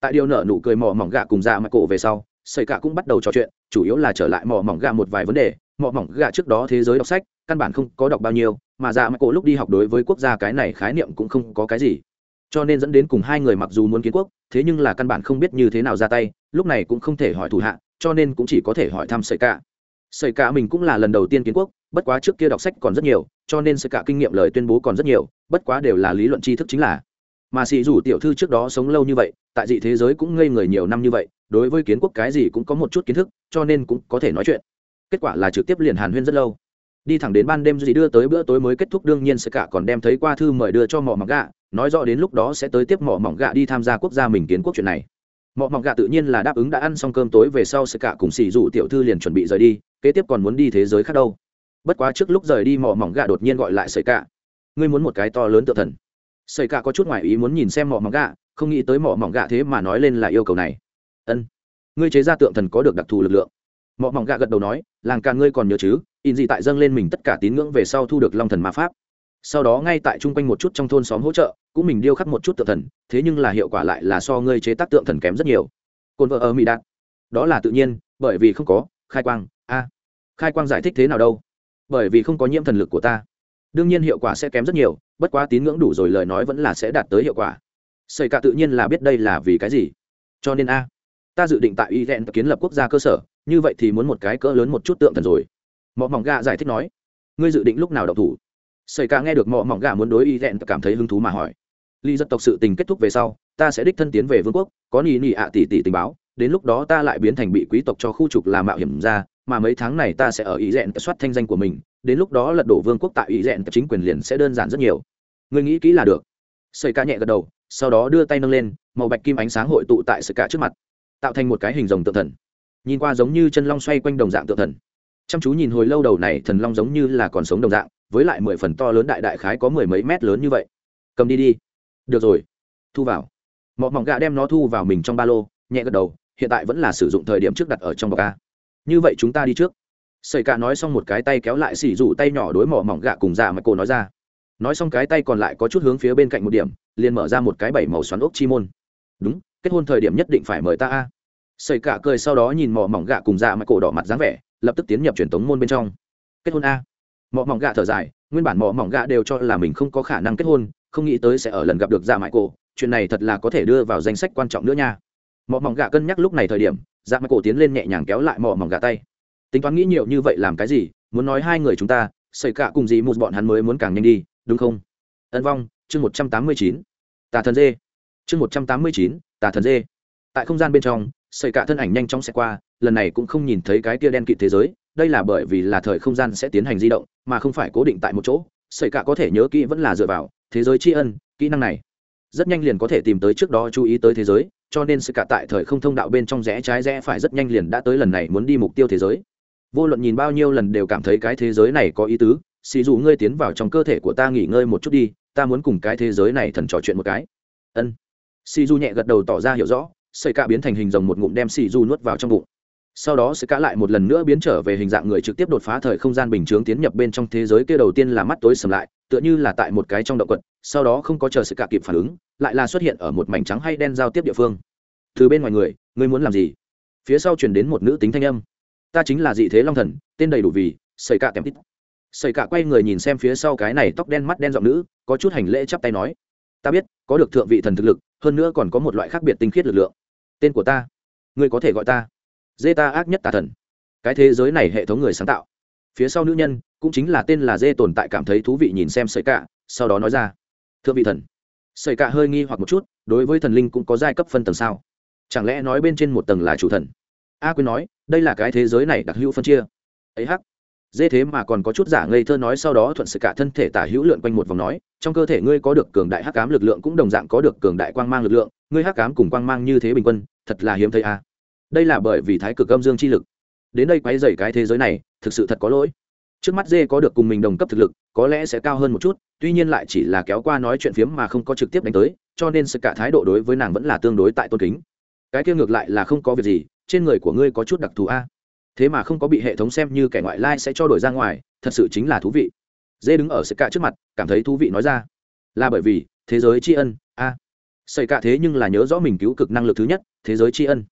Tại điều nợ nụ cười mỏ mỏng gạ cùng dạ mặt cổ về sau xây cả cũng bắt đầu trò chuyện, chủ yếu là trở lại mỏ mỏng gạ một vài vấn đề. Mỏ mỏng gạ trước đó thế giới đọc sách, căn bản không có đọc bao nhiêu, mà dạ mặt cổ lúc đi học đối với quốc gia cái này khái niệm cũng không có cái gì. Cho nên dẫn đến cùng hai người mặc dù muốn kiến quốc, thế nhưng là căn bản không biết như thế nào ra tay, lúc này cũng không thể hỏi thủ hạ, cho nên cũng chỉ có thể hỏi thăm sợi cả. Sợi cả mình cũng là lần đầu tiên kiến quốc bất quá trước kia đọc sách còn rất nhiều, cho nên sẽ cả kinh nghiệm lời tuyên bố còn rất nhiều, bất quá đều là lý luận tri thức chính là. Mà xì dù tiểu thư trước đó sống lâu như vậy, tại dị thế giới cũng ngây người nhiều năm như vậy, đối với kiến quốc cái gì cũng có một chút kiến thức, cho nên cũng có thể nói chuyện. Kết quả là trực tiếp liền hàn huyên rất lâu. Đi thẳng đến ban đêm gì đưa tới bữa tối mới kết thúc, đương nhiên sẽ cả còn đem thấy qua thư mời đưa cho mỏ mỏng gạ, nói rõ đến lúc đó sẽ tới tiếp mỏ mỏng gạ đi tham gia quốc gia mình kiến quốc chuyện này. Mỏ mỏng gạ tự nhiên là đáp ứng đã ăn xong cơm tối về sau sẽ cả cùng xì rủ tiểu thư liền chuẩn bị rời đi, kế tiếp còn muốn đi thế giới khác đâu bất quá trước lúc rời đi mỏ mỏng gà đột nhiên gọi lại sợi cả. Ngươi muốn một cái to lớn tự thần. Sợi cả có chút ngoài ý muốn nhìn xem mỏ mỏng gà, không nghĩ tới mỏ mỏng gà thế mà nói lên là yêu cầu này. Ân, ngươi chế ra tượng thần có được đặc thù lực lượng. Mỏ mỏng gà gật đầu nói, làng ca ngươi còn nhớ chứ, in gì tại dâng lên mình tất cả tín ngưỡng về sau thu được long thần ma pháp. Sau đó ngay tại chung quanh một chút trong thôn xóm hỗ trợ, cũng mình điêu khắc một chút tượng thần, thế nhưng là hiệu quả lại là so ngươi chế tác tượng thần kém rất nhiều. Cồn vợ ở mỹ đạt. Đó là tự nhiên, bởi vì không có, khai quang, a. Khai quang giải thích thế nào đâu? Bởi vì không có nhiễm thần lực của ta. Đương nhiên hiệu quả sẽ kém rất nhiều, bất quá tín ngưỡng đủ rồi lời nói vẫn là sẽ đạt tới hiệu quả. Xây cả tự nhiên là biết đây là vì cái gì. Cho nên a, ta dự định tại y ghen kiến lập quốc gia cơ sở, như vậy thì muốn một cái cỡ lớn một chút tượng thần rồi. Mọ mỏng gà giải thích nói, ngươi dự định lúc nào đọc thủ? Xảy cả nghe được mọ mỏng gà muốn đối y ghen cảm thấy hứng thú mà hỏi. Ly dân tộc sự tình kết thúc về sau, ta sẽ đích thân tiến về vương quốc, có nỉ nỉ ạ tỷ tỷ tình báo, đến lúc đó ta lại biến thành bị quý tộc cho khu trục làm mạo hiểm ra mà mấy tháng này ta sẽ ở ý rèn soát thanh danh của mình, đến lúc đó lật đổ vương quốc tại ý rèn chính quyền liền sẽ đơn giản rất nhiều. Người nghĩ kỹ là được. Sợi ca nhẹ gật đầu, sau đó đưa tay nâng lên, màu bạch kim ánh sáng hội tụ tại sự ca trước mặt, tạo thành một cái hình rồng tượng thần. Nhìn qua giống như chân long xoay quanh đồng dạng tượng thần. Chăm chú nhìn hồi lâu đầu này thần long giống như là còn sống đồng dạng, với lại mười phần to lớn đại đại khái có mười mấy mét lớn như vậy. Cầm đi đi. Được rồi. Thu vào. Mọ mỏng gạ đem nó thu vào mình trong ba lô, nhẹ gật đầu, hiện tại vẫn là sử dụng thời điểm trước đặt ở trong bọc a như vậy chúng ta đi trước. Sợi cả nói xong một cái tay kéo lại xỉ rủ tay nhỏ đối mỏ mỏng gạ cùng dạ mà cô nói ra. Nói xong cái tay còn lại có chút hướng phía bên cạnh một điểm, liền mở ra một cái bảy màu xoắn ốc chi môn. Đúng, kết hôn thời điểm nhất định phải mời ta a. Sợi cả cười sau đó nhìn mỏ mỏng gạ cùng dạ mà cổ đỏ mặt dáng vẻ, lập tức tiến nhập truyền tống môn bên trong. Kết hôn a. Mỏ mỏng gạ thở dài, nguyên bản mỏ mỏng gạ đều cho là mình không có khả năng kết hôn, không nghĩ tới sẽ ở lần gặp được dạ mãi cổ, chuyện này thật là có thể đưa vào danh sách quan trọng nữa nha. Mỏ mỏng gạ cân nhắc lúc này thời điểm dạ mặt cổ tiến lên nhẹ nhàng kéo lại mỏ mỏng gà tay. Tính toán nghĩ nhiều như vậy làm cái gì? Muốn nói hai người chúng ta xảy cả cùng gì một bọn hắn mới muốn càng nhanh đi, đúng không? Ân vong, chương một trăm tám mươi chín. Tà thần dê. Chương một trăm tám mươi chín, tà thần dê. Tại không gian bên trong xảy cả thân ảnh nhanh chóng sẽ qua, lần này cũng không nhìn thấy cái tia đen kịt thế giới, đây là bởi vì là thời không gian sẽ tiến hành di động, mà không phải cố định tại một chỗ. Xảy cả có thể nhớ kỹ vẫn là dựa vào thế giới tri ân, kỹ năng này rất nhanh liền có thể tìm tới trước đó chú ý tới thế giới cho nên sự cả tại thời không thông đạo bên trong rẽ trái rẽ phải rất nhanh liền đã tới lần này muốn đi mục tiêu thế giới. Vô luận nhìn bao nhiêu lần đều cảm thấy cái thế giới này có ý tứ, xì dù ngươi tiến vào trong cơ thể của ta nghỉ ngơi một chút đi, ta muốn cùng cái thế giới này thần trò chuyện một cái. Ân. Xì dù nhẹ gật đầu tỏ ra hiểu rõ xây cả biến thành hình rồng một ngụm đem xì dù nuốt vào trong bụng. Sau đó sẽ cả lại một lần nữa biến trở về hình dạng người trực tiếp đột phá thời không gian bình chướng tiến nhập bên trong thế giới kia đầu tiên là mắt tối sầm lại, tựa như là tại một cái trong động quật, sau đó không có chờ sự cả kịp phản ứng lại là xuất hiện ở một mảnh trắng hay đen giao tiếp địa phương. Từ bên ngoài người, ngươi muốn làm gì? Phía sau chuyển đến một nữ tính thanh âm. Ta chính là dị thế long thần, tên đầy đủ vì, sợi cạ tèm tít. Xây cạ quay người nhìn xem phía sau cái này tóc đen mắt đen giọng nữ, có chút hành lễ chắp tay nói. Ta biết, có được thượng vị thần thực lực, hơn nữa còn có một loại khác biệt tinh khiết lực lượng. Tên của ta, ngươi có thể gọi ta. Dê ta ác nhất tà thần. Cái thế giới này hệ thống người sáng tạo. Phía sau nữ nhân, cũng chính là tên là dê tồn tại cảm thấy thú vị nhìn xem sợi cạ sau đó nói ra. Thượng vị thần sợi cạ hơi nghi hoặc một chút, đối với thần linh cũng có giai cấp phân tầng sao? Chẳng lẽ nói bên trên một tầng là chủ thần? A quyên nói, đây là cái thế giới này đặc hữu phân chia. Ấy hắc. Dễ thế mà còn có chút giả ngây thơ nói sau đó thuận sự cả thân thể tả hữu lượn quanh một vòng nói, trong cơ thể ngươi có được cường đại hắc ám lực lượng cũng đồng dạng có được cường đại quang mang lực lượng, ngươi hắc ám cùng quang mang như thế bình quân, thật là hiếm thấy a. Đây là bởi vì thái cực âm dương chi lực. Đến đây quấy rầy cái thế giới này, thực sự thật có lỗi trước mắt dê có được cùng mình đồng cấp thực lực, có lẽ sẽ cao hơn một chút, tuy nhiên lại chỉ là kéo qua nói chuyện phiếm mà không có trực tiếp đánh tới, cho nên sự cả thái độ đối với nàng vẫn là tương đối tại tôn kính. Cái kia ngược lại là không có việc gì, trên người của ngươi có chút đặc thù a. Thế mà không có bị hệ thống xem như kẻ ngoại lai sẽ cho đổi ra ngoài, thật sự chính là thú vị. Dê đứng ở sợi cạ trước mặt, cảm thấy thú vị nói ra. Là bởi vì, thế giới tri ân, a. À. sợi cạ thế nhưng là nhớ rõ mình cứu cực năng lực thứ nhất, thế giới tri ân.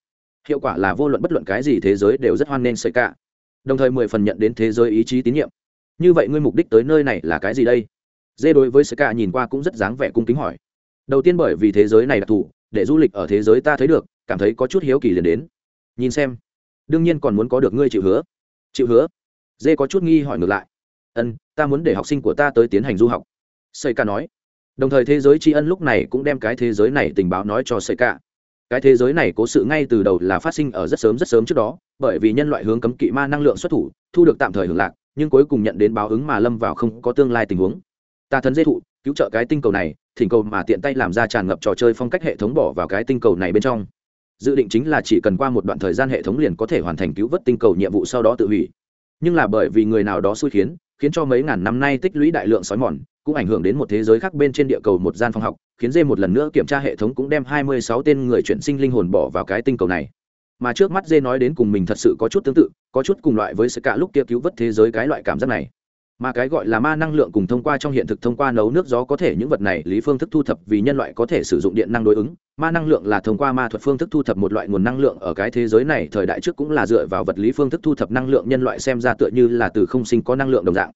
Hiệu quả là vô luận bất luận cái gì thế giới đều rất hoan nghênh sợi cạ đồng thời mười phần nhận đến thế giới ý chí tín nhiệm. Như vậy ngươi mục đích tới nơi này là cái gì đây? Dê đối với sơ ca nhìn qua cũng rất dáng vẻ cung kính hỏi. Đầu tiên bởi vì thế giới này đặc thù để du lịch ở thế giới ta thấy được, cảm thấy có chút hiếu kỳ liền đến. Nhìn xem. Đương nhiên còn muốn có được ngươi chịu hứa. Chịu hứa? Dê có chút nghi hỏi ngược lại. Ân, ta muốn để học sinh của ta tới tiến hành du học. Sơ ca nói. Đồng thời thế giới tri ân lúc này cũng đem cái thế giới này tình báo nói cho sơ ca cái thế giới này cố sự ngay từ đầu là phát sinh ở rất sớm rất sớm trước đó, bởi vì nhân loại hướng cấm kỵ ma năng lượng xuất thủ, thu được tạm thời hưởng lạc, nhưng cuối cùng nhận đến báo ứng mà lâm vào không có tương lai tình huống. Ta thần dây thụ, cứu trợ cái tinh cầu này, thỉnh cầu mà tiện tay làm ra tràn ngập trò chơi phong cách hệ thống bỏ vào cái tinh cầu này bên trong. Dự định chính là chỉ cần qua một đoạn thời gian hệ thống liền có thể hoàn thành cứu vớt tinh cầu nhiệm vụ sau đó tự hủy. Nhưng là bởi vì người nào đó xui khiến khiến cho mấy ngàn năm nay tích lũy đại lượng sói mòn, cũng ảnh hưởng đến một thế giới khác bên trên địa cầu một gian phòng học, khiến dê một lần nữa kiểm tra hệ thống cũng đem hai mươi sáu tên người chuyển sinh linh hồn bỏ vào cái tinh cầu này. Mà trước mắt dê nói đến cùng mình thật sự có chút tương tự, có chút cùng loại với sự cả lúc kia cứu vớt thế giới cái loại cảm giác này mà cái gọi là ma năng lượng cùng thông qua trong hiện thực thông qua nấu nước gió có thể những vật này lý phương thức thu thập vì nhân loại có thể sử dụng điện năng đối ứng. Ma năng lượng là thông qua ma thuật phương thức thu thập một loại nguồn năng lượng ở cái thế giới này, thời đại trước cũng là dựa vào vật lý phương thức thu thập năng lượng nhân loại xem ra tựa như là từ không sinh có năng lượng đồng dạng.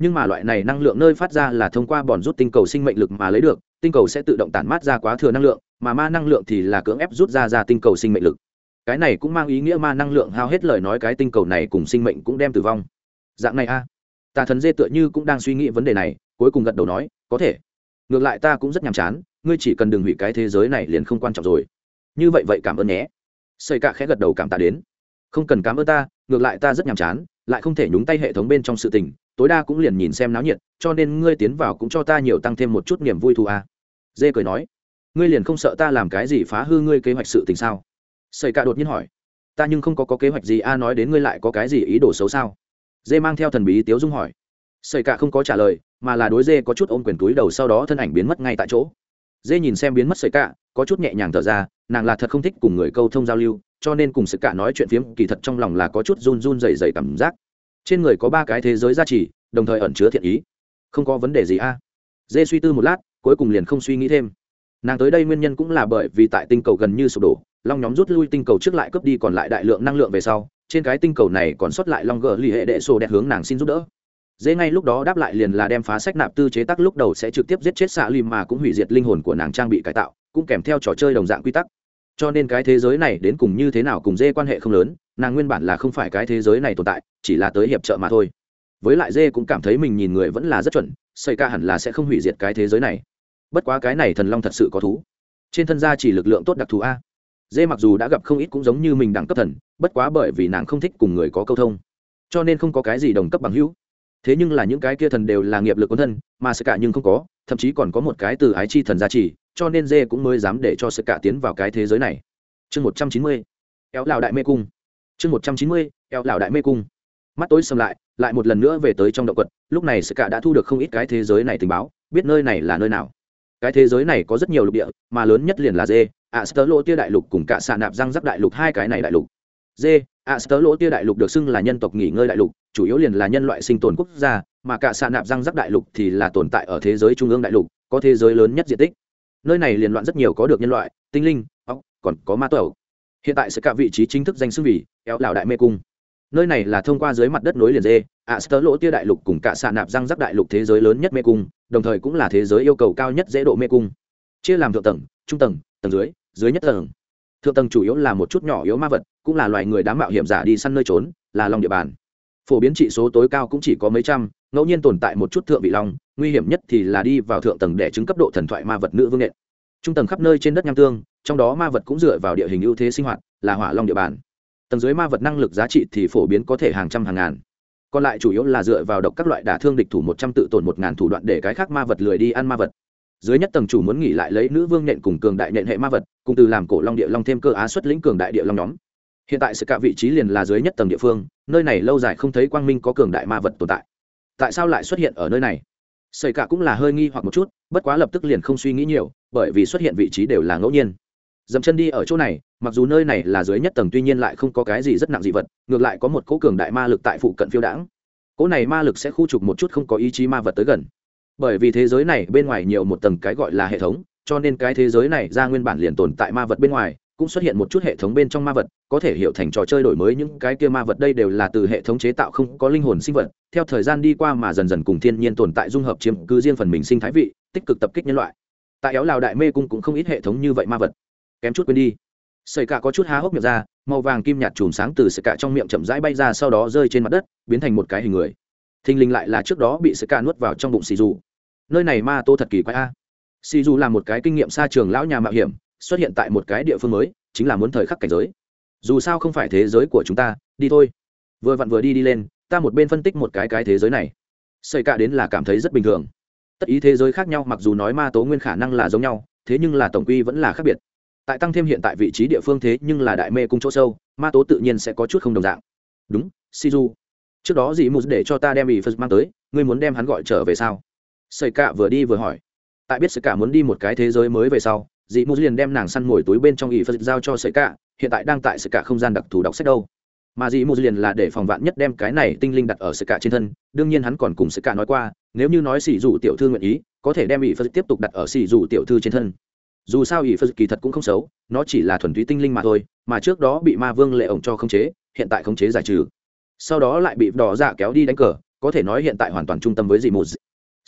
Nhưng mà loại này năng lượng nơi phát ra là thông qua bòn rút tinh cầu sinh mệnh lực mà lấy được, tinh cầu sẽ tự động tản mát ra quá thừa năng lượng, mà ma năng lượng thì là cưỡng ép rút ra ra tinh cầu sinh mệnh lực. Cái này cũng mang ý nghĩa ma năng lượng hao hết lời nói cái tinh cầu này cùng sinh mệnh cũng đem tử vong. Dạng này a tà thần dê tựa như cũng đang suy nghĩ vấn đề này cuối cùng gật đầu nói có thể. Ngược lại ta cũng rất nhàm chán ngươi chỉ cần đừng hủy cái thế giới này liền không quan trọng rồi. Như vậy vậy cảm ơn nhé. Xây cạ khẽ gật đầu cảm tạ đến. Không cần cảm ơn ta ngược lại ta rất nhàm chán lại không thể nhúng tay hệ thống bên trong sự tình tối đa cũng liền nhìn xem náo nhiệt cho nên ngươi tiến vào cũng cho ta nhiều tăng thêm một chút niềm vui thù à. dê cười nói ngươi liền không sợ ta làm cái gì phá hư ngươi kế hoạch sự tình sao? Xây cạ đột nhiên hỏi ta nhưng không có, có kế hoạch gì a nói đến ngươi lại có cái gì ý đồ xấu sao? Dê mang theo thần bí tiếu dung hỏi. Sợi cả không có trả lời, mà là đối dê có chút ôm quyền túi đầu sau đó thân ảnh biến mất ngay tại chỗ. Dê nhìn xem biến mất sợi cả, có chút nhẹ nhàng thở ra, nàng là thật không thích cùng người câu thông giao lưu, cho nên cùng sợi cả nói chuyện phiếm, kỳ thật trong lòng là có chút run run dày dày cảm giác. Trên người có ba cái thế giới gia trì, đồng thời ẩn chứa thiện ý. Không có vấn đề gì a. À? dê suy tư một lát, cuối cùng liền không suy nghĩ thêm. Nàng tới đây nguyên nhân cũng là bởi vì tại tinh cầu gần như sụp đổ, long nhóm rút lui tinh cầu trước lại cướp đi còn lại đại lượng năng lượng về sau trên cái tinh cầu này còn sót lại long gờ lì hệ đệ sổ đẹp hướng nàng xin giúp đỡ. Dễ ngay lúc đó đáp lại liền là đem phá sách nạp tư chế tác lúc đầu sẽ trực tiếp giết chết xạ lim mà cũng hủy diệt linh hồn của nàng trang bị cải tạo, cũng kèm theo trò chơi đồng dạng quy tắc. Cho nên cái thế giới này đến cùng như thế nào cùng dê quan hệ không lớn, nàng nguyên bản là không phải cái thế giới này tồn tại, chỉ là tới hiệp trợ mà thôi. Với lại dê cũng cảm thấy mình nhìn người vẫn là rất chuẩn, xây ca hẳn là sẽ không hủy diệt cái thế giới này. Bất quá cái này thần long thật sự có thú. Trên thân gia chỉ lực lượng tốt đặc thù a dê mặc dù đã gặp không ít cũng giống như mình đẳng cấp thần, bất quá bởi vì nàng không thích cùng người có câu thông, cho nên không có cái gì đồng cấp bằng hữu. Thế nhưng là những cái kia thần đều là nghiệp lực quân thân, mà sự cả nhưng không có, thậm chí còn có một cái từ ái chi thần gia trì, cho nên dê cũng mới dám để cho sự cả tiến vào cái thế giới này. Chương một trăm chín mươi éo lào đại mê cung. Chương một trăm chín mươi éo lào đại mê cung. Mắt tối xâm lại lại một lần nữa về tới trong động quật, lúc này sự cả đã thu được không ít cái thế giới này tình báo, biết nơi này là nơi nào. Cái thế giới này có rất nhiều lục địa, mà lớn nhất liền là dê ạ sơ lỗ tia đại lục cùng cả xạ nạp răng rắc đại lục, hai cái này đại lục. D. ạ sơ lỗ tia đại lục được xưng là nhân tộc nghỉ ngơi đại lục, chủ yếu liền là nhân loại sinh tồn quốc gia, mà cả xạ nạp răng rắc đại lục thì là tồn tại ở thế giới trung ương đại lục, có thế giới lớn nhất diện tích. Nơi này liền loạn rất nhiều có được nhân loại, tinh linh, ốc, còn có ma tẩu. Hiện tại sẽ cả vị trí chính thức danh xưng vì éo lào đại mê cung. Nơi này là thông qua dưới mặt đất nối liền dê ạ sơ lỗ tia đại lục cùng cả xạ nạp răng rắc đại lục thế giới lớn nhất mê cung, đồng thời cũng là thế giới yêu cầu cao nhất dễ độ mê cung. Chia làm thượng tầng, trung tầng tầng dưới dưới nhất tầng. Thượng tầng chủ yếu là một chút nhỏ yếu ma vật, cũng là loài người đám mạo hiểm giả đi săn nơi trốn, là lòng địa bàn. Phổ biến trị số tối cao cũng chỉ có mấy trăm, ngẫu nhiên tồn tại một chút thượng vị long, nguy hiểm nhất thì là đi vào thượng tầng để chứng cấp độ thần thoại ma vật nữ vương nện. Trung tầng khắp nơi trên đất nham tương, trong đó ma vật cũng dựa vào địa hình ưu thế sinh hoạt, là hỏa long địa bàn. Tầng dưới ma vật năng lực giá trị thì phổ biến có thể hàng trăm hàng ngàn. Còn lại chủ yếu là dựa vào độc các loại đả thương địch thủ một trăm tự tổn một ngàn thủ đoạn để cái khác ma vật lười đi ăn ma vật dưới nhất tầng chủ muốn nghỉ lại lấy nữ vương nhện cùng cường đại nhện hệ ma vật, cùng từ làm cổ long địa long thêm cơ á xuất lĩnh cường đại địa long nhóm. Hiện tại sự cả vị trí liền là dưới nhất tầng địa phương, nơi này lâu dài không thấy quang minh có cường đại ma vật tồn tại. Tại sao lại xuất hiện ở nơi này? Xảy cả cũng là hơi nghi hoặc một chút, bất quá lập tức liền không suy nghĩ nhiều, bởi vì xuất hiện vị trí đều là ngẫu nhiên. Dậm chân đi ở chỗ này, mặc dù nơi này là dưới nhất tầng tuy nhiên lại không có cái gì rất nặng dị vật, ngược lại có một cỗ cường đại ma lực tại phụ cận phiêu đãng. Cỗ này ma lực sẽ khu trục một chút không có ý chí ma vật tới gần bởi vì thế giới này bên ngoài nhiều một tầng cái gọi là hệ thống, cho nên cái thế giới này ra nguyên bản liền tồn tại ma vật bên ngoài, cũng xuất hiện một chút hệ thống bên trong ma vật, có thể hiểu thành trò chơi đổi mới những cái kia ma vật đây đều là từ hệ thống chế tạo không có linh hồn sinh vật, theo thời gian đi qua mà dần dần cùng thiên nhiên tồn tại dung hợp chiếm cứ riêng phần mình sinh thái vị, tích cực tập kích nhân loại. Tại éo lào đại mê cung cũng không ít hệ thống như vậy ma vật. Kém chút quên đi. Sợi cả có chút há hốc miệng ra, màu vàng kim nhạt chùm sáng từ sợi cả trong miệng chậm rãi bay ra sau đó rơi trên mặt đất, biến thành một cái hình người. Thình lình lại là trước đó bị sợi cả nuốt vào trong bụng xì dù nơi này ma tô thật kỳ quái a. Si dù là một cái kinh nghiệm xa trường lão nhà mạo hiểm, xuất hiện tại một cái địa phương mới, chính là muốn thời khắc cảnh giới. Dù sao không phải thế giới của chúng ta, đi thôi. Vừa vặn vừa đi đi lên, ta một bên phân tích một cái cái thế giới này. Xây cả đến là cảm thấy rất bình thường. Tất ý thế giới khác nhau, mặc dù nói ma tố nguyên khả năng là giống nhau, thế nhưng là tổng quy vẫn là khác biệt. Tại tăng thêm hiện tại vị trí địa phương thế nhưng là đại mê cung chỗ sâu, ma tố tự nhiên sẽ có chút không đồng dạng. Đúng shizu trước đó dì mù để cho ta đem ý phật mang tới, ngươi muốn đem hắn gọi trở về sao? Sợi cạ vừa đi vừa hỏi. Tại biết sợi cạ muốn đi một cái thế giới mới về sau Dị mù liền đem nàng săn ngồi túi bên trong y phật giao cho sợi cạ, hiện tại đang tại sợi cạ không gian đặc thù đọc sách đâu. Mà Dị mù liền là để phòng vạn nhất đem cái này tinh linh đặt ở sợi cạ trên thân đương nhiên hắn còn cùng sợi cạ nói qua nếu như nói xì dụ tiểu thư nguyện ý có thể đem y phật tiếp tục đặt ở xì dụ tiểu thư trên thân. Dù sao y phật kỳ thật cũng không xấu nó chỉ là thuần túy tinh linh mà thôi mà trước đó bị ma vương lệ ổng cho khống chế hiện tại khống chế giải trừ. Sau đó lại bị đỏ dạ kéo đi đánh cờ có thể nói hiện tại hoàn toàn trung tâm với Dị mù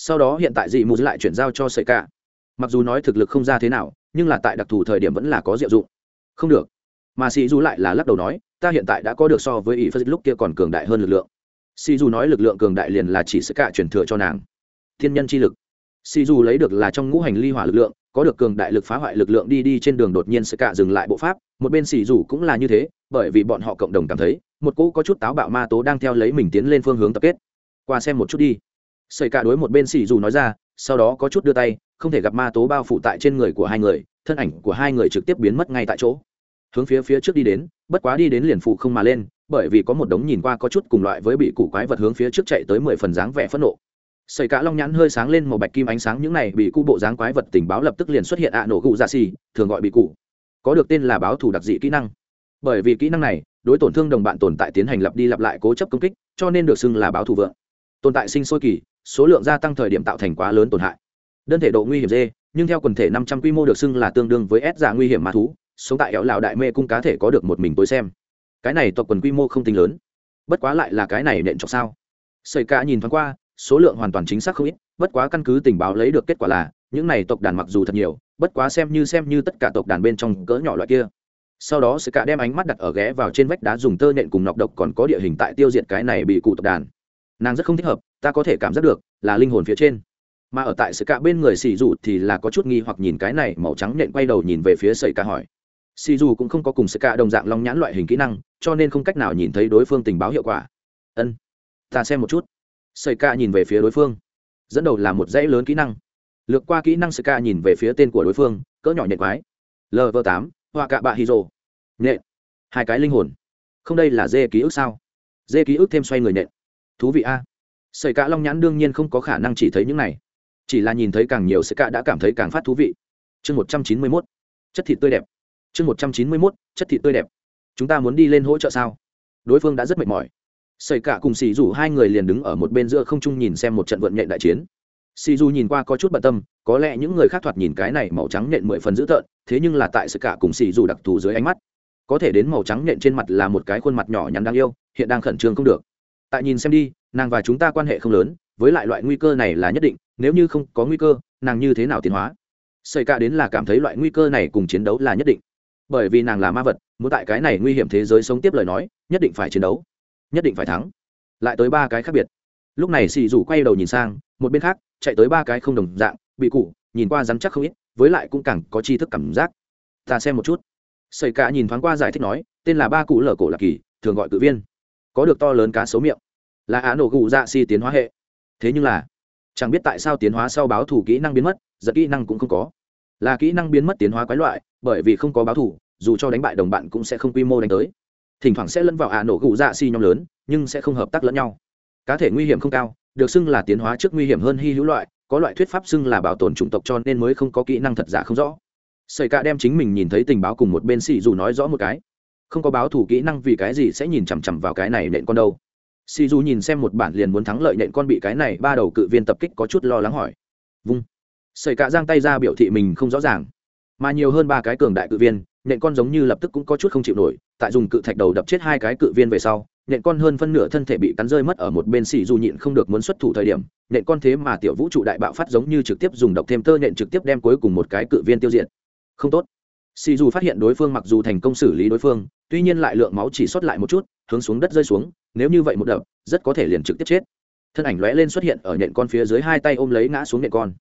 sau đó hiện tại dị mù lại chuyển giao cho sợi cả. Mặc dù nói thực lực không ra thế nào, nhưng là tại đặc thù thời điểm vẫn là có diệu dụng. Không được. Mà sĩ du lại là lắc đầu nói, ta hiện tại đã có được so với ý phật lúc kia còn cường đại hơn lực lượng. Sĩ du nói lực lượng cường đại liền là chỉ sợi cả chuyển thừa cho nàng. Thiên nhân chi lực. Sĩ du lấy được là trong ngũ hành ly hỏa lực lượng, có được cường đại lực phá hoại lực lượng đi đi trên đường đột nhiên sợi cả dừng lại bộ pháp, một bên sĩ du cũng là như thế, bởi vì bọn họ cộng đồng cảm thấy, một cỗ có chút táo bạo ma tố đang theo lấy mình tiến lên phương hướng tập kết. Qua xem một chút đi sợi cả đối một bên xì dù nói ra, sau đó có chút đưa tay, không thể gặp ma tố bao phủ tại trên người của hai người, thân ảnh của hai người trực tiếp biến mất ngay tại chỗ. Hướng phía phía trước đi đến, bất quá đi đến liền phụ không mà lên, bởi vì có một đống nhìn qua có chút cùng loại với bị củ quái vật hướng phía trước chạy tới mười phần dáng vẻ phẫn nộ. Sợi cả long nhãn hơi sáng lên màu bạch kim ánh sáng, những này bị cụ bộ dáng quái vật tình báo lập tức liền xuất hiện ạ nổ cụ giả dạ xì, thường gọi bị cụ có được tên là báo thủ đặc dị kỹ năng. Bởi vì kỹ năng này, đối tổn thương đồng bạn tồn tại tiến hành lặp đi lặp lại cố chấp công kích, cho nên được xưng là báo thủ vượng. Tồn tại sinh sôi kỳ số lượng gia tăng thời điểm tạo thành quá lớn tổn hại. Đơn thể độ nguy hiểm d nhưng theo quần thể năm trăm quy mô được xưng là tương đương với S giả nguy hiểm ma thú, sống tại hẻo lạo đại mê cung cá thể có được một mình tối xem. Cái này tộc quần quy mô không tính lớn. Bất quá lại là cái này nện chọc sao? Xây cả nhìn thoáng qua, số lượng hoàn toàn chính xác không ít, bất quá căn cứ tình báo lấy được kết quả là, những này tộc đàn mặc dù thật nhiều, bất quá xem như xem như tất cả tộc đàn bên trong cỡ nhỏ loại kia. Sau đó sẽ cả đem ánh mắt đặt ở ghé vào trên vách đá dùng tơ nện cùng nọc độc còn có địa hình tại tiêu diệt cái này bị cụ tộc đàn. Nàng rất không thích hợp ta có thể cảm giác được, là linh hồn phía trên. Mà ở tại sự cả bên người xì dù thì là có chút nghi hoặc nhìn cái này màu trắng nhện quay đầu nhìn về phía sợi cả hỏi. Xì dù cũng không có cùng sự cả đồng dạng long nhãn loại hình kỹ năng, cho nên không cách nào nhìn thấy đối phương tình báo hiệu quả. Ân, ta xem một chút. Sợi cả nhìn về phía đối phương. Dẫn đầu là một dãy lớn kỹ năng. Lược qua kỹ năng sợi cả nhìn về phía tên của đối phương, cỡ nhỏ nhện quái. Lv tám, hoa cạ bạ rồ. nhện. Hai cái linh hồn. Không đây là dê ký ức sao? Dê ký ức thêm xoay người nhện. Thú vị a sợi cả long nhãn đương nhiên không có khả năng chỉ thấy những này. Chỉ là nhìn thấy càng nhiều, sợi cả đã cảm thấy càng phát thú vị. Chương một trăm chín mươi mốt. Chất thịt tươi đẹp. Chương một trăm chín mươi mốt. Chất thịt tươi đẹp. Chúng ta muốn đi lên hỗ trợ sao? Đối phương đã rất mệt mỏi. Sợi cả cùng xì dù hai người liền đứng ở một bên giữa không trung nhìn xem một trận vận nhện đại chiến. Xì dù nhìn qua có chút bận tâm, có lẽ những người khác thoạt nhìn cái này màu trắng nhện mười phần dữ tợn, thế nhưng là tại sợi cả cùng xì dù đặc thù dưới ánh mắt, có thể đến màu trắng nhện trên mặt là một cái khuôn mặt nhỏ nhắn đáng yêu, hiện đang khẩn trương không được. Tại nhìn xem đi nàng và chúng ta quan hệ không lớn, với lại loại nguy cơ này là nhất định, nếu như không có nguy cơ, nàng như thế nào tiến hóa? Xảy cả đến là cảm thấy loại nguy cơ này cùng chiến đấu là nhất định. Bởi vì nàng là ma vật, muốn tại cái này nguy hiểm thế giới sống tiếp lời nói, nhất định phải chiến đấu, nhất định phải thắng. Lại tới ba cái khác biệt. Lúc này xì rủ quay đầu nhìn sang, một bên khác, chạy tới ba cái không đồng dạng, bị cụ, nhìn qua rắn chắc không ít, với lại cũng càng có tri thức cảm giác. Ta xem một chút. Xảy cả nhìn thoáng qua giải thích nói, tên là ba cụ lở cổ lạc kỳ, thường gọi cự viên. Có được to lớn cá sấu miệng là á nổ gù dạ si tiến hóa hệ. Thế nhưng là, chẳng biết tại sao tiến hóa sau báo thủ kỹ năng biến mất, giật kỹ năng cũng không có. Là kỹ năng biến mất tiến hóa quái loại, bởi vì không có báo thủ, dù cho đánh bại đồng bạn cũng sẽ không quy mô đánh tới. Thỉnh thoảng sẽ lẫn vào ạ nổ gù dạ si nhóm lớn, nhưng sẽ không hợp tác lẫn nhau. Cá thể nguy hiểm không cao, được xưng là tiến hóa trước nguy hiểm hơn hy hữu loại, có loại thuyết pháp xưng là bảo tồn chủng tộc cho nên mới không có kỹ năng thật giả không rõ. Sợi cả đem chính mình nhìn thấy tình báo cùng một bên xì dù nói rõ một cái. Không có báo thủ kỹ năng vì cái gì sẽ nhìn chằm chằm vào cái này nện con đâu? Si du nhìn xem một bản liền muốn thắng lợi nện con bị cái này, ba đầu cự viên tập kích có chút lo lắng hỏi. Vung. Sợi cạ giang tay ra biểu thị mình không rõ ràng. Mà nhiều hơn ba cái cường đại cự viên, nện con giống như lập tức cũng có chút không chịu nổi, tại dùng cự thạch đầu đập chết hai cái cự viên về sau, nện con hơn phân nửa thân thể bị cắn rơi mất ở một bên xì dù nhịn không được muốn xuất thủ thời điểm, nện con thế mà tiểu vũ trụ đại bạo phát giống như trực tiếp dùng độc thêm tơ nện trực tiếp đem cuối cùng một cái cự viên tiêu diệt. Không tốt xì dù phát hiện đối phương mặc dù thành công xử lý đối phương, tuy nhiên lại lượng máu chỉ sót lại một chút, hướng xuống đất rơi xuống, nếu như vậy một đập, rất có thể liền trực tiếp chết. Thân ảnh lóe lên xuất hiện ở nhện con phía dưới hai tay ôm lấy ngã xuống nhện con.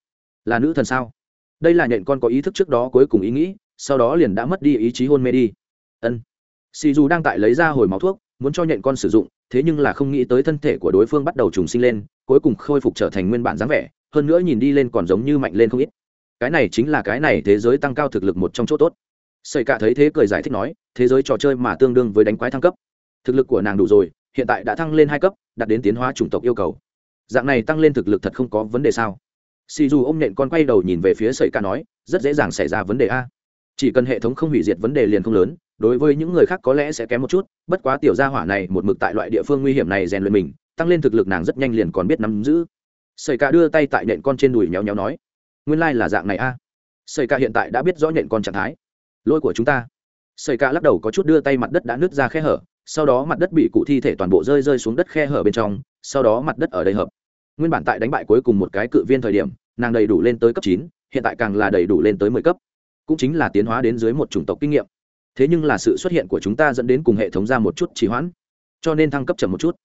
Là nữ thần sao? Đây là nhện con có ý thức trước đó cuối cùng ý nghĩ, sau đó liền đã mất đi ý chí hôn mê đi. Ân. Xì dù đang tại lấy ra hồi máu thuốc, muốn cho nhện con sử dụng, thế nhưng là không nghĩ tới thân thể của đối phương bắt đầu trùng sinh lên, cuối cùng khôi phục trở thành nguyên bản dáng vẻ, hơn nữa nhìn đi lên còn giống như mạnh lên không ít cái này chính là cái này thế giới tăng cao thực lực một trong chỗ tốt. Xây cả thấy thế cười giải thích nói, thế giới trò chơi mà tương đương với đánh quái thăng cấp. Thực lực của nàng đủ rồi, hiện tại đã thăng lên hai cấp, đạt đến tiến hóa chủng tộc yêu cầu. Dạng này tăng lên thực lực thật không có vấn đề sao? Xì dù ôm nhện con quay đầu nhìn về phía sợi ca nói, rất dễ dàng xảy ra vấn đề a. Chỉ cần hệ thống không hủy diệt vấn đề liền không lớn, đối với những người khác có lẽ sẽ kém một chút, bất quá tiểu gia hỏa này một mực tại loại địa phương nguy hiểm này rèn luyện mình, tăng lên thực lực nàng rất nhanh liền còn biết nắm giữ. Sợi ca đưa tay tại nhện con trên đùi nhéo nhéo nói nguyên lai、like、là dạng này a. Xây ca hiện tại đã biết rõ nhện con trạng thái. Lôi của chúng ta. Xây ca lắc đầu có chút đưa tay mặt đất đã nứt ra khe hở, sau đó mặt đất bị cụ thi thể toàn bộ rơi rơi xuống đất khe hở bên trong, sau đó mặt đất ở đây hợp. Nguyên bản tại đánh bại cuối cùng một cái cự viên thời điểm, nàng đầy đủ lên tới cấp chín, hiện tại càng là đầy đủ lên tới mười cấp. Cũng chính là tiến hóa đến dưới một chủng tộc kinh nghiệm. Thế nhưng là sự xuất hiện của chúng ta dẫn đến cùng hệ thống ra một chút trì hoãn, cho nên thăng cấp chậm một chút.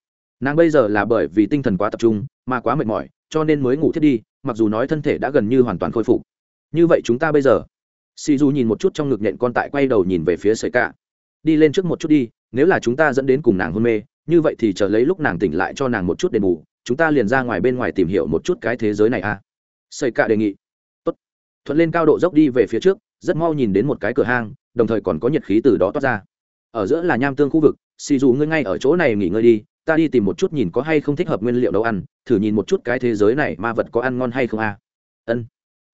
Nàng bây giờ là bởi vì tinh thần quá tập trung, mà quá mệt mỏi, cho nên mới ngủ thiết đi mặc dù nói thân thể đã gần như hoàn toàn khôi phục như vậy chúng ta bây giờ si dù nhìn một chút trong ngực nhện con tại quay đầu nhìn về phía sợi cả đi lên trước một chút đi, nếu là chúng ta dẫn đến cùng nàng hôn mê, như vậy thì chờ lấy lúc nàng tỉnh lại cho nàng một chút đền bù, chúng ta liền ra ngoài bên ngoài tìm hiểu một chút cái thế giới này a à. xây cạ đề nghị Tốt. thuận lên cao độ dốc đi về phía trước, rất mau nhìn đến một cái cửa hang, đồng thời còn có nhiệt khí từ đó toát ra ở giữa là nham tương khu vực xì dù ngươi ngay ở chỗ này nghỉ ngơi đi ta đi tìm một chút nhìn có hay không thích hợp nguyên liệu nấu ăn, thử nhìn một chút cái thế giới này ma vật có ăn ngon hay không a. À. ân.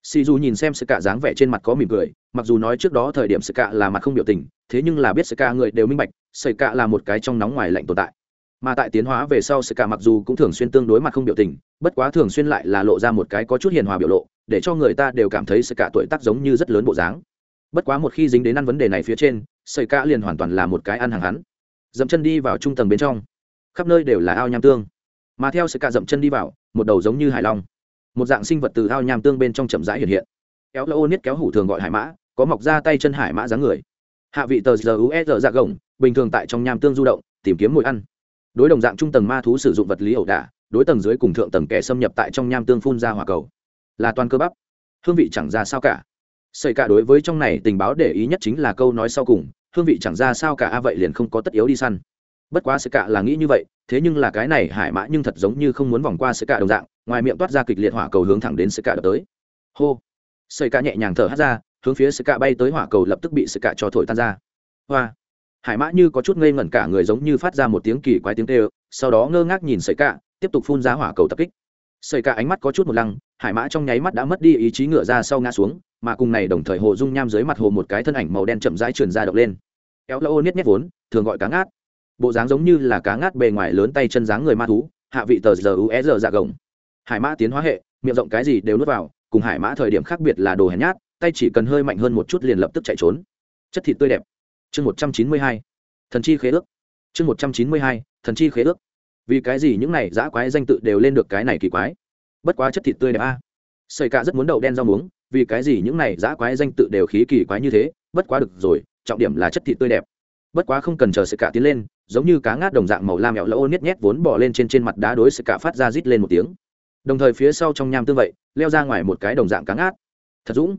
Xì dù nhìn xem sự cạ dáng vẻ trên mặt có mỉm cười, mặc dù nói trước đó thời điểm sự cạ là mặt không biểu tình, thế nhưng là biết sự cạ người đều minh bạch sự cạ là một cái trong nóng ngoài lạnh tồn tại. Mà tại tiến hóa về sau sự cả mặc dù cũng thường xuyên tương đối mặt không biểu tình, bất quá thường xuyên lại là lộ ra một cái có chút hiền hòa biểu lộ, để cho người ta đều cảm thấy sự cả tuổi tác giống như rất lớn bộ dáng. Bất quá một khi dính đến ăn vấn đề này phía trên sợi cả liền hoàn toàn là một cái ăn hàng hắn. Dậm chân đi vào trung tầng bên trong khắp nơi đều là ao nham tương. Mà theo sự cả dậm chân đi vào, một đầu giống như hải long. Một dạng sinh vật từ ao nham tương bên trong chậm rãi hiện hiện. Kéo lô niết kéo hủ thường gọi hải mã, có mọc ra tay chân hải mã dáng người. Hạ vị tờ giờ usr e dạ gồng, bình thường tại trong nham tương du động, tìm kiếm mồi ăn. Đối đồng dạng trung tầng ma thú sử dụng vật lý ẩu đả, đối tầng dưới cùng thượng tầng kẻ xâm nhập tại trong nham tương phun ra hỏa cầu. Là toàn cơ bắp. Hương vị chẳng ra sao cả. Xảy cả đối với trong này tình báo để ý nhất chính là câu nói sau cùng, hương vị chẳng ra sao cả, a vậy liền không có tất yếu đi săn bất quá sự cả là nghĩ như vậy, thế nhưng là cái này hải mã nhưng thật giống như không muốn vòng qua sự cả đồng dạng, ngoài miệng toát ra kịch liệt hỏa cầu hướng thẳng đến sự cả đập tới. Hô! Xảy cả nhẹ nhàng thở hắt ra, hướng phía sự cả bay tới hỏa cầu lập tức bị sự cả cho thổi tan ra. Hoa! Hải mã như có chút ngây ngẩn cả người giống như phát ra một tiếng kỳ quái tiếng tê sau đó ngơ ngác nhìn sợi cạ tiếp tục phun ra hỏa cầu tập kích. Sợi cạ ánh mắt có chút một lăng, hải mã trong nháy mắt đã mất đi ý chí ngựa ra sau ngã xuống, mà cùng này đồng thời hồ dung nham dưới mặt hồ một cái thân ảnh màu đen chậm rãi truyền ra động lên. Éo lao niết nhét vốn, thường gọi cá ngát bộ dáng giống như là cá ngát bề ngoài lớn tay chân dáng người ma thú, hạ vị tờ giờ u e giờ dạ gồng. Hải mã tiến hóa hệ, miệng rộng cái gì đều nuốt vào, cùng hải mã thời điểm khác biệt là đồ hèn nhát, tay chỉ cần hơi mạnh hơn một chút liền lập tức chạy trốn. Chất thịt tươi đẹp. Chương một trăm chín mươi hai. Thần chi khế ước. Chương một trăm chín mươi hai. Thần chi khế ước. Vì cái gì những này giã quái danh tự đều lên được cái này kỳ quái? Bất quá chất thịt tươi đẹp a. À. xây cả rất muốn đậu đen rau muống, vì cái gì những này giã quái danh tự đều khí kỳ quái như thế? Bất quá được rồi, trọng điểm là chất thịt tươi đẹp. Bất quá không cần chờ sợi cả tiến lên giống như cá ngát đồng dạng màu lam mẹo lỡ nhét nhét vốn bỏ lên trên trên mặt đá đối sự cả phát ra rít lên một tiếng. Đồng thời phía sau trong nham tương vậy, leo ra ngoài một cái đồng dạng cá ngát. Thật dũng.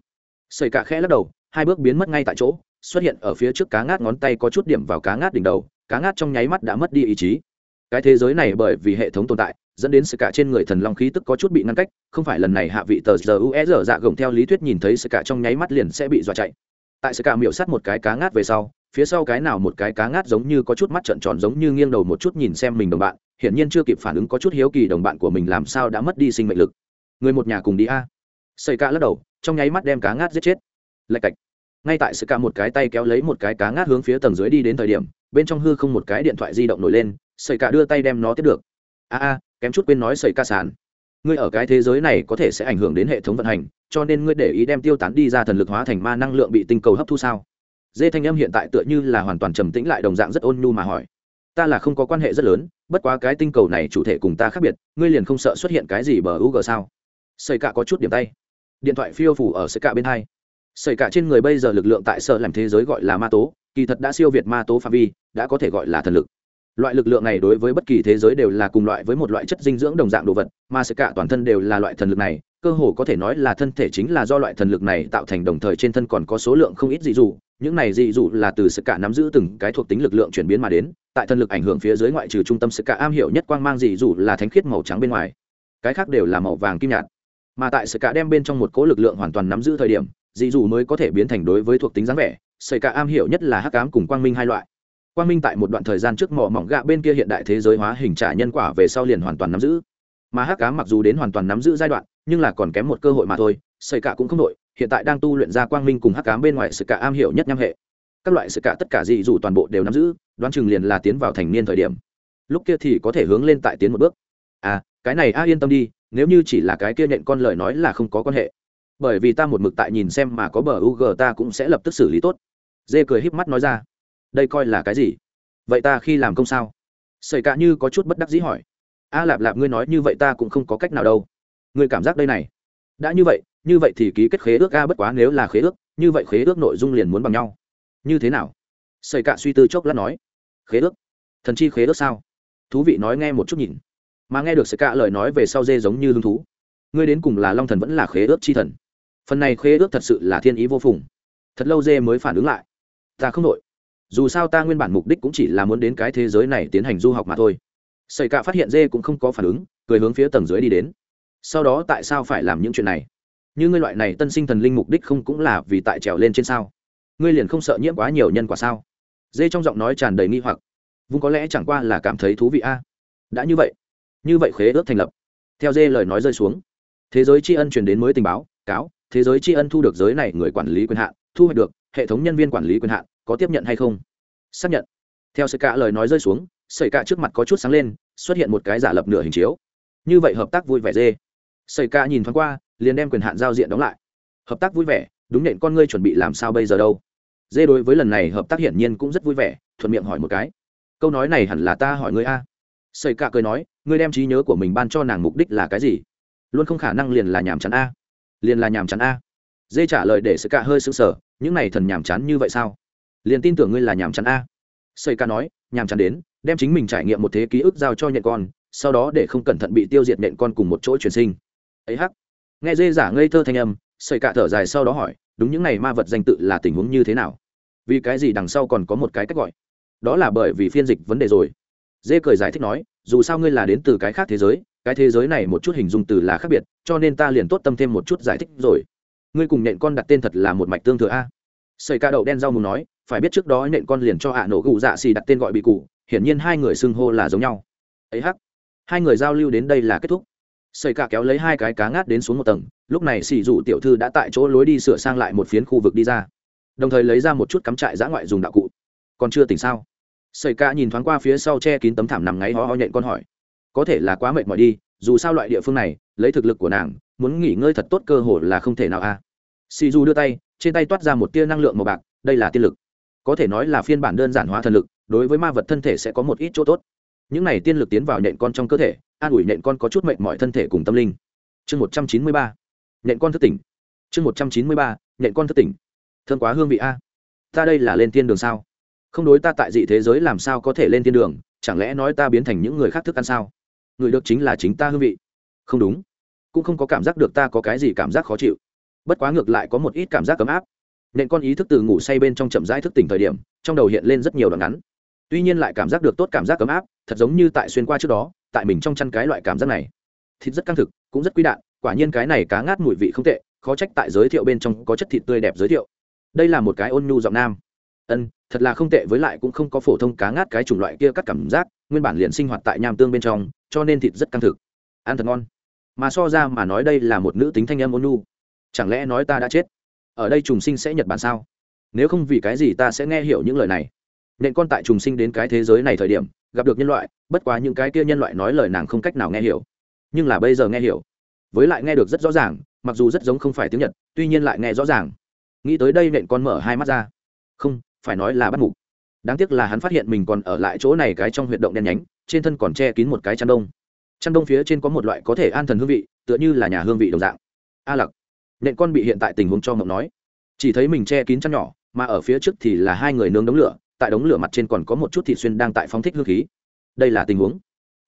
Sợi cả khẽ lắc đầu, hai bước biến mất ngay tại chỗ, xuất hiện ở phía trước cá ngát ngón tay có chút điểm vào cá ngát đỉnh đầu, cá ngát trong nháy mắt đã mất đi ý chí. Cái thế giới này bởi vì hệ thống tồn tại, dẫn đến sự cả trên người thần long khí tức có chút bị ngăn cách, không phải lần này hạ vị tờ giờ ue giờ dạ gồng theo lý thuyết nhìn thấy sự cả trong nháy mắt liền sẽ bị dọa chạy. Tại sự cả miểu sát một cái cá ngát về sau phía sau cái nào một cái cá ngát giống như có chút mắt trợn tròn giống như nghiêng đầu một chút nhìn xem mình đồng bạn, hiển nhiên chưa kịp phản ứng có chút hiếu kỳ đồng bạn của mình làm sao đã mất đi sinh mệnh lực. Người một nhà cùng đi a. Xây cả lắc đầu, trong nháy mắt đem cá ngát giết chết. Lạch cạch. Ngay tại sự cả một cái tay kéo lấy một cái cá ngát hướng phía tầng dưới đi đến thời điểm, bên trong hư không một cái điện thoại di động nổi lên, sợi cả đưa tay đem nó tiếp được. A a, kém chút quên nói sợi ca sàn. Ngươi ở cái thế giới này có thể sẽ ảnh hưởng đến hệ thống vận hành, cho nên ngươi để ý đem tiêu tán đi ra thần lực hóa thành ma năng lượng bị tinh cầu hấp thu sao? Dê thanh âm hiện tại tựa như là hoàn toàn trầm tĩnh lại đồng dạng rất ôn nhu mà hỏi. Ta là không có quan hệ rất lớn, bất quá cái tinh cầu này chủ thể cùng ta khác biệt, ngươi liền không sợ xuất hiện cái gì bờ u g sao? Xây cạ có chút điểm tay. Điện thoại phiêu phủ ở xây cạ bên hai. Xây cạ trên người bây giờ lực lượng tại sở làm thế giới gọi là ma tố, kỳ thật đã siêu việt ma tố phạm vi, đã có thể gọi là thần lực. Loại lực lượng này đối với bất kỳ thế giới đều là cùng loại với một loại chất dinh dưỡng đồng dạng đồ vật, mà sự cả toàn thân đều là loại thần lực này, cơ hồ có thể nói là thân thể chính là do loại thần lực này tạo thành đồng thời trên thân còn có số lượng không ít dị dù những này dị dụ là từ sự cả nắm giữ từng cái thuộc tính lực lượng chuyển biến mà đến, tại thần lực ảnh hưởng phía dưới ngoại trừ trung tâm sự cả am hiểu nhất quang mang dị dụ là thánh khiết màu trắng bên ngoài. Cái khác đều là màu vàng kim nhạt. Mà tại sự cả đem bên trong một cố lực lượng hoàn toàn nắm giữ thời điểm, dị dụ mới có thể biến thành đối với thuộc tính dáng vẻ. Sự cả am hiểu nhất là hắc ám cùng quang minh hai loại. Quang minh tại một đoạn thời gian trước mỏ mỏng gạ bên kia hiện đại thế giới hóa hình trả nhân quả về sau liền hoàn toàn nắm giữ. Mà hắc ám mặc dù đến hoàn toàn nắm giữ giai đoạn, nhưng là còn kém một cơ hội mà thôi sợi cả cũng không đội hiện tại đang tu luyện ra quang minh cùng hắc cám bên ngoài sự cả am hiểu nhất nham hệ. Các loại sự cả tất cả dị dù toàn bộ đều nắm giữ, đoán chừng liền là tiến vào thành niên thời điểm. Lúc kia thì có thể hướng lên tại tiến một bước. À cái này a yên tâm đi, nếu như chỉ là cái kia nhận con lời nói là không có quan hệ. Bởi vì ta một mực tại nhìn xem mà có bờ u g ta cũng sẽ lập tức xử lý tốt. Dê cười híp mắt nói ra. Đây coi là cái gì? Vậy ta khi làm công sao? Sởi cả như có chút bất đắc dĩ hỏi. A lạp lạp, ngươi nói như vậy ta cũng không có cách nào đâu. Ngươi cảm giác đây này. Đã như vậy như vậy thì ký kết khế ước a, bất quá nếu là khế ước, như vậy khế ước nội dung liền muốn bằng nhau. Như thế nào? Xây cạ suy tư chốc lát nói. Khế ước? Thần chi khế ước sao? Thú vị nói nghe một chút nhìn. Mà nghe được xây cạ lời nói về sau dê giống như hứng thú. Ngươi đến cùng là long thần vẫn là khế ước chi thần? Phần này khế ước thật sự là thiên ý vô phùng. Thật lâu dê mới phản ứng lại. Ta không nội dù sao ta nguyên bản mục đích cũng chỉ là muốn đến cái thế giới này tiến hành du học mà thôi. Xây cạ phát hiện dê cũng không có phản ứng, cười hướng phía tầng dưới đi đến. Sau đó tại sao phải làm những chuyện này? Như ngươi loại này tân sinh thần linh mục đích không cũng là vì tại trèo lên trên sao? Ngươi liền không sợ nhiễm quá nhiều nhân quả sao? Dê trong giọng nói tràn đầy nghi hoặc. Vung có lẽ chẳng qua là cảm thấy thú vị a. À? Đã như vậy như vậy khế ước thành lập. Theo dê lời nói rơi xuống, thế giới tri ân truyền đến mới tình báo, cáo, thế giới tri ân thu được giới này người quản lý quyền hạn, thu hoạch được hệ thống nhân viên quản lý quyền hạn, có tiếp nhận hay không? Xác nhận. Theo sợi cả lời nói rơi xuống sợi cả trước mặt có chút sáng lên, xuất hiện một cái giả lập nửa hình chiếu. Như vậy hợp tác vui vẻ dê. Sợi cả nhìn thoáng qua liền đem quyền hạn giao diện đóng lại. Hợp tác vui vẻ, đúng nện con ngươi chuẩn bị làm sao bây giờ đâu? Dê đối với lần này hợp tác hiển nhiên cũng rất vui vẻ, thuận miệng hỏi một cái. Câu nói này hẳn là ta hỏi ngươi a. Sợi cả cười nói, ngươi đem trí nhớ của mình ban cho nàng mục đích là cái gì? Luôn không khả năng liền là nhàm chán a. Liền là nhàm chán a. Dê trả lời để sợi cả hơi sững sờ, những này thần nhàm chán như vậy sao? Liền tin tưởng ngươi là nhàm chán a. Xây cạ nói, nhàm chán đến, đem chính mình trải nghiệm một thế ký ức giao cho nhện con, sau đó để không cẩn thận bị tiêu diệt nhện con cùng một chỗ truyền sinh. Ấy hắc nghe dê giả ngây thơ thanh âm, sợi cả thở dài sau đó hỏi, đúng những này ma vật danh tự là tình huống như thế nào? Vì cái gì đằng sau còn có một cái cách gọi? Đó là bởi vì phiên dịch vấn đề rồi. Dê cười giải thích nói, dù sao ngươi là đến từ cái khác thế giới, cái thế giới này một chút hình dung từ là khác biệt, cho nên ta liền tốt tâm thêm một chút giải thích rồi. Ngươi cùng nện con đặt tên thật là một mạch tương thừa a. Sợi ca đậu đen rau mù nói, phải biết trước đó nện con liền cho hạ nổ gù dạ xì đặt tên gọi bị cụ, hiển nhiên hai người xưng hô là giống nhau. Ấy hắc, hai người giao lưu đến đây là kết thúc. Sẩy cả kéo lấy hai cái cá ngát đến xuống một tầng, lúc này xì dụ tiểu thư đã tại chỗ lối đi sửa sang lại một phiến khu vực đi ra. Đồng thời lấy ra một chút cắm trại dã ngoại dùng đạo cụ. Còn chưa tỉnh sao? Sẩy cả nhìn thoáng qua phía sau che kín tấm thảm nằm ngáy ho ho nhện con hỏi. Có thể là quá mệt mỏi đi, dù sao loại địa phương này, lấy thực lực của nàng, muốn nghỉ ngơi thật tốt cơ hội là không thể nào a. À. xì dù đưa tay, trên tay toát ra một tia năng lượng màu bạc, đây là tiên lực. Có thể nói là phiên bản đơn giản hóa thần lực, đối với ma vật thân thể sẽ có một ít chỗ tốt. Những này tiên lực tiến vào nhện con trong cơ thể an ủi nện con có chút mệnh mọi thân thể cùng tâm linh. Chương một trăm chín mươi ba. Nện con thất tỉnh. Chương một trăm chín mươi ba nện con thất tỉnh. Thương quá hương vị a. Ta đây là lên tiên đường sao? Không đối ta tại dị thế giới làm sao có thể lên tiên đường, chẳng lẽ nói ta biến thành những người khác thức ăn sao? Người được chính là chính ta hương vị. Không đúng. Cũng không có cảm giác được ta có cái gì cảm giác khó chịu. Bất quá ngược lại có một ít cảm giác ấm áp. Nện con ý thức từ ngủ say bên trong chậm rãi thức tỉnh thời điểm, trong đầu hiện lên rất nhiều đoạn ngắn. Tuy nhiên lại cảm giác được tốt cảm giác ấm áp, thật giống như tại xuyên qua trước đó tại mình trong chăn cái loại cảm giác này. Thịt rất căng thực, cũng rất quý đạn, quả nhiên cái này cá ngát mùi vị không tệ, khó trách tại giới thiệu bên trong có chất thịt tươi đẹp giới thiệu. Đây là một cái ôn nhu giọng nam. Ân, thật là không tệ, với lại cũng không có phổ thông cá ngát cái chủng loại kia các cảm giác, nguyên bản liền sinh hoạt tại nham tương bên trong, cho nên thịt rất căng thực. Ăn thật ngon. Mà so ra mà nói đây là một nữ tính thanh âm ôn nhu. Chẳng lẽ nói ta đã chết? Ở đây trùng sinh sẽ nhật bản sao? Nếu không vì cái gì ta sẽ nghe hiểu những lời này? Nện con tại trùng sinh đến cái thế giới này thời điểm gặp được nhân loại, bất quá những cái kia nhân loại nói lời nàng không cách nào nghe hiểu. Nhưng là bây giờ nghe hiểu. Với lại nghe được rất rõ ràng, mặc dù rất giống không phải tiếng nhật, tuy nhiên lại nghe rõ ràng. Nghĩ tới đây nện con mở hai mắt ra. Không, phải nói là bắt mục. Đáng tiếc là hắn phát hiện mình còn ở lại chỗ này cái trong huyệt động đen nhánh, trên thân còn che kín một cái chăn đông. Chăn đông phía trên có một loại có thể an thần hương vị, tựa như là nhà hương vị đồng dạng. A lặc. Nện con bị hiện tại tình huống cho ngậm nói. Chỉ thấy mình che kín chăn nhỏ, mà ở phía trước thì là hai người nướng đống lửa tại đống lửa mặt trên còn có một chút thịt xuyên đang tại phóng thích hương khí. Đây là tình huống.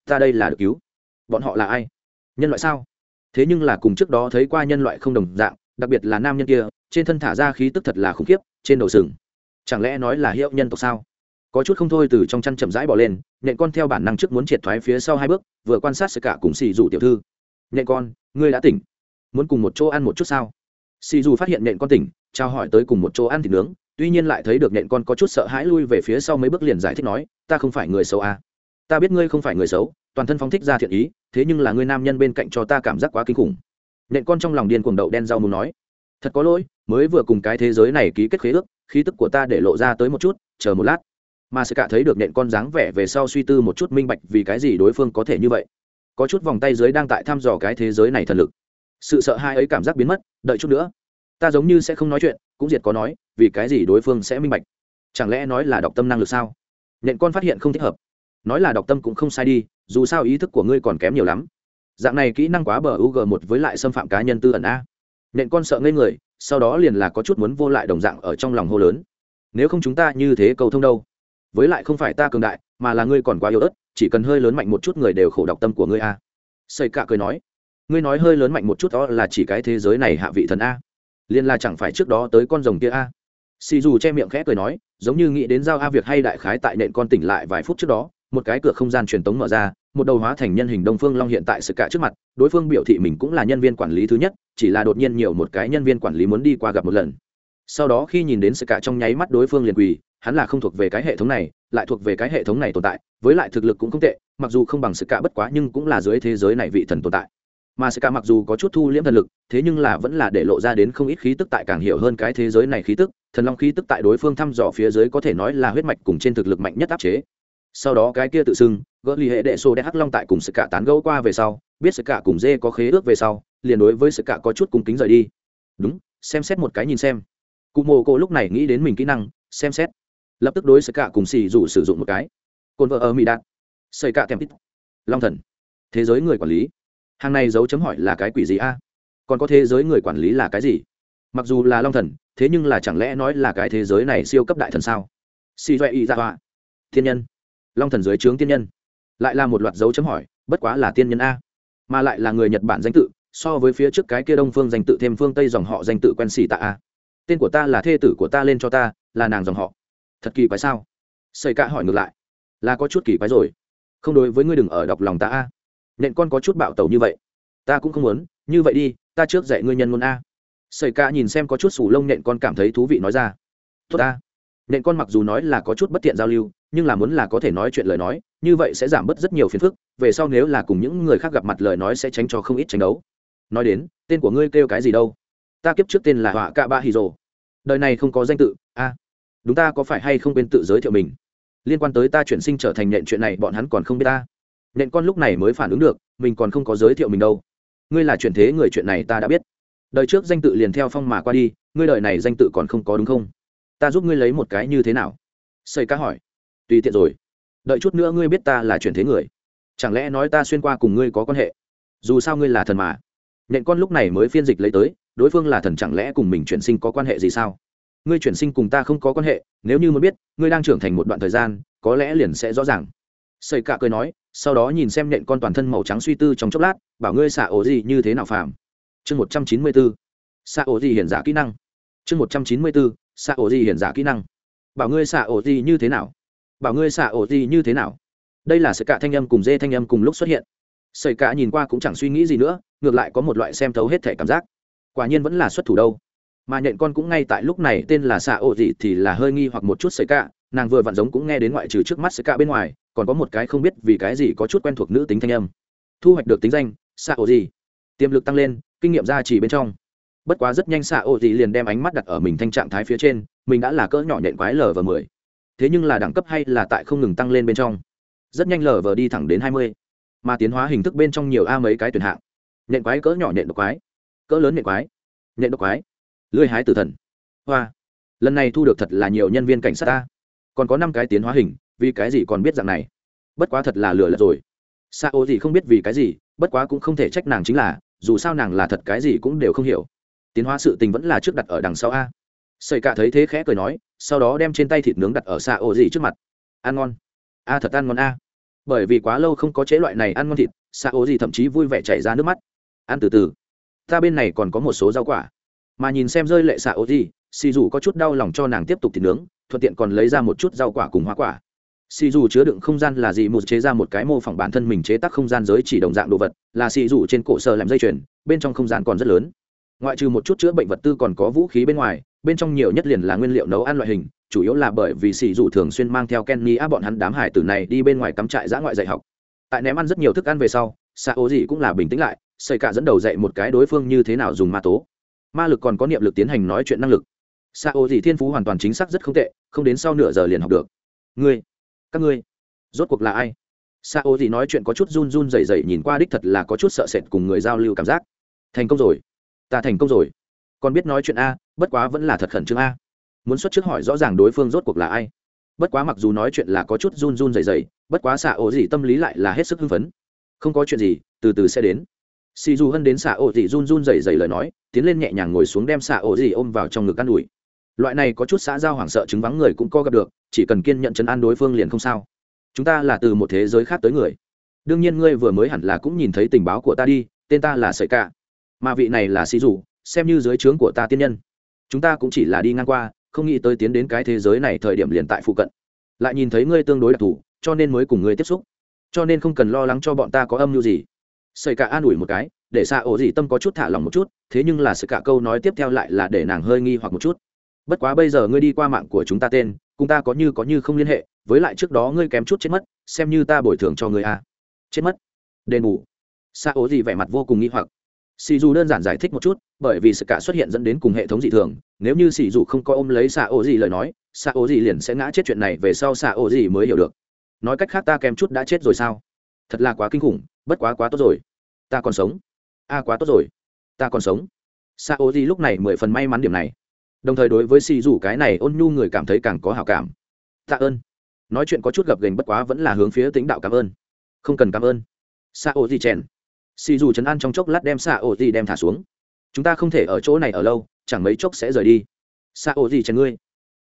Ta đây là được cứu. Bọn họ là ai? Nhân loại sao? Thế nhưng là cùng trước đó thấy qua nhân loại không đồng dạng, đặc biệt là nam nhân kia, trên thân thả ra khí tức thật là khủng khiếp, trên đầu sừng. Chẳng lẽ nói là hiệu nhân tộc sao? Có chút không thôi từ trong chăn chậm rãi bỏ lên, nhện con theo bản năng trước muốn triệt thoái phía sau hai bước, vừa quan sát sự cả cùng xì rủ tiểu thư. Nhện con, ngươi đã tỉnh. Muốn cùng một chỗ ăn một chút sao? Xì dù phát hiện nhện con tỉnh trao hỏi tới cùng một chỗ ăn thịt nướng tuy nhiên lại thấy được nện con có chút sợ hãi lui về phía sau mấy bước liền giải thích nói, ta không phải người xấu à. ta biết ngươi không phải người xấu, toàn thân phóng thích ra thiện ý, thế nhưng là ngươi nam nhân bên cạnh cho ta cảm giác quá kinh khủng. Nện con trong lòng điên cuồng đậu đen rau muốn nói, thật có lỗi, mới vừa cùng cái thế giới này ký kết khế ước, khí tức của ta để lộ ra tới một chút, chờ một lát. Mà sẽ cả thấy được nện con dáng vẻ về sau suy tư một chút minh bạch vì cái gì đối phương có thể như vậy. Có chút vòng tay dưới đang tại thăm dò cái thế giới này thần lực. Sự sợ hai ấy cảm giác biến mất, đợi chút nữa ta giống như sẽ không nói chuyện, cũng diệt có nói, vì cái gì đối phương sẽ minh bạch? Chẳng lẽ nói là đọc tâm năng lực sao? Nện con phát hiện không thích hợp. Nói là đọc tâm cũng không sai đi, dù sao ý thức của ngươi còn kém nhiều lắm. Dạng này kỹ năng quá bờ u g một với lại xâm phạm cá nhân tư ẩn a. Nện con sợ ngây người, sau đó liền là có chút muốn vô lại đồng dạng ở trong lòng hô lớn. Nếu không chúng ta như thế cầu thông đâu? Với lại không phải ta cường đại, mà là ngươi còn quá yếu ớt, chỉ cần hơi lớn mạnh một chút người đều khổ đọc tâm của ngươi a. Xây cạ cười nói. Ngươi nói hơi lớn mạnh một chút đó là chỉ cái thế giới này hạ vị thần a liên là chẳng phải trước đó tới con rồng kia a? Xì dù che miệng khẽ cười nói, giống như nghĩ đến giao a việc hay đại khái tại nện con tỉnh lại vài phút trước đó, một cái cửa không gian truyền tống mở ra, một đầu hóa thành nhân hình đông phương long hiện tại sự cả trước mặt, đối phương biểu thị mình cũng là nhân viên quản lý thứ nhất, chỉ là đột nhiên nhiều một cái nhân viên quản lý muốn đi qua gặp một lần. Sau đó khi nhìn đến sự cả trong nháy mắt đối phương liền quỳ, hắn là không thuộc về cái hệ thống này, lại thuộc về cái hệ thống này tồn tại, với lại thực lực cũng không tệ, mặc dù không bằng sự cả bất quá nhưng cũng là dưới thế giới này vị thần tồn tại mà sự cả mặc dù có chút thu liễm thần lực, thế nhưng là vẫn là để lộ ra đến không ít khí tức tại càng hiểu hơn cái thế giới này khí tức, thần long khí tức tại đối phương thăm dò phía dưới có thể nói là huyết mạch cùng trên thực lực mạnh nhất áp chế. Sau đó cái kia tự xưng, gỡ ly hệ đệ sô đen hắc long tại cùng sự cả tán gẫu qua về sau, biết sự cả cùng dê có khế ước về sau, liền đối với sự cả có chút cung kính rời đi. Đúng, xem xét một cái nhìn xem. Cụ mồ cô lúc này nghĩ đến mình kỹ năng, xem xét. Lập tức đối sự cả cùng xì rủ sử dụng một cái. Cồn vợ ở mỹ đạt. Xây cả thèm tít. Long thần. Thế giới người quản lý hàng này dấu chấm hỏi là cái quỷ gì a? Còn có thế giới người quản lý là cái gì? Mặc dù là long thần, thế nhưng là chẳng lẽ nói là cái thế giới này siêu cấp đại thần sao? Xì doe y ra họa. Thiên nhân. Long thần dưới trướng tiên nhân. Lại là một loạt dấu chấm hỏi, bất quá là tiên nhân a? Mà lại là người nhật bản danh tự, so với phía trước cái kia đông phương danh tự thêm phương tây dòng họ danh tự quen xì tạ a. Tên của ta là thê tử của ta lên cho ta, là nàng dòng họ. Thật kỳ quái sao? Xây cả hỏi ngược lại. Là có chút kỳ quái rồi. Không đối với ngươi đừng ở đọc lòng ta a nện con có chút bạo tẩu như vậy. Ta cũng không muốn, như vậy đi, ta trước dạy ngươi nhân ngôn a. Xây ca nhìn xem có chút sủ lông nện con cảm thấy thú vị nói ra. Tốt ta. Nện con mặc dù nói là có chút bất tiện giao lưu, nhưng là muốn là có thể nói chuyện lời nói, như vậy sẽ giảm bớt rất nhiều phiền phức, về sau nếu là cùng những người khác gặp mặt lời nói sẽ tránh cho không ít tranh đấu. Nói đến, tên của ngươi kêu cái gì đâu? Ta kiếp trước tên là họa cạ ba hì rồ. Đời này không có danh tự, a. Đúng ta có phải hay không quên tự giới thiệu mình? Liên quan tới ta chuyển sinh trở thành nện chuyện này, bọn hắn còn không biết ta nện con lúc này mới phản ứng được, mình còn không có giới thiệu mình đâu. Ngươi là chuyển thế người chuyện này ta đã biết. Đời trước danh tự liền theo phong mà qua đi, ngươi đời này danh tự còn không có đúng không? Ta giúp ngươi lấy một cái như thế nào? Xây cá hỏi. Tùy tiện rồi. Đợi chút nữa ngươi biết ta là chuyển thế người. Chẳng lẽ nói ta xuyên qua cùng ngươi có quan hệ? Dù sao ngươi là thần mà. Nện con lúc này mới phiên dịch lấy tới, đối phương là thần chẳng lẽ cùng mình chuyển sinh có quan hệ gì sao? Ngươi chuyển sinh cùng ta không có quan hệ, nếu như muốn biết, ngươi đang trưởng thành một đoạn thời gian, có lẽ liền sẽ rõ ràng xây cả cười nói, sau đó nhìn xem nện con toàn thân màu trắng suy tư trong chốc lát, bảo ngươi xạ ổ gì như thế nào phàm? Chương một trăm chín mươi bốn xạ ổ gì hiển giả kỹ năng. Chương một trăm chín mươi bốn xạ ổ gì hiển giả kỹ năng. Bảo ngươi xạ ổ gì như thế nào? Bảo ngươi xạ ổ gì như thế nào? Đây là sự cả thanh âm cùng dê thanh âm cùng lúc xuất hiện. Sợi cả nhìn qua cũng chẳng suy nghĩ gì nữa, ngược lại có một loại xem thấu hết thể cảm giác. Quả nhiên vẫn là xuất thủ đâu. Mà nhện con cũng ngay tại lúc này, tên là xạ ổ gì thì là hơi nghi hoặc một chút sợi cả nàng vừa vặn giống cũng nghe đến ngoại trừ trước mắt sẽ cả bên ngoài, còn có một cái không biết vì cái gì có chút quen thuộc nữ tính thanh âm. Thu hoạch được tính danh xạ ổ gì tiềm lực tăng lên, kinh nghiệm gia trì bên trong. Bất quá rất nhanh xạ ổ gì liền đem ánh mắt đặt ở mình thanh trạng thái phía trên, mình đã là cỡ nhỏ nhện quái lờ và mười. Thế nhưng là đẳng cấp hay là tại không ngừng tăng lên bên trong. Rất nhanh lờ vờ đi thẳng đến hai mươi. Mà tiến hóa hình thức bên trong nhiều a mấy cái tuyển hạng. Nhện quái cỡ nhỏ nhện độc quái, cỡ lớn nhện quái, nhện độc quái lưới hái tử thần. Hoa. Lần này thu được thật là nhiều nhân viên cảnh sát ta còn có năm cái tiến hóa hình, vì cái gì còn biết dạng này? Bất quá thật là lừa lật rồi. Xa ô gì không biết vì cái gì, bất quá cũng không thể trách nàng chính là, dù sao nàng là thật cái gì cũng đều không hiểu. Tiến hóa sự tình vẫn là trước đặt ở đằng sau a. Xây cả thấy thế khẽ cười nói, sau đó đem trên tay thịt nướng đặt ở xa ô gì trước mặt. Ăn ngon. A, thật ăn ngon a. Bởi vì quá lâu không có chế loại này ăn ngon thịt xa ô gì thậm chí vui vẻ chảy ra nước mắt. Ăn từ từ. Ta bên này còn có một số rau quả. Mà nhìn xem rơi lệ xạ ô gì xì dù có chút đau lòng cho nàng tiếp tục thịt nướng thuận tiện còn lấy ra một chút rau quả cùng hoa quả. Xì dù chứa đựng không gian là gì một chế ra một cái mô phỏng bản thân mình chế tác không gian giới chỉ đồng dạng đồ vật, là xì dù trên cổ sờ làm dây chuyền, bên trong không gian còn rất lớn. Ngoại trừ một chút chữa bệnh vật tư còn có vũ khí bên ngoài, bên trong nhiều nhất liền là nguyên liệu nấu ăn loại hình, chủ yếu là bởi vì xì dù thường xuyên mang theo kenny á bọn hắn đám hải tử này đi bên ngoài cắm trại giã ngoại dạy học. Tại ném ăn rất nhiều thức ăn về sau xạ ố gì cũng là bình tĩnh lại xây cả dẫn đầu dạy một cái đối phương như thế nào dùng ma tố. Ma lực còn có niệm lực tiến hành nói chuyện năng lực xạ ô gì thiên phú hoàn toàn chính xác rất không tệ, không đến sau nửa giờ liền học được. Ngươi, các ngươi, rốt cuộc là ai? Xạ ô gì nói chuyện có chút run run dày dày nhìn qua đích thật là có chút sợ sệt cùng người giao lưu cảm giác. Thành công rồi. Ta thành công rồi. Còn biết nói chuyện a, bất quá vẫn là thật khẩn trương a. Muốn xuất trước hỏi rõ ràng đối phương rốt cuộc là ai. Bất quá mặc dù nói chuyện là có chút run run dày dày bất quá xạ ô gì tâm lý lại là hết sức hưng phấn. Không có chuyện gì, từ từ sẽ đến. Xì dù hân đến xạ ô gì run run rẩy rẩy lời nói, tiến lên nhẹ nhàng ngồi xuống đem xạ ô gì ôm vào trong ngực ă n ủi loại này có chút xã giao hoảng sợ chứng vắng người cũng có gặp được, chỉ cần kiên nhận chân an đối phương liền không sao. Chúng ta là từ một thế giới khác tới người. Đương nhiên ngươi vừa mới hẳn là cũng nhìn thấy tình báo của ta đi, tên ta là sợi cả mà vị này là xì dù, xem như dưới trướng của ta tiên nhân. Chúng ta cũng chỉ là đi ngang qua, không nghĩ tới tiến đến cái thế giới này thời điểm liền tại phụ cận. Lại nhìn thấy ngươi tương đối đặc thù, cho nên mới cùng ngươi tiếp xúc. Cho nên không cần lo lắng cho bọn ta có âm mưu gì. Sợi cả an ủi một cái, để xạ ổ dị tâm có chút thả lòng một chút, thế nhưng là Sợi cả câu nói tiếp theo lại là để nàng hơi nghi hoặc một chút bất quá bây giờ ngươi đi qua mạng của chúng ta tên, cùng ta có như có như không liên hệ, với lại trước đó ngươi kém chút chết mất, xem như ta bồi thường cho ngươi a à. chết mất. Đền bù. Xa ố gì vẻ mặt vô cùng nghi hoặc. Xì dù đơn giản giải thích một chút, bởi vì sự cả xuất hiện dẫn đến cùng hệ thống dị thường, nếu như xì dù không có ôm lấy xa ố gì lời nói xa ố gì liền sẽ ngã chết chuyện này về sau xa ố gì mới hiểu được. Nói cách khác ta kém chút đã chết rồi sao? Thật là quá kinh khủng, bất quá quá tốt rồi. Ta còn sống. A quá tốt rồi. Ta còn sống. Sa ố gì lúc này mười phần may mắn điểm này đồng thời đối với xì rủ cái này ôn nhu người cảm thấy càng có hào cảm. Tạ ơn. Nói chuyện có chút gập gành bất quá vẫn là hướng phía tính đạo cảm ơn. Không cần cảm ơn. Sa ô gì chèn. Xì dù chấn an trong chốc lát đem sa ô gì đem thả xuống. Chúng ta không thể ở chỗ này ở lâu, chẳng mấy chốc sẽ rời đi. Sa ô gì chèn ngươi.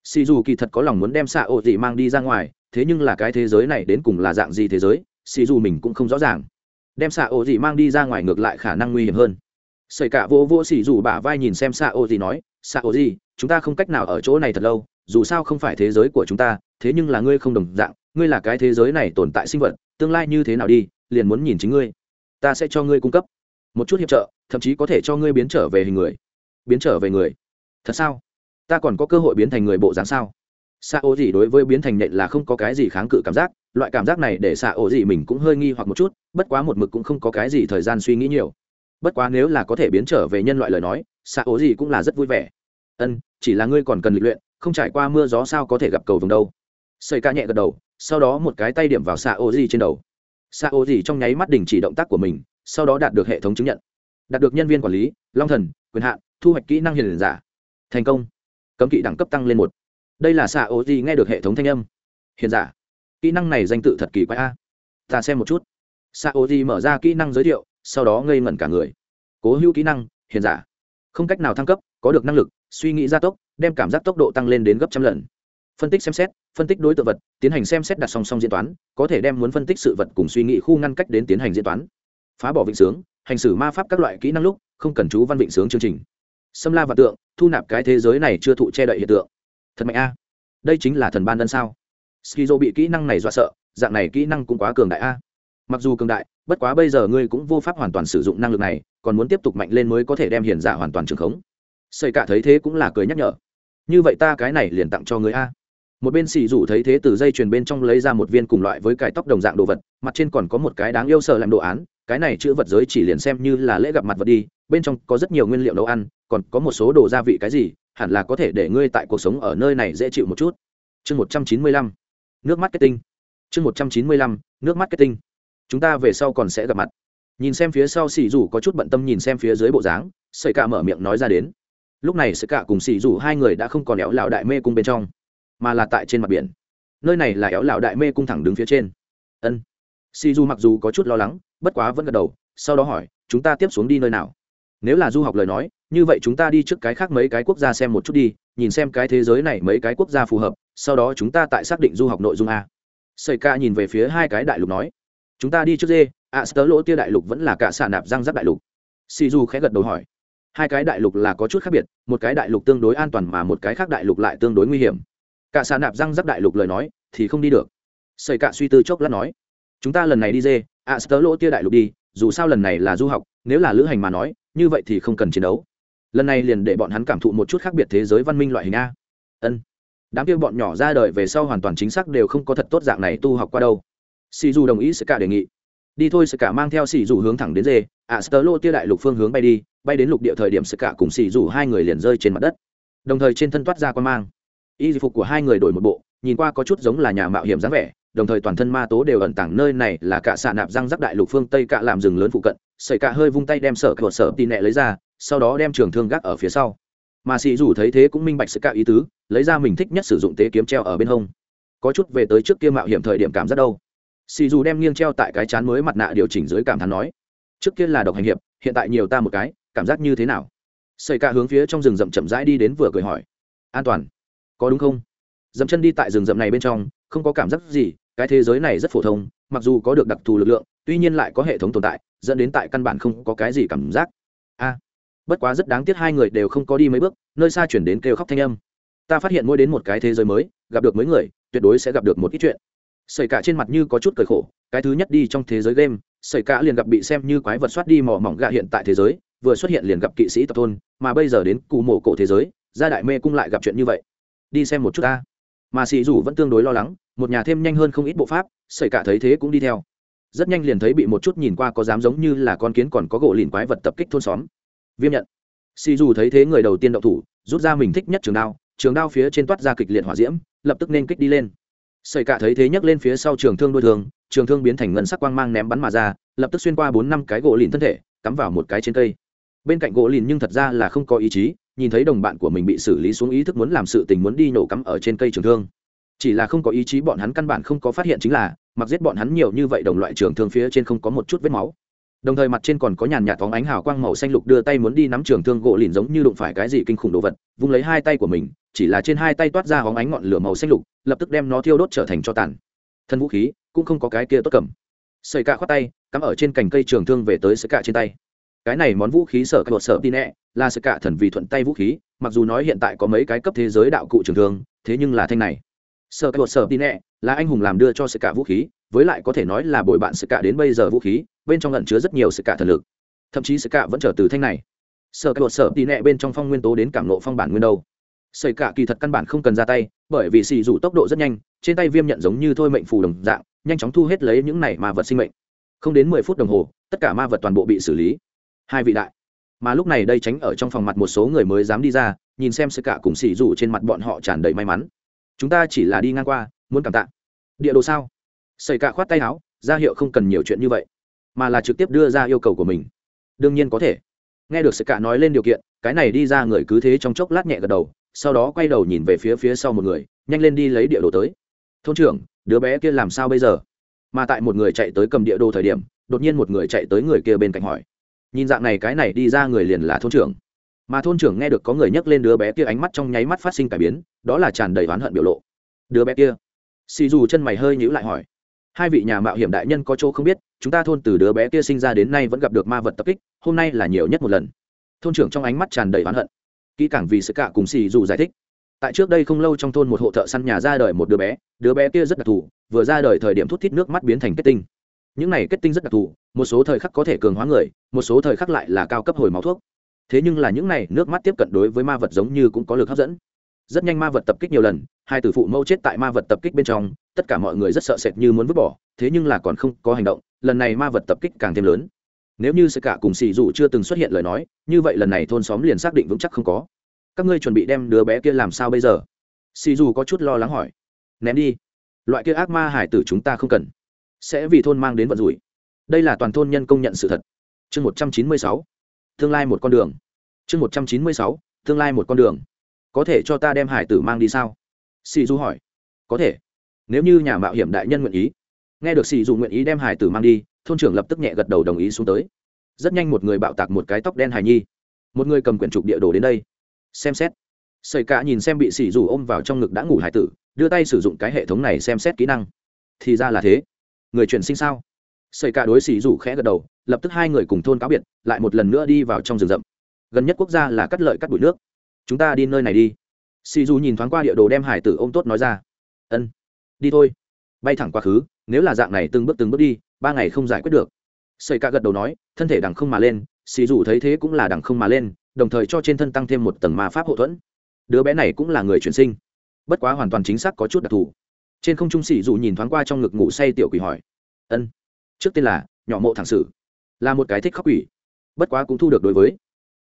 Xì dù kỳ thật có lòng muốn đem sa ô gì mang đi ra ngoài, thế nhưng là cái thế giới này đến cùng là dạng gì thế giới, xì dù mình cũng không rõ ràng. Đem xạ ô gì mang đi ra ngoài ngược lại khả năng nguy hiểm hơn. Xảy cả vô vô xì dù bả vai nhìn xem xạ ô gì nói, xạ ô gì chúng ta không cách nào ở chỗ này thật lâu, dù sao không phải thế giới của chúng ta, thế nhưng là ngươi không đồng dạng, ngươi là cái thế giới này tồn tại sinh vật, tương lai như thế nào đi, liền muốn nhìn chính ngươi. Ta sẽ cho ngươi cung cấp một chút hiệp trợ, thậm chí có thể cho ngươi biến trở về hình người. Biến trở về người. Thật sao? Ta còn có cơ hội biến thành người bộ dáng sao? Xạ ô gì đối với biến thành nện là không có cái gì kháng cự cảm giác, loại cảm giác này để xạ ô gì mình cũng hơi nghi hoặc một chút, bất quá một mực cũng không có cái gì thời gian suy nghĩ nhiều. Bất quá nếu là có thể biến trở về nhân loại lời nói xạ ô gì cũng là rất vui vẻ ân, chỉ là ngươi còn cần lịch luyện, không trải qua mưa gió sao có thể gặp cầu vồng đâu. Xây ca nhẹ gật đầu, sau đó một cái tay điểm vào xạ ô gì trên đầu. Xạ ô gì trong nháy mắt đình chỉ động tác của mình, sau đó đạt được hệ thống chứng nhận. Đạt được nhân viên quản lý, long thần, quyền hạn, thu hoạch kỹ năng hiền giả. Thành công. Cấm kỵ đẳng cấp tăng lên một. Đây là xạ ô gì nghe được hệ thống thanh âm. Hiền giả. Kỹ năng này danh tự thật kỳ quái a. Ta xem một chút. Xạ ô gì mở ra kỹ năng giới thiệu, sau đó ngây ngẩn cả người. Cố hữu kỹ năng, hiền giả. Không cách nào thăng cấp, có được năng lực suy nghĩ gia tốc, đem cảm giác tốc độ tăng lên đến gấp trăm lần. Phân tích xem xét, phân tích đối tượng vật, tiến hành xem xét đặt song song diễn toán, có thể đem muốn phân tích sự vật cùng suy nghĩ khu ngăn cách đến tiến hành diễn toán. Phá bỏ vịnh sướng, hành xử ma pháp các loại kỹ năng lúc, không cần chú văn vịnh sướng chương trình. Xâm la và tượng, thu nạp cái thế giới này chưa thụ che đậy hiện tượng. Thật mạnh a. Đây chính là thần ban đơn sao. Skizo bị kỹ năng này dọa sợ, dạng này kỹ năng cũng quá cường đại a. Mặc dù cường đại, bất quá bây giờ ngươi cũng vô pháp hoàn toàn sử dụng năng lực này, còn muốn tiếp tục mạnh lên mới có thể đem hiền giả hoàn toàn trường khống xây cả thấy thế cũng là cười nhắc nhở. Như vậy ta cái này liền tặng cho ngươi a. Một bên xì rủ thấy thế từ dây chuyền bên trong lấy ra một viên cùng loại với cải tóc đồng dạng đồ vật, mặt trên còn có một cái đáng yêu sợ làm đồ án, cái này chữ vật giới chỉ liền xem như là lễ gặp mặt vật đi, bên trong có rất nhiều nguyên liệu nấu ăn, còn có một số đồ gia vị cái gì, hẳn là có thể để ngươi tại cuộc sống ở nơi này dễ chịu một chút. Chương một trăm chín mươi lăm, nước mắt kết tinh chương một trăm chín mươi lăm, nước mắt kết tinh chúng ta về sau còn sẽ gặp mặt. Nhìn xem phía sau xì rủ có chút bận tâm nhìn xem phía dưới bộ dáng xảy cả mở miệng nói ra đến lúc này sẽ cả cùng xì dù hai người đã không còn éo lão đại mê cung bên trong mà là tại trên mặt biển. Nơi này là éo lão đại mê cung thẳng đứng phía trên. Ân. Xì dù mặc dù có chút lo lắng bất quá vẫn gật đầu sau đó hỏi chúng ta tiếp xuống đi nơi nào? Nếu là du học lời nói như vậy chúng ta đi trước cái khác mấy cái quốc gia xem một chút đi nhìn xem cái thế giới này mấy cái quốc gia phù hợp sau đó chúng ta tại xác định du học nội dung a. Sợi ca nhìn về phía hai cái đại lục nói chúng ta đi trước dê ạ à, lỗ tia đại lục vẫn là cả xà nạp răng rắc đại lục. Si du khẽ gật đầu hỏi hai cái đại lục là có chút khác biệt một cái đại lục tương đối an toàn mà một cái khác đại lục lại tương đối nguy hiểm. Cả xà nạp răng rắc đại lục lời nói thì không đi được. Sợi cạ suy tư chốc lát nói chúng ta lần này đi dê ạ à, lỗ tia đại lục đi dù sao lần này là du học nếu là lữ hành mà nói như vậy thì không cần chiến đấu. Lần này liền để bọn hắn cảm thụ một chút khác biệt thế giới văn minh loại hình a. Ân. Đám kia bọn nhỏ ra đời về sau hoàn toàn chính xác đều không có thật tốt dạng này tu học qua đâu. Si du đồng ý sẽ cả đề nghị đi thôi sẽ cả mang theo xì dù hướng thẳng đến dê. Ạ sơ lô tia đại lục phương hướng bay đi, bay đến lục địa thời điểm sẽ cả cùng xì dù hai người liền rơi trên mặt đất. Đồng thời trên thân toát ra quan mang. Y phục của hai người đổi một bộ, nhìn qua có chút giống là nhà mạo hiểm dáng vẻ, đồng thời toàn thân ma tố đều ẩn tàng nơi này là cả xạ nạp răng rắc đại lục phương tây cạ làm rừng lớn phụ cận. Sợi cạ hơi vung tay đem sở cửa sở tì nẹ lấy ra, sau đó đem trường thương gác ở phía sau. Mà xì dù thấy thế cũng minh bạch sự cạ ý tứ, lấy ra mình thích nhất sử dụng tế kiếm treo ở bên hông. Có chút về tới trước kia mạo hiểm thời điểm cảm giác đâu xì dù đem nghiêng treo tại cái chán mới mặt nạ điều chỉnh dưới cảm thán nói, trước kia là độc hành hiệp, hiện tại nhiều ta một cái, cảm giác như thế nào? Xây ca hướng phía trong rừng rậm chậm rãi đi đến vừa cười hỏi, an toàn, có đúng không? Dậm chân đi tại rừng rậm này bên trong, không có cảm giác gì, cái thế giới này rất phổ thông, mặc dù có được đặc thù lực lượng, tuy nhiên lại có hệ thống tồn tại, dẫn đến tại căn bản không có cái gì cảm giác. A, bất quá rất đáng tiếc hai người đều không có đi mấy bước, nơi xa chuyển đến kêu khóc thanh âm. Ta phát hiện mỗi đến một cái thế giới mới, gặp được mấy người, tuyệt đối sẽ gặp được một ít chuyện sẩy cả trên mặt như có chút cười khổ, cái thứ nhất đi trong thế giới game sẩy cả liền gặp bị xem như quái vật soát đi mỏ mỏng gạ hiện tại thế giới, vừa xuất hiện liền gặp kỵ sĩ tập thôn, mà bây giờ đến cù mổ cổ thế giới, gia đại mê cung lại gặp chuyện như vậy. Đi xem một chút ta. Mà xì dù vẫn tương đối lo lắng, một nhà thêm nhanh hơn không ít bộ pháp sẩy cả thấy thế cũng đi theo. Rất nhanh liền thấy bị một chút nhìn qua có dám giống như là con kiến còn có gỗ lìn quái vật tập kích thôn xóm. Viêm nhận. Xì dù thấy thế người đầu tiên đậu thủ, rút ra mình thích nhất trường đao trường đao phía trên toát ra kịch liệt hỏa diễm, lập tức nên kích đi lên. Sẩy cả thấy thế nhấc lên phía sau trường thương đuôi thường, trường thương biến thành ngân sắc quang mang ném bắn mà ra, lập tức xuyên qua bốn năm cái gỗ lìn thân thể, cắm vào một cái trên cây. Bên cạnh gỗ lìn nhưng thật ra là không có ý chí, nhìn thấy đồng bạn của mình bị xử lý xuống ý thức muốn làm sự tình muốn đi nổ cắm ở trên cây trường thương. Chỉ là không có ý chí bọn hắn căn bản không có phát hiện chính là, mặc giết bọn hắn nhiều như vậy đồng loại trường thương phía trên không có một chút vết máu. Đồng thời mặt trên còn có nhàn nhạt phóng ánh hào quang màu xanh lục đưa tay muốn đi nắm trường thương gỗ lìn giống như đụng phải cái gì kinh khủng đồ vật, vung lấy hai tay của mình, chỉ là trên hai tay toát ra hóng ánh ngọn lửa màu xanh lục lập tức đem nó thiêu đốt trở thành cho tàn. Thân vũ khí cũng không có cái kia tốt cầm. Sợi cạ khoát tay cắm ở trên cành cây trường thương về tới sợi cạ trên tay. Cái này món vũ khí sở cạ sở tin nẹ là sợi cạ thần vì thuận tay vũ khí mặc dù nói hiện tại có mấy cái cấp thế giới đạo cụ trường thương thế nhưng là thanh này. Sở cạ sở tin nẹ là anh hùng làm đưa cho sợi cạ vũ khí với lại có thể nói là bồi bạn sự cạ đến bây giờ vũ khí bên trong lẩn chứa rất nhiều sự cạ thần lực thậm chí sự cạ vẫn trở từ thanh này sở cạ sở đi nẹ bên trong phong nguyên tố đến cảm nộ phong bản nguyên đâu Sẩy cả kỳ thật căn bản không cần ra tay, bởi vì xì dù tốc độ rất nhanh, trên tay viêm nhận giống như thôi mệnh phù đồng dạng, nhanh chóng thu hết lấy những này ma vật sinh mệnh. Không đến mười phút đồng hồ, tất cả ma vật toàn bộ bị xử lý. Hai vị đại. Mà lúc này đây tránh ở trong phòng mặt một số người mới dám đi ra, nhìn xem sự cả cùng xì dù trên mặt bọn họ tràn đầy may mắn. Chúng ta chỉ là đi ngang qua, muốn cảm tạ. Địa đồ sao? Sẩy cả khoát tay áo, ra hiệu không cần nhiều chuyện như vậy, mà là trực tiếp đưa ra yêu cầu của mình. Đương nhiên có thể. Nghe được Sẩy cả nói lên điều kiện, cái này đi ra người cứ thế trong chốc lát nhẹ gật đầu, sau đó quay đầu nhìn về phía phía sau một người nhanh lên đi lấy địa đồ tới. Thôn trưởng đứa bé kia làm sao bây giờ? Mà tại một người chạy tới cầm địa đồ thời điểm đột nhiên một người chạy tới người kia bên cạnh hỏi. Nhìn dạng này cái này đi ra người liền là thôn trưởng. Mà thôn trưởng nghe được có người nhắc lên đứa bé kia ánh mắt trong nháy mắt phát sinh cải biến đó là tràn đầy oán hận biểu lộ. Đứa bé kia? Xì dù chân mày hơi nhữ lại hỏi hai vị nhà mạo hiểm đại nhân có chỗ không biết, chúng ta thôn từ đứa bé kia sinh ra đến nay vẫn gặp được ma vật tập kích, hôm nay là nhiều nhất một lần. Thôn trưởng trong ánh mắt tràn đầy oán hận. Kỹ càng vì sự cả cùng xì dù giải thích. Tại trước đây không lâu trong thôn một hộ thợ săn nhà ra đời một đứa bé đứa bé kia rất đặc thù, vừa ra đời thời điểm thút thít nước mắt biến thành kết tinh. Những này kết tinh rất đặc thù, một số thời khắc có thể cường hóa người, một số thời khắc lại là cao cấp hồi máu thuốc. Thế nhưng là những này nước mắt tiếp cận đối với ma vật giống như cũng có lực hấp dẫn rất nhanh ma vật tập kích nhiều lần, hai tử phụ mâu chết tại ma vật tập kích bên trong, tất cả mọi người rất sợ sệt như muốn vứt bỏ, thế nhưng là còn không có hành động, lần này ma vật tập kích càng thêm lớn. Nếu như sẽ cả cùng xì dù chưa từng xuất hiện lời nói, như vậy lần này thôn xóm liền xác định vững chắc không có. Các ngươi chuẩn bị đem đứa bé kia làm sao bây giờ? Xì dù có chút lo lắng hỏi. Ném đi. Loại kia ác ma hải tử chúng ta không cần. Sẽ vì thôn mang đến vận rủi. Đây là toàn thôn nhân công nhận sự thật. Chương một trăm chín mươi sáu. Tương lai một con đường. Chương một trăm chín mươi sáu. Tương lai một con đường có thể cho ta đem hải tử mang đi sao? Sĩ du hỏi. Có thể. Nếu như nhà mạo hiểm đại nhân nguyện ý. Nghe được sĩ du nguyện ý đem hải tử mang đi, thôn trưởng lập tức nhẹ gật đầu đồng ý xuống tới. Rất nhanh một người bạo tạc một cái tóc đen hài nhi. Một người cầm quyển trục địa đồ đến đây. Xem xét. Sợi cả nhìn xem bị xì dù ôm vào trong ngực đã ngủ hải tử, đưa tay sử dụng cái hệ thống này xem xét kỹ năng. Thì ra là thế. Người chuyển sinh sao? Sợi cả đối xì dù khẽ gật đầu, lập tức hai người cùng thôn cáo biệt, lại một lần nữa đi vào trong rừng rậm. Gần nhất quốc gia là cắt lợi cắt bụi nước chúng ta đi nơi này đi. Xì dù nhìn thoáng qua địa đồ đem hải tử ôm tốt nói ra. Ân, đi thôi. Bay thẳng quá khứ, nếu là dạng này từng bước từng bước đi, ba ngày không giải quyết được. Xây cả gật đầu nói, thân thể đằng không mà lên, xì dù thấy thế cũng là đằng không mà lên, đồng thời cho trên thân tăng thêm một tầng ma pháp hậu thuẫn. Đứa bé này cũng là người chuyển sinh. Bất quá hoàn toàn chính xác có chút đặc thù. Trên không trung xì dù nhìn thoáng qua trong ngực ngủ say tiểu quỷ hỏi. Ân, trước tiên là, nhỏ mộ thẳng sử là một cái thích khóc quỷ. Bất quá cũng thu được đối với.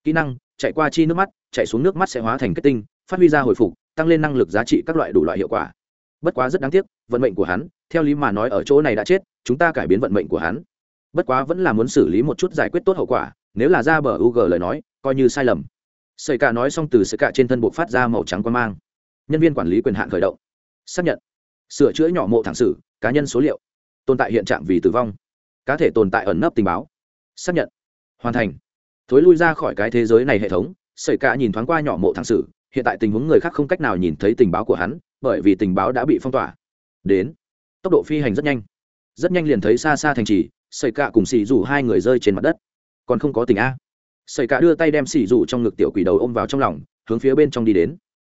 Kỹ năng chạy qua chi nước mắt chạy xuống nước mắt sẽ hóa thành kết tinh, phát huy ra hồi phục, tăng lên năng lực giá trị các loại đủ loại hiệu quả. Bất quá rất đáng tiếc, vận mệnh của hắn, theo lý mà nói ở chỗ này đã chết, chúng ta cải biến vận mệnh của hắn. Bất quá vẫn là muốn xử lý một chút giải quyết tốt hậu quả, nếu là ra bờ u g lời nói, coi như sai lầm. Sợi cả nói xong từ sợi cả trên thân buộc phát ra màu trắng quan mang. Nhân viên quản lý quyền hạn khởi động. Xác nhận. Sửa chữa nhỏ mộ thẳng sử, cá nhân số liệu. Tồn tại hiện trạng vì tử vong. Cá thể tồn tại ẩn nấp tình báo. Xác nhận. Hoàn thành thối lui ra khỏi cái thế giới này hệ thống, sợi cả nhìn thoáng qua nhỏ mộ thẳng sử, hiện tại tình huống người khác không cách nào nhìn thấy tình báo của hắn, bởi vì tình báo đã bị phong tỏa. Đến, tốc độ phi hành rất nhanh. Rất nhanh liền thấy xa xa thành trì, sợi cạ cùng xì rủ hai người rơi trên mặt đất. Còn không có tình a. Sợi cạ đưa tay đem xì rủ trong ngực tiểu quỷ đầu ôm vào trong lòng, hướng phía bên trong đi đến.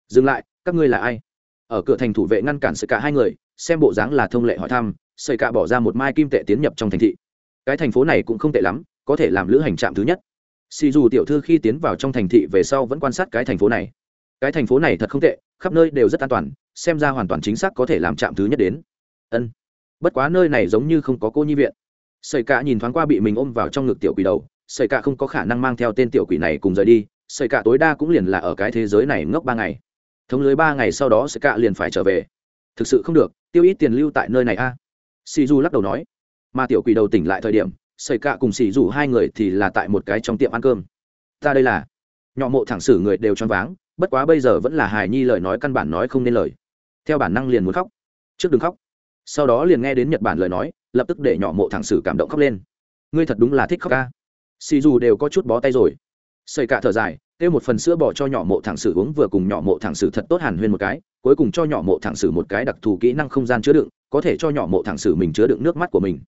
Dừng lại, các ngươi là ai? Ở cửa thành thủ vệ ngăn cản sợi cạ hai người, xem bộ dáng là thông lệ hỏi thăm, sợi cạ bỏ ra một mai kim tệ tiến nhập trong thành thị. Cái thành phố này cũng không tệ lắm, có thể làm lữ hành trạm thứ nhất xì dù tiểu thư khi tiến vào trong thành thị về sau vẫn quan sát cái thành phố này. Cái thành phố này thật không tệ, khắp nơi đều rất an toàn, xem ra hoàn toàn chính xác có thể làm trạm thứ nhất đến. Ân. Bất quá nơi này giống như không có cô nhi viện. Sợi cả nhìn thoáng qua bị mình ôm vào trong ngực tiểu quỷ đầu, sợi cả không có khả năng mang theo tên tiểu quỷ này cùng rời đi, sợi cả tối đa cũng liền là ở cái thế giới này ngốc ba ngày. Thống lưới ba ngày sau đó sợi cả liền phải trở về. Thực sự không được, tiêu ít tiền lưu tại nơi này a. À? si du lắc đầu nói. Mà tiểu quỷ đầu tỉnh lại thời điểm sợi cả cùng xì dù hai người thì là tại một cái trong tiệm ăn cơm. Ta đây là. Nhỏ mộ thẳng xử người đều choáng váng, bất quá bây giờ vẫn là hài nhi lời nói căn bản nói không nên lời. Theo bản năng liền muốn khóc. Trước đừng khóc. Sau đó liền nghe đến nhật bản lời nói, lập tức để nhỏ mộ thẳng sử cảm động khóc lên. Ngươi thật đúng là thích khóc ca. Xì dù đều có chút bó tay rồi. Xây cả thở dài, kêu một phần sữa bỏ cho nhỏ mộ thẳng sử uống vừa cùng nhỏ mộ thẳng sử thật tốt hẳn huyên một cái, cuối cùng cho nhỏ mộ thẳng sử một cái đặc thù kỹ năng không gian chứa đựng, có thể cho nhỏ mộ thẳng sử mình chứa đựng nước mắt của mình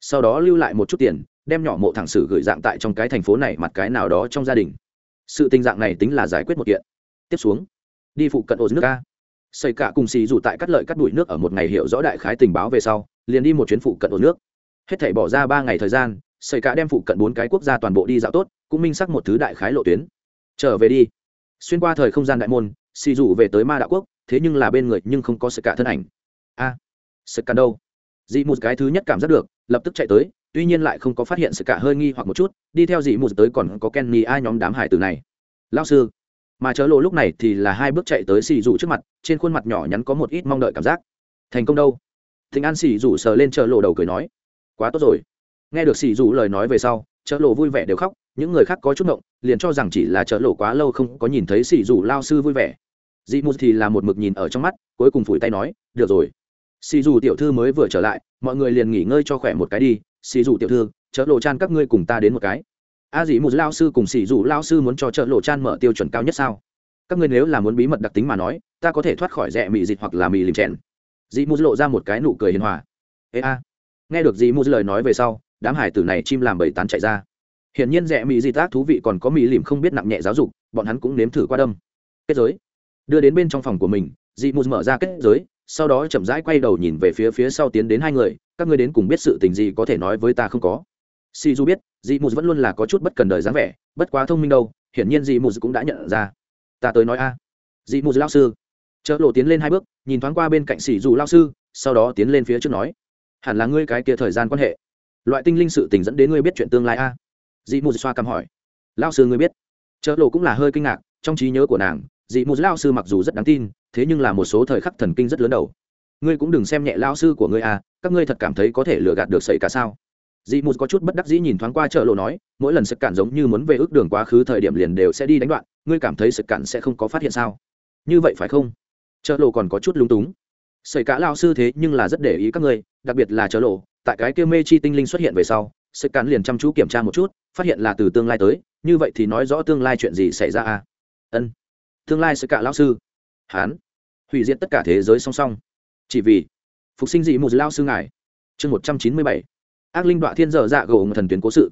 sau đó lưu lại một chút tiền đem nhỏ mộ thẳng sử gửi dạng tại trong cái thành phố này mặt cái nào đó trong gia đình. Sự tình dạng này tính là giải quyết một kiện. Tiếp xuống đi phụ cận ô nước ca xây cả cùng xì dù tại cắt lợi cắt đuổi nước ở một ngày hiểu rõ đại khái tình báo về sau liền đi một chuyến phụ cận ô nước. Hết thảy bỏ ra ba ngày thời gian xây cả đem phụ cận bốn cái quốc gia toàn bộ đi dạo tốt cũng minh xác một thứ đại khái lộ tuyến. Trở về đi. Xuyên qua thời không gian đại môn xì dù về tới ma đạo quốc thế nhưng là bên người nhưng không có sự cả thân ảnh. A à, sự cả đâu? Dị một cái thứ nhất cảm giác được lập tức chạy tới, tuy nhiên lại không có phát hiện sự cả hơi nghi hoặc một chút, đi theo dị mù tới còn có kenny ai nhóm đám hải tử này. Lao sư, mà chớ lộ lúc này thì là hai bước chạy tới xì rủ trước mặt, trên khuôn mặt nhỏ nhắn có một ít mong đợi cảm giác. Thành công đâu? Thịnh an xì rủ sờ lên chợ lộ đầu cười nói. Quá tốt rồi. Nghe được xì rủ lời nói về sau chợ lộ vui vẻ đều khóc, những người khác có chút ngộng, liền cho rằng chỉ là chợ lộ quá lâu không có nhìn thấy xì rủ lao sư vui vẻ. Dị mù thì là một mực nhìn ở trong mắt, cuối cùng phủi tay nói, được rồi xì dù tiểu thư mới vừa trở lại, mọi người liền nghỉ ngơi cho khỏe một cái đi. Xì dù tiểu thư chợ lộ chan các ngươi cùng ta đến một cái. A dĩ một lao sư cùng xì dù lao sư muốn cho chợ lộ chan mở tiêu chuẩn cao nhất sao? Các ngươi nếu là muốn bí mật đặc tính mà nói, ta có thể thoát khỏi rẽ mì dịt hoặc là mì lìm chèn. Dĩ mù lộ ra một cái nụ cười hiền hòa. Ê a. Nghe được dĩ mù lời nói về sau, đám hải tử này chim làm bầy tán chạy ra. Hiển nhiên rẽ mì dịch tác thú vị còn có mì lìm không biết nặng nhẹ giáo dục, bọn hắn cũng nếm thử qua đâm. Kết giới. Đưa đến bên trong phòng của mình dị mù mở ra kết giới sau đó chậm rãi quay đầu nhìn về phía phía sau tiến đến hai người, các ngươi đến cùng biết sự tình gì có thể nói với ta không có. Si du biết dị mù vẫn luôn là có chút bất cần đời dáng vẻ, bất quá thông minh đâu, hiển nhiên dị mù cũng đã nhận ra. Ta tới nói a. Dị mù lao sư. Chợ lộ tiến lên hai bước, nhìn thoáng qua bên cạnh sỉ dù lao sư, sau đó tiến lên phía trước nói, hẳn là ngươi cái kia thời gian quan hệ. Loại tinh linh sự tình dẫn đến ngươi biết chuyện tương lai a. Dị mù xoa cằm hỏi lao sư ngươi biết? Chợ lộ cũng là hơi kinh ngạc, trong trí nhớ của nàng dị mù lao sư mặc dù rất đáng tin, thế nhưng là một số thời khắc thần kinh rất lớn đầu. Ngươi cũng đừng xem nhẹ lao sư của ngươi à các ngươi thật cảm thấy có thể lừa gạt được sậy cả sao? Dị mù có chút bất đắc dĩ nhìn thoáng qua chợ lộ nói, mỗi lần sực cản giống như muốn về ước đường quá khứ thời điểm liền đều sẽ đi đánh đoạn, ngươi cảm thấy sực cản sẽ không có phát hiện sao? Như vậy phải không? Chợ lộ còn có chút lúng túng. Sợi cả lao sư thế nhưng là rất để ý các ngươi, đặc biệt là chợ lộ, tại cái kia mê chi tinh linh xuất hiện về sau, sực cản liền chăm chú kiểm tra một chút, phát hiện là từ tương lai tới, như vậy thì nói rõ tương lai chuyện gì xảy ra à? Ân tương lai sẽ cả lao sư. Hán. Hủy diệt tất cả thế giới song song. Chỉ vì phục sinh dị một lao sư ngài. Chương một trăm chín mươi bảy. Ác linh đoạn thiên dở dạ gỗ thần tuyến cố sự.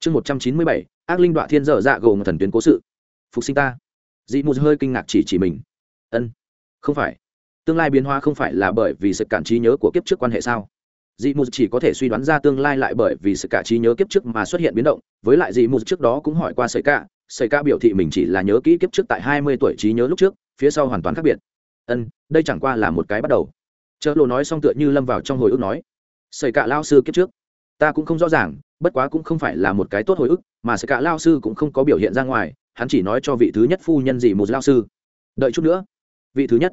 Chương một trăm chín mươi bảy. Ác linh đoạn thiên dở dạ gỗ thần tuyến cố sự. Phục sinh ta. Dị một hơi kinh ngạc chỉ chỉ mình. Ân, không phải. Tương lai biến hóa không phải là bởi vì sự cản trí nhớ của kiếp trước quan hệ sao? Dị mù chỉ có thể suy đoán ra tương lai lại bởi vì sự cả trí nhớ kiếp trước mà xuất hiện biến động, với lại dị mù trước đó cũng hỏi qua sợi cả sợi ca biểu thị mình chỉ là nhớ kỹ kiếp trước tại hai mươi tuổi trí nhớ lúc trước, phía sau hoàn toàn khác biệt. Ân, đây chẳng qua là một cái bắt đầu. Chợ lộ nói xong tựa như lâm vào trong hồi ức nói sợi cả lao sư kiếp trước, ta cũng không rõ ràng, bất quá cũng không phải là một cái tốt hồi ức, mà sợi cả lao sư cũng không có biểu hiện ra ngoài, hắn chỉ nói cho vị thứ nhất phu nhân dị một lao sư. Đợi chút nữa. Vị thứ nhất.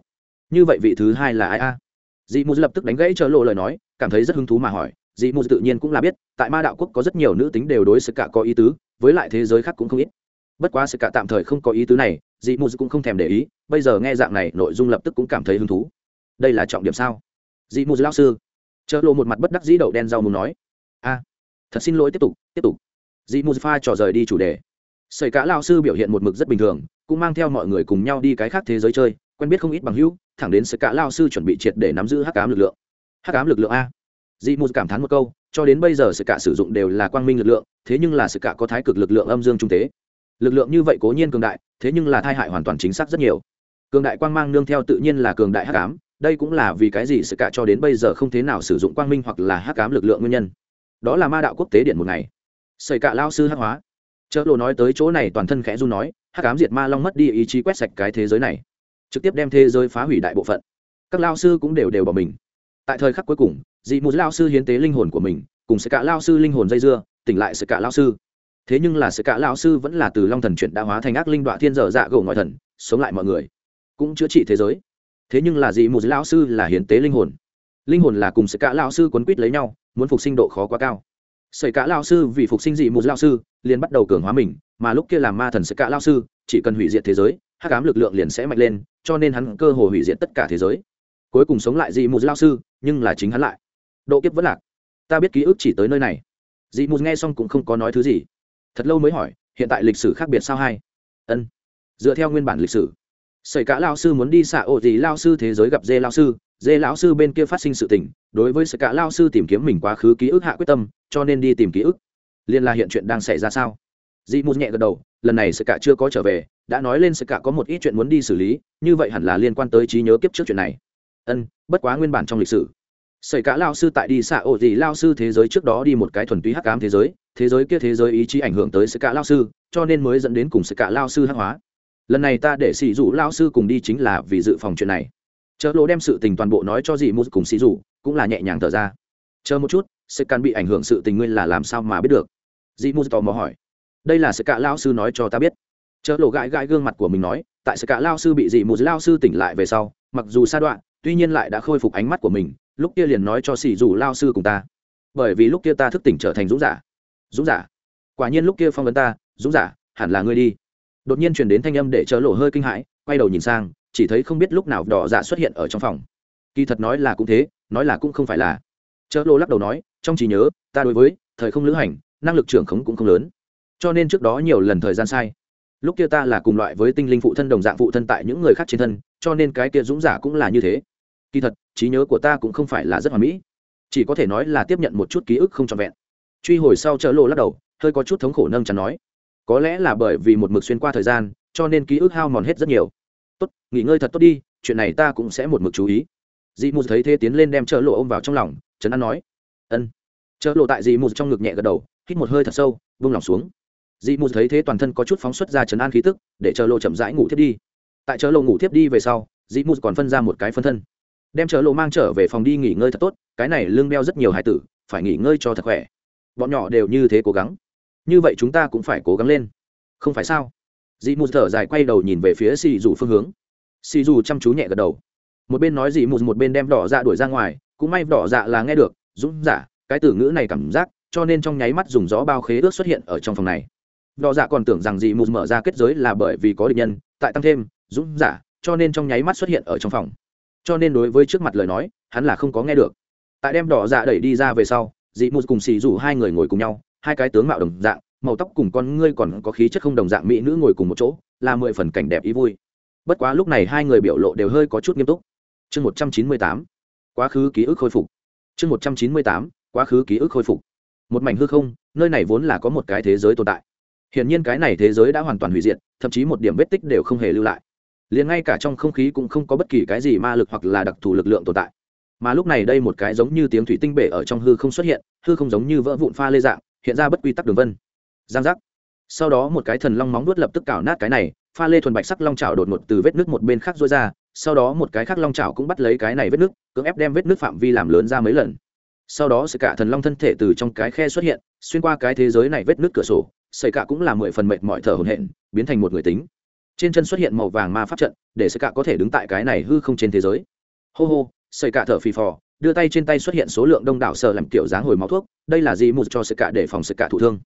Như vậy vị thứ hai là ai a? Dị mù lập tức đánh gãy chợ lộ lời nói, cảm thấy rất hứng thú mà hỏi, dị mù tự nhiên cũng là biết, tại ma đạo quốc có rất nhiều nữ tính đều đối sự cả có ý tứ, với lại thế giới khác cũng không ít bất quá sự cả tạm thời không có ý tứ này, dị mù cũng không thèm để ý, bây giờ nghe dạng này, nội dung lập tức cũng cảm thấy hứng thú. Đây là trọng điểm sao? Dị mù lao sư. Chợ lộ một mặt bất đắc dĩ đậu đen rau mù nói. A, thật xin lỗi, tiếp tục tiếp tục. Dị mù pha trò rời đi chủ đề. Sởi cả lao sư biểu hiện một mực rất bình thường, cũng mang theo mọi người cùng nhau đi cái khác thế giới chơi, quen biết không ít bằng hữu, thẳng đến sởi cả lao sư chuẩn bị triệt để nắm giữ hắc cám lực lượng. Hắc ám lực lượng a. Dị mù cảm thán một câu, cho đến bây giờ sự cả sử dụng đều là quang minh lực lượng, thế nhưng là sự cả có thái cực lực lượng âm dương trung tế lực lượng như vậy cố nhiên cường đại, thế nhưng là thai hại hoàn toàn chính xác rất nhiều. Cường đại quang mang nương theo tự nhiên là cường đại hắc ám, đây cũng là vì cái gì sự cả cho đến bây giờ không thế nào sử dụng quang minh hoặc là hắc ám lực lượng nguyên nhân. Đó là ma đạo quốc tế điện một ngày. Xảy cả lao sư hắc hóa. Chợ lộ nói tới chỗ này toàn thân khẽ run nói, hắc ám diệt ma long mất đi ý chí quét sạch cái thế giới này. Trực tiếp đem thế giới phá hủy đại bộ phận. Các lao sư cũng đều đều bỏ mình. Tại thời khắc cuối cùng, dị một lao sư hiến tế linh hồn của mình, cùng sự cả lao sư linh hồn dây dưa, tỉnh lại sự cả lao sư thế nhưng là sự cả lão sư vẫn là từ long thần chuyển đã hóa thành ác linh đoạn thiên dở dạ gỗ ngoại thần, sống lại mọi người. Cũng chữa trị thế giới. Thế nhưng là gì mù lão sư là hiến tế linh hồn. Linh hồn là cùng sự cả lão sư quấn quýt lấy nhau, muốn phục sinh độ khó quá cao. Sợi cả lão sư vì phục sinh dị mù lão sư, liền bắt đầu cường hóa mình, mà lúc kia làm ma thần sợi cả lão sư, chỉ cần hủy diệt thế giới, hắc ám lực lượng liền sẽ mạnh lên, cho nên hắn cơ hồ hủy diệt tất cả thế giới. Cuối cùng sống lại dị mù lão sư, nhưng là chính hắn lại. Độ kiếp vẫn lạc. Ta biết ký ức chỉ tới nơi này. Dị mù nghe xong cũng không có nói thứ gì thật lâu mới hỏi, hiện tại lịch sử khác biệt sao hai? Ân, dựa theo nguyên bản lịch sử. Xảy cả lao sư muốn đi xạ ổ gì lao sư thế giới gặp dê lao sư, dê lão sư bên kia phát sinh sự tình, đối với sự cả lao sư tìm kiếm mình quá khứ ký ức hạ quyết tâm, cho nên đi tìm ký ức. Liên là hiện chuyện đang xảy ra sao? Dị mù nhẹ gật đầu, lần này sự cả chưa có trở về, đã nói lên sự cả có một ít chuyện muốn đi xử lý, như vậy hẳn là liên quan tới trí nhớ kiếp trước chuyện này. Ân, bất quá nguyên bản trong lịch sử. Xảy cả lao sư tại đi xạ ổ gì lao sư thế giới trước đó đi một cái thuần túy hắc ám thế giới thế giới kia thế giới ý chí ảnh hưởng tới sự cả lao sư, cho nên mới dẫn đến cùng sự cả lao sư hắc hóa. Lần này ta để xì dụ lao sư cùng đi chính là vì dự phòng chuyện này. Chợ lỗ đem sự tình toàn bộ nói cho dì mù cùng xì dụ, cũng là nhẹ nhàng thở ra. Chờ một chút sự can bị ảnh hưởng sự tình nguyên là làm sao mà biết được? Dì mù tò mò hỏi. Đây là sự cả lao sư nói cho ta biết. Chợ lỗ gãi gãi gương mặt của mình nói, tại sự cả lao sư bị dì mù lao sư tỉnh lại về sau, mặc dù sa đoạn, tuy nhiên lại đã khôi phục ánh mắt của mình, lúc kia liền nói cho xì dù lao sư cùng ta. Bởi vì lúc kia ta thức tỉnh trở thành dũng giả dũng giả. Quả nhiên lúc kia phong vấn ta, dũng giả, hẳn là ngươi đi. Đột nhiên chuyển đến thanh âm để chớ lộ hơi kinh hãi, quay đầu nhìn sang, chỉ thấy không biết lúc nào đỏ dạ xuất hiện ở trong phòng. Kỳ thật nói là cũng thế, nói là cũng không phải là. Chớ lộ lắc đầu nói, trong trí nhớ, ta đối với, thời không lữ hành, năng lực trưởng khống cũng không lớn. Cho nên trước đó nhiều lần thời gian sai. Lúc kia ta là cùng loại với tinh linh phụ thân đồng dạng phụ thân tại những người khác trên thân, cho nên cái kia dũng giả cũng là như thế. Kỳ thật, trí nhớ của ta cũng không phải là rất hoàn mỹ. Chỉ có thể nói là tiếp nhận một chút ký ức không trọn vẹn truy hồi sau chợ lộ lắc đầu, hơi có chút thống khổ nâng chắn nói, có lẽ là bởi vì một mực xuyên qua thời gian, cho nên ký ức hao mòn hết rất nhiều. Tốt, nghỉ ngơi thật tốt đi, chuyện này ta cũng sẽ một mực chú ý. Dị mù thấy thế tiến lên đem chợ lộ ôm vào trong lòng, trấn an nói, ân. Chợ lộ tại dị mù trong ngực nhẹ gật đầu, hít một hơi thật sâu, vung lòng xuống. Dị mù thấy thế toàn thân có chút phóng xuất ra trấn an khí tức, để chợ lộ chậm rãi ngủ thiếp đi. Tại chợ lộ ngủ thiếp đi về sau, dị mù còn phân ra một cái phân thân, đem chợ lộ mang trở về phòng đi nghỉ ngơi thật tốt, cái này lương đeo rất nhiều hải tử, phải nghỉ ngơi cho thật khỏe bọn nhỏ đều như thế cố gắng. Như vậy chúng ta cũng phải cố gắng lên. Không phải sao? Dị mù thở dài quay đầu nhìn về phía xì dù phương hướng. Xì dù chăm chú nhẹ gật đầu. Một bên nói Dị mù, một bên đem đỏ dạ đuổi ra ngoài cũng may đỏ dạ là nghe được dũng giả cái từ ngữ này cảm giác cho nên trong nháy mắt dùng gió bao khế ước xuất hiện ở trong phòng này. Đỏ dạ còn tưởng rằng dị mù mở ra kết giới là bởi vì có địch nhân tại tăng thêm dũng giả cho nên trong nháy mắt xuất hiện ở trong phòng. Cho nên đối với trước mặt lời nói hắn là không có nghe được. Tại đem đỏ dạ đẩy đi ra về sau dị mù cùng xì dù hai người ngồi cùng nhau, hai cái tướng mạo đồng dạng, màu tóc cùng con ngươi còn có khí chất không đồng dạng mỹ nữ ngồi cùng một chỗ, là mười phần cảnh đẹp ý vui. Bất quá lúc này hai người biểu lộ đều hơi có chút nghiêm túc. Chương một trăm chín mươi tám, quá khứ ký ức khôi phục. Chương một trăm chín mươi tám, quá khứ ký ức khôi phục. Một mảnh hư không, nơi này vốn là có một cái thế giới tồn tại. Hiển nhiên cái này thế giới đã hoàn toàn hủy diệt, thậm chí một điểm vết tích đều không hề lưu lại. Liền ngay cả trong không khí cũng không có bất kỳ cái gì ma lực hoặc là đặc thù lực lượng tồn tại mà lúc này đây một cái giống như tiếng thủy tinh bể ở trong hư không xuất hiện, hư không giống như vỡ vụn pha lê dạng, hiện ra bất quy tắc đường vân. Giang giác. Sau đó một cái thần long móng nuốt lập tức cào nát cái này, pha lê thuần bạch sắc long chảo đột ngột từ vết nước một bên khác rối ra, sau đó một cái khác long chảo cũng bắt lấy cái này vết nước, cưỡng ép đem vết nước phạm vi làm lớn ra mấy lần. Sau đó sự cả thần long thân thể từ trong cái khe xuất hiện, xuyên qua cái thế giới này vết nước cửa sổ, sợi cả cũng là mười phần mệt mọi thở hổn hển, biến thành một người tính. Trên chân xuất hiện màu vàng ma pháp trận, để sợi cả có thể đứng tại cái này hư không trên thế giới. Hô hô sợi cả thở phì phò, đưa tay trên tay xuất hiện số lượng đông đảo sợ làm kiểu dáng hồi máu thuốc, đây là gì một cho sợi cả để phòng sợi cả thụ thương.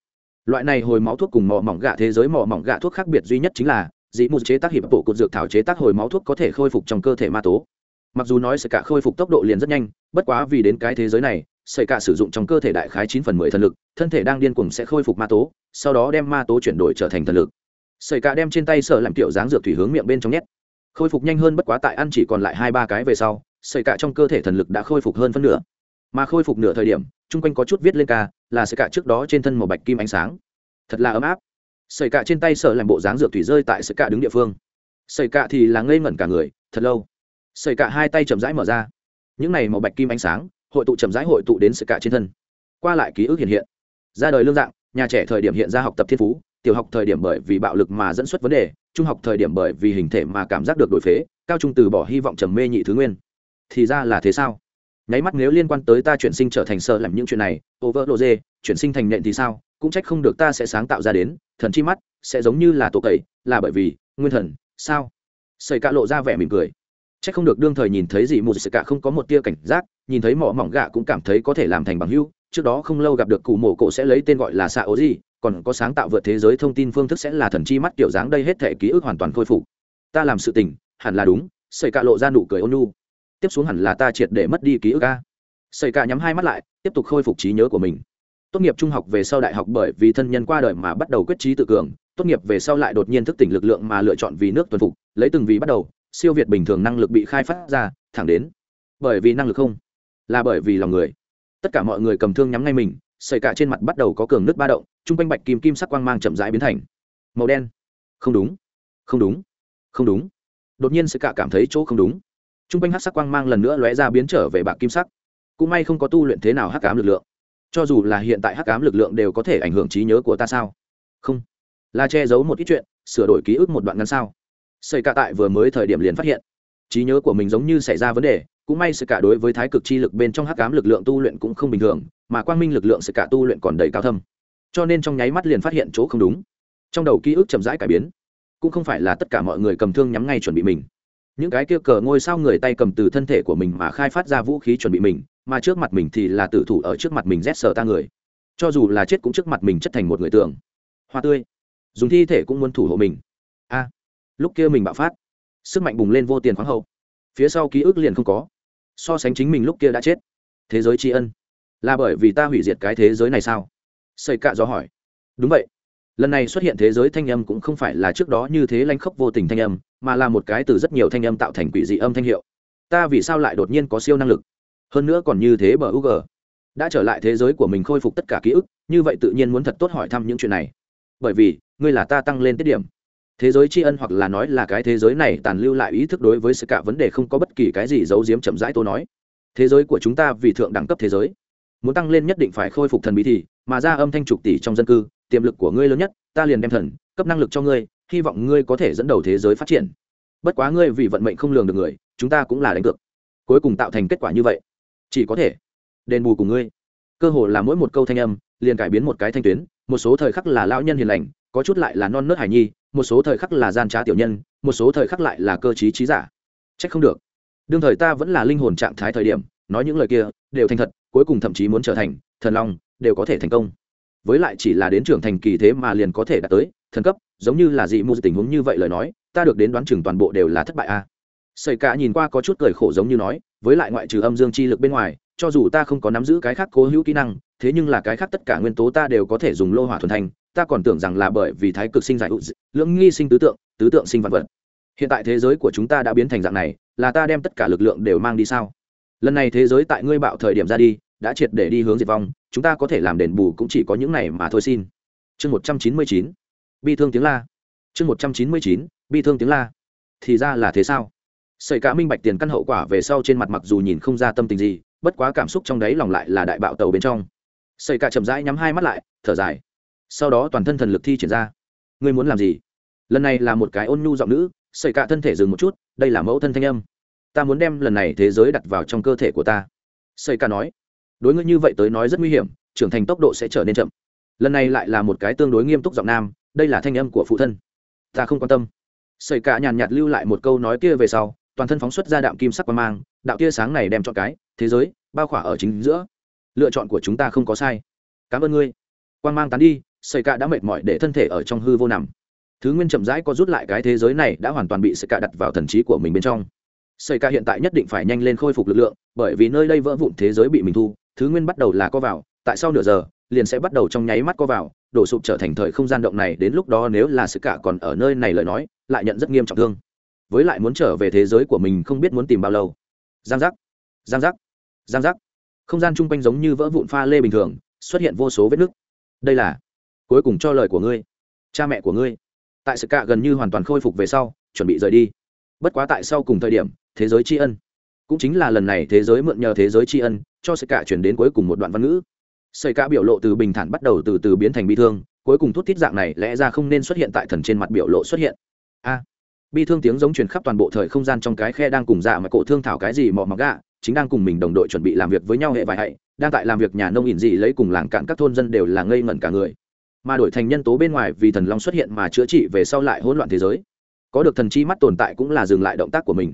Loại này hồi máu thuốc cùng mỏ mỏng gạ thế giới mỏ mỏng gạ thuốc khác biệt duy nhất chính là dị mù chế tác hiệp bộ cột dược thảo chế tác hồi máu thuốc có thể khôi phục trong cơ thể ma tố. Mặc dù nói sợi cả khôi phục tốc độ liền rất nhanh, bất quá vì đến cái thế giới này, sợi cả sử dụng trong cơ thể đại khái chín phần mười thần lực, thân thể đang điên cuồng sẽ khôi phục ma tố, sau đó đem ma tố chuyển đổi trở thành thần lực. Sợi cả đem trên tay sở làm kiểu dáng dược thủy hướng miệng bên trong nhét. Khôi phục nhanh hơn bất quá tại ăn chỉ còn lại hai ba cái về sau sợi cả trong cơ thể thần lực đã khôi phục hơn phân nửa. Mà khôi phục nửa thời điểm, chung quanh có chút viết lên ca, là sợi cả trước đó trên thân màu bạch kim ánh sáng. Thật là ấm áp. Sợi cả trên tay sở làm bộ dáng dược thủy rơi tại sợi cả đứng địa phương. Sợi cả thì là ngây ngẩn cả người, thật lâu. Sợi cả hai tay chậm rãi mở ra. Những này màu bạch kim ánh sáng, hội tụ chậm rãi hội tụ đến sợi cả trên thân. Qua lại ký ức hiện hiện. Ra đời lương dạng, nhà trẻ thời điểm hiện ra học tập thiên phú, tiểu học thời điểm bởi vì bạo lực mà dẫn xuất vấn đề, trung học thời điểm bởi vì hình thể mà cảm giác được đổi phế, cao trung từ bỏ hy vọng trầm mê nhị thứ nguyên thì ra là thế sao? Nháy mắt nếu liên quan tới ta chuyển sinh trở thành sợ làm những chuyện này over lộ dê chuyển sinh thành nện thì sao? Cũng trách không được ta sẽ sáng tạo ra đến, thần chi mắt sẽ giống như là tổ cậy là bởi vì, nguyên thần, sao? Xây cả lộ ra vẻ mỉm cười. Trách không được đương thời nhìn thấy gì, một sự cả không có một tia cảnh giác, nhìn thấy mỏ mỏng gạ cũng cảm thấy có thể làm thành bằng hưu trước đó không lâu gặp được cụ mổ cổ sẽ lấy tên gọi là xạ ố gì còn có sáng tạo vượt thế giới thông tin phương thức sẽ là thần chi mắt kiểu dáng đây hết thể ký ức hoàn toàn khôi phục. Ta làm sự tình, hẳn là đúng xây cạ lộ ra nụ cười ôn tiếp xuống hẳn là ta triệt để mất đi ký ức a. Xảy cả nhắm hai mắt lại, tiếp tục khôi phục trí nhớ của mình. Tốt nghiệp trung học về sau đại học bởi vì thân nhân qua đời mà bắt đầu quyết trí tự cường, tốt nghiệp về sau lại đột nhiên thức tỉnh lực lượng mà lựa chọn vì nước tuần phục, lấy từng vì bắt đầu, siêu việt bình thường năng lực bị khai phát ra, thẳng đến. Bởi vì năng lực không, là bởi vì lòng người. Tất cả mọi người cầm thương nhắm ngay mình xảy cả trên mặt bắt đầu có cường nước ba động chung quanh bạch kim kim sắc quang mang chậm rãi biến thành màu đen. Không đúng không đúng không đúng. Đột nhiên xảy cả cảm thấy chỗ không đúng t r u n g quanh hát sắc quang mang lần nữa lóe ra biến trở về bạc kim sắc. Cũng may không có tu luyện thế nào hắc cám lực lượng. Cho dù là hiện tại hắc cám lực lượng đều có thể ảnh hưởng trí nhớ của ta sao? Không. Là che giấu một ít chuyện, sửa đổi ký ức một đoạn ngắn sao? Xây cả tại vừa mới thời điểm liền phát hiện. Trí nhớ của mình giống như xảy ra vấn đề, cũng may sự cả đối với thái cực chi lực bên trong hắc cám lực lượng tu luyện cũng không bình thường, mà quang minh lực lượng sự cả tu luyện còn đầy cao thâm. Cho nên trong nháy mắt liền phát hiện chỗ không đúng. Trong đầu ký ức chậm rãi cải biến. Cũng không phải là tất cả mọi người cầm thương nhắm ngay chuẩn bị mình những cái kia cờ ngôi sao người tay cầm từ thân thể của mình mà khai phát ra vũ khí chuẩn bị mình, mà trước mặt mình thì là tử thủ ở trước mặt mình rét sờ ta người. Cho dù là chết cũng trước mặt mình chất thành một người tường hoa tươi. Dùng thi thể cũng muốn thủ hộ mình. A. Lúc kia mình bạo phát, sức mạnh bùng lên vô tiền khoáng hậu. Phía sau ký ức liền không có. So sánh chính mình lúc kia đã chết. Thế giới tri ân. Là bởi vì ta hủy diệt cái thế giới này sao? Xây cạ do hỏi. Đúng vậy lần này xuất hiện thế giới thanh âm cũng không phải là trước đó như thế lanh khốc vô tình thanh âm, mà là một cái từ rất nhiều thanh âm tạo thành quỷ dị âm thanh hiệu. Ta vì sao lại đột nhiên có siêu năng lực? Hơn nữa còn như thế bờ u g đã trở lại thế giới của mình khôi phục tất cả ký ức, như vậy tự nhiên muốn thật tốt hỏi thăm những chuyện này. Bởi vì, ngươi là ta tăng lên tiết điểm. Thế giới tri ân hoặc là nói là cái thế giới này tàn lưu lại ý thức đối với sự cả vấn đề không có bất kỳ cái gì giấu giếm chậm rãi tôi nói. Thế giới của chúng ta vì thượng đẳng cấp thế giới. Muốn tăng lên nhất định phải khôi phục thần bí thì, mà ra âm thanh trục tỷ trong dân cư tiềm lực của ngươi lớn nhất, ta liền đem thần, cấp năng lực cho ngươi, hy vọng ngươi có thể dẫn đầu thế giới phát triển. Bất quá ngươi vì vận mệnh không lường được người, chúng ta cũng là đánh cược. Cuối cùng tạo thành kết quả như vậy. Chỉ có thể đền bù cùng ngươi. Cơ hồ là mỗi một câu thanh âm liền cải biến một cái thanh tuyến, một số thời khắc là lão nhân hiền lành, có chút lại là non nớt hải nhi, một số thời khắc là gian trá tiểu nhân, một số thời khắc lại là cơ trí trí giả. C h ắ c không được. Đương thời ta vẫn là linh hồn trạng thái thời điểm, nói những lời kia đều thành thật, cuối cùng thậm chí muốn trở thành thần long, đều có thể thành công với lại chỉ là đến trưởng thành kỳ thế mà liền có thể đạt tới, thần cấp, giống như là dị mù tình huống như vậy lời nói, ta được đến đoán chừng toàn bộ đều là thất bại a à. xây cả nhìn qua có chút cười khổ giống như nói, với lại ngoại trừ âm dương chi lực bên ngoài, cho dù ta không có nắm giữ cái khác cố hữu kỹ năng, thế nhưng là cái khác tất cả nguyên tố ta đều có thể dùng lô hỏa thuần thành, ta còn tưởng rằng là bởi vì thái cực sinh giải lưỡng nghi sinh tứ tượng tứ tượng sinh vật vật hiện tại thế giới của chúng ta đã biến thành dạng này, là ta đem tất cả lực lượng đều mang đi sao lần này thế giới tại ngươi bạo thời điểm ra đi, đã triệt để đi hướng diệt vong chúng ta có thể làm đền bù cũng chỉ có những này mà thôi xin. Chương một trăm chín mươi chín, bi thương tiếng la. Chương một trăm chín mươi chín, bi thương tiếng la. Thì ra là thế sao? Xảy cả minh bạch tiền căn hậu quả về sau trên mặt mặc dù nhìn không ra tâm tình gì, bất quá cảm xúc trong đấy lòng lại là đại bạo tàu bên trong. Xảy cả chậm rãi nhắm hai mắt lại, thở dài. Sau đó toàn thân thần lực thi triển ra. Ngươi muốn làm gì? Lần này là một cái ôn nhu giọng nữ xảy cả thân thể dừng một chút, đây là mẫu thân thanh âm. Ta muốn đem lần này thế giới đặt vào trong cơ thể của ta. Xảy cả nói đối ngươi như vậy tới nói rất nguy hiểm, trưởng thành tốc độ sẽ trở nên chậm. Lần này lại là một cái tương đối nghiêm túc giọng nam, đây là thanh âm của phụ thân. Ta không quan tâm. Xảy cả nhàn nhạt lưu lại một câu nói kia về sau, toàn thân phóng xuất ra đạm kim sắc và mang, đạo tia sáng này đem chọn cái, thế giới, bao khỏa ở chính giữa. Lựa chọn của chúng ta không có sai. Cảm ơn ngươi. Quan mang tán đi xảy cả đã mệt mỏi để thân thể ở trong hư vô nằm. Thứ nguyên chậm rãi có rút lại cái thế giới này đã hoàn toàn bị xảy cả đặt vào thần trí của mình bên trong. Xảy cả hiện tại nhất định phải nhanh lên khôi phục lực lượng, bởi vì nơi đây vỡ vụn thế giới bị mình thu thứ nguyên bắt đầu là co vào, tại sau nửa giờ, liền sẽ bắt đầu trong nháy mắt co vào, đổ sụp trở thành thời không gian động này, đến lúc đó nếu là sự cả còn ở nơi này lời nói, lại nhận rất nghiêm trọng thương. Với lại muốn trở về thế giới của mình không biết muốn tìm bao lâu. Giang giác giang giác giang giác. Không gian chung quanh giống như vỡ vụn pha lê bình thường, xuất hiện vô số vết nứt. Đây là cuối cùng cho lời của ngươi, cha mẹ của ngươi. Tại sự cả gần như hoàn toàn khôi phục về sau, chuẩn bị rời đi. Bất quá tại sau cùng thời điểm, thế giới tri ân. Cũng chính là lần này thế giới mượn nhờ thế giới tri ân cho sợi cả chuyển đến cuối cùng một đoạn văn ngữ. Sợi cả biểu lộ từ bình thản bắt đầu từ từ biến thành bi thương, cuối cùng thút thít dạng này lẽ ra không nên xuất hiện tại thần trên mặt biểu lộ xuất hiện. A. Bi thương tiếng giống truyền khắp toàn bộ thời không gian trong cái khe đang cùng dạ mà cổ thương thảo cái gì mò mặc gạ, chính đang cùng mình đồng đội chuẩn bị làm việc với nhau hệ vài hạy đang tại làm việc nhà nông ỉn gì lấy cùng làng cạn các thôn dân đều là ngây ngẩn cả người. Mà đổi thành nhân tố bên ngoài vì thần long xuất hiện mà chữa trị về sau lại hỗn loạn thế giới. Có được thần chi mắt tồn tại cũng là dừng lại động tác của mình.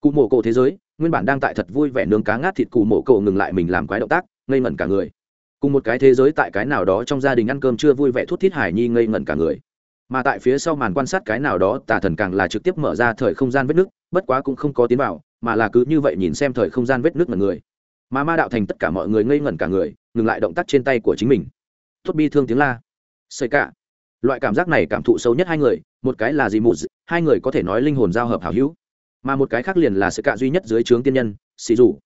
Cụ mổ cổ thế giới nguyên bản đang tại thật vui vẻ nướng cá ngát thịt cù mổ cậu ngừng lại mình làm quái động tác, ngây ngẩn cả người. Cùng một cái thế giới tại cái nào đó trong gia đình ăn cơm chưa vui vẻ thút thít hải nhi ngây ngẩn cả người. Mà tại phía sau màn quan sát cái nào đó, tà thần càng là trực tiếp mở ra thời không gian vết nước, bất quá cũng không có tiến vào, mà là cứ như vậy nhìn xem thời không gian vết nước mà người. Mà ma đạo thành tất cả mọi người ngây ngẩn cả người, ngừng lại động tác trên tay của chính mình. Thốt bi thương tiếng la. Xây cả. Loại cảm giác này cảm thụ sâu nhất hai người, một cái là gì mù hai người có thể nói linh hồn giao hợp hảo hữu mà một cái khác liền là sự cạ duy nhất dưới trướng tiên nhân, xì dù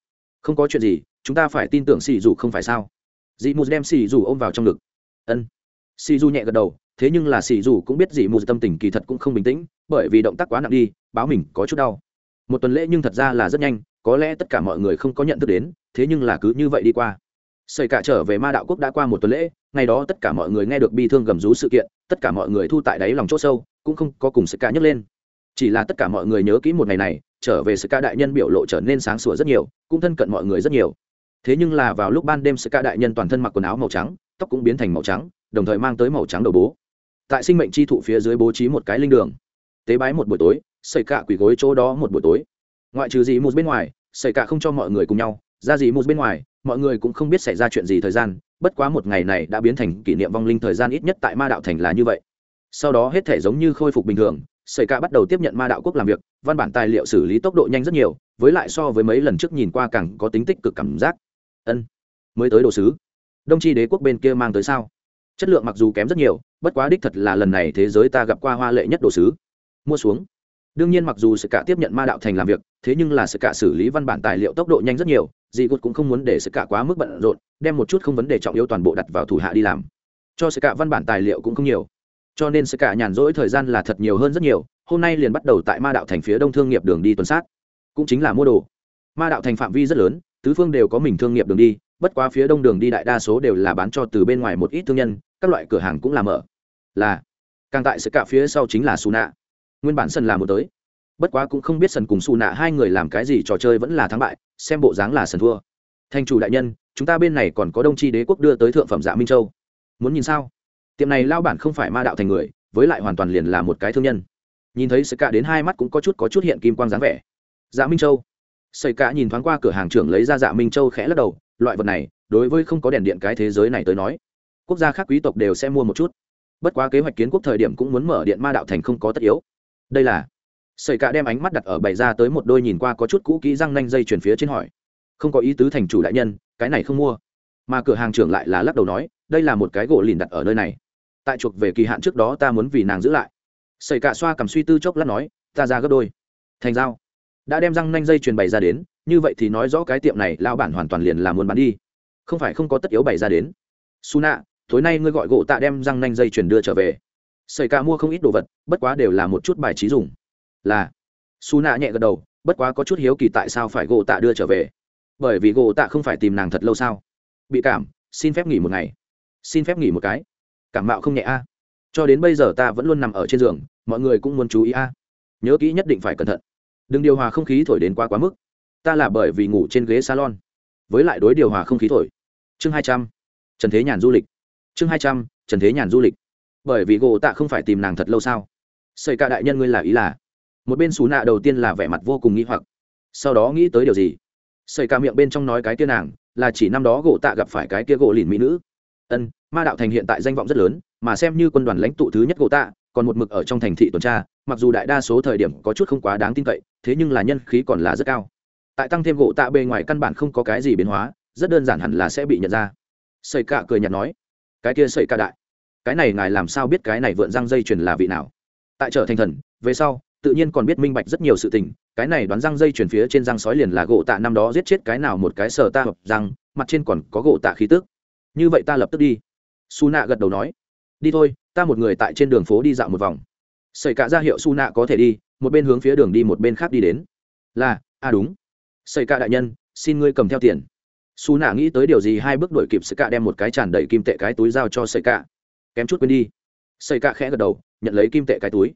không có chuyện gì, chúng ta phải tin tưởng xì dù không phải sao? Dị mù đem xì dù ôm vào trong ngực. Ân. Xì dù nhẹ gật đầu, thế nhưng là xì dù cũng biết dị mù tâm tình kỳ thật cũng không bình tĩnh, bởi vì động tác quá nặng đi, báo mình có chút đau. Một tuần lễ nhưng thật ra là rất nhanh, có lẽ tất cả mọi người không có nhận thức đến, thế nhưng là cứ như vậy đi qua. Xảy cả trở về ma đạo quốc đã qua một tuần lễ, ngày đó tất cả mọi người nghe được bi thương gầm rú sự kiện, tất cả mọi người thu tại đáy lòng c h ỗ sâu, cũng không có cùng xảy cả nhấc lên chỉ là tất cả mọi người nhớ kỹ một ngày này, trở về sự ca đại nhân biểu lộ trở nên sáng sủa rất nhiều, cũng thân cận mọi người rất nhiều. Thế nhưng là vào lúc ban đêm sự ca đại nhân toàn thân mặc quần áo màu trắng, tóc cũng biến thành màu trắng, đồng thời mang tới màu trắng đầu bố. Tại sinh mệnh chi thụ phía dưới bố trí một cái linh đường. Tế bái một buổi tối xảy cả quỷ gối chỗ đó một buổi tối. Ngoại trừ gì một bên ngoài xảy cả không cho mọi người cùng nhau. Ra gì một bên ngoài, mọi người cũng không biết xảy ra chuyện gì thời gian, bất quá một ngày này đã biến thành kỷ niệm vong linh thời gian ít nhất tại ma đạo thành là như vậy. Sau đó hết thể giống như khôi phục bình thường xây cạ bắt đầu tiếp nhận ma đạo quốc làm việc, văn bản tài liệu xử lý tốc độ nhanh rất nhiều, với lại so với mấy lần trước nhìn qua càng có tính tích cực cảm giác. Ân, mới tới đồ sứ. Đông tri đế quốc bên kia mang tới sao? Chất lượng mặc dù kém rất nhiều, bất quá đích thật là lần này thế giới ta gặp qua hoa lệ nhất đồ sứ. Mua xuống. Đương nhiên mặc dù sự cả tiếp nhận ma đạo thành làm việc, thế nhưng là sự cả xử lý văn bản tài liệu tốc độ nhanh rất nhiều dì gột cũng không muốn để sự cả quá mức bận rộn, đem một chút không vấn đề trọng yếu toàn bộ đặt vào thủ hạ đi làm. Cho sự cả văn bản tài liệu cũng không nhiều cho nên sự cả nhàn rỗi thời gian là thật nhiều hơn rất nhiều, hôm nay liền bắt đầu tại ma đạo thành phía đông thương nghiệp đường đi tuần sát. Cũng chính là mua đồ. Ma đạo thành phạm vi rất lớn, tứ phương đều có mình thương nghiệp đường đi, bất quá phía đông đường đi đại đa số đều là bán cho từ bên ngoài một ít thương nhân, các loại cửa hàng cũng làm ở là, càng tại sự cả phía sau chính là su nạ nguyên bản sân là một tới. Bất quá cũng không biết sân cùng su nạ hai người làm cái gì, trò chơi vẫn là thắng bại, xem bộ dáng là sân thua. Thành chủ đại nhân, chúng ta bên này còn có đông tri đế quốc đưa tới thượng phẩm dạ minh châu. Muốn nhìn sao? Tiệm này lao bản không phải ma đạo thành người, với lại hoàn toàn liền là một cái thương nhân. Nhìn thấy sợi cả đến hai mắt cũng có chút có chút hiện kim quang dáng vẻ. Dạ minh châu. Sợi cả nhìn thoáng qua cửa hàng trưởng lấy ra dạ minh châu khẽ lắc đầu, loại vật này, đối với không có đèn điện cái thế giới này tới nói, quốc gia khác quý tộc đều sẽ mua một chút. Bất quá kế hoạch kiến quốc thời điểm cũng muốn mở điện ma đạo thành không có tất yếu. Đây là sợi cả đem ánh mắt đặt ở bày ra tới một đôi nhìn qua có chút cũ kỹ răng nanh dây chuyển phía trên hỏi. Không có ý tứ thành chủ đại nhân, cái này không mua. Mà cửa hàng trưởng lại là lắc đầu nói, đây là một cái gỗ lìn đặt ở nơi này tại chuộc về kỳ hạn trước đó ta muốn vì nàng giữ lại. Xảy cả xoa cầm suy tư chốc lát nói, ta ra gấp đôi. Thành dao đã đem răng nanh dây truyền bày ra đến, như vậy thì nói rõ cái tiệm này lao bản hoàn toàn liền là muốn bán đi. Không phải không có tất yếu bày ra đến. Su nạ tối nay ngươi gọi gỗ tạ đem răng nanh dây truyền đưa trở về. Xảy cả mua không ít đồ vật, bất quá đều là một chút bài trí dùng. Là. Su nạ nhẹ gật đầu, bất quá có chút hiếu kỳ tại sao phải gỗ tạ đưa trở về. Bởi vì gỗ tạ không phải tìm nàng thật lâu sao? Bị cảm, xin phép nghỉ một ngày. Xin phép nghỉ một cái cảm mạo không nhẹ a. Cho đến bây giờ ta vẫn luôn nằm ở trên giường, mọi người cũng muốn chú ý a. Nhớ kỹ nhất định phải cẩn thận. Đừng điều hòa không khí thổi đến quá quá mức. Ta là bởi vì ngủ trên ghế salon. Với lại đối điều hòa không khí thổi. Chương hai trăm, trần thế nhàn du lịch. Chương hai trăm, trần thế nhàn du lịch. Bởi vì gỗ tạ không phải tìm nàng thật lâu sao? Xây cả đại nhân ngươi là ý là? Một bên xù nạ đầu tiên là vẻ mặt vô cùng nghĩ hoặc. Sau đó nghĩ tới điều gì? Xây cả miệng bên trong nói cái kia nàng, là chỉ năm đó gỗ tạ gặp phải cái kia gỗ lìn mỹ nữ. Ân ma đạo thành hiện tại danh vọng rất lớn, mà xem như quân đoàn lãnh tụ thứ nhất gỗ tạ, còn một mực ở trong thành thị tuần tra, mặc dù đại đa số thời điểm có chút không quá đáng tin cậy, thế nhưng là nhân khí còn là rất cao. Tại tăng thêm gỗ tạ bề ngoài căn bản không có cái gì biến hóa, rất đơn giản hẳn là sẽ bị nhận ra. Xây cạ cười nhạt nói, cái kia xây cạ đại, cái này ngài làm sao biết cái này vượn răng dây chuyền là vị nào? Tại trở thành thần, về sau, tự nhiên còn biết minh bạch rất nhiều sự tình, cái này đoán răng dây chuyền phía trên răng sói liền là gỗ tạ năm đó giết chết cái nào một cái sờ ta hợp răng, mặt trên còn có gỗ tạ khí tức. Như vậy ta lập tức đi su nạ gật đầu nói, đi thôi, ta một người tại trên đường phố đi dạo một vòng. Xảy cả ra hiệu su nạ có thể đi, một bên hướng phía đường đi một bên khác đi đến. Là à đúng. Xảy cả đại nhân, xin ngươi cầm theo tiền. Su nạ nghĩ tới điều gì hai bước đuổi kịp xảy cả đem một cái tràn đầy kim tệ cái túi giao cho xảy cả. Kém chút quên đi. Xảy cả khẽ gật đầu, nhận lấy kim tệ cái túi.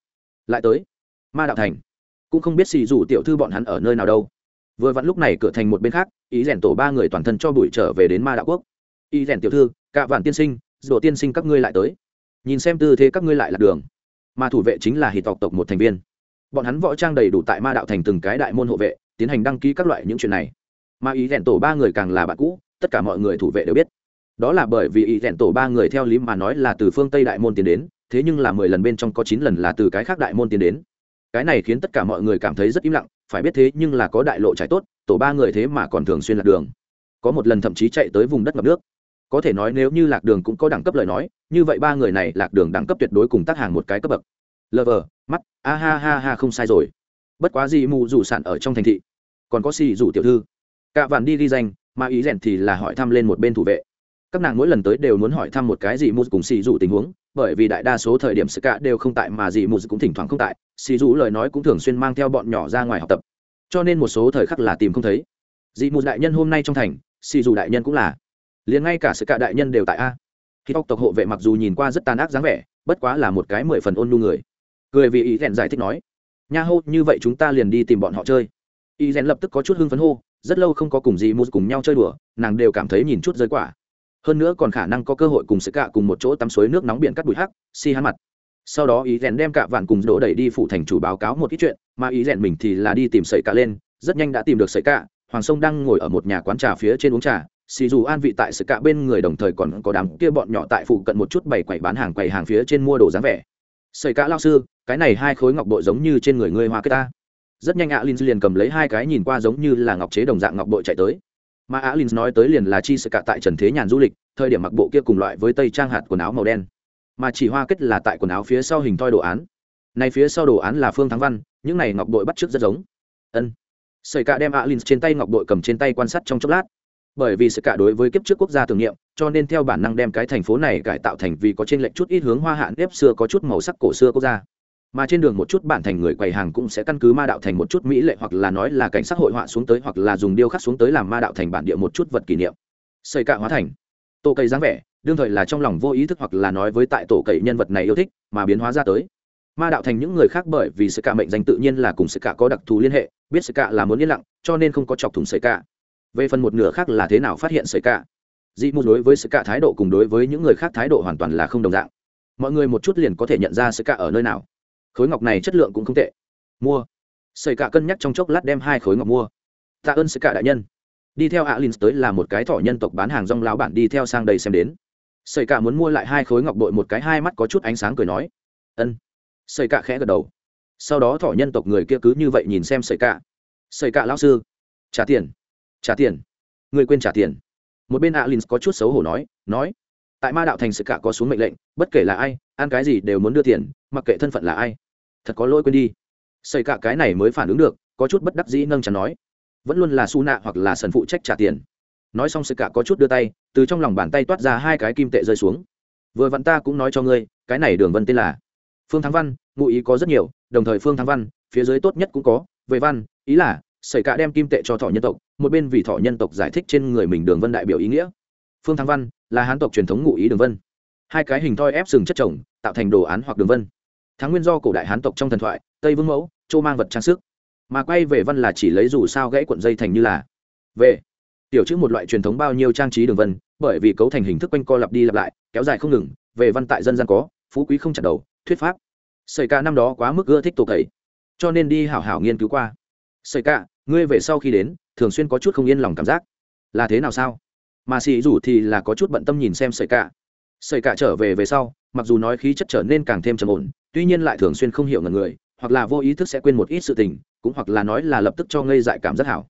Lại tới. Ma đạo thành. Cũng không biết xì rủ tiểu thư bọn hắn ở nơi nào đâu. Vừa vặn lúc này cửa thành một bên khác, ý rèn tổ ba người toàn thân cho bụi trở về đến ma đạo quốc. Ý rèn tiểu thư, cạ vạn tiên sinh rổ tiên sinh các ngươi lại tới. Nhìn xem tư thế các ngươi lại là đường. Mà thủ vệ chính là hì tộc tộc một thành viên. Bọn hắn võ trang đầy đủ tại ma đạo thành từng cái đại môn hộ vệ, tiến hành đăng ký các loại những chuyện này. Mà ý rèn tổ ba người càng là bạn cũ, tất cả mọi người thủ vệ đều biết. Đó là bởi vì ý rèn tổ ba người theo lý mà nói là từ phương tây đại môn tiến đến, thế nhưng là mười lần bên trong có chín lần là từ cái khác đại môn tiến đến. Cái này khiến tất cả mọi người cảm thấy rất im lặng, phải biết thế nhưng là có đại lộ trải tốt, tổ ba người thế mà còn thường xuyên lạc đường. Có một lần thậm chí chạy tới vùng đất ngập nước có thể nói nếu như lạc đường cũng có đẳng cấp lời nói, như vậy ba người này lạc đường đẳng cấp tuyệt đối cùng tác hàng một cái cấp bậc. Lờ mắt, a ha ha ha không sai rồi. Bất quá gì mù rủ sản ở trong thành thị. Còn có xì rủ tiểu thư. Cả vạn đi ghi danh, mà ý rèn thì là hỏi thăm lên một bên thủ vệ. Các nàng mỗi lần tới đều muốn hỏi thăm một cái gì mù cùng xì rủ tình huống, bởi vì đại đa số thời điểm sự cả đều không tại mà gì mù cũng thỉnh thoảng không tại, xì rủ lời nói cũng thường xuyên mang theo bọn nhỏ ra ngoài học tập. Cho nên một số thời khắc là tìm không thấy. Dị mù đại nhân hôm nay trong thành, xì dù đại nhân cũng là liền ngay cả sự cả đại nhân đều tại a. Khi tộc tộc hộ vệ mặc dù nhìn qua rất tàn ác dáng vẻ, bất quá là một cái mười phần ôn nhu người. Cười vì ý rèn giải thích nói, nha hô, như vậy chúng ta liền đi tìm bọn họ chơi. Ý rèn lập tức có chút hưng phấn hô, rất lâu không có cùng gì mua cùng nhau chơi đùa, nàng đều cảm thấy nhìn chút rơi quả. Hơn nữa còn khả năng có cơ hội cùng sự cạ cùng một chỗ tắm suối nước nóng biển cắt bụi hắc si hắn mặt. Sau đó ý rèn đem cả vạn cùng đổ đẩy đi phụ thành chủ báo cáo một ít chuyện, mà ý rèn mình thì là đi tìm sợi cạ lên, rất nhanh đã tìm được sợi cạ, hoàng sông đang ngồi ở một nhà quán trà phía trên uống trà xì dù an vị tại sự cả bên người đồng thời còn có đám kia bọn nhỏ tại phụ cận một chút bày quầy bán hàng quầy hàng phía trên mua đồ dáng vẻ. Xây cả lao sư, cái này hai khối ngọc bội giống như trên người ngươi hoa kết ta. Rất nhanh alin liền cầm lấy hai cái nhìn qua giống như là ngọc chế đồng dạng ngọc bội chạy tới. Mà alin nói tới liền là chi sự cả tại trần thế nhàn du lịch, thời điểm mặc bộ kia cùng loại với tây trang hạt quần áo màu đen. Mà chỉ hoa kết là tại quần áo phía sau hình thoi đồ án. Này phía sau đồ án là phương thắng văn, những này ngọc bội bắt trước rất giống. Ân. Sởi cả đem alin trên tay ngọc bội cầm trên tay quan sát trong chốc lát bởi vì sự cả đối với kiếp trước quốc gia tưởng niệm, cho nên theo bản năng đem cái thành phố này cải tạo thành vì có trên lệnh chút ít hướng hoa hạn nếp xưa có chút màu sắc cổ xưa quốc gia. Mà trên đường một chút bản thành người quầy hàng cũng sẽ căn cứ ma đạo thành một chút mỹ lệ hoặc là nói là cảnh sát hội họa xuống tới hoặc là dùng điêu khắc xuống tới làm ma đạo thành bản địa một chút vật kỷ niệm. Xây cạ hóa thành. Tổ cây dáng vẻ, đương thời là trong lòng vô ý thức hoặc là nói với tại tổ cậy nhân vật này yêu thích, mà biến hóa ra tới. Ma đạo thành những người khác bởi vì sự cạ mệnh danh tự nhiên là cùng sự cạ có đặc thù liên hệ, biết sự cạ là muốn yên lặng, cho nên không có chọc thủng sợi cạ về phần một nửa khác là thế nào phát hiện sợi cả? Dị mù đối với sợi cả thái độ cùng đối với những người khác thái độ hoàn toàn là không đồng dạng. Mọi người một chút liền có thể nhận ra sợi cả ở nơi nào. Khối ngọc này chất lượng cũng không tệ. Mua. Sợi cả cân nhắc trong chốc lát đem hai khối ngọc mua. Tạ ơn sợi cả đại nhân. Đi theo alin tới là một cái thỏ nhân tộc bán hàng rong lão bản đi theo sang đây xem đến. Sợi cả muốn mua lại hai khối ngọc bội một cái hai mắt có chút ánh sáng cười nói. Ân. Sợi cả khẽ gật đầu. Sau đó thỏ nhân tộc người kia cứ như vậy nhìn xem sợi cả. Sợi cả lão sư. Trả tiền trả tiền. Người quên trả tiền. Một bên alin có chút xấu hổ nói nói, tại ma đạo thành sự cả có xuống mệnh lệnh, bất kể là ai, ăn cái gì đều muốn đưa tiền, mặc kệ thân phận là ai. Thật có lỗi quên đi. Xây cả cái này mới phản ứng được, có chút bất đắc dĩ nâng chắn nói, vẫn luôn là su nạ hoặc là sần phụ trách trả tiền. Nói xong sự cả có chút đưa tay, từ trong lòng bàn tay toát ra hai cái kim tệ rơi xuống. Vừa vặn ta cũng nói cho ngươi, cái này đường vân tên là phương thắng văn, ngụ ý có rất nhiều, đồng thời phương thắng văn, phía dưới tốt nhất cũng có, về văn, ý là xảy cả đem kim tệ cho thọ nhân tộc, một bên vì thọ nhân tộc giải thích trên người mình đường vân đại biểu ý nghĩa. Phương thắng văn, là hán tộc truyền thống ngụ ý đường vân. Hai cái hình thoi ép sừng chất trồng tạo thành đồ án hoặc đường vân. Thắng nguyên do cổ đại hán tộc trong thần thoại, tây vương mẫu châu mang vật trang sức. Mà quay về văn là chỉ lấy dù sao gãy cuộn dây thành như là. Về, tiểu chữ một loại truyền thống bao nhiêu trang trí đường vân, bởi vì cấu thành hình thức quanh co lặp đi lặp lại, kéo dài không ngừng, về văn tại dân gian có, phú quý không chặt đầu, thuyết pháp. Xảy ca năm đó quá mức ưa thích tổ thầy cho nên đi hảo hảo nghiên cứu qua xây cả, ngươi về sau khi đến, thường xuyên có chút không yên lòng cảm giác. Là thế nào sao? Mà xì rủ thì là có chút bận tâm nhìn xem xây ca xây cả trở về về sau, mặc dù nói khí chất trở nên càng thêm trầm ổn, tuy nhiên lại thường xuyên không hiểu ngần người, hoặc là vô ý thức sẽ quên một ít sự tình, cũng hoặc là nói là lập tức cho ngây dại cảm rất hảo.